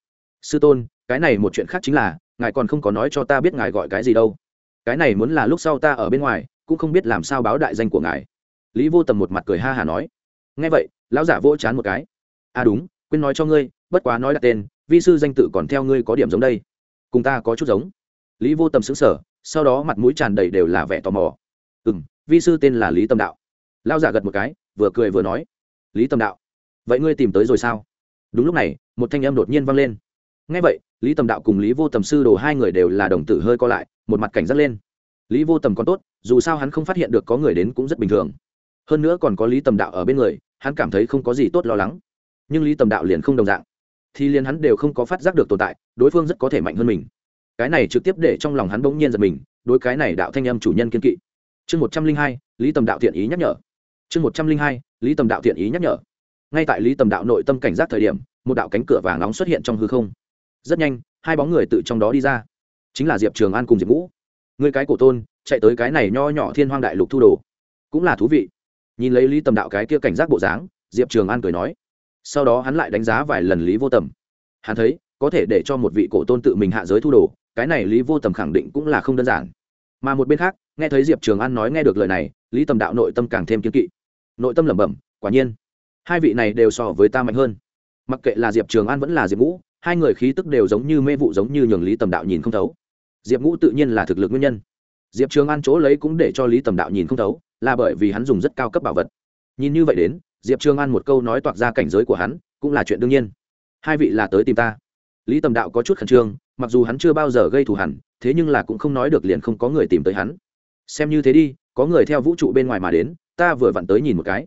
Sư tôn, cái này một chuyện khác chính là, ngài còn không có nói cho ta biết ngài gọi cái gì đâu. Cái này muốn là lúc sau ta ở bên ngoài, cũng không biết làm sao báo đại danh của ngài. Lý vô tầm một mặt cười ha hả nói. Nghe vậy, lão giả vỗ chán một cái. À đúng, quên nói cho ngươi, bất quá nói đặt tên vi sư danh tự còn theo ngươi có điểm giống đây. Cùng ta có chút giống. Lý vô tầm xứng sở sau đó mặt mũi tràn đầy đều là vẻ tò mò. Ừ m vi sư tên là lý tâm đạo. Lao giả gật một cái, vừa cười vừa nói. Lý tâm đạo, vậy ngươi tìm tới rồi sao? Đúng lúc này, một thanh âm đột nhiên vang lên. Ngay vậy, lý tâm đạo cùng lý vô tầm sư đồ hai người đều là đồng tử hơi co lại, một mặt cảnh giác lên. Lý vô tầm còn tốt, dù sao hắn không phát hiện được có người đến cũng rất bình thường. Hơn nữa còn có lý tầm đạo ở bên người, hắn cảm thấy không có gì tốt lo lắng. Nhưng lý tầm đạo liền không đồng dạng thì liền hắn đều không có phát giác được tồn tại, đối phương rất có thể mạnh hơn mình. Cái này trực tiếp để trong lòng hắn bỗng nhiên giật mình, đối cái này đạo thanh âm chủ nhân kiên kỵ. Chương một trăm linh hai, lý tầm đạo thiện ý nhắc nhở. Chương một trăm linh hai, lý tầm đạo thiện ý nhắc nhở. Ngay tại lý tầm đạo nội tâm cảnh giác thời điểm, một đạo cánh cửa vàng nóng xuất hiện trong hư không. Rất nhanh, hai bóng người tự trong đó đi ra. Chính là diệp trường an cùng diệp ngũ. Người cái cổ tôn, chạy tới cái này nho nhỏ thiên hoang đại lục thu đồ. Cũng là thú vị. Nhìn lấy lý tầm đạo cái kia cảnh giác bộ dáng, diệp trường an cười nói sau đó hắn lại đánh giá vài lần lý vô tầm. Hắn thấy, có thể để cho một vị cổ tôn tự mình hạ giới thu đồ, cái này lý vô tầm khẳng định cũng là không đơn giản. Mà một bên khác, nghe thấy diệp trường an nói nghe được lời này, lý tầm đạo nội tâm càng thêm kiên kỵ. Nội tâm lẩm bẩm, quả nhiên, hai vị này đều so với ta mạnh hơn. Mặc kệ là diệp trường an vẫn là diệp ngũ, hai người khí tức đều giống như mê vụ giống như nhường lý tầm đạo nhìn không thấu. Diệp ngũ tự nhiên là thực lực nguyên nhân. Diệp trường an chỗ lấy cũng để cho lý tầm đạo nhìn không thấu, là bởi vì hắn dùng rất cao cấp bảo vật. Nhìn như vậy đến diệp trường an một câu nói toạc ra cảnh giới của hắn, cũng là chuyện đương nhiên. Hai vị là tới tìm ta. Lý tầm đạo có chút khẩn trương, mặc dù hắn chưa bao giờ gây thù hẳn thế nhưng là cũng không nói được liền không có người tìm tới hắn. Xem như thế đi, có người theo vũ trụ bên ngoài mà đến, ta vừa vặn tới nhìn một cái.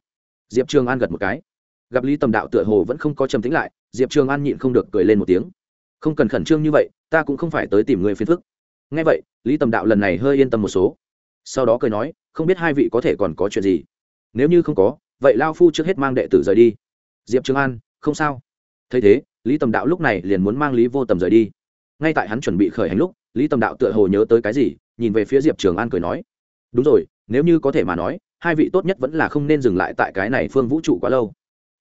Diệp trường an gật một cái. Gặp lý tầm đạo tựa hồ vẫn không có trầm tính lại, diệp trường an nhịn không được cười lên một tiếng. Không cần khẩn trương như vậy, ta cũng không phải tới tìm người phiền phức. Ngay vậy, lý tầm đạo lần này hơi yên tâm một số. Sau đó cười nói, không biết hai vị có thể còn có chuyện gì. Nếu như không có vậy lao phu trước hết mang đệ tử rời đi. Diệp trường an, không sao. Thấy thế, lý tầm đạo lúc này liền muốn mang lý vô tầm rời đi. Ngay tại hắn chuẩn bị khởi hành lúc, lý tầm đạo tựa hồ nhớ tới cái gì, nhìn về phía diệp trường an cười nói, đúng rồi, nếu như có thể mà nói, hai vị tốt nhất vẫn là không nên dừng lại tại cái này phương vũ trụ quá lâu.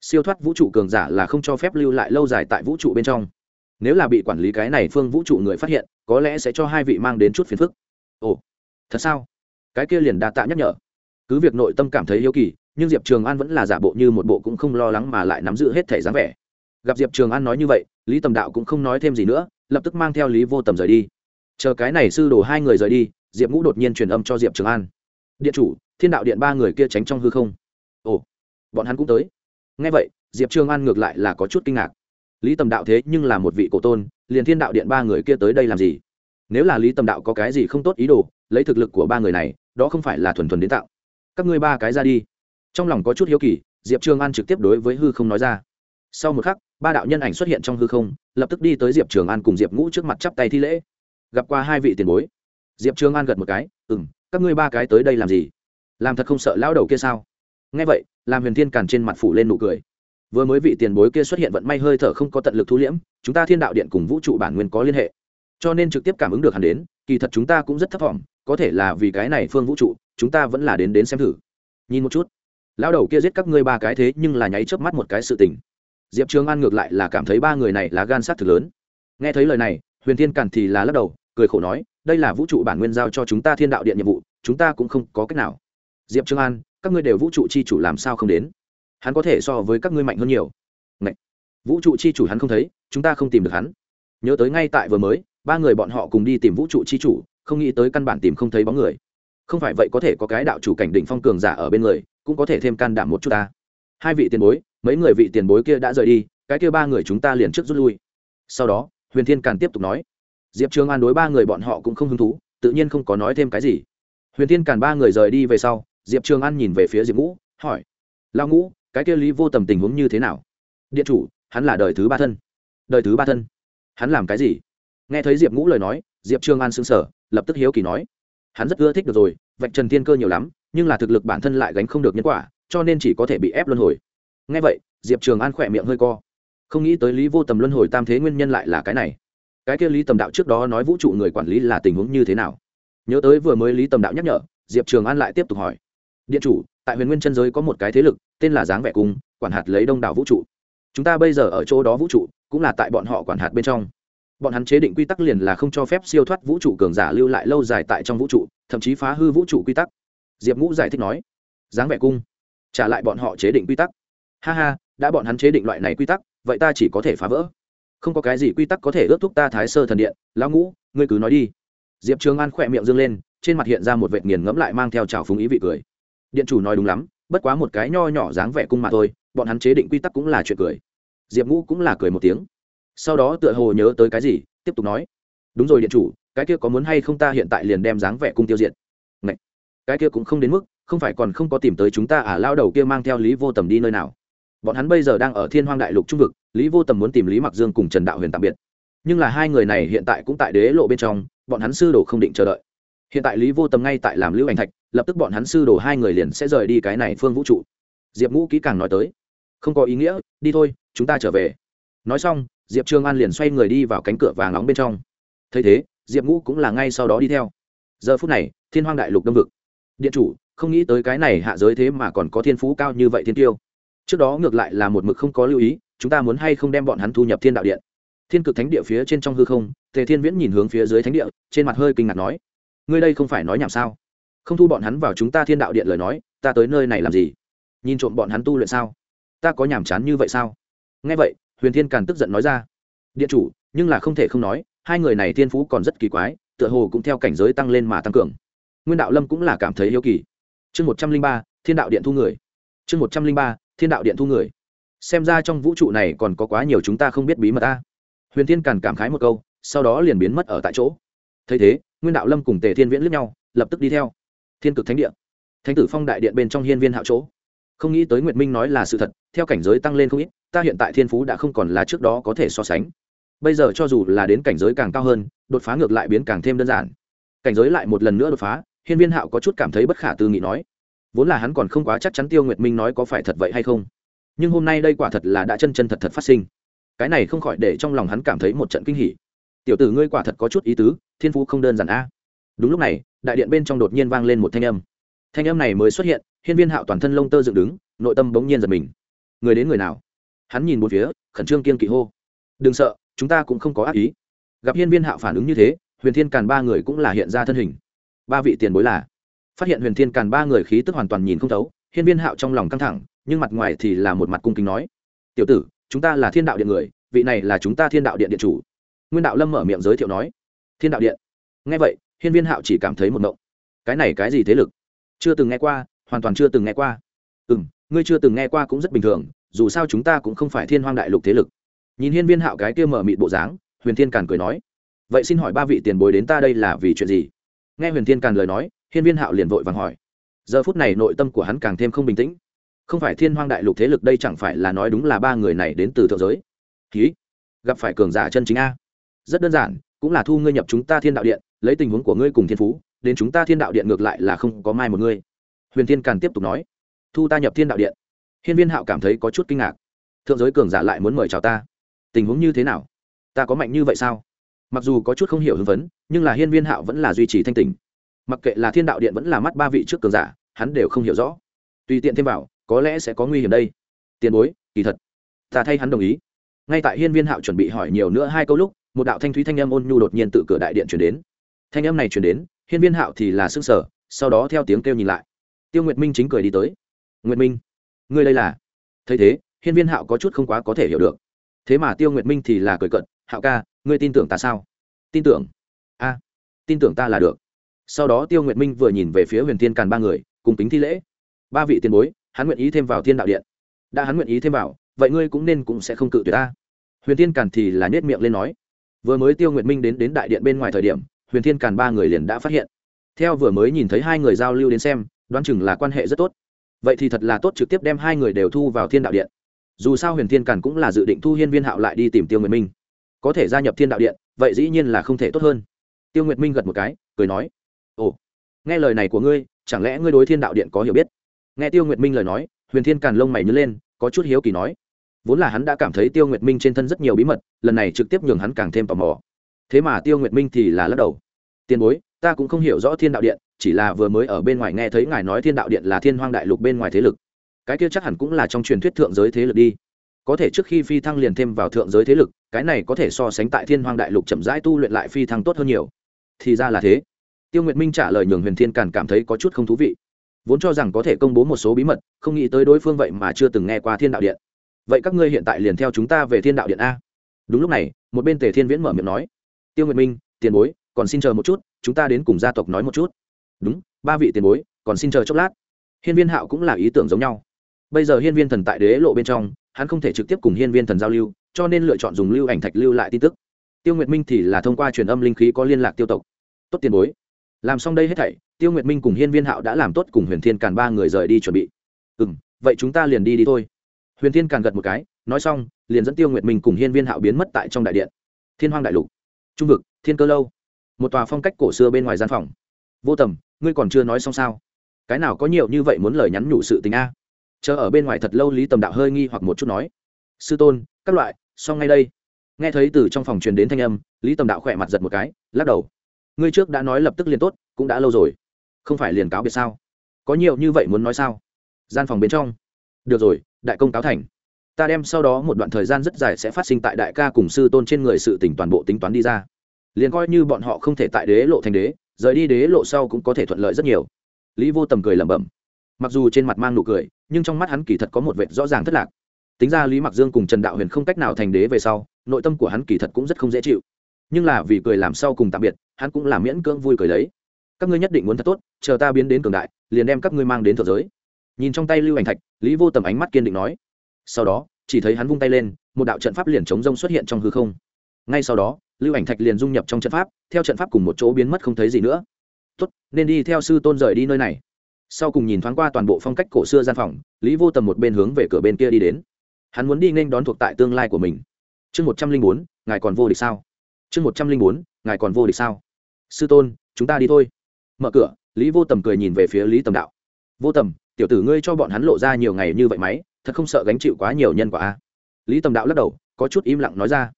Siêu thoát vũ trụ cường giả là không cho phép lưu lại lâu dài tại vũ trụ bên trong. Nếu là bị quản lý cái này phương vũ trụ người phát hiện, có lẽ sẽ cho hai vị mang đến chút phiền phức. Ồ, thật sao? Cái kia liền đa tạ nhắc nhở. Cứ việc nội tâm cảm thấy yêu kỳ nhưng diệp trường an vẫn là giả bộ như một bộ cũng không lo lắng mà lại nắm giữ hết thể dáng vẻ. gặp diệp trường an nói như vậy, lý tầm đạo cũng không nói thêm gì nữa, lập tức mang theo lý vô tầm rời đi. chờ cái này sư đồ hai người rời đi, diệp ngũ đột nhiên truyền âm cho diệp trường an. điện chủ, thiên đạo điện ba người kia tránh trong hư không. ồ, bọn hắn cũng tới. ngay vậy, diệp trường an ngược lại là có chút kinh ngạc. lý tầm đạo thế nhưng là một vị cổ tôn, liền thiên đạo điện ba người kia tới đây làm gì? nếu là lý tầm đạo có cái gì không tốt ý đồ, lấy thực lực của ba người này, đó không phải là thuần thuần đến tạo các ngươi ba cái ra đi trong lòng có chút hiếu kỳ, diệp trường an trực tiếp đối với hư không nói ra. Sau một khắc, ba đạo nhân ảnh xuất hiện trong hư không, lập tức đi tới diệp trường an cùng diệp ngũ trước mặt chắp tay thi lễ. Gặp qua hai vị tiền bối. Diệp trường an gật một cái ừ m các ngươi ba cái tới đây làm gì? Làm thật không sợ lão đầu kia sao? Nghe vậy làm huyền thiên càn trên mặt phủ lên nụ cười. Vừa mới vị tiền bối kia xuất hiện vận may hơi thở không có tận lực thu liễm, chúng ta thiên đạo điện cùng vũ trụ bản nguyên có liên hệ. Cho nên trực tiếp cảm ứng được hẳn đến, kỳ thật chúng ta cũng rất thấp t có thể là vì cái này phương vũ trụ, chúng ta vẫn là đến đến xem thử. Nhìn một chút lão đầu kia giết các ngươi ba cái thế nhưng là nháy chớp mắt một cái sự tình. Diệp trường an ngược lại là cảm thấy ba người này là gan sát thực lớn. Nghe thấy lời này, huyền thiên càn thì là lắc đầu, cười khổ nói, đây là vũ trụ bản nguyên giao cho chúng ta thiên đạo điện nhiệm vụ, chúng ta cũng không có cách nào. Diệp trường an, các ngươi đều vũ trụ chi chủ làm sao không đến? Hắn có thể so với các ngươi mạnh hơn nhiều. Ngậy! vũ trụ chi chủ hắn không thấy, chúng ta không tìm được hắn. Nhớ tới ngay tại vừa mới, ba người bọn họ cùng đi tìm vũ trụ chi chủ, không nghĩ tới căn bản tìm không thấy bóng người. Không phải vậy có thể có cái đạo chủ cảnh đỉnh phong cường giả ở bên người cũng có thể thêm can đảm một chút ta. Hai vị tiền bối, mấy người vị tiền bối kia đã rời đi, cái kia ba người chúng ta liền trước rút lui. Sau đó, huyền thiên càn tiếp tục nói. Diệp trường an đối ba người bọn họ cũng không hứng thú, tự nhiên không có nói thêm cái gì. Huyền thiên càn ba người rời đi về sau, diệp trường an nhìn về phía diệp ngũ, hỏi. Lao ngũ, cái kia lý vô tầm tình huống như thế nào? Điện chủ, hắn là đời thứ ba thân. Đời thứ ba thân? Hắn làm cái gì? Nghe thấy diệp ngũ lời nói, diệp trường an xứng sở lập tức hiếu kỳ nói. Hắn rất ưa thích được rồi, vạch trần thiên cơ nhiều lắm nhưng là thực lực bản thân lại gánh không được nhân quả, cho nên chỉ có thể bị ép luân hồi. Nghe vậy, diệp trường an khỏe miệng hơi co. Không nghĩ tới lý vô tầm luân hồi tam thế nguyên nhân lại là cái này. Cái kia lý tầm đạo trước đó nói vũ trụ người quản lý là tình huống như thế nào? Nhớ tới vừa mới lý tầm đạo nhắc nhở, diệp trường an lại tiếp tục hỏi. Điện chủ, tại huyền nguyên chân giới có một cái thế lực, tên là dáng vẻ cung, quản hạt lấy đông đảo vũ trụ. Chúng ta bây giờ ở chỗ đó vũ trụ, cũng là tại bọn họ quản hạt bên trong. Bọn hắn chế định quy tắc liền là không cho phép siêu thoát vũ trụ cường giả lưu lại lâu dài tại trong vũ trụ, thậm chí phá hư vũ trụ quy tắc diệp ngũ giải thích nói, dáng vẻ cung, trả lại bọn họ chế định quy tắc. Ha ha, đã bọn hắn chế định loại này quy tắc, vậy ta chỉ có thể phá vỡ. Không có cái gì quy tắc có thể ước thúc ta thái sơ thần điện. Lão ngũ, ngươi cứ nói đi. Diệp trường an khỏe miệng dâng lên, trên mặt hiện ra một vệt nghiền ngẫm lại mang theo trào phúng ý vị cười. Điện chủ nói đúng lắm, bất quá một cái nho nhỏ dáng vẻ cung mà thôi, bọn hắn chế định quy tắc cũng là chuyện cười. Diệp ngũ cũng là cười một tiếng. Sau đó tựa hồ nhớ tới cái gì, tiếp tục nói, đúng rồi, điện chủ, cái kia có muốn hay không ta hiện tại liền đem dáng vẻ cung tiêu diệt cái kia cũng không đến mức, không phải còn không có tìm tới chúng ta à lao đầu kia mang theo lý vô tầm đi nơi nào? Bọn hắn bây giờ đang ở thiên hoang đại lục trung vực, lý vô tầm muốn tìm lý mặc dương cùng trần đạo huyền tạm biệt. Nhưng là hai người này hiện tại cũng tại đế lộ bên trong, bọn hắn sư đồ không định chờ đợi. Hiện tại lý vô tầm ngay tại làm lưu ảnh thạch, lập tức bọn hắn sư đồ hai người liền sẽ rời đi cái này phương vũ trụ. Diệp ngũ kỹ càng nói tới, không có ý nghĩa, đi thôi, chúng ta trở về. Nói xong, diệp trương an liền xoay người đi vào cánh cửa vàng nóng bên trong. Thấy thế, diệp ngũ cũng là ngay sau đó đi theo. Giờ phút này, thiên hoang đại lục đông vực điện chủ, không nghĩ tới cái này hạ giới thế mà còn có thiên phú cao như vậy thiên tiêu. Trước đó ngược lại là một mực không có lưu ý, chúng ta muốn hay không đem bọn hắn thu nhập thiên đạo điện. Thiên cực thánh địa phía trên trong hư không, tề thiên viễn nhìn hướng phía dưới thánh địa, trên mặt hơi kinh ngạc nói, ngươi đây không phải nói nhảm sao? Không thu bọn hắn vào chúng ta thiên đạo điện lời nói, ta tới nơi này làm gì? Nhìn trộm bọn hắn tu luyện sao? Ta có nhàm chán như vậy sao? Nghe vậy, huyền thiên càn tức giận nói ra, điện chủ, nhưng là không thể không nói, hai người này thiên phú còn rất kỳ quái, tựa hồ cũng theo cảnh giới tăng lên mà tăng cường nguyên đạo lâm cũng là cảm thấy yêu kỳ. Chương một trăm linh ba, thiên đạo điện thu người. Chương một trăm linh ba, thiên đạo điện thu người. Xem ra trong vũ trụ này còn có quá nhiều chúng ta không biết bí mật ta huyền thiên càn cảm khái một câu, sau đó liền biến mất ở tại chỗ. Thấy thế, nguyên đạo lâm cùng tề thiên viễn lướt nhau, lập tức đi theo. Thiên cực thánh điện thánh tử phong đại điện bên trong hiên viên hạo chỗ. Không nghĩ tới nguyệt minh nói là sự thật, theo cảnh giới tăng lên không ít, ta hiện tại thiên phú đã không còn là trước đó có thể so sánh. Bây giờ cho dù là đến cảnh giới càng cao hơn, đột phá ngược lại biến càng thêm đơn giản. Cảnh giới lại một lần nữa đột phá hiên viên hạo có chút cảm thấy bất khả tư nghị nói, vốn là hắn còn không quá chắc chắn tiêu nguyệt minh nói có phải thật vậy hay không, nhưng hôm nay đây quả thật là đã chân chân thật thật phát sinh. cái này không khỏi để trong lòng hắn cảm thấy một trận kinh hỉ. tiểu tử ngươi quả thật có chút ý tứ, thiên phú không đơn giản a. đúng lúc này, đại điện bên trong đột nhiên vang lên một thanh âm. thanh âm này mới xuất hiện, hiên viên hạo toàn thân lông tơ dựng đứng, nội tâm bỗng nhiên giật mình. người đến người nào? hắn nhìn một phía, khẩn trương kiên kỵ hô. đừng sợ, chúng ta cũng không có ác ý. gặp hiên viên hạo phản ứng như thế, huyền thiên càn ba người cũng là hiện ra thân hình ba vị tiền bối là. Phát hiện huyền thiên càn ba người khí tức hoàn toàn nhìn không thấu, hiên viên hạo trong lòng căng thẳng, nhưng mặt ngoài thì là một mặt cung kính nói, tiểu tử, chúng ta là thiên đạo điện người, vị này là chúng ta thiên đạo điện điện chủ. Nguyên đạo lâm mở miệng giới thiệu nói, thiên đạo điện. Nghe vậy, hiên viên hạo chỉ cảm thấy một mộng cái này cái gì thế lực? Chưa từng nghe qua, hoàn toàn chưa từng nghe qua. Ừ m ngươi chưa từng nghe qua cũng rất bình thường, dù sao chúng ta cũng không phải thiên hoang đại lục thế lực. Nhìn hiên viên hạo cái kia mở mịt bộ dáng, huyền thiên càn cười nói, vậy xin hỏi ba vị tiền bối đến ta đây là vì chuyện gì? Nghe huyền thiên càn lời nói, hiên viên hạo liền vội vàng hỏi. Giờ phút này nội tâm của hắn càng thêm không bình tĩnh. Không phải thiên hoang đại lục thế lực đây chẳng phải là nói đúng là ba người này đến từ thượng giới? Ký gặp phải cường giả chân chính a. Rất đơn giản, cũng là thu ngươi nhập chúng ta thiên đạo điện, lấy tình huống của ngươi cùng thiên phú, đến chúng ta thiên đạo điện ngược lại là không có mai một ngươi. Huyền thiên càn tiếp tục nói. Thu ta nhập thiên đạo điện. Hiên viên hạo cảm thấy có chút kinh ngạc. Thượng giới cường giả lại muốn mời chào ta. Tình huống như thế nào? Ta có mạnh như vậy sao? Mặc dù có chút không hiểu hưng vấn nhưng là hiên viên hạo vẫn là duy trì thanh tình. Mặc kệ là thiên đạo điện vẫn là mắt ba vị trước cường giả, hắn đều không hiểu rõ. Tùy tiện thêm vào, có lẽ sẽ có nguy hiểm đây. Tiền bối, kỳ thật, ta thay hắn đồng ý. Ngay tại hiên viên hạo chuẩn bị hỏi nhiều nữa hai câu lúc, một đạo thanh thúy thanh âm ôn nhu đột nhiên tự cửa đại điện chuyển đến. Thanh âm này chuyển đến, hiên viên hạo thì là s ư n g sở sau đó theo tiếng kêu nhìn lại. Tiêu nguyệt minh chính cười đi tới. Nguyệt minh, ngươi đây là? Thấy thế, hiên viên hạo có chút không quá có thể hiểu được. Thế mà tiêu nguyệt minh thì là cười cận hạo ca ngươi tin tưởng ta sao? Tin tưởng. A, tin tưởng ta là được. Sau đó tiêu nguyệt minh vừa nhìn về phía huyền thiên càn ba người, cùng kính thi lễ. Ba vị tiền bối, hắn nguyện ý thêm vào thiên đạo điện. Đã hắn nguyện ý thêm vào, vậy ngươi cũng nên cũng sẽ không cự tuyệt ta. Huyền thiên càn thì là nhét miệng lên nói. Vừa mới tiêu nguyệt minh đến đến đại điện bên ngoài thời điểm, huyền thiên càn ba người liền đã phát hiện. Theo vừa mới nhìn thấy hai người giao lưu đến xem, đoán chừng là quan hệ rất tốt. Vậy thì thật là tốt trực tiếp đem hai người đều thu vào thiên đạo điện. Dù sao huyền thiên càn cũng là dự định thu hiên viên hạo lại đi tìm tiêu nguyệt minh có thể gia nhập thiên đạo điện, vậy dĩ nhiên là không thể tốt hơn. Tiêu nguyệt minh gật một cái, cười nói, ồ, nghe lời này của ngươi, chẳng lẽ ngươi đối thiên đạo điện có hiểu biết? Nghe tiêu nguyệt minh lời nói, huyền thiên càn lông mày nhớ lên, có chút hiếu kỳ nói, vốn là hắn đã cảm thấy tiêu nguyệt minh trên thân rất nhiều bí mật, lần này trực tiếp nhường hắn càng thêm tò mò. Thế mà tiêu nguyệt minh thì là lắc đầu, tiền bối, ta cũng không hiểu rõ thiên đạo điện, chỉ là vừa mới ở bên ngoài nghe thấy ngài nói thiên đạo điện là thiên hoang đại lục bên ngoài thế lực. Cái kia chắc hẳn cũng là trong truyền thuyết thượng giới thế lực đi có thể trước khi phi thăng liền thêm vào thượng giới thế lực, cái này có thể so sánh tại thiên hoang đại lục chậm rãi tu luyện lại phi thăng tốt hơn nhiều. Thì ra là thế. Tiêu nguyệt minh trả lời nhường huyền thiên càn cảm thấy có chút không thú vị. Vốn cho rằng có thể công bố một số bí mật, không nghĩ tới đối phương vậy mà chưa từng nghe qua thiên đạo điện. Vậy các ngươi hiện tại liền theo chúng ta về thiên đạo điện a. Đúng lúc này, một bên tề thiên viễn mở miệng nói. Tiêu nguyệt minh, tiền bối, còn xin chờ một chút, chúng ta đến cùng gia tộc nói một chút. Đúng, ba vị tiền bối, còn xin chờ chốc lát. Hiên viên hạo cũng là ý tưởng giống nhau. Bây giờ hiên viên thần tại đế lộ bên trong hắn không thể trực tiếp cùng hiên viên thần giao lưu, cho nên lựa chọn dùng lưu ảnh thạch lưu lại tin tức. Tiêu nguyệt minh thì là thông qua truyền âm linh khí có liên lạc tiêu tộc. Tốt tiền bối. Làm xong đây hết thảy, tiêu nguyệt minh cùng hiên viên hạo đã làm tốt cùng huyền thiên càn ba người rời đi chuẩn bị. Ừ m vậy chúng ta liền đi đi thôi. Huyền thiên càn gật một cái, nói xong, liền dẫn tiêu nguyệt minh cùng hiên viên hạo biến mất tại trong đại điện. Thiên hoang đại lục. Trung vực, thiên cơ lâu. Một tòa phong cách cổ xưa bên ngoài gian phòng. Vô tầm, ngươi còn chưa nói xong sao? Cái nào có nhiều như vậy muốn lời nhắn nhủ sự tình a? Chờ ở bên ngoài thật lâu lý tầm đạo hơi nghi hoặc một chút nói. Sư tôn, các loại, xong ngay đây. Nghe thấy từ trong phòng truyền đến thanh âm, lý tầm đạo khỏe mặt giật một cái, lắc đầu. Ngươi trước đã nói lập tức liền tốt, cũng đã lâu rồi. Không phải liền cáo biệt sao? Có nhiều như vậy muốn nói sao? Gian phòng bên trong. Được rồi, đại công cáo thành. Ta đem sau đó một đoạn thời gian rất dài sẽ phát sinh tại đại ca cùng sư tôn trên người sự tỉnh toàn bộ tính toán đi ra. Liền coi như bọn họ không thể tại đế lộ thành đế, rời đi đế lộ sau cũng có thể thuận lợi rất nhiều. Lý vô tầm cười lẩm bẩm. Mặc dù trên mặt mang nụ cười nhưng trong mắt hắn kỳ thật có một vệt rõ ràng thất lạc. Tính ra lý mặc dương cùng trần đạo huyền không cách nào thành đế về sau, nội tâm của hắn kỳ thật cũng rất không dễ chịu. Nhưng là vì cười làm sau cùng tạm biệt, hắn cũng làm miễn cưỡng vui cười lấy. Các ngươi nhất định muốn thật tốt, chờ ta biến đến cường đại, liền đem các ngươi mang đến thượng giới. Nhìn trong tay lưu ảnh thạch, lý vô tầm ánh mắt kiên định nói. Sau đó, chỉ thấy hắn vung tay lên, một đạo trận pháp liền chống rông xuất hiện trong hư không. Ngay sau đó, lưu ảnh thạch liền dung nhập trong trận pháp, theo trận pháp cùng một chỗ biến mất không thấy gì nữa. Tốt, nên đi theo sư tôn rời đi nơi này sau cùng nhìn thoáng qua toàn bộ phong cách cổ xưa gian phòng, lý vô tầm một bên hướng về cửa bên kia đi đến. Hắn muốn đi nên đón thuộc tại tương lai của mình. Chương một trăm linh bốn, ngài còn vô địch sao? Chương một trăm linh bốn, ngài còn vô địch sao? Sư tôn, chúng ta đi thôi. Mở cửa, lý vô tầm cười nhìn về phía lý tầm đạo. Vô tầm, tiểu tử ngươi cho bọn hắn lộ ra nhiều ngày như vậy máy, thật không sợ gánh chịu quá nhiều nhân quả a? Lý tầm đạo lắc đầu, có chút im lặng nói ra.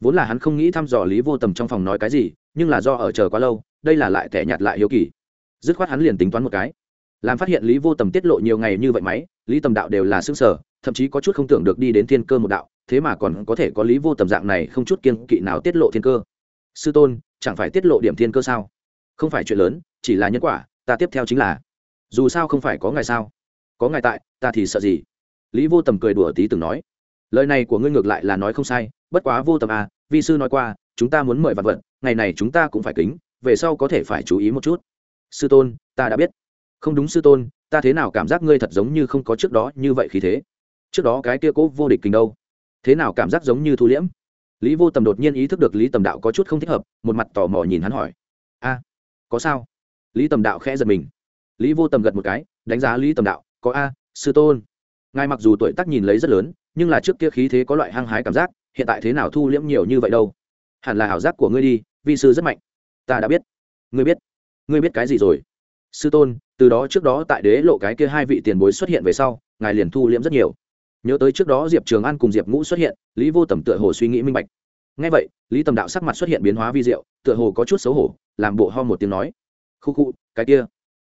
Vốn là hắn không nghĩ thăm dò lý vô tầm trong phòng nói cái gì, nhưng là do ở chờ quá lâu, đây là lại tẻ nhạt lại hiếu kỳ. Dứt khoát hắn liền tính toán một cái làm phát hiện lý vô tầm tiết lộ nhiều ngày như vậy máy, lý tầm đạo đều là xương sở thậm chí có chút không tưởng được đi đến thiên cơ một đạo, thế mà còn có thể có lý vô tầm dạng này không chút kiên kỵ nào tiết lộ thiên cơ. Sư tôn, chẳng phải tiết lộ điểm thiên cơ sao? Không phải chuyện lớn, chỉ là nhân quả, ta tiếp theo chính là. Dù sao không phải có ngày sao? Có ngày tại, ta thì sợ gì? Lý vô tầm cười đùa tí từng nói. Lời này của ngươi ngược lại là nói không sai, bất quá vô tầm à vi sư nói qua, chúng ta muốn mời vạn vật, ngày này chúng ta cũng phải kính, về sau có thể phải chú ý một chút. Sư tôn, ta đã biết không đúng sư tôn, ta thế nào cảm giác ngươi thật giống như không có trước đó như vậy khí thế? Trước đó cái kia cố vô địch kinh đâu? Thế nào cảm giác giống như thu liễm? Lý vô tầm đột nhiên ý thức được lý tầm đạo có chút không thích hợp, một mặt tò mò nhìn hắn hỏi. A, có sao? Lý tầm đạo khẽ giật mình. Lý vô tầm gật một cái, đánh giá lý tầm đạo, có a, sư tôn. Ngài mặc dù tuổi tác nhìn lấy rất lớn, nhưng là trước kia khí thế có loại hăng hái cảm giác, hiện tại thế nào thu liễm nhiều như vậy đâu? Hẳn là ảo giác của ngươi đi, vi sư rất mạnh. Ta đã biết. Ngươi biết. Ngươi biết cái gì rồi? Sư tôn, từ đó trước đó tại đế lộ cái kia hai vị tiền bối xuất hiện về sau, ngài liền thu liễm rất nhiều. Nhớ tới trước đó diệp trường an cùng diệp ngũ xuất hiện, lý vô tầm tựa hồ suy nghĩ minh bạch. Ngay vậy, lý tầm đạo sắc mặt xuất hiện biến hóa vi diệu, tựa hồ có chút xấu hổ, làm bộ ho một tiếng nói. Khu khu, cái kia.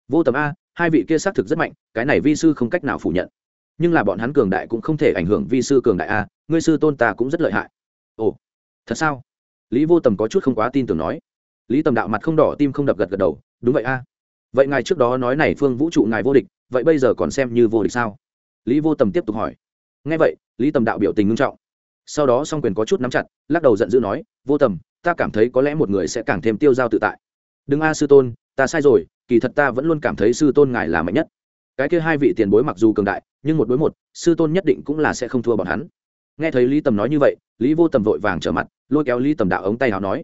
Vô tầm a, hai vị kia xác thực rất mạnh, cái này vi sư không cách nào phủ nhận. Nhưng là bọn hắn cường đại cũng không thể ảnh hưởng vi sư cường đại a, ngươi sư tôn ta cũng rất lợi hại. Ồ, thật sao? Lý vô tầm có chút không quá tin tưởng nói. Lý tầm đạo mặt không đỏ, tim không đập gật gật đầu. Đúng vậy a vậy ngài trước đó nói này phương vũ trụ ngài vô địch, vậy bây giờ còn xem như vô địch sao? Lý vô tầm tiếp tục hỏi. Nghe vậy, lý tầm đạo biểu tình nghiêm trọng. Sau đó song quyền có chút nắm chặt, lắc đầu giận dữ nói, vô tầm, ta cảm thấy có lẽ một người sẽ càng thêm tiêu dao tự tại. Đừng a, sư tôn, ta sai rồi, kỳ thật ta vẫn luôn cảm thấy sư tôn ngài là mạnh nhất. Cái kia hai vị tiền bối mặc dù cường đại, nhưng một đối một, sư tôn nhất định cũng là sẽ không thua bọn hắn. Nghe thấy lý tầm nói như vậy, lý vô tầm vội vàng trở mặt, lôi kéo lý tầm đạo ống tay hào nói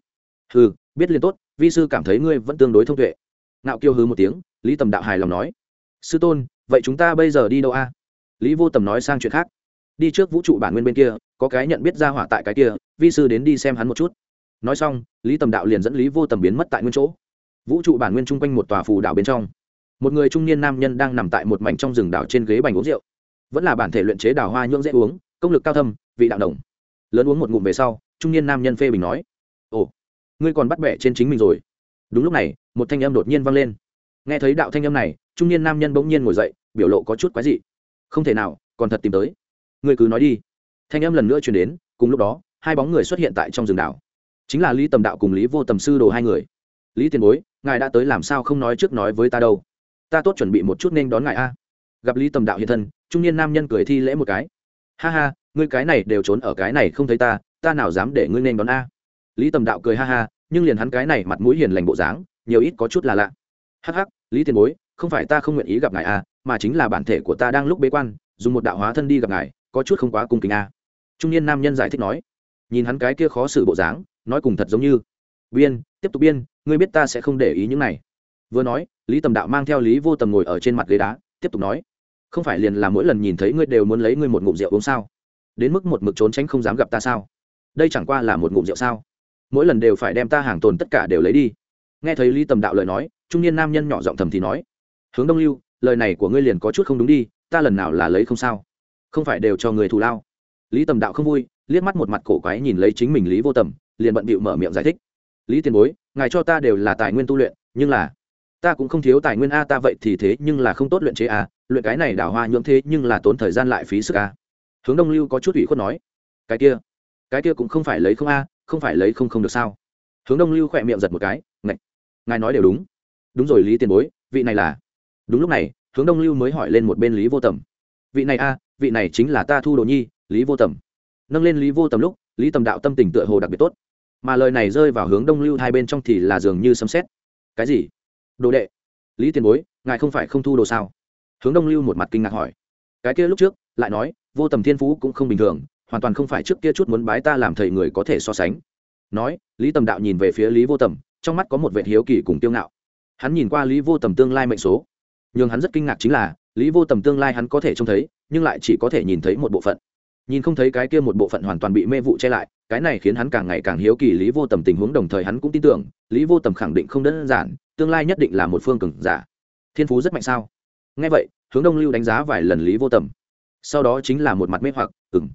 ừ biết liền tốt, vi sư cảm thấy ngươi vẫn tương đối thông tuệ ngạo kiêu hư một tiếng, lý tầm đạo hài lòng nói, sư tôn, vậy chúng ta bây giờ đi đâu a? Lý vô tầm nói sang chuyện khác, đi trước vũ trụ bản nguyên bên kia, có cái nhận biết ra hỏa tại cái kia, vi sư đến đi xem hắn một chút. Nói xong, lý tầm đạo liền dẫn lý vô tầm biến mất tại nguyên chỗ. Vũ trụ bản nguyên chung quanh một tòa phù đảo bên trong, một người trung niên nam nhân đang nằm tại một mảnh trong rừng đảo trên ghế bành uống rượu. Vẫn là bản thể luyện chế đảo hoa nhưỡng dễ uống, công lực cao thâm, vị đạo đồng. Lớn uống một ngụm về sau, trung niên nam nhân phê bình nói, ồ, ngươi còn bắt bẻ trên chính mình rồi đúng lúc này, một thanh âm đột nhiên vang lên. Nghe thấy đạo thanh âm này, trung niên nam nhân bỗng nhiên ngồi dậy, biểu lộ có chút quái dị. Không thể nào, còn thật tìm tới. Ngươi cứ nói đi. Thanh âm lần nữa chuyển đến, cùng lúc đó, hai bóng người xuất hiện tại trong rừng đảo. Chính là lý tầm đạo cùng lý vô tầm sư đồ hai người. Lý tiền bối, ngài đã tới làm sao không nói trước nói với ta đâu? Ta tốt chuẩn bị một chút nên đón ngài a. Gặp lý tầm đạo hiện thân, trung niên nam nhân cười thi lễ một cái. Ha ha, ngươi cái này đều trốn ở cái này không thấy ta ta nào dám để ngươi nên đón a? Lý tầm đạo cười ha ha nhưng liền hắn cái này mặt mũi hiền lành bộ dáng nhiều ít có chút là lạ. Hắc hắc lý tiền bối không phải ta không nguyện ý gặp ngài à, mà chính là bản thể của ta đang lúc bế quan dùng một đạo hóa thân đi gặp ngài có chút không quá cung kính à. trung niên nam nhân giải thích nói. Nhìn hắn cái kia khó xử bộ dáng nói cùng thật giống như. Biên tiếp tục biên ngươi biết ta sẽ không để ý những này. Vừa nói lý tầm đạo mang theo lý vô tầm ngồi ở trên mặt ghế đá tiếp tục nói. Không phải liền là mỗi lần nhìn thấy ngươi đều muốn lấy ngươi một ngụm rượu uống sao? Đến mức một mực trốn tránh không dám gặp ta sao? Đây chẳng qua là một ngụm rượu sao? Mỗi lần đều phải đem ta hàng tồn tất cả đều lấy đi. Nghe thấy lý tầm đạo lời nói, trung niên nam nhân nhỏ giọng thầm thì nói, hướng đông lưu, lời này của ngươi liền có chút không đúng đi, ta lần nào là lấy không sao. Không phải đều cho người thù lao. Lý tầm đạo không vui, liếc mắt một mặt cổ quái nhìn lấy chính mình lý vô tầm, liền bận bịu mở miệng giải thích, lý tiền bối, ngài cho ta đều là tài nguyên tu luyện, nhưng là ta cũng không thiếu tài nguyên a, ta vậy thì thế nhưng là không tốt luyện chế a, luyện cái này đảo hoa nhưỡng thế nhưng là tốn thời gian lại phí sức a. Hướng đông lưu có chút ủy khuất nói, cái kia cái kia cũng không phải lấy không a không phải lấy không không được sao? Hướng đông lưu khỏe miệng giật một cái, ngạch, ngài nói đều đúng. Đúng rồi lý tiền bối, vị này là. Đúng lúc này, hướng đông lưu mới hỏi lên một bên lý vô tầm. Vị này a, vị này chính là ta thu đồ nhi, lý vô tầm. Nâng lên lý vô tầm lúc, lý tầm đạo tâm tình tựa hồ đặc biệt tốt. Mà lời này rơi vào hướng đông lưu hai bên trong thì là dường như sấm xét cái gì? Đồ đệ. Lý tiền bối, ngài không phải không thu đồ sao? Hướng đông lưu một mặt kinh ngạc hỏi. Cái kia lúc trước, lại nói, vô tầm thiên phú cũng không bình thường hoàn toàn không phải trước kia chút muốn bái ta làm thầy người có thể so sánh. Nói, lý tầm đạo nhìn về phía lý vô tầm, trong mắt có một vệ hiếu kỳ cùng tiêu ngạo. Hắn nhìn qua lý vô tầm tương lai mệnh số. Nhưng hắn rất kinh ngạc chính là, lý vô tầm tương lai hắn có thể trông thấy, nhưng lại chỉ có thể nhìn thấy một bộ phận. Nhìn không thấy cái kia một bộ phận hoàn toàn bị mê vụ che lại, cái này khiến hắn càng ngày càng hiếu kỳ lý vô tầm tình huống đồng thời hắn cũng tin tưởng, lý vô tầm khẳng định không đơn giản, tương lai nhất định là một phương cường giả. Thiên phú rất mạnh sao? Ngay vậy, hướng đông lưu đánh giá vài lần lý vô tầm. Sau đó chính là một mặt mê hoặc ừng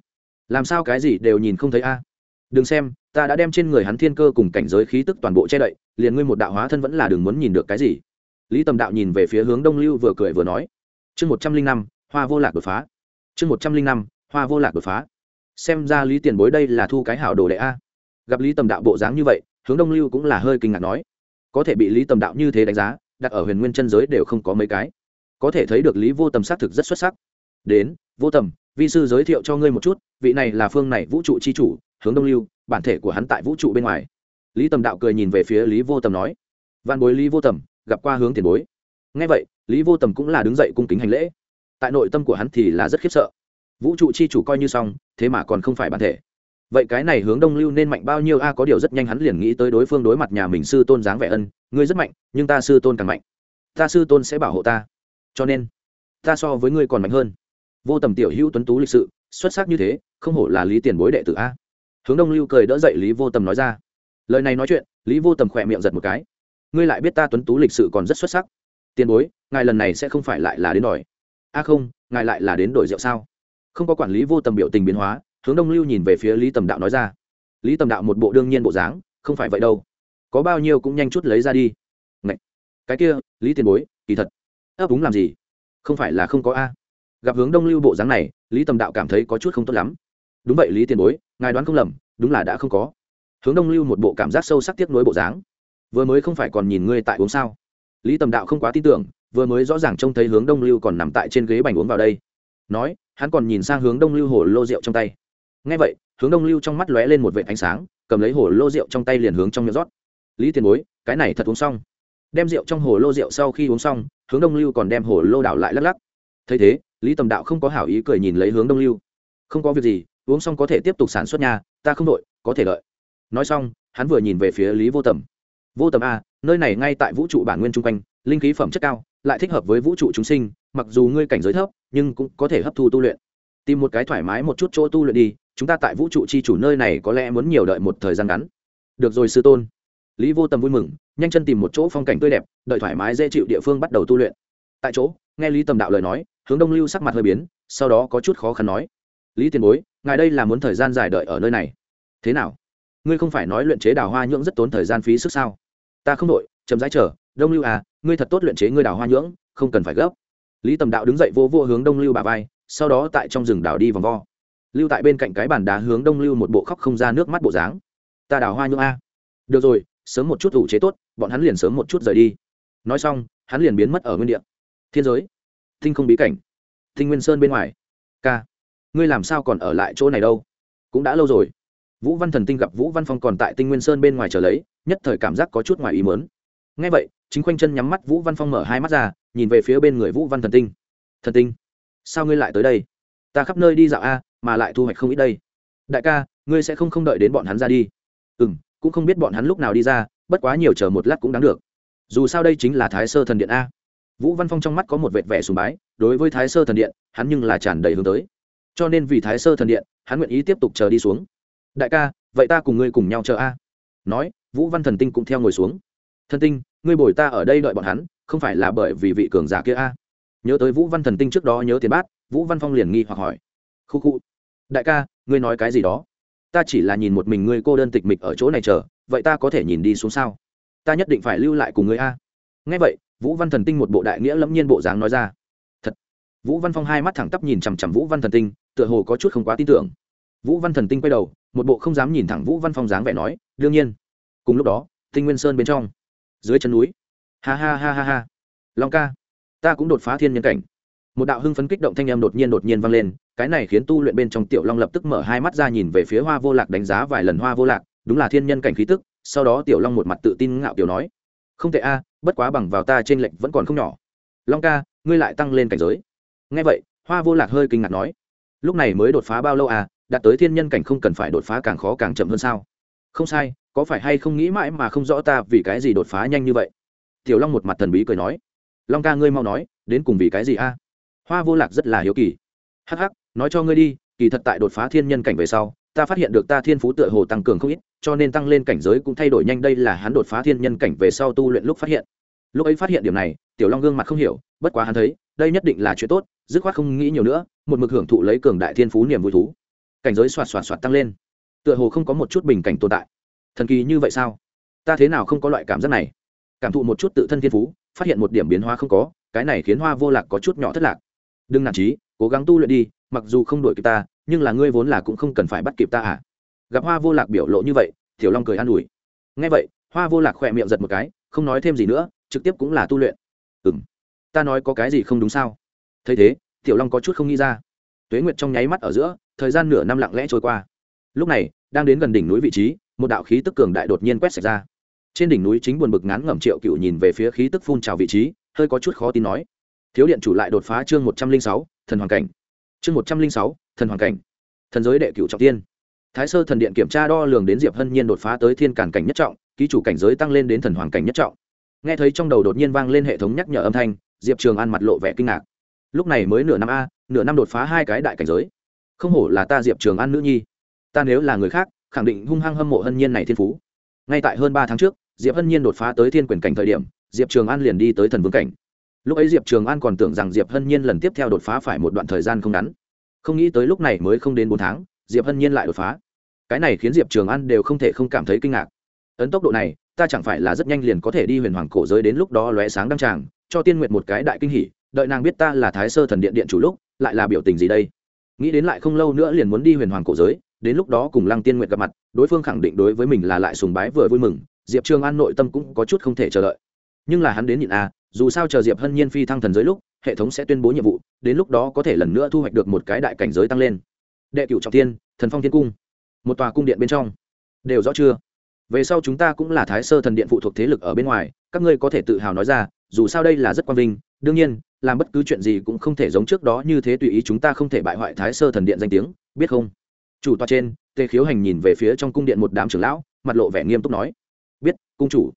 làm sao cái gì đều nhìn không thấy a? Đừng xem, ta đã đem trên người hắn thiên cơ cùng cảnh giới khí tức toàn bộ che đậy, liền ngươi một đạo hóa thân vẫn là đừng muốn nhìn được cái gì. Lý tầm đạo nhìn về phía hướng đông lưu vừa cười vừa nói, chương một trăm linh năm, hoa vô lạc đột phá. Chương một trăm linh năm, hoa vô lạc đột phá. Xem ra lý tiền bối đây là thu cái hảo đồ đệ a. Gặp lý tầm đạo bộ dáng như vậy, hướng đông lưu cũng là hơi kinh ngạc nói, có thể bị lý tầm đạo như thế đánh giá, đặt ở huyền nguyên chân giới đều không có mấy cái. Có thể thấy được lý vô tầm xác thực rất xuất sắc đến, vô tầm, vi sư giới thiệu cho ngươi một chút, vị này là phương này vũ trụ c h i chủ, hướng đông lưu, bản thể của hắn tại vũ trụ bên ngoài. Lý tầm đạo cười nhìn về phía lý vô tầm nói văn bối lý vô tầm, gặp qua hướng tiền bối. Ngay vậy, lý vô tầm cũng là đứng dậy cung kính hành lễ. Tại nội tâm của hắn thì là rất khiếp sợ. Vũ trụ chi chủ coi như xong, thế mà còn không phải bản thể. Vậy cái này hướng đông lưu nên mạnh bao nhiêu? A, có điều rất nhanh hắn liền nghĩ tới đối phương đối mặt nhà mình sư tôn dáng vẻ ân, ngươi rất mạnh, nhưng ta sư tôn càng mạnh. Ta sư tôn sẽ bảo hộ ta. Cho nên, ta so với ngươi còn mạnh hơn vô tầm tiểu hữu tuấn tú lịch sự, xuất sắc như thế, không hổ là lý tiền bối đệ tử a. Hướng đông lưu cười đỡ dậy lý vô tầm nói ra. Lời này nói chuyện, lý vô tầm khỏe miệng giật một cái. Ngươi lại biết ta tuấn tú lịch sự còn rất xuất sắc. Tiền bối, ngài lần này sẽ không phải lại là đến đòi. A không, ngài lại là đến đổi rượu sao? Không có quản lý vô tầm biểu tình biến hóa, hướng đông lưu nhìn về phía lý tầm đạo nói ra. Lý tầm đạo một bộ đương nhiên bộ dáng, không phải vậy đâu. Có bao nhiêu cũng nhanh chút lấy ra đi. Ngậy! cái kia, lý tiền bối, kỳ thật. Ấp úng làm gì? Không phải là không có a gặp hướng đông lưu bộ dáng này, lý tầm đạo cảm thấy có chút không tốt lắm. Đúng vậy, lý tiền bối, ngài đoán không lầm, đúng là đã không có. Hướng đông lưu một bộ cảm giác sâu sắc tiếc nuối bộ dáng. Vừa mới không phải còn nhìn ngươi tại uống sao? Lý tầm đạo không quá tin tưởng, vừa mới rõ ràng trông thấy hướng đông lưu còn nằm tại trên ghế bành uống vào đây. Nói, hắn còn nhìn sang hướng đông lưu hồ lô rượu trong tay. Ngay vậy, hướng đông lưu trong mắt lóe lên một vệ ánh sáng, cầm lấy hồ lô rượu trong tay liền hướng trong miệng rót. Lý tiền bối, cái này thật uống xong. Đem rượu trong hồ lô rượu sau khi uống xong, hướng đông lưu còn đem hồ lô đảo lại lắc lắc. Thấy thế lý tầm đạo không có hảo ý cười nhìn lấy hướng đông lưu. Không có việc gì, uống xong có thể tiếp tục sản xuất nhà ta không đội, có thể lợi. Nói xong, hắn vừa nhìn về phía lý vô tầm. Vô tầm a, nơi này ngay tại vũ trụ bản nguyên chung quanh, linh khí phẩm chất cao, lại thích hợp với vũ trụ chúng sinh, mặc dù ngươi cảnh giới thấp, nhưng cũng có thể hấp thu tu luyện. Tìm một cái thoải mái một chút chỗ tu luyện đi, chúng ta tại vũ trụ chi chủ nơi này có lẽ muốn nhiều đợi một thời gian ngắn. Được rồi sư tôn. Lý vô tầm vui mừng, nhanh chân tìm một chỗ phong cảnh tươi đẹp, đợi thoải mái dễ chịu địa phương bắt đầu tu luyện. Tại chỗ, nghe lý tầm đạo lời nói hướng đông lưu sắc mặt hơi biến, sau đó có chút khó khăn nói, lý tiền bối, ngài đây là muốn thời gian dài đợi ở nơi này. Thế nào? Ngươi không phải nói luyện chế đào hoa nhưỡng rất tốn thời gian phí sức sao? Ta không đội, chậm rãi chờ, đông lưu à ngươi thật tốt luyện chế ngươi đào hoa nhưỡng, không cần phải gấp. Lý tầm đạo đứng dậy vô vô hướng đông lưu bà vai, sau đó tại trong rừng đào đi vòng vo. Lưu tại bên cạnh cái bàn đá hướng đông lưu một bộ khóc không ra nước mắt bộ dáng. Ta đào hoa nhưỡng a được rồi, sớm một chút ủ chế tốt, bọn hắn liền sớm một chút rời đi. Nói xong, hắn liền biến mất ở nguyên địa. Thiên giới tinh không bí cảnh. Tinh nguyên sơn bên ngoài. K ngươi làm sao còn ở lại chỗ này đâu? Cũng đã lâu rồi. Vũ văn thần tinh gặp vũ văn phong còn tại tinh nguyên sơn bên ngoài chờ lấy, nhất thời cảm giác có chút ngoài ý mớn ngay vậy, chính khoanh chân nhắm mắt vũ văn phong mở hai mắt ra, nhìn về phía bên người vũ văn thần tinh. Thần tinh, sao ngươi lại tới đây? Ta khắp nơi đi dạo a, mà lại thu hoạch không ít đây. Đại ca, ngươi sẽ không không đợi đến bọn hắn ra đi. Ừ m cũng không biết bọn hắn lúc nào đi ra, bất quá nhiều chờ một lát cũng đáng được. Dù sao đây chính là thái sơ thần điện a vũ văn phong trong mắt có một vệt vẻ sùng bái, đối với thái sơ thần điện, hắn nhưng là tràn đầy hướng tới. Cho nên vì thái sơ thần điện, hắn nguyện ý tiếp tục chờ đi xuống. Đại ca, vậy ta cùng ngươi cùng nhau chờ a. Nói, vũ văn thần tinh cũng theo ngồi xuống. Thần tinh, ngươi bồi ta ở đây đợi bọn hắn, không phải là bởi vì vị cường giả kia a? Nhớ tới vũ văn thần tinh trước đó nhớ tiền bát, vũ văn phong liền nghi hoặc hỏi. Khu khu. Đại ca, ngươi nói cái gì đó? Ta chỉ là nhìn một mình ngươi cô đơn tịch mịch ở chỗ này chờ, vậy ta có thể nhìn đi xuống sao? Ta nhất định phải lưu lại cùng ngươi a. Ngay vậy vũ văn thần tinh một bộ đại nghĩa lẫm nhiên bộ dáng nói ra. Thật. Vũ văn phong hai mắt thẳng tắp nhìn chằm chằm vũ văn thần tinh, tựa hồ có chút không quá tin tưởng. Vũ văn thần tinh quay đầu, một bộ không dám nhìn thẳng vũ văn phong dáng vẻ nói, đương nhiên. Cùng lúc đó, tinh nguyên sơn bên trong, dưới chân núi. Ha ha ha ha ha. Long ca, ta cũng đột phá thiên nhân cảnh. Một đạo hưng phấn kích động thanh âm đột nhiên đột nhiên vang lên, cái này khiến tu luyện bên trong tiểu long lập tức mở hai mắt ra nhìn về phía hoa vô lạc đánh giá vài lần hoa vô lạc, đúng là thiên nhân cảnh khí tức, sau đó tiểu long một mặt tự tin ngạo tiểu nói không tệ a, bất quá bằng vào ta trên lệnh vẫn còn không nhỏ. Long ca, ngươi lại tăng lên cảnh giới. Ngay vậy, hoa vô lạc hơi kinh ngạc nói. Lúc này mới đột phá bao lâu à đạt tới thiên nhân cảnh không cần phải đột phá càng khó càng chậm hơn sao? Không sai, có phải hay không nghĩ mãi mà không rõ ta vì cái gì đột phá nhanh như vậy? Tiểu long một mặt thần bí cười nói. Long ca, ngươi mau nói, đến cùng vì cái gì a? Hoa vô lạc rất là hiếu kỳ. Hắc hắc, nói cho ngươi đi, kỳ thật tại đột phá thiên nhân cảnh về sau ta phát hiện được ta thiên phú tựa hồ tăng cường không ít, cho nên tăng lên cảnh giới cũng thay đổi nhanh. Đây là hắn đột phá thiên nhân cảnh về sau tu luyện lúc phát hiện. Lúc ấy phát hiện điểm này, tiểu long gương mặt không hiểu, bất quá hắn thấy, đây nhất định là chuyện tốt, dứt khoát không nghĩ nhiều nữa, một mực hưởng thụ lấy cường đại thiên phú niềm vui thú. Cảnh giới xoạt xoạt xoạt tăng lên. Tựa hồ không có một chút bình cảnh tồn tại. Thần kỳ như vậy sao? Ta thế nào không có loại cảm giác này? Cảm thụ một chút tự thân thiên phú, phát hiện một điểm biến hóa không có, cái này khiến hoa vô lạc có chút nhỏ thất lạc. Đừng nản trí cố gắng tu luyện đi, mặc dù không đuổi kịp ta nhưng là ngươi vốn là cũng không cần phải bắt kịp ta à? Gặp hoa vô lạc biểu lộ như vậy, tiểu long cười an ủi. Ngay vậy, hoa vô lạc khỏe miệng giật một cái, không nói thêm gì nữa, trực tiếp cũng là tu luyện. Ừ m ta nói có cái gì không đúng sao? Thấy thế, tiểu long có chút không nghĩ ra. Tuế nguyệt trong nháy mắt ở giữa, thời gian nửa năm lặng lẽ trôi qua. Lúc này, đang đến gần đỉnh núi vị trí, một đạo khí tức cường đại đột nhiên quét sạch ra. Trên đỉnh núi chính buồn bực ngán ngẩm triệu cựu nhìn về phía khí tức phun trào vị trí, hơi có chút khó tin nói. Thiếu điện chủ lại đột phá chương một trăm linh sáu, thần hoàng cảnh. Chương một trăm linh sáu thần hoàng cảnh, thần giới đệ cựu trọng tiên. Thái sơ thần điện kiểm tra đo lường đến diệp hân nhiên đột phá tới thiên cản cảnh nhất trọng, ký chủ cảnh giới tăng lên đến thần hoàng cảnh nhất trọng. Nghe thấy trong đầu đột nhiên vang lên hệ thống nhắc nhở âm thanh, diệp trường an mặt lộ vẻ kinh ngạc. Lúc này mới nửa năm a, nửa năm đột phá hai cái đại cảnh giới. Không hổ là ta diệp trường an nữ nhi. Ta nếu là người khác, khẳng định hung hăng hâm mộ hân nhiên này thiên phú. Ngay tại hơn ba tháng trước, diệp hân nhiên đột phá tới thiên quyền cảnh thời điểm, diệp trường an liền đi tới thần vương cảnh. Lúc ấy diệp trường an còn tưởng rằng diệp hân nhiên lần tiếp theo đột phá phải một đoạn thời gian không ngắn không nghĩ tới lúc này mới không đến bốn tháng diệp hân nhiên lại đột phá. Cái này khiến diệp trường an đều không thể không cảm thấy kinh ngạc. Ấn tốc độ này ta chẳng phải là rất nhanh liền có thể đi huyền hoàng cổ giới đến lúc đó lóe sáng đăng tràng cho tiên nguyện một cái đại kinh hỉ đợi nàng biết ta là thái sơ thần điện điện chủ lúc lại là biểu tình gì đây? Nghĩ đến lại không lâu nữa liền muốn đi huyền hoàng cổ giới đến lúc đó cùng lăng tiên nguyện gặp mặt đối phương khẳng định đối với mình là lại sùng bái vừa vui mừng diệp trường an nội tâm cũng có chút không thể chờ đợi. Nhưng là hắn đến nhịn a à, dù sao chờ diệp hân nhiên phi thăng thần giới lúc hệ thống sẽ tuyên bố nhiệm vụ, đến lúc đó có thể lần nữa thu hoạch được một cái đại cảnh giới tăng lên. Đệ cựu trọng tiên thần phong thiên cung. Một tòa cung điện bên trong. Đều rõ chưa? Về sau chúng ta cũng là thái sơ thần điện phụ thuộc thế lực ở bên ngoài, các ngươi có thể tự hào nói ra, dù sao đây là rất quan vinh, đương nhiên, làm bất cứ chuyện gì cũng không thể giống trước đó như thế tùy ý chúng ta không thể bại hoại thái sơ thần điện danh tiếng, biết không? Chủ tòa trên, tề khiếu hành nhìn về phía trong cung điện một đám trưởng lão, mặt lộ vẻ nghiêm túc nói. Biết, cung chủ.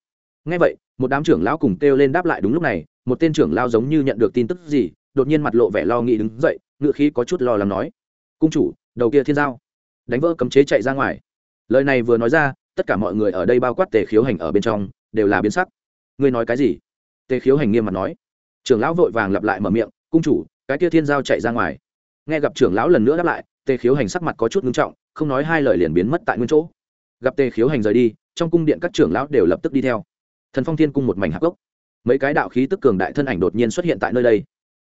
Ngay vậy một đám trưởng lão cùng kêu lên đáp lại đúng lúc này, một tên trưởng lão giống như nhận được tin tức gì, đột nhiên mặt lộ vẻ lo nghĩ đứng dậy, ngựa khí có chút lo lắng nói, cung chủ, đầu kia thiên giao. Đánh vỡ cấm chế chạy ra ngoài. Lời này vừa nói ra, tất cả mọi người ở đây bao quát tề khiếu hành ở bên trong, đều là biến sắc. Ngươi nói cái gì? Tề khiếu hành nghiêm mặt nói. Trưởng lão vội vàng lặp lại mở miệng, cung chủ, cái kia thiên giao chạy ra ngoài. Nghe gặp trưởng lão lần nữa đáp lại, tề khiếu hành sắc mặt có chút ngưng trọng, không nói hai lời liền biến mất tại nguyên chỗ. Gặp tề khiếu hành rời đi, trong cung điện các trưởng lão đều lập tức đi theo thần phong thiên cung một mảnh hạc gốc. Mấy cái đạo khí tức cường đại thân ảnh đột nhiên xuất hiện tại nơi đây.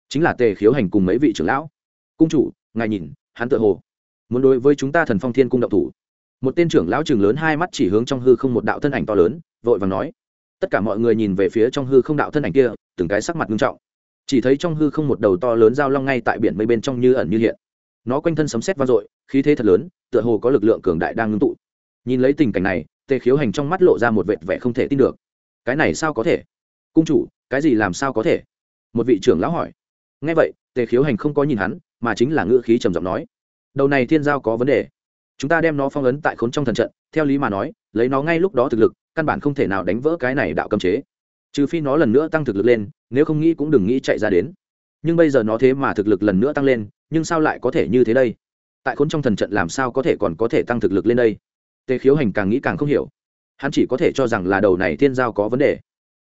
Chính là tề khiếu hành cùng mấy vị trưởng lão. Cung chủ, ngài nhìn, hắn tự hồ muốn đối với chúng ta thần phong thiên cung động thủ. Một tên trưởng lão trường lớn hai mắt chỉ hướng trong hư không một đạo thân ảnh to lớn, vội vàng nói. Tất cả mọi người nhìn về phía trong hư không đạo thân ảnh kia, từng cái sắc mặt nghiêm trọng. Chỉ thấy trong hư không một đầu to lớn giao long ngay tại biển mây bên trong như ẩn như hiện. Nó quanh thân sấm sét vang dội, khí thế thật lớn, tựa hồ có lực lượng cường đại đang ngưng tụ. Nhìn lấy tình cảnh này, tề khiếu hành trong mắt lộ ra một vệt vẻ không thể tin được cái này sao có thể? Cung chủ, cái gì làm sao có thể? Một vị trưởng lão hỏi. Ngay vậy, tề khiếu hành không có nhìn hắn, mà chính là ngữ khí trầm giọng nói. Đầu này thiên giao có vấn đề. Chúng ta đem nó phong ấn tại khốn trong thần trận, theo lý mà nói, lấy nó ngay lúc đó thực lực, căn bản không thể nào đánh vỡ cái này đạo cấm chế. Trừ phi nó lần nữa tăng thực lực lên, nếu không nghĩ cũng đừng nghĩ chạy ra đến. Nhưng bây giờ nó thế mà thực lực lần nữa tăng lên, nhưng sao lại có thể như thế đây? Tại khốn trong thần trận làm sao có thể còn có thể tăng thực lực lên đây? Tề khiếu hành càng nghĩ càng không hiểu hắn chỉ có thể cho rằng là đầu này thiên giao có vấn đề.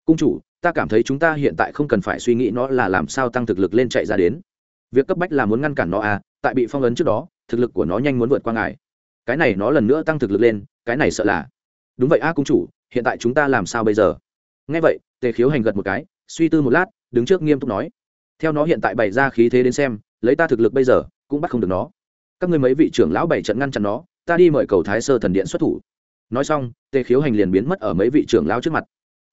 Cung chủ, ta cảm thấy chúng ta hiện tại không cần phải suy nghĩ nó là làm sao tăng thực lực lên chạy ra đến. Việc cấp bách là muốn ngăn cản nó à tại bị phong ấn trước đó, thực lực của nó nhanh muốn vượt qua ngài. Cái này nó lần nữa tăng thực lực lên, cái này sợ là. Đúng vậy a, cung chủ, hiện tại chúng ta làm sao bây giờ? Nghe vậy, tề khiếu hành gật một cái, suy tư một lát, đứng trước nghiêm túc nói. Theo nó hiện tại bày ra khí thế đến xem, lấy ta thực lực bây giờ, cũng bắt không được nó. Các ngươi mấy vị trưởng lão bảy trận ngăn chặn nó, ta đi mời cầu thái sơ thần điện xuất thủ nói xong, tề khiếu hành liền biến mất ở mấy vị trưởng lão trước mặt.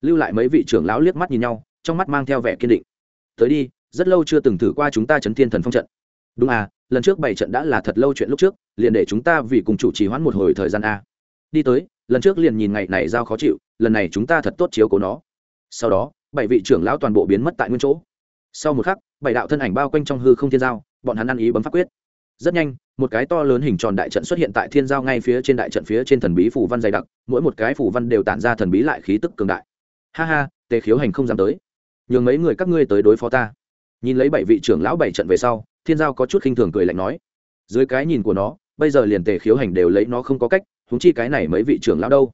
Lưu lại mấy vị trưởng lão liếc mắt nhìn nhau, trong mắt mang theo vẻ kiên định. Tới đi, rất lâu chưa từng thử qua chúng ta chấn thiên thần phong trận. Đúng à lần trước bảy trận đã là thật lâu chuyện lúc trước, liền để chúng ta vì cùng chủ trì hoãn một hồi thời gian a. Đi tới, lần trước liền nhìn ngày này giao khó chịu, lần này chúng ta thật tốt chiếu cố nó. Sau đó, bảy vị trưởng lão toàn bộ biến mất tại nguyên chỗ. Sau một khắc, bảy đạo thân ảnh bao quanh trong hư không thiên giao, bọn hắn ăn ý bấm pháp quyết. Rất nhanh một cái to lớn hình tròn đại trận xuất hiện tại thiên giao ngay phía trên đại trận phía trên thần bí phủ văn dày đặc, mỗi một cái phủ văn đều tản ra thần bí lại khí tức cường đại. Ha ha, tề khiếu hành không dám tới. Nhường mấy người các ngươi tới đối phó ta. Nhìn lấy bảy vị trưởng lão bảy trận về sau, thiên giao có chút khinh thường cười lạnh nói. Dưới cái nhìn của nó, bây giờ liền tề khiếu hành đều lấy nó không có cách húng chi cái này mấy vị trưởng lão đâu.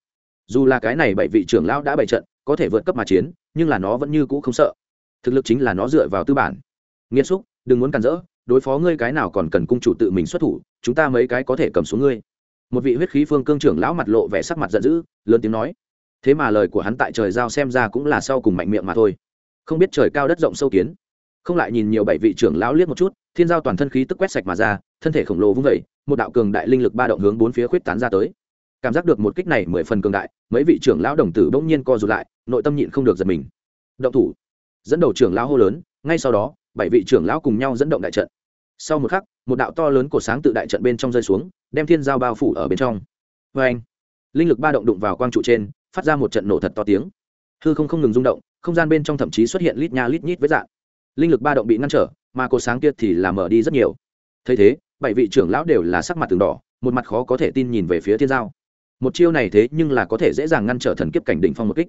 Dù là cái này bảy vị trưởng lão đã bảy trận, có thể vượt cấp mà chiến, nhưng là nó vẫn như cũ không sợ. Thực lực chính là nó dựa vào tư bản. Nghiêm xúc, đừng muốn cản rỡ đối phó ngươi cái nào còn cần cung chủ tự mình xuất thủ, chúng ta mấy cái có thể cầm xuống ngươi. Một vị huyết khí phương cương trưởng lão mặt lộ vẻ sắc mặt giận dữ, lớn tiếng nói. Thế mà lời của hắn tại trời giao xem ra cũng là sau cùng mạnh miệng mà thôi. Không biết trời cao đất rộng sâu kiến. Không lại nhìn nhiều bảy vị trưởng lão liếc một chút, thiên giao toàn thân khí tức quét sạch mà ra, thân thể khổng lồ vung vẩy một đạo cường đại linh lực ba động hướng bốn phía khuyết tán ra tới. Cảm giác được một kích này mười phần cường đại, mấy vị trưởng lão đồng tử bỗng nhiên co rụt lại, nội tâm nhịn không được giật mình. Động thủ! Dẫn đầu trưởng lão hô lớn, ngay sau đó, bảy vị trưởng lão cùng nhau dẫn động đại trận sau một khắc, một đạo to lớn của sáng tự đại trận bên trong rơi xuống, đem thiên giao bao phủ ở bên trong. Vê anh, linh lực ba động đụng vào quang trụ trên, phát ra một trận nổ thật to tiếng. Hư không không ngừng rung động, không gian bên trong thậm chí xuất hiện lít nha lít nhít với dạng. Linh lực ba động bị ngăn trở, mà cột sáng kia thì làm mở đi rất nhiều. Thấy thế, bảy vị trưởng lão đều là sắc mặt từng đỏ, một mặt khó có thể tin nhìn về phía thiên giao. Một chiêu này thế nhưng là có thể dễ dàng ngăn trở thần kiếp cảnh đỉnh phong một kích.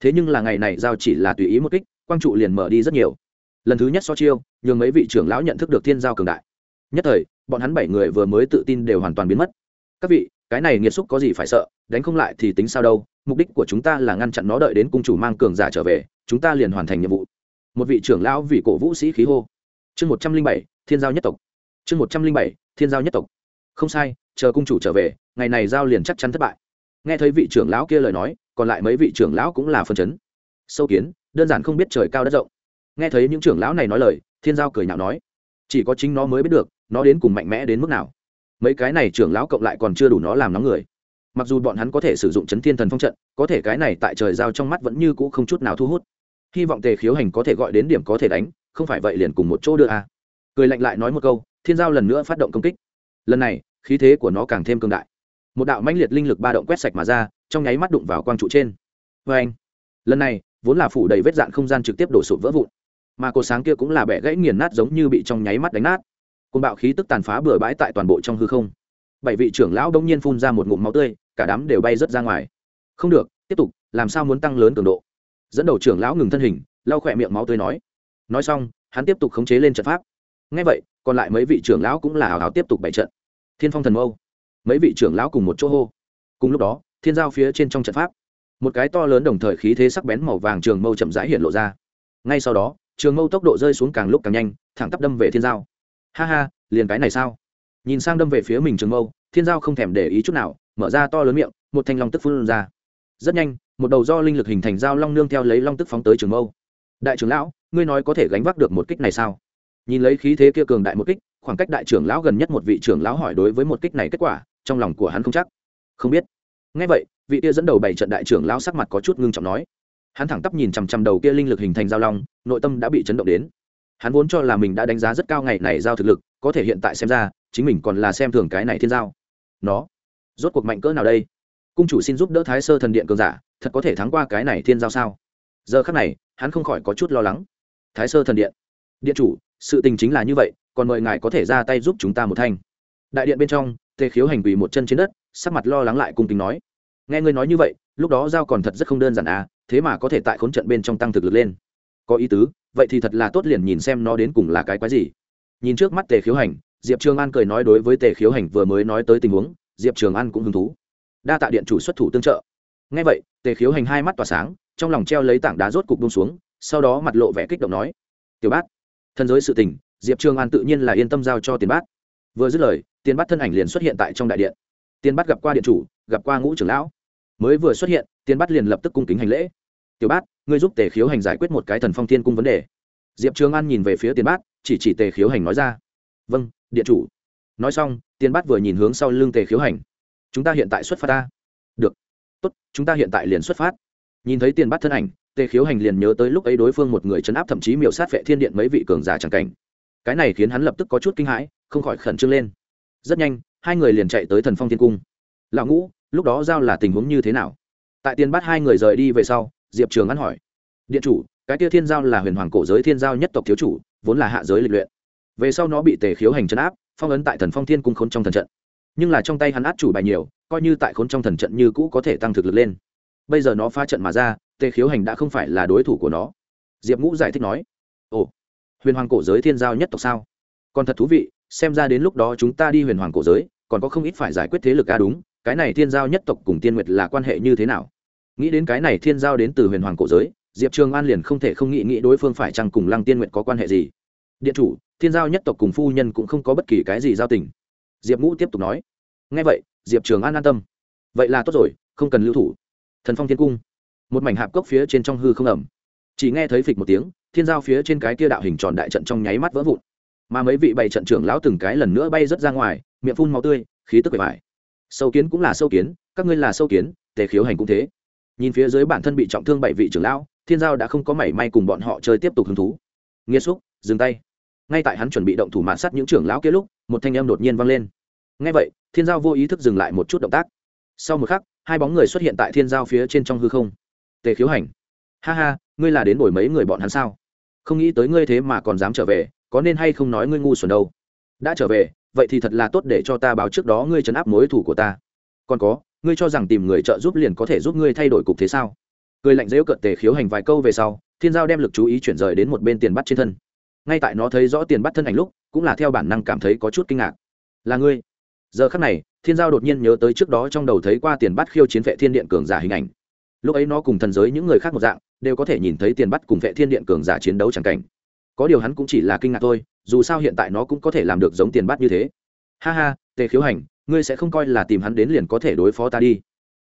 Thế nhưng là ngày này giao chỉ là tùy ý một kích, quang trụ liền mở đi rất nhiều lần thứ nhất so chiêu, nhường mấy vị trưởng lão nhận thức được thiên giao cường đại. Nhất thời, bọn hắn bảy người vừa mới tự tin đều hoàn toàn biến mất. Các vị, cái này nghiệt xúc có gì phải sợ, đánh không lại thì tính sao đâu, mục đích của chúng ta là ngăn chặn nó đợi đến cung chủ mang cường giả trở về, chúng ta liền hoàn thành nhiệm vụ. Một vị trưởng lão vì cổ vũ sĩ khí hô. Chương một trăm linh bảy, thiên giao nhất tộc. Chương một trăm linh bảy, thiên giao nhất tộc. Không sai, chờ cung chủ trở về, ngày này giao liền chắc chắn thất bại. Nghe thấy vị trưởng lão kia lời nói, còn lại mấy vị trưởng lão cũng là phân chấn. Sâu kiến, đơn giản không biết trời cao đất rộng nghe thấy những trưởng lão này nói lời, thiên giao cười nhạo nói, chỉ có chính nó mới biết được, nó đến cùng mạnh mẽ đến mức nào. Mấy cái này trưởng lão cộng lại còn chưa đủ nó làm nóng người. Mặc dù bọn hắn có thể sử dụng chấn thiên thần phong trận, có thể cái này tại trời giao trong mắt vẫn như cũ không chút nào thu hút. Hy vọng tề khiếu hành có thể gọi đến điểm có thể đánh, không phải vậy liền cùng một chỗ đưa a. Cười lạnh lại nói một câu, thiên giao lần nữa phát động công kích. Lần này, khí thế của nó càng thêm cương đại. Một đạo mãnh liệt linh lực ba động quét sạch mà ra, trong nháy mắt đụng vào quang trụ trên. Vê anh lần này, vốn là phủ đầy vết dạn không gian trực tiếp đổ sụp vỡ vụn mà cột sáng kia cũng là bẻ gãy nghiền nát giống như bị trong nháy mắt đánh nát. Côn bạo khí tức tàn phá bừa bãi tại toàn bộ trong hư không. Bảy vị trưởng lão đông nhiên phun ra một ngụm máu tươi, cả đám đều bay rớt ra ngoài. Không được, tiếp tục, làm sao muốn tăng lớn cường độ? Dẫn đầu trưởng lão ngừng thân hình, lau khỏe miệng máu tươi nói. Nói xong, hắn tiếp tục khống chế lên trận pháp. Ngay vậy, còn lại mấy vị trưởng lão cũng là hào hào tiếp tục bày trận. Thiên phong thần mâu. Mấy vị trưởng lão cùng một chỗ hô. Cùng lúc đó, thiên giao phía trên trong trận pháp, một cái to lớn đồng thời khí thế sắc bén màu vàng trường mâu chậm rãi hiện lộ ra. Ngay sau đó trường mâu tốc độ rơi xuống càng lúc càng nhanh, thẳng tắp đâm về thiên giao. Ha ha, liền cái này sao? Nhìn sang đâm về phía mình trường mâu, thiên giao không thèm để ý chút nào, mở ra to lớn miệng, một thanh long tức phun ra. Rất nhanh, một đầu do linh lực hình thành dao long nương theo lấy long tức phóng tới trường mâu. Đại trưởng lão, ngươi nói có thể gánh vác được một kích này sao? Nhìn lấy khí thế kia cường đại một kích, khoảng cách đại trưởng lão gần nhất một vị trưởng lão hỏi đối với một kích này kết quả, trong lòng của hắn không chắc. Không biết. Ngay vậy, vị kia dẫn đầu bảy trận đại trưởng lão sắc mặt có chút ngưng trọng nói hắn thẳng tắp nhìn chằm chằm đầu kia linh lực hình thành giao long, nội tâm đã bị chấn động đến. Hắn vốn cho là mình đã đánh giá rất cao ngày này giao thực lực, có thể hiện tại xem ra, chính mình còn là xem thường cái này thiên giao. Nó, rốt cuộc mạnh cỡ nào đây? Cung chủ xin giúp đỡ thái sơ thần điện cường giả, thật có thể thắng qua cái này thiên giao sao? Giờ khắc này, hắn không khỏi có chút lo lắng. Thái sơ thần điện. Điện chủ, sự tình chính là như vậy, còn mời ngài có thể ra tay giúp chúng ta một thanh. Đại điện bên trong, tề khiếu hành quỳ một chân trên đất, sắc mặt lo lắng lại cung kính nói. Nghe ngươi nói như vậy, lúc đó giao còn thật rất không đơn giản à thế mà có thể tại khốn trận bên trong tăng thực lực lên. Có ý tứ, vậy thì thật là tốt liền nhìn xem nó đến cùng là cái quái gì. Nhìn trước mắt tề khiếu hành, diệp trường an cười nói đối với tề khiếu hành vừa mới nói tới tình huống, diệp trường an cũng hứng thú. Đa tạ điện chủ xuất thủ tương trợ. Ngay vậy, tề khiếu hành hai mắt tỏa sáng, trong lòng treo lấy tảng đá rốt cục bông xuống, sau đó mặt lộ vẻ kích động nói, tiểu bát, thân giới sự tình, diệp trường an tự nhiên là yên tâm giao cho tiền bát. Vừa dứt lời, tiền bát thân ảnh liền xuất hiện tại trong đại điện. Tiền bát gặp qua điện chủ, gặp qua ngũ trưởng lão. Mới vừa xuất hiện, tiền bát liền lập tức cung kính hành lễ tiểu bát, ngươi giúp tề khiếu hành giải quyết một cái thần phong thiên cung vấn đề. Diệp trường an nhìn về phía tiền bát, chỉ chỉ tề khiếu hành nói ra. Vâng điện chủ. Nói xong, tiền bát vừa nhìn hướng sau lưng tề khiếu hành. Chúng ta hiện tại xuất phát ta được. Tốt, chúng ta hiện tại liền xuất phát. Nhìn thấy tiền bát thân ảnh, tề khiếu hành liền nhớ tới lúc ấy đối phương một người chấn áp thậm chí miểu sát vệ thiên điện mấy vị cường giả chẳng cảnh. Cái này khiến hắn lập tức có chút kinh hãi, không khỏi khẩn trương lên. Rất nhanh, hai người liền chạy tới thần phong thiên cung. Lão ngũ, lúc đó giao là tình huống như thế nào? Tại tiền Bát hai người rời đi về sau diệp trường ăn hỏi. Điện chủ, cái kia thiên giao là huyền hoàng cổ giới thiên giao nhất tộc thiếu chủ, vốn là hạ giới lịch luyện. Về sau nó bị tề khiếu hành chấn áp, phong ấn tại thần phong thiên cung khốn trong thần trận. Nhưng là trong tay hắn át chủ bài nhiều, coi như tại khốn trong thần trận như cũ có thể tăng thực lực lên. Bây giờ nó phá trận mà ra, tề khiếu hành đã không phải là đối thủ của nó. Diệp ngũ giải thích nói. Ồ, huyền hoàng cổ giới thiên giao nhất tộc sao? Còn thật thú vị, xem ra đến lúc đó chúng ta đi huyền hoàng cổ giới, còn có không ít phải giải quyết thế lực a đúng, cái này thiên giao nhất tộc cùng tiên nguyệt là quan hệ như thế nào? Nghĩ đến cái này thiên giao đến từ huyền hoàng cổ giới, diệp trường an liền không thể không nghĩ nghĩ đối phương phải chăng cùng lăng tiên nguyện có quan hệ gì. Điện chủ, thiên giao nhất tộc cùng phu nhân cũng không có bất kỳ cái gì giao tình. Diệp ngũ tiếp tục nói. Ngay vậy, diệp trường an an tâm. Vậy là tốt rồi, không cần lưu thủ. Thần phong thiên cung. Một mảnh hạp cốc phía trên trong hư không ẩm. Chỉ nghe thấy phịch một tiếng, thiên giao phía trên cái kia đạo hình tròn đại trận trong nháy mắt vỡ vụn. Mà mấy vị bày trận trưởng lão từng cái lần nữa bay rớt ra ngoài, miệng phun máu tươi, khí tức bề bài sâu kiến cũng là sâu kiến, các ngươi là sâu kiến, tề khiếu hành cũng thế nhìn phía dưới bản thân bị trọng thương bảy vị trưởng lão, thiên giao đã không có mảy may cùng bọn họ chơi tiếp tục hứng thú. Nghiêm xúc, dừng tay. Ngay tại hắn chuẩn bị động thủ mạn sát những trưởng lão kia lúc, một thanh âm đột nhiên vang lên. Ngay vậy, thiên giao vô ý thức dừng lại một chút động tác. Sau một khắc, hai bóng người xuất hiện tại thiên giao phía trên trong hư không. Tề khiếu hành. Ha ha, ngươi là đến đổi mấy người bọn hắn sao? Không nghĩ tới ngươi thế mà còn dám trở về, có nên hay không nói ngươi ngu xuẩn đâu? Đã trở về, vậy thì thật là tốt để cho ta báo trước đó ngươi chấn áp mối thủ của ta. Còn có ngươi cho rằng tìm người trợ giúp liền có thể giúp ngươi thay đổi cục thế sao? Người lạnh dễu cận tề khiếu hành vài câu về sau, thiên giao đem lực chú ý chuyển rời đến một bên tiền bắt trên thân. Ngay tại nó thấy rõ tiền bắt thân ảnh lúc, cũng là theo bản năng cảm thấy có chút kinh ngạc. Là ngươi. Giờ khắc này, thiên giao đột nhiên nhớ tới trước đó trong đầu thấy qua tiền bắt khiêu chiến vệ thiên điện cường giả hình ảnh. Lúc ấy nó cùng thần giới những người khác một dạng, đều có thể nhìn thấy tiền bắt cùng vệ thiên điện cường giả chiến đấu chẳng cảnh. Có điều hắn cũng chỉ là kinh ngạc thôi, dù sao hiện tại nó cũng có thể làm được giống tiền bắt như thế. Ha ha, tề khiếu hành ngươi sẽ không coi là tìm hắn đến liền có thể đối phó ta đi.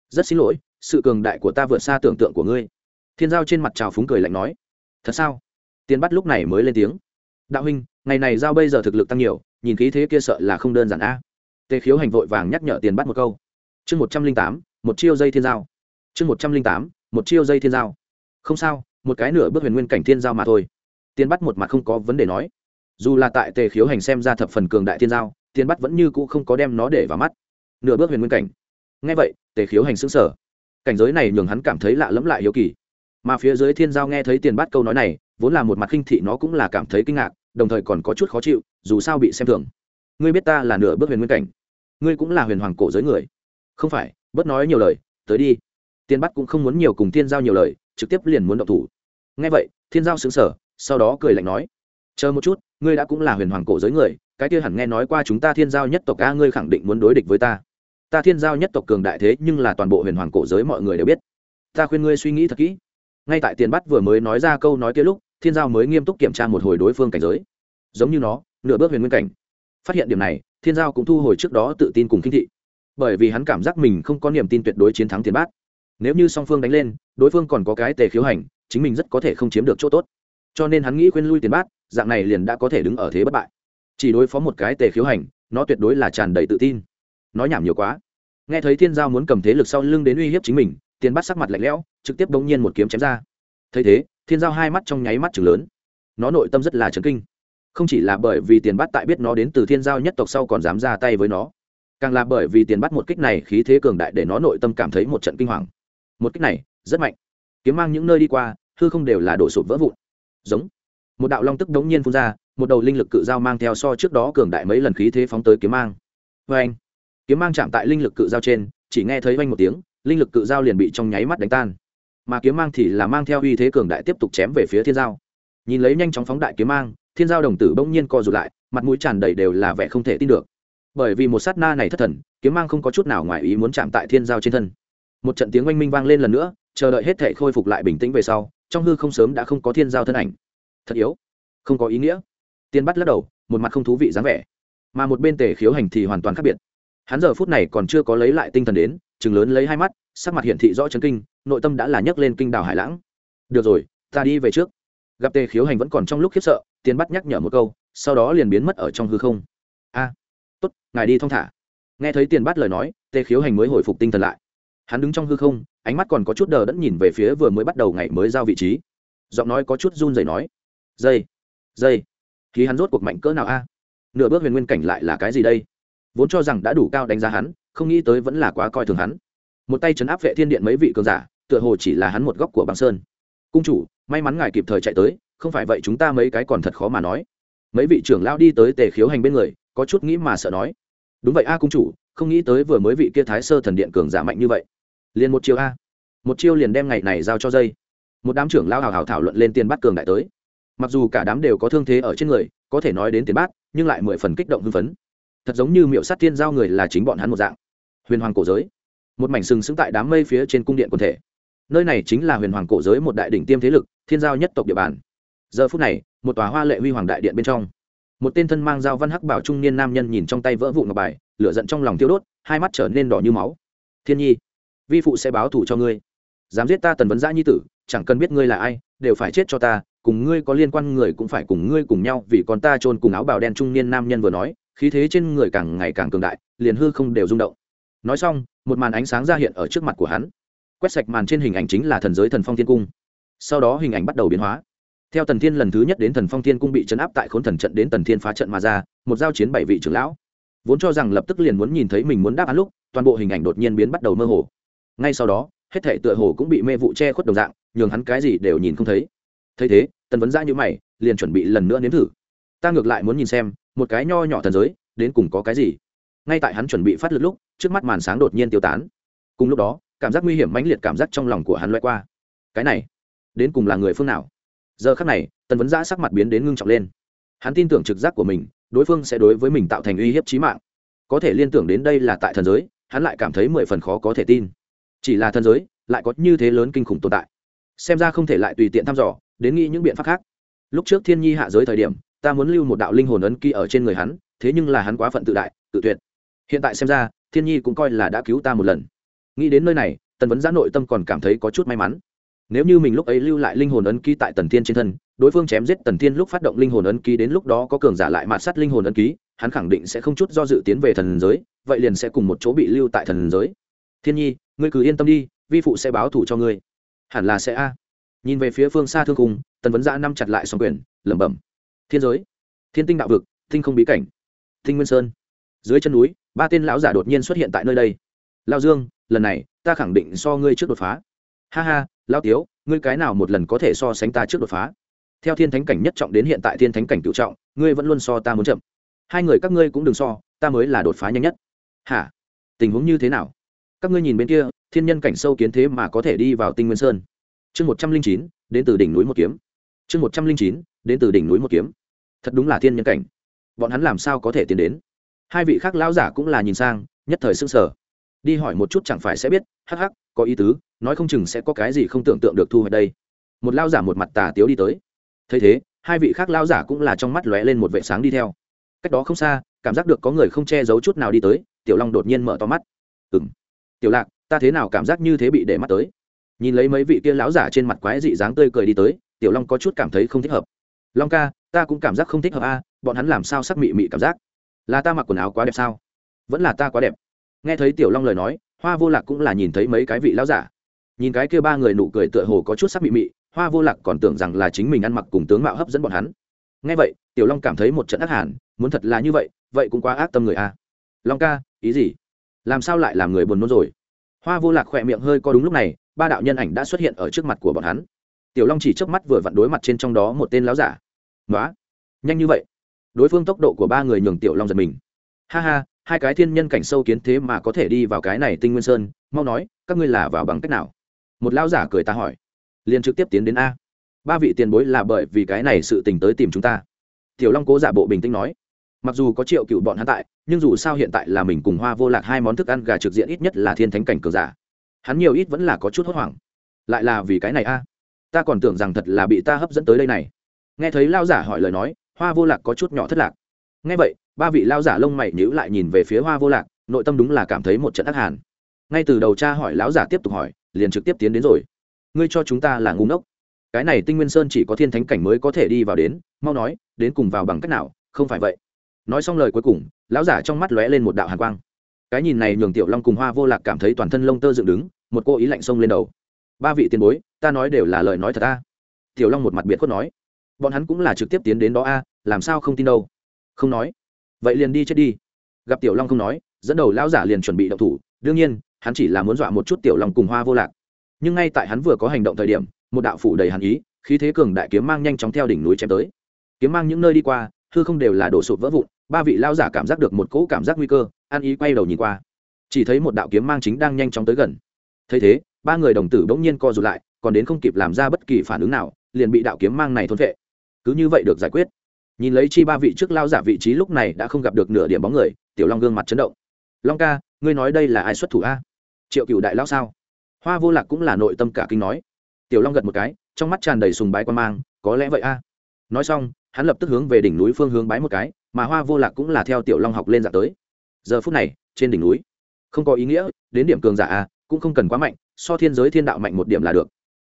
Rất xin lỗi, sự cường đại của ta vượt xa tưởng tượng của ngươi. Thiên giao trên mặt trào phúng cười lạnh nói. Thật sao? Tiền bắt lúc này mới lên tiếng. Đạo huynh, ngày này giao bây giờ thực lực tăng nhiều, nhìn khí thế kia sợ là không đơn giản a. Tề khiếu hành vội vàng nhắc nhở tiền bắt một câu. Chương một trăm linh tám, một chiêu dây thiên giao. Chương một trăm linh tám, một chiêu dây thiên giao. Không sao, một cái nửa bước huyền nguyên cảnh thiên giao mà thôi. Tiền bắt một mặt không có vấn đề nói. Dù là tại tề khiếu hành xem ra thập phần cường đại thiên giao tiên bắt vẫn như cũ không có đem nó để vào mắt. Nửa bước huyền nguyên cảnh. Ngay vậy, tề khiếu hành xứng sở cảnh giới này nhường hắn cảm thấy lạ lẫm lại hiếu kỳ. Mà phía dưới thiên giao nghe thấy tiền bắt câu nói này, vốn là một mặt khinh thị nó cũng là cảm thấy kinh ngạc, đồng thời còn có chút khó chịu, dù sao bị xem thường. Ngươi biết ta là nửa bước huyền nguyên cảnh. Ngươi cũng là huyền hoàng cổ giới người. Không phải, bớt nói nhiều lời, tới đi. Tiên bắt cũng không muốn nhiều cùng thiên giao nhiều lời, trực tiếp liền muốn động thủ. Ngay vậy, thiên giao xứng sở sau đó cười lạnh nói, chờ một chút, ngươi đã cũng là huyền hoàng cổ giới người cái kia hẳn nghe nói qua chúng ta thiên giao nhất tộc a, ngươi khẳng định muốn đối địch với ta. Ta thiên giao nhất tộc cường đại thế nhưng là toàn bộ huyền hoàng cổ giới mọi người đều biết. Ta khuyên ngươi suy nghĩ thật kỹ. Ngay tại tiền bắt vừa mới nói ra câu nói kia lúc, thiên giao mới nghiêm túc kiểm tra một hồi đối phương cảnh giới. Giống như nó, nửa bước huyền nguyên cảnh. Phát hiện điểm này, thiên giao cũng thu hồi trước đó tự tin cùng kinh thị. Bởi vì hắn cảm giác mình không có niềm tin tuyệt đối chiến thắng tiền bát. Nếu như song phương đánh lên, đối phương còn có cái tề khiếu hành, chính mình rất có thể không chiếm được chỗ tốt. Cho nên hắn nghĩ khuyên lui tiền bát, dạng này liền đã có thể đứng ở thế bất bại chỉ đối phó một cái tề khiếu hành, nó tuyệt đối là tràn đầy tự tin. Nói nhảm nhiều quá. Nghe thấy thiên giao muốn cầm thế lực sau lưng đến uy hiếp chính mình, tiền bát sắc mặt lạnh lẽo, trực tiếp bỗng nhiên một kiếm chém ra. Thấy thế, thiên giao hai mắt trong nháy mắt chừng lớn. Nó nội tâm rất là chấn kinh. Không chỉ là bởi vì tiền bát tại biết nó đến từ thiên giao nhất tộc sau còn dám ra tay với nó, càng là bởi vì tiền bắt một kích này khí thế cường đại để nó nội tâm cảm thấy một trận kinh hoàng. Một kích này, rất mạnh. Kiếm mang những nơi đi qua, hư không đều là đổ sụp vỡ vụn. Giống. Một đạo long tức đống nhiên phun ra một đầu linh lực cự dao mang theo so trước đó cường đại mấy lần khí thế phóng tới kiếm mang. Vê anh, kiếm mang chạm tại linh lực cự dao trên, chỉ nghe thấy vanh một tiếng, linh lực cự dao liền bị trong nháy mắt đánh tan. Mà kiếm mang thì là mang theo uy thế cường đại tiếp tục chém về phía thiên giao nhìn lấy nhanh chóng phóng đại kiếm mang, thiên giao đồng tử bỗng nhiên co rụt lại, mặt mũi tràn đầy đều là vẻ không thể tin được. Bởi vì một sát na này thất thần, kiếm mang không có chút nào ngoài ý muốn chạm tại thiên giao trên thân. Một trận tiếng oanh minh vang lên lần nữa, chờ đợi hết thể khôi phục lại bình tĩnh về sau, trong hư không sớm đã không có thiên giao thân ảnh. Thật yếu. Không có ý nghĩa tiên bắt lắc đầu, một mặt không thú vị dáng vẻ. Mà một bên tề khiếu hành thì hoàn toàn khác biệt. Hắn giờ phút này còn chưa có lấy lại tinh thần đến chừng lớn lấy hai mắt, sắc mặt hiển thị rõ chấn kinh, nội tâm đã là nhấc lên kinh đảo hải lãng. Được rồi, ta đi về trước. Gặp tề khiếu hành vẫn còn trong lúc khiếp sợ, tiên bắt nhắc nhở một câu, sau đó liền biến mất ở trong hư không. A, tốt, ngài đi thong thả. Nghe thấy tiền bắt lời nói, tề khiếu hành mới hồi phục tinh thần lại. Hắn đứng trong hư không, ánh mắt còn có chút đờ đẫn nhìn về phía vừa mới bắt đầu ngày mới giao vị trí. Giọng nói có chút run rẩy nói, dây dây khi hắn rốt cuộc mạnh cỡ nào a? Nửa bước huyền nguyên cảnh lại là cái gì đây? Vốn cho rằng đã đủ cao đánh giá hắn, không nghĩ tới vẫn là quá coi thường hắn. Một tay chấn áp vệ thiên điện mấy vị cường giả, tựa hồ chỉ là hắn một góc của băng sơn. Cung chủ, may mắn ngài kịp thời chạy tới, không phải vậy chúng ta mấy cái còn thật khó mà nói. Mấy vị trưởng lao đi tới tề khiếu hành bên người, có chút nghĩ mà sợ nói. Đúng vậy a, cung chủ, không nghĩ tới vừa mới vị kia thái sơ thần điện cường giả mạnh như vậy. Liền một chiêu a. Một chiêu liền đem ngày này giao cho dây. Một đám trưởng lao hào hào thảo luận lên tiền bắt cường đại tới mặc dù cả đám đều có thương thế ở trên người, có thể nói đến tiền bát, nhưng lại mười phần kích động hưng phấn. Thật giống như miệu sát thiên giao người là chính bọn hắn một dạng. Huyền hoàng cổ giới. Một mảnh sừng sững tại đám mây phía trên cung điện quần thể. Nơi này chính là huyền hoàng cổ giới một đại đỉnh tiêm thế lực, thiên giao nhất tộc địa bàn. Giờ phút này, một tòa hoa lệ huy hoàng đại điện bên trong. Một tên thân mang dao văn hắc bảo trung niên nam nhân nhìn trong tay vỡ vụ ngọc bài, lửa giận trong lòng tiêu đốt, hai mắt trở nên đỏ như máu. Thiên nhi, vi phụ sẽ báo thủ cho ngươi. Dám giết ta tần vấn giã nhi tử, chẳng cần biết ngươi là ai, đều phải chết cho ta cùng ngươi có liên quan người cũng phải cùng ngươi cùng nhau, vì con ta trôn cùng áo bào đen trung niên nam nhân vừa nói, khí thế trên người càng ngày càng cường đại, liền hư không đều rung động. Nói xong, một màn ánh sáng ra hiện ở trước mặt của hắn. Quét sạch màn trên hình ảnh chính là thần giới thần phong thiên cung. Sau đó hình ảnh bắt đầu biến hóa. Theo tần thiên lần thứ nhất đến thần phong thiên cung bị chấn áp tại khốn thần trận đến tần thiên phá trận mà ra, một giao chiến bảy vị trưởng lão. Vốn cho rằng lập tức liền muốn nhìn thấy mình muốn đáp án lúc, toàn bộ hình ảnh đột nhiên biến bắt đầu mơ hồ. Ngay sau đó, hết thể tựa hồ cũng bị mê vụ che khuất đồng dạng, nhường hắn cái gì đều nhìn không thấy thấy thế, tần vấn ra như mày, liền chuẩn bị lần nữa nếm thử. Ta ngược lại muốn nhìn xem, một cái nho nhỏ thần giới, đến cùng có cái gì? Ngay tại hắn chuẩn bị phát lực lúc, trước mắt màn sáng đột nhiên tiêu tán. Cùng lúc đó, cảm giác nguy hiểm mãnh liệt cảm giác trong lòng của hắn loại qua. Cái này, đến cùng là người phương nào? Giờ khắc này, tần vấn giã sắc mặt biến đến ngưng trọng lên. Hắn tin tưởng trực giác của mình, đối phương sẽ đối với mình tạo thành uy hiếp trí mạng. Có thể liên tưởng đến đây là tại thần giới, hắn lại cảm thấy mười phần khó có thể tin. Chỉ là thần giới, lại có như thế lớn kinh khủng tồn tại. Xem ra không thể lại tùy tiện thăm dò đến nghĩ những biện pháp khác. Lúc trước thiên nhi hạ giới thời điểm, ta muốn lưu một đạo linh hồn ấn ký ở trên người hắn, thế nhưng là hắn quá phận tự đại, tự tuyệt. Hiện tại xem ra, thiên nhi cũng coi là đã cứu ta một lần. Nghĩ đến nơi này, tần vấn giã nội tâm còn cảm thấy có chút may mắn. Nếu như mình lúc ấy lưu lại linh hồn ấn ký tại tần thiên trên thân, đối phương chém giết tần thiên lúc phát động linh hồn ấn ký đến lúc đó có cường giả lại mạt sát linh hồn ấn ký, hắn khẳng định sẽ không chút do dự tiến về thần giới, vậy liền sẽ cùng một chỗ bị lưu tại thần giới. Thiên nhi, ngươi cứ yên tâm đi, vi phụ sẽ báo thủ cho ngươi. Hẳn là sẽ a nhìn về phía phương xa thương cùng tần vấn dạ giã năm chặt lại xong quyền, lẩm bẩm. Thiên giới, thiên tinh đạo vực, tinh không bí cảnh, tinh nguyên sơn. Dưới chân núi, ba tên lão giả đột nhiên xuất hiện tại nơi đây. Lao dương, lần này, ta khẳng định so ngươi trước đột phá. Ha ha lao tiếu, ngươi cái nào một lần có thể so sánh ta trước đột phá? Theo thiên thánh cảnh nhất trọng đến hiện tại thiên thánh cảnh cựu trọng, ngươi vẫn luôn so ta muốn chậm. Hai người các ngươi cũng đừng so, ta mới là đột phá nhanh nhất. Hả? Tình huống như thế nào? Các ngươi nhìn bên kia, thiên nhân cảnh sâu kiến thế mà có thể đi vào tinh nguyên sơn chương một trăm linh chín, đến từ đỉnh núi một kiếm. Chương một trăm linh chín, đến từ đỉnh núi một kiếm. Thật đúng là thiên nhân cảnh. Bọn hắn làm sao có thể tiến đến? Hai vị khác lão giả cũng là nhìn sang, nhất thời s ư n g sở đi hỏi một chút chẳng phải sẽ biết, hắc hắc, có ý tứ, nói không chừng sẽ có cái gì không tưởng tượng được thu hoạch đây. Một lao giả một mặt tà tiếu đi tới. Thấy thế, hai vị khác lao giả cũng là trong mắt lóe lên một vệ sáng đi theo. Cách đó không xa, cảm giác được có người không che giấu chút nào đi tới, tiểu long đột nhiên mở to mắt. Ừng tiểu lạc, ta thế nào cảm giác như thế bị để mắt tới? Nhìn lấy mấy vị kia lão giả trên mặt quái dị dáng tươi cười đi tới, tiểu long có chút cảm thấy không thích hợp. Long ca, ta cũng cảm giác không thích hợp a, bọn hắn làm sao sắc mị mị cảm giác? Là ta mặc quần áo quá đẹp sao? Vẫn là ta quá đẹp. Nghe thấy tiểu long lời nói, hoa vô lạc cũng là nhìn thấy mấy cái vị lão giả. Nhìn cái kia ba người nụ cười tựa hồ có chút sắc mị mị, hoa vô lạc còn tưởng rằng là chính mình ăn mặc cùng tướng mạo hấp dẫn bọn hắn. Nghe vậy, tiểu long cảm thấy một trận ác hàn, muốn thật là như vậy vậy cũng quá ác tâm người a. Long ca, ý gì? Làm sao lại làm người buồn nôn rồi? Hoa vô lạc khỏe miệng hơi co đúng lúc này ba đạo nhân ảnh đã xuất hiện ở trước mặt của bọn hắn. Tiểu long chỉ chớp mắt vừa vặn đối mặt trên trong đó một tên láo giả. Nói nhanh như vậy. Đối phương tốc độ của ba người nhường tiểu long giật mình. Ha ha, hai cái thiên nhân cảnh sâu kiến thế mà có thể đi vào cái này tinh nguyên sơn, mau nói, các ngươi là vào bằng cách nào? Một lão giả cười ta hỏi. Liền trực tiếp tiến đến a. Ba vị tiền bối là bởi vì cái này sự tình tới tìm chúng ta. Tiểu long cố giả bộ bình tĩnh nói. Mặc dù có triệu cựu bọn hắn tại, nhưng dù sao hiện tại là mình cùng hoa vô lạc hai món thức ăn gà trực diện ít nhất là thiên thánh cảnh cường giả hắn nhiều ít vẫn là có chút hốt hoảng. Lại là vì cái này a? Ta còn tưởng rằng thật là bị ta hấp dẫn tới đây này. Nghe thấy lao giả hỏi lời nói, hoa vô lạc có chút nhỏ thất lạc. Nghe vậy, ba vị lao giả lông mày nhữ lại nhìn về phía hoa vô lạc, nội tâm đúng là cảm thấy một trận ác hàn. Ngay từ đầu cha hỏi lão giả tiếp tục hỏi, liền trực tiếp tiến đến rồi. Ngươi cho chúng ta là ngu ngốc. Cái này tinh nguyên sơn chỉ có thiên thánh cảnh mới có thể đi vào đến, mau nói, đến cùng vào bằng cách nào, không phải vậy. Nói xong lời cuối cùng, lão giả trong mắt lóe lên một đạo hàn quang cái nhìn này nhường tiểu long cùng hoa vô lạc cảm thấy toàn thân lông tơ dựng đứng, một cô ý lạnh sông lên đầu. Ba vị tiền bối, ta nói đều là lời nói thật ta tiểu long một mặt biệt khuất nói, bọn hắn cũng là trực tiếp tiến đến đó a, làm sao không tin đâu. Không nói. Vậy liền đi chết đi. Gặp tiểu long không nói, dẫn đầu lão giả liền chuẩn bị động thủ, đương nhiên, hắn chỉ là muốn dọa một chút tiểu long cùng hoa vô lạc. Nhưng ngay tại hắn vừa có hành động thời điểm, một đạo phủ đầy hàn ý, khí thế cường đại kiếm mang nhanh chóng theo đỉnh núi chém tới. Kiếm mang những nơi đi qua, hư không đều là đổ sụp vỡ vụn ba vị lao giả cảm giác được một cỗ cảm giác nguy cơ an ý quay đầu nhìn qua. Chỉ thấy một đạo kiếm mang chính đang nhanh chóng tới gần. Thấy thế, ba người đồng tử bỗng nhiên co rụt lại, còn đến không kịp làm ra bất kỳ phản ứng nào, liền bị đạo kiếm mang này thôn vệ cứ như vậy được giải quyết. Nhìn lấy chi ba vị trước lao giả vị trí lúc này đã không gặp được nửa điểm bóng người, tiểu long gương mặt chấn động. Long ca, ngươi nói đây là ai xuất thủ a? Triệu cựu đại lao sao? Hoa vô lạc cũng là nội tâm cả kinh nói. Tiểu long gật một cái, trong mắt tràn đầy sùng bái quan mang, có lẽ vậy a. Nói xong, hắn lập tức hướng về đỉnh núi phương hướng bái một cái mà hoa vô lạc cũng là theo tiểu long học lên dạng tới. Giờ phút này, trên đỉnh núi, không có ý nghĩa, đến điểm cường giả a, cũng không cần quá mạnh, so thiên giới thiên đạo mạnh một điểm là được.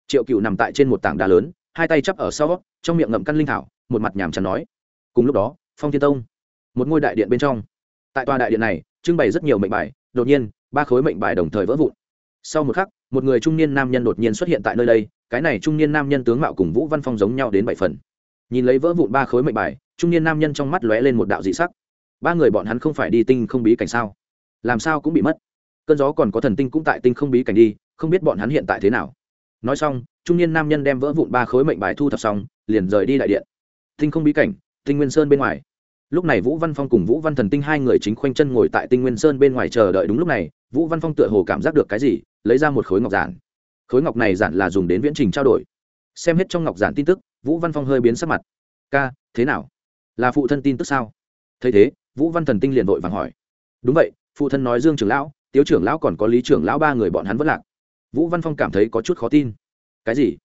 Triệu cựu nằm tại trên một tảng đá lớn, hai tay chắp ở sau, trong miệng ngậm căn linh thảo, một mặt nhàm chán nói. Cùng lúc đó, phong thiên tông, một ngôi đại điện bên trong. Tại tòa đại điện này, trưng bày rất nhiều mệnh bài, đột nhiên, ba khối mệnh bài đồng thời vỡ vụn. Sau một khắc, một người trung niên nam nhân đột nhiên xuất hiện tại nơi đây, cái này trung niên nam nhân tướng mạo cùng vũ văn phong giống nhau đến bảy phần nhìn lấy vỡ vụn ba khối mệnh bài, trung niên nam nhân trong mắt lóe lên một đạo dị sắc. Ba người bọn hắn không phải đi tinh không bí cảnh sao? Làm sao cũng bị mất. Cơn gió còn có thần tinh cũng tại tinh không bí cảnh đi, không biết bọn hắn hiện tại thế nào. Nói xong, trung niên nam nhân đem vỡ vụn ba khối mệnh bài thu thập xong, liền rời đi đại điện. Tinh không bí cảnh, tinh nguyên sơn bên ngoài. Lúc này vũ văn phong cùng vũ văn thần tinh hai người chính khoanh chân ngồi tại tinh nguyên sơn bên ngoài chờ đợi đúng lúc này, vũ văn phong tựa hồ cảm giác được cái gì, lấy ra một khối ngọc giản. Khối ngọc này giản là dùng đến viễn trình trao đổi xem hết trong ngọc giản tin tức, vũ văn phong hơi biến sắc mặt. Ca, thế nào? Là phụ thân tin tức sao? Thấy thế, vũ văn thần tinh liền vội vàng hỏi. Đúng vậy, phụ thân nói dương trưởng lão, tiếu trưởng lão còn có lý trưởng lão ba người bọn hắn vất lạc. Vũ văn phong cảm thấy có chút khó tin. Cái gì?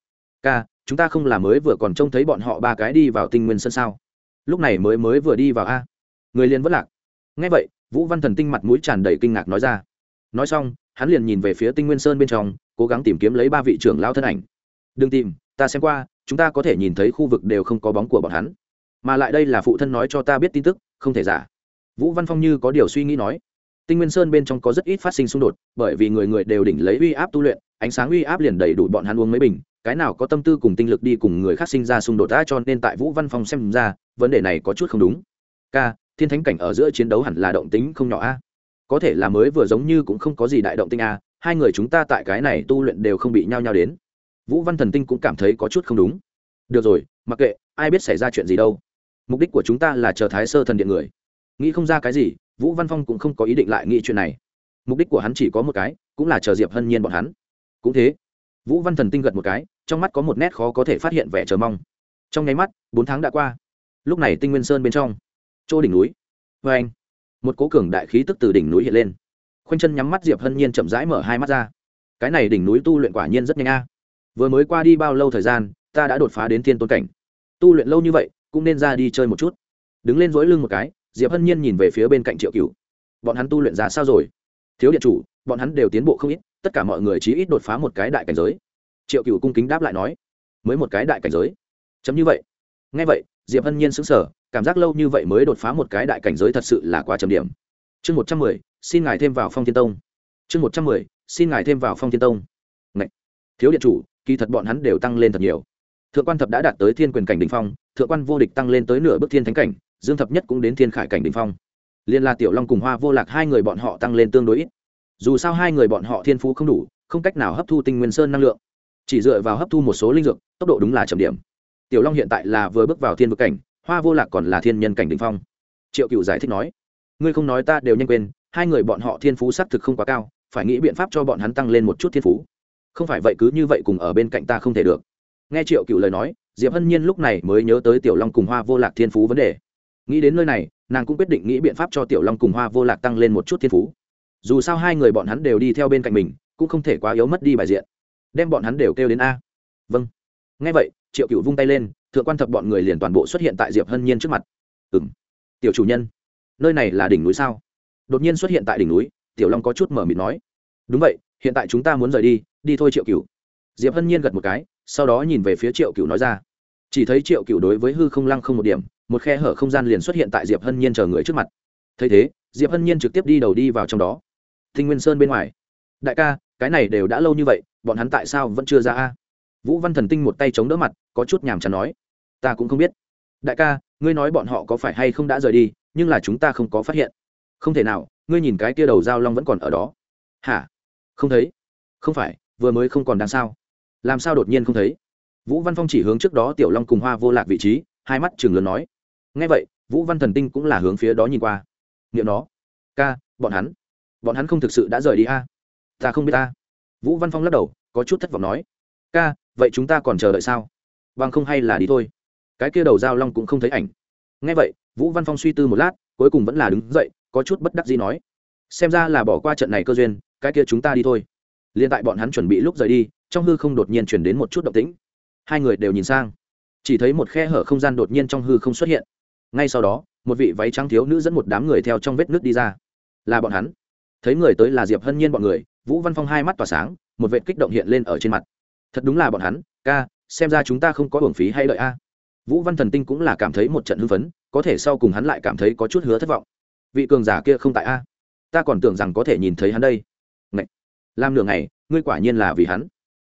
Ca, chúng ta không là mới vừa còn trông thấy bọn họ ba cái đi vào tinh nguyên sân sao? Lúc này mới mới vừa đi vào a. Người liền vất lạc. Ngay vậy, vũ văn thần tinh mặt mũi tràn đầy kinh ngạc nói ra. Nói xong, hắn liền nhìn về phía tinh nguyên sơn bên trong, cố gắng tìm kiếm lấy ba vị trưởng lao thân ảnh. Đừng tìm ta xem qua, chúng ta có thể nhìn thấy khu vực đều không có bóng của bọn hắn. Mà lại đây là phụ thân nói cho ta biết tin tức, không thể giả. Vũ văn phong như có điều suy nghĩ nói. Tinh nguyên sơn bên trong có rất ít phát sinh xung đột, bởi vì người người đều đỉnh lấy uy áp tu luyện, ánh sáng uy áp liền đầy đủ bọn hắn uống mấy bình, cái nào có tâm tư cùng tinh lực đi cùng người khác sinh ra xung đột đã cho nên tại vũ văn phong xem ra, vấn đề này có chút không đúng. K thiên thánh cảnh ở giữa chiến đấu hẳn là động tính không nhỏ a. Có thể là mới vừa giống như cũng không có gì đại động tinh a, hai người chúng ta tại cái này tu luyện đều không bị nhao nhao đến vũ văn thần tinh cũng cảm thấy có chút không đúng. Được rồi, mặc kệ, ai biết xảy ra chuyện gì đâu. Mục đích của chúng ta là chờ thái sơ thần điện người. Nghĩ không ra cái gì, vũ văn phong cũng không có ý định lại nghĩ chuyện này. Mục đích của hắn chỉ có một cái, cũng là chờ diệp hân nhiên bọn hắn. Cũng thế, vũ văn thần tinh gật một cái, trong mắt có một nét khó có thể phát hiện vẻ chờ mong. Trong nháy mắt, bốn tháng đã qua. Lúc này tinh nguyên sơn bên trong, chỗ đỉnh núi vê anh, một cố cường đại khí tức từ đỉnh núi hiện lên. Khoanh chân nhắm mắt diệp hân nhiên chậm rãi mở hai mắt ra. Cái này đỉnh núi tu luyện quả nhiên rất nhanh a vừa mới qua đi bao lâu thời gian, ta đã đột phá đến thiên tôn cảnh. Tu luyện lâu như vậy, cũng nên ra đi chơi một chút. Đứng lên dối lưng một cái, diệp hân nhiên nhìn về phía bên cạnh triệu cựu bọn hắn tu luyện ra sao rồi? Thiếu điện chủ, bọn hắn đều tiến bộ không ít, tất cả mọi người chí ít đột phá một cái đại cảnh giới. Triệu cựu cung kính đáp lại nói, mới một cái đại cảnh giới. Chấm như vậy. Ngay vậy, diệp hân nhiên xứng sở cảm giác lâu như vậy mới đột phá một cái đại cảnh giới thật sự là quá trầm điểm. Chương một trăm mười, xin ngài thêm vào phong thiên tông. Chương một trăm mười, xin ngài thêm vào phong thiên tông. Ngậy! thiếu điện chủ kỳ thật bọn hắn đều tăng lên thật nhiều. Thượng quan thập đã đạt tới thiên quyền cảnh đ ỉ n h phong, thượng quan vô địch tăng lên tới nửa bước thiên thánh cảnh, dương thập nhất cũng đến thiên khải cảnh đ ỉ n h phong. Liên la tiểu long cùng hoa vô lạc hai người bọn họ tăng lên tương đối ít. Dù sao hai người bọn họ thiên phú không đủ, không cách nào hấp thu tinh nguyên sơn năng lượng. Chỉ dựa vào hấp thu một số linh dược, tốc độ đúng là chậm điểm. Tiểu long hiện tại là vừa bước vào thiên vực cảnh, hoa vô lạc còn là thiên nhân cảnh đ ỉ n h phong. Triệu cựu giải thích nói, ngươi không nói ta đều nhanh quên, hai người bọn họ thiên phú xác thực không quá cao, phải nghĩ biện pháp cho bọn hắn tăng lên một chút thiên phú không phải vậy cứ như vậy cùng ở bên cạnh ta không thể được. Nghe triệu cựu lời nói, diệp hân nhiên lúc này mới nhớ tới tiểu long cùng hoa vô lạc thiên phú vấn đề. Nghĩ đến nơi này, nàng cũng quyết định nghĩ biện pháp cho tiểu long cùng hoa vô lạc tăng lên một chút thiên phú. Dù sao hai người bọn hắn đều đi theo bên cạnh mình, cũng không thể quá yếu mất đi bài diện. Đem bọn hắn đều kêu đến a. Vâng. Ngay vậy, triệu cựu vung tay lên, thượng quan thập bọn người liền toàn bộ xuất hiện tại diệp hân nhiên trước mặt. Ừ m tiểu chủ nhân, nơi này là đỉnh núi sao? Đột nhiên xuất hiện tại đỉnh núi, tiểu long có chút mở mịt nói. Đúng vậy hiện tại chúng ta muốn rời đi đi thôi triệu cựu diệp hân nhiên gật một cái, sau đó nhìn về phía triệu cựu nói ra. Chỉ thấy triệu cựu đối với hư không lăng không một điểm, một khe hở không gian liền xuất hiện tại diệp hân nhiên chờ người trước mặt. Thấy thế, diệp hân nhiên trực tiếp đi đầu đi vào trong đó. Thinh nguyên sơn bên ngoài. Đại ca, cái này đều đã lâu như vậy, bọn hắn tại sao vẫn chưa ra a? Vũ văn thần tinh một tay chống đỡ mặt, có chút nhàm chán nói. Ta cũng không biết. Đại ca, ngươi nói bọn họ có phải hay không đã rời đi, nhưng là chúng ta không có phát hiện. Không thể nào, ngươi nhìn cái kia đầu dao long vẫn còn ở đó. Hả? Không thấy. Không phải, vừa mới không còn đáng sao. Làm sao đột nhiên không thấy? Vũ văn phong chỉ hướng trước đó tiểu long cùng hoa vô lạc vị trí, hai mắt chừng lớn nói. Ngay vậy, vũ văn thần tinh cũng là hướng phía đó nhìn qua. Nghiệm nó. Ca, bọn hắn. Bọn hắn không thực sự đã rời đi a. Ta không biết ta vũ văn phong lắc đầu, có chút thất vọng nói. Ca, vậy chúng ta còn chờ đợi sao? Bằng không hay là đi thôi. Cái kia đầu Giao long cũng không thấy ảnh. Ngay vậy, vũ văn phong suy tư một lát, cuối cùng vẫn là đứng dậy, có chút bất đắc gì nói. Xem ra là bỏ qua trận này cơ duyên cái kia chúng ta đi thôi. Liền tại bọn hắn chuẩn bị lúc rời đi, trong hư không đột nhiên chuyển đến một chút động tĩnh. Hai người đều nhìn sang. Chỉ thấy một khe hở không gian đột nhiên trong hư không xuất hiện. Ngay sau đó, một vị váy trắng thiếu nữ dẫn một đám người theo trong vết nước đi ra. Là bọn hắn. Thấy người tới là diệp hân nhiên bọn người, vũ văn phong hai mắt tỏa sáng, một vệ kích động hiện lên ở trên mặt. Thật đúng là bọn hắn, ca, xem ra chúng ta không có hưởng phí hay đợi a. Vũ văn thần tinh cũng là cảm thấy một trận hưng phấn, có thể sau cùng hắn lại cảm thấy có chút hứa thất vọng. Vị cường giả kia không tại a. Ta còn tưởng rằng có thể nhìn thấy hắn đây làm nửa ngày, ngươi quả nhiên là vì hắn.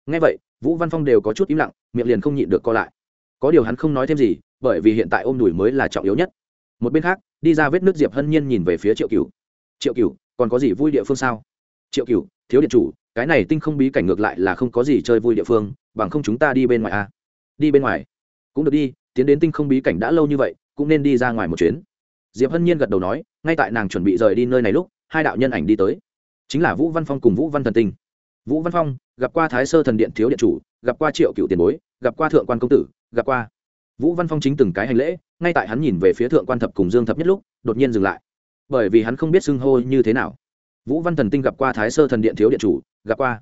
Ngay vậy, vũ văn phong đều có chút im lặng, miệng liền không nhịn được co lại. Có điều hắn không nói thêm gì, bởi vì hiện tại ôm đùi mới là trọng yếu nhất. Một bên khác, đi ra vết nước diệp hân nhiên nhìn về phía triệu cửu. Triệu cửu, còn có gì vui địa phương sao? Triệu cửu, thiếu điện chủ, cái này tinh không bí cảnh ngược lại là không có gì chơi vui địa phương, bằng không chúng ta đi bên ngoài a đi bên ngoài. Cũng được đi, tiến đến tinh không bí cảnh đã lâu như vậy, cũng nên đi ra ngoài một chuyến. Diệp hân nhiên gật đầu nói, ngay tại nàng chuẩn bị rời đi nơi này lúc, hai đạo nhân ảnh đi tới chính là vũ văn phong cùng vũ văn thần tinh. Vũ văn phong, gặp qua thái sơ thần điện thiếu điện chủ, gặp qua triệu cựu tiền bối, gặp qua thượng quan công tử, gặp qua. Vũ văn phong chính từng cái hành lễ, ngay tại hắn nhìn về phía thượng quan thập cùng dương thập nhất lúc, đột nhiên dừng lại. Bởi vì hắn không biết xưng hô như thế nào. Vũ văn thần tinh gặp qua thái sơ thần điện thiếu điện chủ, gặp qua.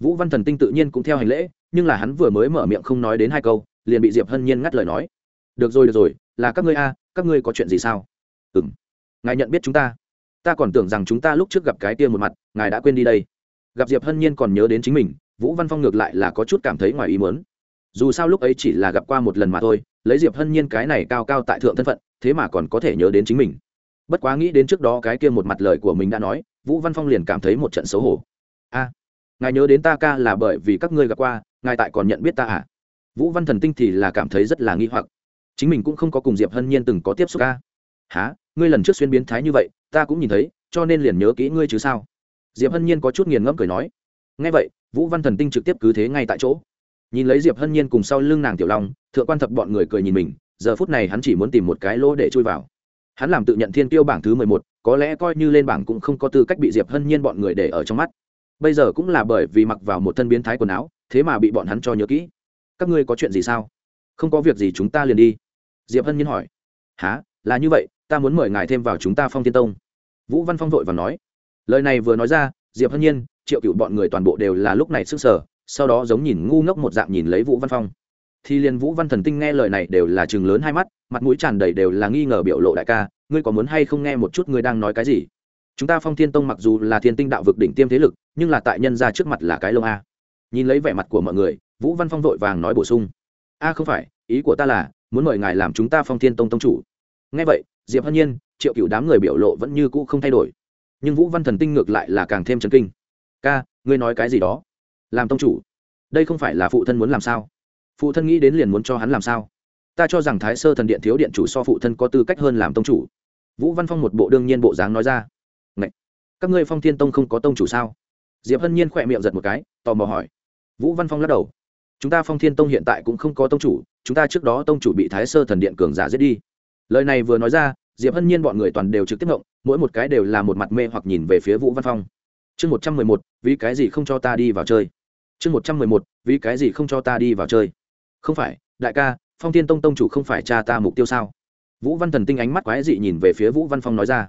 Vũ văn thần tinh tự nhiên cũng theo hành lễ, nhưng là hắn vừa mới mở miệng không nói đến hai câu, liền bị diệp hân nhiên ngắt lời nói. Được rồi được rồi, là các ngươi a, các ngươi có chuyện gì sao? Ừ m ngài nhận biết chúng ta ta còn tưởng rằng chúng ta lúc trước gặp cái kia một mặt, ngài đã quên đi đây. Gặp diệp hân nhiên còn nhớ đến chính mình, vũ văn phong ngược lại là có chút cảm thấy ngoài ý mớn dù sao lúc ấy chỉ là gặp qua một lần mà thôi, lấy diệp hân nhiên cái này cao cao tại thượng thân phận, thế mà còn có thể nhớ đến chính mình. Bất quá nghĩ đến trước đó cái kia một mặt lời của mình đã nói, vũ văn phong liền cảm thấy một trận xấu hổ. A, ngài nhớ đến ta ca là bởi vì các ngươi gặp qua, ngài tại còn nhận biết ta à? Vũ văn thần tinh thì là cảm thấy rất là nghi hoặc. Chính mình cũng không có cùng diệp hân nhiên từng có tiếp xúc ca. Há ngươi lần trước xuyên biến thái như vậy ta cũng nhìn thấy, cho nên liền nhớ kỹ ngươi chứ sao? Diệp hân nhiên có chút nghiền ngẫm cười nói. Ngay vậy, vũ văn thần tinh trực tiếp cứ thế ngay tại chỗ. Nhìn lấy diệp hân nhiên cùng sau lưng nàng tiểu long, thượng quan thập bọn người cười nhìn mình, giờ phút này hắn chỉ muốn tìm một cái lỗ để chui vào. Hắn làm tự nhận thiên tiêu bảng thứ mười một, có lẽ coi như lên bảng cũng không có tư cách bị diệp hân nhiên bọn người để ở trong mắt. Bây giờ cũng là bởi vì mặc vào một thân biến thái quần áo, thế mà bị bọn hắn cho nhớ kỹ. Các ngươi có chuyện gì sao? Không có việc gì chúng ta liền đi. Diệp hân nhiên hỏi. Há là như vậy, ta muốn mời ngài thêm vào chúng ta phong tiên tông vũ văn phong vội và nói. Lời này vừa nói ra, diệp hân nhiên, triệu cựu bọn người toàn bộ đều là lúc này sức sở sau đó giống nhìn ngu ngốc một dạng nhìn lấy vũ văn phong. Thì liền vũ văn thần tinh nghe lời này đều là chừng lớn hai mắt, mặt mũi tràn đầy đều là nghi ngờ biểu lộ đại ca, ngươi có muốn hay không nghe một chút ngươi đang nói cái gì? Chúng ta phong thiên tông mặc dù là thiên tinh đạo vực đỉnh tiêm thế lực, nhưng là tại nhân ra trước mặt là cái lông a. Nhìn lấy vẻ mặt của mọi người, vũ văn phong vội vàng nói bổ sung. A không phải, ý của ta là, muốn mời ngài làm chúng ta phong thiên tông tông chủ nghe vậy, diệp hân nhiên, triệu cựu đám người biểu lộ vẫn như cũ không thay đổi. Nhưng vũ văn thần tinh ngược lại là càng thêm chấn kinh. Ca, ngươi nói cái gì đó? Làm tông chủ, đây không phải là phụ thân muốn làm sao? Phụ thân nghĩ đến liền muốn cho hắn làm sao? Ta cho rằng thái sơ thần điện thiếu điện chủ so phụ thân có tư cách hơn làm tông chủ. Vũ văn phong một bộ đương nhiên bộ dáng nói ra. Ngậy! các ngươi phong thiên tông không có tông chủ sao? Diệp hân nhiên khỏe miệng giật một cái, tò mò hỏi. Vũ văn phong lắc đầu. Chúng ta phong thiên tông hiện tại cũng không có tông chủ, chúng ta trước đó tông chủ bị thái sơ thần điện cường giả giết đi lời này vừa nói ra, diệp hân nhiên bọn người toàn đều trực tiếp ngộng mỗi một cái đều là một mặt mê hoặc nhìn về phía vũ văn phong. Chương một trăm mười một, vì cái gì không cho ta đi vào chơi? Chương một trăm mười một, vì cái gì không cho ta đi vào chơi? Không phải, đại ca, phong thiên tông tông chủ không phải cha ta mục tiêu sao? Vũ văn thần tinh ánh mắt quái dị nhìn về phía vũ văn phong nói ra.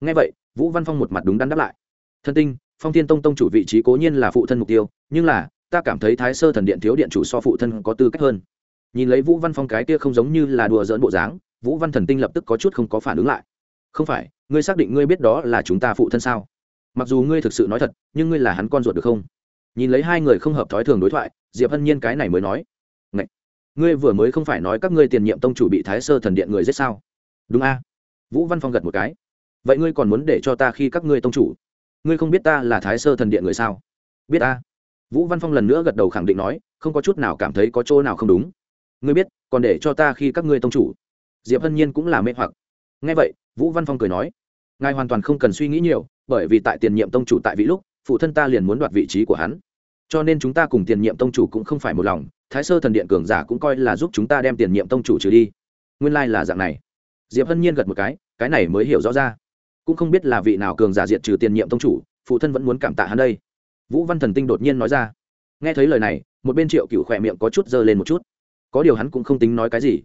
Ngay vậy, vũ văn phong một mặt đúng đắn đáp lại. Thân tinh, phong thiên tông tông chủ vị trí cố nhiên là phụ thân mục tiêu, nhưng là, ta cảm thấy thái sơ thần điện thiếu điện chủ so phụ thân có tư cách hơn. Nhìn lấy vũ văn phong cái kia không giống như là đùa dỡn bộ dáng vũ văn thần tinh lập tức có chút không có phản ứng lại. Không phải, ngươi xác định ngươi biết đó là chúng ta phụ thân sao? Mặc dù ngươi thực sự nói thật, nhưng ngươi là hắn con ruột được không? Nhìn lấy hai người không hợp thói thường đối thoại, diệp hân nhiên cái này mới nói. Ngậy! ngươi vừa mới không phải nói các ngươi tiền nhiệm tông chủ bị thái sơ thần điện người giết sao? Đúng a. Vũ văn phong gật một cái. Vậy ngươi còn muốn để cho ta khi các ngươi tông chủ? Ngươi không biết ta là thái sơ thần điện người sao? Biết a. Vũ văn phong lần nữa gật đầu khẳng định nói, không có chút nào cảm thấy có chỗ nào không đúng. Ngươi biết, còn để cho ta khi các ngươi tông chủ diệp hân nhiên cũng là mê hoặc. Ngay vậy, vũ văn phong cười nói, ngài hoàn toàn không cần suy nghĩ nhiều, bởi vì tại tiền nhiệm tông chủ tại vị lúc, phụ thân ta liền muốn đoạt vị trí của hắn. Cho nên chúng ta cùng tiền nhiệm tông chủ cũng không phải một lòng, thái sơ thần điện cường giả cũng coi là giúp chúng ta đem tiền nhiệm tông chủ trừ đi. Nguyên lai、like、là dạng này. Diệp hân nhiên gật một cái cái này mới hiểu rõ ra. Cũng không biết là vị nào cường giả diệt trừ tiền nhiệm tông chủ, phụ thân vẫn muốn cảm tạ hắn đây. Vũ văn thần tinh đột nhiên nói ra. Nghe thấy lời này, một bên triệu cựu khỏe miệng có chút dơ lên một chút. Có điều hắn cũng không tính nói cái gì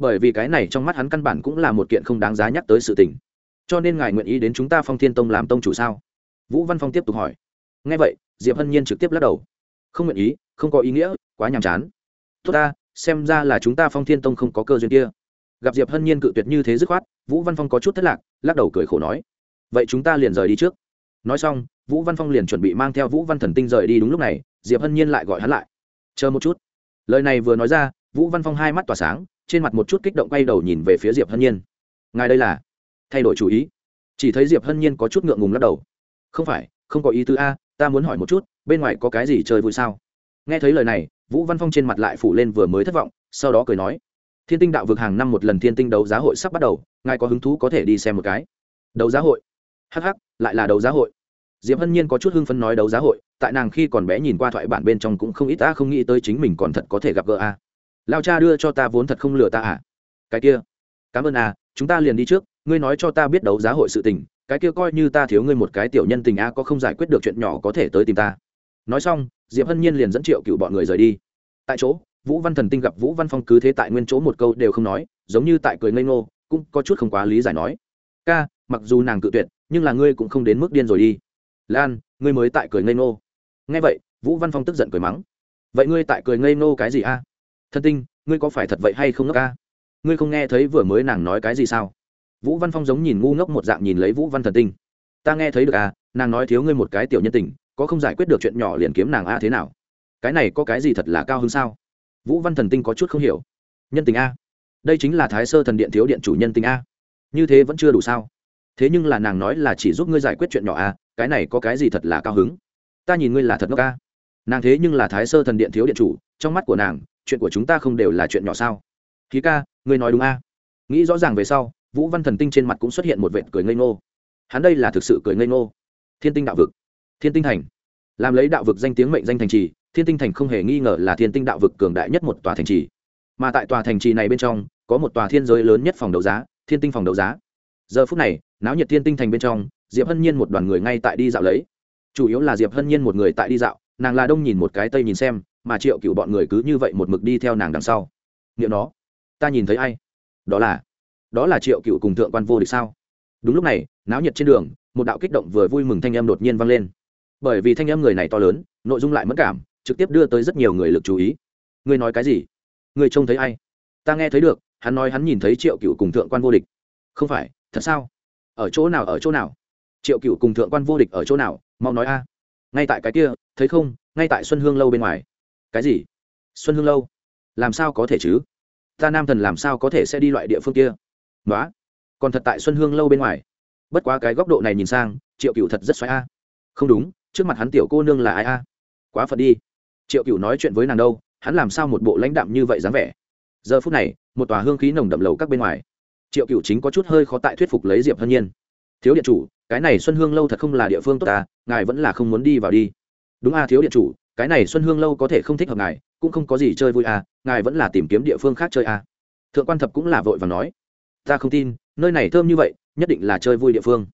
bởi vì cái này trong mắt hắn căn bản cũng là một kiện không đáng giá nhắc tới sự tình. Cho nên ngài nguyện ý đến chúng ta phong thiên tông làm tông chủ sao? Vũ văn phong tiếp tục hỏi. Ngay vậy, diệp hân nhiên trực tiếp lắc đầu. Không nguyện ý, không có ý nghĩa, quá nhàm chán. Tốt ta, xem ra là chúng ta phong thiên tông không có cơ duyên kia. Gặp diệp hân nhiên cự tuyệt như thế dứt khoát, vũ văn phong có chút thất lạc, lắc đầu cười khổ nói. Vậy chúng ta liền rời đi trước. Nói xong, vũ văn phong liền chuẩn bị mang theo vũ văn thần tinh rời đi đúng lúc này, diệp hân nhiên lại gọi hắn lại. Chờ một chút. Lời này vừa nói ra, vũ văn phong hai mắt tỏa sáng trên mặt một chút kích động quay đầu nhìn về phía diệp hân nhiên. Ngài đây là? Thay đổi chủ ý. Chỉ thấy diệp hân nhiên có chút ngượng ngùng lắc đầu. Không phải, không có ý tứ a, ta muốn hỏi một chút, bên ngoài có cái gì chơi vui sao? Nghe thấy lời này, vũ văn phong trên mặt lại phủ lên vừa mới thất vọng, sau đó cười nói, thiên tinh đạo vực hàng năm một lần thiên tinh đấu giá hội sắp bắt đầu, ngài có hứng thú có thể đi xem một cái? Đấu giá hội? Hh lại là đấu giá hội. Diệp hân nhiên có chút hưng phấn nói, đấu giá hội? Tại nàng khi còn bé nhìn qua thoại bản bên trong cũng không ít, ta không nghĩ tới chính mình còn thật có thể gặp gỡ a lao cha đưa cho ta vốn thật không lừa ta à? Cái kia. Cảm ơn à chúng ta liền đi trước, ngươi nói cho ta biết đấu giá hội sự tình, cái kia coi như ta thiếu ngươi một cái tiểu nhân tình a, có không giải quyết được chuyện nhỏ có thể tới tìm ta. Nói xong, diệp hân nhiên liền dẫn triệu cựu bọn người rời đi. Tại chỗ, vũ văn thần tinh gặp vũ văn phong cứ thế tại nguyên chỗ một câu đều không nói, giống như tại cười ngây ngô, cũng có chút không quá lý giải nói. Ca, mặc dù nàng cự tuyệt, nhưng là ngươi cũng không đến mức điên rồi đi. Lan, ngươi mới tại cười ngây ngô. Nghe vậy, vũ văn phong tức giận cười mắng. Vậy ngươi tại cười ngây ngô cái gì a? Thân tinh ngươi có phải thật vậy hay không ngốc ca? Ngươi không nghe thấy vừa mới nàng nói cái gì sao? Vũ văn phong giống nhìn ngu ngốc một dạng nhìn lấy vũ văn thần tinh. Ta nghe thấy được à nàng nói thiếu ngươi một cái tiểu nhân tình có không giải quyết được chuyện nhỏ liền kiếm nàng a thế nào? Cái này có cái gì thật là cao hơn sao? Vũ văn thần tinh có chút không hiểu. Nhân tình a? Đây chính là thái sơ thần điện thiếu điện chủ nhân tình a. Như thế vẫn chưa đủ sao? Thế nhưng là nàng nói là chỉ giúp ngươi giải quyết chuyện nhỏ a cái này có cái gì thật là cao hứng? Ta nhìn ngươi là thật ngốc a, nàng thế nhưng là thái sơ thần điện thiếu điện chủ trong mắt của nàng chuyện của chúng ta không đều là chuyện nhỏ sao? Khí ca, ngươi nói đúng a. Nghĩ rõ ràng về sau, vũ văn thần tinh trên mặt cũng xuất hiện một vệt cười ngây ngô. Hắn đây là thực sự cười ngây ngô. Thiên tinh đạo vực. Thiên tinh thành. Làm lấy đạo vực danh tiếng mệnh danh thành trì, thiên tinh thành không hề nghi ngờ là thiên tinh đạo vực cường đại nhất một tòa thành trì. Mà tại tòa thành trì này bên trong, có một tòa thiên giới lớn nhất phòng đấu giá, thiên tinh phòng đấu giá. Giờ phút này, náo nhiệt thiên tinh thành bên trong, diệp hân nhiên một đoàn người ngay tại đi dạo lấy. Chủ yếu là diệp hân nhiên một người tại đi dạo, nàng là đông nhìn một cái tây nhìn xem mà triệu cựu bọn người cứ như vậy một mực đi theo nàng đằng sau. Nghĩa nó, ta nhìn thấy ai? Đó là đó là triệu cựu cùng thượng quan vô địch sao? Đúng lúc này, náo nhiệt trên đường, một đạo kích động vừa vui mừng thanh âm đột nhiên vang lên. Bởi vì thanh âm người này to lớn, nội dung lại mất cảm, trực tiếp đưa tới rất nhiều người lực chú ý. Ngươi nói cái gì? Ngươi trông thấy ai? Ta nghe thấy được, hắn nói hắn nhìn thấy triệu cựu cùng thượng quan vô địch. Không phải, thật sao? Ở chỗ nào, ở chỗ nào? Triệu cựu cùng thượng quan vô địch ở chỗ nào? Mau nói a. Ngay tại cái kia, thấy không? Ngay tại xuân hương lâu bên ngoài cái gì? Xuân hương lâu? Làm sao có thể chứ? Ta nam thần làm sao có thể sẽ đi loại địa phương kia? Nói còn thật tại xuân hương lâu bên ngoài. Bất quá cái góc độ này nhìn sang, triệu cựu thật rất xoáy a. Không đúng, trước mặt hắn tiểu cô nương là ai a? Quá phật đi. Triệu cựu nói chuyện với nàng đâu, hắn làm sao một bộ lãnh đạm như vậy dáng vẻ? Giờ phút này, một tòa hương khí nồng đậm lầu các bên ngoài. Triệu cựu chính có chút hơi khó tại thuyết phục lấy diệp hân nhiên. Thiếu điện chủ, cái này xuân hương lâu thật không là địa phương tốt ta, ngài vẫn là không muốn đi vào đi. Đúng a, thiếu điện chủ cái này xuân hương lâu có thể không thích hợp ngài, cũng không có gì chơi vui à ngài vẫn là tìm kiếm địa phương khác chơi à. Thượng quan thập cũng là vội và nói, ta không tin, nơi này thơm như vậy, nhất định là chơi vui địa phương.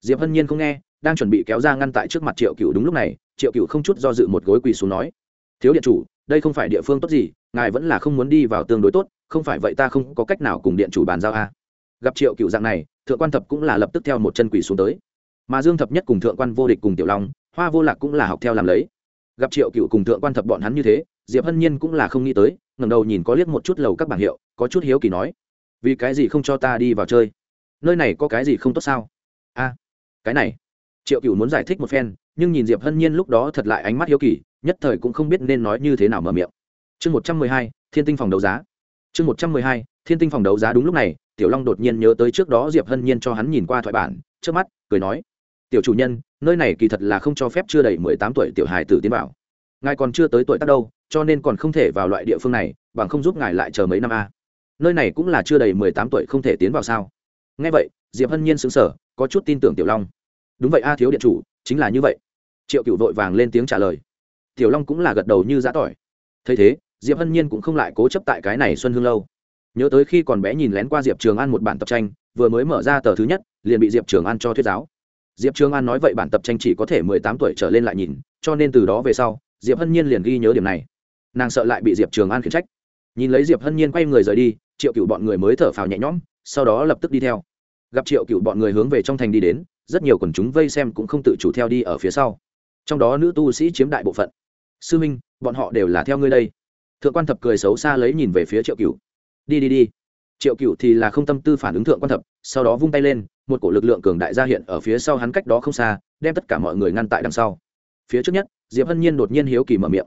Diệp hân nhiên không nghe, đang chuẩn bị kéo ra ngăn tại trước mặt triệu cựu đúng lúc này, triệu cựu không chút do dự một gối quỳ xuống nói, thiếu điện chủ, đây không phải địa phương tốt gì, ngài vẫn là không muốn đi vào tương đối tốt, không phải vậy ta không có cách nào cùng điện chủ bàn giao a gặp triệu cựu dạng này, thượng quan thập cũng là lập tức theo một chân quỳ xuống tới. Mà dương thập nhất cùng thượng quan vô địch cùng tiểu long, hoa vô lạc cũng là học theo làm lấy gặp triệu cựu cùng thượng quan thập bọn hắn như thế, diệp hân nhiên cũng là không nghĩ tới ngầm đầu nhìn có liếc một chút lầu các bảng hiệu, có chút hiếu kỳ nói, vì cái gì không cho ta đi vào chơi? Nơi này có cái gì không tốt sao? A, cái này. Triệu cựu muốn giải thích một phen, nhưng nhìn diệp hân nhiên lúc đó thật lại ánh mắt hiếu kỳ, nhất thời cũng không biết nên nói như thế nào mở miệng. Chương một trăm mười hai, thiên tinh phòng đấu giá. Chương một trăm mười hai, thiên tinh phòng đấu giá đúng lúc này, tiểu long đột nhiên nhớ tới trước đó diệp hân nhiên cho hắn nhìn qua thoại bản trước mắt, cười nói, tiểu chủ nhân nơi này kỳ thật là không cho phép chưa đầy mười tám tuổi tiểu hài tử tiến vào. Ngài còn chưa tới tuổi tác đâu, cho nên còn không thể vào loại địa phương này, bằng không giúp ngài lại chờ mấy năm a. Nơi này cũng là chưa đầy mười tám tuổi không thể tiến vào sao? Nghe vậy, diệp hân nhiên xứng sở có chút tin tưởng tiểu long. Đúng vậy a, thiếu điện chủ, chính là như vậy. Triệu cựu vội vàng lên tiếng trả lời. Tiểu long cũng là gật đầu như giã tỏi. Thấy thế, diệp hân nhiên cũng không lại cố chấp tại cái này xuân hương lâu. Nhớ tới khi còn bé nhìn lén qua diệp trường an một bản tập tranh, vừa mới mở ra tờ thứ nhất, liền bị diệp trường an cho thuyết giáo diệp trường an nói vậy bản tập tranh chỉ có thể mười tám tuổi trở lên lại nhìn, cho nên từ đó về sau, diệp hân nhiên liền ghi nhớ điểm này. Nàng sợ lại bị diệp trường an khiển trách. Nhìn lấy diệp hân nhiên quay người rời đi, triệu cựu bọn người mới thở phào nhẹ nhõm, sau đó lập tức đi theo. Gặp triệu cựu bọn người hướng về trong thành đi đến, rất nhiều quần chúng vây xem cũng không tự chủ theo đi ở phía sau. Trong đó nữ tu sĩ chiếm đại bộ phận. Sư minh, bọn họ đều là theo ngươi đây. Thượng quan thập cười xấu xa lấy nhìn về phía triệu cựu đi đi đi triệu cựu thì là không tâm tư phản ứng thượng quan thập, sau đó vung tay lên, một cổ lực lượng cường đại ra hiện ở phía sau hắn cách đó không xa, đem tất cả mọi người ngăn tại đằng sau. Phía trước nhất, diệp hân nhiên đột nhiên hiếu kỳ mở miệng.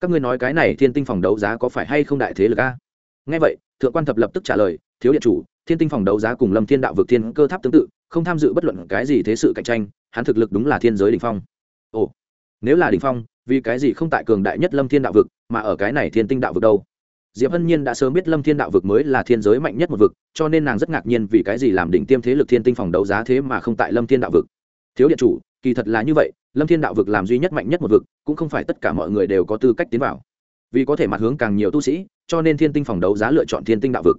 Các ngươi nói cái này thiên tinh phòng đấu giá có phải hay không đại thế lực a? Ngay vậy, thượng quan thập lập tức trả lời, thiếu điện chủ, thiên tinh phòng đấu giá cùng lâm thiên đạo vực thiên cơ tháp tương tự, không tham dự bất luận cái gì thế sự cạnh tranh, hắn thực lực đúng là thiên giới đ ỉ n h phong. Ồ, nếu là đ ỉ n h phong, vì cái gì không tại cường đại nhất lâm thiên đạo vực, mà ở cái này thiên tinh đạo vực đâu? Diệp hân nhiên đã sớm biết lâm thiên đạo vực mới là thiên giới mạnh nhất một vực, cho nên nàng rất ngạc nhiên vì cái gì làm đỉnh tiêm thế lực thiên tinh phòng đấu giá thế mà không tại lâm thiên đạo vực. Thiếu điện chủ, kỳ thật là như vậy, lâm thiên đạo vực làm duy nhất mạnh nhất một vực, cũng không phải tất cả mọi người đều có tư cách tiến vào. Vì có thể mặt hướng càng nhiều tu sĩ, cho nên thiên tinh phòng đấu giá lựa chọn thiên tinh đạo vực.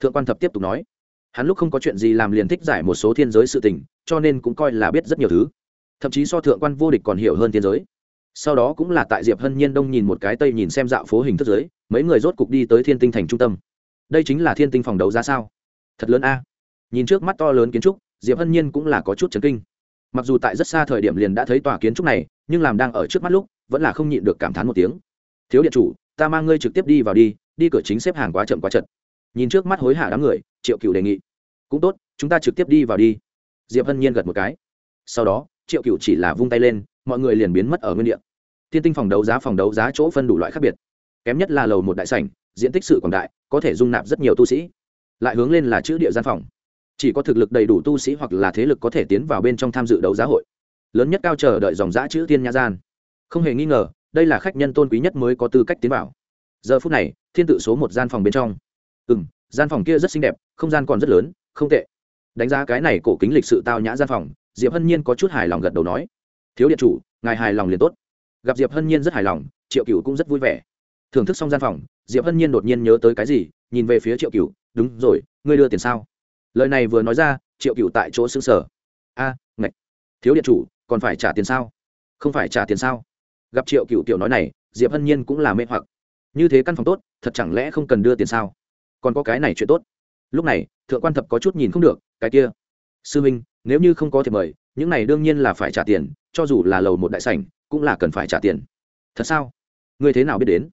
Thượng quan thập tiếp tục nói, hắn lúc không có chuyện gì làm liền thích giải một số thiên giới sự tình, cho nên cũng coi là biết rất nhiều thứ. Thậm chí so thượng quan vô địch còn hiểu hơn thiên giới sau đó cũng là tại diệp hân nhiên đông nhìn một cái tây nhìn xem dạo phố hình thức giới mấy người rốt cục đi tới thiên tinh thành trung tâm. Đây chính là thiên tinh phòng đấu giá sao? Thật lớn a. Nhìn trước mắt to lớn kiến trúc, diệp hân nhiên cũng là có chút chấn kinh. Mặc dù tại rất xa thời điểm liền đã thấy tòa kiến trúc này, nhưng làm đang ở trước mắt lúc, vẫn là không nhịn được cảm thán một tiếng. Thiếu điện chủ, ta mang ngươi trực tiếp đi vào đi đi cửa chính xếp hàng quá chậm quá chật. Nhìn trước mắt hối hả đám người, triệu cựu đề nghị. Cũng tốt, chúng ta trực tiếp đi vào đi. Diệp hân nhiên gật một cái. Sau đó triệu cựu chỉ là vung tay lên, mọi người liền biến mất ở nguyên đ ị a thiên tinh phòng đấu giá phòng đấu giá chỗ phân đủ loại khác biệt. Kém nhất là lầu một đại sảnh, diện tích sự quảng đại, có thể dung nạp rất nhiều tu sĩ. Lại hướng lên là chữ địa gian phòng. Chỉ có thực lực đầy đủ tu sĩ hoặc là thế lực có thể tiến vào bên trong tham dự đấu giá hội. Lớn nhất cao chờ đợi dòng giã chữ tiên nha gian. Không hề nghi ngờ, đây là khách nhân tôn quý nhất mới có tư cách tiến vào. Giờ phút này, thiên tự số một gian phòng bên trong. Ừ m gian phòng kia rất xinh đẹp, không gian còn rất lớn, không tệ. Đánh giá cái này cổ kính lịch sự tao nhã gian phòng diệp hân nhiên có chút hài lòng gật đầu nói thiếu điện chủ ngài hài lòng liền tốt. Gặp diệp hân nhiên rất hài lòng triệu cựu cũng rất vui vẻ. Thưởng thức xong gian phòng diệp hân nhiên đột nhiên nhớ tới cái gì nhìn về phía triệu cựu đúng rồi ngươi đưa tiền sao? Lời này vừa nói ra triệu cựu tại chỗ xứng sở a à, ngạch thiếu điện chủ còn phải trả tiền sao? Không phải trả tiền sao? Gặp triệu cựu tiểu nói này diệp hân nhiên cũng là mê hoặc. Như thế căn phòng tốt thật chẳng lẽ không cần đưa tiền sao? Còn có cái này chuyện tốt. Lúc này thượng quan thập có chút nhìn không được cái kia sư minh nếu như không có thiệp mời, những này đương nhiên là phải trả tiền, cho dù là lầu một đại sảnh, cũng là cần phải trả tiền. Thật sao? Ngươi thế nào biết đến?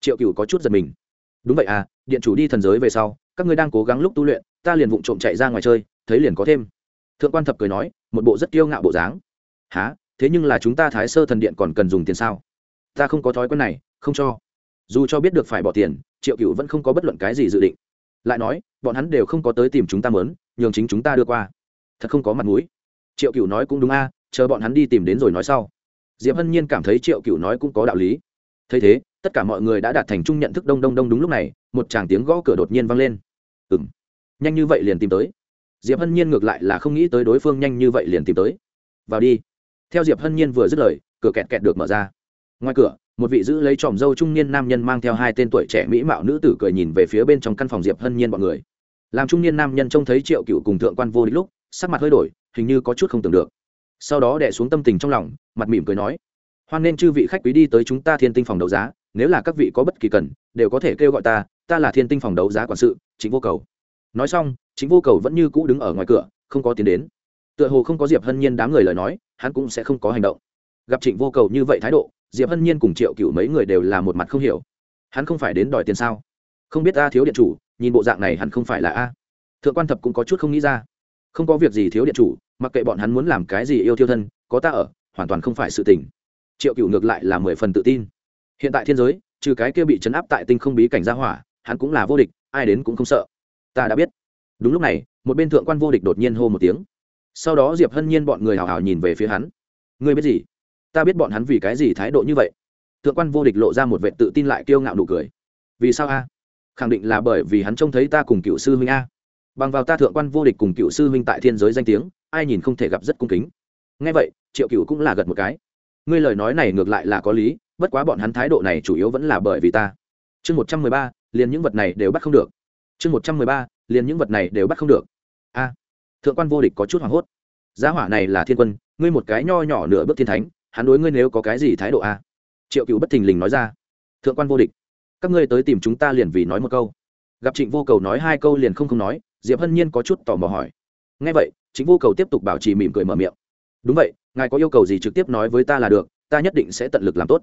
Triệu cựu có chút giật mình. Đúng vậy à điện chủ đi thần giới về sau, các ngươi đang cố gắng lúc tu luyện, ta liền vụng trộm chạy ra ngoài chơi, thấy liền có thêm. Thượng quan thập cười nói, một bộ rất kiêu ngạo bộ dáng. Há thế nhưng là chúng ta thái sơ thần điện còn cần dùng tiền sao? Ta không có thói quen này, không cho. Dù cho biết được phải bỏ tiền, triệu cựu vẫn không có bất luận cái gì dự định. Lại nói, bọn hắn đều không có tới tìm chúng ta mớn, nhường chính chúng ta đưa qua thật không có mặt mũi. Triệu cựu nói cũng đúng a à, chờ bọn hắn đi tìm đến rồi nói sau. Diệp hân nhiên cảm thấy triệu cựu nói cũng có đạo lý. Thấy thế, tất cả mọi người đã đạt thành chung nhận thức đông đông đông đúng lúc này, một chàng tiếng gõ cửa đột nhiên vang lên. Ừ m nhanh như vậy liền tìm tới. Diệp hân nhiên ngược lại là không nghĩ tới đối phương nhanh như vậy liền tìm tới. Vào đi. Theo diệp hân nhiên vừa dứt lời, cửa kẹt kẹt được mở ra. Ngoài cửa, một vị giữ lấy tròm dâu trung niên nam nhân mang theo hai tên tuổi trẻ mỹ mạo nữ tử cười nhìn về phía bên trong căn phòng diệp hân nhiên b ọ n người. Làm trung niên nam nhân trông thấy triệu cựu cùng thượng quan vô địch lúc sắc mặt hơi đổi, hình như có chút không tưởng được. Sau đó đẻ xuống tâm tình trong lòng, mặt mỉm cười nói, hoan nên chư vị khách quý đi tới chúng ta thiên tinh phòng đấu giá, nếu là các vị có bất kỳ cần, đều có thể kêu gọi ta ta là thiên tinh phòng đấu giá quản sự chính vô cầu. Nói xong chính vô cầu vẫn như cũ đứng ở ngoài cửa, không có tiến đến. Tựa hồ không có diệp hân nhiên đám người lời nói, hắn cũng sẽ không có hành động. Gặp trịnh vô cầu như vậy thái độ, diệp hân nhiên cùng triệu cựu mấy người đều là một mặt không hiểu. Hắn không phải đến đòi tiền sao? Không biết ta thiếu điện chủ, nhìn bộ dạng này hắn không phải là a. Thượng quan thập cũng có chút không nghĩ ra không có việc gì thiếu điện chủ, mặc kệ bọn hắn muốn làm cái gì yêu thiêu thân, có ta ở, hoàn toàn không phải sự tình. Triệu cựu ngược lại là mười phần tự tin. Hiện tại thiên giới, trừ cái kia bị chấn áp tại tinh không bí cảnh gia hỏa, hắn cũng là vô địch, ai đến cũng không sợ. Ta đã biết. Đúng lúc này, một bên thượng quan vô địch đột nhiên hô một tiếng. Sau đó diệp hân nhiên bọn người hào hào nhìn về phía hắn. Ngươi biết gì? Ta biết bọn hắn vì cái gì thái độ như vậy. Thượng quan vô địch lộ ra một vệ tự tin lại kiêu ngạo nụ cười. Vì sao a? Khẳng định là bởi vì hắn trông thấy ta cùng cựu sư huynh a bằng vào ta thượng quan vô địch cùng cựu sư huynh tại thiên giới danh tiếng, ai nhìn không thể gặp rất cung kính. Ngay vậy, triệu cựu cũng là gật một cái. Ngươi lời nói này ngược lại là có lý, bất quá bọn hắn thái độ này chủ yếu vẫn là bởi vì ta. Chương một trăm mười ba, liền những vật này đều bắt không được. Chương một trăm mười ba, liền những vật này đều bắt không được. A, thượng quan vô địch có chút hoảng hốt. Giá hỏa này là thiên quân, ngươi một cái nho nhỏ nửa bước thiên thánh, hắn đối ngươi nếu có cái gì thái độ a? Triệu cựu bất thình lình nói ra. Thượng quan vô địch, các ngươi tới tìm chúng ta liền vì nói một câu. Gặp trịnh vô cầu nói hai câu liền không không nói diệp hân nhiên có chút tò mò hỏi. Ngay vậy, chính vô cầu tiếp tục bảo trì mỉm cười mở miệng. Đúng vậy, ngài có yêu cầu gì trực tiếp nói với ta là được, ta nhất định sẽ tận lực làm tốt.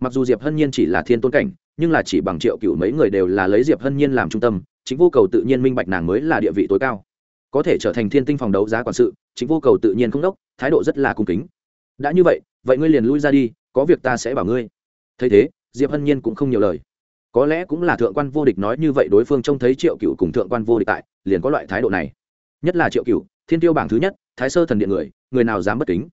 Mặc dù diệp hân nhiên chỉ là thiên tôn cảnh, nhưng là chỉ bằng triệu cựu mấy người đều là lấy diệp hân nhiên làm trung tâm, chính vô cầu tự nhiên minh bạch nàng mới là địa vị tối cao. Có thể trở thành thiên tinh phòng đấu giá quản sự, chính vô cầu tự nhiên không đốc, thái độ rất là cung kính. Đã như vậy vậy ngươi liền lui ra đi, có việc ta sẽ bảo ngươi. Thấy thế, diệp hân nhiên cũng không nhiều lời. Có lẽ cũng là thượng quan vô địch nói như vậy đối phương trông thấy triệu cựu cùng thượng quan vô địch tại liền có loại thái độ này. Nhất là triệu cựu thiên tiêu bảng thứ nhất, thái sơ thần điện người người nào dám bất kính?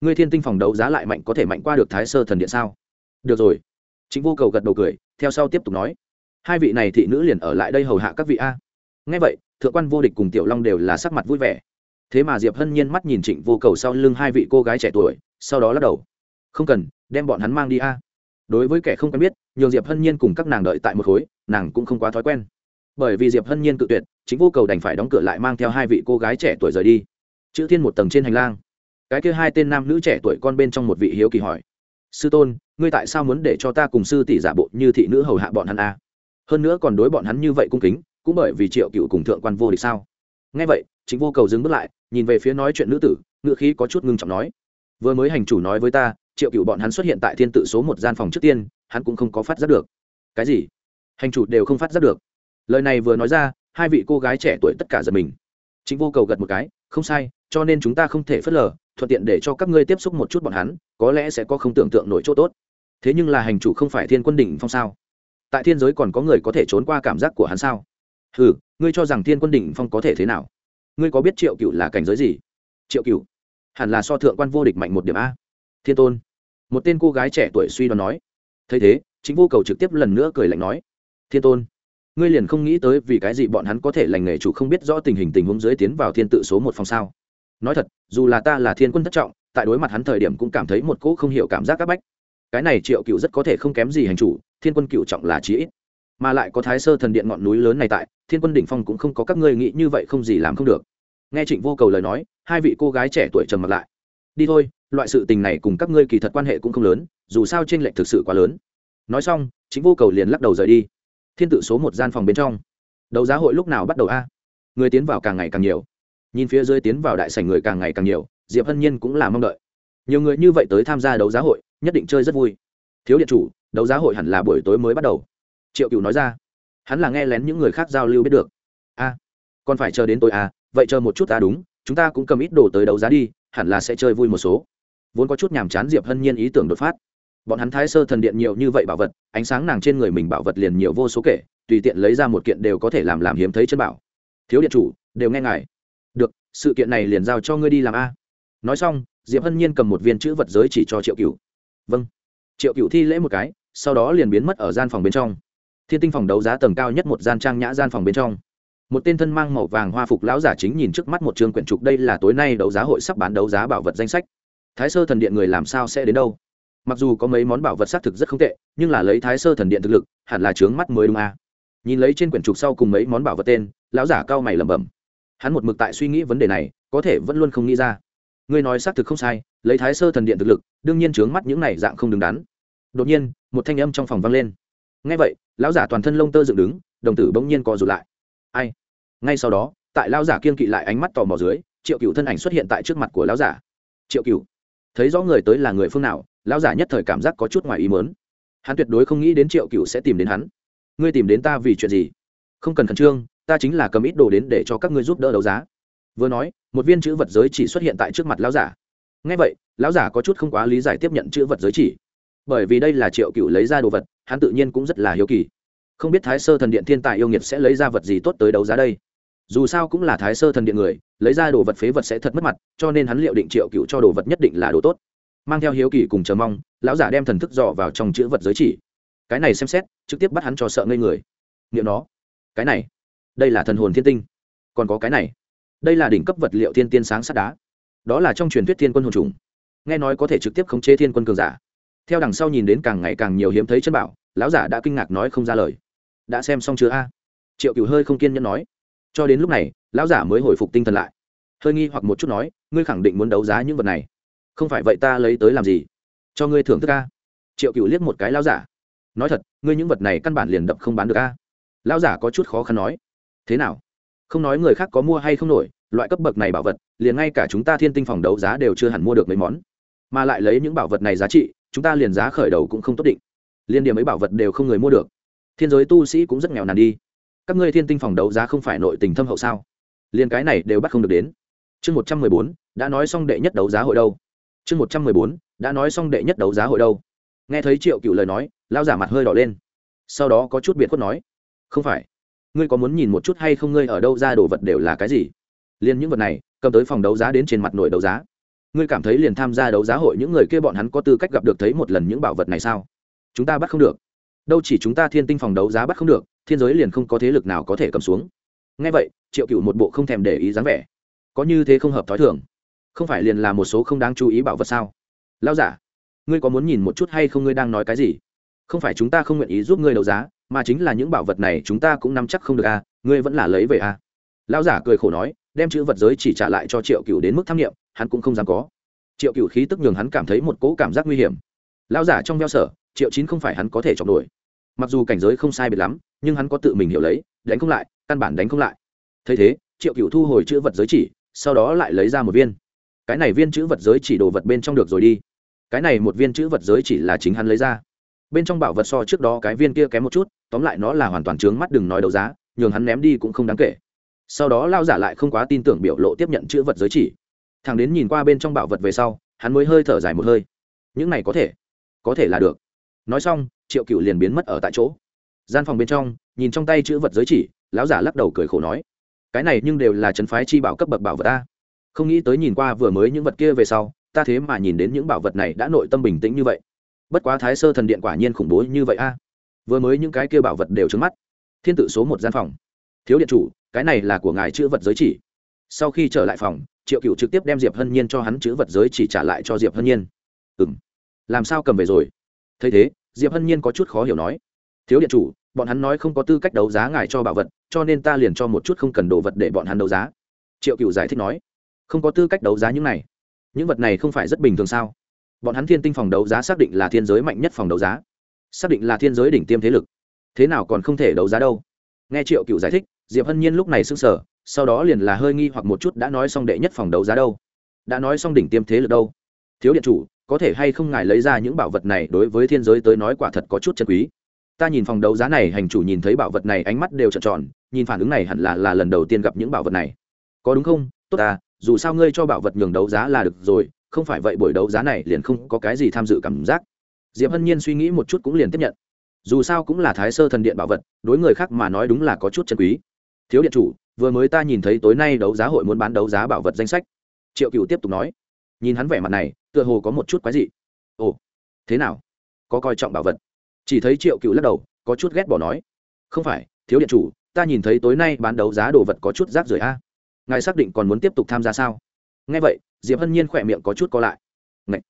Người thiên tinh phòng đấu giá lại mạnh có thể mạnh qua được thái sơ thần điện sao? Được rồi. Chính vô cầu gật đầu cười, theo sau tiếp tục nói. Hai vị này thị nữ liền ở lại đây hầu hạ các vị a. Ngay vậy, thượng quan vô địch cùng tiểu long đều là sắc mặt vui vẻ. Thế mà diệp hân nhiên mắt nhìn trịnh vô cầu sau lưng hai vị cô gái trẻ tuổi, sau đó lắc đầu. Không cần, đem bọn hắn mang đi a. Đối với kẻ không quen biết, nhường diệp hân nhiên cùng các nàng đợi tại một khối, nàng cũng không quá thói quen bởi vì diệp hân nhiên cự tuyệt chính vô cầu đành phải đóng cửa lại mang theo hai vị cô gái trẻ tuổi rời đi chữ thiên một tầng trên hành lang cái kia hai tên nam nữ trẻ tuổi con bên trong một vị hiếu kỳ hỏi sư tôn ngươi tại sao muốn để cho ta cùng sư tỷ giả bộ như thị nữ hầu hạ bọn hắn a hơn nữa còn đối bọn hắn như vậy cung kính cũng bởi vì triệu cựu cùng thượng quan vô địch sao? nghe vậy chính vô cầu dừng bước lại nhìn về phía nói chuyện nữ tử ngựa khí có chút ngưng trọng nói vừa mới hành chủ nói với ta triệu cựu bọn hắn xuất hiện tại thiên tự số một gian phòng trước tiên hắn cũng không có phát giác được cái gì? hành chủ đều không phát giác được lời này vừa nói ra, hai vị cô gái trẻ tuổi tất cả giật mình. Chính vô cầu gật một cái, không sai, cho nên chúng ta không thể phớt lờ, thuận tiện để cho các ngươi tiếp xúc một chút bọn hắn, có lẽ sẽ có không tưởng tượng nổi chỗ tốt. Thế nhưng là hành chủ không phải thiên quân đỉnh phong sao? Tại thiên giới còn có người có thể trốn qua cảm giác của hắn sao? Ừ ngươi cho rằng thiên quân đỉnh phong có thể thế nào? Ngươi có biết triệu cựu là cảnh giới gì? Triệu cựu hẳn là so thượng quan vô địch mạnh một điểm a. Thiên tôn. Một tên cô gái trẻ tuổi suy đoán nói. Thấy thế chính vô cầu trực tiếp lần nữa cười lạnh nói. Thiên tôn ngươi liền không nghĩ tới vì cái gì bọn hắn có thể lành nghề chủ không biết rõ tình hình tình huống dưới tiến vào thiên tự số một phòng sao? Nói thật, dù là ta là thiên quân thất trọng, tại đối mặt hắn thời điểm cũng cảm thấy một cỗ không hiểu cảm giác c áp bách. Cái này triệu cựu rất có thể không kém gì hành chủ, thiên quân cựu trọng là chí ít. Mà lại có thái sơ thần điện ngọn núi lớn này tại, thiên quân đỉnh phong cũng không có các ngươi nghĩ như vậy không gì làm không được. Nghe trịnh vô cầu lời nói, hai vị cô gái trẻ tuổi trầm mặt lại. Đi thôi, loại sự tình này cùng các ngươi kỳ thật quan hệ cũng không lớn, dù sao t r ê n lệch thực sự quá lớn. Nói xong chính vô cầu liền lắc đầu rời đi thiên tự số một gian phòng bên trong. Đấu giá hội lúc nào bắt đầu a? Người tiến vào càng ngày càng nhiều. Nhìn phía dưới tiến vào đại sảnh người càng ngày càng nhiều, diệp hân nhiên cũng là mong đợi. Nhiều người như vậy tới tham gia đấu giá hội, nhất định chơi rất vui. Thiếu điện chủ, đấu giá hội hẳn là buổi tối mới bắt đầu. Triệu cựu nói ra. Hắn là nghe lén những người khác giao lưu biết được. A, còn phải chờ đến tối a vậy chờ một chút ta đúng, chúng ta cũng cầm ít đồ tới đấu giá đi, hẳn là sẽ chơi vui một số. Vốn có chút nhàm chán, diệp hân nhiên ý tưởng đột phát bọn hắn thái sơ thần điện nhiều như vậy bảo vật, ánh sáng nàng trên người mình bảo vật liền nhiều vô số kể, tùy tiện lấy ra một kiện đều có thể làm làm hiếm thấy chân bảo. Thiếu điện chủ, đều nghe ngài. Được, sự kiện này liền giao cho ngươi đi làm a. Nói xong, diệp hân nhiên cầm một viên chữ vật giới chỉ cho triệu cựu vâng. Triệu cựu thi lễ một cái, sau đó liền biến mất ở gian phòng bên trong. Thiên tinh phòng đấu giá tầng cao nhất một gian trang nhã gian phòng bên trong. Một tên thân mang màu vàng hoa phục lão giả chính nhìn trước mắt một trường quyển trục, đây là tối nay đấu giá hội sắp bán đấu giá bảo vật danh sách. Thái sơ thần điện người làm sao sẽ đến đâu? Mặc dù có mấy món bảo vật xác thực rất không tệ, nhưng là lấy thái sơ thần điện thực lực, hẳn là trướng mắt mới đúng à. nhìn lấy trên quyển trục sau cùng mấy món bảo vật tên, lão giả cao mày lẩm bẩm. Hắn một mực tại suy nghĩ vấn đề này, có thể vẫn luôn không nghĩ ra. Ngươi nói xác thực không sai, lấy thái sơ thần điện thực lực, đương nhiên trướng mắt những này dạng không đứng đắn. Đột nhiên, một thanh âm trong phòng vang lên. Ngay vậy, lão giả toàn thân lông tơ dựng đứng, đồng tử bỗng nhiên co rụt lại. Ai? Ngay sau đó, tại lão giả kiên kỵ lại ánh mắt tò mò dưới, triệu cựu thân ảnh xuất hiện tại trước mặt của lão giả. Triệu cựu thấy rõ người tới là người phương nào, lão giả nhất thời cảm giác có chút ngoài ý mớn hắn tuyệt đối không nghĩ đến triệu cựu sẽ tìm đến hắn. Ngươi tìm đến ta vì chuyện gì? Không cần khẩn trương, ta chính là cầm ít đồ đến để cho các ngươi giúp đỡ đấu giá. Vừa nói, một viên chữ vật giới chỉ xuất hiện tại trước mặt lão giả. Ngay vậy, lão giả có chút không quá lý giải tiếp nhận chữ vật giới chỉ. Bởi vì đây là triệu cựu lấy ra đồ vật, hắn tự nhiên cũng rất là hiếu kỳ. Không biết thái sơ thần điện thiên tài yêu nghiệt sẽ lấy ra vật gì tốt tới đấu giá đây? Dù sao cũng là thái sơ thần điện người, lấy ra đồ vật phế vật sẽ thật mất mặt, cho nên hắn liệu định triệu cựu cho đồ vật nhất định là đồ tốt. Mang theo hiếu kỳ cùng chờ mong, lão giả đem thần thức dò vào trong chữ vật giới chỉ. Cái này xem xét, trực tiếp bắt hắn cho sợ ngây người. Nghiệm nó. Cái này. Đây là thần hồn thiên tinh. Còn có cái này. Đây là đỉnh cấp vật liệu thiên tiên sáng sắt đá. Đó là trong truyền thuyết thiên quân hồn trùng. Nghe nói có thể trực tiếp khống chế thiên quân cường giả. Theo đằng sau nhìn đến càng ngày càng nhiều hiếm thấy chân bảo, lão giả đã kinh ngạc nói không ra lời. Đã xem xong chưa a? Triệu cửu hơi không kiên nhẫn nói cho đến lúc này, lão giả mới hồi phục tinh thần lại. Hơi nghi hoặc một chút nói, ngươi khẳng định muốn đấu giá những vật này. Không phải vậy ta lấy tới làm gì? Cho ngươi thưởng thức a. Triệu cựu liếc một cái lão giả. Nói thật, ngươi những vật này căn bản liền đập không bán được a. Lão giả có chút khó khăn nói. Thế nào? Không nói người khác có mua hay không nổi, loại cấp bậc này bảo vật, liền ngay cả chúng ta thiên tinh phòng đấu giá đều chưa hẳn mua được mấy món. Mà lại lấy những bảo vật này giá trị, chúng ta liền giá khởi đầu cũng không tốt định. Liên điểm ấy bảo vật đều không người mua được. Thiên giới tu sĩ cũng rất nghèo nàn đi các ngươi thiên tinh phòng đấu giá không phải nội tình thâm hậu sao? Liền cái này đều bắt không được đến. Chương một trăm mười bốn, đã nói xong đệ nhất đấu giá hội đâu? Chương một trăm mười bốn, đã nói xong đệ nhất đấu giá hội đâu? Nghe thấy triệu cựu lời nói lao giả mặt hơi đỏ lên. Sau đó có chút biệt khuất nói, không phải. Ngươi có muốn nhìn một chút hay không ngươi ở đâu ra đồ vật đều là cái gì? Liền những vật này, cầm tới phòng đấu giá đến trên mặt nổi đấu giá. Ngươi cảm thấy liền tham gia đấu giá hội những người kia bọn hắn có tư cách gặp được thấy một lần những bảo vật này sao? Chúng ta bắt không được. Đâu chỉ chúng ta thiên tinh phòng đấu giá bắt không được thiên giới liền không có thế lực nào có thể cầm xuống. Ngay vậy triệu cựu một bộ không thèm để ý dáng vẻ. Có như thế không hợp t h ó i thường. Không phải liền là một số không đáng chú ý bảo vật sao? Lao giả ngươi có muốn nhìn một chút hay không ngươi đang nói cái gì? Không phải chúng ta không nguyện ý giúp ngươi đấu giá mà chính là những bảo vật này chúng ta cũng nắm chắc không được a à, ngươi vẫn là lấy về a à. lão giả cười khổ nói đem chữ vật giới chỉ trả lại cho triệu cựu đến mức tham nghiệm hắn cũng không dám có. Triệu cựu khí tức nhường hắn cảm thấy một cỗ cảm giác nguy hiểm. Lão giả trong veo sở triệu chín không phải hắn có thể chọc nổi. Mặc dù cảnh giới không sai biệt lắm nhưng hắn có tự mình hiểu lấy, đánh không lại, căn bản đánh không lại. Thấy thế, triệu cựu thu hồi chữ vật giới chỉ, sau đó lại lấy ra một viên. Cái này viên chữ vật giới chỉ đồ vật bên trong được rồi đi. Cái này một viên chữ vật giới chỉ là chính hắn lấy ra. Bên trong bảo vật so trước đó cái viên kia kém một chút, tóm lại nó là hoàn toàn trướng mắt đừng nói đấu giá, nhường hắn ném đi cũng không đáng kể. Sau đó lao giả lại không quá tin tưởng biểu lộ tiếp nhận chữ vật giới chỉ. Thằng đến nhìn qua bên trong bảo vật về sau, hắn mới hơi thở dài một hơi. Những này có thể có thể là được. Nói xong, triệu cựu liền biến mất ở tại chỗ gian phòng bên trong, nhìn trong tay chữ vật giới chỉ, lão giả lắc đầu cười khổ nói, cái này nhưng đều là trấn phái chi bảo cấp bậc bảo vật ta. Không nghĩ tới nhìn qua vừa mới những vật kia về sau, ta thế mà nhìn đến những bảo vật này đã nội tâm bình tĩnh như vậy. Bất quá thái sơ thần điện quả nhiên khủng bố như vậy a. Vừa mới những cái kia bảo vật đều trứng mắt. Thiên tự số một gian phòng. Thiếu điện chủ, cái này là của ngài chữ vật giới chỉ. Sau khi trở lại phòng, triệu cựu trực tiếp đem diệp hân nhiên cho hắn chữ vật giới chỉ trả lại cho diệp hân nhiên. Ừ m làm sao cầm về rồi? Thấy thế, diệp hân nhiên có chút khó hiểu nói thiếu điện chủ, bọn hắn nói không có tư cách đấu giá ngài cho bảo vật, cho nên ta liền cho một chút không cần đồ vật để bọn hắn đấu giá. Triệu cựu giải thích nói. Không có tư cách đấu giá những này. Những vật này không phải rất bình thường sao? Bọn hắn thiên tinh phòng đấu giá xác định là thiên giới mạnh nhất phòng đấu giá. Xác định là thiên giới đỉnh tiêm thế lực. Thế nào còn không thể đấu giá đâu. Nghe triệu cựu giải thích, diệp hân nhiên lúc này s ư n g sở sau đó liền là hơi nghi hoặc một chút đã nói xong đệ nhất phòng đấu giá đâu. Đã nói xong đỉnh tiêm thế lực đâu. Thiếu điện chủ, có thể hay không ngài lấy ra những bảo vật này đối với thiên giới tới nói quả thật có chút chân quý ta nhìn phòng đấu giá này, hành chủ nhìn thấy bảo vật này, ánh mắt đều trợn tròn, nhìn phản ứng này hẳn là là lần đầu tiên gặp những bảo vật này. Có đúng không? Tốt ta, dù sao ngươi cho bảo vật nhường đấu giá là được rồi, không phải vậy buổi đấu giá này liền không có cái gì tham dự cảm giác. Diệp hân nhiên suy nghĩ một chút cũng liền tiếp nhận. Dù sao cũng là thái sơ thần điện bảo vật, đối người khác mà nói đúng là có chút chân quý. Thiếu điện chủ, vừa mới ta nhìn thấy tối nay đấu giá hội muốn bán đấu giá bảo vật danh sách. Triệu cựu tiếp tục nói. Nhìn hắn vẻ mặt này, tựa hồ có một chút quái dị. Ồ, thế nào? Có coi trọng bảo vật? Chỉ thấy triệu cựu lắc đầu, có chút ghét bỏ nói, không phải, thiếu điện chủ, ta nhìn thấy tối nay bán đấu giá đồ vật có chút rác rưởi a. Ngài xác định còn muốn tiếp tục tham gia sao? Nghe vậy, diệp hân nhiên khỏe miệng có chút co lại. Ngậy!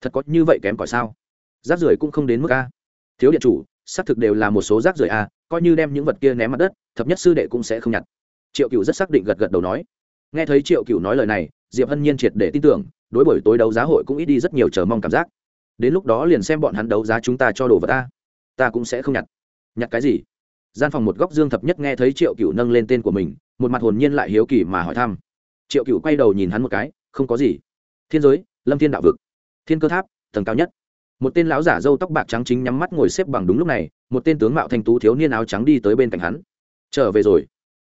thật có như vậy kém cỏi sao? Rác rưởi cũng không đến mức a. Thiếu điện chủ, xác thực đều là một số rác rưởi a, coi như đem những vật kia ném mặt đất, thập nhất sư đệ cũng sẽ không nhặt. Triệu cựu rất xác định gật gật đầu nói. Nghe thấy triệu cựu nói lời này, diệp hân nhiên triệt để tin tưởng, đối buổi tối đấu giá hội cũng ít đi rất nhiều chờ mong cảm giác. Đến lúc đó liền xem bọn hắn đấu giá chúng ta cho đồ vật a ta cũng sẽ không nhặt. Nhặt cái gì? Gian phòng một góc dương thập nhất nghe thấy triệu cựu nâng lên tên của mình, một mặt hồn nhiên lại hiếu kỳ mà hỏi thăm. Triệu cựu quay đầu nhìn hắn một cái, không có gì. Thiên giới, lâm thiên đạo vực. Thiên cơ tháp, tầng cao nhất. Một tên lão giả râu tóc bạc trắng chính nhắm mắt ngồi xếp bằng đúng lúc này, một tên tướng mạo thanh tú thiếu niên áo trắng đi tới bên cạnh hắn. Trở về rồi.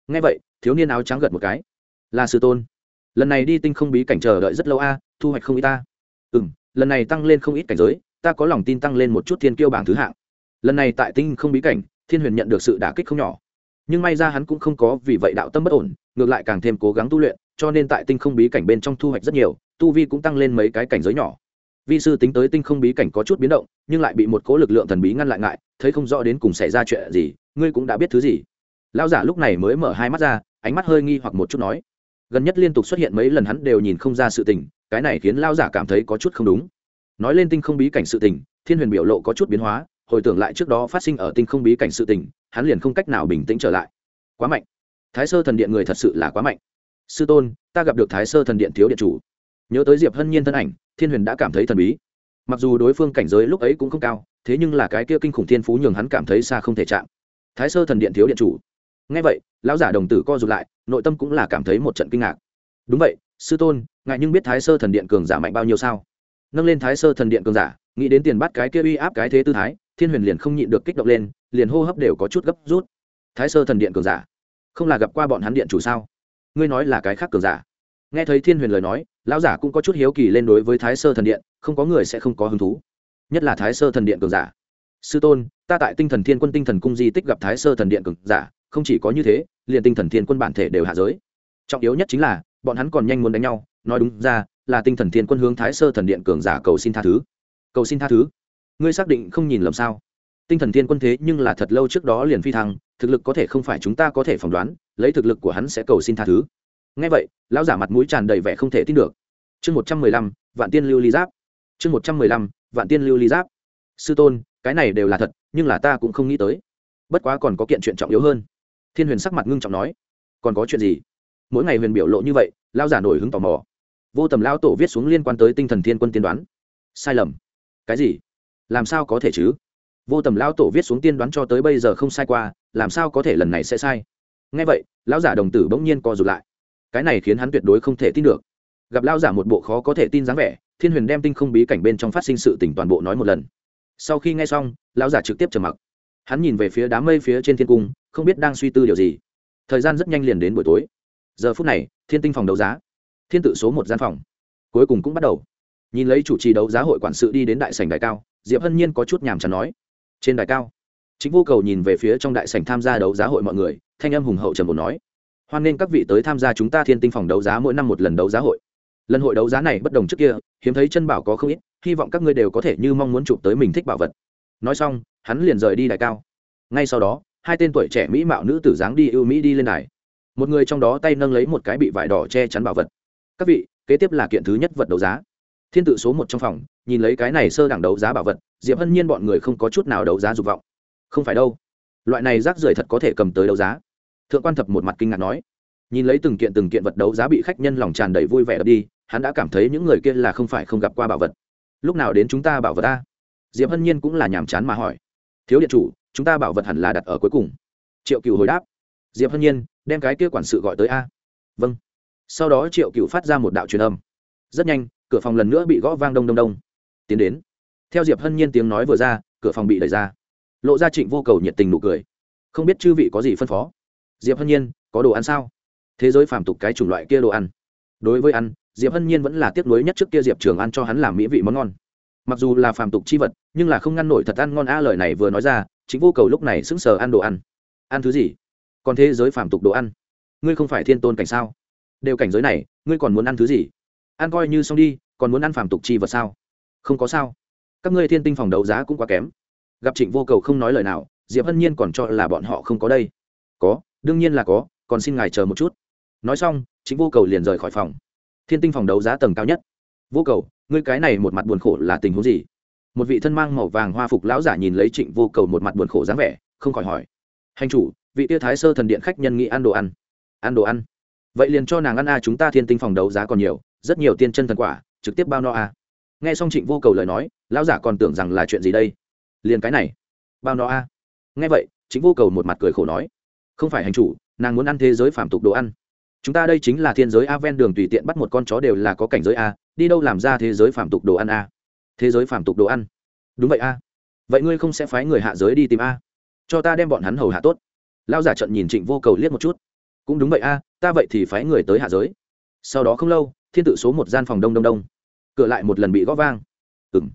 Nghe vậy, thiếu niên áo trắng gật một cái. Là sư tôn, lần này đi tinh không bí cảnh chờ đợi rất lâu a, thu hoạch không ít ta. Ừ m lần này tăng lên không ít cảnh giới, ta có lòng tin tăng lên một chút thiên kiêu bảng thứ hạng lần này tại tinh không bí cảnh, thiên huyền nhận được sự đả kích không nhỏ. Nhưng may ra hắn cũng không có vì vậy đạo tâm bất ổn, ngược lại càng thêm cố gắng tu luyện, cho nên tại tinh không bí cảnh bên trong thu hoạch rất nhiều, tu vi cũng tăng lên mấy cái cảnh giới nhỏ. Vi sư tính tới tinh không bí cảnh có chút biến động, nhưng lại bị một cố lực lượng thần bí ngăn lại ngại, thấy không rõ đến cùng xảy ra chuyện gì, ngươi cũng đã biết thứ gì. Lão giả lúc này mới mở hai mắt ra, ánh mắt hơi nghi hoặc một chút nói. Gần nhất liên tục xuất hiện mấy lần hắn đều nhìn không ra sự tình, cái này khiến lão giả cảm thấy có chút không đúng. Nói lên tinh không bí cảnh sự tình, thiên huyền biểu lộ có chút biến hóa hồi tưởng lại trước đó phát sinh ở tinh không bí cảnh sự tình, hắn liền không cách nào bình tĩnh trở lại. Quá mạnh. Thái sơ thần điện người thật sự là quá mạnh. Sư tôn, ta gặp được thái sơ thần điện thiếu điện chủ. Nhớ tới diệp hân nhiên thân ảnh, thiên huyền đã cảm thấy thần bí. Mặc dù đối phương cảnh giới lúc ấy cũng không cao, thế nhưng là cái kia kinh khủng thiên phú nhường hắn cảm thấy xa không thể chạm. Thái sơ thần điện thiếu điện chủ. Ngay vậy, lão giả đồng tử co rụt lại, nội tâm cũng là cảm thấy một trận kinh ngạc. Đúng vậy, sư tôn ngại nhưng biết thái sơ thần điện cường giả mạnh bao nhiêu sao? Nâng lên thái sơ thần điện cường giả, nghĩ đến tiền bắt cái kia uy áp cái thế tư thái thiên huyền liền không nhịn được kích động lên, liền hô hấp đều có chút gấp rút. Thái sơ thần điện cường giả, không là gặp qua bọn hắn điện chủ sao? Ngươi nói là cái khác cường giả. Nghe thấy thiên huyền lời nói, lão giả cũng có chút hiếu kỳ lên đối với thái sơ thần điện, không có người sẽ không có hứng thú. Nhất là thái sơ thần điện cường giả. Sư tôn, ta tại tinh thần thiên quân tinh thần cung di tích gặp thái sơ thần điện cường giả, không chỉ có như thế, liền tinh thần thiên quân bản thể đều hạ giới. Trọng yếu nhất chính là, bọn hắn còn nhanh muốn đánh nhau, nói đúng ra, là tinh thần thiên quân hướng thái sơ thần điện cường giả cầu xin tha thứ. Cầu xin tha thứ ngươi xác định không nhìn lầm sao? Tinh thần thiên quân thế nhưng là thật lâu trước đó liền phi thăng, thực lực có thể không phải chúng ta có thể phỏng đoán, lấy thực lực của hắn sẽ cầu xin tha thứ. Ngay vậy, lão giả mặt mũi tràn đầy vẻ không thể tin được. Chương một trăm mười lăm, vạn tiên lưu ly giáp. Chương một trăm mười lăm, vạn tiên lưu ly giáp. Sư tôn, cái này đều là thật, nhưng là ta cũng không nghĩ tới. Bất quá còn có kiện chuyện trọng yếu hơn. Thiên huyền sắc mặt ngưng trọng nói, còn có chuyện gì? Mỗi ngày huyền biểu lộ như vậy lao giả nổi hứng tò mò. Vô tầm lao tổ viết xuống liên quan tới tinh thần thiên quân tiên đoán. Sai lầm. Cái gì? Làm sao có thể chứ? Vô tầm lão tổ viết xuống tiên đoán cho tới bây giờ không sai qua, làm sao có thể lần này sẽ sai? Ngay vậy, lão giả đồng tử bỗng nhiên co rụt lại. Cái này khiến hắn tuyệt đối không thể tin được. Gặp lão giả một bộ khó có thể tin dáng vẻ, thiên huyền đem tinh không bí cảnh bên trong phát sinh sự tỉnh toàn bộ nói một lần. Sau khi nghe xong, lão giả trực tiếp trầm mặc. Hắn nhìn về phía đám mây phía trên thiên cung, không biết đang suy tư điều gì. Thời gian rất nhanh liền đến buổi tối. Giờ phút này, thiên tinh phòng đấu giá. Thiên tự số một gian phòng. Cuối cùng cũng bắt đầu. Nhìn lấy chủ trì đấu giá hội quản sự đi đến đại sảnh đại cao diệp hân nhiên có chút nhàm chán nói. Trên đài cao chính vô cầu nhìn về phía trong đại sảnh tham gia đấu giá hội mọi người, thanh âm hùng hậu trầm bổ nói. Hoan nghênh các vị tới tham gia chúng ta thiên tinh phòng đấu giá mỗi năm một lần đấu giá hội. Lần hội đấu giá này bất đồng trước kia, hiếm thấy chân bảo có không ít, hy vọng các ngươi đều có thể như mong muốn chụp tới mình thích bảo vật. Nói xong, hắn liền rời đi đại cao. Ngay sau đó, hai tên tuổi trẻ mỹ mạo nữ tử dáng đi ưu mỹ đi lên đài. Một người trong đó tay nâng lấy một cái bị vải đỏ che chắn bảo vật. Các vị, kế tiếp là kiện thứ nhất vật đấu giá thiên tự số một trong phòng, nhìn lấy cái này sơ đẳng đấu giá bảo vật, diệp hân nhiên bọn người không có chút nào đấu giá dục vọng. Không phải đâu. Loại này rác rưởi thật có thể cầm tới đấu giá. Thượng quan thập một mặt kinh ngạc nói. Nhìn lấy từng kiện từng kiện vật đấu giá bị khách nhân lòng tràn đầy vui vẻ đập đi, hắn đã cảm thấy những người kia là không phải không gặp qua bảo vật. Lúc nào đến chúng ta bảo vật ta diệp hân nhiên cũng là nhàm chán mà hỏi. Thiếu điện chủ, chúng ta bảo vật hẳn là đặt ở cuối cùng. Triệu cựu hồi đáp. Diệp hân nhiên, đem cái kia quản sự gọi tới a. Vâng. Sau đó triệu cựu phát ra một đạo truyền âm. Rất nhanh cửa phòng lần nữa bị gõ vang đông đông đông. Tiến đến. Theo diệp hân nhiên tiếng nói vừa ra, cửa phòng bị đẩy ra. Lộ ra trịnh vô cầu nhiệt tình nụ cười. Không biết chư vị có gì phân phó? Diệp hân nhiên, có đồ ăn sao? Thế giới phàm tục cái chủng loại kia đồ ăn. Đối với ăn, diệp hân nhiên vẫn là tiếc nuối nhất trước kia diệp trường ăn cho hắn làm mỹ vị món ngon. Mặc dù là phàm tục chi vật, nhưng là không ngăn nổi thật ăn ngon a lời này vừa nói ra chính vô cầu lúc này sững sờ ăn đồ ăn. Ăn thứ gì? Còn thế giới phàm tục đồ ăn. Ngươi không phải thiên tôn cảnh sao? Đều cảnh giới này, ngươi còn muốn ăn thứ gì? Ăn coi như xong đi, còn muốn ăn phàm tục chi vật sao? Không có sao. Các ngươi thiên tinh phòng đấu giá cũng quá kém. Gặp trịnh vô cầu không nói lời nào, diệp hân nhiên còn cho là bọn họ không có đây. Có, đương nhiên là có, còn xin ngài chờ một chút. Nói xong, Trịnh vô cầu liền rời khỏi phòng. Thiên tinh phòng đấu giá tầng cao nhất. Vô cầu, ngươi cái này một mặt buồn khổ là tình huống gì? Một vị thân mang màu vàng hoa phục lão giả nhìn lấy trịnh vô cầu một mặt buồn khổ dáng vẻ, không khỏi hỏi. Hành chủ, vị tia thái sơ thần điện khách nhân nghĩ ăn đồ ăn. Ăn đồ ăn? Vậy liền cho nàng ăn a, chúng ta thiên tinh phòng đấu giá còn nhiều rất nhiều tiên chân thần quả, trực tiếp bao no a. Nghe xong trịnh vô cầu lời nói, lão giả còn tưởng rằng là chuyện gì đây? Liền cái này, bao no a. Nghe vậy chính vô cầu một mặt cười khổ nói, không phải hành chủ, nàng muốn ăn thế giới phạm tục đồ ăn. Chúng ta đây chính là thiên giới a ven đường tùy tiện bắt một con chó đều là có cảnh giới a, đi đâu làm ra thế giới phạm tục đồ ăn a? Thế giới phạm tục đồ ăn? Đúng vậy a. Vậy ngươi không sẽ phái người hạ giới đi tìm a? Cho ta đem bọn hắn hầu hạ tốt. Lão giả trận nhìn trịnh vô cầu liếc một chút. Cũng đúng vậy a, ta vậy thì phái người tới hạ giới. Sau đó không lâu thiên tự số một gian phòng đông đông đông. Cửa lại một lần bị gõ vang. Ừng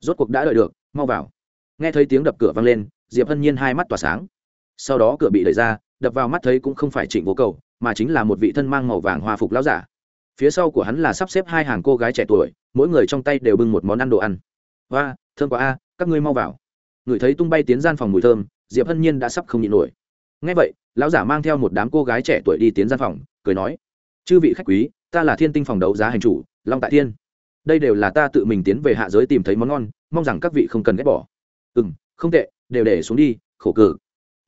rốt cuộc đã đợi được, mau vào. Nghe thấy tiếng đập cửa vang lên, diệp hân nhiên hai mắt tỏa sáng. Sau đó cửa bị đẩy ra, đập vào mắt thấy cũng không phải trịnh vô cầu, mà chính là một vị thân mang màu vàng hoa phục lão giả. Phía sau của hắn là sắp xếp hai hàng cô gái trẻ tuổi, mỗi người trong tay đều bưng một món ăn đồ ăn. Và thơm quá a, các ngươi mau vào. Người thấy tung bay tiến gian phòng mùi thơm, diệp hân nhiên đã sắp không nhịn nổi. Ngay vậy, lão giả mang theo một đám cô gái trẻ tuổi đi tiến gian phòng, cười nói, chư vị khách quý ta là thiên tinh phòng đấu giá hành chủ, long tại thiên. Đây đều là ta tự mình tiến về hạ giới tìm thấy món ngon, mong rằng các vị không cần ghét bỏ. Ừ m không tệ, đều để xuống đi, khổ cử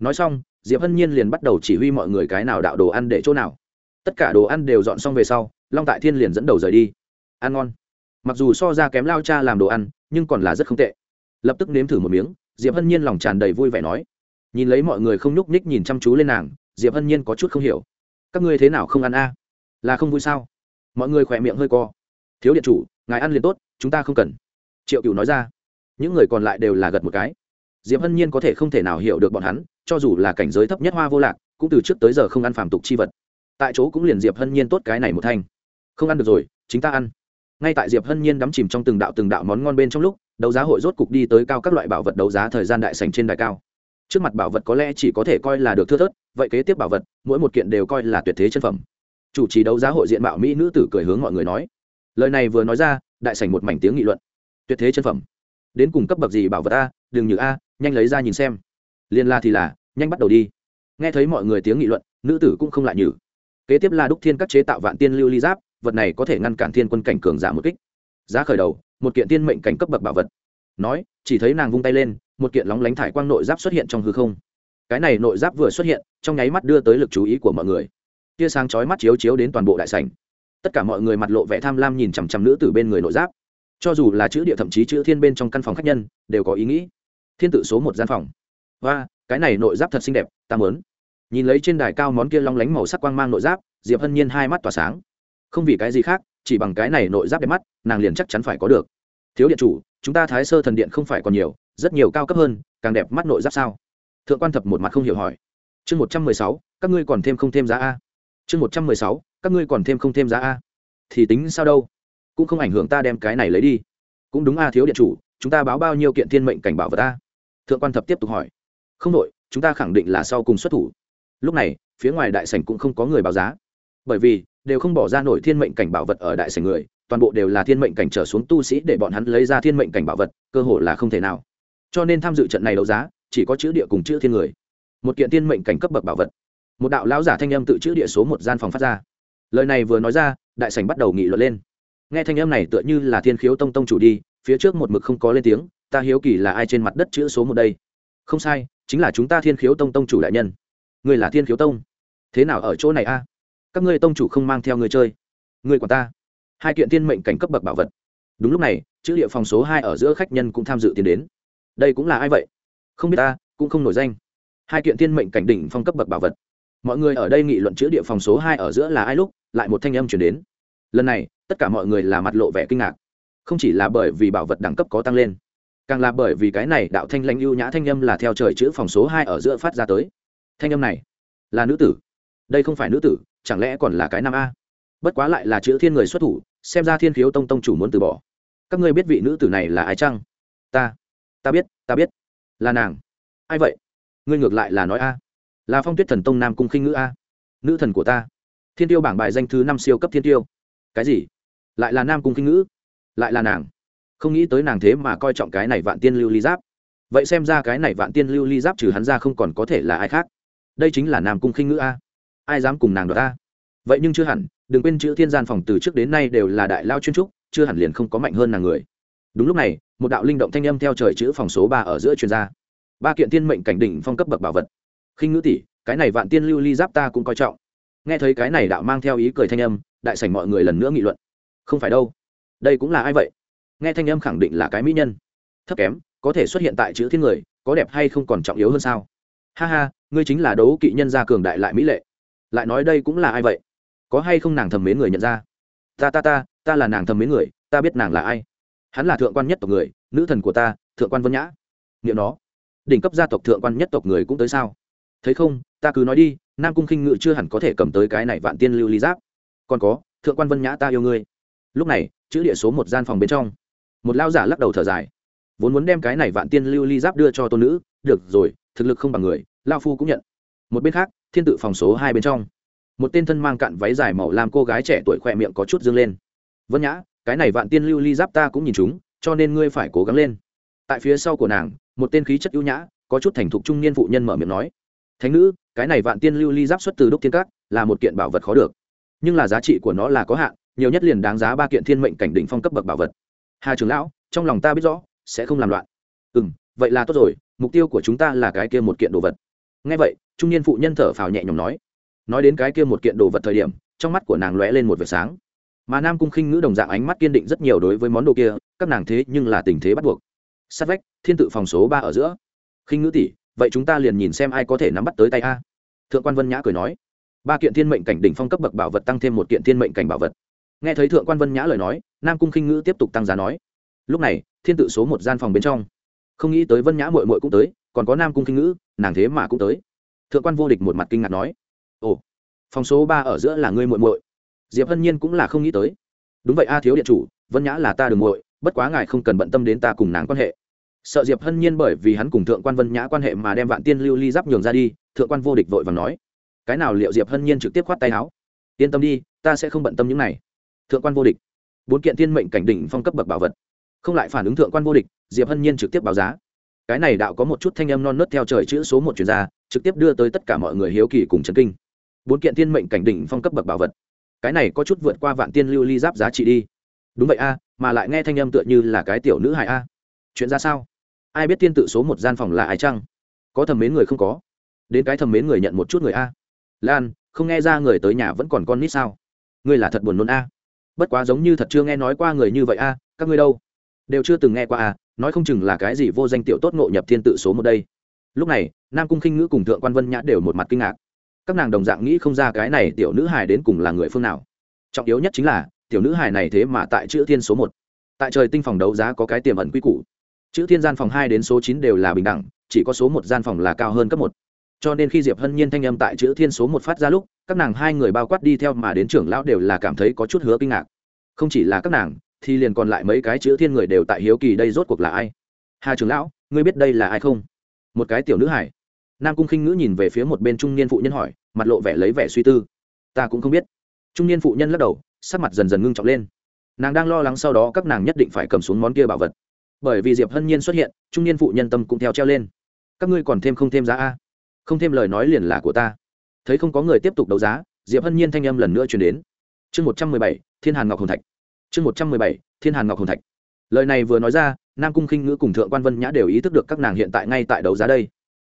nói xong, diệp hân nhiên liền bắt đầu chỉ huy mọi người cái nào đạo đồ ăn để chỗ nào. Tất cả đồ ăn đều dọn xong về sau, long tại thiên liền dẫn đầu rời đi. Ăn ngon. Mặc dù so ra kém lao cha làm đồ ăn, nhưng còn là rất không tệ. Lập tức nếm thử một miếng, diệp hân nhiên lòng tràn đầy vui vẻ nói. Nhìn lấy mọi người không nhúc nhích nhìn chăm chú lên nàng, diệp hân nhiên có chút không hiểu. Các ngươi thế nào không ăn a? Là không vui sao? Mọi người khỏe miệng hơi co. Thiếu điện chủ, ngài ăn liền tốt, chúng ta không cần. Triệu cựu nói ra. Những người còn lại đều là gật một cái. Diệp hân nhiên có thể không thể nào hiểu được bọn hắn, cho dù là cảnh giới thấp nhất hoa vô lạc, cũng từ trước tới giờ không ăn phàm tục chi vật. Tại chỗ cũng liền diệp hân nhiên tốt cái này một thanh. Không ăn được rồi, chính ta ăn. Ngay tại diệp hân nhiên đắm chìm trong từng đạo từng đạo món ngon bên trong lúc, đấu giá hội rốt cục đi tới cao các loại bảo vật đấu giá thời gian đại sành trên đài cao. Trước mặt bảo vật có lẽ chỉ có thể coi là được thưa thớt, vậy kế tiếp bảo vật, mỗi một kiện đều coi là tuyệt thế chân phẩm chủ trì đấu giá hội diện mạo mỹ nữ tử cười hướng mọi người nói. Lời này vừa nói ra, đại sảnh một mảnh tiếng nghị luận. Tuyệt thế chân phẩm. Đến cùng cấp bậc gì bảo vật a, đừng như a, nhanh lấy ra nhìn xem. Liên la thì là, nhanh bắt đầu đi. Nghe thấy mọi người tiếng nghị luận, nữ tử cũng không lại nhử. Kế tiếp là đúc thiên các chế tạo vạn tiên lưu ly giáp, vật này có thể ngăn cản thiên quân cảnh cường giả một kích. Giá khởi đầu, một kiện tiên mệnh cảnh cấp bậc bảo vật. Nói, chỉ thấy nàng vung tay lên, một kiện lóng lánh thải quang nội giáp xuất hiện trong hư không. Cái này nội giáp vừa xuất hiện, trong nháy mắt đưa tới lực chú ý của mọi người tia sáng chói mắt chiếu chiếu đến toàn bộ đại sảnh. Tất cả mọi người mặt lộ vẻ tham lam nhìn chằm chằm nữ từ bên người nội giáp. Cho dù là chữ địa thậm chí chữ thiên bên trong căn phòng khách nhân, đều có ý nghĩ. Thiên tự số một gian phòng. Và cái này nội giáp thật xinh đẹp, ta mớn nhìn lấy trên đài cao món kia long lánh màu sắc quang mang nội giáp, diệp hân nhiên hai mắt tỏa sáng. Không vì cái gì khác, chỉ bằng cái này nội giáp đẹp mắt, nàng liền chắc chắn phải có được. Thiếu điện chủ, chúng ta thái sơ thần điện không phải còn nhiều, rất nhiều cao cấp hơn, càng đẹp mắt nội giáp sao? Thượng quan thập một mặt không hiểu hỏi. Chương một trăm mười sáu, các ngươi còn thêm không thêm giá a? Chương một trăm mười sáu, các ngươi còn thêm không thêm giá a? Thì tính sao đâu? Cũng không ảnh hưởng ta đem cái này lấy đi. Cũng đúng a, thiếu điện chủ, chúng ta báo bao nhiêu kiện thiên mệnh cảnh bảo vật ta thượng quan thập tiếp tục hỏi. Không đội chúng ta khẳng định là sau cùng xuất thủ. Lúc này, phía ngoài đại sảnh cũng không có người báo giá. Bởi vì, đều không bỏ ra nổi thiên mệnh cảnh bảo vật ở đại sảnh người, toàn bộ đều là thiên mệnh cảnh trở xuống tu sĩ để bọn hắn lấy ra thiên mệnh cảnh bảo vật, cơ hội là không thể nào. Cho nên tham dự trận này đấu giá, chỉ có chữ địa cùng chữ thiên người. Một kiện thiên mệnh cảnh cấp bậc bảo vật một đạo lão giả thanh âm tự chữ địa số một gian phòng phát ra. Lời này vừa nói ra, đại sảnh bắt đầu nghị luận lên. Nghe thanh âm này tựa như là thiên khiếu tông tông chủ đi, phía trước một mực không có lên tiếng, ta hiếu kỳ là ai trên mặt đất chữ số một đây? Không sai, chính là chúng ta thiên khiếu tông tông chủ đại nhân. Người là thiên khiếu tông. Thế nào ở chỗ này a? Các ngươi tông chủ không mang theo người chơi. Người của ta. Hai kiện thiên mệnh cảnh cấp bậc bảo vật. Đúng lúc này, chữ địa phòng số hai ở giữa khách nhân cũng tham dự tiến đến. Đây cũng là ai vậy? Không biết ta, cũng không nổi danh. Hai kiện thiên mệnh cảnh đỉnh phong cấp bậc bảo vật mọi người ở đây nghị luận chữ địa phòng số hai ở giữa là ai lúc, lại một thanh âm chuyển đến. Lần này, tất cả mọi người là mặt lộ vẻ kinh ngạc. Không chỉ là bởi vì bảo vật đẳng cấp có tăng lên, càng là bởi vì cái này đạo thanh lãnh ưu nhã thanh âm là theo trời chữ phòng số hai ở giữa phát ra tới. Thanh âm này là nữ tử. Đây không phải nữ tử, chẳng lẽ còn là cái nam a? Bất quá lại là chữ thiên người xuất thủ, xem ra thiên khiếu tông tông chủ muốn từ bỏ. Các ngươi biết vị nữ tử này là ai chăng? Ta. Ta biết ta biết. Là nàng. Ai vậy? Ngươi ngược lại là nói a là phong tuyết thần tông nam cung khinh ngữ a nữ thần của ta thiên tiêu bảng bài danh thứ năm siêu cấp thiên tiêu cái gì lại là nam cung khinh ngữ lại là nàng không nghĩ tới nàng thế mà coi trọng cái này vạn tiên lưu ly giáp vậy xem ra cái này vạn tiên lưu ly giáp trừ hắn ra không còn có thể là ai khác đây chính là nam cung khinh ngữ a ai dám cùng nàng đoạt a vậy nhưng chưa hẳn đừng quên chữ thiên gian phòng từ trước đến nay đều là đại lao chuyên trúc chưa hẳn liền không có mạnh hơn nàng người đúng lúc này một đạo linh động thanh âm theo trời chữ phòng số ba ở giữa chuyên gia ba kiện thiên mệnh cảnh đỉnh phong cấp bậc bảo vật khinh ngữ tỷ cái này vạn tiên lưu ly giáp ta cũng coi trọng. Nghe thấy cái này đạo mang theo ý cười thanh âm, đại sảnh mọi người lần nữa nghị luận. Không phải đâu. Đây cũng là ai vậy? Nghe thanh âm khẳng định là cái mỹ nhân. Thấp kém, có thể xuất hiện tại chữ thiên người, có đẹp hay không còn trọng yếu hơn sao? Ha ha, ngươi chính là đấu kỵ nhân gia cường đại lại mỹ lệ. Lại nói đây cũng là ai vậy? Có hay không nàng thầm mến người nhận ra? Ta ta ta ta là nàng thầm mến người, ta biết nàng là ai. Hắn là thượng quan nhất tộc người, nữ thần của ta, thượng quan vân nhã. Nghĩa nó. Đỉnh cấp gia tộc thượng quan nhất tộc người cũng tới sao? Thấy không, ta cứ nói đi, nam cung khinh ngự chưa hẳn có thể cầm tới cái này vạn tiên lưu ly giáp. Còn có, thượng quan vân nhã ta yêu ngươi. Lúc này, chữ địa số một gian phòng bên trong, một lao giả lắc đầu thở dài. Vốn muốn đem cái này vạn tiên lưu ly giáp đưa cho tôn nữ, được rồi, thực lực không bằng người lao phu cũng nhận. Một bên khác, thiên tự phòng số hai bên trong, một tên thân mang cạn váy dài màu làm cô gái trẻ tuổi khỏe miệng có chút dương lên. Vân nhã, cái này vạn tiên lưu ly giáp ta cũng nhìn chúng, cho nên ngươi phải cố gắng lên. Tại phía sau của nàng, một tên khí chất ưu nhã, có chút thành thục trung niên phụ nhân mở miệng nói thánh nữ, cái này vạn tiên lưu ly giáp xuất từ đúc thiên các, là một kiện bảo vật khó được. Nhưng là giá trị của nó là có hạn, nhiều nhất liền đáng giá ba kiện thiên mệnh cảnh đỉnh phong cấp bậc bảo vật. Hà trưởng lão, trong lòng ta biết rõ, sẽ không làm loạn. Ừ m vậy là tốt rồi, mục tiêu của chúng ta là cái kia một kiện đồ vật. Ngay vậy, trung niên phụ nhân thở phào nhẹ nhõm nói. Nói đến cái kia một kiện đồ vật thời điểm, trong mắt của nàng lóe lên một vệt sáng. Mà nam cung khinh ngữ đồng dạng ánh mắt kiên định rất nhiều đối với món đồ kia, các nàng thế nhưng là tình thế bắt buộc. Sát vách, thiên tự phòng số ba ở giữa. Khinh ngữ tỷ vậy chúng ta liền nhìn xem ai có thể nắm bắt tới tay a. Thượng quan vân nhã cười nói. Ba kiện thiên mệnh cảnh đỉnh phong cấp bậc bảo vật tăng thêm một kiện thiên mệnh cảnh bảo vật. Nghe thấy thượng quan vân nhã lời nói, nam cung khinh ngữ tiếp tục tăng giá nói. Lúc này, thiên tự số một gian phòng bên trong. Không nghĩ tới vân nhã mội mội cũng tới, còn có nam cung khinh ngữ, nàng thế mà cũng tới. Thượng quan vô địch một mặt kinh ngạc nói. Ồ, phòng số ba ở giữa là ngươi muội muội. Diệp hân nhiên cũng là không nghĩ tới. Đúng vậy a, thiếu điện chủ, vân nhã là ta đường muội, bất quá ngài không cần bận tâm đến ta cùng nàng quan hệ sợ diệp hân nhiên bởi vì hắn cùng thượng quan vân nhã quan hệ mà đem vạn tiên lưu ly giáp nhường ra đi, thượng quan vô địch vội và nói, cái nào liệu diệp hân nhiên trực tiếp khoát tay áo? Yên tâm đi, ta sẽ không bận tâm những này. Thượng quan vô địch. Bốn kiện tiên mệnh cảnh đỉnh phong cấp bậc bảo vật. Không lại phản ứng thượng quan vô địch, diệp hân nhiên trực tiếp báo giá. Cái này đạo có một chút thanh âm non nớt theo trời chữ số một chuyên gia trực tiếp đưa tới tất cả mọi người hiếu kỳ cùng chấn kinh. Bốn kiện tiên mệnh cảnh đỉnh phong cấp bậc bảo vật. Cái này có chút vượt qua vạn tiên lưu ly giáp giá trị đi. Đúng vậy a, mà lại nghe thanh âm tựa như là cái tiểu nữ hài a. Chuyện ra sao? Ai biết tiên tự số một gian phòng là ai chăng? Có thầm mến người không có? Đến cái thầm mến người nhận một chút người a. Lan, không nghe ra người tới nhà vẫn còn con nít sao? Ngươi là thật buồn nôn a. Bất quá giống như thật chưa nghe nói qua người như vậy a, các ngươi đâu? Đều chưa từng nghe qua a, nói không chừng là cái gì vô danh tiểu tốt ngộ nhập thiên tự số một đây. Lúc này, nam cung khinh ngữ cùng thượng quan vân nhã đều một mặt kinh ngạc. Các nàng đồng dạng nghĩ không ra cái này tiểu nữ hài đến cùng là người phương nào. Trọng yếu nhất chính là, tiểu nữ hài này thế mà tại chữ thiên số một. Tại trời tinh phòng đấu giá có cái tiềm ẩn quy củ chữ thiên gian phòng hai đến số chín đều là bình đẳng, chỉ có số một gian phòng là cao hơn cấp một. Cho nên khi diệp hân nhiên thanh âm tại chữ thiên số một phát ra lúc, các nàng hai người bao quát đi theo mà đến trưởng lão đều là cảm thấy có chút hứa kinh ngạc. Không chỉ là các nàng, thì liền còn lại mấy cái chữ thiên người đều tại hiếu kỳ đây rốt cuộc là ai? Hà trưởng lão, ngươi biết đây là ai không? Một cái tiểu nữ hải. Nam cung khinh ngữ nhìn về phía một bên trung niên phụ nhân hỏi, mặt lộ vẻ lấy vẻ suy tư. Ta cũng không biết. Trung niên phụ nhân lắc đầu, sắc mặt dần dần ngưng trọng lên. Nàng đang lo lắng sau đó các nàng nhất định phải cầm xuống món kia bảo vật bởi vì diệp hân nhiên xuất hiện trung niên phụ nhân tâm cũng theo treo lên các ngươi còn thêm không thêm giá a không thêm lời nói liền là của ta thấy không có người tiếp tục đấu giá diệp hân nhiên thanh âm lần nữa chuyển đến chương một trăm mười bảy thiên hàn ngọc hồn thạch chương một trăm mười bảy thiên hàn ngọc hồn thạch lời này vừa nói ra nam cung khinh ngữ cùng thượng quan vân nhã đều ý thức được các nàng hiện tại ngay tại đấu giá đây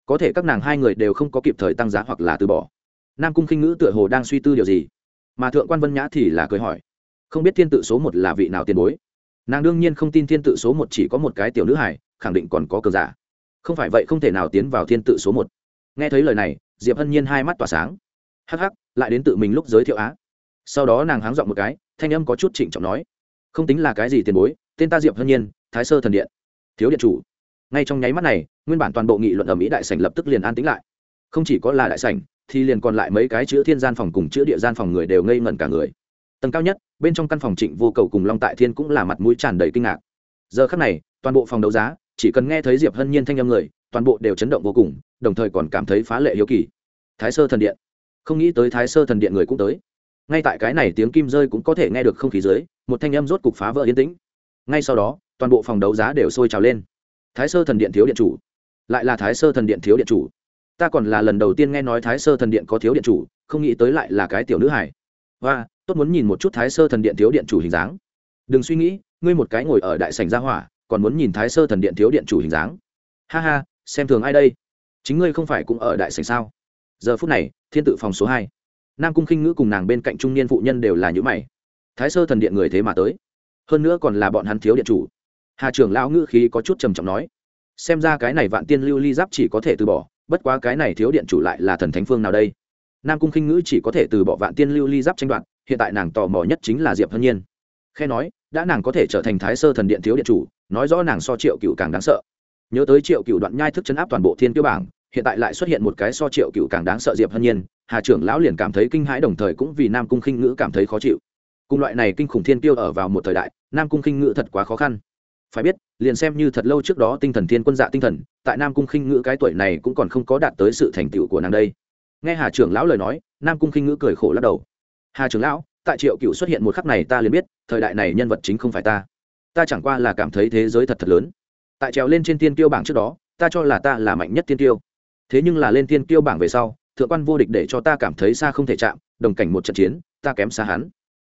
có thể các nàng hai người đều không có kịp thời tăng giá hoặc là từ bỏ nam cung khinh ngữ tựa hồ đang suy tư điều gì mà thượng quan vân nhã thì là cười hỏi không biết thiên tự số một là vị nào tiền bối nàng đương nhiên không tin thiên tự số một chỉ có một cái tiểu nữ hải khẳng định còn có cờ giả. Không phải vậy không thể nào tiến vào thiên tự số một. Nghe thấy lời này, diệp hân nhiên hai mắt tỏa sáng. Hắc hắc, lại đến tự mình lúc giới thiệu á. Sau đó nàng háng dọn một cái, thanh âm có chút trịnh trọng nói. Không tính là cái gì tiền bối, tên ta diệp hân nhiên, thái sơ thần điện. Thiếu điện chủ. Ngay trong nháy mắt này, nguyên bản toàn bộ nghị luận ở mỹ đại sảnh lập tức liền an tĩnh lại. Không chỉ có là đại sảnh, thì liền còn lại mấy cái chữ thiên gian phòng cùng chữ địa gian phòng người đều ngây ngẩn cả người tầng cao nhất, bên trong căn phòng trịnh vô cầu cùng long tại thiên cũng là mặt mũi tràn đầy kinh ngạc. Giờ khắc này, toàn bộ phòng đấu giá, chỉ cần nghe thấy diệp hân nhiên thanh âm người, toàn bộ đều chấn động vô cùng, đồng thời còn cảm thấy phá lệ hiếu kỳ. Thái sơ thần điện. Không nghĩ tới thái sơ thần điện người cũng tới. Ngay tại cái này tiếng kim rơi cũng có thể nghe được không khí dưới, một thanh âm rốt cục phá vỡ yên tĩnh. Ngay sau đó, toàn bộ phòng đấu giá đều sôi trào lên. Thái sơ thần điện thiếu điện chủ. Lại là thái sơ thần điện thiếu điện chủ. Ta còn là lần đầu tiên nghe nói thái sơ thần điện có thiếu điện chủ, không nghĩ tới lại là cái tiểu nữ hải và tốt muốn nhìn một chút thái sơ thần điện thiếu điện chủ hình dáng. Đừng suy nghĩ, ngươi một cái ngồi ở đại sảnh gia hỏa, còn muốn nhìn thái sơ thần điện thiếu điện chủ hình dáng. Ha ha, xem thường ai đây? Chính ngươi không phải cũng ở đại sảnh sao? Giờ phút này, thiên tự phòng số hai. Nam cung khinh ngữ cùng nàng bên cạnh trung niên phụ nhân đều là những mày. Thái sơ thần điện người thế mà tới. Hơn nữa còn là bọn hắn thiếu điện chủ. Hà trưởng lão ngữ khí có chút trầm trọng nói. Xem ra cái này vạn tiên lưu ly giáp chỉ có thể từ bỏ, bất quá cái này thiếu điện chủ lại là thần thánh phương nào đây? Nam cung khinh ngữ chỉ có thể từ bỏ vạn tiên lưu ly giáp tranh đoạt hiện tại nàng tò mò nhất chính là diệp hân nhiên. Khe nói, đã nàng có thể trở thành thái sơ thần điện thiếu điện chủ, nói rõ nàng so triệu cựu càng đáng sợ. Nhớ tới triệu cựu đoạn nhai thức chấn áp toàn bộ thiên tiêu bảng, hiện tại lại xuất hiện một cái so triệu cựu càng đáng sợ diệp hân nhiên, hà trưởng lão liền cảm thấy kinh hãi đồng thời cũng vì nam cung khinh ngữ cảm thấy khó chịu. Cùng loại này kinh khủng thiên tiêu ở vào một thời đại, nam cung khinh ngữ thật quá khó khăn. Phải biết, liền xem như thật lâu trước đó tinh thần thiên quân dạ tinh thần, tại nam cung khinh ngữ cái tuổi này cũng còn không có đạt tới sự thành tựu của nàng đây. Nghe hà trưởng lão lời nói, nam cung khinh ngữ cười khổ lắc đầu hà trưởng lão, tại triệu cựu xuất hiện một khắc này ta liền biết, thời đại này nhân vật chính không phải ta. Ta chẳng qua là cảm thấy thế giới thật thật lớn. Tại trèo lên trên tiên tiêu bảng trước đó, ta cho là ta là mạnh nhất tiên tiêu thế nhưng là lên tiên tiêu bảng về sau, thượng quan vô địch để cho ta cảm thấy xa không thể chạm, đồng cảnh một trận chiến, ta kém xa hắn.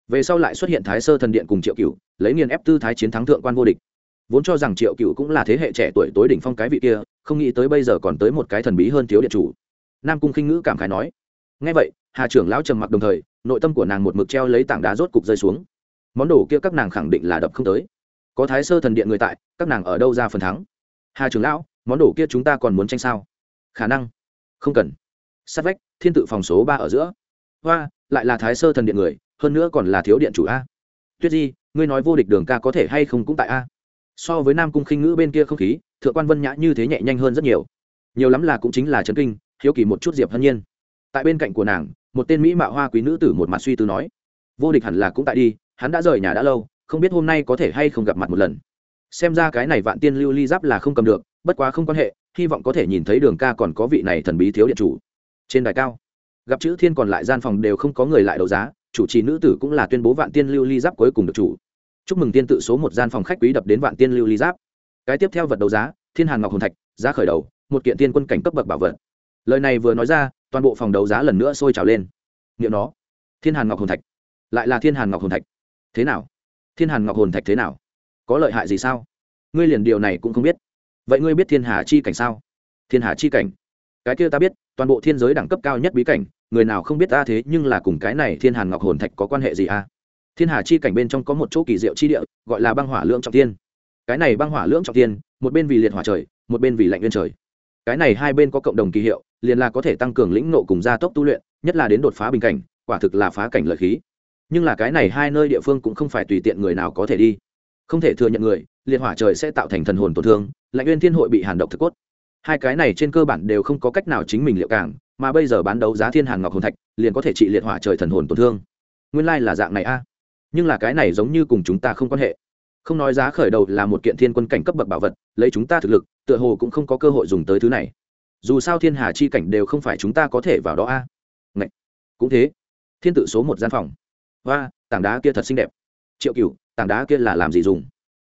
Về sau lại xuất hiện thái sơ thần điện cùng triệu cựu lấy nghiền ép tư thái chiến thắng thượng quan vô địch. Vốn cho rằng triệu cựu cũng là thế hệ trẻ tuổi tối đỉnh phong cái vị kia, không nghĩ tới bây giờ còn tới một cái thần bí hơn thiếu điện chủ. Nam cung khinh ngữ cảm khái nói ngay vậy, hà trưởng lão trầm mặc đồng thời nội tâm của nàng một mực treo lấy tảng đá rốt cục rơi xuống. Món đồ kia các nàng khẳng định là đập không tới. Có thái sơ thần điện người tại, các nàng ở đâu ra phần thắng? Hà trưởng lão, món đồ kia chúng ta còn muốn tranh sao? Khả năng. Không cần. Sát vách, thiên tự phòng số ba ở giữa. Hoa, lại là thái sơ thần điện người, hơn nữa còn là thiếu điện chủ a. Tuyết di, ngươi nói vô địch đường ca có thể hay không cũng tại a. So với nam cung khinh ngữ bên kia không khí, thượng quan vân nhã như thế nhẹ nhanh hơn rất nhiều. Nhiều lắm là cũng chính là trấn kinh, hiếu kỳ một chút diệp hân nhiên. Tại bên cạnh của nàng một tên mỹ mạo hoa quý nữ tử một mặt suy tư nói, vô địch hẳn là cũng tại đi, hắn đã rời nhà đã lâu, không biết hôm nay có thể hay không gặp mặt một lần. Xem ra cái này vạn tiên lưu ly giáp là không cầm được, bất quá không quan hệ, hy vọng có thể nhìn thấy đường ca còn có vị này thần bí thiếu điện chủ. Trên đài cao, gặp chữ thiên còn lại gian phòng đều không có người lại đấu giá, chủ trì nữ tử cũng là tuyên bố vạn tiên lưu ly giáp cuối cùng được chủ. Chúc mừng tiên tự số một gian phòng khách quý đập đến vạn tiên lưu ly giáp. Cái tiếp theo vật đấu giá, thiên hàn ngọc hồn thạch, giá khởi đầu, một kiện tiên quân cảnh cấp bậc bảo vật lời này vừa nói ra, toàn bộ phòng đấu giá lần nữa sôi trào lên. Nghiệm nó. Thiên hàn ngọc hồn thạch. Lại là thiên hàn ngọc hồn thạch. Thế nào? Thiên hàn ngọc hồn thạch thế nào? Có lợi hại gì sao? Ngươi liền điều này cũng không biết. Vậy ngươi biết thiên hà chi cảnh sao? Thiên hà chi cảnh? Cái kia ta biết, toàn bộ thiên giới đẳng cấp cao nhất bí cảnh, người nào không biết ta thế nhưng là cùng cái này thiên hàn ngọc hồn thạch có quan hệ gì à? Thiên hà chi cảnh bên trong có một chỗ kỳ diệu chi địa, gọi là băng hỏa lưỡng trọng tiên cái này băng hỏa lưỡng trọng tiên một bên vì liệt hỏa trời, một bên vì lạnh nguyên trời cái này hai bên có cộng đồng kỳ hiệu, liền là có thể tăng cường lĩnh nộ cùng gia tốc tu luyện, nhất là đến đột phá bình cảnh, quả thực là phá cảnh lợi khí. Nhưng là cái này hai nơi địa phương cũng không phải tùy tiện người nào có thể đi. Không thể thừa nhận người liệt hỏa trời sẽ tạo thành thần hồn tổn thương, lạnh nguyên thiên hội bị hàn độc thực cốt. Hai cái này trên cơ bản đều không có cách nào chính mình liệu cảng mà bây giờ bán đấu giá thiên hàn ngọc hồn thạch, liền có thể trị liệt hỏa trời thần hồn tổn thương. Nguyên lai、like、là dạng này a. Nhưng là cái này giống như cùng chúng ta không quan hệ. Không nói giá khởi đầu là một kiện thiên quân cảnh cấp bậc bảo vật, lấy chúng ta thực lực tựa hồ cũng không có cơ hội dùng tới thứ này. Dù sao thiên hà chi cảnh đều không phải chúng ta có thể vào đó a. À? cũng thế. Thiên tự số một gian phòng. Và tảng đá kia thật xinh đẹp. Triệu cựu tảng đá kia là làm gì dùng?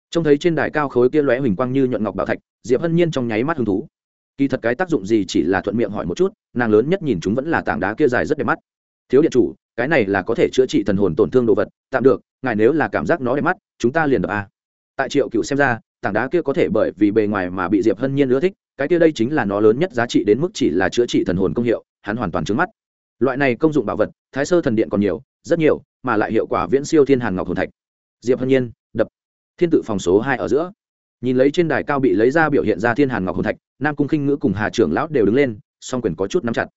Trông thấy trên đài cao khối kia lóe huỳnh quang như nhuận ngọc bảo thạch, diệp hân nhiên trong nháy mắt hứng thú. Kỳ thật cái tác dụng gì chỉ là thuận miệng hỏi một chút, nàng lớn nhất nhìn chúng vẫn là tảng đá kia dài rất đẹp mắt. Thiếu điện chủ, cái này là có thể chữa trị thần hồn tổn thương đồ vật, tạm được, ngài nếu là cảm giác nó đẹp mắt, chúng ta liền đập a. Tại triệu cựu xem ra tảng đá kia có thể bởi vì bề ngoài mà bị diệp hân nhiên ưa thích, cái kia đây chính là nó lớn nhất giá trị đến mức chỉ là chữa trị thần hồn công hiệu, hắn hoàn toàn trứng mắt. Loại này công dụng bảo vật, thái sơ thần điện còn nhiều, rất nhiều, mà lại hiệu quả viễn siêu thiên hàn ngọc hồn thạch. Diệp hân nhiên, đập. Thiên tự phòng số hai ở giữa. Nhìn lấy trên đài cao bị lấy ra biểu hiện ra thiên hàn ngọc hồn thạch, nam cung khinh ngữ cùng hà trưởng lão đều đứng lên, song quyền có chút nắm chặt.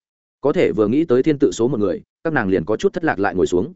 Có thể vừa nghĩ tới thiên tự số một người, các nàng liền có chút thất lạc lại ngồi xuống.